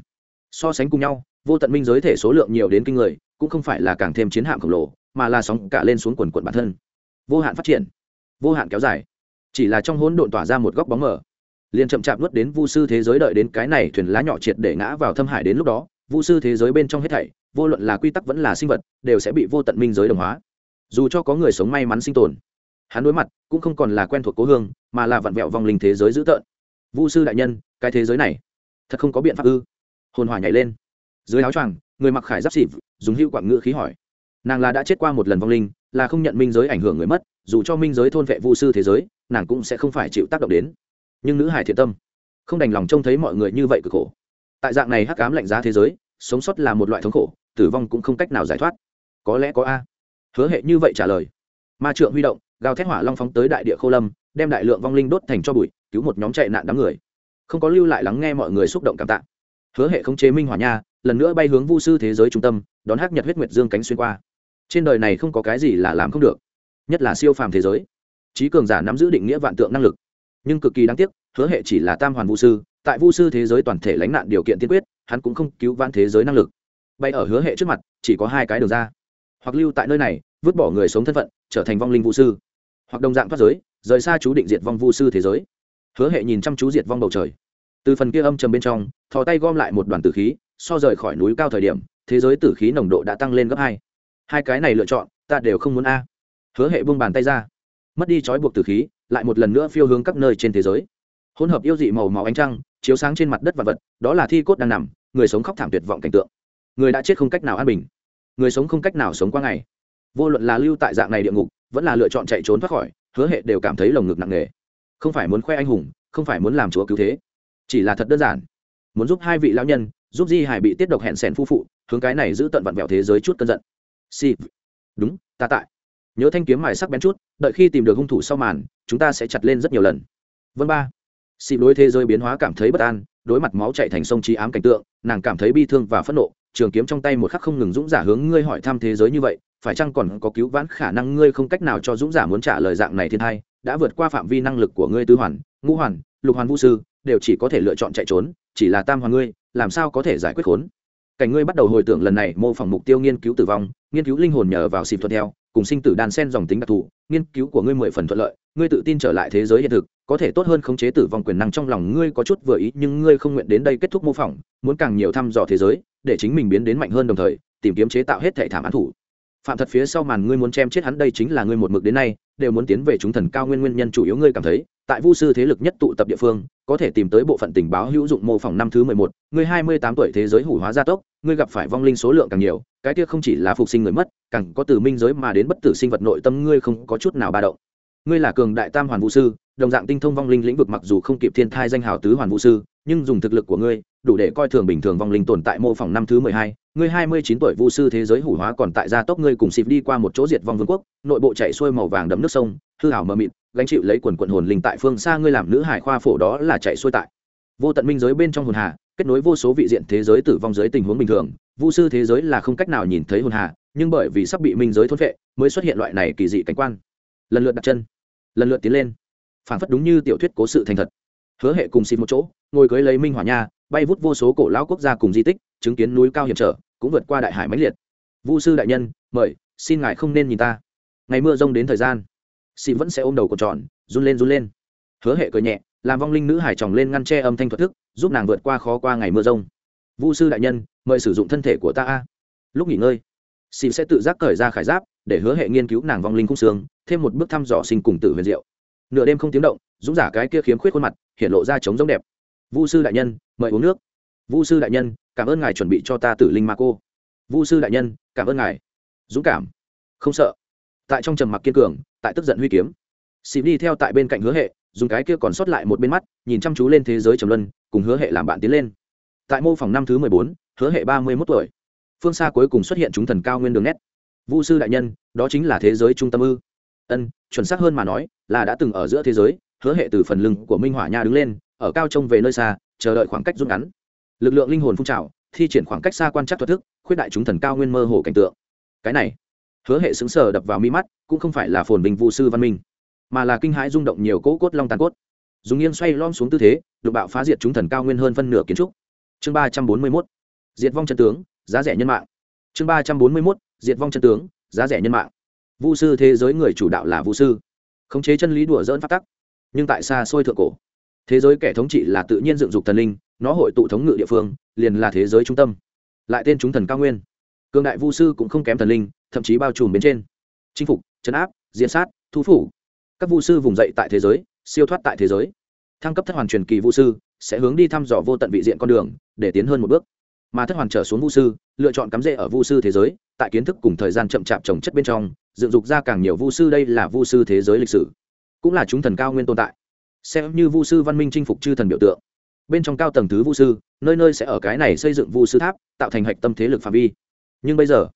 So sánh cùng nhau, vô tận minh giới thể số lượng nhiều đến kinh người, cũng không phải là càng thêm chiến hạm khổng lồ, mà là sóng cả lên xuống quần quận bản thân. Vô hạn phát triển, vô hạn kéo dài. Chỉ là trong hỗn độn tỏa ra một góc bóng mờ. Liền chậm chạp nuốt đến vu sư thế giới đợi đến cái này thuyền lá nhỏ triệt để ngã vào thâm hải đến lúc đó, vu sư thế giới bên trong hết thảy, vô luận là quy tắc vẫn là sinh vật, đều sẽ bị vô tận minh giới đồng hóa. Dù cho có người sống may mắn sinh tồn hắn đối mặt cũng không còn là quen thuộc cố hương, mà là vặn vẹo vòng linh thế giới dữ tợn. Vu sư đại nhân, cái thế giới này, thật không có biện pháp ư? Hồn hỏa nhảy lên. Dưới áo choàng, người mặc khải giáp xịp dùng hữu quảng ngữ khí hỏi. Nàng là đã chết qua một lần vong linh, là không nhận minh giới ảnh hưởng người mất, dù cho minh giới thôn vệ vu sư thế giới, nàng cũng sẽ không phải chịu tác động đến. Nhưng nữ hải thiện tâm, không đành lòng trông thấy mọi người như vậy cực khổ. Tại dạng này hắc cám lạnh giá thế giới, sống sót là một loại thống khổ, tử vong cũng không cách nào giải thoát. Có lẽ có a. Hứa hệ như vậy trả lời. Ma trượng huy động gào thét hỏa long phóng tới đại địa khô lâm, đem đại lượng vong linh đốt thành cho bụi, cứu một nhóm chạy nạn đám người. Không có lưu lại lắng nghe mọi người xúc động cảm tạ. Hứa hệ không chế minh hỏa nha, lần nữa bay hướng vu sư thế giới trung tâm, đón hắc nhật huyết nguyệt dương cánh xuyên qua. Trên đời này không có cái gì là làm không được, nhất là siêu phàm thế giới. Trí cường giả nắm giữ định nghĩa vạn tượng năng lực. Nhưng cực kỳ đáng tiếc, hứa hệ chỉ là tam hoàn vu sư, tại vu sư thế giới toàn thể lánh nạn điều kiện tiên quyết, hắn cũng không cứu vãn thế giới năng lực. Bay ở hứa hệ trước mặt, chỉ có hai cái đường ra. Hoặc lưu tại nơi này, vứt bỏ người sống thân phận, trở thành vong linh vũ sư hoặc đồng dạng thoát giới, rời xa chú định diệt vong vu sư thế giới. Hứa hệ nhìn chăm chú diệt vong bầu trời. Từ phần kia âm trầm bên trong, thò tay gom lại một đoàn tử khí, so rời khỏi núi cao thời điểm, thế giới tử khí nồng độ đã tăng lên gấp hai. Hai cái này lựa chọn, ta đều không muốn a. Hứa hệ buông bàn tay ra. Mất đi trói buộc tử khí, lại một lần nữa phiêu hướng các nơi trên thế giới. Hỗn hợp yêu dị màu màu ánh trăng, chiếu sáng trên mặt đất vật vật, đó là thi cốt đang nằm, người sống khóc thảm tuyệt vọng cảnh tượng. Người đã chết không cách nào an bình. Người sống không cách nào sống qua ngày. Vô luận là lưu tại dạng này địa ngục vẫn là lựa chọn chạy trốn thoát khỏi, hứa hệ đều cảm thấy lồng ngực nặng nề. Không phải muốn khoe anh hùng, không phải muốn làm chúa cứu thế, chỉ là thật đơn giản. Muốn giúp hai vị lão nhân, giúp di hải bị tiết độc hẹn sẻn phu phụ, hướng cái này giữ tận vặn vẹo thế giới chút cơn giận. Si đúng, ta tại. Nhớ thanh kiếm mài sắc bén chút, đợi khi tìm được hung thủ sau màn, chúng ta sẽ chặt lên rất nhiều lần. Vân ba. Xị đối thế giới biến hóa cảm thấy bất an, đối mặt máu chạy thành sông trí ám cảnh tượng, nàng cảm thấy bi thương và phẫn nộ trường kiếm trong tay một khắc không ngừng dũng giả hướng ngươi hỏi thăm thế giới như vậy, phải chăng còn có cứu vãn khả năng ngươi không cách nào cho dũng giả muốn trả lời dạng này thiên thai, đã vượt qua phạm vi năng lực của ngươi tứ hoàn, ngũ hoàn, lục hoàn vũ sư, đều chỉ có thể lựa chọn chạy trốn, chỉ là tam hoàn ngươi, làm sao có thể giải quyết khốn? Cảnh ngươi bắt đầu hồi tưởng lần này mô phỏng mục tiêu nghiên cứu tử vong, nghiên cứu linh hồn nhờ vào xịp thuận theo, cùng sinh tử đan sen dòng tính đặc thù, nghiên cứu của ngươi mười phần thuận lợi, ngươi tự tin trở lại thế giới hiện thực, có thể tốt hơn khống chế tử vong quyền năng trong lòng ngươi có chút vừa ý, nhưng ngươi không nguyện đến đây kết thúc mô phỏng, muốn càng nhiều thăm dò thế giới để chính mình biến đến mạnh hơn đồng thời, tìm kiếm chế tạo hết thể thảm án thủ. Phạm thật phía sau màn ngươi muốn chém chết hắn đây chính là ngươi một mực đến nay, đều muốn tiến về chúng thần cao nguyên nguyên nhân chủ yếu ngươi cảm thấy, tại vu sư thế lực nhất tụ tập địa phương, có thể tìm tới bộ phận tình báo hữu dụng mô phỏng năm thứ mười một, ngươi hai mươi tám tuổi thế giới hủ hóa gia tốc, ngươi gặp phải vong linh số lượng càng nhiều, cái kia không chỉ là phục sinh người mất, càng có từ minh giới mà đến bất tử sinh vật nội tâm ngươi không có chút nào ba động. Ngươi là cường đại tam hoàn vũ sư, đồng dạng tinh thông vong linh lĩnh vực mặc dù không kịp thiên thai danh hào tứ hoàn vũ sư nhưng dùng thực lực của ngươi, đủ để coi thường bình thường vong linh tồn tại mô phỏng năm thứ mười hai. Ngươi hai mươi chín tuổi vũ sư thế giới hủ hóa còn tại gia tốc ngươi cùng xịp đi qua một chỗ diệt vong vương quốc, nội bộ chạy xuôi màu vàng đấm nước sông, hư hảo mờ mịt, gánh chịu lấy quần quận hồn linh tại phương xa ngươi làm nữ hải khoa phổ đó là chạy xuôi tại. Vô tận minh giới bên trong hồn hà, kết nối vô số vị diện thế giới tử vong giới tình huống bình thường. Vũ sư thế giới là không cách nào nhìn thấy hồn hà, nhưng bởi vì sắp bị minh giới thôn vệ mới xuất hiện loại này kỳ dị cảnh quan. Lần lượt đặt chân, lần lượt tiến lên. Phản phất đúng như tiểu thuyết cố sự thành thật. Hứa hệ cùng xịp một chỗ ngồi cưới lấy minh hỏa nha, bay vút vô số cổ lão quốc gia cùng di tích, chứng kiến núi cao hiểm trở, cũng vượt qua đại hải mãnh liệt. Vu sư đại nhân, mời, xin ngài không nên nhìn ta. Ngày mưa rông đến thời gian xịt vẫn sẽ ôm đầu cột tròn, run lên run lên. Hứa hệ cười nhẹ, làm vong linh nữ hải tròng lên ngăn che âm thanh thuật thức, giúp nàng vượt qua khó qua ngày mưa rông. Vu sư đại nhân, mời sử dụng thân thể của ta a. Lúc nghỉ ngơi xịt sẽ tự giác cởi ra khải giáp, để hứa hệ nghiên cứu nàng vong linh cung xương, thêm một bước thăm dò sinh cùng tử huyền diệu. Nửa đêm không tiếng động, dũng giả cái kia khiếm khuyết khuôn mặt, hiện lộ ra trống giống đẹp vu sư đại nhân, mời uống nước. Vu sư đại nhân, cảm ơn ngài chuẩn bị cho ta tử linh ma cô. Vu sư đại nhân, cảm ơn ngài. Dũng cảm. Không sợ. Tại trong trầm mặc kiên cường, tại tức giận huy kiếm. Xịp đi theo tại bên cạnh hứa hệ, dùng cái kia còn sót lại một bên mắt, nhìn chăm chú lên thế giới trầm luân, cùng hứa hệ làm bạn tiến lên. Tại mô phòng năm thứ mười bốn, hứa hệ ba mươi mốt tuổi. Phương xa cuối cùng xuất hiện chúng thần cao nguyên đường nét. Vu sư đại nhân, đó chính là thế giới trung tâm ư. Ân, chuẩn xác hơn mà nói, là đã từng ở giữa thế giới, hứa hệ từ phần lưng của minh hỏa nha đứng lên ở cao trông về nơi xa, chờ đợi khoảng cách rút ngắn. Lực lượng linh hồn phun trào, thi triển khoảng cách xa quan trắc thuật thức, khuyết đại chúng thần cao nguyên mơ hồ cảnh tượng. Cái này, hứa hệ xứng sờ đập vào mi mắt, cũng không phải là phồn bình vụ sư văn minh, mà là kinh hãi rung động nhiều cỗ cốt long tàn cốt. Dùng nghiêng xoay lom xuống tư thế, đụng bạo phá diệt chúng thần cao nguyên hơn phân nửa kiến trúc. Chương ba trăm bốn mươi mốt, diệt vong chân tướng, giá rẻ nhân mạng. Chương ba trăm bốn mươi mốt, diệt vong chân tướng, giá rẻ nhân mạng. Vu sư thế giới người chủ đạo là vu sư. Khống chế chân lý đùa dỡn phát tắc, nhưng tại xa xôi thượng cổ thế giới kẻ thống trị là tự nhiên dựng dục thần linh, nó hội tụ thống ngự địa phương, liền là thế giới trung tâm. Lại tên chúng thần cao nguyên. Cương đại vu sư cũng không kém thần linh, thậm chí bao trùm bên trên. Chinh phục, chấn áp diễn sát, thu phủ. Các vu sư vùng dậy tại thế giới, siêu thoát tại thế giới. Thăng cấp thất hoàn truyền kỳ vu sư, sẽ hướng đi thăm dò vô tận vị diện con đường, để tiến hơn một bước. Mà thất hoàn trở xuống vu sư, lựa chọn cắm rễ ở vu sư thế giới, tại kiến thức cùng thời gian chậm chạp trồng chất bên trong, dựng dục ra càng nhiều vu sư đây là vu sư thế giới lịch sử. Cũng là chúng thần cao nguyên tồn tại xem như vu sư văn minh chinh phục chư thần biểu tượng. Bên trong cao tầng thứ vu sư, nơi nơi sẽ ở cái này xây dựng vu sư tháp, tạo thành hạch tâm thế lực phạm vi. Nhưng bây giờ,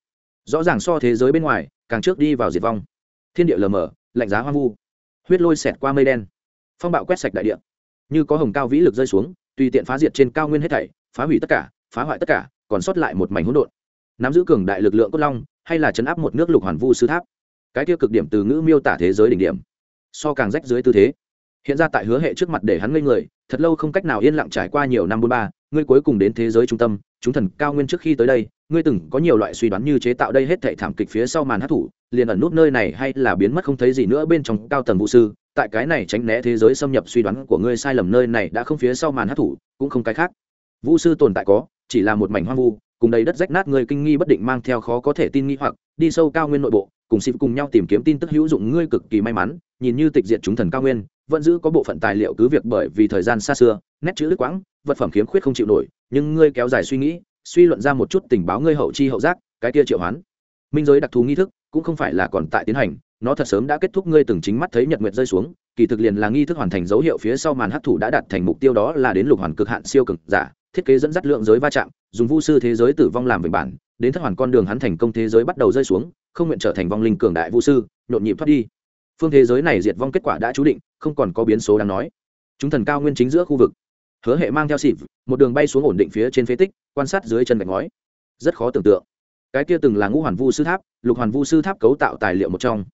rõ ràng so thế giới bên ngoài, càng trước đi vào diệt vong. Thiên địa lờ mờ, lạnh giá hoang vu. Huyết lôi xẹt qua mây đen. Phong bạo quét sạch đại địa. Như có hồng cao vĩ lực rơi xuống, tùy tiện phá diệt trên cao nguyên hết thảy, phá hủy tất cả, phá hoại tất cả, còn sót lại một mảnh hỗn độn. Nắm giữ cường đại lực lượng cốt long, hay là chấn áp một nước lục hoàn vu sư tháp. Cái tiêu cực điểm từ ngữ miêu tả thế giới đỉnh điểm. So càng rách dưới tư thế hiện ra tại hứa hệ trước mặt để hắn ngây người, thật lâu không cách nào yên lặng trải qua nhiều năm bốn ba, ngươi cuối cùng đến thế giới trung tâm, chúng thần cao nguyên trước khi tới đây, ngươi từng có nhiều loại suy đoán như chế tạo đây hết thệ thảm kịch phía sau màn hát thủ, liền ẩn nút nơi này hay là biến mất không thấy gì nữa bên trong cao tầng vũ sư, tại cái này tránh né thế giới xâm nhập suy đoán của ngươi sai lầm nơi này đã không phía sau màn hát thủ, cũng không cái khác. Vũ sư tồn tại có, chỉ là một mảnh hoang vu, cùng đầy đất rách nát ngươi kinh nghi bất định mang theo khó có thể tin nghi hoặc, đi sâu cao nguyên nội bộ, cùng xịp cùng nhau tìm kiếm tin tức hữu dụng ngươi cực kỳ may mắn, nhìn như tịch diệt chúng thần cao nguyên vẫn giữ có bộ phận tài liệu cứ việc bởi vì thời gian xa xưa, nét chữ đứt quãng, vật phẩm khiếm khuyết không chịu nổi, nhưng ngươi kéo dài suy nghĩ, suy luận ra một chút tình báo ngươi hậu chi hậu giác, cái kia triệu hoán. Minh giới đặc thù nghi thức cũng không phải là còn tại tiến hành, nó thật sớm đã kết thúc ngươi từng chính mắt thấy nhật nguyệt rơi xuống, kỳ thực liền là nghi thức hoàn thành dấu hiệu phía sau màn hấp thủ đã đạt thành mục tiêu đó là đến lục hoàn cực hạn siêu cực giả, thiết kế dẫn dắt lượng giới va chạm, dùng vu sư thế giới tử vong làm về bản, đến thất hoàn con đường hắn thành công thế giới bắt đầu rơi xuống, không nguyện trở thành vong linh cường đại vu sư, nhộn nhịp thoát đi. Phương thế giới này diệt vong kết quả đã chú định không còn có biến số đáng nói. Chúng thần cao nguyên chính giữa khu vực. Hứa hệ mang theo xịp một đường bay xuống ổn định phía trên phế tích, quan sát dưới chân gạch ngói. Rất khó tưởng tượng. Cái kia từng là ngũ hoàn vu sư tháp, lục hoàn vu sư tháp cấu tạo tài liệu một trong.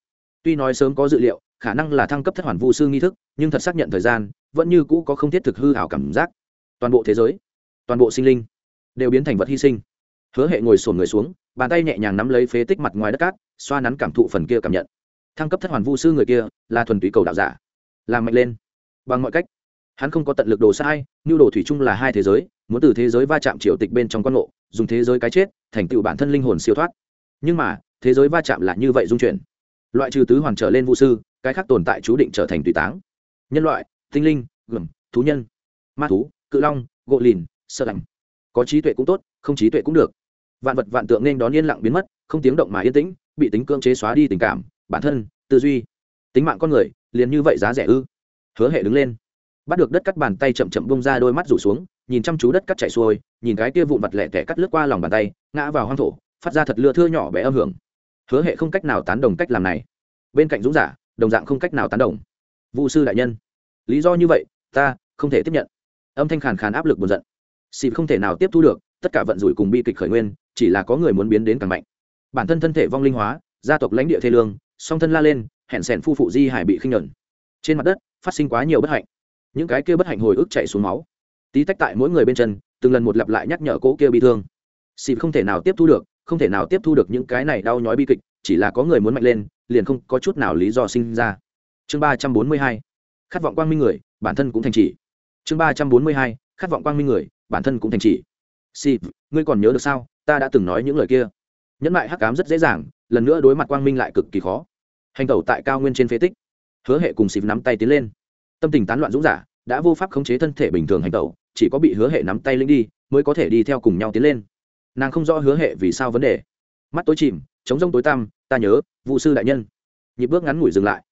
Tuy nói sớm có dự liệu, khả năng là thăng cấp thất hoàn vu sư nghi thức, nhưng thật xác nhận thời gian, vẫn như cũ có không thiết thực hư hảo cảm giác. Toàn bộ thế giới, toàn bộ sinh linh, đều biến thành vật hy sinh. Hứa hệ ngồi sổn người xuống, bàn tay nhẹ nhàng nắm lấy phế tích mặt ngoài đất cát, xoa nắn cảm thụ phần kia cảm nhận. Thăng cấp thất hoàn vu sư người kia, là thuần túy cầu đạo giả làm mạnh lên. Bằng mọi cách, hắn không có tận lực đồ sai nhu đồ thủy chung là hai thế giới, muốn từ thế giới va chạm triều tịch bên trong quan ngộ, dùng thế giới cái chết, thành tựu bản thân linh hồn siêu thoát. Nhưng mà, thế giới va chạm là như vậy dung chuyển. Loại trừ tứ hoàn trở lên vũ sư, cái khác tồn tại chú định trở thành tùy táng. Nhân loại, tinh linh gừng thú nhân, ma thú, cự long, gỗ lìn sơ lạnh. Có trí tuệ cũng tốt, không trí tuệ cũng được. Vạn vật vạn tượng nên đón yên lặng biến mất, không tiếng động mà yên tĩnh, bị tính cưỡng chế xóa đi tình cảm, bản thân, tư duy. Tính mạng con người liền như vậy giá rẻ ư? Hứa hệ đứng lên, bắt được đất cắt bàn tay chậm chậm bông ra đôi mắt rủ xuống, nhìn chăm chú đất cắt chạy xuôi, nhìn cái kia vụn vặt lẻ tẻ cắt lướt qua lòng bàn tay, ngã vào hoang thổ, phát ra thật lưa thưa nhỏ bé âm hưởng. Hứa hệ không cách nào tán đồng cách làm này. Bên cạnh dũng giả, đồng dạng không cách nào tán đồng. Vụ sư đại nhân, lý do như vậy, ta không thể tiếp nhận. Âm thanh khàn khàn áp lực buồn giận. Xịp không thể nào tiếp thu được, tất cả vận rủi cùng bi kịch khởi nguyên, chỉ là có người muốn biến đến càng mạnh. Bản thân thân thể vong linh hóa, gia tộc lãnh địa thê lương, song thân la lên hẹn sẻn phu phụ di hải bị khinh nhẫn trên mặt đất, phát sinh quá nhiều bất hạnh. Những cái kia bất hạnh hồi ức chạy xuống máu. Tí tách tại mỗi người bên chân, từng lần một lặp lại nhắc nhở cỗ kia bị thương. Xịp không thể nào tiếp thu được, không thể nào tiếp thu được những cái này đau nhói bi kịch, chỉ là có người muốn mạnh lên, liền không có chút nào lý do sinh ra. Chương ba trăm bốn mươi hai, khát vọng quang minh người, bản thân cũng thành trì. Chương ba trăm bốn mươi hai, khát vọng quang minh người, bản thân cũng thành trì. Xịp ngươi còn nhớ được sao? Ta đã từng nói những lời kia. Nhẫn mại hắc cám rất dễ dàng, lần nữa đối mặt quang minh lại cực kỳ khó hành tẩu tại cao nguyên trên phế tích. Hứa hệ cùng xịp nắm tay tiến lên. Tâm tình tán loạn dũng giả, đã vô pháp khống chế thân thể bình thường hành tẩu, chỉ có bị hứa hệ nắm tay linh đi, mới có thể đi theo cùng nhau tiến lên. Nàng không rõ hứa hệ vì sao vấn đề. Mắt tối chìm chống rông tối tăm, ta nhớ vụ sư đại nhân. Nhịp bước ngắn ngủi dừng lại.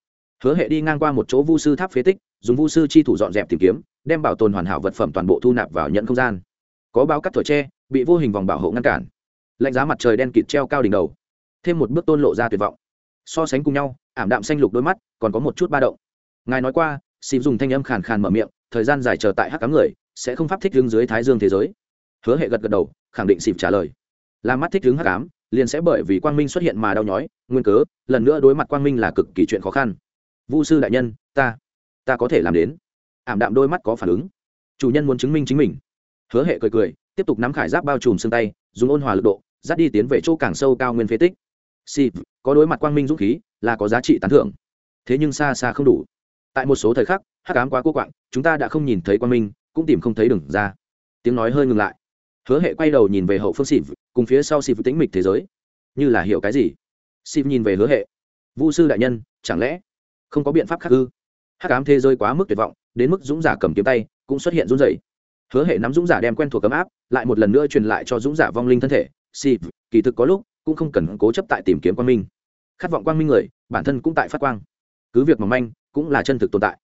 Hứa hệ đi ngang qua một chỗ vu sư tháp phế tích, dùng vu sư chi thủ dọn dẹp tìm kiếm, đem bảo tồn hoàn hảo vật phẩm toàn bộ thu nạp vào nhận không gian. Có báo cắt thổi tre, bị vô hình vòng bảo hộ ngăn cản. Lạnh giá mặt trời đen kịt treo cao đỉnh đầu. Thêm một bước tôn lộ ra tuyệt vọng so sánh cùng nhau, ảm đạm xanh lục đôi mắt, còn có một chút ba động. Ngài nói qua xịp dùng thanh âm khàn khàn mở miệng, thời gian dài chờ tại hắc cám người, sẽ không pháp thích đứng dưới thái dương thế giới. Hứa hệ gật gật đầu, khẳng định xịp trả lời. Làm mắt thích đứng hắc cám liền sẽ bởi vì quang minh xuất hiện mà đau nhói, nguyên cớ, lần nữa đối mặt quang minh là cực kỳ chuyện khó khăn. Vu sư đại nhân, ta ta có thể làm đến. Ảm đạm đôi mắt có phản ứng. Chủ nhân muốn chứng minh chính mình. Hứa hệ cười cười, tiếp tục nắm khải giáp bao trùm xương tay, dùng ôn hòa lực độ, dắt đi tiến về chỗ càng sâu cao nguyên phế tích si có đối mặt quang minh dũng khí, là có giá trị tán thưởng. Thế nhưng xa xa không đủ. Tại một số thời khắc, hắc ám quá cô quạng, chúng ta đã không nhìn thấy quang minh, cũng tìm không thấy đường ra. Tiếng nói hơi ngừng lại. Hứa hệ quay đầu nhìn về hậu phương xịp cùng phía sau xịp tĩnh mịch thế giới. Như là hiểu cái gì? Xịp nhìn về hứa hệ. Vũ sư đại nhân, chẳng lẽ không có biện pháp khác ư? Hắc ám thế giới quá mức tuyệt vọng, đến mức dũng giả cầm kiếm tay cũng xuất hiện run rẩy. Hứa hệ nắm dũng giả đem quen thuộc cấm áp, lại một lần nữa truyền lại cho dũng giả vong linh thân thể. Xịp kỳ thực có lúc cũng không cần cố chấp tại tìm kiếm quang minh. Khát vọng quang minh người, bản thân cũng tại phát quang. Cứ việc mỏng manh, cũng là chân thực tồn tại.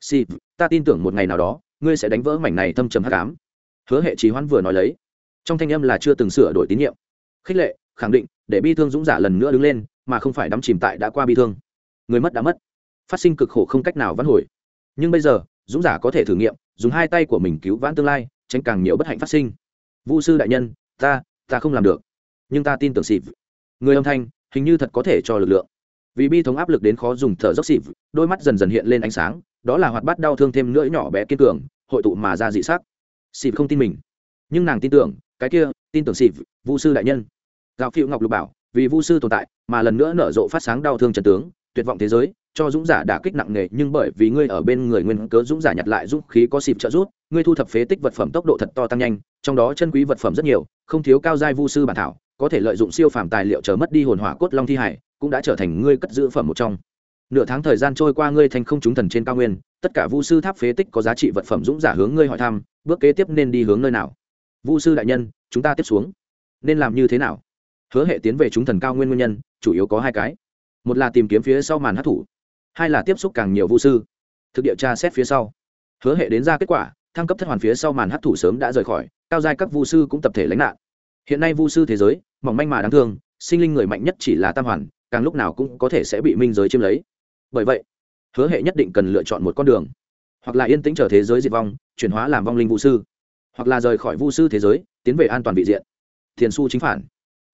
Si ta tin tưởng một ngày nào đó, ngươi sẽ đánh vỡ mảnh này thâm trầm hắc ám. Hứa hệ trí hoãn vừa nói lấy. Trong thanh âm là chưa từng sửa đổi tín nhiệm. Khích lệ, khẳng định, để bi thương dũng giả lần nữa đứng lên, mà không phải đắm chìm tại đã qua bi thương. Người mất đã mất. Phát sinh cực khổ không cách nào vãn hồi. Nhưng bây giờ, dũng giả có thể thử nghiệm, dùng hai tay của mình cứu vãn tương lai, tránh càng nhiều bất hạnh phát sinh. Vũ sư đại nhân, ta ta không làm được nhưng ta tin tưởng xịp người âm thanh, hình như thật có thể cho lực lượng. Vì bi thống áp lực đến khó dùng thở dốc xịp đôi mắt dần dần hiện lên ánh sáng, đó là hoạt bát đau thương thêm nữa nhỏ bé kiên cường, hội tụ mà ra dị sắc. Xịp không tin mình, nhưng nàng tin tưởng, cái kia, tin tưởng xịp vũ sư đại nhân. Gạo phiệu ngọc lục bảo, vì vũ sư tồn tại, mà lần nữa nở rộ phát sáng đau thương trần tướng, tuyệt vọng thế giới, cho dũng giả đả kích nặng nề, nhưng bởi vì ngươi ở bên người nguyên cớ dũng giả nhặt lại dũng khí có xịp trợ giúp, ngươi thu thập phế tích vật phẩm tốc độ thật to tăng nhanh, trong đó chân quý vật phẩm rất nhiều, không thiếu cao giai vu sư bản thảo có thể lợi dụng siêu phàm tài liệu chờ mất đi hồn hỏa cốt long thi hải, cũng đã trở thành ngươi cất giữ phẩm một trong. Nửa tháng thời gian trôi qua ngươi thành không trúng thần trên cao nguyên, tất cả vu sư tháp phế tích có giá trị vật phẩm dũng giả hướng ngươi hỏi thăm, bước kế tiếp nên đi hướng nơi nào? Vu sư đại nhân, chúng ta tiếp xuống. Nên làm như thế nào? Hứa hệ tiến về chúng thần cao nguyên nguyên nhân, chủ yếu có hai cái. Một là tìm kiếm phía sau màn hát thủ, hai là tiếp xúc càng nhiều vũ sư. Thực địa tra xét phía sau. Hứa hệ đến ra kết quả, thăng cấp thất hoàn phía sau màn hát thủ sớm đã rời khỏi, cao giai các vu sư cũng tập thể lánh nạn. Hiện nay vu sư thế giới mỏng manh mà đáng thương, sinh linh người mạnh nhất chỉ là tam hoàn, càng lúc nào cũng có thể sẽ bị minh giới chiếm lấy. Bởi vậy, hứa hệ nhất định cần lựa chọn một con đường. Hoặc là yên tĩnh trở thế giới diệt vong, chuyển hóa làm vong linh vũ sư. Hoặc là rời khỏi vũ sư thế giới, tiến về an toàn vị diện. Thiền su chính phản.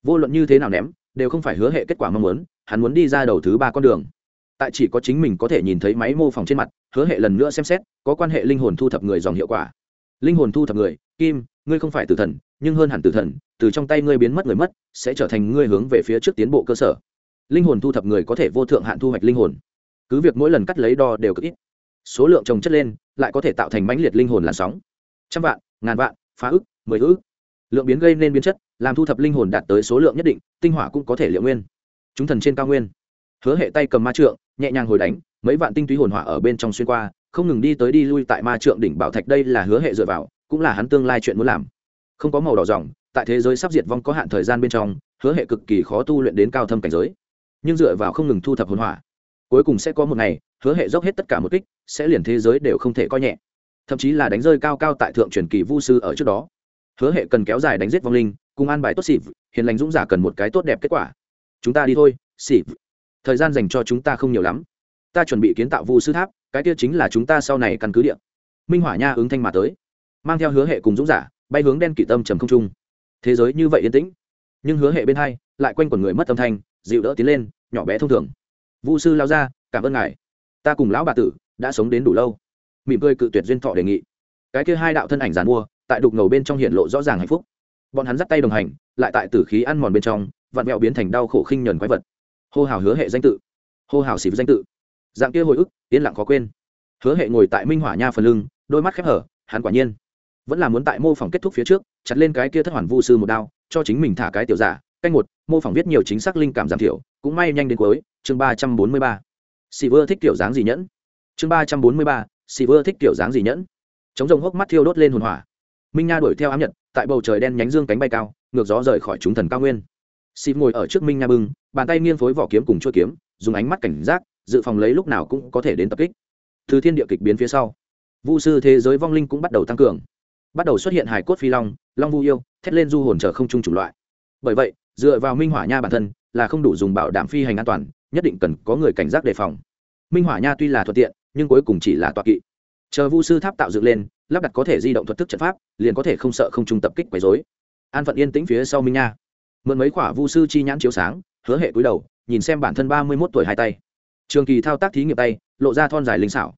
Vô luận như thế nào ném, đều không phải hứa hệ kết quả mong muốn, hắn muốn đi ra đầu thứ ba con đường. Tại chỉ có chính mình có thể nhìn thấy máy mô phỏng trên mặt, hứa hệ lần nữa xem xét, có quan hệ linh hồn thu thập người dòng hiệu quả. Linh hồn thu thập người, kim, ngươi không phải tử thần nhưng hơn hẳn tử thần, từ trong tay ngươi biến mất người mất, sẽ trở thành ngươi hướng về phía trước tiến bộ cơ sở. Linh hồn thu thập người có thể vô thượng hạn thu hoạch linh hồn. Cứ việc mỗi lần cắt lấy đo đều cực ít. Số lượng trồng chất lên, lại có thể tạo thành mãnh liệt linh hồn làn sóng. Trăm vạn, ngàn vạn, phá ức, mười ức. Lượng biến gây nên biến chất, làm thu thập linh hồn đạt tới số lượng nhất định, tinh hỏa cũng có thể liệu nguyên. Chúng thần trên cao nguyên. Hứa hệ tay cầm ma trượng, nhẹ nhàng hồi đánh, mấy vạn tinh túy hồn hỏa ở bên trong xuyên qua, không ngừng đi tới đi lui tại ma trượng đỉnh bảo thạch đây là hứa hệ dựa vào, cũng là hắn tương lai chuyện muốn làm không có màu đỏ dòng tại thế giới sắp diệt vong có hạn thời gian bên trong, hứa hệ cực kỳ khó tu luyện đến cao thâm cảnh giới. Nhưng dựa vào không ngừng thu thập hồn hỏa, cuối cùng sẽ có một ngày, hứa hệ dốc hết tất cả một kích, sẽ liền thế giới đều không thể coi nhẹ. Thậm chí là đánh rơi cao cao tại thượng truyền kỳ vu sư ở trước đó. Hứa hệ cần kéo dài đánh giết vong linh, cùng an bài tốt xịp hiền lành dũng giả cần một cái tốt đẹp kết quả. Chúng ta đi thôi xịp thời gian dành cho chúng ta không nhiều lắm. Ta chuẩn bị kiến tạo vu sư tháp, cái kia chính là chúng ta sau này căn cứ điện minh hỏa nha ứng thanh mà tới. Mang theo hứa hệ cùng dũng giả bay hướng đen kỷ tâm trầm không trung. Thế giới như vậy yên tĩnh, nhưng hứa hệ bên hai lại quanh quần người mất âm thanh, dịu đỡ tiến lên, nhỏ bé thông thường. Vũ sư lao ra, cảm ơn ngài. Ta cùng lão bà tử đã sống đến đủ lâu. Mỉm cười cự tuyệt duyên thọ đề nghị. Cái kia hai đạo thân ảnh giàn mua, tại đục ngầu bên trong hiện lộ rõ ràng hạnh phúc. Bọn hắn dắt tay đồng hành, lại tại tử khí ăn mòn bên trong, vặn vẹo biến thành đau khổ khinh nhờn quái vật. Hô hào hứa hệ danh tự. Hô hào xịp danh tự. Dạng kia hồi ức, yên lặng khó quên. Hứa hệ ngồi tại minh hỏa nha phần lưng, đôi mắt khép hở, hắn quả nhiên vẫn là muốn tại mô phỏng kết thúc phía trước, chặt lên cái kia thất hoàn vu sư một đao, cho chính mình thả cái tiểu giả. Canh một, mô phỏng viết nhiều chính xác linh cảm giảm thiểu, cũng may nhanh đến cuối. Chương ba trăm bốn mươi ba. Xì vơ thích kiểu dáng gì nhẫn? Chương ba trăm bốn mươi ba. Xì vơ thích kiểu dáng gì nhẫn? Chống rồng hốc mắt thiêu đốt lên hồn hỏa. Minh nha đuổi theo ám nhật, tại bầu trời đen nhánh dương cánh bay cao, ngược gió rời khỏi chúng thần cao nguyên. Xịp ngồi ở trước minh nha bưng, bàn tay nghiêng phối vỏ kiếm cùng chua kiếm, dùng ánh mắt cảnh giác, dự phòng lấy lúc nào cũng có thể đến tập kích. Từ thiên địa kịch biến phía sau, vu sư thế giới vong linh cũng bắt đầu tăng cường bắt đầu xuất hiện hải cốt phi long long vu yêu, thét lên du hồn trở không chung chủng loại. Bởi vậy, dựa vào minh hỏa nha bản thân là không đủ dùng bảo đảm phi hành an toàn, nhất định cần có người cảnh giác đề phòng. Minh hỏa nha tuy là thuận tiện, nhưng cuối cùng chỉ là tọa kỵ. Chờ vu sư tháp tạo dựng lên, lắp đặt có thể di động thuật thức trận pháp, liền có thể không sợ không trung tập kích quấy dối an phận yên tĩnh phía sau minh nha. Mượn mấy quả vu sư chi nhãn chiếu sáng, hứa hệ cúi đầu, nhìn xem bản thân ba mươi mốt tuổi hai tay. Trường kỳ thao tác thí nghiệm tay, lộ ra thon dài linh xảo.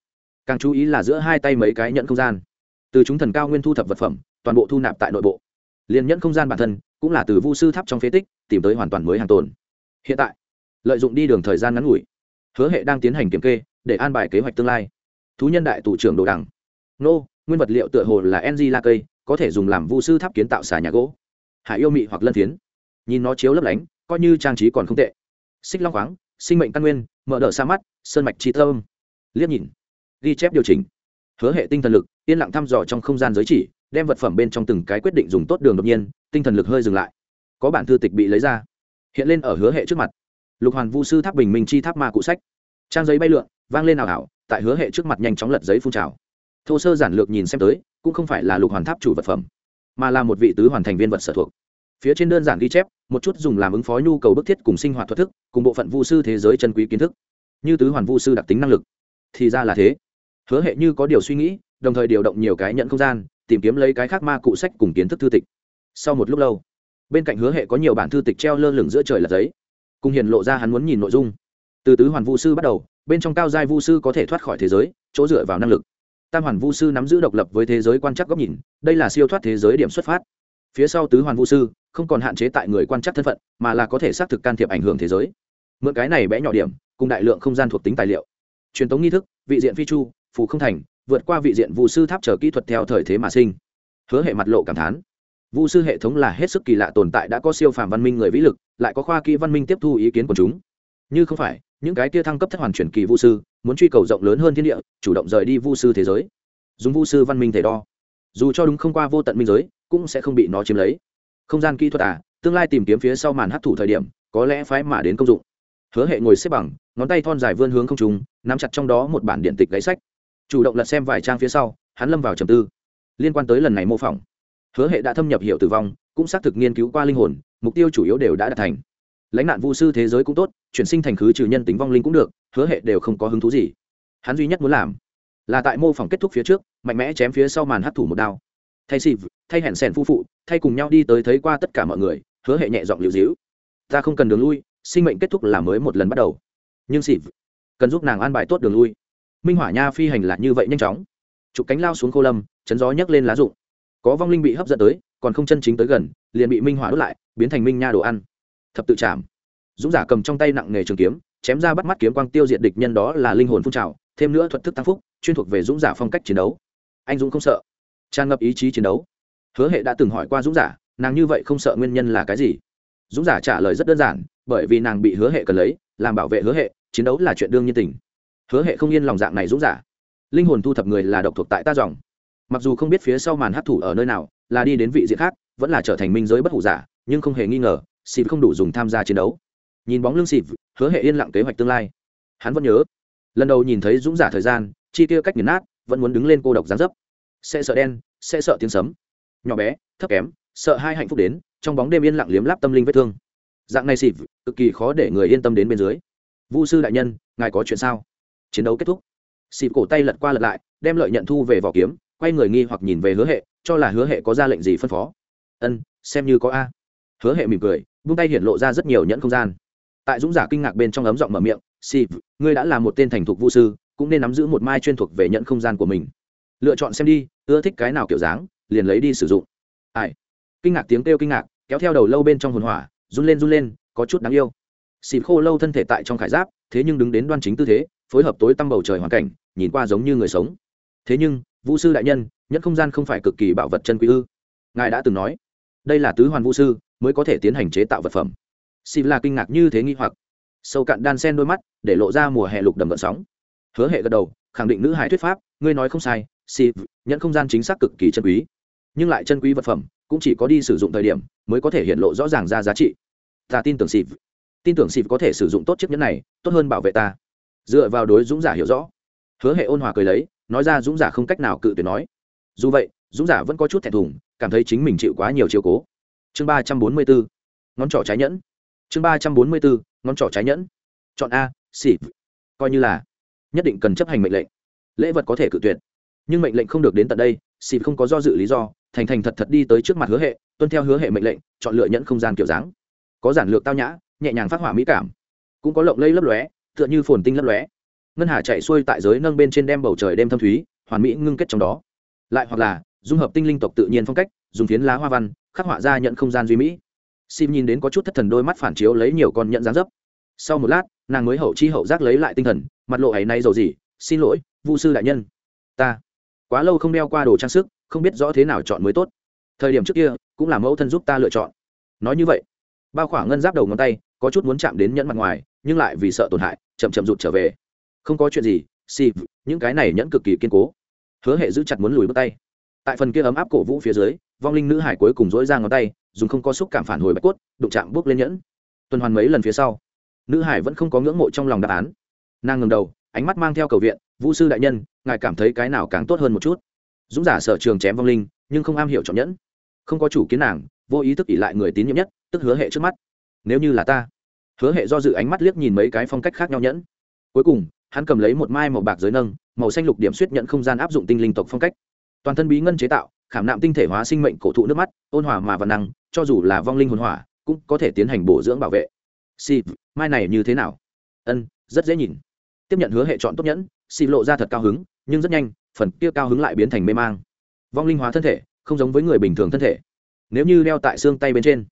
Càng chú ý là giữa hai tay mấy cái nhận không gian từ chúng thần cao nguyên thu thập vật phẩm, toàn bộ thu nạp tại nội bộ. Liền nhẫn không gian bản thân cũng là từ vu sư tháp trong phế tích tìm tới hoàn toàn mới hàng tồn. Hiện tại, lợi dụng đi đường thời gian ngắn ngủi, hứa hệ đang tiến hành kiểm kê để an bài kế hoạch tương lai. Thú nhân đại tủ trưởng đồ đằng. Nô, nguyên vật liệu tựa hồ là ng la cây, có thể dùng làm vu sư tháp kiến tạo xà nhà gỗ. Hạ yêu mị hoặc lân phiến. Nhìn nó chiếu lấp lánh, coi như trang trí còn không tệ. Xích long khoáng, sinh mệnh căn nguyên, mở đ ợ xa mắt, sơn mạch trí thơm liếc nhìn, ghi chép điều chỉnh. Hứa hệ tinh thần lực yên lặng thăm dò trong không gian giới chỉ, đem vật phẩm bên trong từng cái quyết định dùng tốt đường đột nhiên, tinh thần lực hơi dừng lại. Có bản thư tịch bị lấy ra, hiện lên ở hứa hệ trước mặt. Lục hoàn vu sư tháp bình minh chi tháp ma cụ sách. Trang giấy bay lượn, vang lên ảo ảo tại hứa hệ trước mặt nhanh chóng lật giấy phun trào. Thô sơ giản lược nhìn xem tới, cũng không phải là lục hoàn tháp chủ vật phẩm, mà là một vị tứ hoàn thành viên vật sở thuộc. Phía trên đơn giản ghi chép, một chút dùng làm ứng phó nhu cầu bức thiết cùng sinh hoạt thoát thức, cùng bộ phận vu sư thế giới chân quý kiến thức. Như tứ hoàn vu sư đặc tính năng lực, thì ra là thế. Hứa hệ như có điều suy nghĩ đồng thời điều động nhiều cái nhận không gian, tìm kiếm lấy cái khác ma cụ sách cùng kiến thức thư tịch. Sau một lúc lâu, bên cạnh hứa hệ có nhiều bản thư tịch treo lơ lửng giữa trời là giấy. Cùng hiện lộ ra hắn muốn nhìn nội dung. Từ tứ hoàn vu sư bắt đầu, bên trong cao giai vu sư có thể thoát khỏi thế giới, chỗ dựa vào năng lực. Tam hoàn vu sư nắm giữ độc lập với thế giới quan trắc góc nhìn, đây là siêu thoát thế giới điểm xuất phát. Phía sau tứ hoàn vu sư, không còn hạn chế tại người quan trắc thân phận, mà là có thể xác thực can thiệp ảnh hưởng thế giới. Mượn cái này bé nhỏ điểm, cùng đại lượng không gian thuộc tính tài liệu. Truyền thống nghi thức, vị diện phi chu, phù không thành vượt qua vị diện vu sư tháp chờ kỹ thuật theo thời thế mà sinh. Hứa hệ mặt lộ cảm thán. Vu sư hệ thống là hết sức kỳ lạ tồn tại đã có siêu phàm văn minh người vĩ lực, lại có khoa kỹ văn minh tiếp thu ý kiến của chúng. Như không phải, những cái kia thăng cấp thất hoàn chuyển kỳ vu sư, muốn truy cầu rộng lớn hơn thiên địa, chủ động rời đi vu sư thế giới. Dùng vu sư văn minh thể đo. Dù cho đúng không qua vô tận minh giới, cũng sẽ không bị nó chiếm lấy. Không gian kỹ thuật à tương lai tìm kiếm phía sau màn hấp thụ thời điểm, có lẽ phái mà đến công dụng. Hứa hệ ngồi xếp bằng, ngón tay thon dài vươn hướng không trùng nắm chặt trong đó một bản điện tịch gáy sách chủ động lật xem vài trang phía sau, hắn lâm vào trầm tư. Liên quan tới lần này mô phỏng, hứa hệ đã thâm nhập hiệu tử vong, cũng xác thực nghiên cứu qua linh hồn, mục tiêu chủ yếu đều đã đạt thành. Lãnh nạn vu sư thế giới cũng tốt, chuyển sinh thành khứ trừ nhân tính vong linh cũng được, hứa hệ đều không có hứng thú gì. Hắn duy nhất muốn làm là tại mô phỏng kết thúc phía trước, mạnh mẽ chém phía sau màn hấp thủ một đao. Thay xịp thay hẹn sẻn phu phụ, thay cùng nhau đi tới thấy qua tất cả mọi người, hứa hệ nhẹ giọng liều dĩu. Ta không cần đường lui, sinh mệnh kết thúc là mới một lần bắt đầu. Nhưng xịp cần giúp nàng an bài tốt đường lui minh hỏa nha phi hành là như vậy nhanh chóng. Chụp cánh lao xuống khô lâm, chấn gió nhấc lên lá rụng. Có vong linh bị hấp dẫn tới, còn không chân chính tới gần, liền bị minh hỏa đốt lại, biến thành minh nha đồ ăn. Thập tự chạm dũng giả cầm trong tay nặng nghề trường kiếm, chém ra bắt mắt kiếm quang tiêu diệt địch nhân đó là linh hồn phun trào, thêm nữa thuật thức tăng phúc, chuyên thuộc về dũng giả phong cách chiến đấu. Anh dũng không sợ. Tràn ngập ý chí chiến đấu. Hứa hệ đã từng hỏi qua dũng giả, nàng như vậy không sợ nguyên nhân là cái gì? Dũng giả trả lời rất đơn giản, bởi vì nàng bị hứa hệ cần lấy, làm bảo vệ hứa hệ, chiến đấu là chuyện đương nhiên tình hứa hệ không yên lòng dạng này dũng giả. Linh hồn thu thập người là độc thuộc tại ta dòng. Mặc dù không biết phía sau màn hấp thủ ở nơi nào, là đi đến vị diện khác, vẫn là trở thành minh giới bất hủ giả, nhưng không hề nghi ngờ xịt không đủ dùng tham gia chiến đấu. Nhìn bóng lưng xịt hứa hệ yên lặng kế hoạch tương lai. Hắn vẫn nhớ, lần đầu nhìn thấy dũng giả thời gian, chi tiêu cách nghiền nát, vẫn muốn đứng lên cô độc gián dấp. Sẽ sợ đen, sẽ sợ tiếng sấm. Nhỏ bé, thấp kém, sợ hai hạnh phúc đến, trong bóng đêm yên lặng liếm láp tâm linh vết thương. Dạng này xịt cực kỳ khó để người yên tâm đến bên dưới. Vu sư đại nhân, ngài có chuyện sao? Chiến đấu kết thúc. Xịp cổ tay lật qua lật lại, đem lợi nhận thu về vỏ kiếm, quay người nghi hoặc nhìn về hứa hệ, cho là hứa hệ có ra lệnh gì phân phó. Ân, xem như có a. Hứa hệ mỉm cười vung tay hiện lộ ra rất nhiều nhẫn không gian. Tại dũng giả kinh ngạc bên trong ấm giọng mở miệng xịp ngươi đã là một tên thành thục vũ sư, cũng nên nắm giữ một mai chuyên thuộc về nhẫn không gian của mình. Lựa chọn xem đi, ưa thích cái nào kiểu dáng, liền lấy đi sử dụng. Ai? Kinh ngạc tiếng kêu kinh ngạc, kéo theo đầu lâu bên trong hồn hỏa, run lên run lên, có chút đáng yêu. Xịp khô lâu thân thể tại trong khải giáp, thế nhưng đứng đến đoan chính tư thế phối hợp tối tăm bầu trời hoàn cảnh, nhìn qua giống như người sống. Thế nhưng vũ sư đại nhân, nhất không gian không phải cực kỳ bảo vật chân quý ư? Ngài đã từng nói, đây là tứ hoàn vũ sư mới có thể tiến hành chế tạo vật phẩm. Xịp là kinh ngạc như thế nghi hoặc. Sâu cạn đan sen đôi mắt, để lộ ra mùa hè lục đầm vận sóng. Hứa hệ gật đầu, khẳng định nữ hải thuyết pháp, ngươi nói không sai xịp nhận không gian chính xác cực kỳ chân quý. Nhưng lại chân quý vật phẩm, cũng chỉ có đi sử dụng thời điểm mới có thể hiện lộ rõ ràng ra giá trị. Ta tin tưởng xịp tin tưởng xịp có thể sử dụng tốt chiếc nhẫn này, tốt hơn bảo vệ ta dựa vào đối dũng giả hiểu rõ. Hứa hệ ôn hòa cười lấy, nói ra dũng giả không cách nào cự tuyệt nói. Dù vậy, dũng giả vẫn có chút thẹn thùng, cảm thấy chính mình chịu quá nhiều chiều cố. Chương ba trăm bốn mươi bốn ngón trỏ trái nhẫn. Chương ba trăm bốn mươi bốn ngón trỏ trái nhẫn. Chọn a, xỉ. Coi như là nhất định cần chấp hành mệnh lệnh. Lễ vật có thể cự tuyệt, nhưng mệnh lệnh không được đến tận đây, xỉ không có do dự lý do, thành thành thật thật đi tới trước mặt hứa hệ, tuân theo hứa hệ mệnh lệnh, chọn lựa nhẫn không gian kiểu dáng. Có giản lược tao nhã, nhẹ nhàng phát hỏa mỹ cảm. Cũng có lộng lây lấp lóe tựa như phồn tinh lấp lóe. Ngân hà chạy xuôi tại giới nâng bên trên đem bầu trời đêm thâm thúy, hoàn mỹ ngưng kết trong đó. Lại hoặc là, dung hợp tinh linh tộc tự nhiên phong cách, dùng phiến lá hoa văn, khắc họa ra nhận không gian duy mỹ. Sim nhìn đến có chút thất thần đôi mắt phản chiếu lấy nhiều con nhận dáng dấp. Sau một lát, nàng mới hậu chi hậu giác lấy lại tinh thần, mặt lộ ấy nay dầu gì, xin lỗi, vu sư đại nhân. Ta. Quá lâu không đeo qua đồ trang sức, không biết rõ thế nào chọn mới tốt. Thời điểm trước kia, cũng là mẫu thân giúp ta lựa chọn. Nói như vậy, bao khoảng ngân giáp đầu ngón tay, có chút muốn chạm đến nhẫn mặt ngoài, nhưng lại vì sợ tổn hại chậm chậm rụt trở về. Không có chuyện gì xì những cái này nhẫn cực kỳ kiên cố. Hứa hệ giữ chặt muốn lùi bước tay. Tại phần kia ấm áp cổ vũ phía dưới, vong linh nữ hải cuối cùng dỗi ra ngón tay, dùng không có xúc cảm phản hồi bạch cốt, đụng chạm bước lên nhẫn. Tuần hoàn mấy lần phía sau, nữ hải vẫn không có ngưỡng mộ trong lòng đáp án. Nàng ngừng đầu, ánh mắt mang theo cầu viện vũ sư đại nhân, ngài cảm thấy cái nào càng tốt hơn một chút? Dũng giả sở trường chém vong linh, nhưng không am hiểu chọn nhẫn. Không có chủ kiến nàng, vô ý thức ỉ lại người tín nhiệm nhất, tức hứa hệ trước mắt. Nếu như là ta hứa hệ do dự ánh mắt liếc nhìn mấy cái phong cách khác nhau nhẫn. Cuối cùng, hắn cầm lấy một mai màu bạc giới nâng, màu xanh lục điểm suýt nhận không gian áp dụng tinh linh tộc phong cách. Toàn thân bí ngân chế tạo, khảm nạm tinh thể hóa sinh mệnh cổ thụ nước mắt, ôn hòa mà văn năng, cho dù là vong linh hồn hỏa, cũng có thể tiến hành bổ dưỡng bảo vệ. Si mai này như thế nào? Ân, rất dễ nhìn. Tiếp nhận hứa hệ chọn tốt nhẫn si lộ ra thật cao hứng, nhưng rất nhanh, phần kia cao hứng lại biến thành mê mang. Vong linh hóa thân thể, không giống với người bình thường thân thể. Nếu như đeo tại xương tay bên trên,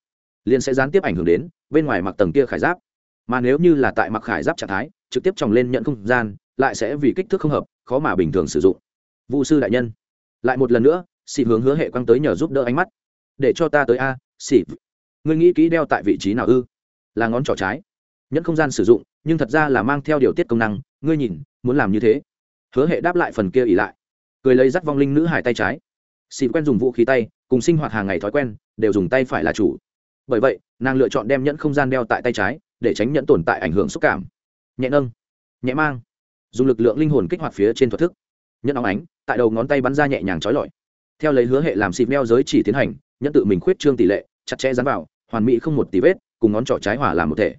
liền sẽ gián tiếp ảnh hưởng đến bên ngoài mặc tầng kia khải giáp. Mà nếu như là tại mặc khải giáp trạng thái, trực tiếp tròng lên nhận không gian, lại sẽ vì kích thước không hợp, khó mà bình thường sử dụng. Vụ sư đại nhân, lại một lần nữa xị hướng hứa hệ quăng tới nhờ giúp đỡ ánh mắt. Để cho ta tới a xị ngươi nghĩ kỹ đeo tại vị trí nào ư? Là ngón trỏ trái. Nhẫn không gian sử dụng, nhưng thật ra là mang theo điều tiết công năng, ngươi nhìn, muốn làm như thế. Hứa hệ đáp lại phần kia ỉ lại. Cười lấy dắt vong linh nữ hải tay trái. Xị quen dùng vũ khí tay, cùng sinh hoạt hàng ngày thói quen, đều dùng tay phải là chủ bởi vậy, nàng lựa chọn đem nhẫn không gian đeo tại tay trái, để tránh nhẫn tồn tại ảnh hưởng xúc cảm. Nhẹ nâng, nhẹ mang. Dùng lực lượng linh hồn kích hoạt phía trên thuật thức. Nhẫn óng ánh, tại đầu ngón tay bắn ra nhẹ nhàng trói lọi. Theo lấy hứa hệ làm xịt meo giới chỉ tiến hành, nhẫn tự mình khuyết trương tỷ lệ, chặt chẽ dán vào, hoàn mỹ không một tí vết, cùng ngón trỏ trái hỏa làm một thể.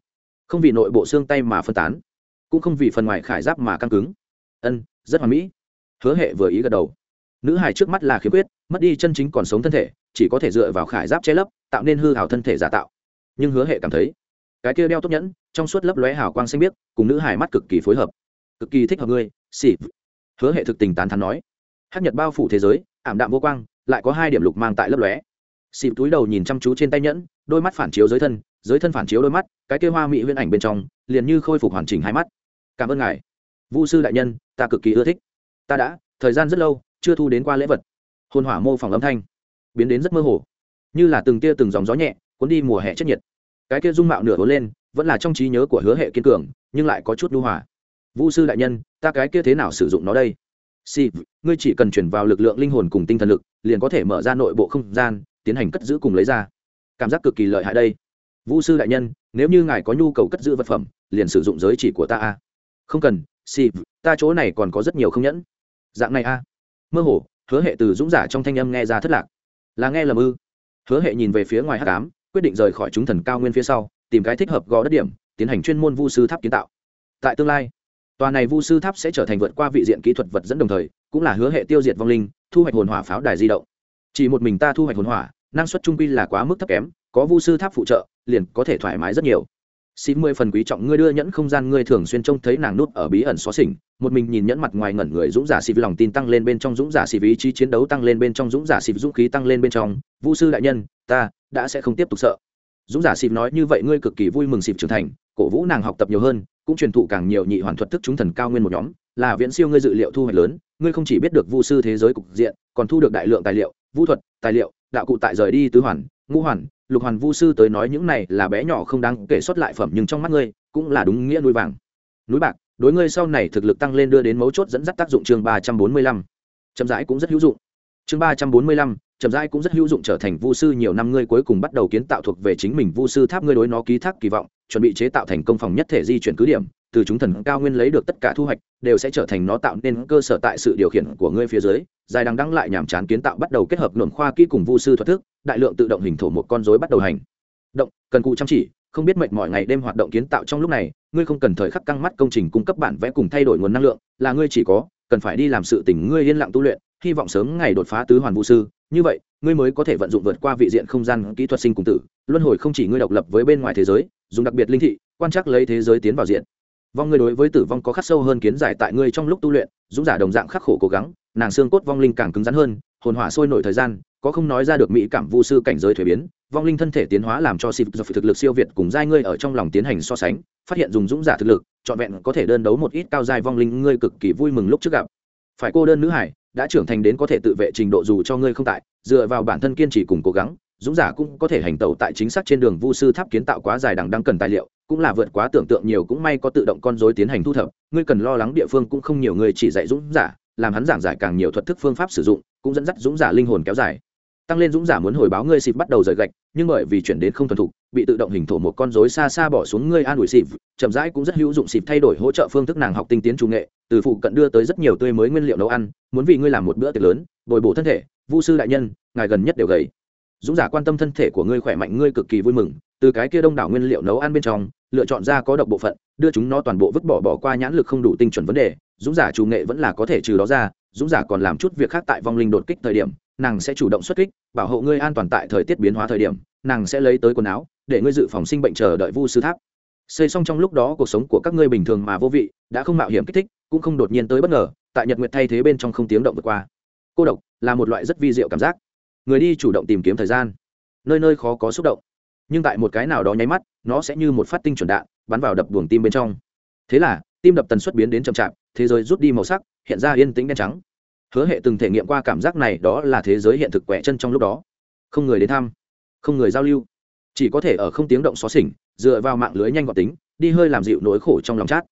Không vì nội bộ xương tay mà phân tán, cũng không vì phần ngoài khải giáp mà căng cứng. Ân, rất hoàn mỹ. Hứa hệ vừa ý gật đầu nữ Hải trước mắt là khiếm khuyết, mất đi chân chính còn sống thân thể, chỉ có thể dựa vào khải giáp che lấp, tạo nên hư hào thân thể giả tạo. Nhưng hứa hệ cảm thấy, cái kia đeo tốt nhẫn, trong suốt lấp lóe hào quang xanh biếc, cùng nữ Hải mắt cực kỳ phối hợp. Cực kỳ thích hợp ngươi xỉ hứa hệ thực tình tán thắn nói. Hát nhật bao phủ thế giới, ảm đạm vô quang, lại có hai điểm lục mang tại lấp lóe. Xịp túi đầu nhìn chăm chú trên tay nhẫn, đôi mắt phản chiếu dưới thân dưới thân phản chiếu đôi mắt, cái kia hoa mỹ huyễn ảnh bên trong, liền như khôi phục hoàn chỉnh hai mắt. Cảm ơn ngài. Vu sư đại nhân, ta cực kỳ ưa thích. Ta đã, thời gian rất lâu chưa thu đến qua lễ vật. Hồn hỏa mô phỏng âm thanh, biến đến rất mơ hồ, như là từng tia từng dòng gió nhẹ, cuốn đi mùa hè chất nhiệt. Cái kia dung mạo nửa hố lên, vẫn là trong trí nhớ của hứa hệ kiên cường, nhưng lại có chút lưu hỏa vũ sư đại nhân, ta cái kia thế nào sử dụng nó đây? Si ngươi chỉ cần chuyển vào lực lượng linh hồn cùng tinh thần lực, liền có thể mở ra nội bộ không gian, tiến hành cất giữ cùng lấy ra. Cảm giác cực kỳ lợi hại đây. Vũ sư đại nhân, nếu như ngài có nhu cầu cất giữ vật phẩm, liền sử dụng giới chỉ của ta a. Không cần si ta chỗ này còn có rất nhiều không nhẫn. Dạng này a mơ hồ, hứa hệ từ dũng giả trong thanh âm nghe ra thất lạc. Là nghe lầm ư? Hứa hệ nhìn về phía ngoài h tám quyết định rời khỏi chúng thần cao nguyên phía sau, tìm cái thích hợp gò đất điểm, tiến hành chuyên môn vu sư tháp kiến tạo. Tại tương lai, tòa này vu sư tháp sẽ trở thành vượt qua vị diện kỹ thuật vật dẫn đồng thời, cũng là hứa hệ tiêu diệt vong linh, thu hoạch hồn hỏa pháo đài di động. Chỉ một mình ta thu hoạch hồn hỏa, năng suất trung quy là quá mức thấp kém, có vu sư tháp phụ trợ, liền có thể thoải mái rất nhiều xin mười phần quý trọng ngươi đưa nhẫn không gian ngươi thường xuyên trông thấy nàng nút ở bí ẩn xóa xỉnh, một mình nhìn nhẫn mặt ngoài ngẩn người dũng giả xịp lòng tin tăng lên bên trong dũng giả xịp ý chí chiến đấu tăng lên bên trong dũng giả xịp dũng khí tăng lên bên trong. Vũ sư đại nhân, ta đã sẽ không tiếp tục sợ. Dũng giả xịp nói như vậy ngươi cực kỳ vui mừng xịp trưởng thành, cổ vũ nàng học tập nhiều hơn, cũng truyền thụ càng nhiều nhị hoàn thuật thức chúng thần cao nguyên một nhóm, là viễn siêu ngươi dự liệu thu hoạch lớn, ngươi không chỉ biết được vu sư thế giới cục diện, còn thu được đại lượng tài liệu, vũ thuật, tài liệu, đạo cụ tại rời đi tứ hoàn, ngũ hoàn lục hoàn vu sư tới nói những này là bé nhỏ không đáng kể xuất lại phẩm nhưng trong mắt ngươi, cũng là đúng nghĩa núi vàng. Núi bạc, đối ngươi sau này thực lực tăng lên đưa đến mấu chốt dẫn dắt tác dụng chương ba trăm bốn mươi lăm. Chậm rãi cũng rất hữu dụng. Chương ba trăm bốn mươi lăm, chậm rãi cũng rất hữu dụng trở thành vu sư nhiều năm ngươi cuối cùng bắt đầu kiến tạo thuộc về chính mình vu sư tháp ngươi đối nó ký thác kỳ vọng, chuẩn bị chế tạo thành công phòng nhất thể di chuyển cứ điểm từ chúng thần cao nguyên lấy được tất cả thu hoạch, đều sẽ trở thành nó tạo nên cơ sở tại sự điều khiển của ngươi phía dưới. Dài đằng đăng lại nhàm chán kiến tạo bắt đầu kết hợp luận khoa kỹ cùng vu sư thuật thức, đại lượng tự động hình thổ một con rối bắt đầu hành. Động, cần cụ chăm chỉ, không biết mệt mỏi ngày đêm hoạt động kiến tạo trong lúc này, ngươi không cần thời khắc căng mắt công trình cung cấp bản vẽ cùng thay đổi nguồn năng lượng, là ngươi chỉ có, cần phải đi làm sự tỉnh ngươi yên lặng tu luyện, hy vọng sớm ngày đột phá tứ hoàn vũ sư. Như vậy, ngươi mới có thể vận dụng vượt qua vị diện không gian kỹ thuật sinh cùng tử, luân hồi không chỉ ngươi độc lập với bên ngoài thế giới, dùng đặc biệt linh thị, quan trắc lấy thế giới tiến vào diện vong ngươi đối với tử vong có khắc sâu hơn kiến giải tại ngươi trong lúc tu luyện, dũng giả đồng dạng khắc khổ cố gắng, nàng xương cốt vong linh càng cứng rắn hơn, hồn hỏa sôi nổi thời gian, có không nói ra được mỹ cảm vu sư cảnh giới thuế biến, vong linh thân thể tiến hóa làm cho xịp do thực lực siêu việt cùng giai ngươi ở trong lòng tiến hành so sánh, phát hiện dùng dũng giả thực lực, trọn vẹn có thể đơn đấu một ít cao giai vong linh, ngươi cực kỳ vui mừng lúc trước gặp. Phải cô đơn nữ hải, đã trưởng thành đến có thể tự vệ trình độ dù cho ngươi không tại, dựa vào bản thân kiên trì cùng cố gắng, dũng giả cũng có thể hành tẩu tại chính xác trên đường vu sư tháp kiến tạo quá dài đằng đang cần tài liệu cũng là vượt quá tưởng tượng nhiều, cũng may có tự động con dối tiến hành thu thập. Ngươi cần lo lắng địa phương cũng không nhiều người chỉ dạy dũng giả, làm hắn giảng giải càng nhiều thuật thức phương pháp sử dụng, cũng dẫn dắt dũng giả linh hồn kéo dài. Tăng lên dũng giả muốn hồi báo ngươi xịp bắt đầu rời gạch, nhưng bởi vì chuyển đến không thuần thục, bị tự động hình thổ một con rối xa xa bỏ xuống ngươi an ủi xịp, chậm rãi cũng rất hữu dụng xịp thay đổi hỗ trợ phương thức nàng học tinh tiến trung nghệ, từ phụ cận đưa tới rất nhiều tươi mới nguyên liệu nấu ăn, muốn vì ngươi làm một bữa tiệc lớn, bồi bổ thân thể, vu sư đại nhân, ngài gần nhất đều gầy. Dũng giả quan tâm thân thể của ngươi khỏe mạnh, ngươi cực kỳ vui mừng từ cái kia đông đảo nguyên liệu nấu ăn bên trong, lựa chọn ra có độc bộ phận, đưa chúng nó toàn bộ vứt bỏ bỏ qua nhãn lực không đủ tinh chuẩn vấn đề, dũng giả chủ nghệ vẫn là có thể trừ đó ra, dũng giả còn làm chút việc khác tại vong linh đột kích thời điểm, nàng sẽ chủ động xuất kích, bảo hộ ngươi an toàn tại thời tiết biến hóa thời điểm, nàng sẽ lấy tới quần áo, để ngươi dự phòng sinh bệnh chờ đợi vu sư tháp. Xây xong trong lúc đó cuộc sống của các ngươi bình thường mà vô vị, đã không mạo hiểm kích thích, cũng không đột nhiên tới bất ngờ, tại nhật nguyệt thay thế bên trong không tiếng động vượt qua. Cô độc là một loại rất vi diệu cảm giác. Người đi chủ động tìm kiếm thời gian. Nơi nơi khó có xúc động nhưng tại một cái nào đó nháy mắt, nó sẽ như một phát tinh chuẩn đạn, bắn vào đập buồng tim bên trong. Thế là, tim đập tần suất biến đến chậm chạp, thế giới rút đi màu sắc, hiện ra yên tĩnh đen trắng. Hứa hệ từng thể nghiệm qua cảm giác này, đó là thế giới hiện thực quẹ chân trong lúc đó. Không người đến thăm, không người giao lưu, chỉ có thể ở không tiếng động xó xỉnh, dựa vào mạng lưới nhanh gọn tính, đi hơi làm dịu nỗi khổ trong lòng chát.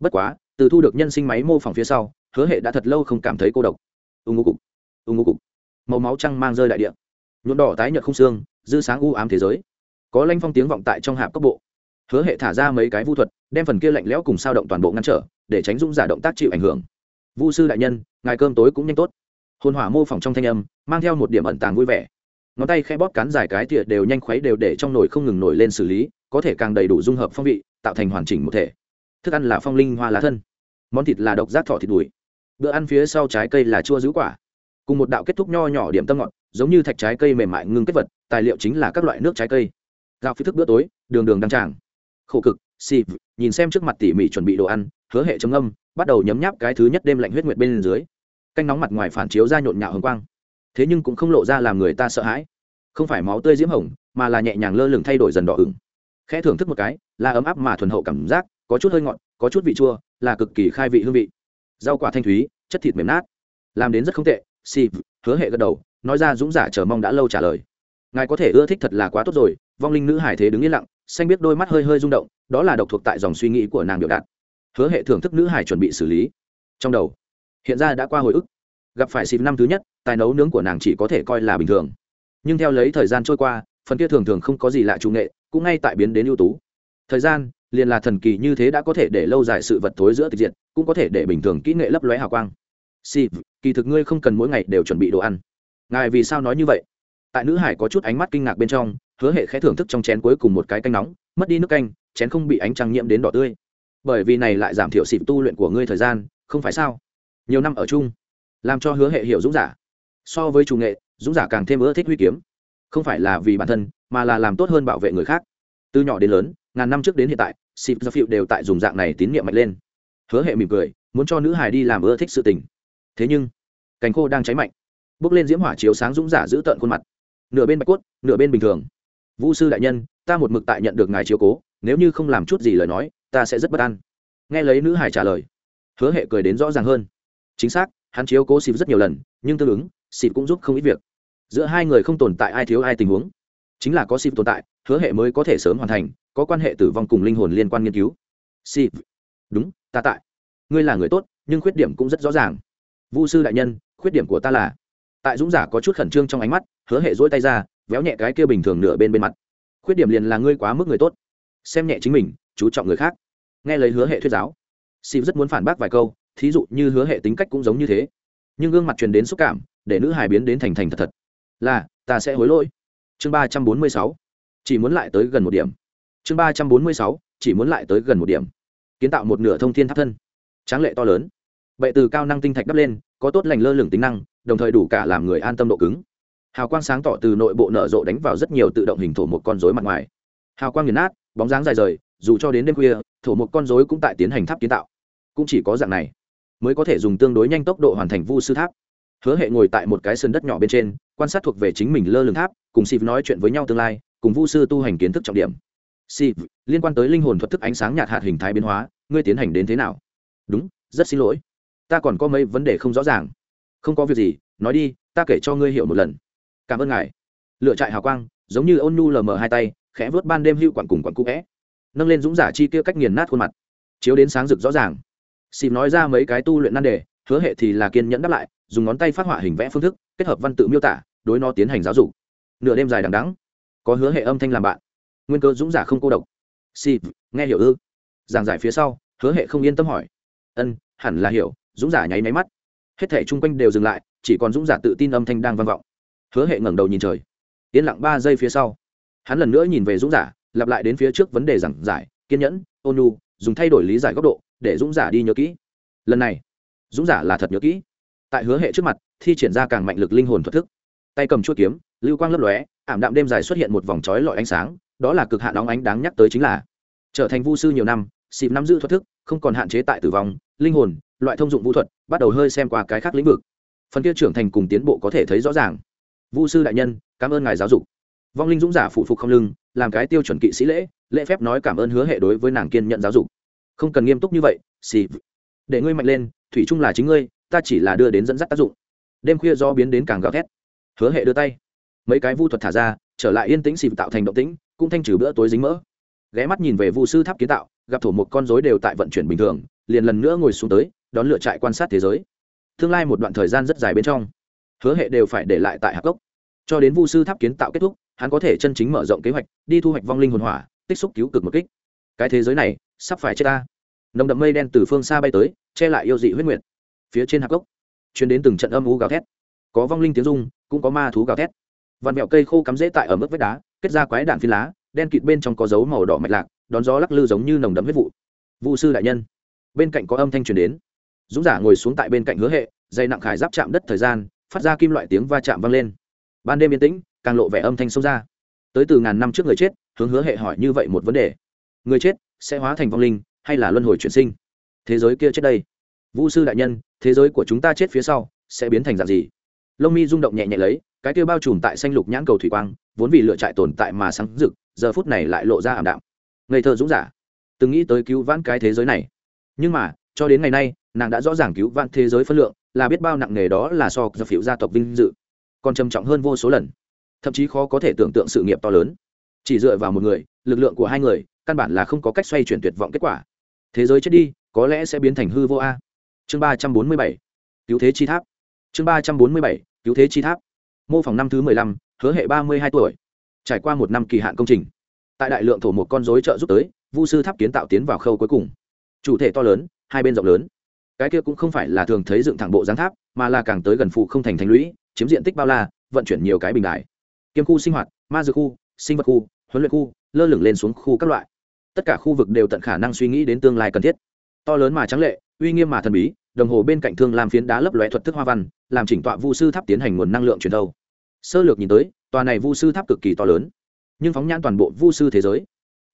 Bất quá, từ thu được nhân sinh máy mô phỏng phía sau, hứa hệ đã thật lâu không cảm thấy cô độc. Ưng ngô cục ưng ngô cục. Màu máu trăng mang rơi đại địa. Nhuộm đỏ tái nhợt không xương, dư sáng u ám thế giới có lanh phong tiếng vọng tại trong hạp cấp bộ. Hứa hệ thả ra mấy cái vu thuật, đem phần kia lạnh lẽo cùng sao động toàn bộ ngăn trở, để tránh dung giả động tác chịu ảnh hưởng. Vu sư đại nhân, ngài cơm tối cũng nhanh tốt. Hồn hỏa mô phỏng trong thanh âm, mang theo một điểm ẩn tàng vui vẻ. Ngón tay khe bóp cán dài cái thìa đều nhanh khuấy đều để trong nồi không ngừng nổi lên xử lý, có thể càng đầy đủ dung hợp phong vị, tạo thành hoàn chỉnh một thể. Thức ăn là phong linh hoa lá thân, món thịt là độc giác thỏ thịt đùi. Bữa ăn phía sau trái cây là chua giữ quả. Cùng một đạo kết thúc nho nhỏ điểm tâm ngọt, giống như thạch trái cây mềm mại ngưng kết vật, tài liệu chính là các loại nước trái cây gạo phi thức bữa tối, đường đường đăng tràng. Khổ cực xịp nhìn xem trước mặt tỉ mỉ chuẩn bị đồ ăn, hứa hệ trầm âm bắt đầu nhấm nháp cái thứ nhất đêm lạnh huyết nguyệt bên dưới. Canh nóng mặt ngoài phản chiếu ra nhộn nhạo hồng quang. Thế nhưng cũng không lộ ra làm người ta sợ hãi. Không phải máu tươi diễm hồng, mà là nhẹ nhàng lơ lửng thay đổi dần đỏ ửng. Khẽ thưởng thức một cái, là ấm áp mà thuần hậu cảm giác, có chút hơi ngọt, có chút vị chua, là cực kỳ khai vị hương vị. Rau quả thanh thúy, chất thịt mềm nát. Làm đến rất không tệ si hứa hệ gật đầu, nói ra dũng giả chờ mong đã lâu trả lời ngài có thể ưa thích thật là quá tốt rồi, vong linh nữ hải thế đứng yên lặng, xanh biết đôi mắt hơi hơi rung động, đó là độc thuộc tại dòng suy nghĩ của nàng biểu đạt. Hứa hệ thưởng thức nữ hải chuẩn bị xử lý. Trong đầu, hiện ra đã qua hồi ức. Gặp phải xịp năm thứ nhất, tài nấu nướng của nàng chỉ có thể coi là bình thường. Nhưng theo lấy thời gian trôi qua, phần kia thường thường không có gì lạ trung nghệ, cũng ngay tại biến đến ưu tú. Thời gian, liền là thần kỳ như thế đã có thể để lâu dài sự vật thối giữa thực diện cũng có thể để bình thường kỹ nghệ lấp lóe hào quang. Xịp, kỳ thực ngươi không cần mỗi ngày đều chuẩn bị đồ ăn. Ngài vì sao nói như vậy? Tại nữ hải có chút ánh mắt kinh ngạc bên trong, hứa hệ khẽ thưởng thức trong chén cuối cùng một cái canh nóng, mất đi nước canh, chén không bị ánh trăng nhiễm đến đỏ tươi. Bởi vì này lại giảm thiểu xịp tu luyện của ngươi thời gian, không phải sao? Nhiều năm ở chung, làm cho hứa hệ hiểu dũng giả. So với chủ nghệ, dũng giả càng thêm ưa thích huy kiếm. Không phải là vì bản thân, mà là làm tốt hơn bảo vệ người khác. Từ nhỏ đến lớn, ngàn năm trước đến hiện tại, xịp do phiệu đều tại dùng dạng này tín nhiệm mạnh lên. Hứa hệ mỉm cười, muốn cho nữ hài đi làm ưa thích sự tình. Thế nhưng, cành khô đang cháy mạnh. Bước lên diễm hỏa chiếu sáng dũng giả giữ tợn khuôn mặt nửa bên bạch cốt, nửa bên bình thường. Vũ sư đại nhân, ta một mực tại nhận được ngài chiếu cố, nếu như không làm chút gì lời nói, ta sẽ rất bất an. Nghe lấy nữ hải trả lời, hứa hệ cười đến rõ ràng hơn. Chính xác, hắn chiếu cố xịp rất nhiều lần, nhưng tương ứng xịp cũng giúp không ít việc. Giữa hai người không tồn tại ai thiếu ai tình huống. Chính là có xịp tồn tại, hứa hệ mới có thể sớm hoàn thành, có quan hệ tử vong cùng linh hồn liên quan nghiên cứu. Xịp đúng, ta tại. Ngươi là người tốt, nhưng khuyết điểm cũng rất rõ ràng. Vu sư đại nhân, khuyết điểm của ta là tại dũng giả có chút khẩn trương trong ánh mắt, hứa hệ dỗi tay ra, véo nhẹ cái kia bình thường nửa bên bên mặt. Khuyết điểm liền là ngươi quá mức người tốt. Xem nhẹ chính mình, chú trọng người khác. Nghe lời hứa hệ thuyết giáo sim rất muốn phản bác vài câu, thí dụ như hứa hệ tính cách cũng giống như thế. Nhưng gương mặt truyền đến xúc cảm, để nữ hài biến đến thành thành thật thật. Là, ta sẽ hối lỗi. Chương ba trăm bốn mươi sáu. Chỉ muốn lại tới gần một điểm. Chương ba trăm bốn mươi sáu. Chỉ muốn lại tới gần một điểm. Kiến tạo một nửa thông thiên tháp thân. Tráng lệ to lớn. Vậy từ cao năng tinh thạch đắp lên, có tốt lành lơ lửng tính năng đồng thời đủ cả làm người an tâm độ cứng. Hào quang sáng tỏ từ nội bộ nở rộ đánh vào rất nhiều tự động hình thổ một con rối mặt ngoài. Hào quang nghiền nát, bóng dáng dài rời, dù cho đến đêm khuya, thổ một con rối cũng tại tiến hành tháp kiến tạo. Cũng chỉ có dạng này, mới có thể dùng tương đối nhanh tốc độ hoàn thành vu sư tháp. Hứa hệ ngồi tại một cái sân đất nhỏ bên trên, quan sát thuộc về chính mình lơ lửng tháp, cùng xịp nói chuyện với nhau tương lai, cùng vu sư tu hành kiến thức trọng điểm. Xịp liên quan tới linh hồn thuật thức ánh sáng nhạt hạt hình thái biến hóa, ngươi tiến hành đến thế nào? Đúng, rất xin lỗi. Ta còn có mấy vấn đề không rõ ràng không có việc gì, nói đi, ta kể cho ngươi hiểu một lần. Cảm ơn ngài. Lựa trại hào quang, giống như ôn nhu lờ mờ hai tay, khẽ vớt ban đêm hưu quặn cùng quặn cũ vẽ. Nâng lên dũng giả chi kia cách nghiền nát khuôn mặt. Chiếu đến sáng rực rõ ràng. Xịp nói ra mấy cái tu luyện nan đề, hứa hệ thì là kiên nhẫn đáp lại, dùng ngón tay phát họa hình vẽ phương thức, kết hợp văn tự miêu tả, đối nó tiến hành giáo dục. Nửa đêm dài đằng đắng có hứa hệ âm thanh làm bạn. Nguyên cơ dũng giả không cô độc. Xịp, nghe hiểu ư? Giảng giải phía sau, hứa hệ không yên tâm hỏi. Ân, hẳn là hiểu, dũng giả nháy máy mắt hết thể chung quanh đều dừng lại chỉ còn dũng giả tự tin âm thanh đang vang vọng. Hứa hệ ngẩng đầu nhìn trời. Yên lặng ba giây phía sau hắn lần nữa nhìn về dũng giả lặp lại đến phía trước vấn đề giảng giải kiên nhẫn ôn nhu, dùng thay đổi lý giải góc độ để dũng giả đi nhớ kỹ. Lần này dũng giả là thật nhớ kỹ. Tại hứa hệ trước mặt thi triển ra càng mạnh lực linh hồn thuật thức. Tay cầm chuỗi kiếm lưu quang lấp lóe ảm đạm đêm dài xuất hiện một vòng trói lọi ánh sáng đó là cực hạn nóng ánh đáng nhắc tới chính là trở thành vu sư nhiều năm xịp nắm giữ thuật thức không còn hạn chế tại tử vong linh hồn loại thông dụng vũ thuật, bắt đầu hơi xem qua cái khác lĩnh vực. Phần kia trưởng thành cùng tiến bộ có thể thấy rõ ràng. Vu sư đại nhân, cảm ơn ngài giáo dục. Vong linh dũng giả phụ phục không lưng, làm cái tiêu chuẩn kỵ sĩ lễ lễ phép nói cảm ơn hứa hệ đối với nàng kiên nhận giáo dục. Không cần nghiêm túc như vậy, xì để ngươi mạnh lên, thủy chung là chính ngươi, ta chỉ là đưa đến dẫn dắt tác dụng. Đêm khuya do biến đến càng gào thét. Hứa hệ đưa tay. Mấy cái vu thuật thả ra, trở lại yên tĩnh xì tạo thành động tĩnh, cũng thanh trừ bữa tối dính mỡ. Ghé mắt nhìn về vu sư tháp kiến tạo, gặp thổ một con rối đều tại vận chuyển bình thường, liền lần nữa ngồi xuống tới đón lựa trại quan sát thế giới. Tương lai một đoạn thời gian rất dài bên trong, hứa hệ đều phải để lại tại hạc gốc. Cho đến vu sư tháp kiến tạo kết thúc, hắn có thể chân chính mở rộng kế hoạch, đi thu hoạch vong linh hồn hỏa, tích xúc cứu cực một kích. Cái thế giới này, sắp phải chết ta. Nồng đậm mây đen từ phương xa bay tới, che lại yêu dị huyết nguyệt. Phía trên hạc gốc chuyển đến từng trận âm u gào thét. Có vong linh tiếng dung cũng có ma thú gào thét. Vằn mẹo cây khô cắm rễ tại ở mức vách đá, kết ra quái đạn phi lá, đen kịt bên trong có dấu màu đỏ mạch lạc, đón gió lắc lư giống như nồng đậm huyết vụ. Vụ sư đại nhân, bên cạnh có âm thanh truyền đến dũng giả ngồi xuống tại bên cạnh hứa hệ, dây nặng khải giáp chạm đất thời gian, phát ra kim loại tiếng va chạm vang lên. Ban đêm yên tĩnh, càng lộ vẻ âm thanh sâu ra tới từ ngàn năm trước người chết, hướng hứa hệ hỏi như vậy một vấn đề. Người chết sẽ hóa thành vong linh hay là luân hồi chuyển sinh? Thế giới kia chết đây. Vũ sư đại nhân, thế giới của chúng ta chết phía sau sẽ biến thành dạng gì? Lông mi rung động nhẹ nhẹ lấy, cái kia bao trùm tại xanh lục nhãn cầu thủy quang, vốn vì lựa trại tồn tại mà sáng rực, giờ phút này lại lộ ra ảm đạm. Ngây thơ dũng giả, từng nghĩ tới cứu vãn cái thế giới này. Nhưng mà cho đến ngày nay, nàng đã rõ ràng cứu vãn thế giới phân lượng, là biết bao nặng nghề đó là so do phiếu gia tộc vinh dự, còn trầm trọng hơn vô số lần. Thậm chí khó có thể tưởng tượng sự nghiệp to lớn. Chỉ dựa vào một người, lực lượng của hai người, căn bản là không có cách xoay chuyển tuyệt vọng kết quả. Thế giới chết đi, có lẽ sẽ biến thành hư vô a. Chương ba trăm bốn mươi bảy, cứu thế chi tháp. Chương ba trăm bốn mươi bảy, cứu thế chi tháp. Mô phỏng năm thứ mười lăm, hứa hệ ba mươi hai tuổi. Trải qua một năm kỳ hạn công trình, tại đại lượng thổ một con dối trợ giúp tới, vu sư tháp kiến tạo tiến vào khâu cuối cùng. Chủ thể to lớn hai bên rộng lớn. Cái kia cũng không phải là thường thấy dựng thẳng bộ giáng tháp, mà là càng tới gần phụ không thành thành lũy, chiếm diện tích bao la, vận chuyển nhiều cái bình đại kiêm khu sinh hoạt, ma dược khu, sinh vật khu, huấn luyện khu, lơ lửng lên xuống khu các loại. Tất cả khu vực đều tận khả năng suy nghĩ đến tương lai cần thiết. To lớn mà trắng lệ, uy nghiêm mà thần bí, đồng hồ bên cạnh thương làm phiến đá lấp lóe thuật thức hoa văn, làm chỉnh tọa vu sư tháp tiến hành nguồn năng lượng truyền thâu sơ lược nhìn tới, tòa này vu sư tháp cực kỳ to lớn, nhưng phóng nhãn toàn bộ vu sư thế giới.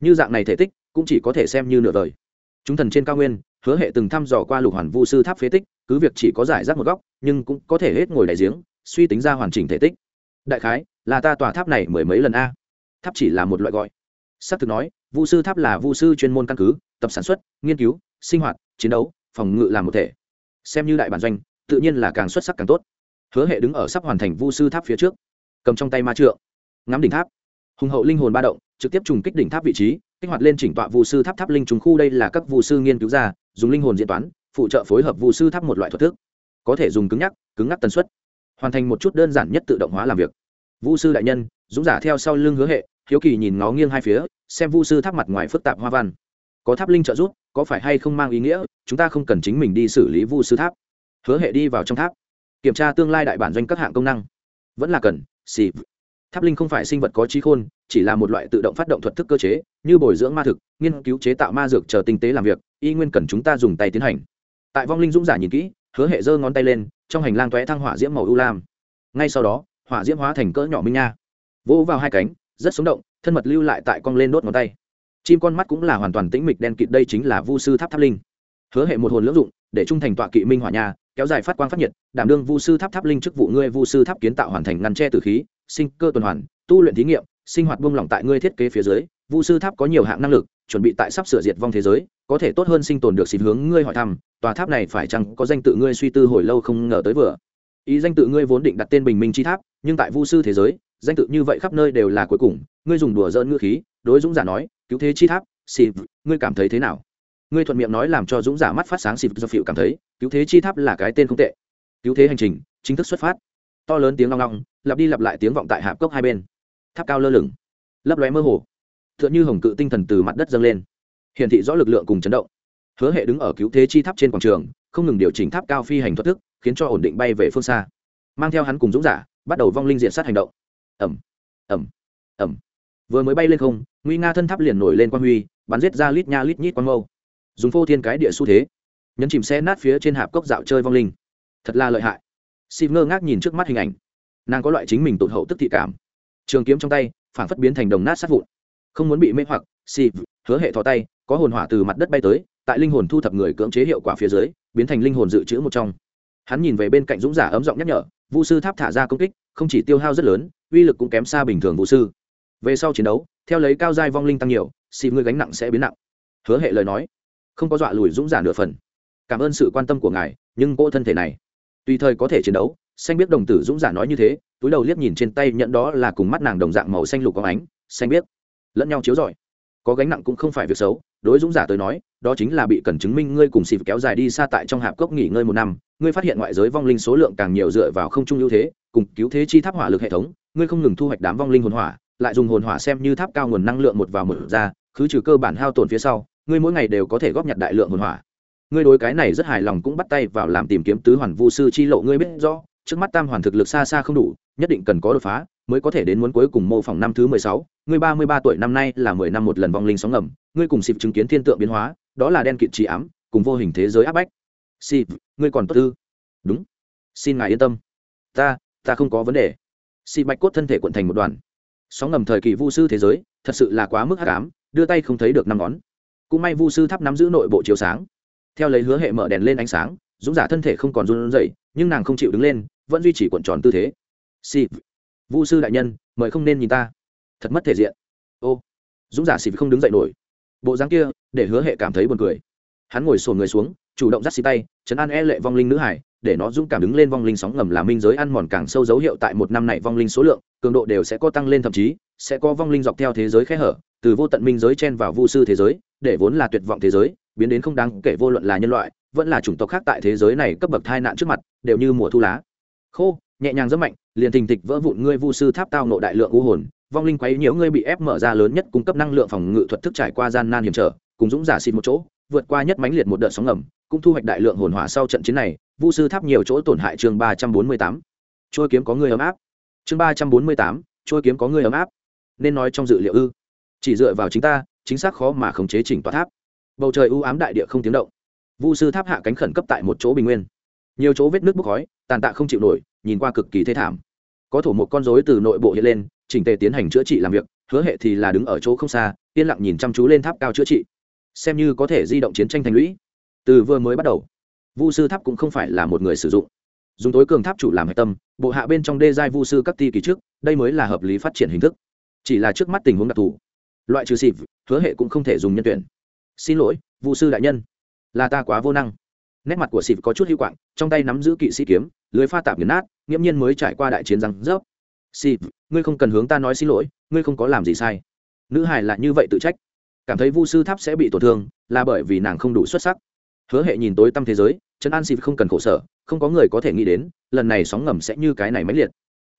Như dạng này thể tích, cũng chỉ có thể xem như nửa đời chúng thần trên cao nguyên, hứa hệ từng thăm dò qua lục hoàn vu sư tháp phế tích, cứ việc chỉ có giải rác một góc, nhưng cũng có thể hết ngồi đại giếng, suy tính ra hoàn chỉnh thể tích. Đại khái, là ta tòa tháp này mười mấy lần a. Tháp chỉ là một loại gọi. S ắ c thực nói, vu sư tháp là vu sư chuyên môn căn cứ, tập sản xuất, nghiên cứu, sinh hoạt, chiến đấu, phòng ngự làm một thể. Xem như đại bản doanh, tự nhiên là càng xuất sắc càng tốt. Hứa hệ đứng ở sắp hoàn thành vu sư tháp phía trước, cầm trong tay ma trượng, ngắm đỉnh tháp. Hùng hậu linh hồn ba động, trực tiếp trùng kích đỉnh tháp vị trí kích hoạt lên chỉnh tọa vụ sư tháp tháp linh trùng khu, đây là các vụ sư nghiên cứu ra, dùng linh hồn diễn toán, phụ trợ phối hợp vụ sư tháp một loại thuật thức. Có thể dùng cứng nhắc, cứng ngắc tần suất, hoàn thành một chút đơn giản nhất tự động hóa làm việc. Vũ sư đại nhân, dũng giả theo sau lưng hứa hệ, hiếu kỳ nhìn ngó nghiêng hai phía, xem vu sư tháp mặt ngoài phức tạp hoa văn. Có tháp linh trợ giúp, có phải hay không mang ý nghĩa, chúng ta không cần chính mình đi xử lý vu sư tháp. Hứa hệ đi vào trong tháp, kiểm tra tương lai đại bản doanh các hạng công năng. Vẫn là cần, xì. Tháp linh không phải sinh vật có trí khôn chỉ là một loại tự động phát động thuật thức cơ chế, như bồi dưỡng ma thực, nghiên cứu chế tạo ma dược chờ tinh tế làm việc, y nguyên cần chúng ta dùng tay tiến hành. Tại vong linh dũng giả nhìn kỹ, hứa hệ giơ ngón tay lên, trong hành lang tóe thăng hỏa diễm màu ưu lam. Ngay sau đó, hỏa diễm hóa thành cỡ nhỏ minh nha. Vỗ vào hai cánh, rất sống động, thân mật lưu lại tại cong lên đốt ngón tay. Chim con mắt cũng là hoàn toàn tĩnh mịch đen kịt đây chính là vu sư tháp tháp linh. Hứa hệ một hồn lưỡng dụng, để trung thành tọa kỵ minh hỏa nha, kéo dài phát quang phát nhiệt, đảm đương vu sư tháp tháp linh chức vụ ngươi vu sư tháp kiến tạo hoàn thành ngăn che từ khí, sinh cơ tuần hoàn, tu luyện thí nghiệm sinh hoạt buông lỏng tại ngươi thiết kế phía dưới, vu sư tháp có nhiều hạng năng lực, chuẩn bị tại sắp sửa diệt vong thế giới, có thể tốt hơn sinh tồn được xịt hướng ngươi hỏi thăm, tòa tháp này phải chăng có danh tự ngươi suy tư hồi lâu không ngờ tới vừa. Ý danh tự ngươi vốn định đặt tên bình minh chi tháp, nhưng tại vu sư thế giới, danh tự như vậy khắp nơi đều là cuối cùng, ngươi dùng đùa dỡn ngữ khí, đối dũng giả nói, cứu thế chi tháp xịt ngươi cảm thấy thế nào? Ngươi thuận miệng nói làm cho dũng giả mắt phát sáng xịt do phịu cảm thấy, cứu thế chi tháp là cái tên không tệ. Cứu thế hành trình, chính thức xuất phát. To lớn tiếng long long, lặp đi lặp lại tiếng vọng tại hạp cốc hai bên tháp cao lơ lửng, lấp lóe mơ hồ. T h ư ợ n h ư hồng cự tinh thần từ mặt đất dâng lên. Hiển thị rõ lực lượng cùng chấn động. Hứa hệ đứng ở cứu thế chi tháp trên quảng trường, không ngừng điều chỉnh tháp cao phi hành thoát thức, khiến cho ổn định bay về phương xa. Mang theo hắn cùng dũng giả, bắt đầu vong linh diện sát hành động. Ẩm ẩm ẩm vừa mới bay lên không, nguy nga thân tháp liền nổi lên quang huy, bắn giết ra lít nha lít nhít quang mâu. Dùng phô thiên cái địa xu thế, nhấn chìm xe nát phía trên hạp cốc dạo chơi vong linh. Thật là lợi hại. Xịp ngơ ngác nhìn trước mắt hình ảnh. Nàng có loại chính mình tụt hậu tức thị cảm trường kiếm trong tay phản phất biến thành đồng nát sát vụn. Không muốn bị mê hoặc, xì hứa hệ thò tay, có hồn hỏa từ mặt đất bay tới, tại linh hồn thu thập người cưỡng chế hiệu quả phía dưới, biến thành linh hồn dự trữ một trong. Hắn nhìn về bên cạnh dũng giả ấm giọng nhắc nhở vũ sư tháp thả ra công kích, không chỉ tiêu hao rất lớn, uy lực cũng kém xa bình thường vũ sư. Về sau chiến đấu, theo lấy cao giai vong linh tăng nhiều, xì ngươi gánh nặng sẽ biến nặng. Hứa hệ lời nói, không có dọa lùi dũng giả nửa phần. Cảm ơn sự quan tâm của ngài, nhưng cỗ thân thể này, tùy thời có thể chiến đấu xanh biết đồng tử dũng giả nói như thế, túi đầu liếc nhìn trên tay nhận đó là cùng mắt nàng đồng dạng màu xanh lục có ánh, xanh biết. Lẫn nhau chiếu rọi. Có gánh nặng cũng không phải việc xấu, đối dũng giả tới nói, đó chính là bị cần chứng minh ngươi cùng xịp kéo dài đi xa tại trong hạp cốc nghỉ ngơi một năm, ngươi phát hiện ngoại giới vong linh số lượng càng nhiều dựa vào không trung ưu thế, cùng cứu thế chi tháp hỏa lực hệ thống, ngươi không ngừng thu hoạch đám vong linh hồn hỏa, lại dùng hồn hỏa xem như tháp cao nguồn năng lượng một vào một ra cứ trừ cơ bản hao tổn phía sau, ngươi mỗi ngày đều có thể góp nhặt đại lượng hồn hỏa. Ngươi đối cái này rất hài lòng cũng bắt tay vào làm tìm kiếm tứ hoàn vu sư chi lộ, ngươi biết rõ trước mắt tam hoàn thực lực xa xa không đủ, nhất định cần có đột phá mới có thể đến muốn cuối cùng mô phỏng năm thứ mười sáu. Ngươi ba mươi ba tuổi năm nay là mười năm một lần vong linh sóng ngầm, ngươi cùng xịp chứng kiến thiên tượng biến hóa, đó là đen kịt trí ám, cùng vô hình thế giới áp bách. Xịp ngươi còn tốt ư? Đúng. Xin ngài yên tâm. Ta ta không có vấn đề. Xịp bạch cốt thân thể quận thành một đoàn. Sóng ngầm thời kỳ vu sư thế giới, thật sự là quá mức hát ám, đưa tay không thấy được năm ngón. Cũng may vu sư tháp nắm giữ nội bộ chiếu sáng. Theo lấy hứa hệ mở đèn lên ánh sáng, dũng giả thân thể không còn run rẩy nhưng nàng không chịu đứng lên, vẫn duy trì cuộn tròn tư thế. Xịp vu sư đại nhân, mời không nên nhìn ta. Thật mất thể diện. Ô, dũng giả xịp không đứng dậy nổi. Bộ dáng kia, để hứa hệ cảm thấy buồn cười. Hắn ngồi sồn người xuống, chủ động dắt xì tay chấn an e lệ vong linh nữ hải, để nó dũng cảm đứng lên vong linh sóng ngầm làm minh giới ăn mòn càng sâu dấu hiệu tại một năm này vong linh số lượng, cường độ đều sẽ có tăng lên thậm chí, sẽ có vong linh dọc theo thế giới khe hở, từ vô tận minh giới chen vào vu sư thế giới, để vốn là tuyệt vọng thế giới, biến đến không đáng kể vô luận là nhân loại vẫn là chủng tộc khác tại thế giới này cấp bậc tai nạn trước mặt, đều như mùa thu lá. Khô, nhẹ nhàng rất mạnh, liền thình thịch vỡ vụn ngươi vu sư tháp tao nộ đại lượng u hồn, vong linh quấy nhiễu ngươi bị ép mở ra lớn nhất cung cấp năng lượng phòng ngự thuật thức trải qua gian nan hiểm trở, cùng dũng giả xịt một chỗ, vượt qua nhất mãnh liệt một đợt sóng ngầm, cũng thu hoạch đại lượng hồn hỏa sau trận chiến này, vu sư tháp nhiều chỗ tổn hại chương ba trăm bốn mươi tám. Trôi kiếm có người ấm áp. Chương ba trăm bốn mươi tám, trôi kiếm có người ấm áp. Nên nói trong dự liệu ư. Chỉ dựa vào chính ta, chính xác khó mà khống chế chỉnh tòa tháp. Bầu trời u ám đại địa không tiếng động vu sư tháp hạ cánh khẩn cấp tại một chỗ bình nguyên. Nhiều chỗ vết nước bốc khói, tàn tạ không chịu nổi, nhìn qua cực kỳ thê thảm. Có thổ một con rối từ nội bộ hiện lên, chỉnh tề tiến hành chữa trị làm việc, hứa hệ thì là đứng ở chỗ không xa, yên lặng nhìn chăm chú lên tháp cao chữa trị. Xem như có thể di động chiến tranh thành lũy. Từ vừa mới bắt đầu, vu sư tháp cũng không phải là một người sử dụng. Dùng tối cường tháp chủ làm hạch tâm, bộ hạ bên trong đê giai vu sư các ti kỳ trước, đây mới là hợp lý phát triển hình thức. Chỉ là trước mắt tình huống đặc thù. Loại trừ xịp, hứa hệ cũng không thể dùng nhân tuyển. Xin lỗi, vu sư đại nhân là ta quá vô năng. Nét mặt của xịp có chút hữu quạng, trong tay nắm giữ kỵ sĩ kiếm, lưới pha tạp nghiền nát, nghiễm nhiên mới trải qua đại chiến răng rớp. Xịp ngươi không cần hướng ta nói xin lỗi, ngươi không có làm gì sai. Nữ hải là như vậy tự trách. Cảm thấy vu sư tháp sẽ bị tổn thương, là bởi vì nàng không đủ xuất sắc. Hứa hệ nhìn tối tăm thế giới, trấn an xịp không cần khổ sở, không có người có thể nghĩ đến, lần này sóng ngầm sẽ như cái này máy liệt.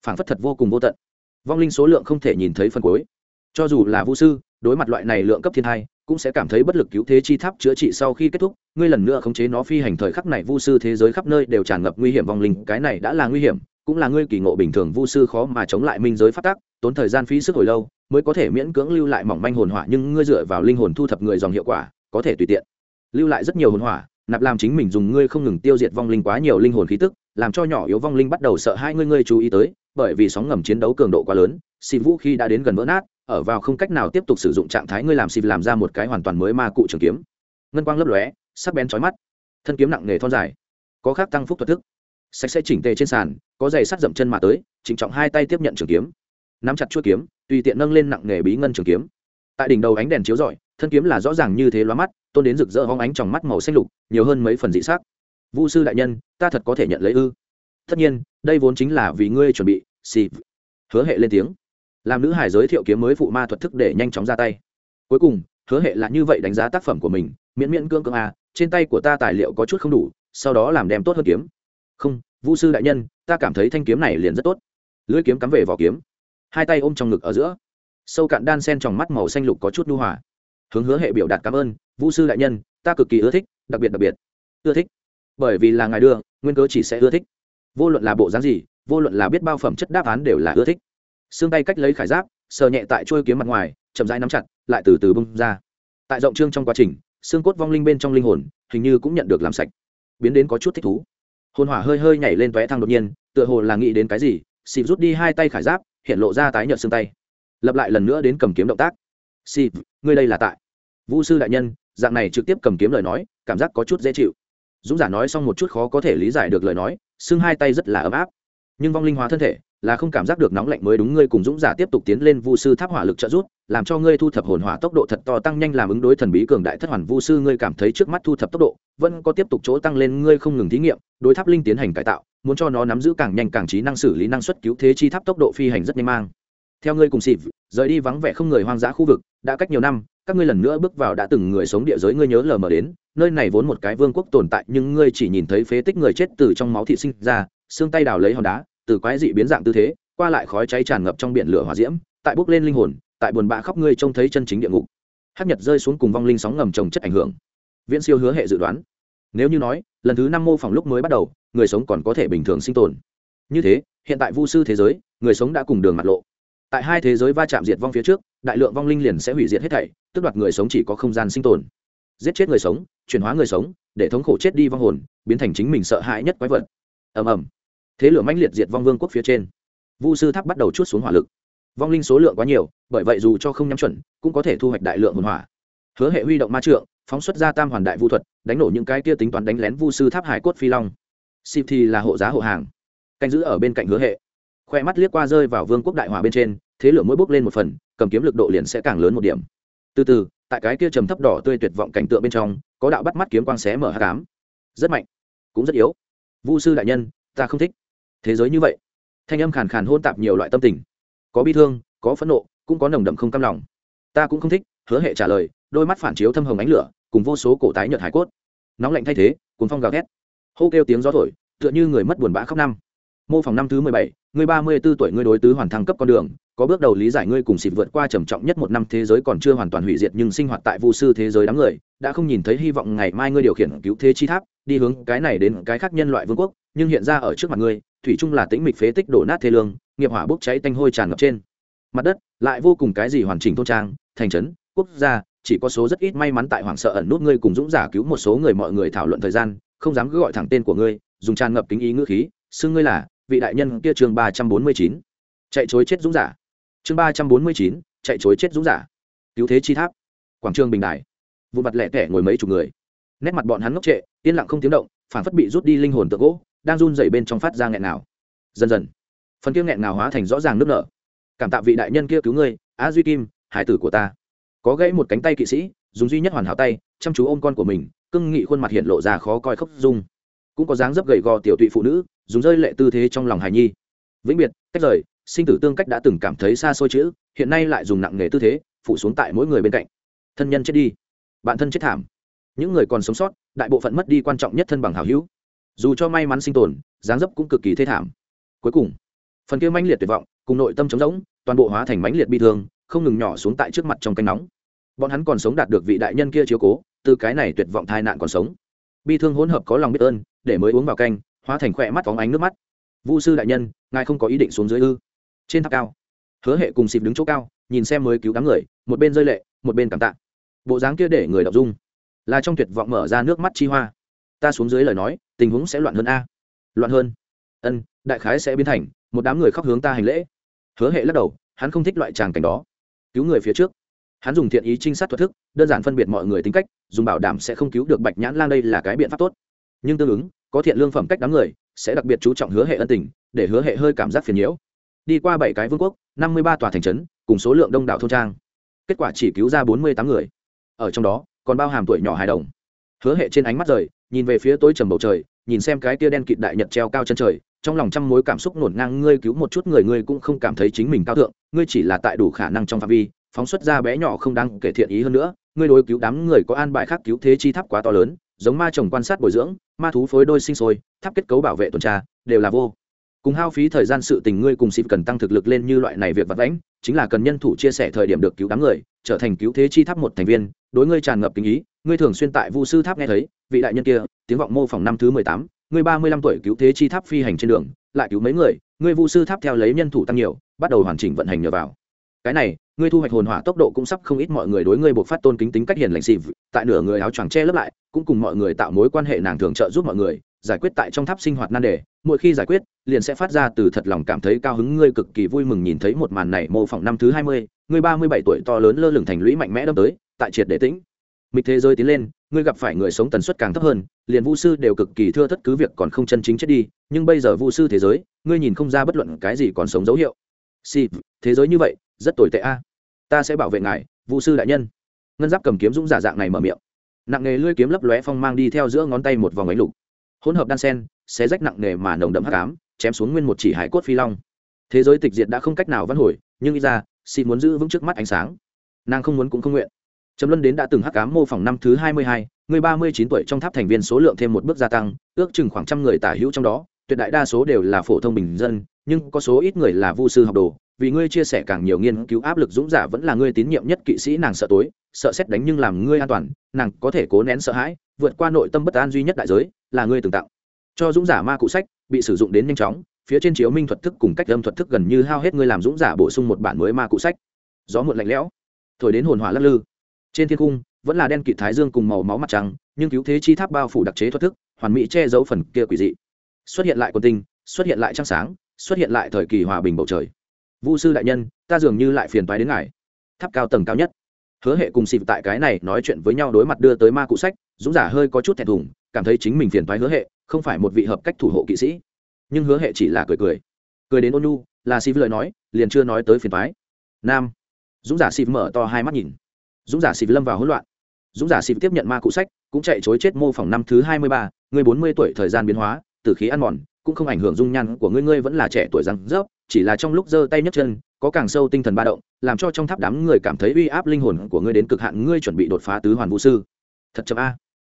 Phảng phất thật vô cùng vô tận. Vong linh số lượng không thể nhìn thấy phần cuối. Cho dù là vu sư, đối mặt loại này lượng cấp thiên hai cũng sẽ cảm thấy bất lực cứu thế chi tháp chữa trị sau khi kết thúc. Ngươi lần nữa khống chế nó phi hành thời khắc này, vu sư thế giới khắp nơi đều tràn ngập nguy hiểm vong linh. Cái này đã là nguy hiểm, cũng là ngươi kỳ ngộ bình thường vu sư khó mà chống lại minh giới phát tác tốn thời gian phí sức hồi lâu mới có thể miễn cưỡng lưu lại mỏng manh hồn hỏa, nhưng ngươi dựa vào linh hồn thu thập người dòng hiệu quả, có thể tùy tiện lưu lại rất nhiều hồn hỏa, nạp làm chính mình dùng ngươi không ngừng tiêu diệt vong linh quá nhiều linh hồn khí tức, làm cho nhỏ yếu vong linh bắt đầu sợ hai ngươi ngươi chú ý tới bởi vì sóng ngầm chiến đấu cường độ quá lớn xịt vũ khi đã đến gần vỡ nát, ở vào không cách nào tiếp tục sử dụng trạng thái ngươi làm xịt làm ra một cái hoàn toàn mới ma cụ trường kiếm. Ngân quang lấp lóe, sắc bén chói mắt. Thân kiếm nặng nghề thon dài, có khác tăng phúc thuật thức. Sạch sẽ chỉnh tề trên sàn, có giày sắt dậm chân mà tới trịnh trọng hai tay tiếp nhận trường kiếm. Nắm chặt chuôi kiếm, tùy tiện nâng lên nặng nghề bí ngân trường kiếm. Tại đỉnh đầu ánh đèn chiếu rọi, thân kiếm là rõ ràng như thế loa mắt, tôn đến rực rỡ hóng ánh trong mắt màu xanh lục, nhiều hơn mấy phần dị sắc. Vu sư đại nhân, ta thật có thể nhận lấy ư? Tất nhiên, đây vốn chính là vì ngươi chuẩn bị xì hứa hệ lên tiếng. Làm nữ hải giới thiệu kiếm mới phụ ma thuật thức để nhanh chóng ra tay. Cuối cùng, hứa hệ là như vậy đánh giá tác phẩm của mình, miễn miễn cương cương à trên tay của ta tài liệu có chút không đủ, sau đó làm đem tốt hơn kiếm. Không vũ sư đại nhân, ta cảm thấy thanh kiếm này liền rất tốt. Lưỡi kiếm cắm về vỏ kiếm. Hai tay ôm trong ngực ở giữa. Sâu cạn đan sen trong mắt màu xanh lục có chút nhu hòa. Hướng hứa hệ biểu đạt cảm ơn vũ sư đại nhân, ta cực kỳ ưa thích, đặc biệt đặc biệt. Ưa thích? Bởi vì là ngài đưa, nguyên cớ chỉ sẽ ưa thích vô luận là bộ dáng gì, vô luận là biết bao phẩm chất đáp án đều là ưa thích. Xương tay cách lấy khải giáp, sờ nhẹ tại trôi kiếm mặt ngoài, chậm rãi nắm chặt, lại từ từ bung ra. Tại rộng trương trong quá trình, xương cốt vong linh bên trong linh hồn, hình như cũng nhận được làm sạch. Biến đến có chút thích thú. Hồn hỏa hơi hơi nhảy lên tóe thang đột nhiên, tựa hồ là nghĩ đến cái gì xịp rút đi hai tay khải giáp, hiện lộ ra tái nhợt xương tay. Lập lại lần nữa đến cầm kiếm động tác. Xịp ngươi đây là tại? Vũ sư đại nhân, dạng này trực tiếp cầm kiếm lời nói, cảm giác có chút dễ chịu dũng giả nói xong một chút khó có thể lý giải được lời nói xưng hai tay rất là ấm áp. Nhưng vong linh hóa thân thể là không cảm giác được nóng lạnh mới đúng ngươi cùng dũng giả tiếp tục tiến lên vu sư tháp hỏa lực trợ giúp, làm cho ngươi thu thập hồn hỏa tốc độ thật to tăng nhanh làm ứng đối thần bí cường đại thất hoàn. Vu sư ngươi cảm thấy trước mắt thu thập tốc độ vẫn có tiếp tục chỗ tăng lên ngươi không ngừng thí nghiệm đối tháp linh tiến hành cải tạo muốn cho nó nắm giữ càng nhanh càng trí năng xử lý năng suất cứu thế chi tháp tốc độ phi hành rất nhanh mang. Theo ngươi cùng xịp rời đi vắng vẻ không người hoang dã khu vực đã cách nhiều năm các ngươi lần nữa bước vào đã từng người sống địa giới ngươi nhớ lờ mờ đến, nơi này vốn một cái vương quốc tồn tại, nhưng ngươi chỉ nhìn thấy phế tích người chết từ trong máu thị sinh ra, xương tay đào lấy hòn đá, từ quái dị biến dạng tư thế, qua lại khói cháy tràn ngập trong biển lửa hỏa diễm, tại bốc lên linh hồn, tại buồn bã khóc ngươi trông thấy chân chính địa ngục. Hát nhật rơi xuống cùng vong linh sóng ngầm trồng chất ảnh hưởng. Viễn siêu hứa hệ dự đoán. Nếu như nói, lần thứ năm mô phỏng lúc mới bắt đầu, người sống còn có thể bình thường sinh tồn. Như thế, hiện tại vu sư thế giới, người sống đã cùng đường mặt lộ tại hai thế giới va chạm diệt vong phía trước, đại lượng vong linh liền sẽ hủy diệt hết thảy, tức đoạt người sống chỉ có không gian sinh tồn. Giết chết người sống, chuyển hóa người sống, để thống khổ chết đi vong hồn, biến thành chính mình sợ hãi nhất quái vật. Ầm ầm. Thế lửa mãnh liệt diệt vong vương quốc phía trên. Vu sư tháp bắt đầu chút xuống hỏa lực. Vong linh số lượng quá nhiều, bởi vậy dù cho không nhắm chuẩn, cũng có thể thu hoạch đại lượng hồn hỏa. Hứa hệ huy động ma trượng, phóng xuất ra tam hoàn đại vu thuật, đánh nổ những cái kia tính toán đánh lén vu sư tháp hải cốt phi long. Xịp thì là hộ giá hộ hàng. Canh giữ ở bên cạnh hứa hệ khoe mắt liếc qua rơi vào vương quốc đại hòa bên trên, thế lửa mỗi bước lên một phần, cầm kiếm lực độ liền sẽ càng lớn một điểm. Từ từ, tại cái kia trầm thấp đỏ tươi tuyệt vọng cảnh tượng bên trong, có đạo bắt mắt kiếm quang xé mở hát cám rất mạnh, cũng rất yếu. Vu sư đại nhân, ta không thích. Thế giới như vậy, thanh âm khàn khàn hôn tạp nhiều loại tâm tình. Có bi thương, có phẫn nộ, cũng có nồng đậm không cam lòng. Ta cũng không thích, hứa hệ trả lời, đôi mắt phản chiếu thâm hồng ánh lửa, cùng vô số cổ tái nhợt hải cốt. Nóng lạnh thay thế cuốn phong gào ghét hô kêu tiếng gió thổi, tựa như người mất buồn bã khóc năm mô phỏng năm thứ mười bảy, ngươi ba mươi b ố tuổi ngươi đối tứ hoàn thăng cấp con đường, có bước đầu lý giải ngươi cùng xịt vượt qua trầm trọng nhất một năm thế giới còn chưa hoàn toàn hủy diệt nhưng sinh hoạt tại vô sư thế giới đám người, đã không nhìn thấy hy vọng ngày mai ngươi điều khiển cứu thế chi tháp, đi hướng cái này đến cái khác nhân loại vương quốc, nhưng hiện ra ở trước mặt ngươi, thủy chung là tĩnh mịch phế tích đổ nát thế lương, nghiệp hỏa bốc cháy tanh hôi tràn ngập trên. Mặt đất, lại vô cùng cái gì hoàn chỉnh thôn trang, thành trấn, quốc gia, chỉ có số rất ít may mắn tại hoảng sợ ẩn nút ngươi cùng dũng giả cứu một số người mọi người thảo luận thời gian, không dám cứ gọi thẳng tên của ngươi, dùng tràn ngập kính ý ngữ khí xưng ngươi là vị đại nhân kia chương ba trăm bốn mươi chín. Chạy chối chết dũng giả. Chương ba trăm bốn mươi chín, chạy chối chết dũng giả. Cứu thế chi tháp. Quảng trường bình đài. Vụ mặt lẻ tẻ ngồi mấy chục người. Nét mặt bọn hắn ngốc trệ, yên lặng không tiếng động, phản phất bị rút đi linh hồn tượng gỗ, đang run dày bên trong phát ra nghẹn nào dần dần, phần kia nghẹn nào hóa thành rõ ràng nước nở. Cảm tạ vị đại nhân kia cứu ngươi á duy kim, hải tử của ta. Có gãy một cánh tay kỵ sĩ, dùng duy nhất hoàn hảo tay, chăm chú ôm con của mình, cưng nghị khuôn mặt hiện lộ ra khó coi khóc dung. Cũng có dáng dấp gầy gò tiểu tụy phụ nữ dùng rơi lệ tư thế trong lòng hài nhi. Vĩnh biệt, cách rời, sinh tử tương cách đã từng cảm thấy xa xôi chữ, hiện nay lại dùng nặng nghề tư thế, phụ xuống tại mỗi người bên cạnh. Thân nhân chết đi, bạn thân chết thảm. Những người còn sống sót, đại bộ phận mất đi quan trọng nhất thân bằng hào hữu. Dù cho may mắn sinh tồn, dáng dấp cũng cực kỳ thê thảm. Cuối cùng, phần kia mãnh liệt tuyệt vọng, cùng nội tâm trống rỗng, toàn bộ hóa thành mãnh liệt bi thương, không ngừng nhỏ xuống tại trước mặt trong canh nóng. Bọn hắn còn sống đạt được vị đại nhân kia chiếu cố, từ cái này tuyệt vọng thai nạn còn sống. Bi thương hỗn hợp có lòng biết ơn, để mới uống vào canh hóa thành khỏe mắt phóng ánh nước mắt. Vu sư đại nhân, ngài không có ý định xuống dưới ư? Trên tháp cao. Hứa hệ cùng xịp đứng chỗ cao, nhìn xem mới cứu đám người, một bên rơi lệ, một bên cảm tạ. Bộ dáng kia để người đọc dung. Là trong tuyệt vọng mở ra nước mắt chi hoa. Ta xuống dưới lời nói, tình huống sẽ loạn hơn a. Loạn hơn. Ân, đại khái sẽ biến thành, một đám người khóc hướng ta hành lễ. Hứa hệ lắc đầu, hắn không thích loại tràng cảnh đó. Cứu người phía trước. Hắn dùng thiện ý trinh sát thuật thức, đơn giản phân biệt mọi người tính cách, dùng bảo đảm sẽ không cứu được bạch nhãn lang đây là cái biện pháp tốt. Nhưng tương ứng có thiện lương phẩm cách đám người, sẽ đặc biệt chú trọng hứa hệ ân tình, để hứa hệ hơi cảm giác phiền nhiễu. Đi qua bảy cái vương quốc, năm mươi ba tòa thành trấn, cùng số lượng đông đảo thôn trang. Kết quả chỉ cứu ra bốn mươi tám người. Ở trong đó, còn bao hàm tuổi nhỏ hài đồng. Hứa hệ trên ánh mắt rời, nhìn về phía tối trầm bầu trời, nhìn xem cái tia đen kịt đại nhật treo cao chân trời, trong lòng trăm mối cảm xúc ngổn ngang, ngươi cứu một chút người, ngươi cũng không cảm thấy chính mình cao thượng, ngươi chỉ là tại đủ khả năng trong phạm vi, phóng xuất ra bé nhỏ không đáng kể thiện ý hơn nữa, ngươi đối cứu đám người có an bài khác cứu thế chi tháp quá to lớn giống ma trồng quan sát bồi dưỡng, ma thú phối đôi sinh sôi, tháp kết cấu bảo vệ tuần tra, đều là vô. Cùng hao phí thời gian sự tình ngươi cùng xịp cần tăng thực lực lên như loại này việc vật lãnh chính là cần nhân thủ chia sẻ thời điểm được cứu đám người, trở thành cứu thế chi tháp một thành viên, đối ngươi tràn ngập kính ý, ngươi thường xuyên tại vu sư tháp nghe thấy, vị đại nhân kia, tiếng vọng mô phỏng năm thứ mười tám, ngươi ba mươi lăm tuổi cứu thế chi tháp phi hành trên đường, lại cứu mấy người, ngươi vu sư tháp theo lấy nhân thủ tăng nhiều, bắt đầu hoàn chỉnh vận hành nhờ vào. Cái này ngươi thu hoạch hồn hỏa tốc độ cũng sắp không ít, mọi người đối ngươi buộc phát tôn kính tính cách hiền lành xịp tại nửa người áo choàng che lấp lại, cũng cùng mọi người tạo mối quan hệ nàng thường trợ giúp mọi người, giải quyết tại trong tháp sinh hoạt nan đề, mỗi khi giải quyết, liền sẽ phát ra từ thật lòng cảm thấy cao hứng, ngươi cực kỳ vui mừng nhìn thấy một màn này, mô phỏng năm thứ hai mươi, ngươi ba mươi bảy tuổi to lớn lơ lửng thành lũy mạnh mẽ đâm tới, tại triệt để tĩnh. Mịch thế giới tiến lên, ngươi gặp phải người sống tần suất càng thấp hơn, liền vu sư đều cực kỳ thưa thất cứ việc còn không chân chính chết đi, nhưng bây giờ vu sư thế giới, ngươi nhìn không ra bất luận cái gì còn sống dấu hiệu. Si thế giới như vậy rất tồi tệ a. Ta sẽ bảo vệ ngài vụ sư đại nhân. Ngân giáp cầm kiếm dũng giả dạng này mở miệng. Nặng nghề lưỡi kiếm lấp lóe phong mang đi theo giữa ngón tay một vòng ánh lục. Hỗn hợp đan sen, xé rách nặng nghề mà nồng đậm hắc ám, chém xuống nguyên một chỉ hải cốt phi long. Thế giới tịch diệt đã không cách nào văn hồi, nhưng ít ra xin muốn giữ vững trước mắt ánh sáng. Nàng không muốn cũng không nguyện. Trầm luân đến đã từng hắc ám mô phỏng năm thứ hai mươi hai, người ba mươi chín tuổi trong tháp thành viên số lượng thêm một bước gia tăng, ước chừng khoảng trăm người tả hữu trong đó tuyệt đại đa số đều là phổ thông bình dân, nhưng có số ít người là vu sư học đồ. Vì ngươi chia sẻ càng nhiều nghiên cứu áp lực dũng giả vẫn là ngươi tín nhiệm nhất kỵ sĩ nàng sợ tối, sợ xét đánh nhưng làm ngươi an toàn, nàng có thể cố nén sợ hãi, vượt qua nội tâm bất an duy nhất đại giới, là ngươi từng tạo. Cho dũng giả ma cụ sách, bị sử dụng đến nhanh chóng, phía trên chiếu minh thuật thức cùng cách âm thuật thức gần như hao hết ngươi làm dũng giả bổ sung một bản mới ma cụ sách. Gió muộn lạnh lẽo, thổi đến hồn hỏa lắc lư. Trên thiên cung, vẫn là đen kịt thái dương cùng màu máu mặt trắng nhưng cứu thế chi tháp bao phủ đặc chế thuật thức, hoàn mỹ che giấu phần kia quỷ dị xuất hiện lại quần tinh xuất hiện lại trăng sáng xuất hiện lại thời kỳ hòa bình bầu trời. Vu sư đại nhân ta dường như lại phiền toái đến ngài. Tháp cao tầng cao nhất. Hứa hệ cùng xịp tại cái này nói chuyện với nhau đối mặt đưa tới ma cụ sách dũng giả hơi có chút thẹn thùng cảm thấy chính mình phiền toái hứa hệ không phải một vị hợp cách thủ hộ kỵ sĩ. Nhưng hứa hệ chỉ là cười cười. Cười đến ôn nhu, là xịp lời nói liền chưa nói tới phiền toái. Nam. Dũng giả xịp mở to hai mắt nhìn. Dũng giả xịp lâm vào hỗn loạn. Dũng giả xịp tiếp nhận ma cụ sách cũng chạy chối chết mô phỏng năm thứ hai mươi ba người bốn mươi tuổi thời gian biến hóa từ khí ăn mòn, cũng không ảnh hưởng dung nhan của ngươi ngươi vẫn là trẻ tuổi răng rớp, chỉ là trong lúc giơ tay nhấc chân, có càng sâu tinh thần ba động, làm cho trong tháp đám người cảm thấy uy áp linh hồn của ngươi đến cực hạn, ngươi chuẩn bị đột phá tứ hoàn vũ sư. Thật chậm a.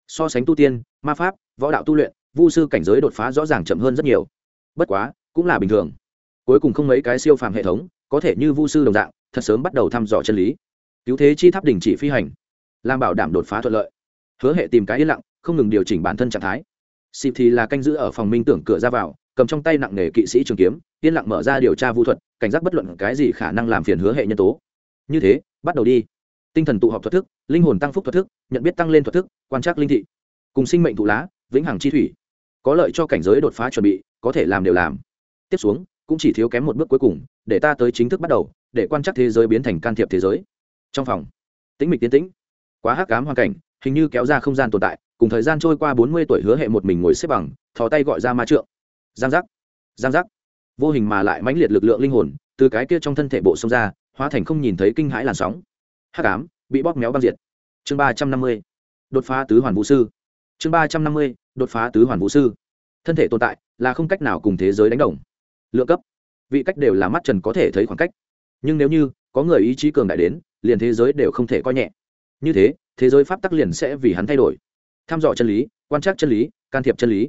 So sánh tu tiên, ma pháp, võ đạo tu luyện, vũ sư cảnh giới đột phá rõ ràng chậm hơn rất nhiều. Bất quá, cũng là bình thường. Cuối cùng không mấy cái siêu phàm hệ thống, có thể như vũ sư đồng dạng, thật sớm bắt đầu thăm dò chân lý. Cứu thế chi tháp đình chỉ phi hành, làm bảo đảm đột phá thuận lợi. Hứa hệ tìm cái yên lặng, không ngừng điều chỉnh bản thân trạng thái xịp thì là canh giữ ở phòng minh tưởng cửa ra vào, cầm trong tay nặng nề kỵ sĩ trường kiếm, yên lặng mở ra điều tra vũ thuật, cảnh giác bất luận cái gì khả năng làm phiền hứa hệ nhân tố. Như thế, bắt đầu đi. Tinh thần tụ họp thuật thức, linh hồn tăng phúc thuật thức, nhận biết tăng lên thuật thức, quan trắc linh thị. Cùng sinh mệnh thụ lá, vĩnh hằng chi thủy. Có lợi cho cảnh giới đột phá chuẩn bị, có thể làm đều làm. Tiếp xuống, cũng chỉ thiếu kém một bước cuối cùng, để ta tới chính thức bắt đầu, để quan trắc thế giới biến thành can thiệp thế giới. Trong phòng, tĩnh mịch tiến tĩnh. Quá hắc cám hoàn cảnh, hình như kéo ra không gian tồn tại cùng thời gian trôi qua bốn mươi tuổi hứa hệ một mình ngồi xếp bằng, thò tay gọi ra ma trượng. Giang giác giang giác. Vô hình mà lại mãnh liệt lực lượng linh hồn, từ cái kia trong thân thể bộ xông ra, hóa thành không nhìn thấy kinh hãi làn sóng. Hắc ám, bị bóp méo băng diệt. Chương ba trăm năm mươi, đột phá tứ hoàn vũ sư. Chương ba trăm năm mươi, đột phá tứ hoàn vũ sư. Thân thể tồn tại là không cách nào cùng thế giới đánh đồng. Lượng cấp, vị cách đều là mắt trần có thể thấy khoảng cách. Nhưng nếu như có người ý chí cường đại đến, liền thế giới đều không thể coi nhẹ. Như thế thế giới pháp tắc liền sẽ vì hắn thay đổi tham dò chân lý, quan trắc chân lý, can thiệp chân lý.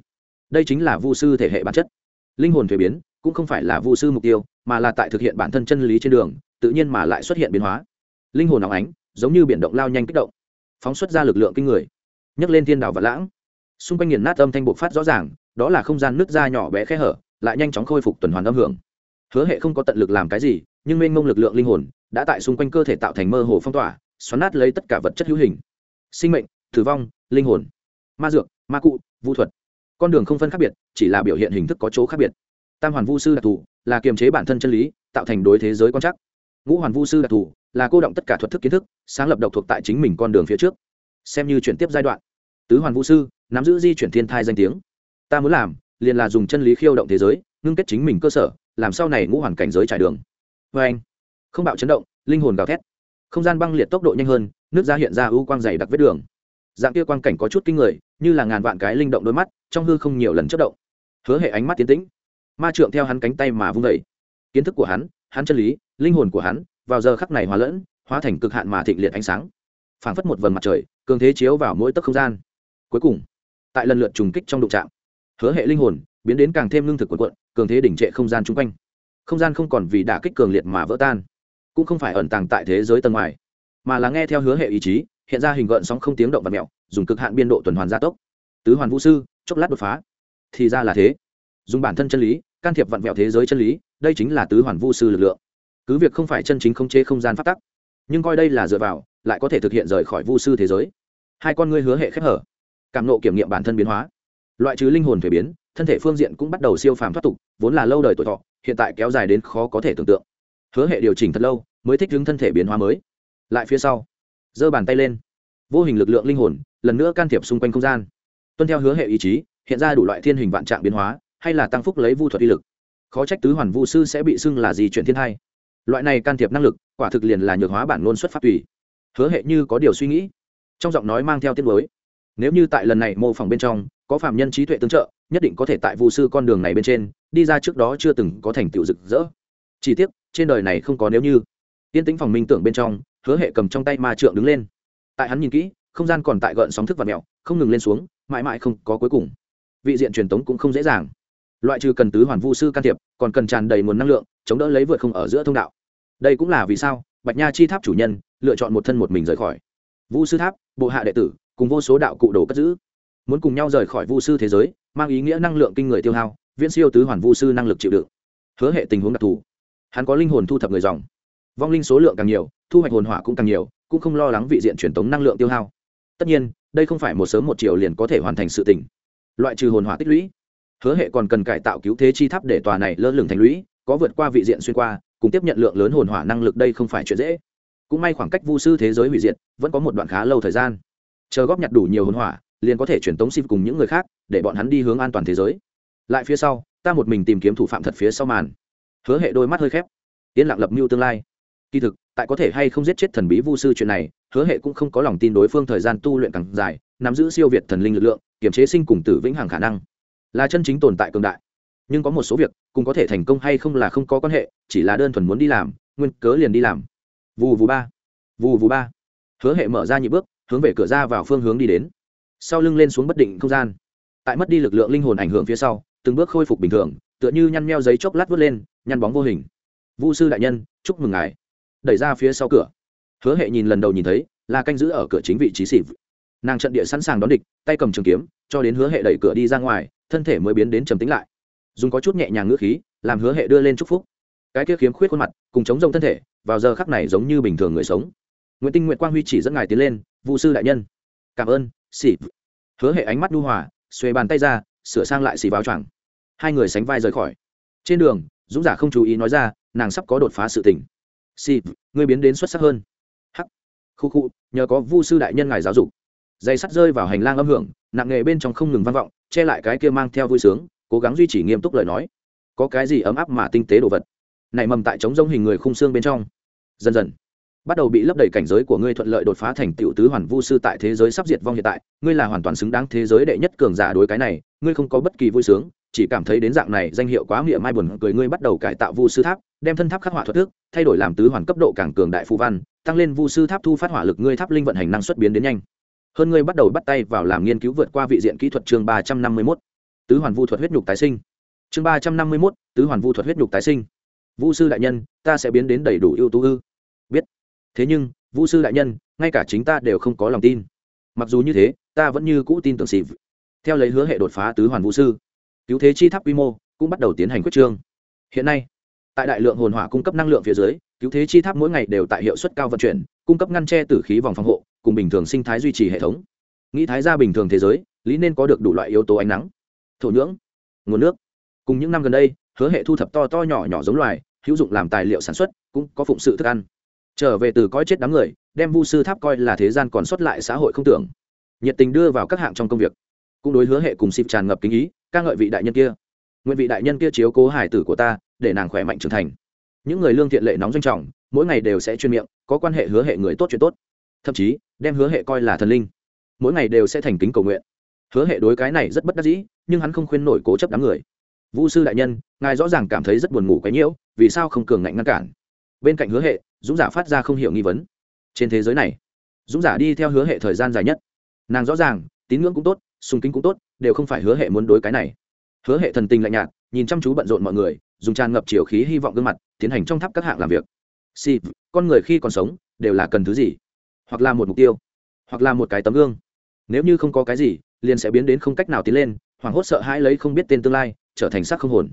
Đây chính là vu sư thể hệ bản chất. Linh hồn thuế biến cũng không phải là vu sư mục tiêu, mà là tại thực hiện bản thân chân lý trên đường, tự nhiên mà lại xuất hiện biến hóa. Linh hồn óng ánh, giống như biển động lao nhanh kích động, phóng xuất ra lực lượng kinh người. Nhấc lên thiên đảo và lãng. Xung quanh nghiền nát âm thanh bộc phát rõ ràng, đó là không gian nứt ra nhỏ bé khe hở, lại nhanh chóng khôi phục tuần hoàn âm hưởng. Hứa hệ không có tận lực làm cái gì, nhưng mênh mông lực lượng linh hồn đã tại xung quanh cơ thể tạo thành mơ hồ phong tỏa, xoắn nát lấy tất cả vật chất hữu hình. Sinh mệnh, tử vong linh hồn. Ma dược, ma cụ, vũ thuật. Con đường không phân khác biệt, chỉ là biểu hiện hình thức có chỗ khác biệt. Tam hoàn vu sư đặc thù là kiềm chế bản thân chân lý, tạo thành đối thế giới quan trắc. Ngũ hoàn vu sư đặc thù là cô động tất cả thuật thức kiến thức, sáng lập độc thuộc tại chính mình con đường phía trước. Xem như chuyển tiếp giai đoạn. Tứ hoàn vu sư, nắm giữ di chuyển thiên thai danh tiếng. Ta muốn làm, liền là dùng chân lý khiêu động thế giới, ngưng kết chính mình cơ sở, làm sau này ngũ hoàn cảnh giới trải đường. Vê anh, không bạo chấn động, linh hồn gào thét. Không gian băng liệt tốc độ nhanh hơn, nước ra hiện ra ưu quang dày đặc vết đường dạng kia quang cảnh có chút kinh người, như là ngàn vạn cái linh động đôi mắt, trong hư không nhiều lần chất động. Hứa hệ ánh mắt tiến tĩnh. Ma trượng theo hắn cánh tay mà vung đầy kiến thức của hắn hắn chân lý, linh hồn của hắn, vào giờ khắc này hòa lẫn, hóa thành cực hạn mà thịnh liệt ánh sáng. Phảng phất một vần mặt trời, cường thế chiếu vào mỗi tấc không gian. Cuối cùng, tại lần lượt trùng kích trong đụng trạm hứa hệ linh hồn biến đến càng thêm lương thực quần quận cường thế đỉnh trệ không gian chung quanh. Không gian không còn vì đả kích cường liệt mà vỡ tan, cũng không phải ẩn tàng tại thế giới tầng ngoài, mà là nghe theo hứa hệ ý chí hiện ra hình gợn sóng không tiếng động và mẹo, dùng cực hạn biên độ tuần hoàn gia tốc. Tứ hoàn vũ sư, chốc lát đột phá. Thì ra là thế. Dùng bản thân chân lý, can thiệp vặn vẹo thế giới chân lý, đây chính là tứ hoàn vu sư lực lượng. Cứ việc không phải chân chính không chế không gian phát tắc, nhưng coi đây là dựa vào, lại có thể thực hiện rời khỏi vu sư thế giới. Hai con ngươi hứa hệ khép hở. Cảm nộ kiểm nghiệm bản thân biến hóa. Loại trừ linh hồn thuế biến, thân thể phương diện cũng bắt đầu siêu phàm thoát tục, vốn là lâu đời tuổi thọ, hiện tại kéo dài đến khó có thể tưởng tượng. Hứa hệ điều chỉnh thật lâu, mới thích ứng thân thể biến hóa mới. Lại phía sau giơ bàn tay lên. Vô hình lực lượng linh hồn, lần nữa can thiệp xung quanh không gian. Tuân theo hứa hệ ý chí, hiện ra đủ loại thiên hình vạn trạng biến hóa, hay là tăng phúc lấy vu thuật uy lực. Khó trách tứ hoàn vu sư sẽ bị xưng là gì chuyện thiên hai loại này can thiệp năng lực, quả thực liền là nhược hóa bản ngôn xuất phát tùy. Hứa hệ như có điều suy nghĩ. Trong giọng nói mang theo tiết mới nếu như tại lần này mô phỏng bên trong, có phạm nhân trí tuệ tương trợ, nhất định có thể tại vu sư con đường này bên trên, đi ra trước đó chưa từng có thành tựu rực rỡ. Chỉ tiếc, trên đời này không có nếu như. Tiên tính phòng minh tưởng bên trong hứa hệ cầm trong tay ma trượng đứng lên. Tại hắn nhìn kỹ, không gian còn tại gợn sóng thức và mẹo, không ngừng lên xuống, mãi mãi không có cuối cùng. Vị diện truyền tống cũng không dễ dàng. Loại trừ cần tứ hoàn vu sư can thiệp, còn cần tràn đầy nguồn năng lượng, chống đỡ lấy vượt không ở giữa thông đạo. Đây cũng là vì sao, bạch nha chi tháp chủ nhân lựa chọn một thân một mình rời khỏi. Vu sư tháp, bộ hạ đệ tử, cùng vô số đạo cụ đồ cất giữ. Muốn cùng nhau rời khỏi vu sư thế giới, mang ý nghĩa năng lượng kinh người tiêu hao, viễn siêu tứ hoàn vu sư năng lực chịu đựng. Hứa hệ tình huống đặc thù. Hắn có linh hồn thu thập người dòng vong linh số lượng càng nhiều, thu hoạch hồn hỏa cũng càng nhiều, cũng không lo lắng vị diện truyền tống năng lượng tiêu hao. Tất nhiên, đây không phải một sớm một chiều liền có thể hoàn thành sự tỉnh loại trừ hồn hỏa tích lũy, hứa hệ còn cần cải tạo cứu thế chi tháp để tòa này lơ lửng thành lũy, có vượt qua vị diện xuyên qua, cùng tiếp nhận lượng lớn hồn hỏa năng lực đây không phải chuyện dễ. Cũng may khoảng cách vu sư thế giới hủy diệt, vẫn có một đoạn khá lâu thời gian. Chờ góp nhặt đủ nhiều hồn hỏa, liền có thể truyền tống xin cùng những người khác, để bọn hắn đi hướng an toàn thế giới. Lại phía sau, ta một mình tìm kiếm thủ phạm thật phía sau màn. Hứa hệ đôi mắt hơi khép. Yên lặng lập mưu tương lai kỳ thực, tại có thể hay không giết chết thần bí vu sư chuyện này, hứa hệ cũng không có lòng tin đối phương thời gian tu luyện càng dài, nắm giữ siêu việt thần linh lực lượng kiểm chế sinh cùng tử vĩnh hằng khả năng. Là chân chính tồn tại cường đại. Nhưng có một số việc, cùng có thể thành công hay không là không có quan hệ, chỉ là đơn thuần muốn đi làm, nguyên cớ liền đi làm. Vù vù ba. Vù vù ba. Hứa hệ mở ra nhị bước, hướng về cửa ra vào phương hướng đi đến. Sau lưng lên xuống bất định không gian. Tại mất đi lực lượng linh hồn ảnh hưởng phía sau, từng bước khôi phục bình thường, tựa như nhăn meo giấy chốc lát vớt lên, nhăn bóng vô hình. Vu sư đại nhân, chúc mừng ngài đẩy ra phía sau cửa. Hứa hệ nhìn lần đầu nhìn thấy, là canh giữ ở cửa chính vị trí xịp nàng trận địa sẵn sàng đón địch, tay cầm trường kiếm, cho đến hứa hệ đẩy cửa đi ra ngoài, thân thể mới biến đến trầm tính lại. Dùng có chút nhẹ nhàng ngữ khí, làm hứa hệ đưa lên chúc phúc. Cái kia khiếm khuyết khuôn mặt, cùng chống rông thân thể, vào giờ khắc này giống như bình thường người sống. Nguyễn tinh nguyễn quang huy chỉ dẫn ngài tiến lên vụ sư đại nhân. Cảm ơn xỉ hứa hệ ánh mắt nhu hòa, xuề bàn tay ra, sửa sang lại xỉ vào choàng. Hai người sánh vai rời khỏi. Trên đường, dũng giả không chú ý nói ra, nàng sắp có đột phá sự tình xịp ngươi biến đến xuất sắc hơn. Hắc. Khu khu, nhờ có vu sư đại nhân ngài giáo dục. Dây sắt rơi vào hành lang âm hưởng, nặng nghề bên trong không ngừng vang vọng, che lại cái kia mang theo vui sướng, cố gắng duy trì nghiêm túc lời nói. Có cái gì ấm áp mà tinh tế đồ vật? Nảy mầm tại trống rông hình người khung xương bên trong. Dần dần, bắt đầu bị lấp đầy cảnh giới của ngươi thuận lợi đột phá thành tiểu tứ hoàn vu sư tại thế giới sắp diệt vong hiện tại, ngươi là hoàn toàn xứng đáng thế giới đệ nhất cường giả đối cái này, ngươi không có bất kỳ vui sướng chỉ cảm thấy đến dạng này danh hiệu quá miệng mai buồn cười ngươi bắt đầu cải tạo vu sư tháp, đem thân tháp khắc họa thuật thức, thay đổi làm tứ hoàn cấp độ càng cường đại phù văn, tăng lên vu sư tháp thu phát hỏa lực ngươi tháp linh vận hành năng suất biến đến nhanh. Hơn ngươi bắt đầu bắt tay vào làm nghiên cứu vượt qua vị diện kỹ thuật chương ba trăm năm mươi mốt. Tứ hoàn vu thuật huyết nhục tái sinh. Chương ba trăm năm mươi mốt, tứ hoàn vu thuật huyết nhục tái sinh. Vu sư đại nhân, ta sẽ biến đến đầy đủ ưu tú ư. Biết. Thế nhưng, vu sư đại nhân, ngay cả chính ta đều không có lòng tin. Mặc dù như thế, ta vẫn như cũ tin tưởng xịp theo lấy hứa hệ đột phá tứ hoàn vũ sư cứu thế chi tháp quy mô cũng bắt đầu tiến hành quyết trương. Hiện nay, tại đại lượng hồn hỏa cung cấp năng lượng phía dưới, cứu thế chi tháp mỗi ngày đều tại hiệu suất cao vận chuyển, cung cấp ngăn tre t ử khí vòng phòng hộ, cùng bình thường sinh thái duy trì hệ thống. Nghĩ thái ra bình thường thế giới, lý nên có được đủ loại yếu tố ánh nắng, thổ nhưỡng, nguồn nước. Cùng những năm gần đây, hứa hệ thu thập to to nhỏ nhỏ giống loài, hữu dụng làm tài liệu sản xuất, cũng có phụng sự thức ăn. Trở về từ coi chết đám người, đem vu sư tháp coi là thế gian còn sót lại xã hội không tưởng. Nhiệt tình đưa vào các hạng trong công việc. Cũng đối hứa hệ cùng xịp tràn ngập kính ý ca ngợi vị đại nhân kia. Nguyện vị đại nhân kia chiếu cố hải tử của ta, để nàng khỏe mạnh trưởng thành. Những người lương thiện lệ nóng danh trọng, mỗi ngày đều sẽ chuyên miệng, có quan hệ hứa hệ người tốt chuyện tốt. Thậm chí, đem hứa hệ coi là thần linh, mỗi ngày đều sẽ thành kính cầu nguyện. Hứa hệ đối cái này rất bất đắc dĩ, nhưng hắn không khuyên nổi cố chấp đám người. Vũ sư đại nhân, ngài rõ ràng cảm thấy rất buồn ngủ quấy nhiễu, vì sao không cường ngạnh ngăn cản? Bên cạnh hứa hệ, dũng giả phát ra không hiểu nghi vấn. Trên thế giới này, dũng giả đi theo hứa hệ thời gian dài nhất. Nàng rõ ràng, tín ngưỡng cũng tốt, sùng kính cũng tốt đều không phải hứa hệ muốn đối cái này. Hứa hệ thần tình lạnh nhạt, nhìn chăm chú bận rộn mọi người, dùng tràn ngập chiều khí hy vọng gương mặt, tiến hành trong tháp các hạng làm việc. Si, con người khi còn sống, đều là cần thứ gì? Hoặc là một mục tiêu, hoặc là một cái tấm gương. Nếu như không có cái gì, liền sẽ biến đến không cách nào tiến lên, hoảng hốt sợ hãi lấy không biết tên tương lai, trở thành sắc không hồn.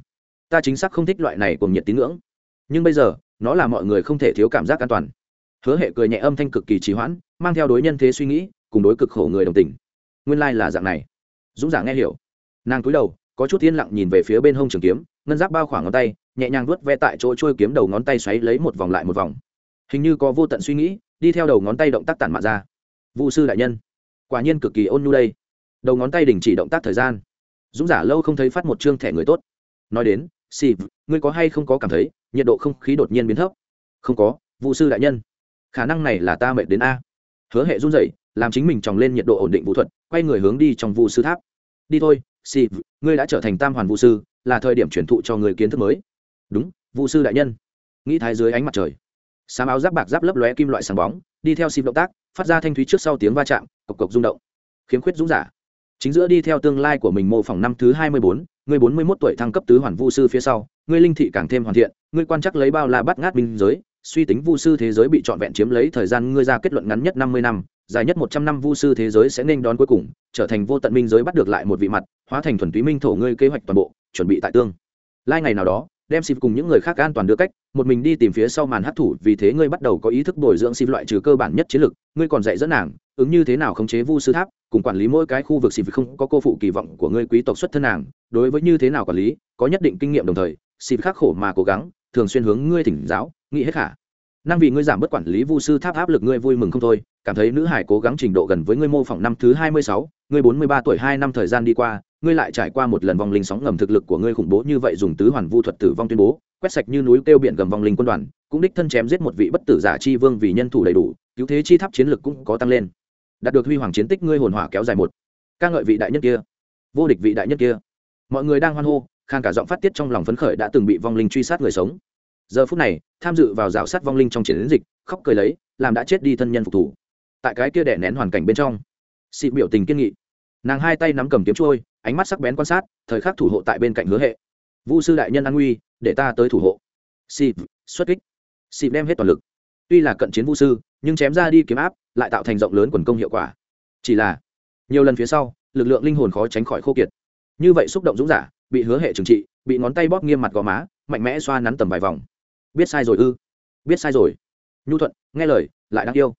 Ta chính xác không thích loại này cùng nhiệt tín ngưỡng. Nhưng bây giờ, nó là mọi người không thể thiếu cảm giác an toàn. Hứa hệ cười nhẹ âm thanh cực kỳ trì hoãn, mang theo đối nhân thế suy nghĩ, cùng đối cực khổ người đồng tình. Nguyên lai、like、là dạng này dũng giả nghe hiểu. Nàng cúi đầu, có chút yên lặng nhìn về phía bên hông trường kiếm, ngân giáp bao khoảng ngón tay, nhẹ nhàng vuốt ve tại chỗ trôi kiếm đầu ngón tay xoáy lấy một vòng lại một vòng. Hình như có vô tận suy nghĩ, đi theo đầu ngón tay động tác tản mạn ra. Vụ sư đại nhân, quả nhiên cực kỳ ôn nhu đây. Đầu ngón tay đình chỉ động tác thời gian. Dũng giả lâu không thấy phát một chương thẻ người tốt. Nói đến xì ngươi có hay không có cảm thấy, nhiệt độ không khí đột nhiên biến thấp? Không có vụ sư đại nhân. Khả năng này là ta mệt đến a. Hứa hệ run rẩy làm chính mình tròng lên nhiệt độ ổn định vũ thuật, quay người hướng đi trong vụ sư tháp. Đi thôi xì ngươi đã trở thành tam hoàn vũ sư, là thời điểm truyền thụ cho người kiến thức mới. Đúng vũ sư đại nhân. Nghĩ thái dưới ánh mặt trời. Sám áo giáp bạc giáp lấp lóe kim loại sáng bóng, đi theo xịp động tác, phát ra thanh thúy trước sau tiếng va chạm, cộc cộc rung động. Khiếm khuyết dũng giả. Chính giữa đi theo tương lai của mình mô phỏng năm thứ hai mươi bốn ngươi bốn mươi mốt tuổi thăng cấp tứ hoàn vu sư phía sau ngươi linh thị càng thêm hoàn thiện ngươi quan chắc lấy bao la bắt ngát binh giới suy tính vu sư thế giới bị trọn vẹn chiếm lấy thời gian ngươi ra kết luận ngắn nhất năm mươi năm, dài nhất một trăm năm vu sư thế giới sẽ nên đón cuối cùng, trở thành vô tận minh giới bắt được lại một vị mặt, hóa thành thuần túy minh thổ ngươi kế hoạch toàn bộ, chuẩn bị tại tương lai ngày nào đó, đem xịp cùng những người khác an toàn đưa cách, một mình đi tìm phía sau màn hấp thủ, vì thế ngươi bắt đầu có ý thức bồi dưỡng xịp loại trừ cơ bản nhất chiến lược ngươi còn dạy dẫn nàng, ứng như thế nào khống chế vu sư tháp, cùng quản lý mỗi cái khu vực xịp không có cô phụ kỳ vọng của ngươi quý tộc xuất thân nàng, đối với như thế nào quản lý, có nhất định kinh nghiệm đồng thời xịp khắc khổ mà cố gắng, thường xuyên hướng ngươi thỉnh giáo nghĩ hết khả năng vì ngươi giảm bớt quản lý vu sư tháp áp lực ngươi vui mừng không thôi, cảm thấy nữ hải cố gắng trình độ gần với ngươi mô phỏng năm thứ hai mươi sáu, ngươi bốn mươi ba tuổi hai năm thời gian đi qua, ngươi lại trải qua một lần vong linh sóng ngầm thực lực của ngươi khủng bố như vậy dùng tứ hoàn vu thuật tử vong tuyên bố, quét sạch như núi kêu biển gầm vong linh quân đoàn, cũng đích thân chém giết một vị bất tử giả chi vương vì nhân thủ đầy đủ, cứu thế chi tháp chiến lực cũng có tăng lên. Đạt được huy hoàng chiến tích ngươi hồn hỏa kéo dài một. Ca ngợi vị đại nhất kia. Vô địch vị đại nhất kia. Mọi người đang hoan hô, khang cả giọng phát tiết trong lòng phấn khởi đã từng bị vong linh truy sát người sống giờ phút này, tham dự vào rào sát vong linh trong chiến dịch, khóc cười lấy, làm đã chết đi thân nhân phục thủ. Tại cái kia đẻ nén hoàn cảnh bên trong xị biểu tình kiên nghị. Nàng hai tay nắm cầm kiếm trôi, ánh mắt sắc bén quan sát, thời khắc thủ hộ tại bên cạnh hứa hệ. Vu sư đại nhân an nguy, để ta tới thủ hộ. Xị xuất kích. Xị đem hết toàn lực. Tuy là cận chiến vu sư, nhưng chém ra đi kiếm áp, lại tạo thành rộng lớn quần công hiệu quả. Chỉ là, nhiều lần phía sau, lực lượng linh hồn khó tránh khỏi khô kiệt. Như vậy xúc động dũng giả, bị hứa hệ trừng trị, bị ngón tay bóp nghiêm mặt gò má, mạnh mẽ xoa nắn tầm vài vòng biết sai rồi ư? Biết sai rồi. Nhu thuận, nghe lời, lại đáng yêu.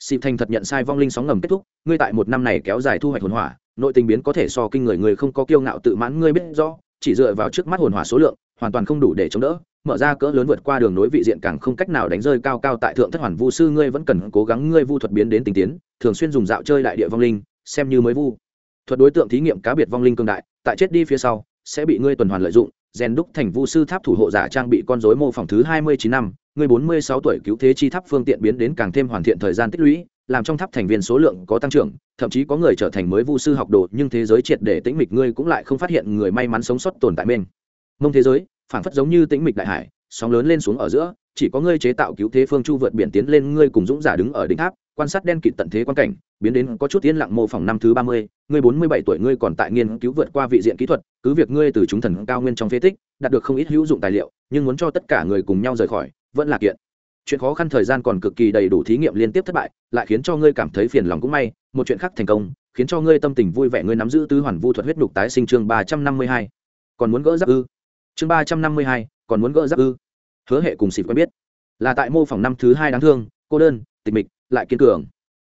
Xịp thành thật nhận sai vong linh sóng ngầm kết thúc, ngươi tại một năm này kéo dài thu hoạch hồn hỏa, nội tình biến có thể so kinh người người không có kiêu ngạo tự mãn, ngươi biết rõ, chỉ dựa vào trước mắt hồn hỏa số lượng, hoàn toàn không đủ để chống đỡ, mở ra cỡ lớn vượt qua đường nối vị diện càng không cách nào đánh rơi cao cao tại thượng thất hoàn vu sư ngươi vẫn cần cố gắng ngươi vu thuật biến đến tình tiến, thường xuyên dùng dạo chơi đại địa vong linh, xem như mới vu. Thuật đối tượng thí nghiệm cá biệt vong linh cương đại, tại chết đi phía sau, sẽ bị ngươi tuần hoàn lợi dụng rèn đúc thành vu sư tháp thủ hộ giả trang bị con rối mô phỏng thứ hai mươi chín năm, người bốn mươi sáu tuổi cứu thế chi tháp phương tiện biến đến càng thêm hoàn thiện thời gian tích lũy, làm trong tháp thành viên số lượng có tăng trưởng, thậm chí có người trở thành mới vu sư học đồ, nhưng thế giới triệt để tĩnh mịch, ngươi cũng lại không phát hiện người may mắn sống sót tồn tại bên mông thế giới phản phất giống như tĩnh mịch đại hải sóng lớn lên xuống ở giữa, chỉ có ngươi chế tạo cứu thế phương chu vượt biển tiến lên, ngươi cùng dũng giả đứng ở đỉnh tháp, quan sát đen kịt tận thế quan cảnh, biến đến có chút yên lặng mô phỏng năm thứ ba mươi, ngươi bốn mươi bảy tuổi, ngươi còn tại nghiên cứu vượt qua vị diện kỹ thuật, cứ việc ngươi từ chúng thần cao nguyên trong phế tích, đạt được không ít hữu dụng tài liệu, nhưng muốn cho tất cả người cùng nhau rời khỏi, vẫn là kiện. Chuyện khó khăn thời gian còn cực kỳ đầy đủ thí nghiệm liên tiếp thất bại, lại khiến cho ngươi cảm thấy phiền lòng cũng may, một chuyện khác thành công, khiến cho ngươi tâm tình vui vẻ, ngươi nắm giữ tứ hoàn vu thuật huyết đục tái sinh chương ba trăm năm mươi hai. Còn muốn gỡ giáp ư? Chương ba trăm năm mươi hai còn muốn gỡ giáp ư? Hứa hệ cùng xịt quen biết. Là tại mô phỏng năm thứ hai đáng thương, cô đơn, tịch mịch, lại kiên cường.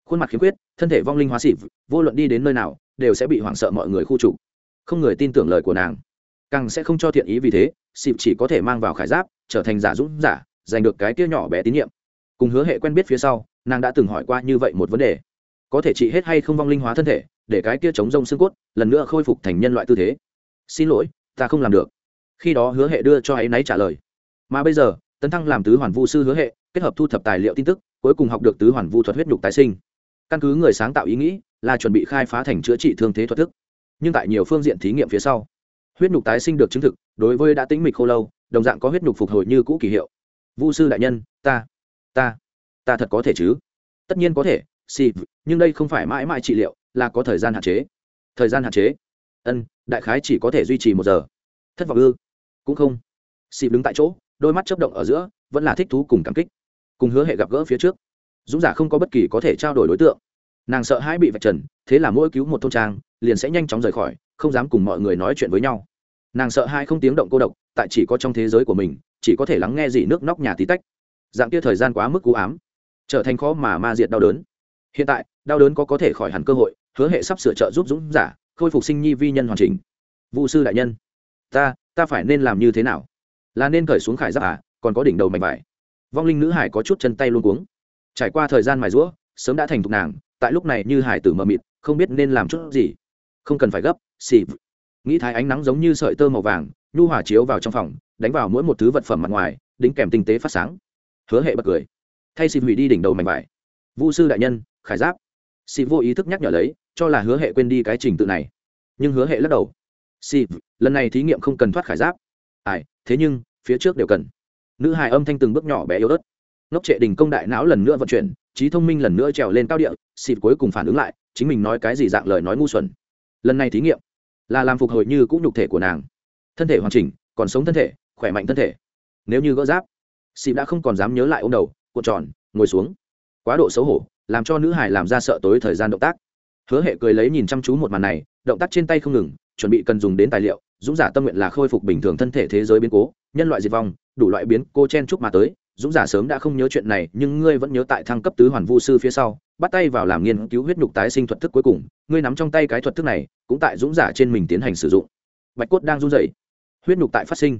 Khuôn mặt khiếm khuyết, thân thể vong linh hóa xịt vô luận đi đến nơi nào, đều sẽ bị hoảng sợ mọi người khu trục. Không người tin tưởng lời của nàng. Càng sẽ không cho thiện ý vì thế xịt chỉ có thể mang vào khải giáp, trở thành giả dũng giả, giành được cái kia nhỏ bé tín nhiệm. Cùng hứa hệ quen biết phía sau, nàng đã từng hỏi qua như vậy một vấn đề. Có thể trị hết hay không vong linh hóa thân thể, để cái kia chống rông xương cốt, lần nữa khôi phục thành nhân loại tư thế. Xin lỗi, ta không làm được khi đó hứa hệ đưa cho ấy náy trả lời. Mà bây giờ, tấn thăng làm tứ hoàn vu sư hứa hệ, kết hợp thu thập tài liệu tin tức, cuối cùng học được tứ hoàn vu thuật huyết nhục tái sinh. Căn cứ người sáng tạo ý nghĩ, là chuẩn bị khai phá thành chữa trị thương thế thuật thức. Nhưng tại nhiều phương diện thí nghiệm phía sau, huyết nhục tái sinh được chứng thực, đối với đã tính mịch khô lâu, đồng dạng có huyết nhục phục hồi như cũ kỳ hiệu. Vu sư đại nhân, ta ta ta thật có thể chứ? Tất nhiên có thể, xì, nhưng đây không phải mãi mãi trị liệu, là có thời gian hạn chế. Thời gian hạn chế. Ân, đại khái chỉ có thể duy trì một giờ thất vọng ư? Cũng không. Xì đứng tại chỗ, đôi mắt chấp động ở giữa, vẫn là thích thú cùng cảm kích, cùng hứa hệ gặp gỡ phía trước. Dũng giả không có bất kỳ có thể trao đổi đối tượng. Nàng sợ hãi bị vạch trần, thế là mỗi cứu một thôn trang, liền sẽ nhanh chóng rời khỏi, không dám cùng mọi người nói chuyện với nhau. Nàng sợ hai không tiếng động cô độc, tại chỉ có trong thế giới của mình, chỉ có thể lắng nghe gì nước nóc nhà tí tách. Dạng kia thời gian quá mức cú ám, trở thành khó mà ma diệt đau đớn. Hiện tại, đau đớn có có thể khỏi hẳn cơ hội, hứa hệ sắp sửa trợ giúp dũng giả, khôi phục sinh nhi vi nhân hoàn chỉnh. Vụ sư đại nhân ta ta phải nên làm như thế nào? Là nên cởi xuống khải giáp à? Còn có đỉnh đầu mảnh vải. Vong linh nữ hải có chút chân tay luôn cuống. Trải qua thời gian mài rũa sớm đã thành thục nàng, tại lúc này như hải tử mờ mịt, không biết nên làm chút gì. Không cần phải gấp, xì nghĩ thái ánh nắng giống như sợi tơ màu vàng, nhu hỏa chiếu vào trong phòng, đánh vào mỗi một thứ vật phẩm mặt ngoài, đính kèm tinh tế phát sáng. Hứa hệ bật cười. Thay xì hủy đi đỉnh đầu mảnh vải. Vũ sư đại nhân, khải giáp. Xì vô ý thức nhắc nhở lấy, cho là hứa hệ quên đi cái trình tự này. Nhưng hứa hệ lắc đầu xì lần này thí nghiệm không cần thoát khải giáp. Ai, thế nhưng, phía trước đều cần. Nữ hài âm thanh từng bước nhỏ bé yếu ớt. Ngốc trệ đình công đại não lần nữa vận chuyển, trí thông minh lần nữa trèo lên cao địa xịt cuối cùng phản ứng lại, chính mình nói cái gì dạng lời nói ngu xuẩn. Lần này thí nghiệm, là làm phục hồi như cũng nhục thể của nàng. Thân thể hoàn chỉnh, còn sống thân thể, khỏe mạnh thân thể. Nếu như gỡ giáp xịt đã không còn dám nhớ lại ô m đầu, cuộn tròn, ngồi xuống. Quá độ xấu hổ, làm cho nữ hải làm ra sợ tối thời gian động tác. Hứa hệ cười lấy nhìn chăm chú một màn này, động tác trên tay không ngừng chuẩn bị cần dùng đến tài liệu, dũng giả tâm nguyện là khôi phục bình thường thân thể thế giới biến cố, nhân loại diệt vong, đủ loại biến cô chen chúc mà tới, dũng giả sớm đã không nhớ chuyện này, nhưng ngươi vẫn nhớ tại thăng cấp tứ hoàn vu sư phía sau, bắt tay vào làm nghiên cứu huyết nhục tái sinh thuật thức cuối cùng, ngươi nắm trong tay cái thuật thức này, cũng tại dũng giả trên mình tiến hành sử dụng. Bạch cốt đang run dậy huyết nhục tại phát sinh.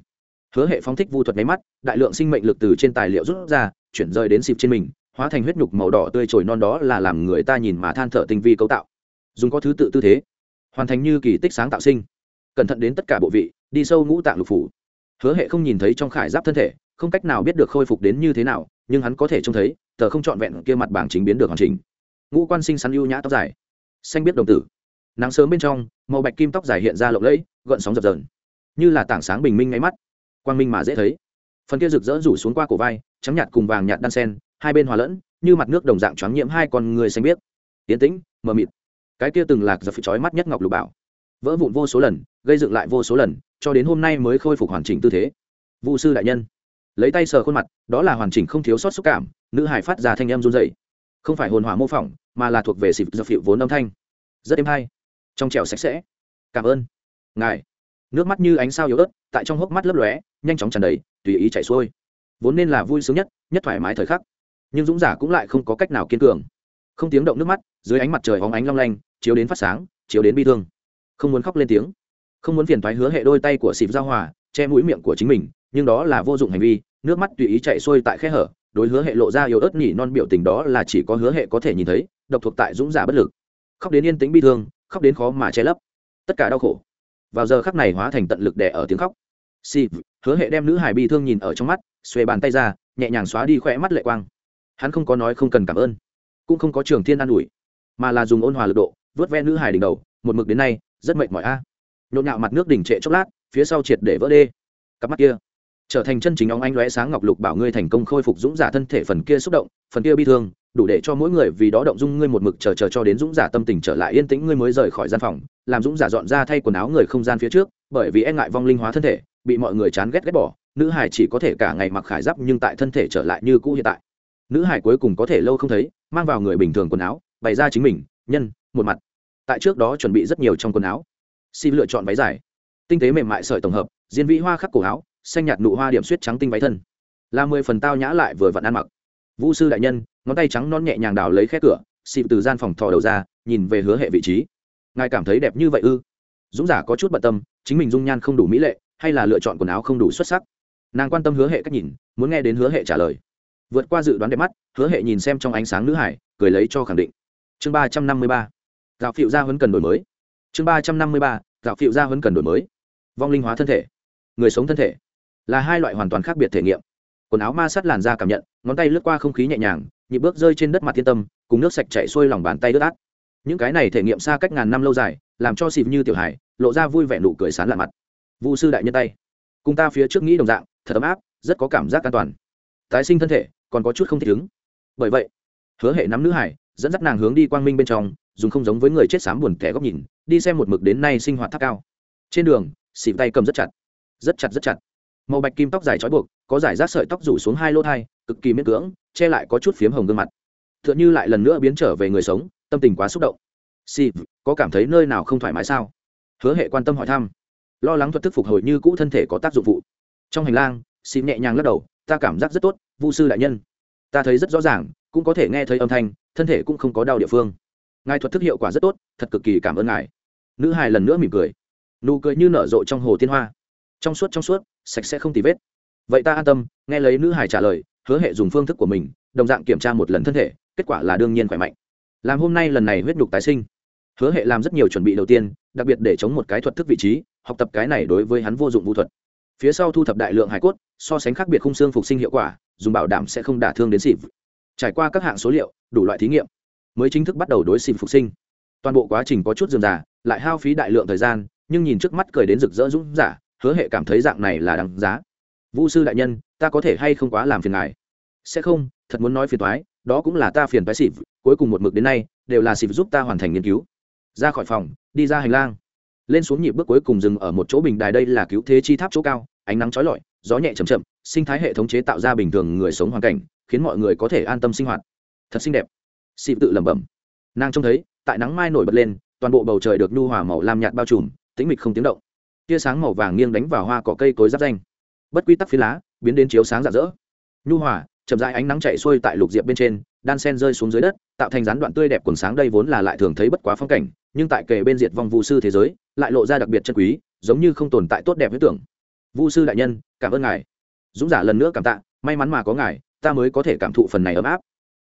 Hứa hệ phóng thích vu thuật máy mắt, đại lượng sinh mệnh lực từ trên tài liệu rút ra, chuyển rời đến xịp trên mình, hóa thành huyết nhục màu đỏ tươi trồi non đó là làm người ta nhìn mà than thở tinh vi cấu tạo. Dùng có thứ tự tư thế hoàn thành như kỳ tích sáng tạo sinh. Cẩn thận đến tất cả bộ vị, đi sâu ngũ tạng lục phủ. Hứa hệ không nhìn thấy trong khải giáp thân thể, không cách nào biết được khôi phục đến như thế nào, nhưng hắn có thể trông thấy, tờ không trọn vẹn kia mặt bảng chính biến được hoàn chỉnh. Ngũ quan sinh sắn ưu nhã tóc dài. Xanh biết đồng tử. Nắng sớm bên trong, màu bạch kim tóc dài hiện ra lộng lẫy, gợn sóng dập dờn. Như là tảng sáng bình minh ngay mắt. Quang minh mà dễ thấy. Phần kia rực rỡ rủ xuống qua cổ vai, trắng nhạt cùng vàng nhạt đan sen, hai bên hòa lẫn, như mặt nước đồng dạng choáng nhiễm hai con người xanh biếc. Tiến tĩnh, mờ mịt cái kia từng lạc giật chói mắt nhất ngọc lục bảo, vỡ vụn vô số lần, gây dựng lại vô số lần, cho đến hôm nay mới khôi phục hoàn chỉnh tư thế. Vụ sư đại nhân, lấy tay sờ khuôn mặt, đó là hoàn chỉnh không thiếu sót xúc cảm, nữ hải phát ra thanh âm run dậy không phải hồn hỏa mô phỏng, mà là thuộc về xịp dập hiệu vốn âm thanh. Rất êm hay, trong trẻo sạch sẽ. Cảm ơn. Ngài, nước mắt như ánh sao yếu ớt, tại trong hốc mắt lấp lóe, nhanh chóng tràn đầy, tùy ý chảy xuôi. Vốn nên là vui sướng nhất nhất thoải mái thời khắc. Nhưng dũng giả cũng lại không có cách nào kiên cường không tiếng động nước mắt, dưới ánh mặt trời hóng ánh long lanh, chiếu đến phát sáng, chiếu đến bi thương. Không muốn khóc lên tiếng. Không muốn phiền thoái hứa hệ đôi tay của xịp giao hòa, che mũi miệng của chính mình, nhưng đó là vô dụng hành vi, nước mắt tùy ý chạy xuôi tại khe hở, đối hứa hệ lộ ra yếu ớt nhỉ non biểu tình đó là chỉ có hứa hệ có thể nhìn thấy, độc thuộc tại dũng giả bất lực. Khóc đến yên tĩnh bi thương, khóc đến khó mà che lấp. Tất cả đau khổ. Vào giờ khắc này hóa thành tận lực đẻ ở tiếng khóc. Xịp hứa hệ đem nữ hải bi thương nhìn ở trong mắt, xuề bàn tay ra, nhẹ nhàng xóa đi khỏe mắt lệ quang. Hắn không có nói không cần cảm ơn cũng không có trường thiên an ủi, mà là dùng ôn hòa lực độ, vớt ve nữ hải đỉnh đầu, một mực đến nay, rất mệt mỏi a à. nhộn nhạo mặt nước đỉnh trệ chốc lát, phía sau triệt để vỡ đê cặp mắt kia trở thành chân chính óng anh lóe sáng ngọc lục bảo ngươi thành công khôi phục dũng giả thân thể phần kia xúc động, phần kia bi thương, đủ để cho mỗi người vì đó động dung ngươi một mực chờ chờ cho đến dũng giả tâm tình trở lại yên tĩnh ngươi mới rời khỏi gian phòng, làm dũng giả dọn ra thay quần áo người không gian phía trước, bởi vì e ngại vong linh hóa thân thể, bị mọi người chán ghét ghét bỏ, nữ hải chỉ có thể cả ngày mặc khải giáp nhưng tại thân thể trở lại như cũ hiện tại nữ hải cuối cùng có thể lâu không thấy, mang vào người bình thường quần áo, bày ra chính mình, nhân, một mặt. Tại trước đó chuẩn bị rất nhiều trong quần áo. Xin lựa chọn váy dài. Tinh tế mềm mại sợi tổng hợp diên vĩ hoa khắc cổ áo, xanh nhạt nụ hoa điểm suýt trắng tinh váy thân. Là mười phần tao nhã lại vừa vặn ăn mặc. Vũ sư đại nhân, ngón tay trắng non nhẹ nhàng đào lấy khe cửa, xịp từ gian phòng thò đầu ra, nhìn về hứa hệ vị trí. Ngài cảm thấy đẹp như vậy ư? Dũng giả có chút bận tâm, chính mình dung nhan không đủ mỹ lệ, hay là lựa chọn quần áo không đủ xuất sắc? Nàng quan tâm hứa hệ cách nhìn, muốn nghe đến hứa hệ trả lời vượt qua dự đoán đẹp mắt, hứa hệ nhìn xem trong ánh sáng nữ hải, cười lấy cho khẳng định. Chương ba trăm năm mươi ba, gạo phiệu gia huấn cần đổi mới. Chương ba trăm năm mươi ba, gạo phiệu gia huấn cần đổi mới. Vong linh hóa thân thể, người sống thân thể, là hai loại hoàn toàn khác biệt thể nghiệm. Quần áo ma sát làn da cảm nhận, ngón tay lướt qua không khí nhẹ nhàng, nhịp bước rơi trên đất mặt thiên tâm, cùng nước sạch chạy xuôi lòng bàn tay ướt át. Những cái này thể nghiệm xa cách ngàn năm lâu dài, làm cho xịp như tiểu hải, lộ ra vui vẻ nụ cười sán lạ mặt. Vu sư đại nhân tay, cùng ta phía trước nghĩ đồng dạng, thật ấm áp, rất có cảm giác an toàn tái sinh thân thể, còn có chút không thể chứng bởi vậy, hứa hệ nắm nữ hải, dẫn dắt nàng hướng đi quang minh bên trong, dùng không giống với người chết sám buồn kẻ góc nhìn, đi xem một mực đến nay sinh hoạt tháp cao. Trên đường xịp tay cầm rất chặt. Rất chặt rất chặt. Màu bạch kim tóc dài trói buộc, có giải rác sợi tóc rủ xuống hai lỗ thai, cực kỳ miễn cưỡng, che lại có chút phiếm hồng gương mặt. T h ư ợ n h ư lại lần nữa biến trở về người sống, tâm tình quá xúc động. Xịp có cảm thấy nơi nào không thoải mái sao? Hứa hệ quan tâm hỏi thăm. Lo lắng thuật thức phục hồi như cũ thân thể có tác dụng phụ trong hành lang xịp nhẹ nhàng lắc đầu ta cảm giác rất tốt, vu sư đại nhân. Ta thấy rất rõ ràng, cũng có thể nghe thấy âm thanh, thân thể cũng không có đau địa phương. Ngài thuật thức hiệu quả rất tốt, thật cực kỳ cảm ơn ngài. Nữ hài lần nữa mỉm cười. Nụ cười như nở rộ trong hồ tiên hoa. Trong suốt trong suốt, sạch sẽ không tì vết. Vậy ta an tâm, nghe lấy nữ hải trả lời, hứa hệ dùng phương thức của mình, đồng dạng kiểm tra một lần thân thể, kết quả là đương nhiên khỏe mạnh. Làm hôm nay lần này huyết nhục tái sinh. Hứa hệ làm rất nhiều chuẩn bị đầu tiên, đặc biệt để chống một cái thuật thức vị trí, học tập cái này đối với hắn vô dụng vũ thuật phía sau thu thập đại lượng hải cốt, so sánh khác biệt khung xương phục sinh hiệu quả, dùng bảo đảm sẽ không đả thương đến xịp trải qua các hạng số liệu, đủ loại thí nghiệm, mới chính thức bắt đầu đối xịp phục sinh. Toàn bộ quá trình có chút dườm giả lại hao phí đại lượng thời gian, nhưng nhìn trước mắt cười đến rực rỡ dũng giả, hứa hệ cảm thấy dạng này là đáng giá. Vũ sư đại nhân, ta có thể hay không quá làm phiền ngài? Sẽ không, thật muốn nói phiền toái, đó cũng là ta phiền toái xịp cuối cùng một mực đến nay, đều là xịp giúp ta hoàn thành nghiên cứu. Ra khỏi phòng, đi ra hành lang lên xuống nhịp bước cuối cùng dừng ở một chỗ bình đài đây là cứu thế chi tháp chỗ cao, ánh nắng trói lọi, gió nhẹ chầm chậm, sinh thái hệ thống chế tạo ra bình thường người sống hoàn cảnh, khiến mọi người có thể an tâm sinh hoạt. Thật xinh đẹp. Xịp tự lẩm bẩm. Nàng trông thấy, tại nắng mai nổi bật lên, toàn bộ bầu trời được nhu hòa màu lam nhạt bao trùm, tĩnh mịch không tiếng động. Tia sáng màu vàng nghiêng đánh vào hoa cỏ cây cối giáp danh. Bất quy tắc phi lá, biến đến chiếu sáng rạng rỡ. Nhu hòa, chậm rãi ánh nắng chạy xuôi tại lục diệp bên trên, đan sen rơi xuống dưới đất, tạo thành rán đoạn tươi đẹp quần sáng đây vốn là lại thường thấy bất quá phong cảnh nhưng tại kề bên diệt vong vu sư thế giới, lại lộ ra đặc biệt chân quý, giống như không tồn tại tốt đẹp với tưởng. Vu sư đại nhân, cảm ơn ngài. Dũng giả lần nữa cảm tạ, may mắn mà có ngài, ta mới có thể cảm thụ phần này ấm áp.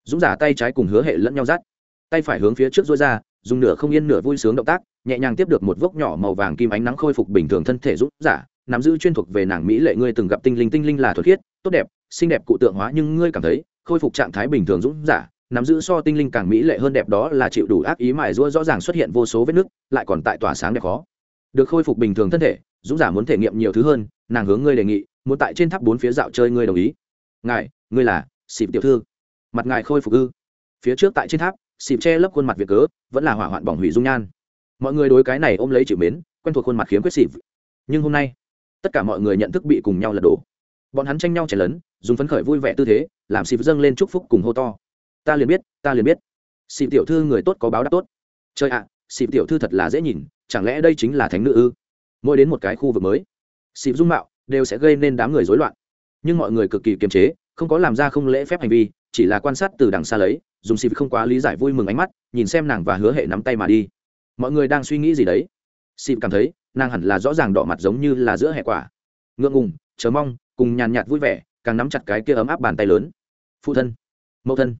Dũng giả tay trái cùng hứa hệ lẫn nhau rát tay phải hướng phía trước dối ra, dùng nửa không yên nửa vui sướng động tác, nhẹ nhàng tiếp được một vốc nhỏ màu vàng kim ánh nắng khôi phục bình thường thân thể dũng giả, nắm giữ chuyên thuộc về nàng mỹ lệ ngươi từng gặp tinh linh tinh linh là thuật khiết, tốt đẹp, xinh đẹp cụ tượng hóa nhưng ngươi cảm thấy khôi phục trạng thái bình thường dũng giả nắm giữ so tinh linh càng mỹ lệ hơn đẹp đó là chịu đủ ác ý mài rũa rõ ràng xuất hiện vô số vết nứt, lại còn tại tỏa sáng đẹp khó. Được khôi phục bình thường thân thể, dũng giả muốn thể nghiệm nhiều thứ hơn, nàng hướng ngươi đề nghị, muốn tại trên tháp bốn phía dạo chơi ngươi đồng ý. Ngài, ngươi là xịp tiểu thư. Mặt ngài khôi phục ư? Phía trước tại trên tháp xịp che lấp khuôn mặt việc cớ, vẫn là hỏa hoạn bỏng hủy dung nhan. Mọi người đối cái này ôm lấy chịu mến, quen thuộc khuôn mặt khiếm khuyết xịp nhưng hôm nay, tất cả mọi người nhận thức bị cùng nhau lật đổ. Bọn hắn tranh nhau chảy lớn dùng phấn khởi vui vẻ tư thế, làm xịp dâng lên chúc phúc cùng hô to ta liền biết ta liền biết. Xịp tiểu thư người tốt có báo đáp tốt. Chơi ạ à, xịp tiểu thư thật là dễ nhìn chẳng lẽ đây chính là thánh nữ ư? Mỗi đến một cái khu vực mới xịp dung mạo đều sẽ gây nên đám người rối loạn. Nhưng mọi người cực kỳ kiềm chế không có làm ra không lễ phép hành vi chỉ là quan sát từ đằng xa lấy dùng xịp không quá lý giải vui mừng ánh mắt nhìn xem nàng và hứa hệ nắm tay mà đi. Mọi người đang suy nghĩ gì đấy? Xịp cảm thấy nàng hẳn là rõ ràng đỏ mặt giống như là giữa hệ quả. Ngượng ngùng chờ mong cùng nhàn nhạt vui vẻ càng nắm chặt cái kia ấm áp bàn tay lớn. Phụ thân mẫu thân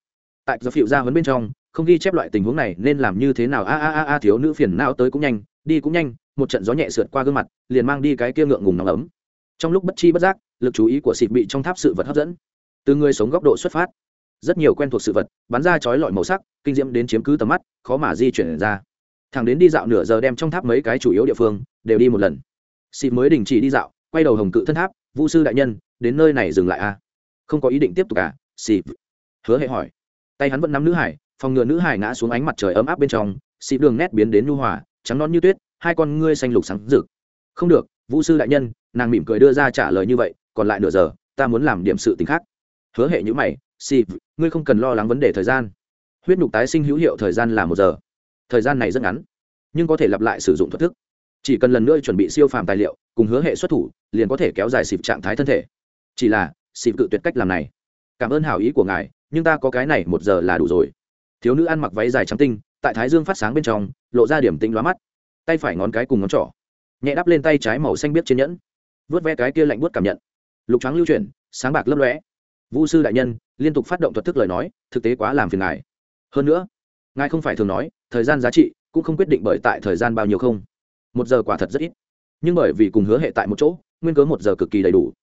tại giờ phiệu ra huấn bên trong, không ghi chép loại tình huống này nên làm như thế nào? A a a a, thiếu nữ phiền não tới cũng nhanh, đi cũng nhanh, một trận gió nhẹ sượt qua gương mặt, liền mang đi cái kia ngượng ngùng nóng ấm. Trong lúc bất chi bất giác, lực chú ý của xịt bị trong tháp sự vật hấp dẫn. Từ người sống góc độ xuất phát, rất nhiều quen thuộc sự vật, bắn ra chói lọi màu sắc, kinh diễm đến chiếm cứ tầm mắt, khó mà di chuyển ra. Thằng đến đi dạo nửa giờ đem trong tháp mấy cái chủ yếu địa phương, đều đi một lần. Xịt mới đình chỉ đi dạo, quay đầu hồng cự thân tháp vũ sư đại nhân, đến nơi này dừng lại a. À? không có ý định tiếp tục à? Xịt hứa hệ hỏi tay hắn vẫn nắm nữ hải, phòng ngừa nữ hải ngã xuống ánh mặt trời ấm áp bên trong, xị đường nét biến đến nhu hòa, trắng non như tuyết, hai con ngươi xanh lục sáng rực. Không được, vũ sư đại nhân, nàng mỉm cười đưa ra trả lời như vậy, còn lại nửa giờ, ta muốn làm điểm sự t khác. Hứa hệ nhữ mày, xị, ngươi không cần lo lắng vấn đề thời gian. Huyết nhục tái sinh hữu hiệu thời gian là một giờ. Thời gian này rất ngắn, nhưng có thể lặp lại sử dụng thuật thức. Chỉ cần lần nữa chuẩn bị siêu phàm tài liệu, cùng hứa hệ xuất thủ, liền có thể kéo dài xịp trạng thái thân thể. Chỉ là, xịp cự tuyệt cách làm này. Cảm ơn hảo ý của ngài nhưng ta có cái này một giờ là đủ rồi. Thiếu nữ ăn mặc váy dài trắng tinh, tại thái dương phát sáng bên trong, lộ ra điểm tinh lóa mắt. Tay phải ngón cái cùng ngón trỏ, nhẹ đắp lên tay trái màu xanh biết trên nhẫn. Vớt ve cái kia lạnh buốt cảm nhận. Lục trắng lưu chuyển, sáng bạc lấp lóe. Vũ sư đại nhân, liên tục phát động thuật thức lời nói, thực tế quá làm phiền ngài. Hơn nữa, ngài không phải thường nói, thời gian giá trị cũng không quyết định bởi tại thời gian bao nhiêu không. Một giờ quả thật rất ít. Nhưng bởi vì cùng hứa hệ tại một chỗ, nguyên cớ một giờ cực kỳ đầy đủ.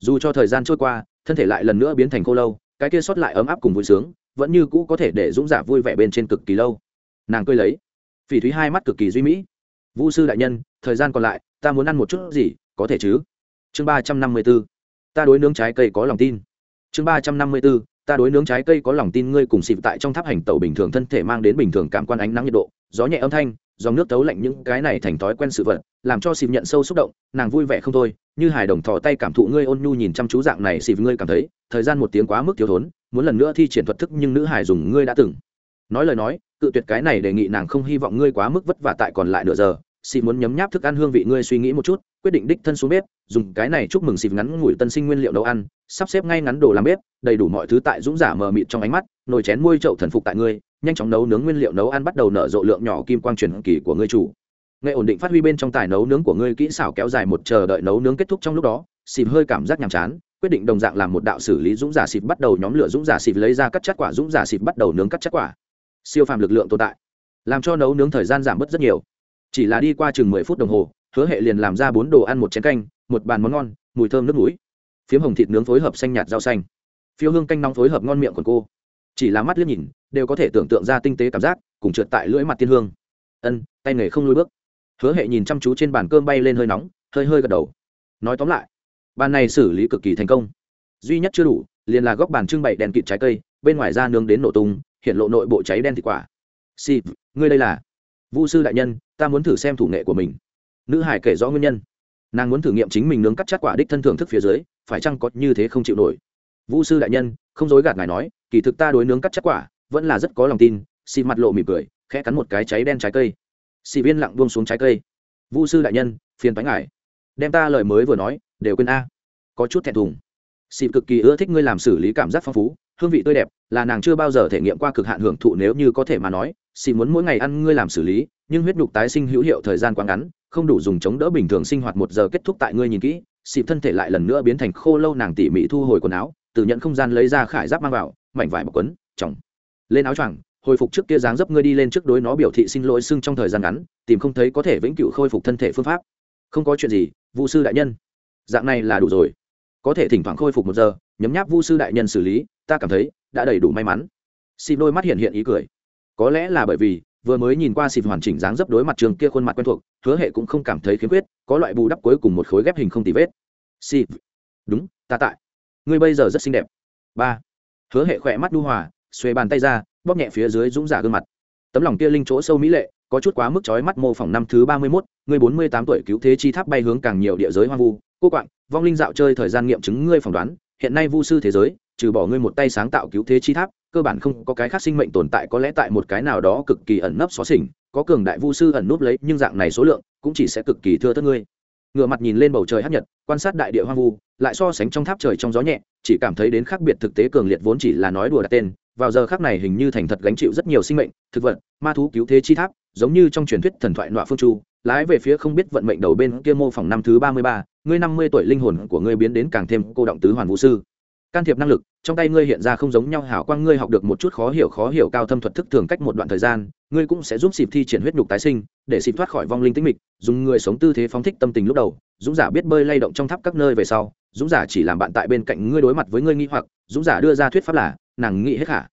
Dù cho thời gian trôi qua, thân thể lại lần nữa biến thành khô lâu cái kia sót lại ấm áp cùng vui sướng, vẫn như cũ có thể để dũng giả vui vẻ bên trên cực kỳ lâu. Nàng cười lấy. Phỉ thúy hai mắt cực kỳ duy mỹ. Vũ sư đại nhân, thời gian còn lại, ta muốn ăn một chút gì, có thể chứ? Chương ba trăm năm mươi b ố ta đối nướng trái cây có lòng tin. Chương ba trăm năm mươi b ố ta đối nướng trái cây có lòng tin, ngươi cùng xịp tại trong tháp hành tàu bình thường thân thể mang đến bình thường cảm quan ánh nắng nhiệt độ, gió nhẹ âm thanh dòng nước tấu lạnh những cái này thành thói quen sự vật, làm cho xịp nhận sâu xúc động, nàng vui vẻ không thôi, như hài đồng thò tay cảm thụ ngươi ôn nhu nhìn chăm chú dạng này xịp ngươi cảm thấy, thời gian một tiếng quá mức thiếu thốn, muốn lần nữa thi triển thuật thức nhưng nữ hài dùng ngươi đã từng. Nói lời nói, cự tuyệt cái này đề nghị nàng không hy vọng ngươi quá mức vất vả tại còn lại nửa giờ. Xì muốn nhấm nháp thức ăn hương vị ngươi suy nghĩ một chút, quyết định đích thân xuống bếp, dùng cái này chúc mừng xì ngắn ngủi tân sinh nguyên liệu nấu ăn, sắp xếp ngay ngắn đồ làm bếp, đầy đủ mọi thứ tại dũng giả mờ mịt trong ánh mắt, nồi chén môi trậu thần phục tại ngươi nhanh chóng nấu nướng nguyên liệu nấu ăn bắt đầu nở rộ lượng nhỏ kim quang truyền kỳ của ngươi chủ. Nghệ ổn định phát huy bên trong tài nấu nướng của ngươi, kỹ xảo kéo dài một chờ đợi nấu nướng kết thúc trong lúc đó xịp hơi cảm giác nhàm chán, quyết định đồng dạng làm một đạo xử lý dũng giả xịp bắt đầu nhóm lửa dũng giả xịp lấy ra cắt chất quả dũng giả xịp bắt đầu nướng cắt chất quả. Siêu phàm lực lượng tồn tại, làm cho nấu nướng thời gian giảm bớt rất nhiều. Chỉ là đi qua chừng mười phút đồng hồ, hứa hệ liền làm ra bốn đồ ăn, một chén canh, một bàn món ngon, mùi thơm nước mũi. Phiếm hồng thịt nướng phối hợp xanh nhạt rau xanh. Phiêu hương canh nóng phối hợp ngon miệng của cô. Chỉ là mắt liếc nhìn đều có thể tưởng tượng ra tinh tế cảm giác, cùng trượt tại lưỡi mặt tiên hương. Ân, tay nghề không lôi bước. Hứa hệ nhìn chăm chú trên bàn cơm bay lên hơi nóng, hơi hơi gật đầu. Nói tóm lại, bàn này xử lý cực kỳ thành công. Duy nhất chưa đủ, liền là góc bàn trưng bày đèn kịt trái cây, bên ngoài ra nướng đến nổ tung, hiện lộ nội bộ cháy đen thịt quả. Si ngươi đây là? Vũ sư đại nhân, ta muốn thử xem thủ nghệ của mình. Nữ hải kể rõ nguyên nhân. Nàng muốn thử nghiệm chính mình nướng cắt chát quả đích thân thưởng thức phía dưới, phải chăng có như thế không chịu nổi? Vũ sư đại nhân, không dối gạt ngài nói, kỳ thực ta đối nướng cắt chát quả vẫn là rất có lòng tin, xì mặt lộ mỉm cười, khẽ cắn một cái cháy đen trái cây. Xì viên lặng buông xuống trái cây. Vu sư đại nhân, phiền bánh ngại. đem ta lời mới vừa nói, đều quên a. Có chút thẹn thùng. Xì cực kỳ ưa thích ngươi làm xử lý cảm giác phong phú, hương vị tươi đẹp, là nàng chưa bao giờ thể nghiệm qua cực hạn hưởng thụ nếu như có thể mà nói. Xì muốn mỗi ngày ăn ngươi làm xử lý, nhưng huyết nhục tái sinh hữu hiệu thời gian quá ngắn, không đủ dùng chống đỡ bình thường sinh hoạt một giờ kết thúc tại ngươi nhìn kỹ. Xịp thân thể lại lần nữa biến thành khô lâu nàng tỉ mỉ thu hồi quần áo, từ nhận không gian lấy ra khải giáp mang vào, mảnh vải bọc quấn, chồng lên áo choàng, hồi phục trước kia dáng dấp ngươi đi lên trước đối nó biểu thị xin lỗi xưng trong thời gian ngắn, tìm không thấy có thể vĩnh cửu khôi phục thân thể phương pháp. Không có chuyện gì, vu sư đại nhân. Dạng này là đủ rồi. Có thể thỉnh thoảng khôi phục một giờ, nhấm nháp vu sư đại nhân xử lý, ta cảm thấy đã đầy đủ may mắn. Xin đôi mắt hiện hiện ý cười. Có lẽ là bởi vì, vừa mới nhìn qua xịp hoàn chỉnh dáng dấp đối mặt trường kia khuôn mặt quen thuộc, hứa hệ cũng không cảm thấy khiếm khuyết, có loại bù đắp cuối cùng một khối ghép hình không tì vết. Xịp đúng, ta tại. Ngươi bây giờ rất xinh đẹp. Ba. Hứa hệ khỏe mắt đu hòa xuê bàn tay ra, bóp nhẹ phía dưới dũng giả gương mặt. Tấm lòng kia linh chỗ sâu mỹ lệ, có chút quá mức chói mắt mô phỏng năm thứ ba mươi mốt, người bốn mươi tám tuổi cứu thế chi tháp bay hướng càng nhiều địa giới hoang vu. Cô quạng, vong linh dạo chơi thời gian nghiệm chứng ngươi phỏng đoán, hiện nay vu sư thế giới, trừ bỏ ngươi một tay sáng tạo cứu thế chi tháp, cơ bản không có cái khác sinh mệnh tồn tại có lẽ tại một cái nào đó cực kỳ ẩn nấp xó xỉnh, có cường đại vu sư ẩn núp lấy, nhưng dạng này số lượng cũng chỉ sẽ cực kỳ thưa thớt ngươi ngựa mặt nhìn lên bầu trời hát nhật, quan sát đại địa hoang vu, lại so sánh trong tháp trời trong gió nhẹ, chỉ cảm thấy đến khác biệt thực tế cường liệt vốn chỉ là nói đùa đặt tên, vào giờ khác này hình như thành thật gánh chịu rất nhiều sinh mệnh, thực vật, ma thú cứu thế chi tháp, giống như trong truyền thuyết thần thoại nọa phương chu, lái về phía không biết vận mệnh đầu bên kia mô phỏng năm thứ ba mươi ba, ngươi năm mươi tuổi linh hồn của ngươi biến đến càng thêm cô động tứ hoàn vũ sư can thiệp năng lực, trong tay ngươi hiện ra không giống nhau hảo quang, ngươi học được một chút khó hiểu khó hiểu cao thâm thuật thức thường cách một đoạn thời gian, ngươi cũng sẽ giúp xịp thi triển huyết nhục tái sinh, để xịp thoát khỏi vong linh tĩnh mịch, dùng người sống tư thế phóng thích tâm tình lúc đầu, dũng giả biết bơi lay động trong tháp các nơi về sau, dũng giả chỉ làm bạn tại bên cạnh ngươi đối mặt với ngươi nghi hoặc, dũng giả đưa ra thuyết pháp là, nàng nghĩ hết khả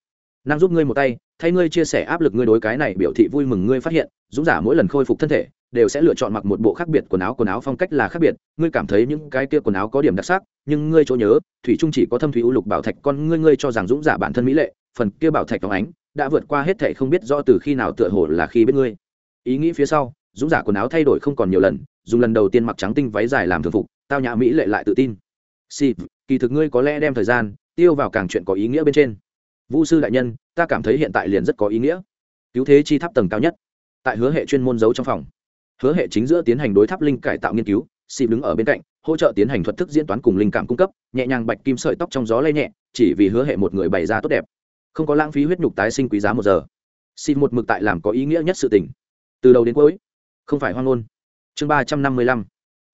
năng giúp ngươi một tay, thay ngươi chia sẻ áp lực ngươi đối cái này biểu thị vui mừng ngươi phát hiện, dũng giả mỗi lần khôi phục thân thể đều sẽ lựa chọn mặc một bộ khác biệt quần áo quần áo phong cách là khác biệt. Ngươi cảm thấy những cái kia quần áo có điểm đặc sắc, nhưng ngươi chỗ nhớ, thủy trung chỉ có thâm thủy u lục bảo thạch, con ngươi ngươi cho rằng dũng giả bản thân mỹ lệ, phần kia bảo thạch phóng ánh đã vượt qua hết thệ không biết rõ từ khi nào tựa hồ là khi biết ngươi. Ý nghĩ phía sau, dũng giả quần áo thay đổi không còn nhiều lần, dùng lần đầu tiên mặc trắng tinh váy dài làm thường phục, tao nhã mỹ lệ lại tự tin. Si kỳ thực ngươi có lẽ đem thời gian tiêu vào càng chuyện có ý nghĩa bên trên. Vũ sư đại nhân, ta cảm thấy hiện tại liền rất có ý nghĩa. Cứu thế chi tháp tầng cao nhất. Tại hứa hệ chuyên môn giấu trong phòng hứa hệ chính giữa tiến hành đối tháp linh cải tạo nghiên cứu xịp đứng ở bên cạnh, hỗ trợ tiến hành thuật thức diễn toán cùng linh cảm cung cấp, nhẹ nhàng bạch kim sợi tóc trong gió lay nhẹ, chỉ vì hứa hệ một người bày ra tốt đẹp. Không có lãng phí huyết nhục tái sinh quý giá một giờ. Xịp một mực tại làm có ý nghĩa nhất sự tình. Từ đầu đến cuối, không phải hoang ngôn. Chương ba trăm năm mươi lăm,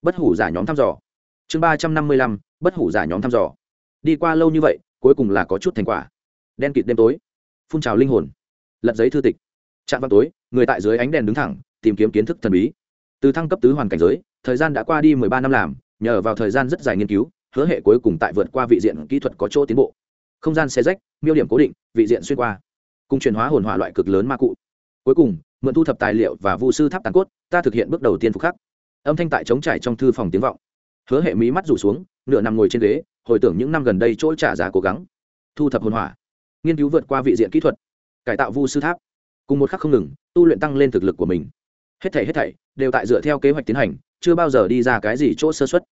bất hủ giả nhóm thăm dò. Chương ba trăm năm mươi lăm, bất hủ giả nhóm thăm dò. Đi qua lâu như vậy, cuối cùng là có chút thành quả. Đen kịt đêm tối, phun trào linh hồn. Lật giấy thư tịch. Chạm vào tối, người tại dưới ánh đèn đứng thẳng tìm kiếm kiến thức thần bí. Từ thăng cấp tứ hoàn cảnh giới, thời gian đã qua đi mười ba năm làm, nhờ vào thời gian rất dài nghiên cứu, hứa hệ cuối cùng tại vượt qua vị diện kỹ thuật có chỗ tiến bộ. Không gian xe rách, miêu điểm cố định, vị diện xuyên qua. Cùng chuyển hóa hồn hỏa loại cực lớn ma cụ. Cuối cùng, mượn thu thập tài liệu và vu sư tháp tàn cốt, ta thực hiện bước đầu tiên phục khắc. Âm thanh tại chống trải trong thư phòng tiếng vọng. Hứa hệ mí mắt rủ xuống, nửa nằm ngồi trên ghế, hồi tưởng những năm gần đây chỗ trả giá cố gắng. Thu thập hồn hỏa. Nghiên cứu vượt qua vị diện kỹ thuật. Cải tạo vu sư tháp. Cùng một khắc không ngừng, tu luyện tăng lên thực lực của mình hết thảy hết thảy, đều tại dựa theo kế hoạch tiến hành, chưa bao giờ đi ra cái gì chỗ sơ xuất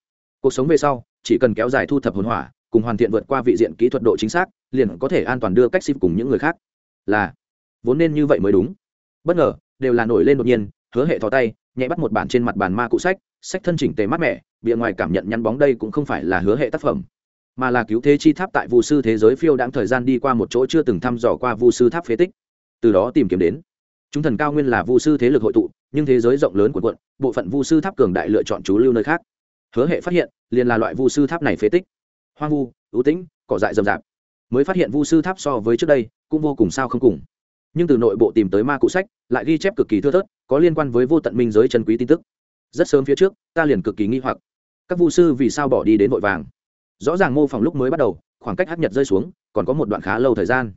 cuộc sống về sau, chỉ cần kéo dài thu thập hồn hỏa, cùng hoàn thiện vượt qua vị diện kỹ thuật độ chính xác, liền có thể an toàn đưa cách xịp cùng những người khác. Là, vốn nên như vậy mới đúng. Bất ngờ, đều là nổi lên đột nhiên, hứa hệ thò tay, nhẹ bắt một bản trên mặt bàn ma cụ sách sách thân chỉnh tề mát mẻ, bìa ngoài cảm nhận nhắn bóng đây cũng không phải là hứa hệ tác phẩm, mà là cứu thế chi tháp tại vu sư thế giới phiêu đáng thời gian đi qua một chỗ chưa từng thăm dò qua vu sư tháp phế tích. Từ đó tìm kiếm đến chúng thần cao nguyên là vu sư thế lực hội tụ, nhưng thế giới rộng lớn của quận, bộ phận vu sư tháp cường đại lựa chọn chú lưu nơi khác. Hứa hệ phát hiện, liền là loại vu sư tháp này phế tích. Hoang vu, ưu tĩnh, cỏ dại rậm rạp. Mới phát hiện vu sư tháp so với trước đây, cũng vô cùng sao không cùng. Nhưng từ nội bộ tìm tới ma cụ sách, lại ghi chép cực kỳ thưa thớt, có liên quan với vô tận minh giới chân quý tin tức. Rất sớm phía trước, ta liền cực kỳ nghi hoặc. Các vu sư vì sao bỏ đi đến vội vàng? Rõ ràng mô phỏng lúc mới bắt đầu, khoảng cách hấp nhật rơi xuống, còn có một đoạn khá lâu thời gian.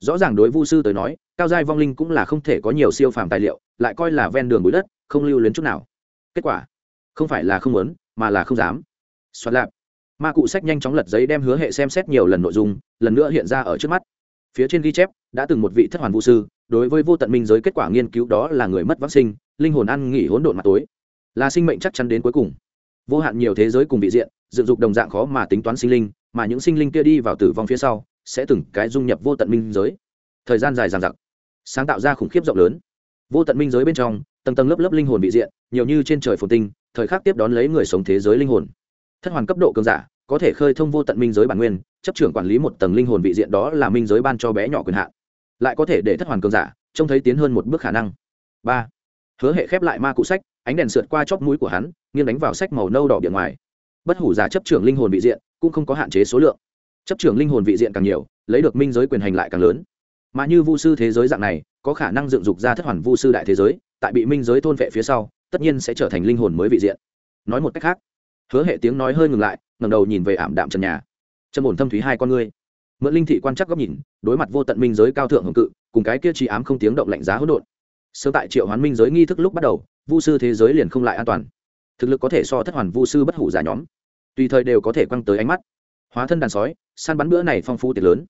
Rõ ràng đối vu sư tới nói cao giai vong linh cũng là không thể có nhiều siêu phàm tài liệu, lại coi là ven đường bụi đất, không lưu luyến chút nào. Kết quả, không phải là không muốn, mà là không dám. Xoắn lạp. Ma cụ sách nhanh chóng lật giấy đem hứa hệ xem xét nhiều lần nội dung, lần nữa hiện ra ở trước mắt. Phía trên ghi chép, đã từng một vị thất hoàn vũ sư, đối với vô tận minh giới kết quả nghiên cứu đó là người mất vắc sinh, linh hồn ăn nghỉ hỗn độn mặt tối. Là sinh mệnh chắc chắn đến cuối cùng. Vô hạn nhiều thế giới cùng vị diện, dựng dục đồng dạng khó mà tính toán sinh linh, mà những sinh linh kia đi vào tử vong phía sau, sẽ từng cái dung nhập vô tận minh giới. Thời gian dài dằng dặc sáng tạo ra khủng khiếp rộng lớn. Vô tận minh giới bên trong, tầng tầng lớp lớp linh hồn vị diện, nhiều như trên trời phồn tinh, thời khắc tiếp đón lấy người sống thế giới linh hồn. Thất hoàn cấp độ cường giả, có thể khơi thông vô tận minh giới bản nguyên, chấp trưởng quản lý một tầng linh hồn vị diện đó là minh giới ban cho bé nhỏ quyền hạn. Lại có thể để thất hoàn cường giả trông thấy tiến hơn một bước khả năng. Ba, hứa hệ khép lại ma cụ sách, ánh đèn sượt qua chóp mũi của hắn, nghiêng đánh vào sách màu nâu đỏ biển ngoài. Bất hủ giả chấp trưởng linh hồn vị diện, cũng không có hạn chế số lượng. Chấp trưởng linh hồn vị diện càng nhiều, lấy được minh giới quyền hành lại càng lớn mà như vu sư thế giới dạng này, có khả năng dựng dục ra thất hoàn vu sư đại thế giới, tại bị minh giới thôn vệ phía sau, tất nhiên sẽ trở thành linh hồn mới vị diện. Nói một cách khác, hứa hệ tiếng nói hơi ngừng lại, ngẩng đầu nhìn về ảm đạm trần nhà. Trầm ổn thâm thúy hai con ngươi. Mượn linh thị quan chắc góc nhìn, đối mặt vô tận minh giới cao thượng hồng cự, cùng cái kia trí ám không tiếng động lạnh giá hỗn độn. Sơ tại triệu hoán minh giới nghi thức lúc bắt đầu, vu sư thế giới liền không lại an toàn. Thực lực có thể so thất hoàn vu sư bất hủ giả nhóm. Tùy thời đều có thể quăng tới ánh mắt. Hóa thân đàn sói, săn bắn bữa này phong phú tiệc lớn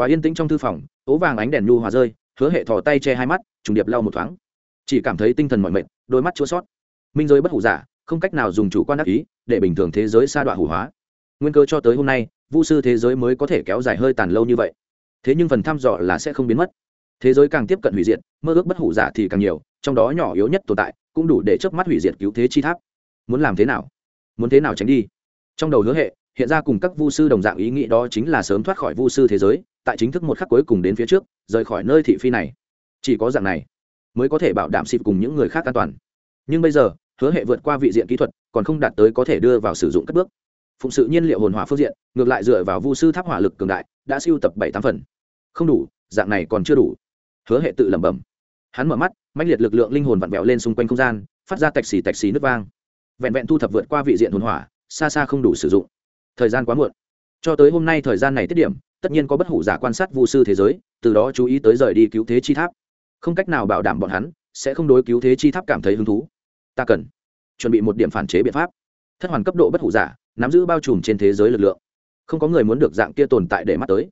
quá yên tĩnh trong thư phòng, ố vàng ánh đèn nhu hòa rơi, hứa hệ thò tay che hai mắt, trùng điệp lau một thoáng. Chỉ cảm thấy tinh thần mọi mệt, đôi mắt chua sót minh giới bất hủ giả, không cách nào dùng chủ quan đắc ý để bình thường thế giới sa đọa hủ hóa. Nguyên cơ cho tới hôm nay, vu sư thế giới mới có thể kéo dài hơi tàn lâu như vậy. Thế nhưng phần thăm dò là sẽ không biến mất. Thế giới càng tiếp cận hủy diệt, mơ ước bất hủ giả thì càng nhiều, trong đó nhỏ yếu nhất tồn tại, cũng đủ để chớp mắt hủy diệt cứu thế chi tháp. Muốn làm thế nào? Muốn thế nào tránh đi? Trong đầu hứa hệ, hiện ra cùng các vu sư đồng dạng ý nghĩ đó chính là sớm thoát khỏi vu sư thế giới tại chính thức một khắc cuối cùng đến phía trước, rời khỏi nơi thị phi này. Chỉ có dạng này mới có thể bảo đảm xịp cùng những người khác an toàn. Nhưng bây giờ, hứa hệ vượt qua vị diện kỹ thuật, còn không đạt tới có thể đưa vào sử dụng các bước. Phụng sự nhiên liệu hồn hỏa phương diện, ngược lại dựa vào vu sư tháp hỏa lực cường đại, đã siêu tập bảy tám phần. Không đủ, dạng này còn chưa đủ. Hứa hệ tự lẩm bẩm. Hắn mở mắt mạnh liệt lực lượng linh hồn vặn vẹo lên xung quanh không gian, phát ra tạch xì tạch xì nước vang. Vẹn vẹn thu thập vượt qua vị diện hồn hỏa, xa xa không đủ sử dụng. Thời gian quá muộn. Cho tới hôm nay thời gian này tiết điểm tất nhiên có bất hủ giả quan sát vu sư thế giới, từ đó chú ý tới rời đi cứu thế chi tháp. Không cách nào bảo đảm bọn hắn sẽ không đối cứu thế chi tháp cảm thấy hứng thú. Ta cần chuẩn bị một điểm phản chế biện pháp. Thất hoàn cấp độ bất hủ giả, nắm giữ bao trùm trên thế giới lực lượng. Không có người muốn được dạng kia tồn tại để mắt tới.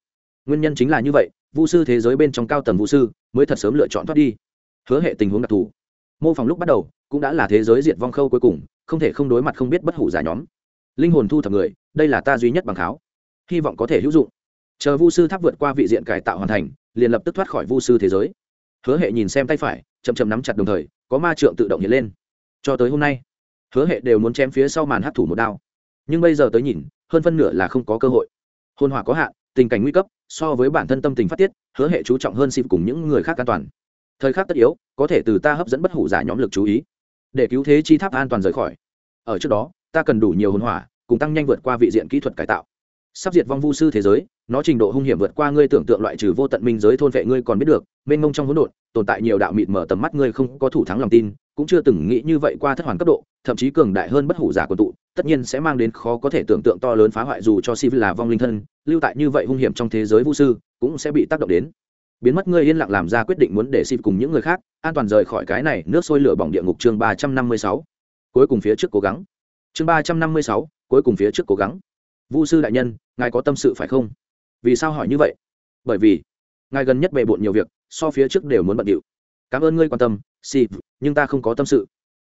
Nguyên nhân chính là như vậy, vu sư thế giới bên trong cao tầng vũ sư mới thật sớm lựa chọn thoát đi. Hứa hệ tình huống đặc thù. Mô phỏng lúc bắt đầu, cũng đã là thế giới diệt vong khâu cuối cùng, không thể không đối mặt không biết bất hủ giả nhóm. Linh hồn thu thập người, đây là ta duy nhất bằng kháo hy vọng có thể hữu dụng chờ vu sư tháp vượt qua vị diện cải tạo hoàn thành, liền lập tức thoát khỏi vu sư thế giới. Hứa hệ nhìn xem tay phải, chậm chậm nắm chặt đồng thời, có ma trượng tự động hiện lên. Cho tới hôm nay, hứa hệ đều muốn chém phía sau màn hát thủ một đao. Nhưng bây giờ tới nhìn, hơn phân nửa là không có cơ hội. Hôn hỏa có hạn, tình cảnh nguy cấp, so với bản thân tâm tình phát tiết, hứa hệ chú trọng hơn xịp cùng những người khác an toàn. Thời khắc tất yếu, có thể từ ta hấp dẫn bất hủ giả nhóm lực chú ý. Để cứu thế chi tháp an toàn rời khỏi. Ở trước đó, ta cần đủ nhiều hồn hỏa, cùng tăng nhanh vượt qua vị diện kỹ thuật cải tạo sắp diệt vong vu sư thế giới, nó trình độ hung hiểm vượt qua ngươi tưởng tượng loại trừ vô tận minh giới thôn vệ ngươi còn biết được, mênh mông trong hỗn độn, tồn tại nhiều đạo mịt mở tầm mắt ngươi không có thủ thắng lòng tin, cũng chưa từng nghĩ như vậy qua thất hoàn cấp độ, thậm chí cường đại hơn bất hủ giả quân tụ, tất nhiên sẽ mang đến khó có thể tưởng tượng to lớn phá hoại dù cho si là vong linh thân, lưu tại như vậy hung hiểm trong thế giới vu sư, cũng sẽ bị tác động đến. Biến mất ngươi yên lặng làm ra quyết định muốn để si cùng những người khác an toàn rời khỏi cái này nước sôi lửa bỏng địa ngục chương ba trăm năm mươi sáu. Cuối cùng phía trước cố gắng. Chương ba trăm năm mươi sáu, cuối cùng phía trước cố gắng. Vu sư đại nhân ngài có tâm sự phải không? Vì sao hỏi như vậy? Bởi vì, ngài gần nhất bề bộn nhiều việc, so phía trước đều muốn bận điệu. Cảm ơn ngươi quan tâm si nhưng ta không có tâm sự.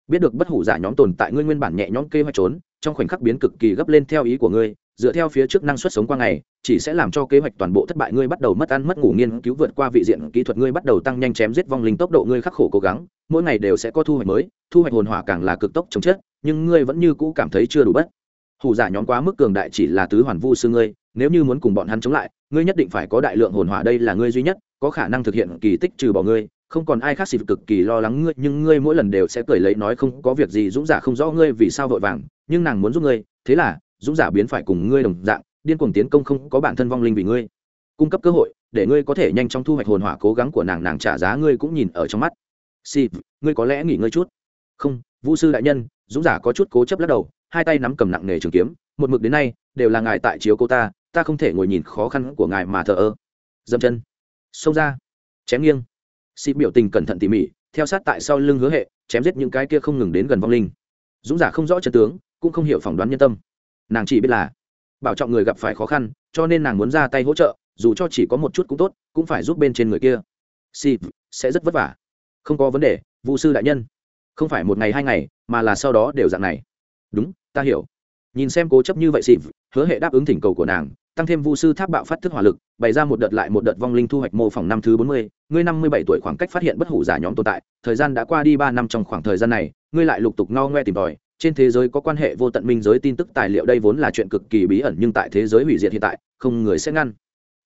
Biết được bất hủ giả nhóm tồn tại ngươi nguyên bản nhẹ nhõm kế hoạch trốn, trong khoảnh khắc biến cực kỳ gấp lên theo ý của ngươi, dựa theo phía trước năng suất sống qua ngày, chỉ sẽ làm cho kế hoạch toàn bộ thất bại ngươi bắt đầu mất ăn mất ngủ nghiên cứu vượt qua vị diện kỹ thuật ngươi bắt đầu tăng nhanh chém giết vong linh tốc độ ngươi khắc khổ cố gắng, mỗi ngày đều sẽ có thu hoạch mới, thu hoạch hồn hỏa càng là cực tốc chống chết, nhưng ngươi vẫn như cũ cảm thấy chưa đủ bất hủ giả nhóm quá mức cường đại chỉ là tứ hoàn vu sư ngươi, nếu như muốn cùng bọn hắn chống lại, ngươi nhất định phải có đại lượng hồn hỏa đây là ngươi duy nhất, có khả năng thực hiện kỳ tích trừ bỏ ngươi, không còn ai khác xịt cực kỳ lo lắng ngươi, nhưng ngươi mỗi lần đều sẽ cười lấy nói không có việc gì, dũng giả không rõ ngươi vì sao vội vàng, nhưng nàng muốn giúp ngươi, thế là, dũng giả biến phải cùng ngươi đồng dạng, điên cuồng tiến công không có bản thân vong linh vì ngươi. Cung cấp cơ hội, để ngươi có thể nhanh chóng thu hoạch hồn hỏa cố gắng của nàng nàng trả giá ngươi cũng nhìn ở trong mắt. Si ngươi có lẽ nghỉ ngơi chút. Không vũ sư đại nhân, dũng giả có chút cố chấp lắc đầu hai tay nắm cầm nặng nghề trường kiếm, một mực đến nay, đều là ngài tại chiếu cô ta ta không thể ngồi nhìn khó khăn của ngài mà thờ ơ. Dâm chân. Xông ra. Chém nghiêng. Xịp biểu tình cẩn thận tỉ mỉ, theo sát tại sau lưng hứa hệ, chém giết những cái kia không ngừng đến gần vong linh. Dũng giả không rõ chân tướng, cũng không hiểu phỏng đoán nhân tâm. Nàng chỉ biết là, bảo trọng người gặp phải khó khăn, cho nên nàng muốn ra tay hỗ trợ, dù cho chỉ có một chút cũng tốt, cũng phải giúp bên trên người kia. Xịp sẽ rất vất vả. Không có vấn đề, vụ sư đại nhân. Không phải một ngày hai ngày, mà là sau đó đều dạng này. Đúng ta hiểu. Nhìn xem cố chấp như vậy xịp hứa hệ đáp ứng thỉnh cầu của nàng, tăng thêm vu sư tháp bạo phát thức hỏa lực, bày ra một đợt lại một đợt vong linh thu hoạch mô phỏng năm thứ bốn mươi, ngươi năm mươi bảy tuổi khoảng cách phát hiện bất hủ giả nhóm tồn tại, thời gian đã qua đi ba năm trong khoảng thời gian này, ngươi lại lục tục no ngoe tìm tòi, trên thế giới có quan hệ vô tận minh giới tin tức tài liệu đây vốn là chuyện cực kỳ bí ẩn nhưng tại thế giới hủy diệt hiện tại, không người sẽ ngăn.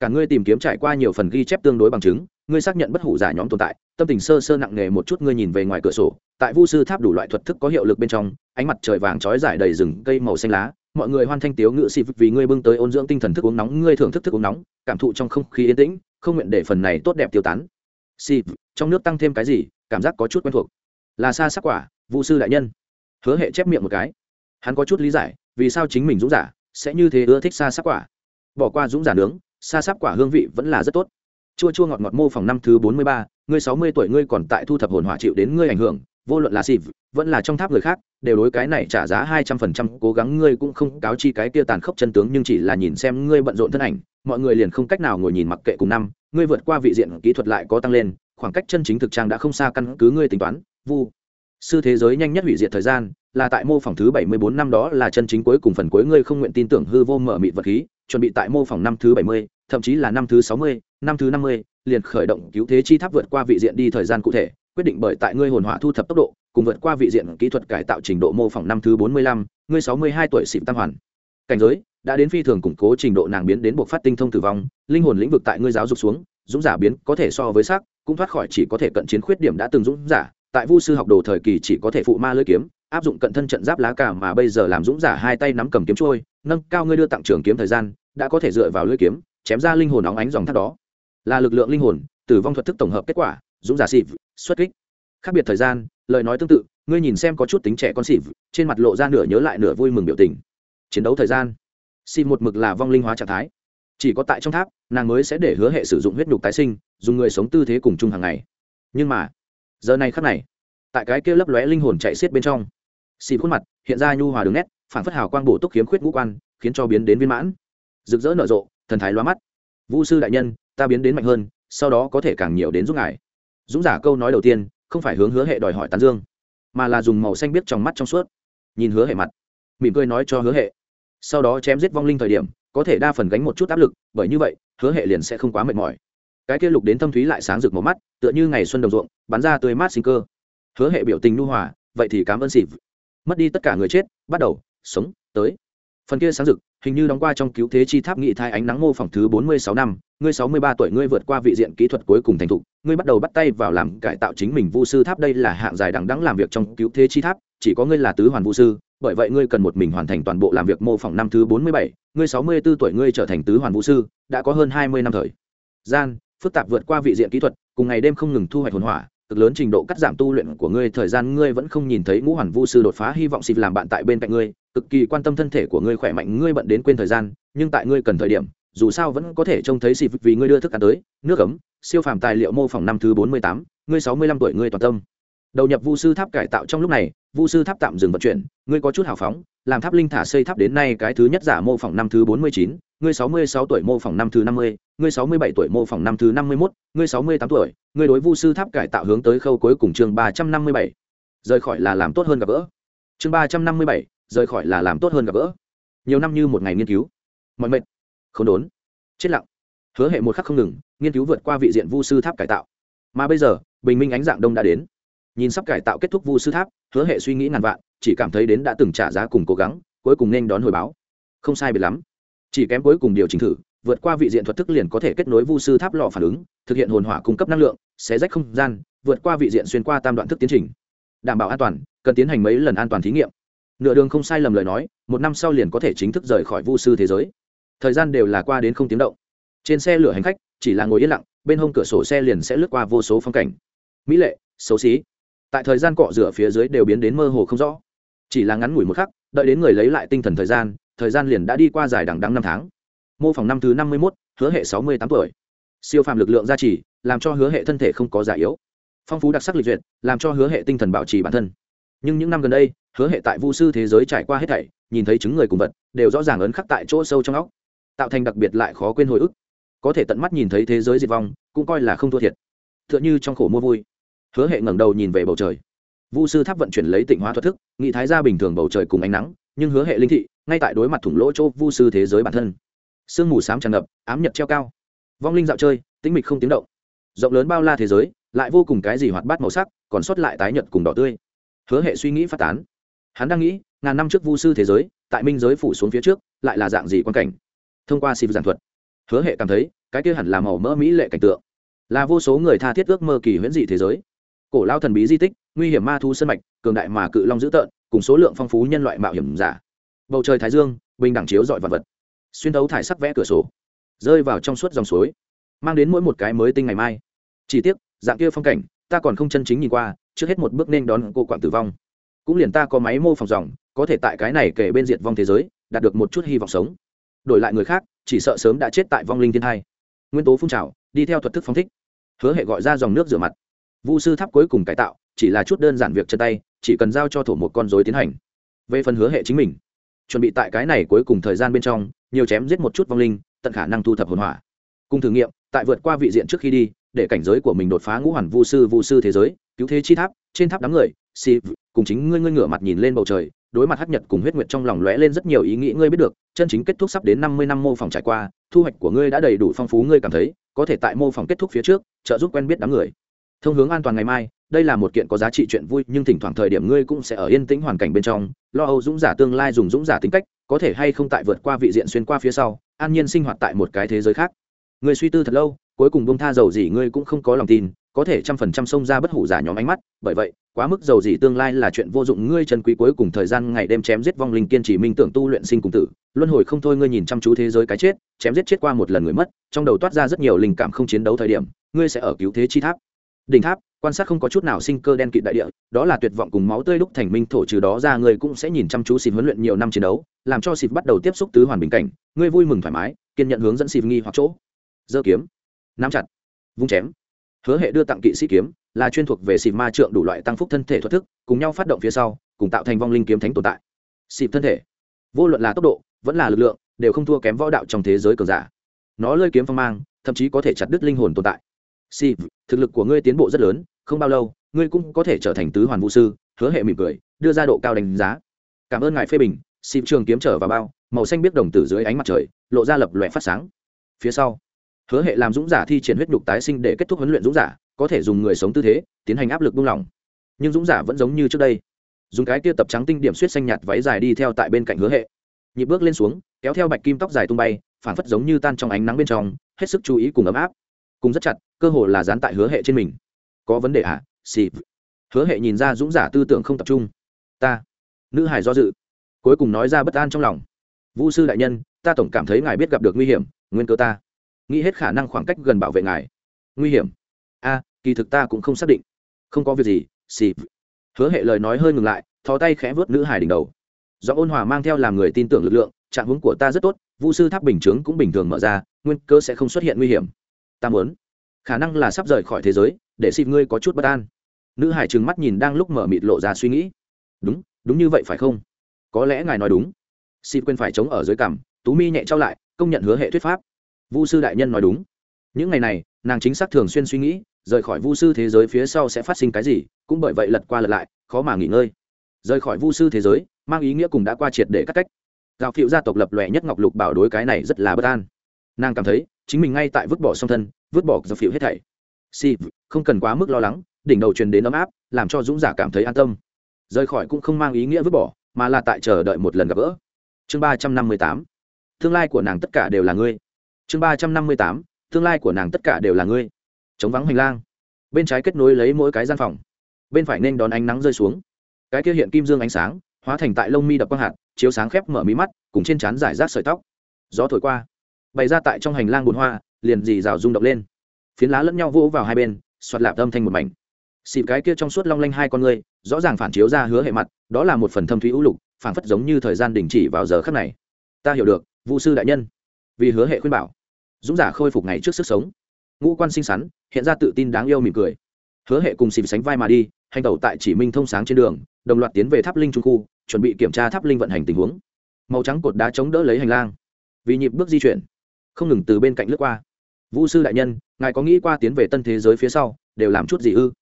Cả ngươi tìm kiếm trải qua nhiều phần ghi chép tương đối bằng chứng ngươi xác nhận bất hủ giả nhóm tồn tại, tâm tình sơ sơ nặng nề một chút ngươi nhìn về ngoài cửa sổ, tại vu sư tháp đủ loại thuật thức có hiệu lực bên trong, ánh mặt trời vàng trói dài đầy rừng cây màu xanh lá, mọi người hoan thanh tiếu ngự xịp vì ngươi bưng tới ôn dưỡng tinh thần thức uống nóng, ngươi thưởng thức thức uống nóng, cảm thụ trong không khí yên tĩnh, không nguyện để phần này tốt đẹp tiêu tán. Xịp trong nước tăng thêm cái gì, cảm giác có chút quen thuộc. Là xa sắc quả, Vu sư đại nhân. Hứa hệ chép miệng một cái. Hắn có chút lý giải, vì sao chính mình dũng giả sẽ như thế ưa thích xa sắc quả. Bỏ qua dũng giả nướng, xa sắc quả hương vị vẫn là rất tốt chua chua ngọt ngọt mô phòng năm thứ bốn mươi ba, ngươi sáu mươi tuổi ngươi còn tại thu thập hồn hỏa chịu đến ngươi ảnh hưởng, vô luận là xịp vẫn là trong tháp người khác, đều đối cái này trả giá hai trăm phần trăm, cố gắng ngươi cũng không cáo chi cái kia tàn khốc chân tướng, nhưng chỉ là nhìn xem ngươi bận rộn thân ảnh, mọi người liền không cách nào ngồi nhìn mặc kệ cùng năm, ngươi vượt qua vị diện kỹ thuật lại có tăng lên, khoảng cách chân chính thực trang đã không xa căn cứ ngươi tính toán, vu. Sư thế giới nhanh nhất hủy diệt thời gian, là tại mô phỏng thứ bảy mươi bốn năm đó là chân chính cuối cùng phần cuối, ngươi không nguyện tin tưởng hư vô mở mịt vật khí, chuẩn bị tại mô phỏng năm thứ bảy mươi, thậm chí là năm thứ sáu mươi năm thứ năm mươi, liền khởi động cứu thế chi tháp vượt qua vị diện đi thời gian cụ thể, quyết định bởi tại ngươi hồn hỏa thu thập tốc độ, cùng vượt qua vị diện kỹ thuật cải tạo trình độ mô phỏng năm thứ bốn mươi lăm, ngươi sáu mươi hai tuổi xịp tam hoàn. Cảnh giới, đã đến phi thường củng cố trình độ nàng biến đến buộc phát tinh thông tử vong, linh hồn lĩnh vực tại ngươi giáo dục xuống, dũng giả biến có thể so với xác cũng thoát khỏi chỉ có thể cận chiến khuyết điểm đã từng dũng giả, tại vu sư học đồ thời kỳ chỉ có thể phụ ma lưỡi kiếm, áp dụng cận thân trận giáp lá cả mà bây giờ làm dũng giả hai tay nắm cầm kiếm trôi, nâng cao ngươi đưa tặng trường kiếm thời gian, đã có thể dựa vào lưỡi kiếm, chém ra linh hồn óng ánh dòng thác đó là lực lượng linh hồn, tử vong thuật thức tổng hợp kết quả, dũng giả xịp xuất kích. Khác biệt thời gian, lời nói tương tự, ngươi nhìn xem có chút tính trẻ con xịp trên mặt lộ ra nửa nhớ lại nửa vui mừng biểu tình. Chiến đấu thời gian. Xịp một mực là vong linh hóa trạng thái. Chỉ có tại trong tháp, nàng mới sẽ để hứa hệ sử dụng huyết nhục tái sinh, dùng người sống tư thế cùng chung hàng ngày. Nhưng mà, giờ này khắc này, tại cái kia lấp lóe linh hồn chạy xiết bên trong xịp khuôn mặt hiện ra nhu hòa đường nét phản phất hào quang bổ túc khiếm khuyết ngũ quan, khiến cho biến đến viên mãn. Rực rỡ nở rộ, thần thái loa mắt vũ sư đại nhân, ta biến đến mạnh hơn, sau đó có thể càng nhiều đến giúp ngài. Dũng giả câu nói đầu tiên, không phải hướng hứa hệ đòi hỏi tán dương, mà là dùng màu xanh biết trong mắt trong suốt. Nhìn hứa hệ mặt, mỉm cười nói cho hứa hệ. Sau đó chém giết vong linh thời điểm, có thể đa phần gánh một chút áp lực, bởi như vậy, hứa hệ liền sẽ không quá mệt mỏi. Cái kia lục đến thâm thúy lại sáng rực một mắt, tựa như ngày xuân đồng ruộng, bắn ra tươi mát sinh cơ. Hứa hệ biểu tình nu hòa, vậy thì cảm ơn xịp mất đi tất cả người chết, bắt đầu, sống, tới phần kia sáng rực, hình như đóng qua trong cứu thế chi tháp nghị thai ánh nắng mô phỏng thứ bốn mươi sáu năm, ngươi sáu mươi ba tuổi ngươi vượt qua vị diện kỹ thuật cuối cùng thành thục, ngươi bắt đầu bắt tay vào làm cải tạo chính mình vu sư tháp đây là hạng dài đằng đắng làm việc trong cứu thế chi tháp, chỉ có ngươi là tứ hoàn vu sư, bởi vậy ngươi cần một mình hoàn thành toàn bộ làm việc mô phỏng năm thứ bốn mươi bảy, ngươi sáu mươi 64 tuổi ngươi trở thành tứ hoàn vu sư, đã có hơn hai mươi năm thời gian, phức tạp vượt qua vị diện kỹ thuật, cùng ngày đêm không ngừng thu hoạch hồn hỏa, cực lớn trình độ cắt giảm tu luyện của ngươi, thời gian ngươi vẫn không nhìn thấy ngũ hoàn vu sư đột phá hy vọng xịt làm bạn tại bên cạnh ngươi cực kỳ quan tâm thân thể của ngươi khỏe mạnh, ngươi bận đến quên thời gian, nhưng tại ngươi cần thời điểm, dù sao vẫn có thể trông thấy xịp vì ngươi đưa thức ăn tới, nước ấm, siêu phàm tài liệu mô phỏng năm thứ bốn mươi tám, ngươi sáu mươi lăm tuổi ngươi toàn tâm. Đầu nhập vu sư tháp cải tạo trong lúc này, vu sư tháp tạm dừng vận chuyển, ngươi có chút hào phóng, làm tháp linh thả xây tháp đến nay cái thứ nhất giả mô phỏng năm thứ bốn mươi chín, ngươi sáu mươi sáu tuổi mô phỏng năm thứ năm mươi, ngươi sáu mươi bảy tuổi mô phỏng năm thứ năm mươi mốt, ngươi sáu mươi tám tuổi, ngươi đối vu sư tháp cải tạo hướng tới khâu cuối cùng chương ba trăm năm mươi bảy. Rời khỏi là làm tốt hơn gặp gỡ. Chương ba trăm năm mươi bảy rời khỏi là làm tốt hơn gặp gỡ. Nhiều năm như một ngày nghiên cứu. Mọi mệnh. Không đốn. Chết lặng. Hứa hệ một khắc không ngừng, nghiên cứu vượt qua vị diện vu sư tháp cải tạo. Mà bây giờ, bình minh ánh dạng đông đã đến. Nhìn sắp cải tạo kết thúc vu sư tháp, hứa hệ suy nghĩ ngàn vạn, chỉ cảm thấy đến đã từng trả giá cùng cố gắng, cuối cùng nên đón hồi báo. Không sai biệt lắm. Chỉ kém cuối cùng điều chỉnh thử, vượt qua vị diện thuật thức liền có thể kết nối vu sư tháp lò phản ứng, thực hiện hồn hỏa cung cấp năng lượng, xé rách không gian, vượt qua vị diện xuyên qua tam đoạn thức tiến trình. Đảm bảo an toàn, cần tiến hành mấy lần an toàn thí nghiệm nửa đường không sai lầm lời nói, một năm sau liền có thể chính thức rời khỏi vu sư thế giới. Thời gian đều là qua đến không tiếng động. Trên xe lửa hành khách, chỉ là ngồi yên lặng, bên hông cửa sổ xe liền sẽ lướt qua vô số phong cảnh. Mỹ lệ, xấu xí. Tại thời gian cọ rửa phía dưới đều biến đến mơ hồ không rõ. Chỉ là ngắn ngủi một khắc, đợi đến người lấy lại tinh thần thời gian thời gian liền đã đi qua dài đằng đắng năm tháng. Mô phỏng năm thứ năm mươi mốt, hứa hệ sáu mươi tám tuổi. Siêu phàm lực lượng gia trì, làm cho hứa hệ thân thể không có già yếu. Phong phú đặc sắc lịch duyệt, làm cho hứa hệ tinh thần bảo trì bản thân nhưng những năm gần đây, hứa hệ tại vu sư thế giới trải qua hết thảy, nhìn thấy chứng người cùng vật, đều rõ ràng ấn khắc tại chỗ sâu trong óc, tạo thành đặc biệt lại khó quên hồi ức. Có thể tận mắt nhìn thấy thế giới diệt vong, cũng coi là không thua thiệt. T h ư ợ n h ư trong khổ mua vui, hứa hệ ngẩng đầu nhìn về bầu trời. Vu sư tháp vận chuyển lấy tịnh hóa thoát thức, nghị thái ra bình thường bầu trời cùng ánh nắng, nhưng hứa hệ linh thị, ngay tại đối mặt thủng lỗ chỗ vu sư thế giới bản thân. Sương mù xám tràn ngập, ám nhật treo cao. Vong linh dạo chơi, tĩnh mịch không tiếng động. Rộng lớn bao la thế giới, lại vô cùng cái gì hoạt bát màu sắc, còn sót lại tái nhật cùng đỏ tươi hứa hệ suy nghĩ phát tán. Hắn đang nghĩ, ngàn năm trước vu sư thế giới, tại minh giới phủ xuống phía trước, lại là dạng gì quan cảnh? Thông qua xịp giảng thuật, hứa hệ cảm thấy, cái kia hẳn là màu mỡ mỹ lệ cảnh tượng. Là vô số người tha thiết ước mơ kỳ huyễn dị thế giới. Cổ lao thần bí di tích, nguy hiểm ma thu sân mạch, cường đại mà cự long dữ tợn, cùng số lượng phong phú nhân loại mạo hiểm giả. Bầu trời thái dương, bình đẳng chiếu dọi vật vật. Xuyên thấu thải sắc vẽ cửa sổ, rơi vào trong suốt dòng suối, mang đến mỗi một cái mới tinh ngày mai. Chỉ tiếc, dạng kia phong cảnh, ta còn không chân chính nhìn qua trước hết một bước nên đón cô quạng tử vong. Cũng liền ta có máy mô phỏng dòng, có thể tại cái này kể bên diệt vong thế giới, đạt được một chút hy vọng sống. Đổi lại người khác, chỉ sợ sớm đã chết tại vong linh thiên hai nguyên tố phun trào, đi theo thuật thức phong thích. Hứa hệ gọi ra dòng nước rửa mặt. Vu sư tháp cuối cùng cải tạo, chỉ là chút đơn giản việc chân tay, chỉ cần giao cho thổ một con dối tiến hành. Về phần hứa hệ chính mình, chuẩn bị tại cái này cuối cùng thời gian bên trong, nhiều chém giết một chút vong linh, tận khả năng thu thập hồn hỏa. Cùng thử nghiệm, tại vượt qua vị diện trước khi đi để cảnh giới của mình đột phá ngũ hoàn vu sư vu sư thế giới, cứu thế chi tháp, trên tháp đám người, si, cùng chính ngươi ngươi ngửa mặt nhìn lên bầu trời, đối mặt hắc nhật cùng huyết nguyệt trong lòng lóe lên rất nhiều ý nghĩ, ngươi biết được, chân chính kết thúc sắp đến năm mươi năm mô phỏng trải qua, thu hoạch của ngươi đã đầy đủ phong phú, ngươi cảm thấy, có thể tại mô phỏng kết thúc phía trước, trợ giúp quen biết đám người. Thông hướng an toàn ngày mai, đây là một kiện có giá trị chuyện vui, nhưng thỉnh thoảng thời điểm ngươi cũng sẽ ở yên tĩnh hoàn cảnh bên trong, lo âu dũng giả tương lai dùng dũng giả tính cách, có thể hay không tại vượt qua vị diện xuyên qua phía sau, an nhiên sinh hoạt tại một cái thế giới khác. Người suy tư thật lâu cuối cùng bông tha dầu gì ngươi cũng không có lòng tin, có thể trăm phần trăm xông ra bất hủ giả nhóm ánh mắt, bởi vậy, quá mức dầu gì tương lai là chuyện vô dụng, ngươi chân quý cuối cùng thời gian ngày đêm chém giết vong linh kiên trì minh tưởng tu luyện sinh cùng tử, luân hồi không thôi ngươi nhìn chăm chú thế giới cái chết, chém giết chết qua một lần người mất, trong đầu toát ra rất nhiều linh cảm không chiến đấu thời điểm, ngươi sẽ ở cứu thế chi tháp. Đỉnh tháp, quan sát không có chút nào sinh cơ đen kịt đại địa, đó là tuyệt vọng cùng máu tươi đúc thành minh thổ, trừ đó ra ngươi cũng sẽ nhìn chăm chú xịt huấn luyện nhiều năm chiến đấu, làm cho xịt bắt đầu tiếp xúc tứ hoàn bình cảnh, ngươi vui mừng thoải mái, kiên nhận hướng dẫn xịt nghi hoặc chỗ. Giơ kiếm nắm chặt, vung chém. Hứa hệ đưa tặng kỵ sĩ kiếm, là chuyên thuộc về xịp ma trượng đủ loại tăng phúc thân thể thoát thức, cùng nhau phát động phía sau, cùng tạo thành vong linh kiếm thánh tồn tại. Xịp thân thể, vô luận là tốc độ, vẫn là lực lượng, đều không thua kém võ đạo trong thế giới cường giả. Nó lơi kiếm phong mang, thậm chí có thể chặt đứt linh hồn tồn tại. Xịp thực lực của ngươi tiến bộ rất lớn, không bao lâu, ngươi cũng có thể trở thành tứ hoàn vũ sư, hứa hệ mỉm cười, đưa ra độ cao đánh giá. Cảm ơn ngài phê bình xịp trường kiếm trở vào bao, màu xanh biết đồng tử dưới ánh mặt trời, lộ ra lập loẹ phát sáng. Phía sau hứa hệ làm dũng giả thi triển huyết nhục tái sinh để kết thúc huấn luyện dũng giả, có thể dùng người sống tư thế, tiến hành áp lực buông lỏng. Nhưng dũng giả vẫn giống như trước đây. Dùng cái tia tập trắng tinh điểm suýt xanh nhạt váy dài đi theo tại bên cạnh hứa hệ. Nhịp bước lên xuống, kéo theo bạch kim tóc dài tung bay, phản phất giống như tan trong ánh nắng bên trong, hết sức chú ý cùng ấm áp. Cùng rất chặt, cơ hồ là dán tại hứa hệ trên mình. Có vấn đề ạ à? xì hứa hệ nhìn ra dũng giả tư tưởng không tập trung. Ta. Nữ hải do dự. Cuối cùng nói ra bất an trong lòng. Vũ sư đại nhân, ta tổng cảm thấy ngài biết gặp được nguy hiểm, nguyên cơ ta nghĩ hết khả năng khoảng cách gần bảo vệ ngài. Nguy hiểm. A, kỳ thực ta cũng không xác định. Không có việc gì, xì. Hứa hệ lời nói hơi ngừng lại, thò tay khẽ vớt nữ hải đỉnh đầu. Do ôn hòa mang theo làm người tin tưởng lực lượng, trạng hướng của ta rất tốt, vu sư tháp bình chướng cũng bình thường mở ra, nguyên cơ sẽ không xuất hiện nguy hiểm. Ta muốn. Khả năng là sắp rời khỏi thế giới, để xịt ngươi có chút bất an. Nữ hải trừng mắt nhìn đang lúc mở mịt lộ ra suy nghĩ. Đúng đúng như vậy phải không? Có lẽ ngài nói đúng. Xịt quên phải chống ở dưới cằm, tú mi nhẹ trao lại, công nhận hứa hệ thuyết pháp vu sư đại nhân nói đúng. Những ngày này, nàng chính xác thường xuyên suy nghĩ, rời khỏi vu sư thế giới phía sau sẽ phát sinh cái gì, cũng bởi vậy lật qua lật lại, khó mà nghỉ ngơi. Rời khỏi vu sư thế giới, mang ý nghĩa cùng đã qua triệt để cắt cách. Giao phiệu gia tộc lập lòe nhất ngọc lục bảo đối cái này rất là bất an. Nàng cảm thấy, chính mình ngay tại vứt bỏ song thân, vứt bỏ giao phiệu hết thảy. Si không cần quá mức lo lắng, đỉnh đầu truyền đến ấm áp, làm cho dũng giả cảm thấy an tâm. Rời khỏi cũng không mang ý nghĩa vứt bỏ, mà là tại chờ đợi một lần gặp gỡ. Chương ba trăm năm mươi tám. Tương lai của nàng tất cả đều là ngươi chương ba trăm năm mươi tám, tương lai của nàng tất cả đều là ngươi. Chống vắng hành lang. Bên trái kết nối lấy mỗi cái gian phòng. Bên phải nên đón ánh nắng rơi xuống. Cái kia hiện kim dương ánh sáng, hóa thành tại lông mi đập quang hạt, chiếu sáng khép mở mí mắt, cùng trên trán giải rác sợi tóc. Gió thổi qua. Bày ra tại trong hành lang bùn hoa, liền dì rào rung động lên. Phiến lá lẫn nhau vỗ vào hai bên xoạt lạp âm thanh một mảnh. Xịp cái kia trong suốt long lanh hai con ngươi, rõ ràng phản chiếu ra hứa hệ mặt, đó là một phần thâm thúy ưu lục phản phất giống như thời gian đình chỉ vào giờ khắc này. Ta hiểu được vụ sư đại nhân vì hứa hệ khuyên bảo. Dũng giả khôi phục ngày trước sức sống. Ngũ quan xinh xắn, hiện ra tự tin đáng yêu mỉm cười. Hứa hệ cùng xịp sánh vai mà đi, hành tẩu tại chỉ minh thông sáng trên đường, đồng loạt tiến về tháp linh trung khu, chuẩn bị kiểm tra tháp linh vận hành tình huống. Màu trắng cột đá chống đỡ lấy hành lang. Vì nhịp bước di chuyển, không ngừng từ bên cạnh lướt qua. Vũ sư đại nhân, ngài có nghĩ qua tiến về tân thế giới phía sau, đều làm chút gì ư?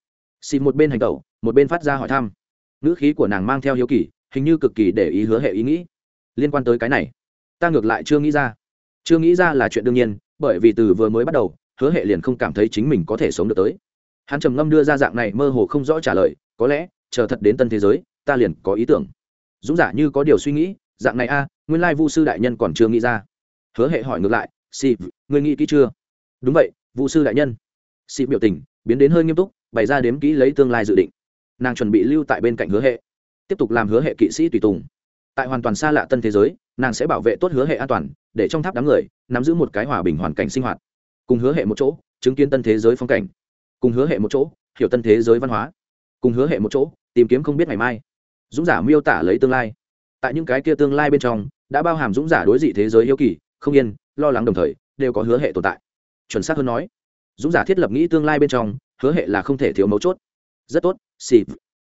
Xịp một bên hành tẩu, một bên phát ra hỏi thăm. Ngữ khí của nàng mang theo hiếu kỳ, hình như cực kỳ để ý hứa hệ ý nghĩ. Liên quan tới cái này, ta ngược lại chưa nghĩ ra chưa nghĩ ra là chuyện đương nhiên bởi vì từ vừa mới bắt đầu hứa hệ liền không cảm thấy chính mình có thể sống được tới hắn trầm ngâm đưa ra dạng này mơ hồ không rõ trả lời có lẽ chờ thật đến tân thế giới ta liền có ý tưởng dũng giả như có điều suy nghĩ dạng này a nguyên lai vu sư đại nhân còn chưa nghĩ ra hứa hệ hỏi ngược lại si người nghĩ kỹ chưa đúng vậy vu sư đại nhân si biểu tình biến đến hơi nghiêm túc bày ra đếm kỹ lấy tương lai dự định nàng chuẩn bị lưu tại bên cạnh hứa hệ tiếp tục làm hứa hệ kỵ sĩ tùy tùng tại hoàn toàn xa lạ tân thế giới nàng sẽ bảo vệ tốt hứa hệ an toàn, để trong tháp đám người nắm giữ một cái hòa bình hoàn cảnh sinh hoạt. Cùng hứa hệ một chỗ, chứng kiến tân thế giới phong cảnh. Cùng hứa hệ một chỗ, hiểu tân thế giới văn hóa. Cùng hứa hệ một chỗ, tìm kiếm không biết ngày mai. Dũng giả miêu tả lấy tương lai. Tại những cái kia tương lai bên trong, đã bao hàm dũng giả đối dị thế giới yêu kỳ, không yên, lo lắng đồng thời, đều có hứa hệ tồn tại. Chuẩn xác hơn nói, dũng giả thiết lập nghĩ tương lai bên trong, hứa hệ là không thể thiếu mấu chốt. Rất tốt xịp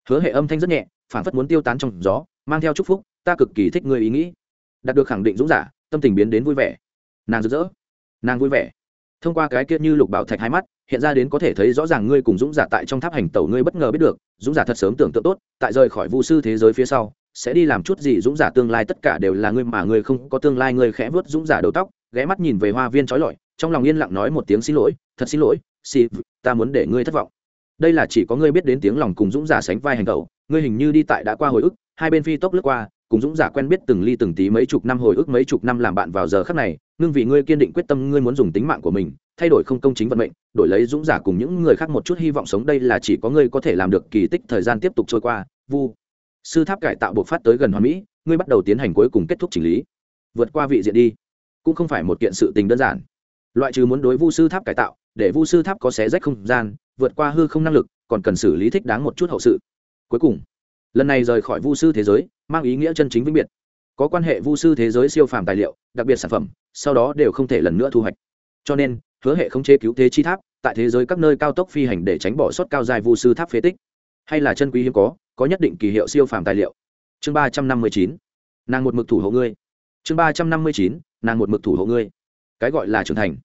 hứa hệ âm thanh rất nhẹ phản phất muốn tiêu tán trong gió, mang theo chúc phúc, ta cực kỳ thích người ý nghĩ đạt được khẳng định dũng giả, tâm tình biến đến vui vẻ. Nàng rực rỡ. Nàng vui vẻ. Thông qua cái kia như lục bảo thạch hai mắt, hiện ra đến có thể thấy rõ ràng ngươi cùng dũng giả tại trong tháp hành tẩu ngươi bất ngờ biết được, dũng giả thật sớm tưởng tượng tốt, tại rời khỏi vu sư thế giới phía sau, sẽ đi làm chút gì dũng giả tương lai tất cả đều là ngươi mà ngươi không có tương lai, ngươi khẽ vớt dũng giả đầu tóc, ghé mắt nhìn về hoa viên trói lọi, trong lòng yên lặng nói một tiếng xin lỗi, thật xin lỗi xì ta muốn để ngươi thất vọng. Đây là chỉ có ngươi biết đến tiếng lòng cùng dũng giả sánh vai hành tẩu, ngươi hình như đi tại đã qua hồi ức, hai bên phi tốc lướt qua cùng dũng giả quen biết từng ly từng tí mấy chục năm hồi ức mấy chục năm làm bạn vào giờ khắc này, ngưng vì ngươi kiên định quyết tâm, ngươi muốn dùng tính mạng của mình, thay đổi không công chính vận mệnh, đổi lấy dũng giả cùng những người khác một chút hy vọng sống đây là chỉ có ngươi có thể làm được, kỳ tích thời gian tiếp tục trôi qua, vu. Sư tháp cải tạo buộc phát tới gần hoàn mỹ, ngươi bắt đầu tiến hành cuối cùng kết thúc chỉnh lý. Vượt qua vị diện đi, cũng không phải một kiện sự tình đơn giản. Loại trừ muốn đối vu sư tháp cải tạo, để vu sư tháp có xé rách không gian, vượt qua hư không năng lực, còn cần xử lý thích đáng một chút hậu sự. Cuối cùng lần này rời khỏi vu sư thế giới, mang ý nghĩa chân chính vĩnh biệt. Có quan hệ vu sư thế giới siêu phàm tài liệu, đặc biệt sản phẩm, sau đó đều không thể lần nữa thu hoạch. Cho nên, hứa hệ không chế cứu thế chi tháp, tại thế giới các nơi cao tốc phi hành để tránh bỏ sót cao dài vu sư tháp phế tích. Hay là chân quý hiếm có có nhất định kỳ hiệu siêu phàm tài liệu. Chương ba trăm năm mươi chín, nàng một mực thủ hộ ngươi. Chương ba trăm năm mươi chín, nàng một mực thủ hộ ngươi. Cái gọi là trưởng thành,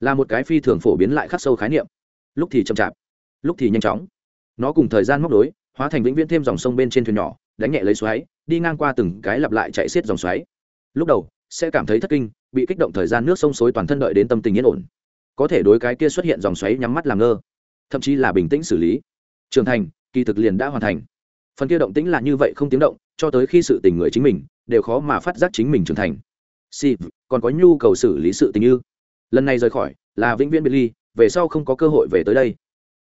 là một cái phi thường phổ biến lại khắc sâu khái niệm. Lúc thì chậm chạp, lúc thì nhanh chóng. Nó cùng thời gian móc đối hóa thành vĩnh viễn thêm dòng sông bên trên thuyền nhỏ, đánh nhẹ lấy xoáy, đi ngang qua từng cái lặp lại chạy xiết dòng xoáy. Lúc đầu, sẽ cảm thấy thất kinh, bị kích động thời gian nước sông xối toàn thân đợi đến tâm tình yên ổn. Có thể đối cái kia xuất hiện dòng xoáy nhắm mắt làm ngơ, thậm chí là bình tĩnh xử lý. Trưởng thành, kỳ thực liền đã hoàn thành. Phần kia động tĩnh là như vậy không tiếng động, cho tới khi sự tình người chính mình, đều khó mà phát giác chính mình trưởng thành. Si còn có nhu cầu xử lý sự tình như lần này rời khỏi, là vĩnh viễn biệt ly, về sau không có cơ hội về tới đây.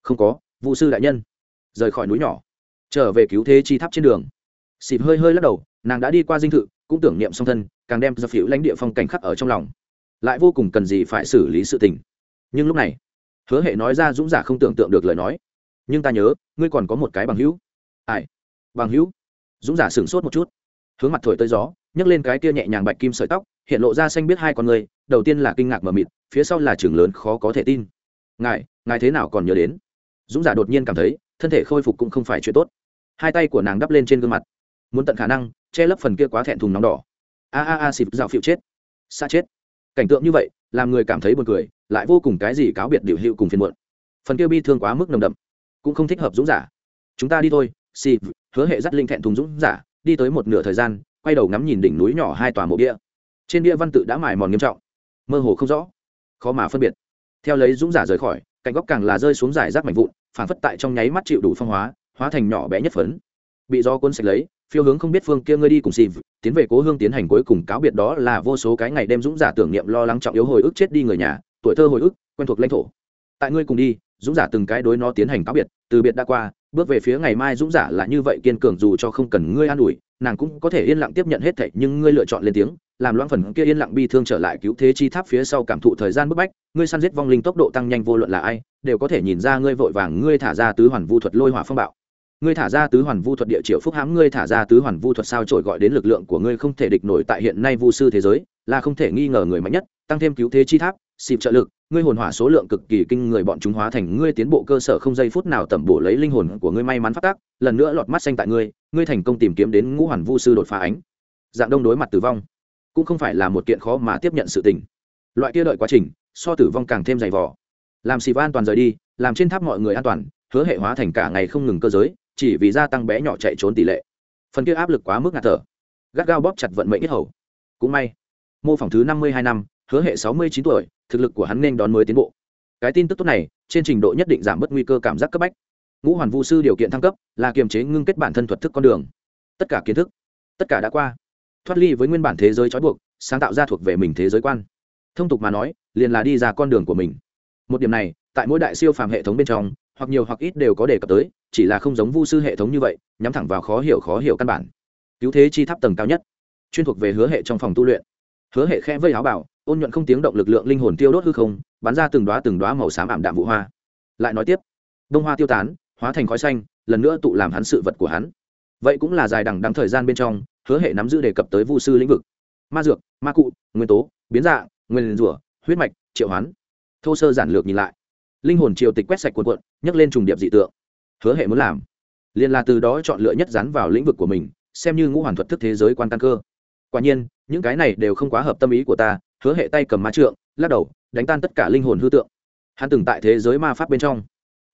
Không có vụ sư đại nhân. Rời khỏi núi nhỏ trở về cứu thế chi tháp trên đường. Xịp hơi hơi lắc đầu, nàng đã đi qua dinh thự, cũng tưởng niệm song thân, càng đem ra phiếu lãnh địa phong cảnh khắc ở trong lòng. Lại vô cùng cần gì phải xử lý sự tình. Nhưng lúc này, hứa hệ nói ra dũng giả không tưởng tượng được lời nói. Nhưng ta nhớ, ngươi còn có một cái bằng hữu. Ai? Bằng hữu? Dũng giả sửng sốt một chút. Hướng mặt thổi tới gió, nhấc lên cái kia nhẹ nhàng bạch kim sợi tóc, hiện lộ ra xanh biết hai con người, đầu tiên là kinh ngạc mờ mịt, phía sau là trường lớn khó có thể tin. Ngài ngài thế nào còn nhớ đến? Dũng giả đột nhiên cảm thấy, thân thể khôi phục cũng không phải chuyện tốt hai tay của nàng đắp lên trên gương mặt. Muốn tận khả năng, che lấp phần kia quá thẹn thùng nóng đỏ. A a a xịp dạo phiệu chết. Xa chết. Cảnh tượng như vậy, làm người cảm thấy buồn cười, lại vô cùng cái gì cáo biệt điều hiệu cùng phiền muộn. Phần kia bi thương quá mức nồng đậm, cũng không thích hợp dũng giả. Chúng ta đi thôi xịp hứa hệ dắt linh thẹn thùng dũng giả, đi tới một nửa thời gian, quay đầu ngắm nhìn đỉnh núi nhỏ hai tòa mộ bia. Trên bia văn tự đã mài mòn nghiêm trọng. Mơ hồ không rõ. Khó mà phân biệt. Theo lấy dũng giả rời khỏi, cạnh góc càng là rơi xuống giải rác mảnh vụn phản phất tại trong nháy mắt chịu đủ phong hóa hóa thành nhỏ bé nhất phấn. Bị do cuốn sạch lấy, phiêu hướng không biết phương kia ngươi đi cùng xịp, tiến về cố hương tiến hành cuối cùng cáo biệt đó là vô số cái ngày đêm dũng giả tưởng niệm lo lắng trọng yếu hồi ức chết đi người nhà, tuổi thơ hồi ức, quen thuộc lãnh thổ. Tại ngươi cùng đi, dũng giả từng cái đối nó tiến hành cáo biệt, từ biệt đã qua, bước về phía ngày mai dũng giả là như vậy kiên cường dù cho không cần ngươi an ủi, nàng cũng có thể yên lặng tiếp nhận hết thảy, nhưng ngươi lựa chọn lên tiếng, làm loãng phần kia yên lặng bi thương trở lại cứu thế chi tháp phía sau cảm thụ thời gian bức bách, ngươi săn giết vong linh tốc độ tăng nhanh vô luận là ai, đều có thể nhìn ra ngươi vội vàng, ngươi thả ra tứ hoàn vu thuật lôi hỏa phong bạo ngươi thả ra tứ hoàn vu thuật địa triệu phúc hãm, ngươi thả ra tứ hoàn vu thuật sao trổi gọi đến lực lượng của ngươi không thể địch nổi tại hiện nay vu sư thế giới, là không thể nghi ngờ người mạnh nhất, tăng thêm cứu thế chi tháp, xịp trợ lực, ngươi hồn hỏa số lượng cực kỳ kinh người bọn chúng hóa thành, ngươi tiến bộ cơ sở không giây phút nào tẩm bổ lấy linh hồn của ngươi may mắn phát tác, lần nữa lọt mắt xanh tại ngươi ngươi thành công tìm kiếm đến ngũ hoàn vu sư đột phá ánh. Dạng đông đối mặt tử vong, cũng không phải là một kiện khó mà tiếp nhận sự tình. Loại kia đợi quá trình, so tử vong càng thêm dày vỏ làm xịp an toàn rời đi, làm trên tháp mọi người an toàn, hứa hệ hóa thành cả ngày không ngừng cơ giới chỉ vì gia tăng bé nhỏ chạy trốn tỷ lệ. Phần kia áp lực quá mức ngạt thở. Gắt gao bóp chặt vận mệnh ít hầu. Cũng may, mô phỏng thứ năm mươi hai năm, hứa hệ sáu mươi chín tuổi, thực lực của hắn nên đón mới tiến bộ. Cái tin tức tốt này, trên trình độ nhất định giảm bớt nguy cơ cảm giác cấp bách. Ngũ hoàn vũ sư điều kiện thăng cấp, là kiềm chế ngưng kết bản thân thuật thức con đường. Tất cả kiến thức, tất cả đã qua. Thoát ly với nguyên bản thế giới trói buộc, sáng tạo ra thuộc về mình thế giới quan. Thông tục mà nói, liền là đi ra con đường của mình. Một điểm này, tại mỗi đại siêu phàm hệ thống bên trong, hoặc nhiều hoặc ít đều có đề cập tới chỉ là không giống vu sư hệ thống như vậy, nhắm thẳng vào khó hiểu khó hiểu căn bản. Cứu thế chi tháp tầng cao nhất, chuyên thuộc về hứa hệ trong phòng tu luyện. Hứa hệ khẽ vây áo bảo, ôn nhuận không tiếng động lực lượng linh hồn tiêu đốt hư không, bắn ra từng đoá từng đoá màu xám ảm đạm vụ hoa. Lại nói tiếp, đông hoa tiêu tán, hóa thành khói xanh, lần nữa tụ làm hắn sự vật của hắn. Vậy cũng là dài đằng đằng thời gian bên trong, hứa hệ nắm giữ đề cập tới vu sư lĩnh vực. Ma dược, ma cụ, nguyên tố, biến dạng, nguyên rủa, huyết mạch, triệu hoán. Thô sơ giản lược nhìn lại, linh hồn triều tịch quét sạch cuộn cuộn, nhấc lên trùng điệp dị tượng hứa hệ muốn làm. Liền là từ đó chọn lựa nhất dán vào lĩnh vực của mình, xem như ngũ hoàn thuật thức thế giới quan căn cơ. Quả nhiên, những cái này đều không quá hợp tâm ý của ta, hứa hệ tay cầm ma trượng, lắc đầu, đánh tan tất cả linh hồn hư tượng. Hắn từng tại thế giới ma pháp bên trong.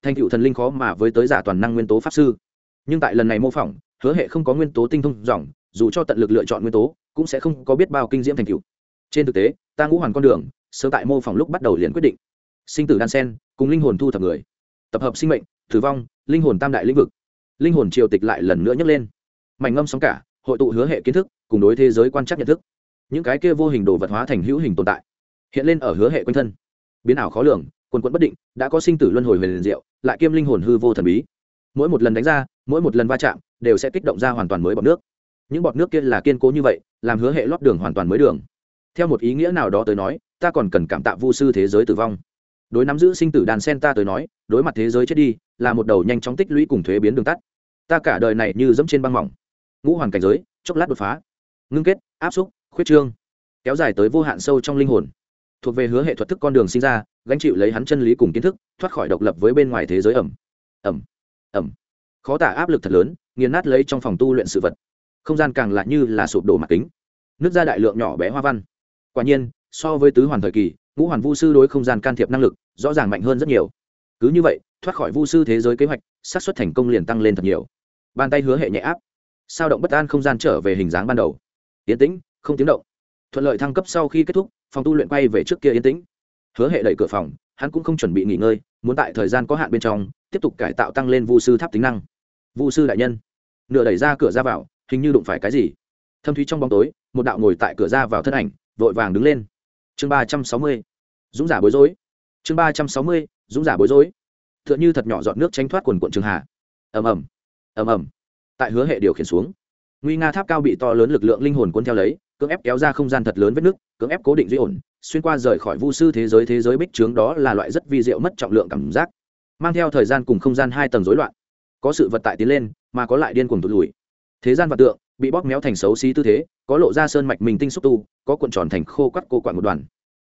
Thành cựu thần linh khó mà với tới giả toàn năng nguyên tố pháp sư. Nhưng tại lần này mô phỏng, hứa hệ không có nguyên tố tinh thông dòng, dù cho tận lực lựa chọn nguyên tố, cũng sẽ không có biết bao kinh diễm thành cựu. Trên thực tế, ta ngũ hoàn con đường, sớm tại mô phỏng lúc bắt đầu liền quyết định. Sinh tử đan sen, cùng linh hồn thu thập người. Tập hợp sinh mệnh tử vong, linh hồn tam đại lĩnh vực. Linh hồn triều tịch lại lần nữa nhấc lên. Mảnh ngâm sóng cả, hội tụ hứa hệ kiến thức, cùng đối thế giới quan trắc nhận thức. Những cái kia vô hình đồ vật hóa thành hữu hình tồn tại, hiện lên ở hứa hệ quanh thân. Biến ảo khó lường, quần quẫn bất định, đã có sinh tử luân hồi huyền liền diệu, lại kiêm linh hồn hư vô thần bí. Mỗi một lần đánh ra, mỗi một lần va chạm, đều sẽ kích động ra hoàn toàn mới bọt nước. Những bọt nước kia là kiên cố như vậy, làm hứa hệ lót đường hoàn toàn mới đường. Theo một ý nghĩa nào đó tới nói, ta còn cần cảm tạ vu sư thế giới tử vong đối nắm giữ sinh tử đàn sen ta tới nói, đối mặt thế giới chết đi, là một đầu nhanh chóng tích lũy cùng thuế biến đường tắt. Ta cả đời này như dẫm trên băng mỏng. Ngũ hoàn cảnh giới, chốc lát đột phá. Ngưng kết, áp xúc, khuyết trương. Kéo dài tới vô hạn sâu trong linh hồn. Thuộc về hứa hệ thuật thức con đường sinh ra, gánh chịu lấy hắn chân lý cùng kiến thức, thoát khỏi độc lập với bên ngoài thế giới ẩm. Ẩm. Ẩm. Khó tả áp lực thật lớn, nghiền nát lấy trong phòng tu luyện sự vật. Không gian càng lại như là sụp đổ mặt kính. Nước ra đại lượng nhỏ bé hoa văn. Quả nhiên, so với tứ hoàn thời kỳ, ngũ hoàn vu sư đối không gian can thiệp năng lực rõ ràng mạnh hơn rất nhiều. Cứ như vậy, thoát khỏi vu sư thế giới kế hoạch, xác suất thành công liền tăng lên thật nhiều. Bàn tay hứa hệ nhẹ áp. Sao động bất an không gian trở về hình dáng ban đầu. Yên tĩnh, không tiếng động. Thuận lợi thăng cấp sau khi kết thúc, phòng tu luyện quay về trước kia yên tĩnh. Hứa hệ đẩy cửa phòng, hắn cũng không chuẩn bị nghỉ ngơi, muốn tại thời gian có hạn bên trong, tiếp tục cải tạo tăng lên vu sư tháp tính năng. Vu sư đại nhân. Nửa đẩy ra cửa ra vào, hình như đụng phải cái gì. Thâm thúy trong bóng tối, một đạo ngồi tại cửa ra vào thân ảnh, vội vàng đứng lên. Chương ba trăm sáu mươi. Dũng giả bối rối chương ba trăm sáu mươi, dũng giả bối rối. T h ư ợ n h ư thật nhỏ dọn nước tránh thoát quần quận trường hà. Ầm ầm ầm ầm. Tại hứa hệ điều khiển xuống, nguy nga tháp cao bị to lớn lực lượng linh hồn cuốn theo lấy, cưỡng ép kéo ra không gian thật lớn vết nước, cưỡng ép cố định duy ổn, xuyên qua rời khỏi vu sư thế giới thế giới bích trướng đó là loại rất vi diệu mất trọng lượng cảm giác. Mang theo thời gian cùng không gian hai tầng rối loạn, có sự vật tại tiến lên, mà có lại điên cuồng tụt lùi. Thế gian vật tượng, bị bóp méo thành xấu xí tư thế, có lộ ra sơn mạch mình tinh xúc tu, có cuộn tròn thành khô quắt cô quặn một đoàn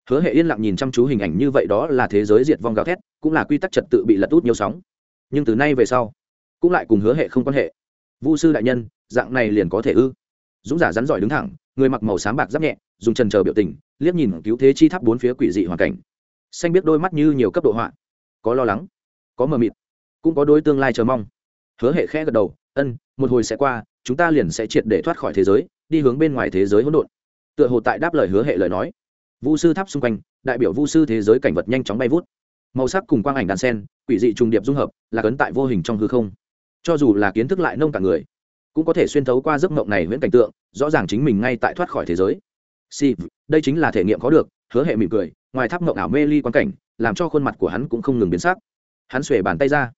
hứa hệ yên lặng nhìn chăm chú hình ảnh như vậy đó là thế giới diệt vong gào thét, cũng là quy tắc trật tự bị lật út nhiều sóng. Nhưng từ nay về sau, cũng lại cùng hứa hệ không quan hệ. Vu sư đại nhân, dạng này liền có thể ư? Dũng giả rắn giỏi đứng thẳng, người mặc màu sáng bạc giáp nhẹ, dùng trần chờ biểu tình, liếc nhìn cứu thế chi tháp bốn phía quỷ dị hoàn cảnh. Xanh biết đôi mắt như nhiều cấp độ họa, có lo lắng, có mờ mịt, cũng có đôi tương lai chờ mong. Hứa hệ khẽ gật đầu, ân, một hồi sẽ qua, chúng ta liền sẽ triệt để thoát khỏi thế giới, đi hướng bên ngoài thế giới hỗn độn. Tựa hồ tại đáp lời hứa hệ lời nói vu sư tháp xung quanh, đại biểu vu sư thế giới cảnh vật nhanh chóng bay vút. Màu sắc cùng quang ảnh đàn sen, quỷ dị trùng điệp dung hợp, là cấn tại vô hình trong hư không. Cho dù là kiến thức lại nông cả người, cũng có thể xuyên thấu qua giấc mộng này nguyễn cảnh tượng, rõ ràng chính mình ngay tại thoát khỏi thế giới. Si đây chính là thể nghiệm có được, hứa hệ mỉm cười, ngoài tháp mộng ảo mê ly quan cảnh, làm cho khuôn mặt của hắn cũng không ngừng biến sắc. Hắn xuề bàn tay ra.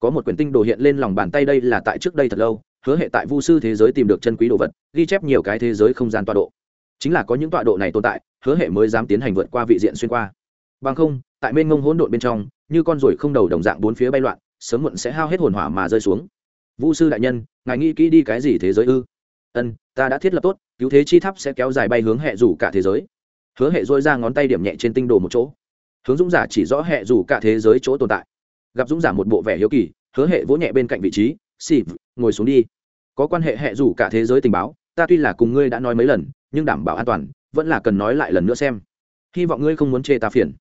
Có một quyển tinh đồ hiện lên lòng bàn tay đây là tại trước đây thật lâu, hứa hệ tại vu sư thế giới tìm được chân quý đồ vật, ghi chép nhiều cái thế giới không gian tọa độ. Chính là có những tọa độ này tồn tại hứa hệ mới dám tiến hành vượt qua vị diện xuyên qua. Bằng không, tại mênh ngông hỗn độn bên trong, như con ruồi không đầu đồng dạng bốn phía bay loạn, sớm muộn sẽ hao hết hồn hỏa mà rơi xuống. Vu sư đại nhân, ngài nghĩ kỹ đi cái gì thế giới ư? Ân, ta đã thiết lập tốt, cứu thế chi tháp sẽ kéo dài bay hướng hệ rủ cả thế giới. Hứa hệ dôi ra ngón tay điểm nhẹ trên tinh đồ một chỗ. Hướng dũng giả chỉ rõ hệ rủ cả thế giới chỗ tồn tại. Gặp dũng giả một bộ vẻ hiếu kỳ, hứa hệ vỗ nhẹ bên cạnh vị trí xì ngồi xuống đi. Có quan hệ hệ rủ cả thế giới tình báo, ta tuy là cùng ngươi đã nói mấy lần, nhưng đảm bảo an toàn vẫn là cần nói lại lần nữa xem. Hy vọng ngươi không muốn chê ta phiền.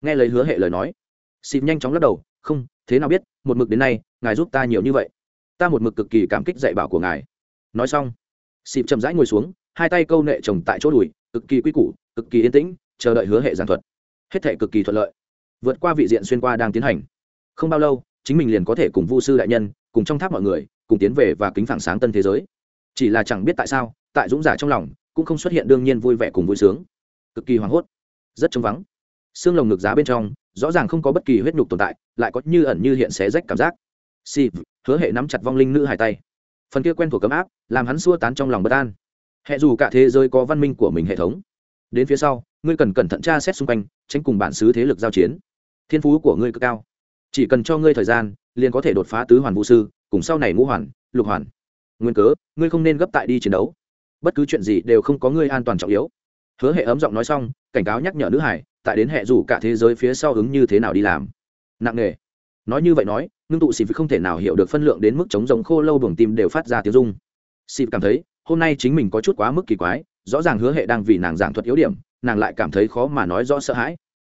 Nghe lời hứa hệ lời nói. Xịp nhanh chóng lắc đầu, không, thế nào biết, một mực đến nay, ngài giúp ta nhiều như vậy. Ta một mực cực kỳ cảm kích dạy bảo của ngài. Nói xong, xịp chậm rãi ngồi xuống, hai tay câu nệ chồng tại chỗ đùi, cực kỳ quy củ, cực kỳ yên tĩnh, chờ đợi hứa hệ giảng thuật. Hết thể cực kỳ thuận lợi. Vượt qua vị diện xuyên qua đang tiến hành. Không bao lâu, chính mình liền có thể cùng vu sư đại nhân, cùng trong tháp mọi người, cùng tiến về và kính phản sáng tân thế giới. Chỉ là chẳng biết tại sao, tại dũng giả trong lòng cũng không xuất hiện đương nhiên vui vẻ cùng vui sướng. Cực kỳ hoảng hốt, rất trống vắng. Xương lồng ngực giá bên trong, rõ ràng không có bất kỳ huyết nhục tồn tại, lại có như ẩn như hiện xé rách cảm giác. Si hứa hệ nắm chặt vong linh nữ hải tay. Phần kia quen thuộc cấm áp, làm hắn xua tán trong lòng bất an. Hệ dù cả thế giới có văn minh của mình hệ thống. Đến phía sau, ngươi cần cẩn thận tra xét xung quanh, tránh cùng bản xứ thế lực giao chiến. Thiên phú của ngươi cực cao. Chỉ cần cho ngươi thời gian, liền có thể đột phá tứ hoàn vũ sư, cùng sau này ngũ hoàn, lục hoàn. Nguyên cớ, ngươi không nên gấp tại đi chiến đấu bất cứ chuyện gì đều không có ngươi an toàn trọng yếu. Hứa hệ ấm giọng nói xong, cảnh cáo nhắc nhở nữ hải, tại đến hệ rủ cả thế giới phía sau ứng như thế nào đi làm. Nặng nề. Nói như vậy nói, ngưng tụ xịp không thể nào hiểu được phân lượng đến mức chống giống khô lâu buồng tim đều phát ra tiếng rung. Xịp cảm thấy, hôm nay chính mình có chút quá mức kỳ quái, rõ ràng hứa hệ đang vì nàng giảng thuật yếu điểm, nàng lại cảm thấy khó mà nói rõ sợ hãi.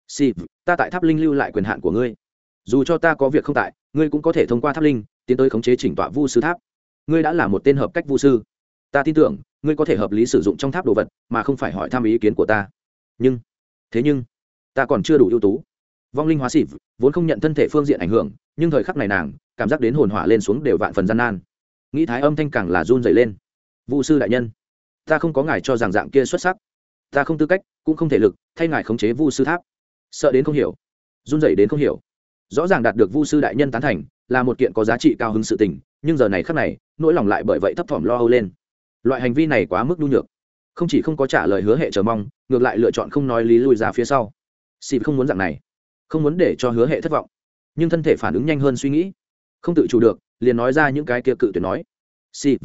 Xịp ta tại tháp linh lưu lại quyền hạn của ngươi. Dù cho ta có việc không tại, ngươi cũng có thể thông qua tháp linh, tiến tới khống chế chỉnh tọa vu sư tháp. Ngươi đã là một tên hợp cách vu sư. Ta tin tưởng ngươi có thể hợp lý sử dụng trong tháp đồ vật, mà không phải hỏi thăm ý kiến của ta. Nhưng, thế nhưng, ta còn chưa đủ ưu tú. Vong linh hóa xịp vốn không nhận thân thể phương diện ảnh hưởng, nhưng thời khắc này nàng, cảm giác đến hồn hỏa lên xuống đều vạn phần gian nan. Nghĩ thái âm thanh càng là run dày lên. Vu sư đại nhân, ta không có ngài cho rằng dạng kia xuất sắc. Ta không tư cách, cũng không thể lực, thay ngài khống chế vu sư tháp. Sợ đến không hiểu. Run rẩy đến không hiểu. Rõ ràng đạt được vu sư đại nhân tán thành, là một kiện có giá trị cao hứng sự tình, nhưng giờ này khắc này, nỗi lòng lại bởi vậy thấp thỏm lo âu lên loại hành vi này quá mức nhu nhược. Không chỉ không có trả lời hứa hệ chờ mong, ngược lại lựa chọn không nói lý lùi ra phía sau. Xịp không muốn dạng này. Không muốn để cho hứa hệ thất vọng. Nhưng thân thể phản ứng nhanh hơn suy nghĩ. Không tự chủ được, liền nói ra những cái kia cự tuyệt nói. Xịp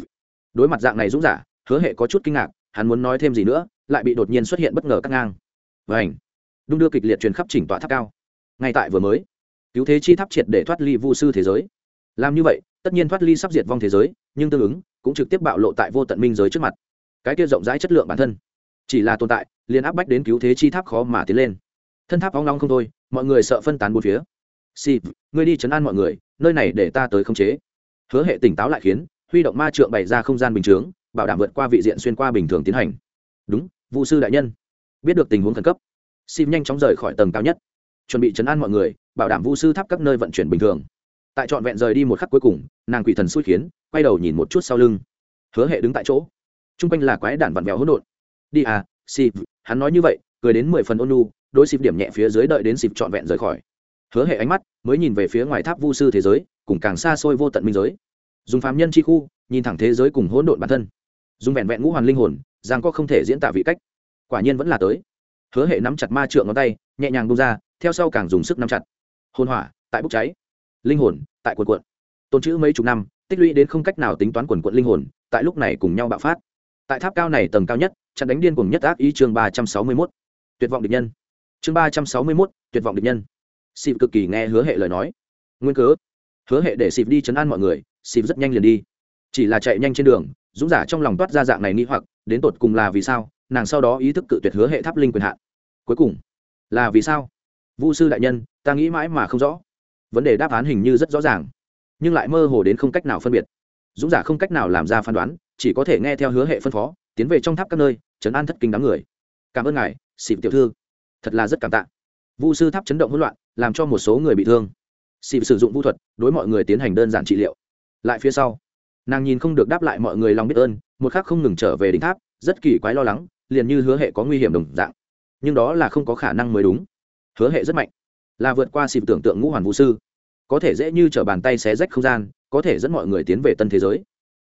đối mặt dạng này dũng giả, hứa hệ có chút kinh ngạc, hắn muốn nói thêm gì nữa, lại bị đột nhiên xuất hiện bất ngờ cắt ngang. Vảnh đung đưa kịch liệt truyền khắp chỉnh tọa tháp cao. Ngay tại vừa mới, cứu thế chi tháp triệt để thoát ly vu sư thế giới. Làm như vậy tất nhiên thoát ly sắp diệt vong thế giới, nhưng tương ứng, cũng trực tiếp bạo lộ tại vô tận minh giới trước mặt. Cái kia rộng rãi chất lượng bản thân, chỉ là tồn tại, liền áp bách đến cứu thế chi tháp khó mà tiến lên. Thân tháp óng long không thôi, mọi người sợ phân tán bốn phía. Si ngươi đi chấn an mọi người, nơi này để ta tới khống chế. Hứa hệ tỉnh táo lại khiến, huy động ma trượng bày ra không gian bình chướng, bảo đảm vượt qua vị diện xuyên qua bình thường tiến hành. Đúng vụ sư đại nhân. Biết được tình huống khẩn cấp. Sim nhanh chóng rời khỏi tầng cao nhất. Chuẩn bị chấn an mọi người, bảo đảm vu sư tháp các nơi vận chuyển bình thường tại trọn vẹn rời đi một khắc cuối cùng, nàng quỷ thần xui khiến, quay đầu nhìn một chút sau lưng. Hứa hệ đứng tại chỗ. T r u n g quanh là quái đản vặn vẹo hỗn độn. Đi à xịp hắn nói như vậy, cười đến mười phần ôn nu đối xịp điểm nhẹ phía dưới đợi đến xịp trọn vẹn rời khỏi. Hứa hệ ánh mắt mới nhìn về phía ngoài tháp vu sư thế giới, cùng càng xa xôi vô tận minh giới. Dùng phạm nhân chi khu, nhìn thẳng thế giới cùng hỗn độn bản thân. Dùng vẹn vẹn ngũ hoàn linh hồn, rằng có không thể diễn tả vị cách. Quả nhiên vẫn là tới. Hứa hệ nắm chặt ma trượng ngón tay, nhẹ nhàng bung ra, theo sau càng dùng sức nắm chặt. Hôn hỏa, tại bốc cháy linh hồn tại quần quận. Tồn chữ mấy chục năm, tích lũy đến không cách nào tính toán quần quận linh hồn, tại lúc này cùng nhau bạo phát. Tại tháp cao này tầng cao nhất chặn đánh điên cùng nhất ác ý chương ba trăm sáu mươi mốt. Tuyệt vọng địch nhân. Chương ba trăm sáu mươi mốt, tuyệt vọng địch nhân. Xịp cực kỳ nghe hứa hệ lời nói. Nguyên cớ. Hứa hệ để xịp đi chấn an mọi người xịp rất nhanh liền đi. Chỉ là chạy nhanh trên đường, dũng giả trong lòng toát ra dạng này nghĩ hoặc, đến tột cùng là vì sao, nàng sau đó ý thức cự tuyệt hứa hệ tháp linh quyền hạn. Cuối cùng, là vì sao? Vu sư đại nhân, ta nghĩ mãi mà không rõ vấn đề đáp án hình như rất rõ ràng, nhưng lại mơ hồ đến không cách nào phân biệt. Dũng giả không cách nào làm ra phán đoán, chỉ có thể nghe theo hứa hệ phân phó, tiến về trong tháp các nơi chấn an thất kinh đám người. Cảm ơn ngài xịp tiểu thư. Thật là rất cảm tạ. Vu sư tháp chấn động hỗn loạn, làm cho một số người bị thương. Xịp sử dụng vũ thuật, đối mọi người tiến hành đơn giản trị liệu. Lại phía sau, nàng nhìn không được đáp lại mọi người lòng biết ơn, một khác không ngừng trở về đỉnh tháp, rất kỳ quái lo lắng, liền như hứa hệ có nguy hiểm đồng dạng. Nhưng đó là không có khả năng mới đúng. Hứa hệ rất mạnh là vượt qua xịp tưởng tượng ngũ hoàn vũ sư. Có thể dễ như t r ở bàn tay xé rách không gian, có thể dẫn mọi người tiến về tân thế giới.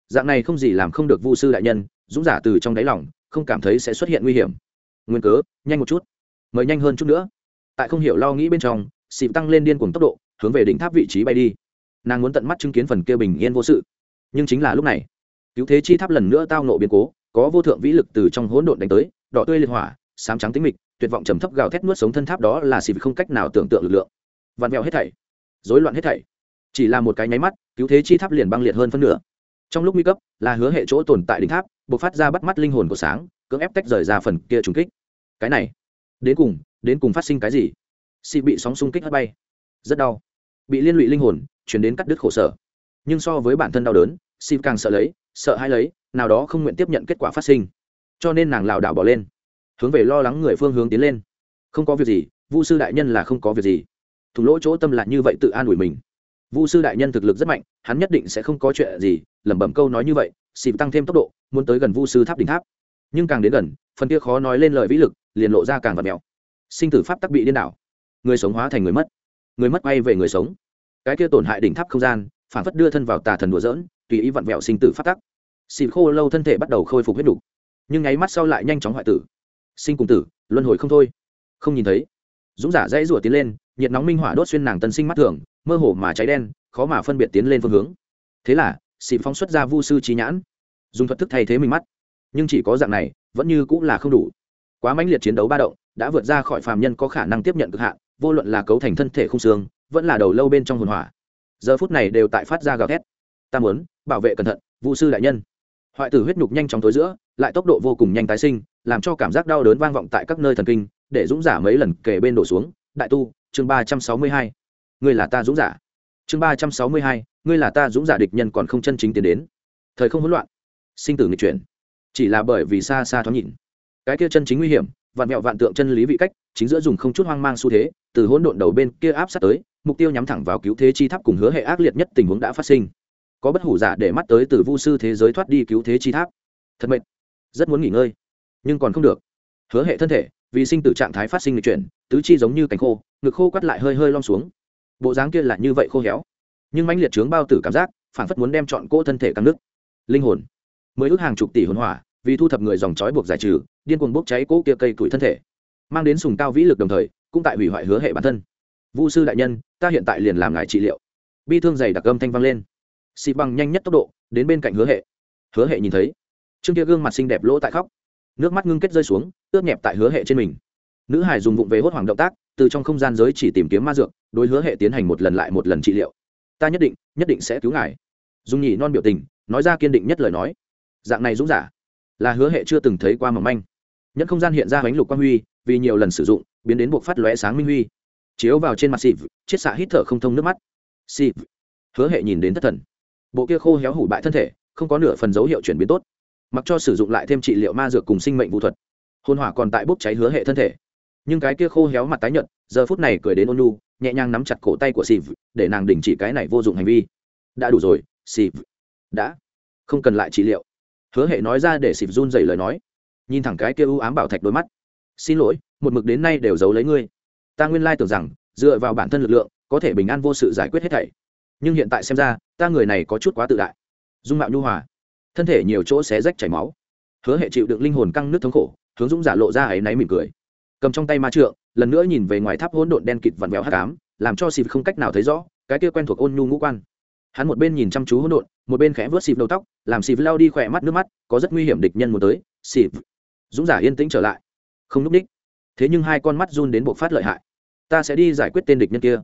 Dạng này không gì làm không được vu sư đại nhân, dũng giả từ trong đáy lòng, không cảm thấy sẽ xuất hiện nguy hiểm. Nguyên cớ, nhanh một chút. Mời nhanh hơn chút nữa. Tại không hiểu lo nghĩ bên trong, xịp tăng lên điên cùng tốc độ, hướng về đỉnh tháp vị trí bay đi. Nàng muốn tận mắt chứng kiến phần kia bình yên vô sự. Nhưng chính là lúc này, cứu thế chi tháp lần nữa tao nộ biến cố, có vô thượng vĩ lực từ trong hỗn độn đánh tới, đỏ tươi liệt hỏa, sám trắng tính mịch tuyệt vọng trầm thấp gào thét nuốt sống thân tháp đó là xịt không cách nào tưởng tượng lực lượng. Vặn vẹo hết thảy, rối loạn hết thảy. Chỉ là một cái nháy mắt, cứu thế chi tháp liền băng liệt hơn phân nửa. Trong lúc nguy cấp, là hứa hệ chỗ tồn tại đỉnh tháp buộc phát ra bắt mắt linh hồn của sáng, cưỡng ép tách rời ra phần kia trùng kích. Cái này, đến cùng đến cùng phát sinh cái gì? Xị bị sóng xung kích hất bay. Rất đau. Bị liên lụy linh hồn, chuyển đến cắt đứt khổ sở. Nhưng so với bản thân đau đớn xị càng sợ lấy, sợ hay lấy, nào đó không nguyện tiếp nhận kết quả phát sinh. Cho nên nàng lảo đảo bỏ lên hướng về lo lắng người phương hướng tiến lên. Không có việc gì, vu sư đại nhân là không có việc gì. Thủng lỗ chỗ tâm lại như vậy tự an ủi mình. Vu sư đại nhân thực lực rất mạnh, hắn nhất định sẽ không có chuyện gì, lẩm bẩm câu nói như vậy, xịp tăng thêm tốc độ, muốn tới gần vu sư tháp đỉnh tháp. Nhưng càng đến gần, phần kia khó nói lên lời vĩ lực, liền lộ ra càng vật mèo sinh tử pháp tắc bị điên đảo. Người sống hóa thành người mất. Người mất bay về người sống. Cái kia tổn hại đỉnh tháp không gian, phản phất đưa thân vào tà thần đùa dỡn tùy ý vặn vẹo sinh tử pháp tắc. Xịp khô lâu thân thể bắt đầu khôi phục huyết đủ. Nhưng ngáy mắt sau lại nhanh chóng hoại tử sinh cùng tử, luân hồi không thôi. Không nhìn thấy. Dũng giả dãy rủa tiến lên, nhiệt nóng minh hỏa đốt xuyên nàng tân sinh mắt thường, mơ hồ mà cháy đen, khó mà phân biệt tiến lên phương hướng. Thế là xị phong xuất ra vu sư trí nhãn. Dùng thuật thức thay thế mình mắt. Nhưng chỉ có dạng này, vẫn như cũng là không đủ. Quá mãnh liệt chiến đấu ba động, đã vượt ra khỏi phàm nhân có khả năng tiếp nhận cực hạn, vô luận là cấu thành thân thể không xương, vẫn là đầu lâu bên trong hồn hỏa. Giờ phút này đều tại phát ra gào thét. Ta muốn bảo vệ cẩn thận, vu sư đại nhân hoại tử huyết nhục nhanh chóng tối giữa, lại tốc độ vô cùng nhanh tái sinh, làm cho cảm giác đau đớn vang vọng tại các nơi thần kinh, để dũng giả mấy lần kề bên đổ xuống. Đại tu, chương ba trăm sáu mươi hai. Ngươi là ta dũng giả. Chương ba trăm sáu mươi hai, ngươi là ta dũng giả địch nhân còn không chân chính tiến đến. Thời không hỗn loạn. Sinh tử nghịch chuyển. Chỉ là bởi vì xa xa thoáng nhìn. Cái kia chân chính nguy hiểm, vạn mẹo vạn tượng chân lý vị cách, chính giữa dùng không chút hoang mang xu thế, từ hỗn độn đầu bên kia áp sát tới, mục tiêu nhắm thẳng vào cứu thế chi tháp cùng hứa hệ ác liệt nhất tình huống đã phát sinh có bất hủ giả để mắt tới từ vu sư thế giới thoát đi cứu thế chi tháp. Thật mệt. Rất muốn nghỉ ngơi. Nhưng còn không được. Hứa hệ thân thể, vì sinh tử trạng thái phát sinh người chuyển, tứ chi giống như cánh khô, ngực khô quắt lại hơi hơi lom xuống. Bộ dáng kia là như vậy khô héo. Nhưng mãnh liệt trướng bao tử cảm giác phản phất muốn đem chọn cỗ thân thể căng nước. Linh hồn. Mới ước hàng chục tỷ hồn hỏa, vì thu thập người dòng trói buộc giải trừ, điên cuồng bốc cháy cỗ kia cây tuổi thân thể. Mang đến sùng cao vĩ lực đồng thời, cũng tại hủy hoại hứa hệ bản thân. Vu sư đại nhân, ta hiện tại liền làm ngài trị liệu. Bi thương dày đặc âm thanh vang lên xị bằng nhanh nhất tốc độ, đến bên cạnh hứa hệ. Hứa hệ nhìn thấy, trương kia gương mặt xinh đẹp lỗ tại khóc. Nước mắt ngưng kết rơi xuống, ướt nhẹp tại hứa hệ trên mình. Nữ hải dùng vụng về hốt hoảng động tác, từ trong không gian giới chỉ tìm kiếm ma dược, đối hứa hệ tiến hành một lần lại một lần trị liệu. Ta nhất định nhất định sẽ cứu ngài. Dùng nhị non biểu tình, nói ra kiên định nhất lời nói. Dạng này dũng giả, là hứa hệ chưa từng thấy qua mầm manh. Nhất không gian hiện ra bánh lục quang huy, vì nhiều lần sử dụng, biến đến buộc phát lóe sáng minh huy. Chiếu vào trên mặt xịp chiết xạ hít thở không thông nước mắt. Xịp hứa hệ nhìn đến thất thần bộ kia khô héo hủ bại thân thể, không có nửa phần dấu hiệu chuyển biến tốt. Mặc cho sử dụng lại thêm trị liệu ma dược cùng sinh mệnh vũ thuật. Hôn hỏa còn tại bốc cháy hứa hệ thân thể. Nhưng cái kia khô héo mặt tái nhợt, giờ phút này cười đến ôn nu nhẹ nhàng nắm chặt cổ tay của xịp để nàng đình chỉ cái này vô dụng hành vi. Đã đủ rồi xịp đã. Không cần lại trị liệu. Hứa hệ nói ra để xịp run dày lời nói. Nhìn thẳng cái kia u ám bảo thạch đôi mắt. Xin lỗi, một mực đến nay đều giấu lấy ngươi. Ta nguyên lai tưởng rằng, dựa vào bản thân lực lượng, có thể bình an vô sự giải quyết hết thảy. Nhưng hiện tại xem ra ta người này có chút quá tự đại. Dung mạo nhu hòa. Thân thể nhiều chỗ xé rách chảy máu. Hứa hệ chịu đựng linh hồn căng nước thống khổ, hướng dũng giả lộ ra ấy náy mỉm cười. Cầm trong tay ma trượng, lần nữa nhìn về ngoài tháp hỗn độn đen kịt vặn vẹo hát cám làm cho xịp không cách nào thấy rõ, cái kia quen thuộc ôn nhu ngũ quan. Hắn một bên nhìn chăm chú hỗn độn, một bên khẽ vớt xịp đầu tóc, làm xịp lao đi khỏe mắt, nước mắt, có rất nguy hiểm địch nhân muốn tới xịp dũng giả yên tĩnh trở lại. Không núp ních. Thế nhưng hai con mắt run đến bộc phát lợi hại. Ta sẽ đi giải quyết tên địch nhân kia.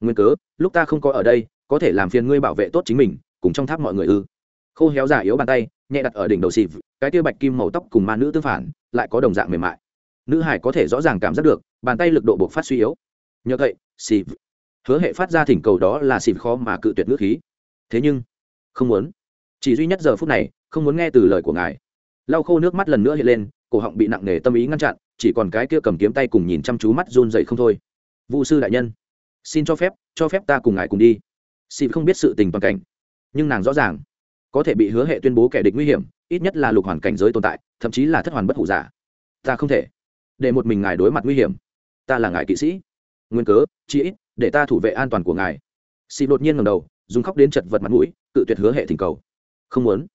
Nguyên cớ, lúc ta không có ở đây có thể làm phiền ngươi bảo vệ tốt chính mình, cùng trong tháp mọi người ư? Khô héo giả yếu bàn tay, nhẹ đặt ở đỉnh đầu xịp cái tia bạch kim màu tóc cùng ma nữ tương phản, lại có đồng dạng mềm mại. Nữ hải có thể rõ ràng cảm giác được, bàn tay lực độ buộc phát suy yếu. Nhờ vậy xịp hứa hệ phát ra thỉnh cầu đó là xịp khó mà cự tuyệt ngữ khí. Thế nhưng, không muốn. Chỉ duy nhất giờ phút này, không muốn nghe từ lời của ngài. Lau khô nước mắt lần nữa hiện lên, cổ họng bị nặng nề tâm ý ngăn chặn, chỉ còn cái kia cầm kiếm tay cùng nhìn chăm chú mắt run dậy không thôi. Vũ sư đại nhân, xin cho phép cho phép ta cùng ngài cùng đi xịp không biết sự tình toàn cảnh, nhưng nàng rõ ràng, có thể bị hứa hệ tuyên bố kẻ địch nguy hiểm, ít nhất là lục hoàn cảnh giới tồn tại, thậm chí là thất hoàn bất hủ giả. Ta không thể để một mình ngài đối mặt nguy hiểm. Ta là ngài kỵ sĩ. Nguyên cớ chỉ ít, để ta thủ vệ an toàn của ngài. Xin đột nhiên ngầm đầu, dùng khóc đến chật vật mặt mũi tự tuyệt hứa hệ thỉnh cầu. Không muốn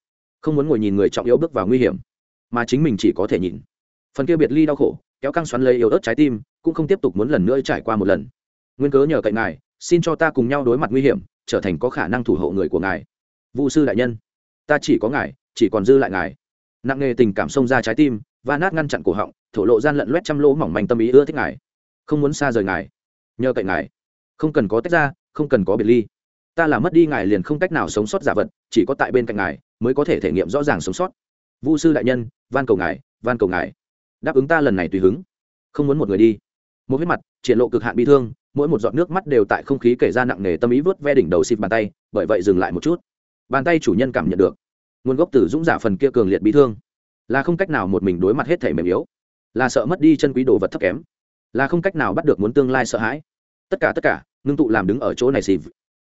không muốn ngồi nhìn người trọng yếu bước vào nguy hiểm, mà chính mình chỉ có thể nhìn. Phần kia biệt ly đau khổ, kéo căng xoắn lấy yếu ớt trái tim, cũng không tiếp tục muốn lần nữa trải qua một lần. Nguyên cớ nhờ cậy ngài, xin cho ta cùng nhau đối mặt nguy hiểm trở thành có khả năng thủ hộ người của ngài. Vũ sư đại nhân, ta chỉ có ngài, chỉ còn dư lại ngài. Nặng nề tình cảm xông ra trái tim và nát ngăn chặn cổ họng, thổ lộ gian lận loét trăm lỗ mỏng manh tâm ý ưa thích ngài. Không muốn xa rời ngài. Nhờ cậy ngài. Không cần có tách ra, không cần có biệt ly. Ta là mất đi ngài liền không cách nào sống sót giả vật, chỉ có tại bên cạnh ngài mới có thể thể nghiệm rõ ràng sống sót. Vũ sư đại nhân, van cầu ngài, van cầu ngài. Đáp ứng ta lần này tùy hứng. Không muốn một người đi. Một huyết mặt, triển lộ cực hạn bị thương mỗi một giọt nước mắt đều tại không khí kể ra nặng nề tâm ý vớt ve đỉnh đầu xịt bàn tay, bởi vậy dừng lại một chút. Bàn tay chủ nhân cảm nhận được, nguồn gốc từ dũng giả phần kia cường liệt bị thương, là không cách nào một mình đối mặt hết thể mềm yếu, là sợ mất đi chân quý đồ vật thấp kém, là không cách nào bắt được muốn tương lai sợ hãi. Tất cả tất cả, ngưng tụ làm đứng ở chỗ này xịt.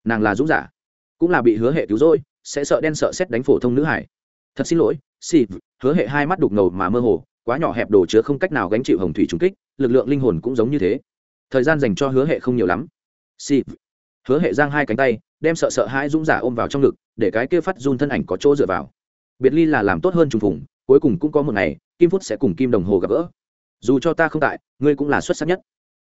Nàng là dũng giả, cũng là bị hứa hệ cứu rỗi, sẽ sợ đen sợ xét đánh phổ thông nữ hải. Thật xin lỗi, xịt, hứa hệ hai mắt đục ngầu mà mơ hồ, quá nhỏ hẹp đồ chứa không cách nào gánh chịu hồng thủy trùng kích, lực lượng linh hồn cũng giống như thế thời gian dành cho hứa hệ không nhiều lắm. Xì, hứa hệ giang hai cánh tay đem sợ sợ hai dũng giả ôm vào trong ngực để cái kia phát run thân ảnh có chỗ dựa vào. Biệt ly là làm tốt hơn trùng phùng cuối cùng cũng có một ngày kim phút sẽ cùng kim đồng hồ gặp gỡ. Dù cho ta không tại ngươi cũng là xuất sắc nhất.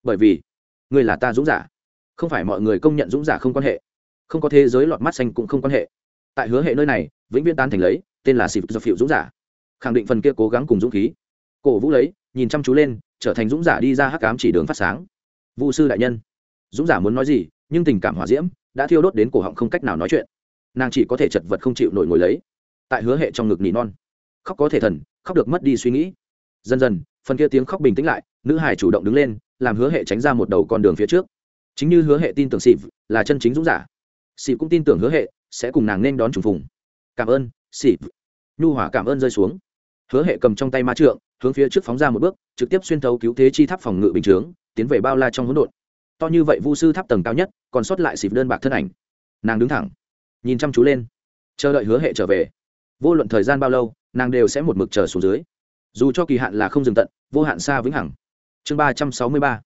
Bởi vì ngươi là ta dũng giả. Không phải mọi người công nhận dũng giả không quan hệ. Không có thế giới lọt mắt xanh cũng không quan hệ. Tại hứa hệ nơi này vĩnh viễn tán thành lấy tên là xịp do phiệu dũng giả. Khẳng định phần kia cố gắng cùng dũng khí. Cổ vũ lấy nhìn chăm chú lên trở thành dũng giả đi ra hắc cám chỉ đường phát sáng vũ sư đại nhân. Dũng giả muốn nói gì, nhưng tình cảm hòa diễm đã thiêu đốt đến cổ họng không cách nào nói chuyện. Nàng chỉ có thể chật vật không chịu nổi ngồi lấy. Tại hứa hệ trong ngực nỉ non. Khóc có thể thần, khóc được mất đi suy nghĩ. Dần dần, phần kia tiếng khóc bình tĩnh lại, nữ hải chủ động đứng lên, làm hứa hệ tránh ra một đầu con đường phía trước. Chính như hứa hệ tin tưởng xịp là chân chính dũng giả. Xịp cũng tin tưởng hứa hệ sẽ cùng nàng nên đón trùng phùng. Cảm ơn xịp nhu hỏa cảm ơn rơi xuống. Hứa hệ cầm trong tay ma trượng hướng phía trước phóng ra một bước, trực tiếp xuyên thấu cứu thế chi tháp phòng ngự bình chướng, tiến về bao la trong hỗn độn. To như vậy, vu sư tháp tầng cao nhất, còn sót lại xịp đơn bạc thân ảnh. Nàng đứng thẳng, nhìn chăm chú lên, chờ đợi hứa hệ trở về. Vô luận thời gian bao lâu, nàng đều sẽ một mực chờ xuống dưới. Dù cho kỳ hạn là không dừng tận, vô hạn xa vĩnh hằng. Chương ba trăm sáu mươi ba,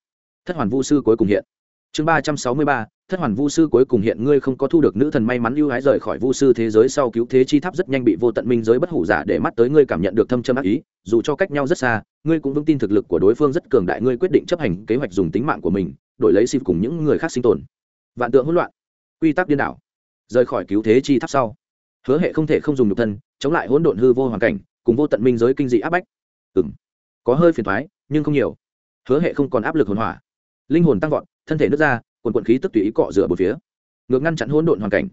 thất hoàn vu sư cuối cùng hiện. Chương ba trăm sáu mươi ba thất hoàn vu sư cuối cùng hiện ngươi không có thu được nữ thần may mắn ưu hái rời khỏi vu sư thế giới sau cứu thế chi tháp rất nhanh bị vô tận minh giới bất hủ giả để mắt tới ngươi cảm nhận được thâm châm ác ý, dù cho cách nhau rất xa, ngươi cũng vững tin thực lực của đối phương rất cường đại, ngươi quyết định chấp hành kế hoạch dùng tính mạng của mình, đổi lấy xịp cùng những người khác sinh tồn. Vạn tượng hỗn loạn. Quy tắc điên đảo. Rời khỏi cứu thế chi tháp sau. Hứa hệ không thể không dùng nhục thân, chống lại hỗn độn hư vô hoàn cảnh, cùng vô tận minh giới kinh dị áp bách. Ừ m có hơi phiền thoái nhưng không nhiều. Hứa hệ không còn áp lực hồn hỏa. Linh hồn tăng vọt, thân thể nước ra quần quận khí tức tùy ý cọ rửa bốn phía, ngược ngăn chặn hỗn độn hoàn cảnh.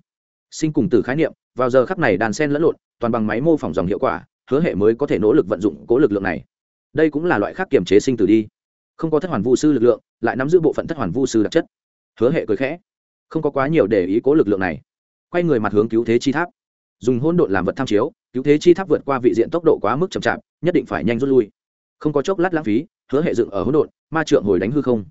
Sinh cùng từ khái niệm, vào giờ khắc này đàn sen lẫn lộn, toàn bằng máy mô phỏng dòng hiệu quả, hứa hệ mới có thể nỗ lực vận dụng cố lực lượng này. Đây cũng là loại khác kiềm chế sinh tử đi. Không có thất hoàn vu sư lực lượng, lại nắm giữ bộ phận thất hoàn vu sư đặc chất. Hứa hệ cười khẽ. Không có quá nhiều để ý cố lực lượng này. Quay người mặt hướng cứu thế chi tháp. Dùng hỗn độn làm vật tham chiếu, cứu thế chi tháp vượt qua vị diện tốc độ quá mức chậm chạp, nhất định phải nhanh rút lui. Không có chốc lát lãng phí, hứa hệ dựng ở hỗn độn, ma trượng hồi đánh hư không.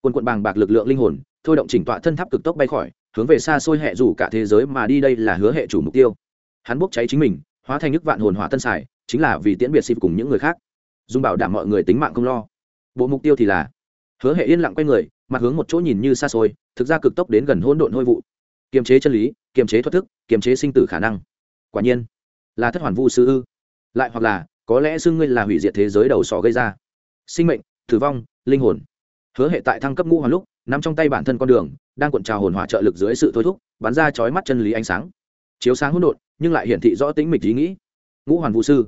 Quân quận bàng bạc lực lượng linh hồn thôi động chỉnh tọa thân tháp cực tốc bay khỏi, hướng về xa xôi hệ rủ cả thế giới mà đi đây là hứa hệ chủ mục tiêu. Hắn bốc cháy chính mình, hóa thành nước vạn hồn hỏa tân xài chính là vì tiễn biệt xịp cùng những người khác. Dùng bảo đảm mọi người tính mạng không lo. Bộ mục tiêu thì là, hứa hệ yên lặng quay người, mặt hướng một chỗ nhìn như xa xôi, thực ra cực tốc đến gần hỗn độn hôi vụ. Kiềm chế chân lý, kiềm chế thoát thức, kiềm chế sinh tử khả năng. Quả nhiên, là thất hoàn vu sư ư. Lại hoặc là, có lẽ xưng ngươi là hủy diệt thế giới đầu sỏ gây ra. Sinh mệnh, tử vong, linh hồn. Hứa hệ tại thăng cấp ngũ hoàn lúc nằm trong tay bản thân con đường, đang cuộn trào hồn hỏa trợ lực dưới sự thôi thúc, bắn ra chói mắt chân lý ánh sáng. Chiếu sáng hỗn độn, nhưng lại hiển thị rõ tính mịch ý nghĩ. Ngũ hoàn vũ sư,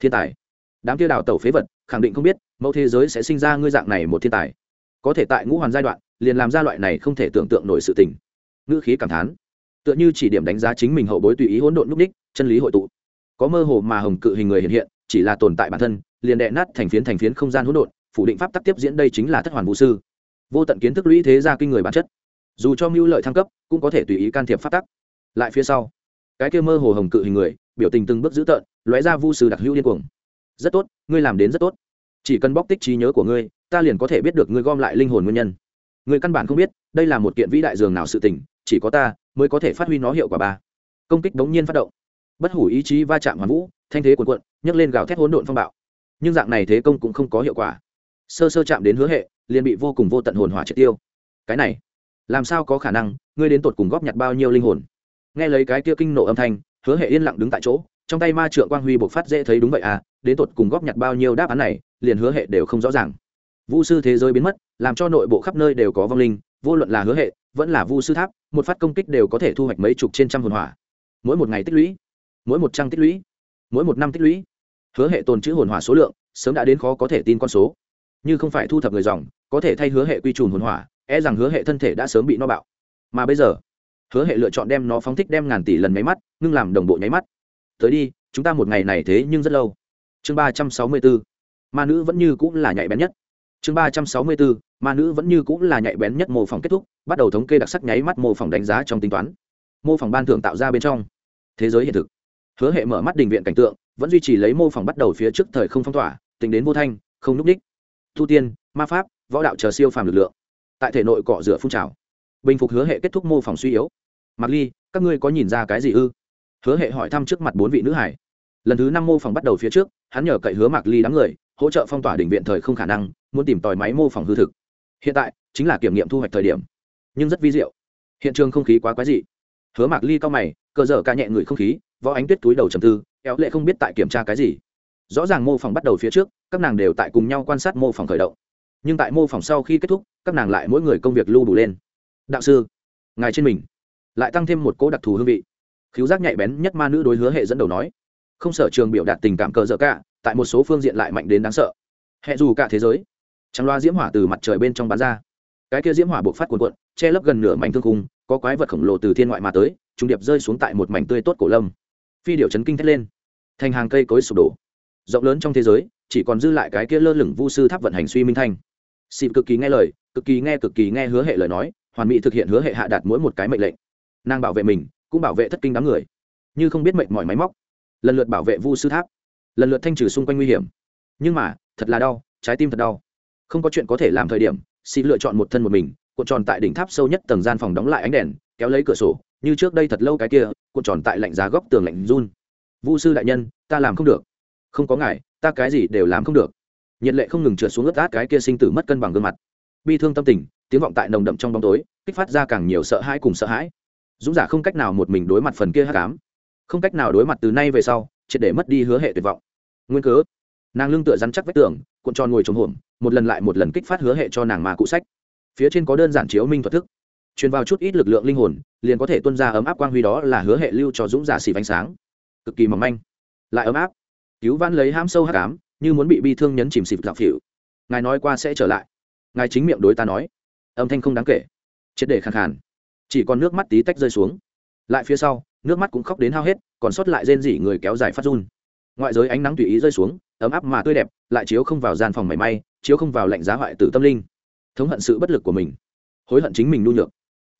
thiên tài. Đám kia đào tẩu phế vật, khẳng định không biết, mẫu thế giới sẽ sinh ra ngươi dạng này một thiên tài. Có thể tại ngũ hoàn giai đoạn, liền làm ra loại này không thể tưởng tượng nổi sự tình. Ngữ khí cảm thán. Tựa như chỉ điểm đánh giá chính mình hậu bối tùy ý hỗn độn núp ních chân lý hội tụ. Có mơ hồ mà hồng cự hình người hiện hiện, chỉ là tồn tại bản thân, liền đệ nát thành phiến thành phiến không gian hỗn độn, phủ định pháp tắc tiếp diễn đây chính là thất hoàn vũ sư vô tận kiến thức lũy thế ra kinh người bản chất. Dù cho mưu lợi thăng cấp, cũng có thể tùy ý can thiệp phát tắc. Lại phía sau, cái kia mơ hồ hồng cự hình người, biểu tình từng bước dữ tợn, lóe ra vu sư đặc hữu điên cuồng. Rất tốt, ngươi làm đến rất tốt. Chỉ cần bóc tích trí nhớ của ngươi, ta liền có thể biết được ngươi gom lại linh hồn nguyên nhân. Ngươi căn bản không biết, đây là một kiện vĩ đại dường nào sự tình, chỉ có ta mới có thể phát huy nó hiệu quả ba. Công kích đống nhiên phát động. Bất hủ ý chí va chạm hoàn vũ, thanh thế cuồn cuộn, nhấc lên gào thét hỗn độn phong bạo. Nhưng dạng này thế công cũng không có hiệu quả. Sơ sơ chạm đến hứa hệ liền bị vô cùng vô tận hồn hỏa triệt tiêu. Cái này, làm sao có khả năng? Ngươi đến tột cùng góp nhặt bao nhiêu linh hồn? Nghe lấy cái kia kinh nộ âm thanh, hứa hệ yên lặng đứng tại chỗ, trong tay ma trượng quang huy bộc phát dễ thấy đúng vậy à đến tột cùng góp nhặt bao nhiêu đáp án này, liền hứa hệ đều không rõ ràng. Vu sư thế giới biến mất, làm cho nội bộ khắp nơi đều có vong linh, vô luận là hứa hệ, vẫn là vu sư tháp, một phát công kích đều có thể thu hoạch mấy chục trên trăm hồn hỏa. Mỗi một ngày tích lũy, mỗi một trang tích lũy, mỗi một năm tích lũy, hứa hệ tồn chữ hồn hỏa số lượng sớm đã đến khó có thể tin con số. Như không phải thu thập người dòng có thể thay hứa hệ quy trùn hồn hỏa e rằng hứa hệ thân thể đã sớm bị no bạo. Mà bây giờ, hứa hệ lựa chọn đem nó phóng thích đem ngàn tỷ lần nháy mắt, ngưng làm đồng bộ nháy mắt. Tới đi, chúng ta một ngày này thế nhưng rất lâu. Chương ba trăm sáu mươi bốn ma nữ vẫn như cũng là nhạy bén nhất. Chương ba trăm sáu mươi bốn ma nữ vẫn như cũng là nhạy bén nhất mô phỏng kết thúc, bắt đầu thống kê đặc sắc nháy mắt mô phỏng đánh giá trong tính toán. Mô phỏng ban thưởng tạo ra bên trong. Thế giới hiện thực. Hứa hệ mở mắt đình viện cảnh tượng, vẫn duy trì lấy mô phỏng bắt đầu phía trước thời không phong tỏa, tính đến vô thanh, không núp đích. Thu tiên, ma pháp võ đạo chờ siêu phàm lực lượng. Tại thể nội cọ rửa phun trào. Bình phục hứa hệ kết thúc mô phỏng suy yếu. Mặc ly, các ngươi có nhìn ra cái gì ư? Hứa hệ hỏi thăm trước mặt bốn vị nữ hải. Lần thứ năm mô phỏng bắt đầu phía trước, hắn nhờ cậy hứa mạc ly đám người, hỗ trợ phong tỏa đỉnh viện thời không khả năng, muốn tìm tòi máy mô phỏng hư thực. Hiện tại, chính là kiểm nghiệm thu hoạch thời điểm. Nhưng rất vi diệu. Hiện trường không khí quá quái dị. Hứa mạc ly cao mày cơ dở ca nhẹ người không khí, võ ánh tuyết túi đầu trầm tư éo lệ không biết tại kiểm tra cái gì. Rõ ràng mô phỏng bắt đầu phía trước, các nàng đều tại cùng nhau quan sát mô phỏng khởi động nhưng tại mô phỏng sau khi kết thúc các nàng lại mỗi người công việc lưu đủ lên. Đạo sư ngài trên mình. Lại tăng thêm một cỗ đặc thù hương vị. Khiếu giác nhạy bén nhất ma nữ đối hứa hệ dẫn đầu nói. Không sở trường biểu đạt tình cảm cờ dở cả tại một số phương diện lại mạnh đến đáng sợ. Hệ dù cả thế giới. Trắng loa diễm hỏa từ mặt trời bên trong bán ra. Cái kia diễm hỏa buộc phát cuồn cuộn che lấp gần nửa mảnh thương khung, có quái vật khổng lồ từ thiên ngoại mà tới trung điệp rơi xuống tại một mảnh tươi tốt cổ lâm. Phi điệu chấn kinh thét lên. Thành hàng cây cối sụp đổ. Rộng lớn trong thế giới chỉ còn dư lại cái kia lơ lửng vu sư tháp vận hành suy minh thanh xịp cực kỳ nghe lời, cực kỳ nghe cực kỳ nghe hứa hệ lời nói, hoàn mỹ thực hiện hứa hệ hạ đạt mỗi một cái mệnh lệnh. Nàng bảo vệ mình, cũng bảo vệ thất kinh đám người. Như không biết mệnh mọi máy móc. Lần lượt bảo vệ vu sư tháp. Lần lượt thanh trừ xung quanh nguy hiểm. Nhưng mà, thật là đau, trái tim thật đau. Không có chuyện có thể làm thời điểm xịp lựa chọn một thân một mình, cuộn tròn tại đỉnh tháp sâu nhất tầng gian phòng đóng lại ánh đèn, kéo lấy cửa sổ, như trước đây thật lâu cái kia, cuộn tròn tại lạnh giá góc tường lạnh run. Vu sư đại nhân, ta làm không được. Không có ngài, ta cái gì đều làm không được nhiệt lệ không ngừng trượt xuống ướt át cái kia sinh tử mất cân bằng gương mặt. Bi thương tâm tình, tiếng vọng tại nồng đậm trong bóng tối, kích phát ra càng nhiều sợ hãi cùng sợ hãi. Dũng giả không cách nào một mình đối mặt phần kia hát cám không cách nào đối mặt từ nay về sau, triệt để mất đi hứa hệ tuyệt vọng. Nguyên cớ, nàng lưng tựa rắn chắc vách tường, cuộn tròn ngồi trống hổm, một lần lại một lần kích phát hứa hệ cho nàng mà cụ sách. Phía trên có đơn giản chiếu minh thuật thức, truyền vào chút ít lực lượng linh hồn, liền có thể tuân ra ấm áp quang huy đó là hứa hệ lưu cho dũng giả xì ánh sáng. Cực kỳ mỏng manh, lại ấm áp. Cứu vãn lấy ham sâu hát cám như muốn bị bi thương nhấn chìm xịp dạo phịu. Ngài nói qua sẽ trở lại. Ngài chính miệng đối ta nói. Âm thanh không đáng kể. Triệt để khàn khàn. Chỉ còn nước mắt tí tách rơi xuống. Lại phía sau, nước mắt cũng khóc đến hao hết, còn sót lại rên rỉ người kéo dài phát run. Ngoại giới ánh nắng tùy ý rơi xuống, ấm áp mà tươi đẹp, lại chiếu không vào gian phòng mảy may, chiếu không vào lạnh giá hoại tử tâm linh. Thống hận sự bất lực của mình. Hối hận chính mình nhu nhược.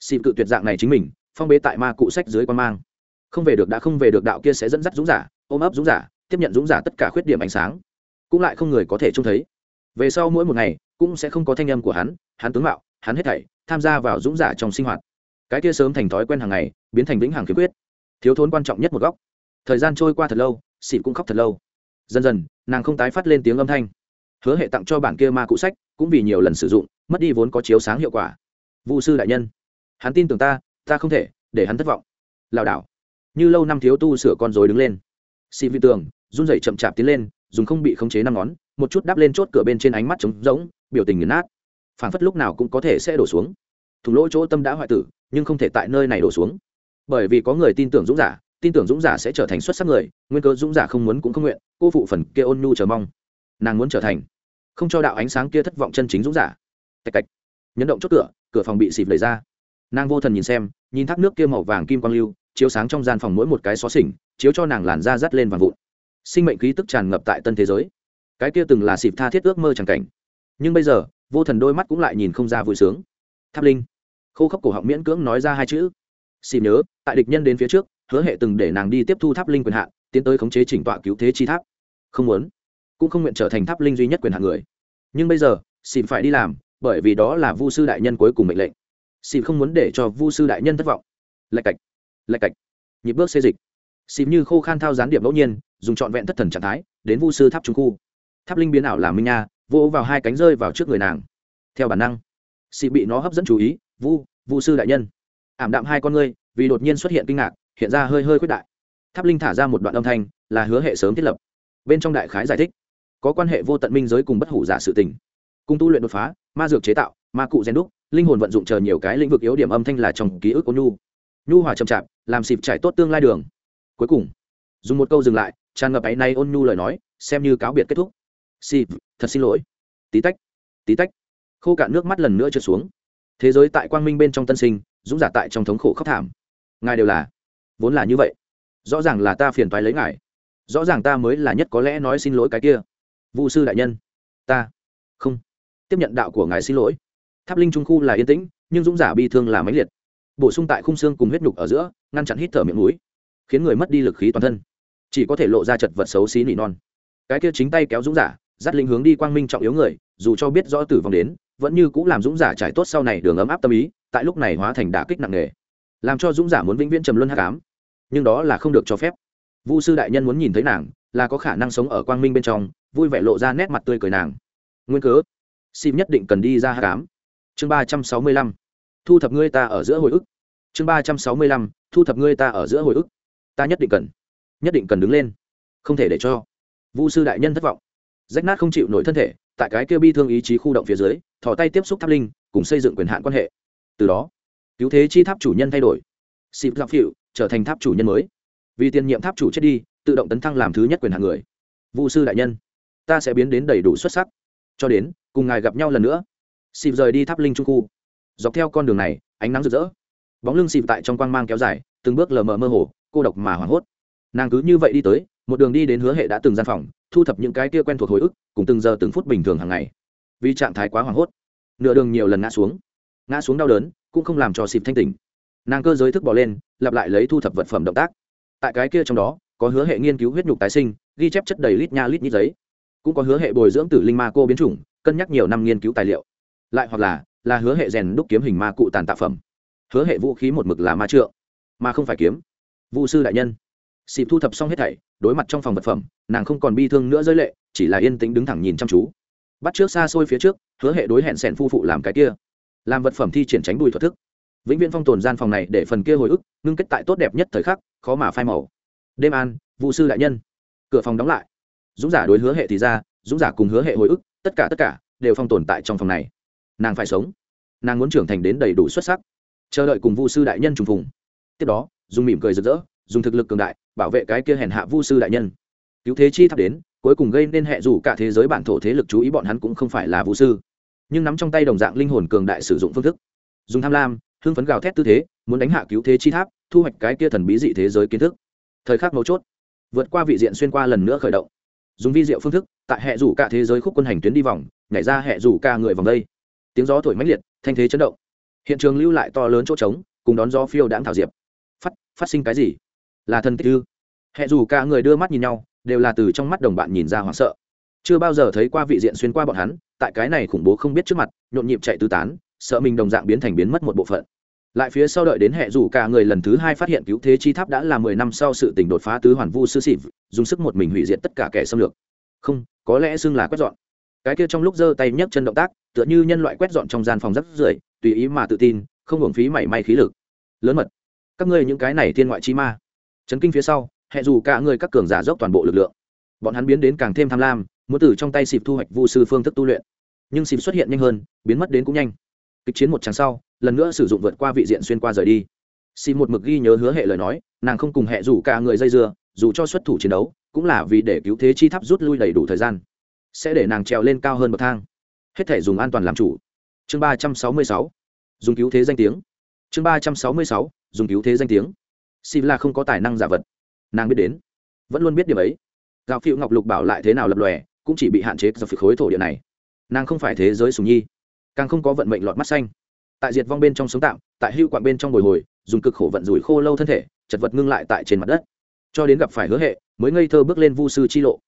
Xịp cự tuyệt dạng này chính mình, phong bế tại ma cụ sách dưới quan mang. Không về được đã không về được đạo kia sẽ dẫn dắt dũng giả, ôm ấp dũng giả, tiếp nhận dũng giả tất cả khuyết điểm ánh sáng cũng lại không người có thể trông thấy. Về sau mỗi một ngày, cũng sẽ không có thanh âm của hắn hắn tướng mạo, hắn hết thảy, tham gia vào dũng giả trong sinh hoạt. Cái kia sớm thành thói quen hàng ngày, biến thành vĩnh hằng khiếm quyết thiếu thốn quan trọng nhất một góc. Thời gian trôi qua thật lâu xị cũng khóc thật lâu. Dần dần, nàng không tái phát lên tiếng âm thanh. Hứa hệ tặng cho bản kia ma cụ sách, cũng vì nhiều lần sử dụng, mất đi vốn có chiếu sáng hiệu quả. Vụ sư đại nhân, hắn tin tưởng ta ta không thể, để hắn thất vọng. Lảo đảo. Như lâu năm thiếu tu sửa con dối đứng lên. Xị vị tường, run rẩy chậm chạp tiến lên dùng không bị khống chế năm ngón, một chút đắp lên chốt cửa bên trên ánh mắt trống rỗng, biểu tình nghiền nát. Phản phất lúc nào cũng có thể sẽ đổ xuống. Thùng lỗ chỗ tâm đã hoại tử, nhưng không thể tại nơi này đổ xuống. Bởi vì có người tin tưởng dũng giả, tin tưởng dũng giả sẽ trở thành xuất sắc người, nguyên cơ dũng giả không muốn cũng không nguyện, cô phụ phần kia ôn nhu chờ mong. Nàng muốn trở thành, không cho đạo ánh sáng kia thất vọng chân chính dũng giả. Tạch cạch. Nhấn động chốt cửa cửa phòng bị xịp lấy ra. Nàng vô thần nhìn xem, nhìn thác nước kia màu vàng kim quang lưu, chiếu sáng trong gian phòng mỗi một cái xó xỉnh, chiếu cho nàng làn da dắt lên vàng vụn sinh mệnh khí tức tràn ngập tại tân thế giới. Cái kia từng là xịp tha thiết ước mơ chẳng cảnh. Nhưng bây giờ, vô thần đôi mắt cũng lại nhìn không ra vui sướng. Tháp linh, khô khốc cổ họng miễn cưỡng nói ra hai chữ. Xịp nhớ, tại địch nhân đến phía trước, hứa hệ từng để nàng đi tiếp thu tháp linh quyền hạn, tiến tới khống chế chỉnh tọa cứu thế chi tháp. Không muốn, cũng không nguyện trở thành tháp linh duy nhất quyền hạn người. Nhưng bây giờ, xịp phải đi làm, bởi vì đó là vu sư đại nhân cuối cùng mệnh lệnh. Xịp không muốn để cho vu sư đại nhân thất vọng. Lạch cạch lạch cạch. Nhịp bước xê dịch. Xịp như khô khan thao gián điệp ngẫu nhiên dùng trọn vẹn thất thần trạng thái, đến vu sư tháp trung khu. Tháp linh biến ảo làm minh nha, vỗ vào hai cánh rơi vào trước người nàng. Theo bản năng xị bị nó hấp dẫn chú ý, vu vu sư đại nhân. Ảm đạm hai con ngươi, vì đột nhiên xuất hiện kinh ngạc, hiện ra hơi hơi quyết đại. Tháp linh thả ra một đoạn âm thanh, là hứa hệ sớm thiết lập. Bên trong đại khái giải thích, có quan hệ vô tận minh giới cùng bất hủ giả sự tình. Cung tu luyện đột phá, ma dược chế tạo, ma cụ gen đúc, linh hồn vận dụng chờ nhiều cái lĩnh vực yếu điểm âm thanh là trong ký ức ôn nhu. Nhu hòa chậm chạp, làm xịp trải tốt tương lai đường. Cuối cùng, dùng một câu dừng lại tràn ngập áy nay ôn nhu lời nói xem như cáo biệt kết thúc. Xì, thật xin lỗi. Tí tách tí tách. Khô cạn nước mắt lần nữa trượt xuống. Thế giới tại quang minh bên trong tân sinh dũng giả tại trong thống khổ khóc thảm. Ngài đều là vốn là như vậy. Rõ ràng là ta phiền toái lấy ngài. Rõ ràng ta mới là nhất có lẽ nói xin lỗi cái kia. Vụ sư đại nhân ta không tiếp nhận đạo của ngài xin lỗi. Tháp linh trung khu là yên tĩnh nhưng dũng giả bi thương là máy liệt. Bổ sung tại khung xương cùng huyết nhục ở giữa ngăn chặn hít thở miệng mũi khiến người mất đi lực khí toàn thân chỉ có thể lộ ra chật vật xấu xí nỉ non. Cái kia chính tay kéo dũng giả, dắt linh hướng đi quang minh trọng yếu người, dù cho biết rõ tử vong đến, vẫn như cũng làm dũng giả trải tốt sau này đường ấm áp tâm ý, tại lúc này hóa thành đả kích nặng nề. Làm cho dũng giả muốn vĩnh viễn trầm luân hắc cám nhưng đó là không được cho phép. Vu sư đại nhân muốn nhìn thấy nàng, là có khả năng sống ở quang minh bên trong, vui vẻ lộ ra nét mặt tươi cười nàng. Nguyên cớ sim nhất định cần đi ra hắc cám chương ba trăm sáu mươi lăm, thu thập ngươi ta ở giữa hồi ức. Chương ba trăm sáu mươi lăm, thu thập ngươi ta ở giữa hồi ức. Ta nhất định cần nhất định cần đứng lên. Không thể để cho vu sư đại nhân thất vọng. Rách nát không chịu nổi thân thể, tại cái kia bi thương ý chí khu động phía dưới, thò tay tiếp xúc tháp linh, cùng xây dựng quyền hạn quan hệ. Từ đó, cứu thế chi tháp chủ nhân thay đổi. Xịp giặc phịu trở thành tháp chủ nhân mới. Vì tiền nhiệm tháp chủ chết đi, tự động tấn thăng làm thứ nhất quyền hạn người. Vu sư đại nhân, ta sẽ biến đến đầy đủ xuất sắc. Cho đến, cùng ngài gặp nhau lần nữa. Xịp rời đi tháp linh trung khu. Dọc theo con đường này, ánh nắng rực rỡ. Bóng lưng xịp tại trong quang mang kéo dài, từng bước lờ mờ mơ hồ, cô độc mà hoảng hốt nàng cứ như vậy đi tới, một đường đi đến hứa hệ đã từng gian phòng, thu thập những cái kia quen thuộc hồi ức, cùng từng giờ từng phút bình thường hàng ngày. Vì trạng thái quá hoảng hốt, nửa đường nhiều lần ngã xuống. Ngã xuống đau đớn, cũng không làm cho xịp thanh tỉnh. Nàng cơ giới thức bỏ lên, lặp lại lấy thu thập vật phẩm động tác. Tại cái kia trong đó, có hứa hệ nghiên cứu huyết nhục tái sinh, ghi chép chất đầy lít nha lít nhít giấy. Cũng có hứa hệ bồi dưỡng tử linh ma cô biến chủng, cân nhắc nhiều năm nghiên cứu tài liệu. Lại hoặc là là hứa hệ rèn đúc kiếm hình ma cụ tàn tạ phẩm. Hứa hệ vũ khí một mực là ma trượng, mà không phải kiếm. Vũ sư đại nhân xịp thu thập xong hết thảy, đối mặt trong phòng vật phẩm, nàng không còn bi thương nữa giới lệ, chỉ là yên tĩnh đứng thẳng nhìn chăm chú. Bắt trước xa xôi phía trước, hứa hệ đối hẹn sẻn phu phụ làm cái kia. Làm vật phẩm thi triển tránh bùi thuật thức. Vĩnh viễn phong tồn gian phòng này để phần kia hồi ức, ngưng kết tại tốt đẹp nhất thời khắc, khó mà phai màu. Đêm an vụ sư đại nhân. Cửa phòng đóng lại. Dũng giả đối hứa hệ thì ra, dũng giả cùng hứa hệ hồi ức, tất cả tất cả đều phong tồn tại trong phòng này. Nàng phải sống. Nàng muốn trưởng thành đến đầy đủ xuất sắc. Chờ đợi cùng vu sư đại nhân trùng phùng. Tiếp đó dùng mỉm cười rực rỡ, dùng thực lực cường đại bảo vệ cái kia hèn hạ vu sư đại nhân. Cứu thế chi thắp đến, cuối cùng gây nên hệ dù cả thế giới bản thổ thế lực chú ý bọn hắn cũng không phải là vu sư. Nhưng nắm trong tay đồng dạng linh hồn cường đại sử dụng phương thức. Dùng tham lam hưng phấn gào thét tư thế, muốn đánh hạ cứu thế chi tháp, thu hoạch cái kia thần bí dị thế giới kiến thức. Thời khắc mấu chốt, vượt qua vị diện xuyên qua lần nữa khởi động. Dùng vi diệu phương thức, tại hệ rủ cả thế giới khúc quân hành tuyến đi vòng, nhảy ra hệ rủ cả người vòng đây. Tiếng gió thổi mãnh liệt, thanh thế chấn động. Hiện trường lưu lại to lớn chỗ trống, cùng đón gió phiêu đãng thảo diệp. Phát phát sinh cái gì? Là thần tích ư? Hệ dù cả người đưa mắt nhìn nhau, đều là từ trong mắt đồng bạn nhìn ra hoảng sợ. Chưa bao giờ thấy qua vị diện xuyên qua bọn hắn, tại cái này khủng bố không biết trước mặt, nhộn nhịp chạy tứ tán, sợ mình đồng dạng biến thành biến mất một bộ phận. Lại phía sau đợi đến hệ rủ cả người lần thứ hai phát hiện cứu thế chi tháp đã là mười năm sau sự tình đột phá tứ hoàn vu sư xịp dùng sức một mình hủy diệt tất cả kẻ xâm lược. Không, có lẽ xưng là quét dọn. Cái kia trong lúc giơ tay nhấc chân động tác, tựa như nhân loại quét dọn trong gian phòng rất rưởi, tùy ý mà tự tin, không hưởng phí mảy may khí lực. Lớn mật. Các ngươi những cái này thiên ngoại chi ma chấn kinh phía sau hệ dù cả người các cường giả dốc toàn bộ lực lượng. Bọn hắn biến đến càng thêm tham lam, muốn từ trong tay xịp thu hoạch vu sư phương thức tu luyện. Nhưng xịp xuất hiện nhanh hơn, biến mất đến cũng nhanh. Kịch chiến một tràng sau, lần nữa sử dụng vượt qua vị diện xuyên qua rời đi. Xịp một mực ghi nhớ hứa hệ lời nói, nàng không cùng hệ dù cả người dây dưa, dù cho xuất thủ chiến đấu, cũng là vì để cứu thế chi tháp rút lui đầy đủ thời gian. Sẽ để nàng trèo lên cao hơn bậc thang. Hết thể dùng an toàn làm chủ. Chương ba trăm sáu mươi sáu. Dùng cứu thế danh tiếng. Chương ba trăm sáu mươi sáu. Dùng cứu thế danh tiếng xin là không có tài năng giả vật. Nàng biết đến. Vẫn luôn biết điều ấy. Gạo phiêu ngọc lục bảo lại thế nào lập lòe, cũng chỉ bị hạn chế do phía khối thổ địa này. Nàng không phải thế giới sùng nhi, càng không có vận mệnh lọt mắt xanh. Tại diệt vong bên trong sống tạm, tại hưu quạng bên trong bồi hồi, dùng cực khổ vận rủi khô lâu thân thể, chật vật ngưng lại tại trên mặt đất. Cho đến gặp phải hứa hệ, mới ngây thơ bước lên vu sư chi lộ.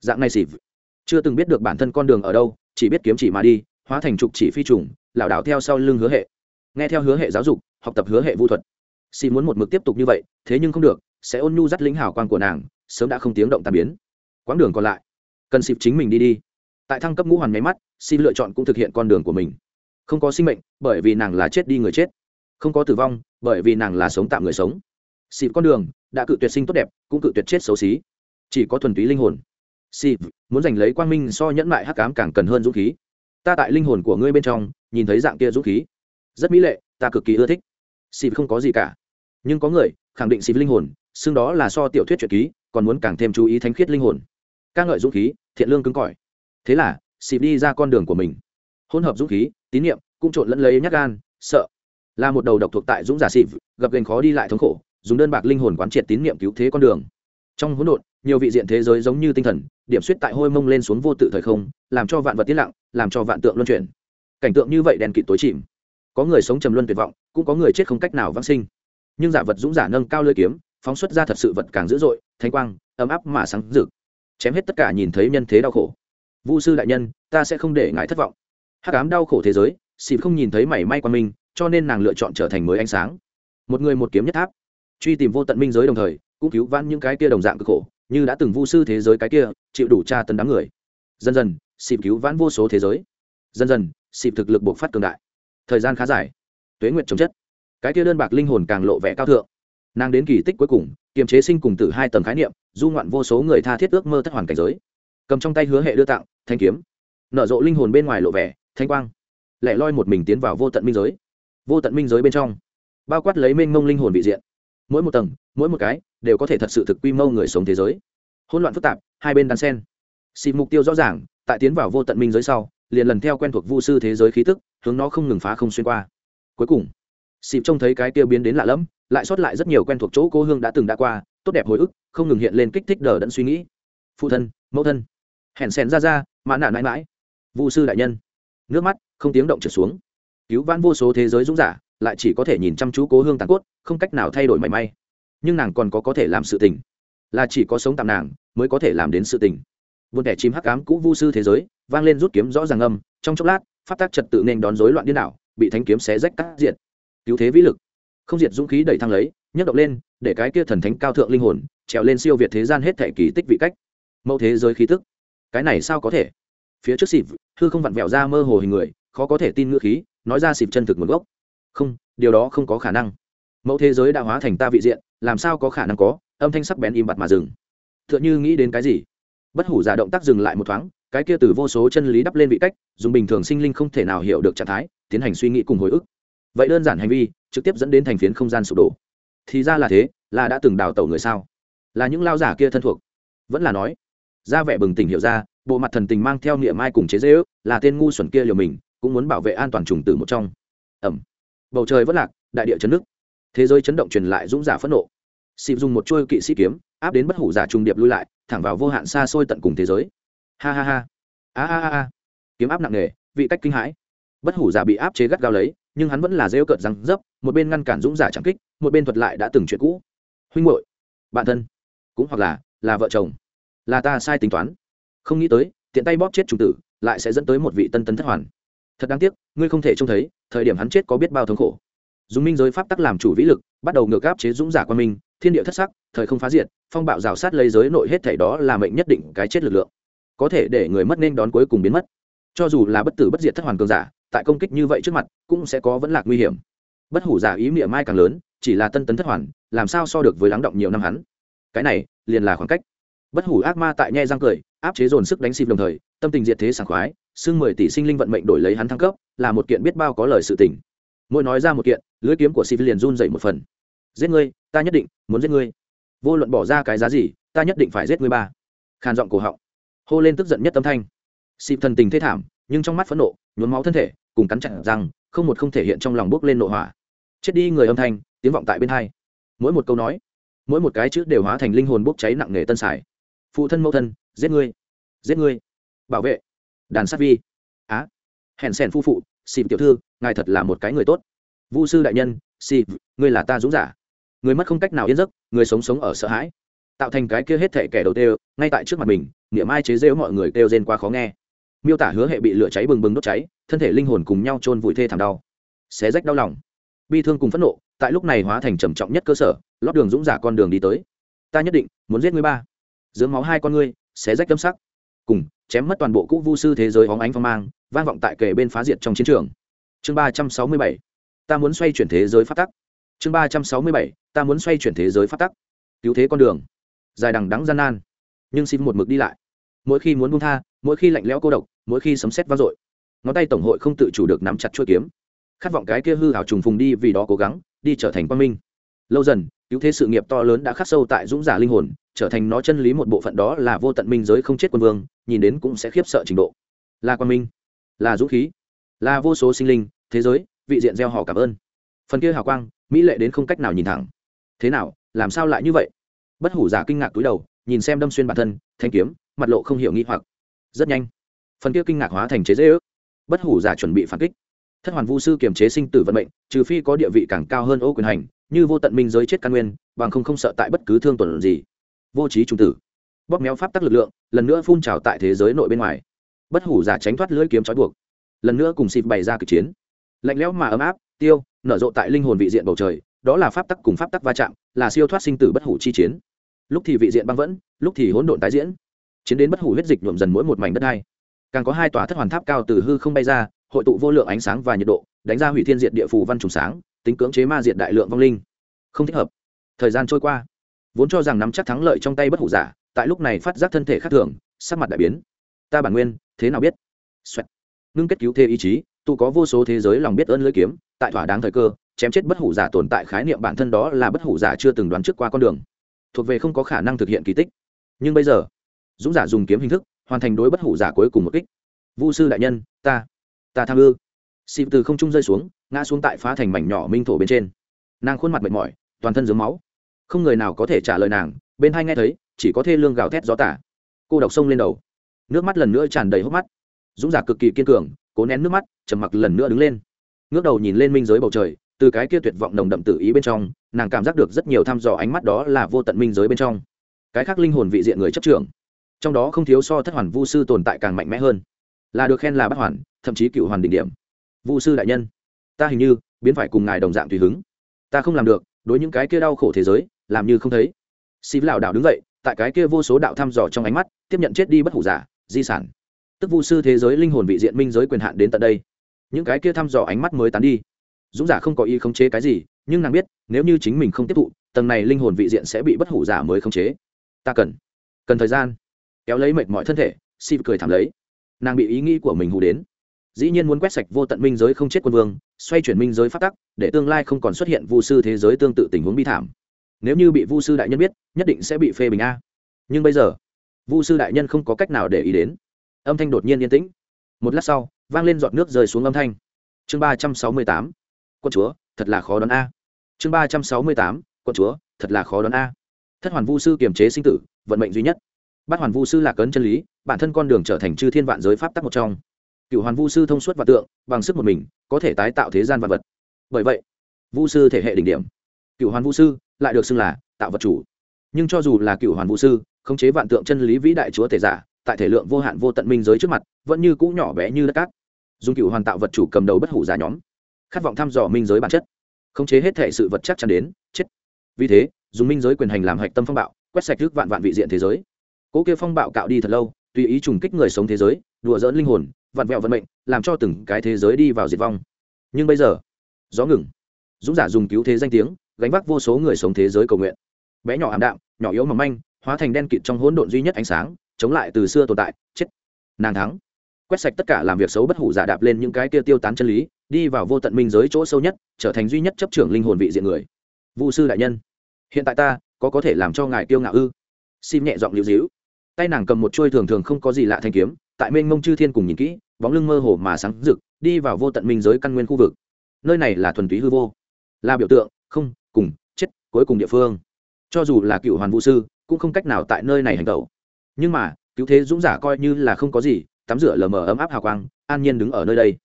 Dạng này xịp chưa từng biết được bản thân con đường ở đâu, chỉ biết kiếm chỉ mà đi, hóa thành trục chỉ phi trùng, lảo đảo theo sau lưng hứa hệ. Nghe theo hứa hệ giáo dục, học tập hứa hệ vu thuật xì muốn một mực tiếp tục như vậy, thế nhưng không được, sẽ ôn nhu dắt lính hào quang của nàng, sớm đã không tiếng động tàn biến. Quãng đường còn lại, cần xịp chính mình đi đi. Tại thăng cấp ngũ hoàn nháy mắt, xin lựa chọn cũng thực hiện con đường của mình. Không có sinh mệnh, bởi vì nàng là chết đi người chết. Không có tử vong, bởi vì nàng là sống tạm người sống. Xịp con đường, đã cự tuyệt sinh tốt đẹp, cũng cự tuyệt chết xấu xí. Chỉ có thuần túy linh hồn. Xịp, muốn giành lấy quang minh so nhẫn mại hắc cám càng cần hơn dũng khí. Ta tại linh hồn của ngươi bên trong, nhìn thấy dạng kia dũng khí. Rất mỹ lệ, ta cực kỳ ưa thích. Xịp không có gì cả nhưng có người, khẳng định xịt linh hồn, xưng đó là so tiểu thuyết truyện ký, còn muốn càng thêm chú ý thánh khiết linh hồn. Ca ngợi dũng khí, thiện lương cứng cỏi. Thế là, xịt đi ra con đường của mình. Hỗn hợp dũng khí, tín nhiệm cũng trộn lẫn lấy nhát gan, sợ. Là một đầu độc thuộc tại dũng giả xịt, gặp gành khó đi lại thống khổ, dùng đơn bạc linh hồn quán triệt tín nhiệm cứu thế con đường. Trong hỗn độn, nhiều vị diện thế giới giống như tinh thần, điểm suýt tại hôi mông lên xuống vô tự thời không, làm cho vạn vật tiết lặng, làm cho vạn tượng luân chuyển. Cảnh tượng như vậy đèn kịt tối chìm. Có người sống trầm luân tuyệt vọng, cũng có người chết không cách nào vãng sinh nhưng giả vật dũng giả nâng cao lưỡi kiếm, phóng xuất ra thật sự vật càng dữ dội, thanh quang, ấm áp mà sáng rực. Chém hết tất cả nhìn thấy nhân thế đau khổ. Vu sư đại nhân, ta sẽ không để ngài thất vọng. Hắc ám đau khổ thế giới xịp không nhìn thấy mảy may qua mình cho nên nàng lựa chọn trở thành mới ánh sáng. Một người một kiếm nhất tháp. Truy tìm vô tận minh giới đồng thời, cũng cứu vãn những cái kia đồng dạng cực khổ, như đã từng vu sư thế giới cái kia, chịu đủ tra tấn đám người. Dần dần xịp cứu vãn vô số thế giới. Dần dần xịp thực lực buộc phát cường đại. Thời gian khá dài. Tuế nguyệt trồng chất cái kia đơn bạc linh hồn càng lộ vẻ cao thượng. Nàng đến kỳ tích cuối cùng, kiềm chế sinh cùng tử hai tầng khái niệm, du ngoạn vô số người tha thiết ước mơ thất hoàn cảnh giới. Cầm trong tay hứa hệ đưa tặng, thanh kiếm. Nở rộ linh hồn bên ngoài lộ vẻ, thanh quang. Lẻ loi một mình tiến vào vô tận minh giới. Vô tận minh giới bên trong, bao quát lấy mênh mông linh hồn vị diện. Mỗi một tầng, mỗi một cái, đều có thể thật sự thực quy mô người sống thế giới. Hỗn loạn phức tạp, hai bên đan sen. Xịt mục tiêu rõ ràng, tại tiến vào vô tận minh giới sau, liền lần theo quen thuộc vu sư thế giới khí tức, hướng nó không ngừng phá không xuyên qua. Cuối cùng xịp trông thấy cái kia biến đến lạ lẫm, lại sót lại rất nhiều quen thuộc chỗ cô hương đã từng đã qua, tốt đẹp hồi ức, không ngừng hiện lên kích thích đờ đẫn suy nghĩ. Phụ thân, mẫu thân. Hẹn sèn ra ra, mã nạ mãi mãi vu sư đại nhân. Nước mắt, không tiếng động trượt xuống. Cứu vãn vô số thế giới dũng giả, lại chỉ có thể nhìn chăm chú cố hương tàn cốt, không cách nào thay đổi mảy may. Nhưng nàng còn có có thể làm sự tình. Là chỉ có sống tạm nàng, mới có thể làm đến sự tình. Buồn kẻ chim hắc ám cũ vu sư thế giới, vang lên rút kiếm rõ ràng âm, trong chốc lát phát tác trật tự nên đón rối loạn điên đảo, bị thánh kiếm xé rách cắt diệt cứu thế vĩ lực. Không diệt dũng khí đẩy thăng lấy, nhấc động lên, để cái kia thần thánh cao thượng linh hồn, trèo lên siêu việt thế gian hết thể kỳ tích vị cách. Mẫu thế giới khí tức. Cái này sao có thể? Phía trước xịp, hư không vặn vẹo ra mơ hồ hình người, khó có thể tin ngữ khí, nói ra xịp chân thực nguồn gốc. Không, điều đó không có khả năng. Mẫu thế giới đã hóa thành ta vị diện, làm sao có khả năng có? Âm thanh sắc bén im bặt mà dừng. T h ư ợ n h ư nghĩ đến cái gì? Bất hủ giả động tác dừng lại một thoáng, cái kia từ vô số chân lý đắp lên vị cách, dùng bình thường sinh linh không thể nào hiểu được trạng thái, tiến hành suy nghĩ cùng hồi ức vậy đơn giản hành vi, trực tiếp dẫn đến thành phiến không gian sụp đổ. Thì ra là thế, là đã từng đào tẩu người sao? Là những lao giả kia thân thuộc. Vẫn là nói, ra vẻ bừng tỉnh hiểu ra, bộ mặt thần tình mang theo niệm ai cùng chế dễ ước, là tên ngu xuẩn kia liều mình, cũng muốn bảo vệ an toàn trùng tử một trong. Ẩm. Bầu trời vất lạc, đại địa chấn nước. Thế giới chấn động truyền lại dũng giả phẫn nộ. Xịp dùng một chuôi kỵ sĩ kiếm, áp đến bất hủ giả trùng điệp lui lại, thẳng vào vô hạn xa xôi tận cùng thế giới. Ha ha ha. A a a. Kiếm áp nặng nề, vị cách kinh hãi. Bất hủ giả bị áp chế gắt gao lấy nhưng hắn vẫn là rêu cợt răng dấp, một bên ngăn cản dũng giả chẳng kích, một bên thuật lại đã từng chuyện cũ. Huynh hội bạn thân, cũng hoặc là là vợ chồng, là ta sai tính toán. Không nghĩ tới, tiện tay bóp chết trùng tử, lại sẽ dẫn tới một vị tân tân thất hoàn. Thật đáng tiếc, ngươi không thể trông thấy, thời điểm hắn chết có biết bao thống khổ. Dùng minh giới pháp tắc làm chủ vĩ lực, bắt đầu ngược áp chế dũng giả quan minh, thiên địa thất sắc, thời không phá diệt, phong bạo rào sát lấy giới nội hết thể đó là mệnh nhất định cái chết lực lượng. Có thể để người mất nên đón cuối cùng biến mất. Cho dù là bất tử bất diệt thất hoàn cường giả tại công kích như vậy trước mặt, cũng sẽ có vẫn lạc nguy hiểm. Bất hủ giả ý niệm mai càng lớn, chỉ là tân tấn thất hoàn, làm sao so được với lắng động nhiều năm hắn. Cái này, liền là khoảng cách. Bất hủ ác ma tại nhe răng cười, áp chế dồn sức đánh xịp đồng thời, tâm tình diệt thế sảng khoái, xưng mười tỷ sinh linh vận mệnh đổi lấy hắn thăng cấp, là một kiện biết bao có lời sự tình. Mỗi nói ra một kiện, lưới kiếm của xịp liền run dậy một phần. Giết ngươi, ta nhất định muốn giết ngươi. Vô luận bỏ ra cái giá gì, ta nhất định phải giết ngươi ba. Khàn giọng cổ họng. Hô lên tức giận nhất tâm thanh. Xịp thần tình thê thảm, nhưng trong mắt phẫn nộ, nhuốm máu thân thể cùng cắn chặt rằng không một không thể hiện trong lòng bước lên nội hỏa. Chết đi người âm thanh, tiếng vọng tại bên hai. Mỗi một câu nói, mỗi một cái chữ đều hóa thành linh hồn bốc cháy nặng nề tân sải. Phụ thân mẫu thân, giết ngươi giết ngươi. Bảo vệ, đàn sát vi. Á hẹn sẻn phu phụ, xịp tiểu thư, ngài thật là một cái người tốt. Vu sư đại nhân, xịp, ngươi là ta dũng giả. Người mất không cách nào yên giấc, người sống sống ở sợ hãi. Tạo thành cái kia hết thể kẻ đầu têu ngay tại trước mặt mình, niệm ai chế rêu mọi người kêu rên quá khó nghe. Miêu tả hứa hệ bị lửa cháy bừng bừng đốt cháy thân thể linh hồn cùng nhau chôn vùi thê thảm đau. Xé rách đau lòng. Bi thương cùng phẫn nộ, tại lúc này hóa thành trầm trọng nhất cơ sở, lót đường dũng giả con đường đi tới. Ta nhất định muốn giết ngươi ba. Dưỡng máu hai con ngươi, xé rách tâm sắc. Cùng, chém mất toàn bộ cũ vu sư thế giới hóng ánh phong mang, vang vọng tại kề bên phá diệt trong chiến trường. Chương ba trăm sáu mươi bảy. Ta muốn xoay chuyển thế giới phát tắc. Chương ba trăm sáu mươi bảy. Ta muốn xoay chuyển thế giới phát tắc. Cứu thế con đường. Dài đằng đắng gian nan. Nhưng xin một mực đi lại. Mỗi khi muốn buông tha, mỗi khi lạnh lẽo cô độc, mỗi khi sấm sét vang dội ngón tay tổng hội không tự chủ được nắm chặt chuôi kiếm. Khát vọng cái kia hư hảo trùng phùng đi vì đó cố gắng, đi trở thành quang minh. Lâu dần, cứu thế sự nghiệp to lớn đã khắc sâu tại dũng giả linh hồn, trở thành nó chân lý một bộ phận đó là vô tận minh giới không chết quân vương, nhìn đến cũng sẽ khiếp sợ trình độ. Là quang minh, là dũng khí, là vô số sinh linh, thế giới, vị diện gieo họ cảm ơn. Phần kia hào quang, mỹ lệ đến không cách nào nhìn thẳng. Thế nào, làm sao lại như vậy? Bất hủ giả kinh ngạc túi đầu, nhìn xem đâm xuyên bản thân, thanh kiếm, mặt lộ không hiểu nghi hoặc. Rất nhanh, phần kia kinh ngạc hóa thành chế dễ ước bất hủ giả chuẩn bị phản kích. Thất hoàn vu sư kiềm chế sinh tử vận mệnh, trừ phi có địa vị càng cao hơn ô quyền hành, như vô tận minh giới chết căn nguyên, bằng không không sợ tại bất cứ thương tuần gì. Vô trí trung tử. Bóp méo pháp tắc lực lượng, lần nữa phun trào tại thế giới nội bên ngoài. Bất hủ giả tránh thoát lưỡi kiếm trói buộc, lần nữa cùng xịt bày ra cực chiến. Lạnh lẽo mà ấm áp, tiêu, nở rộ tại linh hồn vị diện bầu trời, đó là pháp tắc cùng pháp tắc va chạm, là siêu thoát sinh tử bất hủ chi chiến. Lúc thì vị diện băng vẫn, lúc thì hỗn độn tái diễn. Chiến đến bất hủ huyết dịch nhuộm dần mỗi một mảnh đất hai càng có hai tòa thất hoàn tháp cao từ hư không bay ra, hội tụ vô lượng ánh sáng và nhiệt độ, đánh ra hủy thiên diệt địa phù văn trùng sáng, tính cưỡng chế ma diện đại lượng vong linh. Không thích hợp. Thời gian trôi qua. Vốn cho rằng nắm chắc thắng lợi trong tay bất hủ giả, tại lúc này phát giác thân thể khác thường, sắc mặt đại biến. Ta bản nguyên, thế nào biết? Xoẹt. ngưng kết cứu thế ý chí tụ có vô số thế giới lòng biết ơn lưỡi kiếm, tại thỏa đáng thời cơ, chém chết bất hủ giả tồn tại khái niệm bản thân đó là bất hủ giả chưa từng đoán trước qua con đường. Thuộc về không có khả năng thực hiện kỳ tích. Nhưng bây giờ, dũng giả dùng kiếm hình thức hoàn thành đối bất hủ giả cuối cùng một kích. Vu sư đại nhân, ta ta tham ư. Xịp từ không trung rơi xuống, ngã xuống tại phá thành mảnh nhỏ minh thổ bên trên. Nàng khuôn mặt mệt mỏi, toàn thân dướng máu. Không người nào có thể trả lời nàng, bên hai nghe thấy, chỉ có thê lương gào thét gió tả. Cô độc sông lên đầu. Nước mắt lần nữa tràn đầy hốc mắt. Dũng giả cực kỳ kiên cường, cố nén nước mắt, trầm mặc lần nữa đứng lên. Ngước đầu nhìn lên minh giới bầu trời, từ cái kia tuyệt vọng nồng đậm tự ý bên trong, nàng cảm giác được rất nhiều thăm dò ánh mắt đó là vô tận minh giới bên trong. Cái khác linh hồn vị diện người chấp trưởng trong đó không thiếu so thất hoàn vu sư tồn tại càng mạnh mẽ hơn. Là được khen là bắt hoàn, thậm chí cựu hoàn đỉnh điểm. Vu sư đại nhân, ta hình như biến phải cùng ngài đồng dạng tùy hứng. Ta không làm được, đối những cái kia đau khổ thế giới, làm như không thấy. Xì lảo đảo đứng dậy, tại cái kia vô số đạo thăm dò trong ánh mắt, tiếp nhận chết đi bất hủ giả, di sản. Tức vu sư thế giới linh hồn vị diện minh giới quyền hạn đến tận đây. Những cái kia thăm dò ánh mắt mới tán đi. Dũng giả không có ý khống chế cái gì, nhưng nàng biết, nếu như chính mình không tiếp thụ, tầng này linh hồn vị diện sẽ bị bất hủ giả mới khống chế. Ta cần cần thời gian kéo lấy mệt mọi thân thể xịp cười thảm lấy. Nàng bị ý nghĩ của mình hù đến. Dĩ nhiên muốn quét sạch vô tận minh giới không chết quân vương, xoay chuyển minh giới phát tắc, để tương lai không còn xuất hiện vu sư thế giới tương tự tình huống bi thảm. Nếu như bị vu sư đại nhân biết, nhất định sẽ bị phê bình a. Nhưng bây giờ, vu sư đại nhân không có cách nào để ý đến. Âm thanh đột nhiên yên tĩnh. Một lát sau, vang lên giọt nước rơi xuống âm thanh. Chương ba trăm sáu mươi tám. Quân chúa, thật là khó đoán a. Chương ba trăm sáu mươi tám. Quân chúa, thật là khó đoán a. Thất hoàn vu sư kiềm chế sinh tử, vận mệnh duy nhất bát hoàn vu sư là cấn chân lý, bản thân con đường trở thành chư thiên vạn giới pháp tắc một trong. Cựu hoàn vu sư thông suốt và tượng, bằng sức một mình, có thể tái tạo thế gian vật vật. Bởi vậy, vu sư thể hệ đỉnh điểm. Cựu hoàn vu sư lại được xưng là tạo vật chủ. Nhưng cho dù là cựu hoàn vu sư, khống chế vạn tượng chân lý vĩ đại chúa thể giả, tại thể lượng vô hạn vô tận minh giới trước mặt, vẫn như cũ nhỏ bé như đất cát. Dùng cựu hoàn tạo vật chủ cầm đầu bất hủ giả nhóm, khát vọng thăm dò minh giới bản chất, khống chế hết thể sự vật chắc chắn đến, chết. Vì thế, dùng minh giới quyền hành làm hạch tâm phong bạo, quét sạch trước vạn vạn vị diện thế giới cỗ kia phong bạo cạo đi thật lâu, tùy ý trùng kích người sống thế giới, đùa dỡn linh hồn, vặn vẹo vận mệnh, làm cho từng cái thế giới đi vào diệt vong. Nhưng bây giờ, gió ngừng. Dũng giả dùng cứu thế danh tiếng, gánh vác vô số người sống thế giới cầu nguyện. Bé nhỏ ảm đạm, nhỏ yếu mỏng manh, hóa thành đen kịt trong hỗn độn duy nhất ánh sáng, chống lại từ xưa tồn tại, chết. Nàng thắng. Quét sạch tất cả làm việc xấu bất hủ giả đạp lên những cái kia tiêu tán chân lý, đi vào vô tận minh giới chỗ sâu nhất, trở thành duy nhất chấp trưởng linh hồn vị diện người. Vu sư đại nhân, hiện tại ta có có thể làm cho ngài tiêu ngạo ư? Xin nhẹ giọng lưu dĩu tay nàng cầm một chuôi thường thường không có gì lạ thanh kiếm, tại mênh mông chư thiên cùng nhìn kỹ, bóng lưng mơ hồ mà sáng rực, đi vào vô tận minh giới căn nguyên khu vực. Nơi này là thuần túy hư vô, là biểu tượng, không, cùng, chết, cuối cùng địa phương. Cho dù là cựu hoàn vũ sư, cũng không cách nào tại nơi này hành tẩu. Nhưng mà, cứu thế dũng giả coi như là không có gì, tắm rửa lờ mờ ấm áp hào quang, an nhiên đứng ở nơi đây.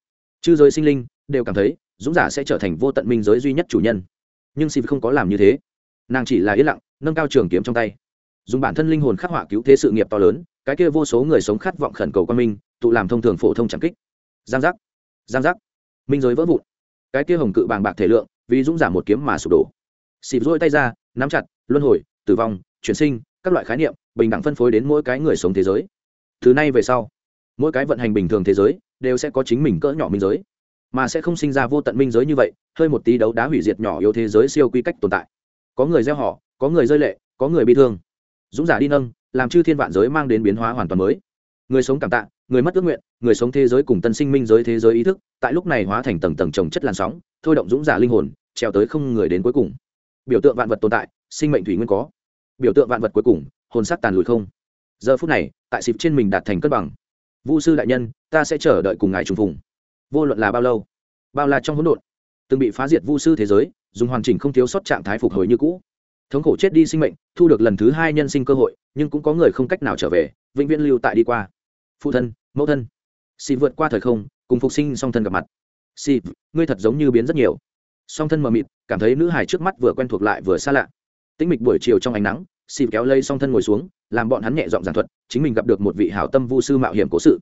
Chư giới sinh linh đều cảm thấy, dũng giả sẽ trở thành vô tận minh giới duy nhất chủ nhân. Nhưng xịp không có làm như thế. Nàng chỉ là yên lặng, nâng cao trường kiếm trong tay dùng bản thân linh hồn khắc họa cứu thế sự nghiệp to lớn, cái kia vô số người sống khát vọng khẩn cầu quan minh, tụ làm thông thường phổ thông chẳng kích. Giang giác giang giác. Minh giới vỡ vụn. Cái kia hồng cự bàng bạc thể lượng, vì dũng giả một kiếm mà sụp đổ. Xịp rôi tay ra, nắm chặt, luân hồi, tử vong, chuyển sinh, các loại khái niệm, bình đẳng phân phối đến mỗi cái người sống thế giới. Thứ nay về sau, mỗi cái vận hành bình thường thế giới, đều sẽ có chính mình cỡ nhỏ minh giới. Mà sẽ không sinh ra vô tận minh giới như vậy, hơi một tí đấu đá hủy diệt nhỏ yếu thế giới siêu quy cách tồn tại. Có người gieo họ, có người rơi lệ, có người bị thương dũng giả đi nâng, làm chư thiên vạn giới mang đến biến hóa hoàn toàn mới. Người sống cảm tạ, người mất ước nguyện, người sống thế giới cùng tân sinh minh giới thế giới ý thức, tại lúc này hóa thành tầng tầng trồng chất làn sóng, thôi động dũng giả linh hồn trèo tới không người đến cuối cùng. Biểu tượng vạn vật tồn tại, sinh mệnh thủy nguyên có. Biểu tượng vạn vật cuối cùng, hồn sắc tàn lùi không. Giờ phút này, tại xịp trên mình đạt thành cân bằng. Vũ sư đại nhân, ta sẽ chờ đợi cùng ngài trùng phùng. Vô luận là bao lâu? Bao là trong hỗn độn. Từng bị phá diệt vu sư thế giới, dùng hoàn chỉnh không thiếu sót trạng thái phục hồi như cũ thống khổ chết đi sinh mệnh, thu được lần thứ hai nhân sinh cơ hội, nhưng cũng có người không cách nào trở về, vĩnh viễn lưu tại đi qua. Phụ thân, mẫu thân. Xì vượt qua thời không, cùng phục sinh song thân gặp mặt. Xì ngươi thật giống như biến rất nhiều. Song thân mờ mịt, cảm thấy nữ hài trước mắt vừa quen thuộc lại vừa xa lạ. Tĩnh mịch buổi chiều trong ánh nắng, xì kéo lây song thân ngồi xuống, làm bọn hắn nhẹ giọng giảng thuật, chính mình gặp được một vị hảo tâm vu sư mạo hiểm cố sự.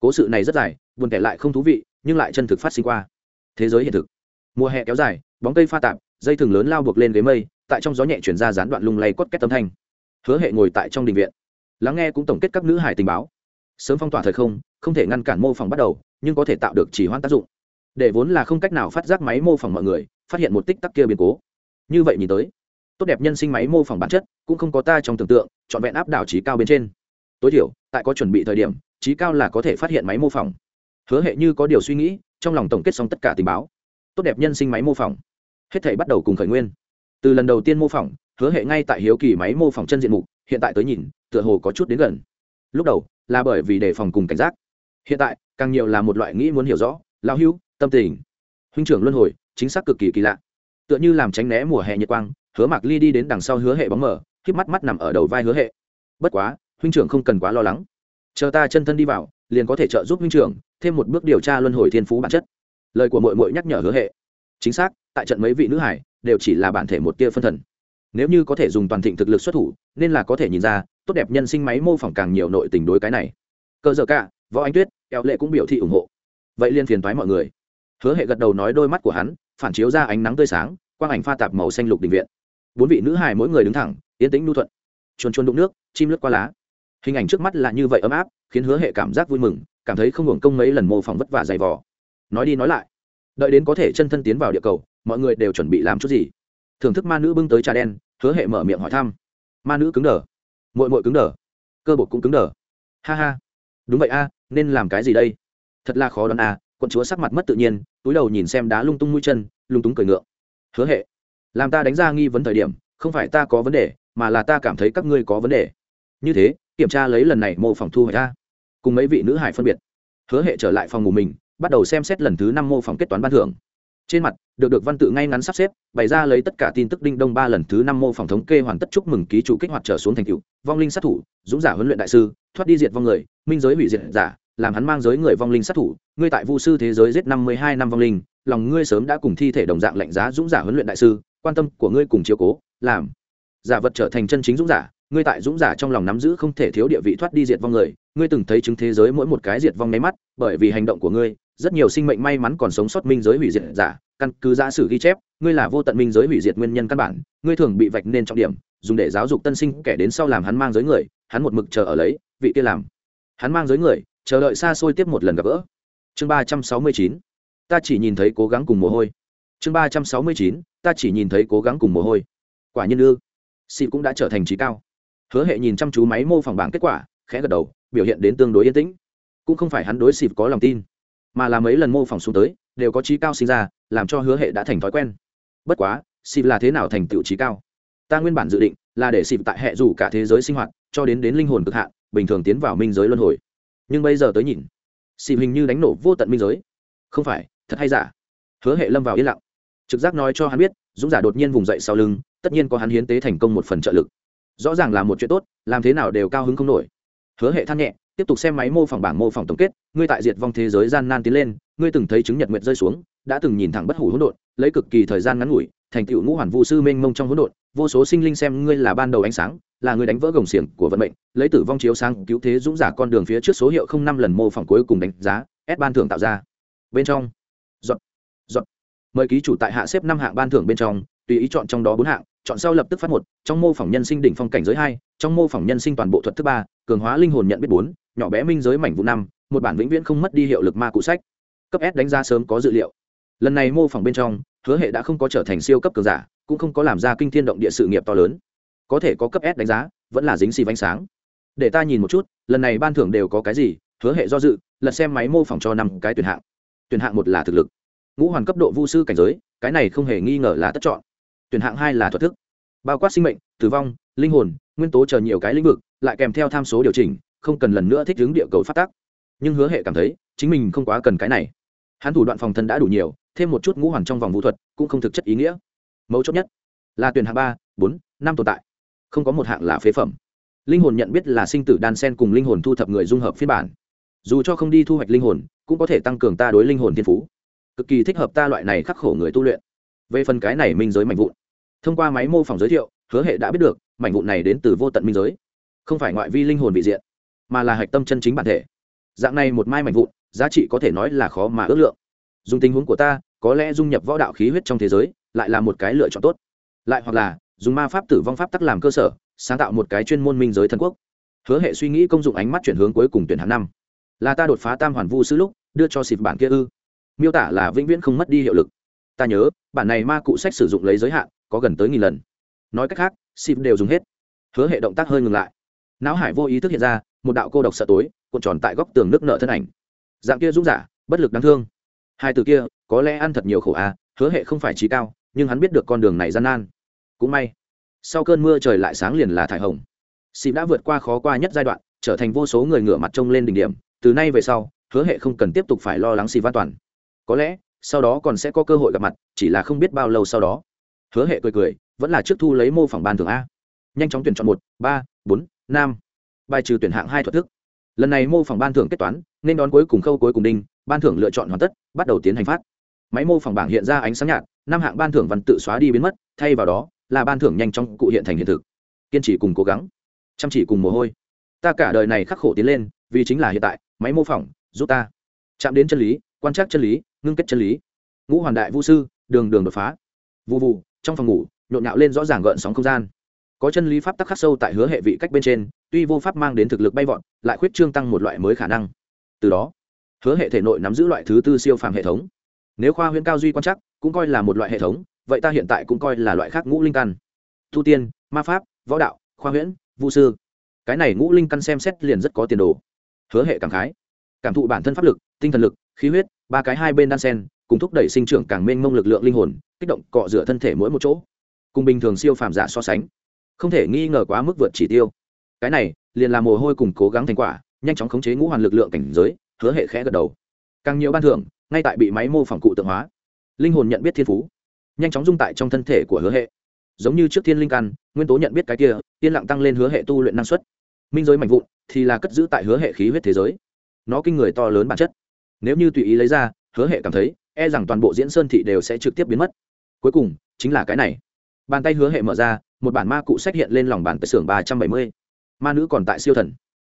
Cố sự này rất dài, buồn kể lại không thú vị, nhưng lại chân thực phát sinh qua. Thế giới hiện thực. Mùa hè kéo dài, bóng cây pha tạp dây thừng lớn lao buộc lên ghế mây, tại trong gió nhẹ chuyển ra gián đoạn lung lay cốt két tâm thanh. Hứa hệ ngồi tại trong đình viện, lắng nghe cũng tổng kết các nữ hải tình báo. Sớm phong tỏa thời không không thể ngăn cản mô phỏng bắt đầu, nhưng có thể tạo được chỉ hoãn tác dụng. Để vốn là không cách nào phát giác máy mô phỏng mọi người, phát hiện một tích tắc kia biến cố. Như vậy nhìn tới, tốt đẹp nhân sinh máy mô phỏng bản chất cũng không có ta trong tưởng tượng, trọn vẹn áp đảo trí cao bên trên. Tối thiểu, tại có chuẩn bị thời điểm, trí cao là có thể phát hiện máy mô phỏng. Hứa hệ như có điều suy nghĩ, trong lòng tổng kết xong tất cả tình báo. Tốt đẹp nhân sinh máy mô phỏng hết thể bắt đầu cùng khởi nguyên. Từ lần đầu tiên mô phỏng, hứa hệ ngay tại hiếu kỳ máy mô phỏng chân diện mục, hiện tại tới nhìn, tựa hồ có chút đến gần. Lúc đầu, là bởi vì đề phòng cùng cảnh giác. Hiện tại, càng nhiều là một loại nghĩ muốn hiểu rõ lao hưu tâm tình. Huynh trưởng luân hồi, chính xác cực kỳ kỳ lạ. Tựa như làm tránh né mùa hè nhiệt quang, hứa mạc ly đi đến đằng sau hứa hệ bóng mở k mắt mắt nằm ở đầu vai hứa hệ. Bất quá, huynh trưởng không cần quá lo lắng. Chờ ta chân thân đi vào, liền có thể trợ giúp huynh trưởng, thêm một bước điều tra luân hồi thiên phú bản chất. Lời của mội mội nhắc nhở hứa hệ. Chính xác tại trận mấy vị nữ hải đều chỉ là bản thể một tia phân thần. Nếu như có thể dùng toàn thịnh thực lực xuất thủ, nên là có thể nhìn ra, tốt đẹp nhân sinh máy mô phỏng càng nhiều nội tình đối cái này. Cơ giờ cả, võ anh tuyết eo lệ cũng biểu thị ủng hộ. Vậy liên phiền thoái mọi người. Hứa hệ gật đầu nói đôi mắt của hắn, phản chiếu ra ánh nắng tươi sáng, quang ảnh pha tạp màu xanh lục đình viện. Bốn vị nữ hài mỗi người đứng thẳng, yên tĩnh nu thuận. Chuồn chuồn đụng nước, chim lướt qua lá. Hình ảnh trước mắt là như vậy ấm áp, khiến hứa hệ cảm giác vui mừng, cảm thấy không hưởng công mấy lần mô phỏng vất vả dày vò. Nói đi nói lại đợi đến có thể chân thân tiến vào địa cầu, mọi người đều chuẩn bị làm chút gì. Thưởng thức ma nữ bưng tới trà đen, hứa hệ mở miệng hỏi thăm. Ma nữ cứng đờ. Mội mội cứng đờ. Cơ bột cũng cứng đờ. Ha ha. Đúng vậy a, nên làm cái gì đây? Thật là khó đoán a, quận chúa sắc mặt mất tự nhiên, túi đầu nhìn xem đá lung tung mũi chân, lung túng cười ngượng. Hứa hệ, làm ta đánh ra nghi vấn thời điểm, không phải ta có vấn đề, mà là ta cảm thấy các ngươi có vấn đề. Như thế, kiểm tra lấy lần này mô phỏng thu hoạch ta cùng mấy vị nữ hải phân biệt. Hứa hệ trở lại phòng ngủ mình bắt đầu xem xét lần thứ năm mô phỏng kết toán ban thưởng. Trên mặt, được được văn tự ngay ngắn sắp xếp, bày ra lấy tất cả tin tức đinh đông ba lần thứ năm mô phỏng thống kê hoàn tất chúc mừng ký chủ kích hoạt trở xuống thành cựu vong linh sát thủ, dũng giả huấn luyện đại sư, thoát đi diệt vong người, minh giới hủy diệt giả, làm hắn mang giới người vong linh sát thủ, ngươi tại vu sư thế giới giết năm mươi hai năm vong linh, lòng ngươi sớm đã cùng thi thể đồng dạng lạnh giá dũng giả huấn luyện đại sư, quan tâm của ngươi cùng chiếu cố, làm. Giả vật trở thành chân chính dũng giả, ngươi tại dũng giả trong lòng nắm giữ không thể thiếu địa vị thoát đi diệt vong người, ngươi từng thấy chứng thế giới mỗi một cái diệt vong nháy mắt, bởi vì hành động của ngươi rất nhiều sinh mệnh may mắn còn sống sót minh giới hủy diệt giả, căn cứ giả sử ghi chép, ngươi là vô tận minh giới hủy diệt nguyên nhân căn bản, ngươi thường bị vạch nên trọng điểm, dùng để giáo dục tân sinh kẻ đến sau làm hắn mang giới người, hắn một mực chờ ở lấy, vị kia làm hắn mang giới người, chờ đợi xa xôi tiếp một lần gặp gỡ. Chương ba trăm sáu mươi chín, ta chỉ nhìn thấy cố gắng cùng mồ hôi. Chương ba trăm sáu mươi chín, ta chỉ nhìn thấy cố gắng cùng mồ hôi. Quả nhiên ư xị cũng đã trở thành trí cao. Hứa hệ nhìn chăm chú máy mô phỏng bảng kết quả, khẽ gật đầu, biểu hiện đến tương đối yên tĩnh. Cũng không phải hắn đối xịp có lòng tin mà là mấy lần mô phỏng xuống tới, đều có trí cao sinh ra, làm cho hứa hệ đã thành thói quen. Bất quá xịp là thế nào thành tựu trí cao? Ta nguyên bản dự định là để xịp tại hệ dù cả thế giới sinh hoạt, cho đến đến linh hồn cực hạn, bình thường tiến vào minh giới luân hồi. Nhưng bây giờ tới nhìn xịp hình như đánh nổ vô tận minh giới. Không phải, thật hay giả? Hứa hệ lâm vào yên lặng. Trực giác nói cho hắn biết, dũng giả đột nhiên vùng dậy sau lưng, tất nhiên có hắn hiến tế thành công một phần trợ lực. Rõ ràng là một chuyện tốt, làm thế nào đều cao hứng không nổi. Hứa hệ than nhẹ tiếp tục xem máy mô phỏng bảng mô phỏng tổng kết, ngươi tại diệt vong thế giới gian nan tiến lên, ngươi từng thấy chứng nhật nguyệt rơi xuống, đã từng nhìn thẳng bất hủ hỗn độn, lấy cực kỳ thời gian ngắn ngủi, thành tựu ngũ hoàn vu sư mênh mông trong hỗn độn, vô số sinh linh xem ngươi là ban đầu ánh sáng, là người đánh vỡ gồng xiềng của vận mệnh, lấy tử vong chiếu sang cứu thế dũng giả con đường phía trước số hiệu không năm lần mô phỏng cuối cùng đánh giá ép ban thưởng tạo ra. Bên trong. Giọt giọt mời ký chủ tại hạ xếp năm hạng ban thưởng bên trong, tùy ý chọn trong đó bốn hạng, chọn sau lập tức phát một, trong mô phỏng nhân sinh đỉnh phong cảnh giới hai, trong mô phỏng nhân sinh toàn bộ thuật thứ ba, cường hóa linh hồn nhận biết bốn nhỏ bé minh giới mảnh vụ năm, một bản vĩnh viễn không mất đi hiệu lực ma cụ sách. Cấp s đánh giá sớm có dự liệu. Lần này mô phỏng bên trong, hứa hệ đã không có trở thành siêu cấp cường giả, cũng không có làm ra kinh thiên động địa sự nghiệp to lớn. Có thể có cấp s đánh giá, vẫn là dính xì vánh sáng. Để ta nhìn một chút, lần này ban thưởng đều có cái gì, hứa hệ do dự, lật xem máy mô phỏng cho năm cái tuyển hạng. Tuyển hạng một là thực lực. Ngũ hoàn cấp độ vu sư cảnh giới, cái này không hề nghi ngờ là tất chọn. Tuyển hạng hai là thuật thức. Bao quát sinh mệnh, tử vong, linh hồn, nguyên tố chờ nhiều cái lĩnh vực, lại kèm theo tham số điều chỉnh không cần lần nữa thích ứng địa cầu phát tác. Nhưng hứa hệ cảm thấy, chính mình không quá cần cái này. Hắn thủ đoạn phòng thân đã đủ nhiều, thêm một chút ngũ hoàn trong vòng vũ thuật, cũng không thực chất ý nghĩa. Mấu chốt nhất là tuyển hạng ba, bốn, năm tồn tại. Không có một hạng là phế phẩm. Linh hồn nhận biết là sinh tử đan sen cùng linh hồn thu thập người dung hợp phiên bản. Dù cho không đi thu hoạch linh hồn, cũng có thể tăng cường ta đối linh hồn thiên phú. Cực kỳ thích hợp ta loại này khắc khổ người tu luyện. Về phần cái này minh giới mạnh vụn, thông qua máy mô phỏng giới thiệu, hứa hệ đã biết được, mảnh vụn này đến từ vô tận minh giới. Không phải ngoại vi linh hồn vị diện mà là hạch tâm chân chính bản thể. Dạng này một mai mảnh vụn, giá trị có thể nói là khó mà ước lượng. Dùng tình huống của ta, có lẽ dung nhập võ đạo khí huyết trong thế giới, lại là một cái lựa chọn tốt. Lại hoặc là, dùng ma pháp tử vong pháp tắc làm cơ sở, sáng tạo một cái chuyên môn minh giới thần quốc. Hứa hệ suy nghĩ công dụng ánh mắt chuyển hướng cuối cùng tuyển hắn năm. Là ta đột phá tam hoàn vu sư lúc, đưa cho xịp bản kia ư. Miêu tả là vĩnh viễn không mất đi hiệu lực. Ta nhớ, bản này ma cụ sách sử dụng lấy giới hạn, có gần tới nghìn lần. Nói cách khác xịp đều dùng hết. Hứa hệ động tác hơi ngừng lại. Não hải vô ý thức hiện ra một đạo cô độc sợ tối, cuộn tròn tại góc tường nước nợ thân ảnh. Dạng kia dũng giả, bất lực đáng thương. Hai từ kia, có lẽ ăn thật nhiều khổ à hứa hệ không phải trí cao, nhưng hắn biết được con đường này gian nan. Cũng may, sau cơn mưa trời lại sáng liền là thải hồng. Xịp đã vượt qua khó qua nhất giai đoạn, trở thành vô số người ngửa mặt trông lên đỉnh điểm. Từ nay về sau, hứa hệ không cần tiếp tục phải lo lắng xịp an toàn. Có lẽ, sau đó còn sẽ có cơ hội gặp mặt, chỉ là không biết bao lâu sau đó. Hứa hệ cười cười, vẫn là trước thu lấy mô phỏng ban thường a. Nhanh chóng tuyển chọn một, ba, bốn, năm bài trừ tuyển hạng hai thuật thức. Lần này mô phỏng ban thưởng kết toán, nên đón cuối cùng khâu cuối cùng đinh, ban thưởng lựa chọn hoàn tất, bắt đầu tiến hành phát. Máy mô phỏng bảng hiện ra ánh sáng nhạt, năm hạng ban thưởng văn tự xóa đi biến mất, thay vào đó, là ban thưởng nhanh chóng cụ hiện thành hiện thực. Kiên trì cùng cố gắng, chăm chỉ cùng mồ hôi. Ta cả đời này khắc khổ tiến lên, vì chính là hiện tại, máy mô phỏng, giúp ta. Chạm đến chân lý, quan trắc chân lý, ngưng kết chân lý. Ngũ hoàn đại vũ sư, đường đường đột phá. Vụ vụ trong phòng ngủ, nhộn nhạo lên rõ ràng gợn sóng không gian có chân lý pháp tắc khắc sâu tại hứa hệ vị cách bên trên, tuy vô pháp mang đến thực lực bay vọt, lại khuyết trương tăng một loại mới khả năng. Từ đó, hứa hệ thể nội nắm giữ loại thứ tư siêu phàm hệ thống. Nếu khoa huyễn cao duy quan chắc cũng coi là một loại hệ thống, vậy ta hiện tại cũng coi là loại khác ngũ linh căn. Thu tiên, ma pháp, võ đạo, khoa huyễn vũ sư. Cái này ngũ linh căn xem xét liền rất có tiền đồ. Hứa hệ cảm khái. Cảm thụ bản thân pháp lực, tinh thần lực, khí huyết, ba cái hai bên đan sen, cùng thúc đẩy sinh trưởng càng mênh mông lực lượng linh hồn, kích động cọ rửa thân thể mỗi một chỗ. Cùng bình thường siêu phàm giả so sánh không thể nghi ngờ quá mức vượt chỉ tiêu. Cái này, liền là mồ hôi cùng cố gắng thành quả, nhanh chóng khống chế ngũ hoàn lực lượng cảnh giới, hứa hệ khẽ gật đầu. Càng nhiều ban thưởng, ngay tại bị máy mô phỏng cụ tượng hóa. Linh hồn nhận biết thiên phú. Nhanh chóng dung tại trong thân thể của hứa hệ. Giống như trước thiên linh căn, nguyên tố nhận biết cái kia, yên lặng tăng lên hứa hệ tu luyện năng suất. Minh giới mạnh vụn, thì là cất giữ tại hứa hệ khí huyết thế giới. Nó kinh người to lớn bản chất. Nếu như tùy ý lấy ra, hứa hệ cảm thấy e rằng toàn bộ diễn sơn thị đều sẽ trực tiếp biến mất. Cuối cùng, chính là cái này. Bàn tay hứa hệ mở ra một bản ma cụ sách hiện lên lòng bàn tay xưởng ba trăm bảy mươi. Ma nữ còn tại siêu thần.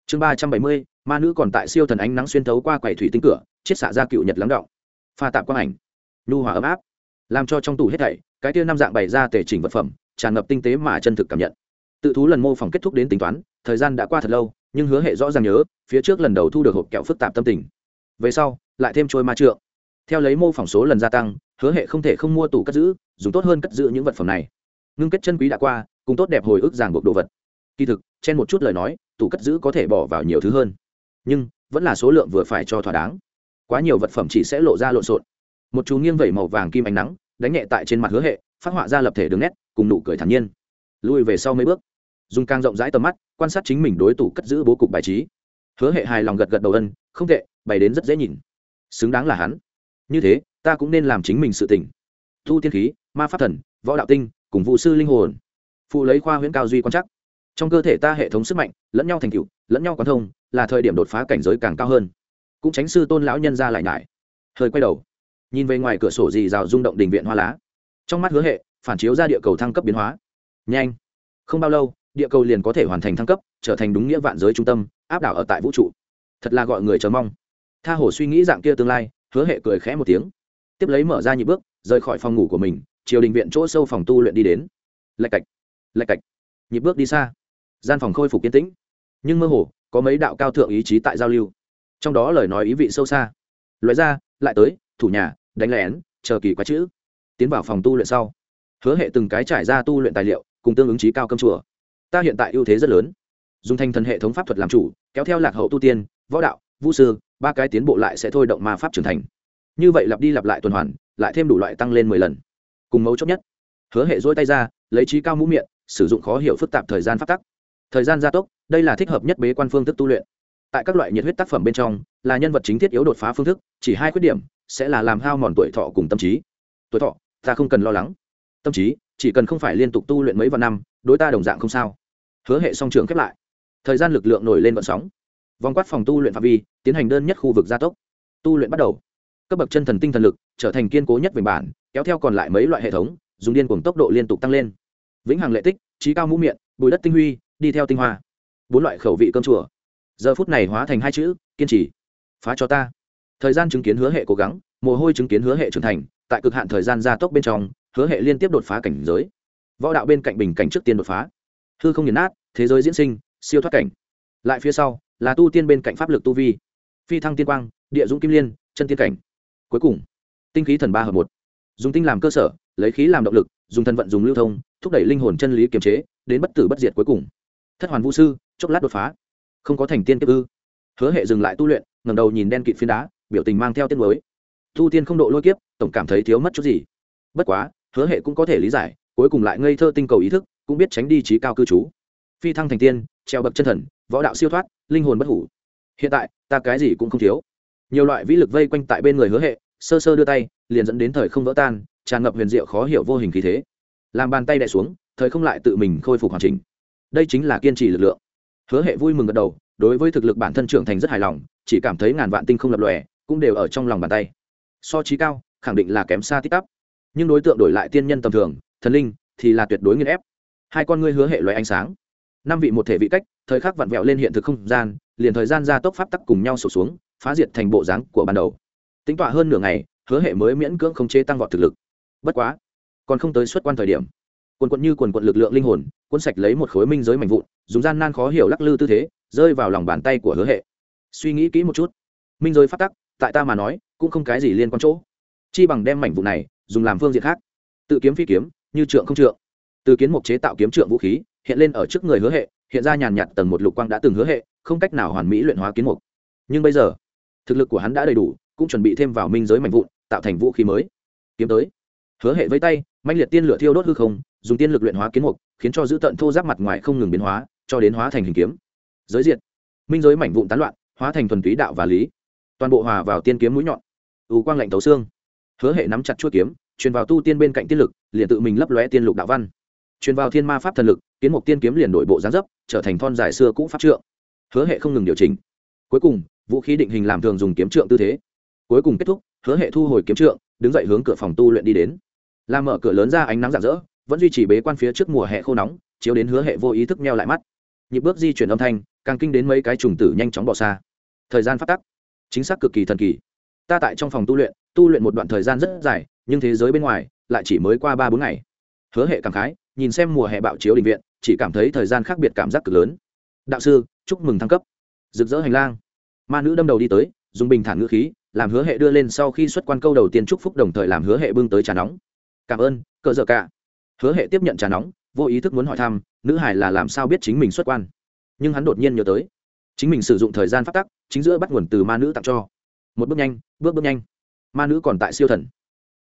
Chương ba trăm bảy mươi, ma nữ còn tại siêu thần ánh nắng xuyên thấu qua quầy thủy tinh cửa, chiết xạ ra cựu nhật lắng động. Pha tạp quang ảnh. Nhu hòa ấm áp. Làm cho trong tủ hết thảy, cái tia năm dạng bày ra tể chỉnh vật phẩm, tràn ngập tinh tế mà chân thực cảm nhận. Tự thú lần mô phỏng kết thúc đến tính toán, thời gian đã qua thật lâu, nhưng hứa hệ rõ ràng nhớ, phía trước lần đầu thu được hộp kẹo phức tạp tâm tình. Về sau, lại thêm trôi ma trượng. Theo lấy mô phỏng số lần gia tăng, hứa hệ không thể không mua tủ cất giữ, dùng tốt hơn cất giữ những vật phẩm này ngưng kết chân quý đã qua, cùng tốt đẹp hồi ức ràng buộc đồ vật. Kỳ thực, chen một chút lời nói, tủ cất giữ có thể bỏ vào nhiều thứ hơn. Nhưng, vẫn là số lượng vừa phải cho thỏa đáng. Quá nhiều vật phẩm chỉ sẽ lộ ra lộn xộn. Một chú nghiêng vẩy màu vàng kim ánh nắng, đánh nhẹ tại trên mặt hứa hệ, phát họa ra lập thể đường nét, cùng nụ cười thản nhiên. Lùi về sau mấy bước. Dùng càng rộng rãi tầm mắt, quan sát chính mình đối tủ cất giữ bố cục bài trí. Hứa hệ hài lòng gật gật đầu ân, không tệ, bày đến rất dễ nhìn. Xứng đáng là hắn. Như thế, ta cũng nên làm chính mình sự tỉnh thu tiên khí, ma pháp thần, võ đạo tinh cùng vụ sư linh hồn. Phụ lấy khoa huyễn cao duy quan chắc trong cơ thể ta hệ thống sức mạnh, lẫn nhau thành cựu lẫn nhau quan thông, là thời điểm đột phá cảnh giới càng cao hơn. Cũng tránh sư tôn lão nhân ra lại ngại. Hơi quay đầu, nhìn về ngoài cửa sổ dì rào rung động đình viện hoa lá. Trong mắt hứa hệ, phản chiếu ra địa cầu thăng cấp biến hóa. Nhanh. Không bao lâu, địa cầu liền có thể hoàn thành thăng cấp, trở thành đúng nghĩa vạn giới trung tâm, áp đảo ở tại vũ trụ. Thật là gọi người chờ mong. Tha hồ suy nghĩ dạng kia tương lai, hứa hệ cười khẽ một tiếng. Tiếp lấy mở ra nhị bước, rời khỏi phòng ngủ của mình Triều đình viện chỗ sâu phòng tu luyện đi đến. Lạch cạch lạch cạch. Nhịp bước đi xa. Gian phòng khôi phục yên tĩnh. Nhưng mơ hồ, có mấy đạo cao thượng ý chí tại giao lưu. Trong đó lời nói ý vị sâu xa. Loại ra, lại tới, thủ nhà, đánh lén, chờ kỳ quá chữ. Tiến vào phòng tu luyện sau. Hứa hệ từng cái trải ra tu luyện tài liệu, cùng tương ứng trí cao cơm chùa. Ta hiện tại ưu thế rất lớn. Dùng thành thần hệ thống pháp thuật làm chủ, kéo theo lạc hậu tu tiên, võ đạo, vũ sư, ba cái tiến bộ lại sẽ thôi động ma pháp trưởng thành. Như vậy lặp đi lặp lại tuần hoàn, lại thêm đủ loại tăng lên mười lần cùng mấu chốt nhất. Hứa hệ dỗi tay ra, lấy trí cao mũ miệng, sử dụng khó hiểu phức tạp thời gian phát tắc. Thời gian gia tốc, đây là thích hợp nhất bế quan phương thức tu luyện. Tại các loại nhiệt huyết tác phẩm bên trong, là nhân vật chính thiết yếu đột phá phương thức, chỉ hai khuyết điểm, sẽ là làm hao mòn tuổi thọ cùng tâm trí. Tuổi thọ, ta không cần lo lắng. Tâm trí, chỉ cần không phải liên tục tu luyện mấy vạn năm, đối ta đồng dạng không sao. Hứa hệ song trường khép lại. Thời gian lực lượng nổi lên vận sóng. Vòng quát phòng tu luyện phạm vi, tiến hành đơn nhất khu vực gia tốc. Tu luyện bắt đầu. Cấp bậc chân thần tinh thần lực, trở thành kiên cố nhất về bản kéo theo còn lại mấy loại hệ thống, dùng điên cùng tốc độ liên tục tăng lên. Vĩnh hằng lệ tích, trí cao mũ miệng, bùi đất tinh huy, đi theo tinh hoa. Bốn loại khẩu vị cơm chùa. Giờ phút này hóa thành hai chữ, kiên trì. Phá cho ta. Thời gian chứng kiến hứa hệ cố gắng, mồ hôi chứng kiến hứa hệ trưởng thành, tại cực hạn thời gian gia tốc bên trong, hứa hệ liên tiếp đột phá cảnh giới. Võ đạo bên cạnh bình cảnh trước tiên đột phá. Hư không nghiền nát, thế giới diễn sinh, siêu thoát cảnh. Lại phía sau, là tu tiên bên cạnh pháp lực tu vi. Phi thăng tiên quang, địa dũng kim liên, chân tiên cảnh. Cuối cùng, tinh khí thần ba hợp một dùng tinh làm cơ sở, lấy khí làm động lực, dùng thân vận dùng lưu thông, thúc đẩy linh hồn chân lý kiềm chế, đến bất tử bất diệt cuối cùng. Thất hoàn vũ sư, chốc lát đột phá. Không có thành tiên kiếp ư? Hứa hệ dừng lại tu luyện ngầm đầu nhìn đen kịt phiến đá, biểu tình mang theo tiết mới Thu tiên không độ lôi kiếp, tổng cảm thấy thiếu mất chút gì. Bất quá, hứa hệ cũng có thể lý giải, cuối cùng lại ngây thơ tinh cầu ý thức, cũng biết tránh đi trí cao cư trú. Phi thăng thành tiên, treo bậc chân thần, võ đạo siêu thoát, linh hồn bất hủ. Hiện tại, ta cái gì cũng không thiếu. Nhiều loại vĩ lực vây quanh tại bên người hứa hệ sơ sơ đưa tay, liền dẫn đến thời không vỡ tan, tràn ngập huyền diệu khó hiểu vô hình khí thế. Làm bàn tay đẻ xuống, thời không lại tự mình khôi phục hoàn chỉnh. Đây chính là kiên trì lực lượng. Hứa hệ vui mừng gật đầu, đối với thực lực bản thân trưởng thành rất hài lòng, chỉ cảm thấy ngàn vạn tinh không lập lòe, cũng đều ở trong lòng bàn tay. So trí cao, khẳng định là kém xa tích tắp. Nhưng đối tượng đổi lại tiên nhân tầm thường, thần linh thì là tuyệt đối nghiên ép. Hai con ngươi hứa hệ loại ánh sáng. Năm vị một thể vị cách, thời khắc vặn vẹo lên hiện thực không gian, liền thời gian ra tốc pháp tắc cùng nhau sổ xuống, phá diệt thành bộ dáng của ban đầu tính tọa hơn nửa ngày, hứa hệ mới miễn cưỡng không chế tăng vọt thực lực. Bất quá, còn không tới xuất quan thời điểm. Quần quận như quần quận lực lượng linh hồn quân sạch lấy một khối minh giới mạnh vụn, dùng gian nan khó hiểu lắc lư tư thế, rơi vào lòng bàn tay của hứa hệ. Suy nghĩ kỹ một chút. Minh giới phát tắc, tại ta mà nói, cũng không cái gì liên quan chỗ. Chi bằng đem mảnh vụ này, dùng làm phương diện khác. Tự kiếm phi kiếm, như trượng không trượng. Từ kiến mục chế tạo kiếm trượng vũ khí, hiện lên ở trước người hứa hệ, hiện ra nhàn nhạt tầng một lục quang đã từng hứa hệ, không cách nào hoàn mỹ luyện hóa kiến mục. Nhưng bây giờ, thực lực của hắn đã đầy đủ cũng chuẩn bị thêm vào minh giới mạnh vụn, tạo thành vũ khí mới. Kiếm tới. Hứa hệ với tay mạnh liệt tiên lửa thiêu đốt hư không, dùng tiên lực luyện hóa kiến mục, khiến cho giữ tận thô giáp mặt ngoài không ngừng biến hóa, cho đến hóa thành hình kiếm. Giới diện minh giới mảnh vụn tán loạn, hóa thành thuần túy đạo và lý. Toàn bộ hòa vào tiên kiếm mũi nhọn. Ù quang lạnh tấu xương. Hứa hệ nắm chặt chuỗi kiếm, truyền vào tu tiên bên cạnh tiên lực, liền tự mình lấp lóe tiên lục đạo văn. Truyền vào thiên ma pháp thần lực, kiến mục tiên kiếm liền đổi bộ gián dấp, trở thành thon dài xưa cũ pháp trượng. Hứa hệ không ngừng điều chỉnh. Cuối cùng, vũ khí định hình làm thường dùng kiếm trượng tư thế cuối cùng kết thúc, hứa hệ thu hồi kiếm trượng, đứng dậy hướng cửa phòng tu luyện đi đến. Làm mở cửa lớn ra ánh nắng rạng rỡ, vẫn duy trì bế quan phía trước mùa hè khô nóng, chiếu đến hứa hệ vô ý thức meo lại mắt. Nhịp bước di chuyển âm thanh, càng kinh đến mấy cái trùng tử nhanh chóng bỏ xa. Thời gian phát tắc, chính xác cực kỳ thần kỳ. Ta tại trong phòng tu luyện tu luyện một đoạn thời gian rất dài, nhưng thế giới bên ngoài lại chỉ mới qua ba bốn ngày. Hứa hệ cảm khái, nhìn xem mùa hè bạo chiếu đình viện, chỉ cảm thấy thời gian khác biệt cảm giác cực lớn. Đạo sư, chúc mừng thăng cấp. Rực rỡ hành lang. Ma nữ đâm đầu đi tới, dùng bình thản ngữ khí làm hứa hệ đưa lên sau khi xuất quan câu đầu tiên chúc phúc đồng thời làm hứa hệ bưng tới trà nóng. Cảm ơn cỡ dở cả. Hứa hệ tiếp nhận trà nóng, vô ý thức muốn hỏi thăm, nữ hải là làm sao biết chính mình xuất quan. Nhưng hắn đột nhiên nhớ tới, chính mình sử dụng thời gian phát tắc, chính giữa bắt nguồn từ ma nữ tặng cho. Một bước nhanh, bước bước nhanh. Ma nữ còn tại siêu thần.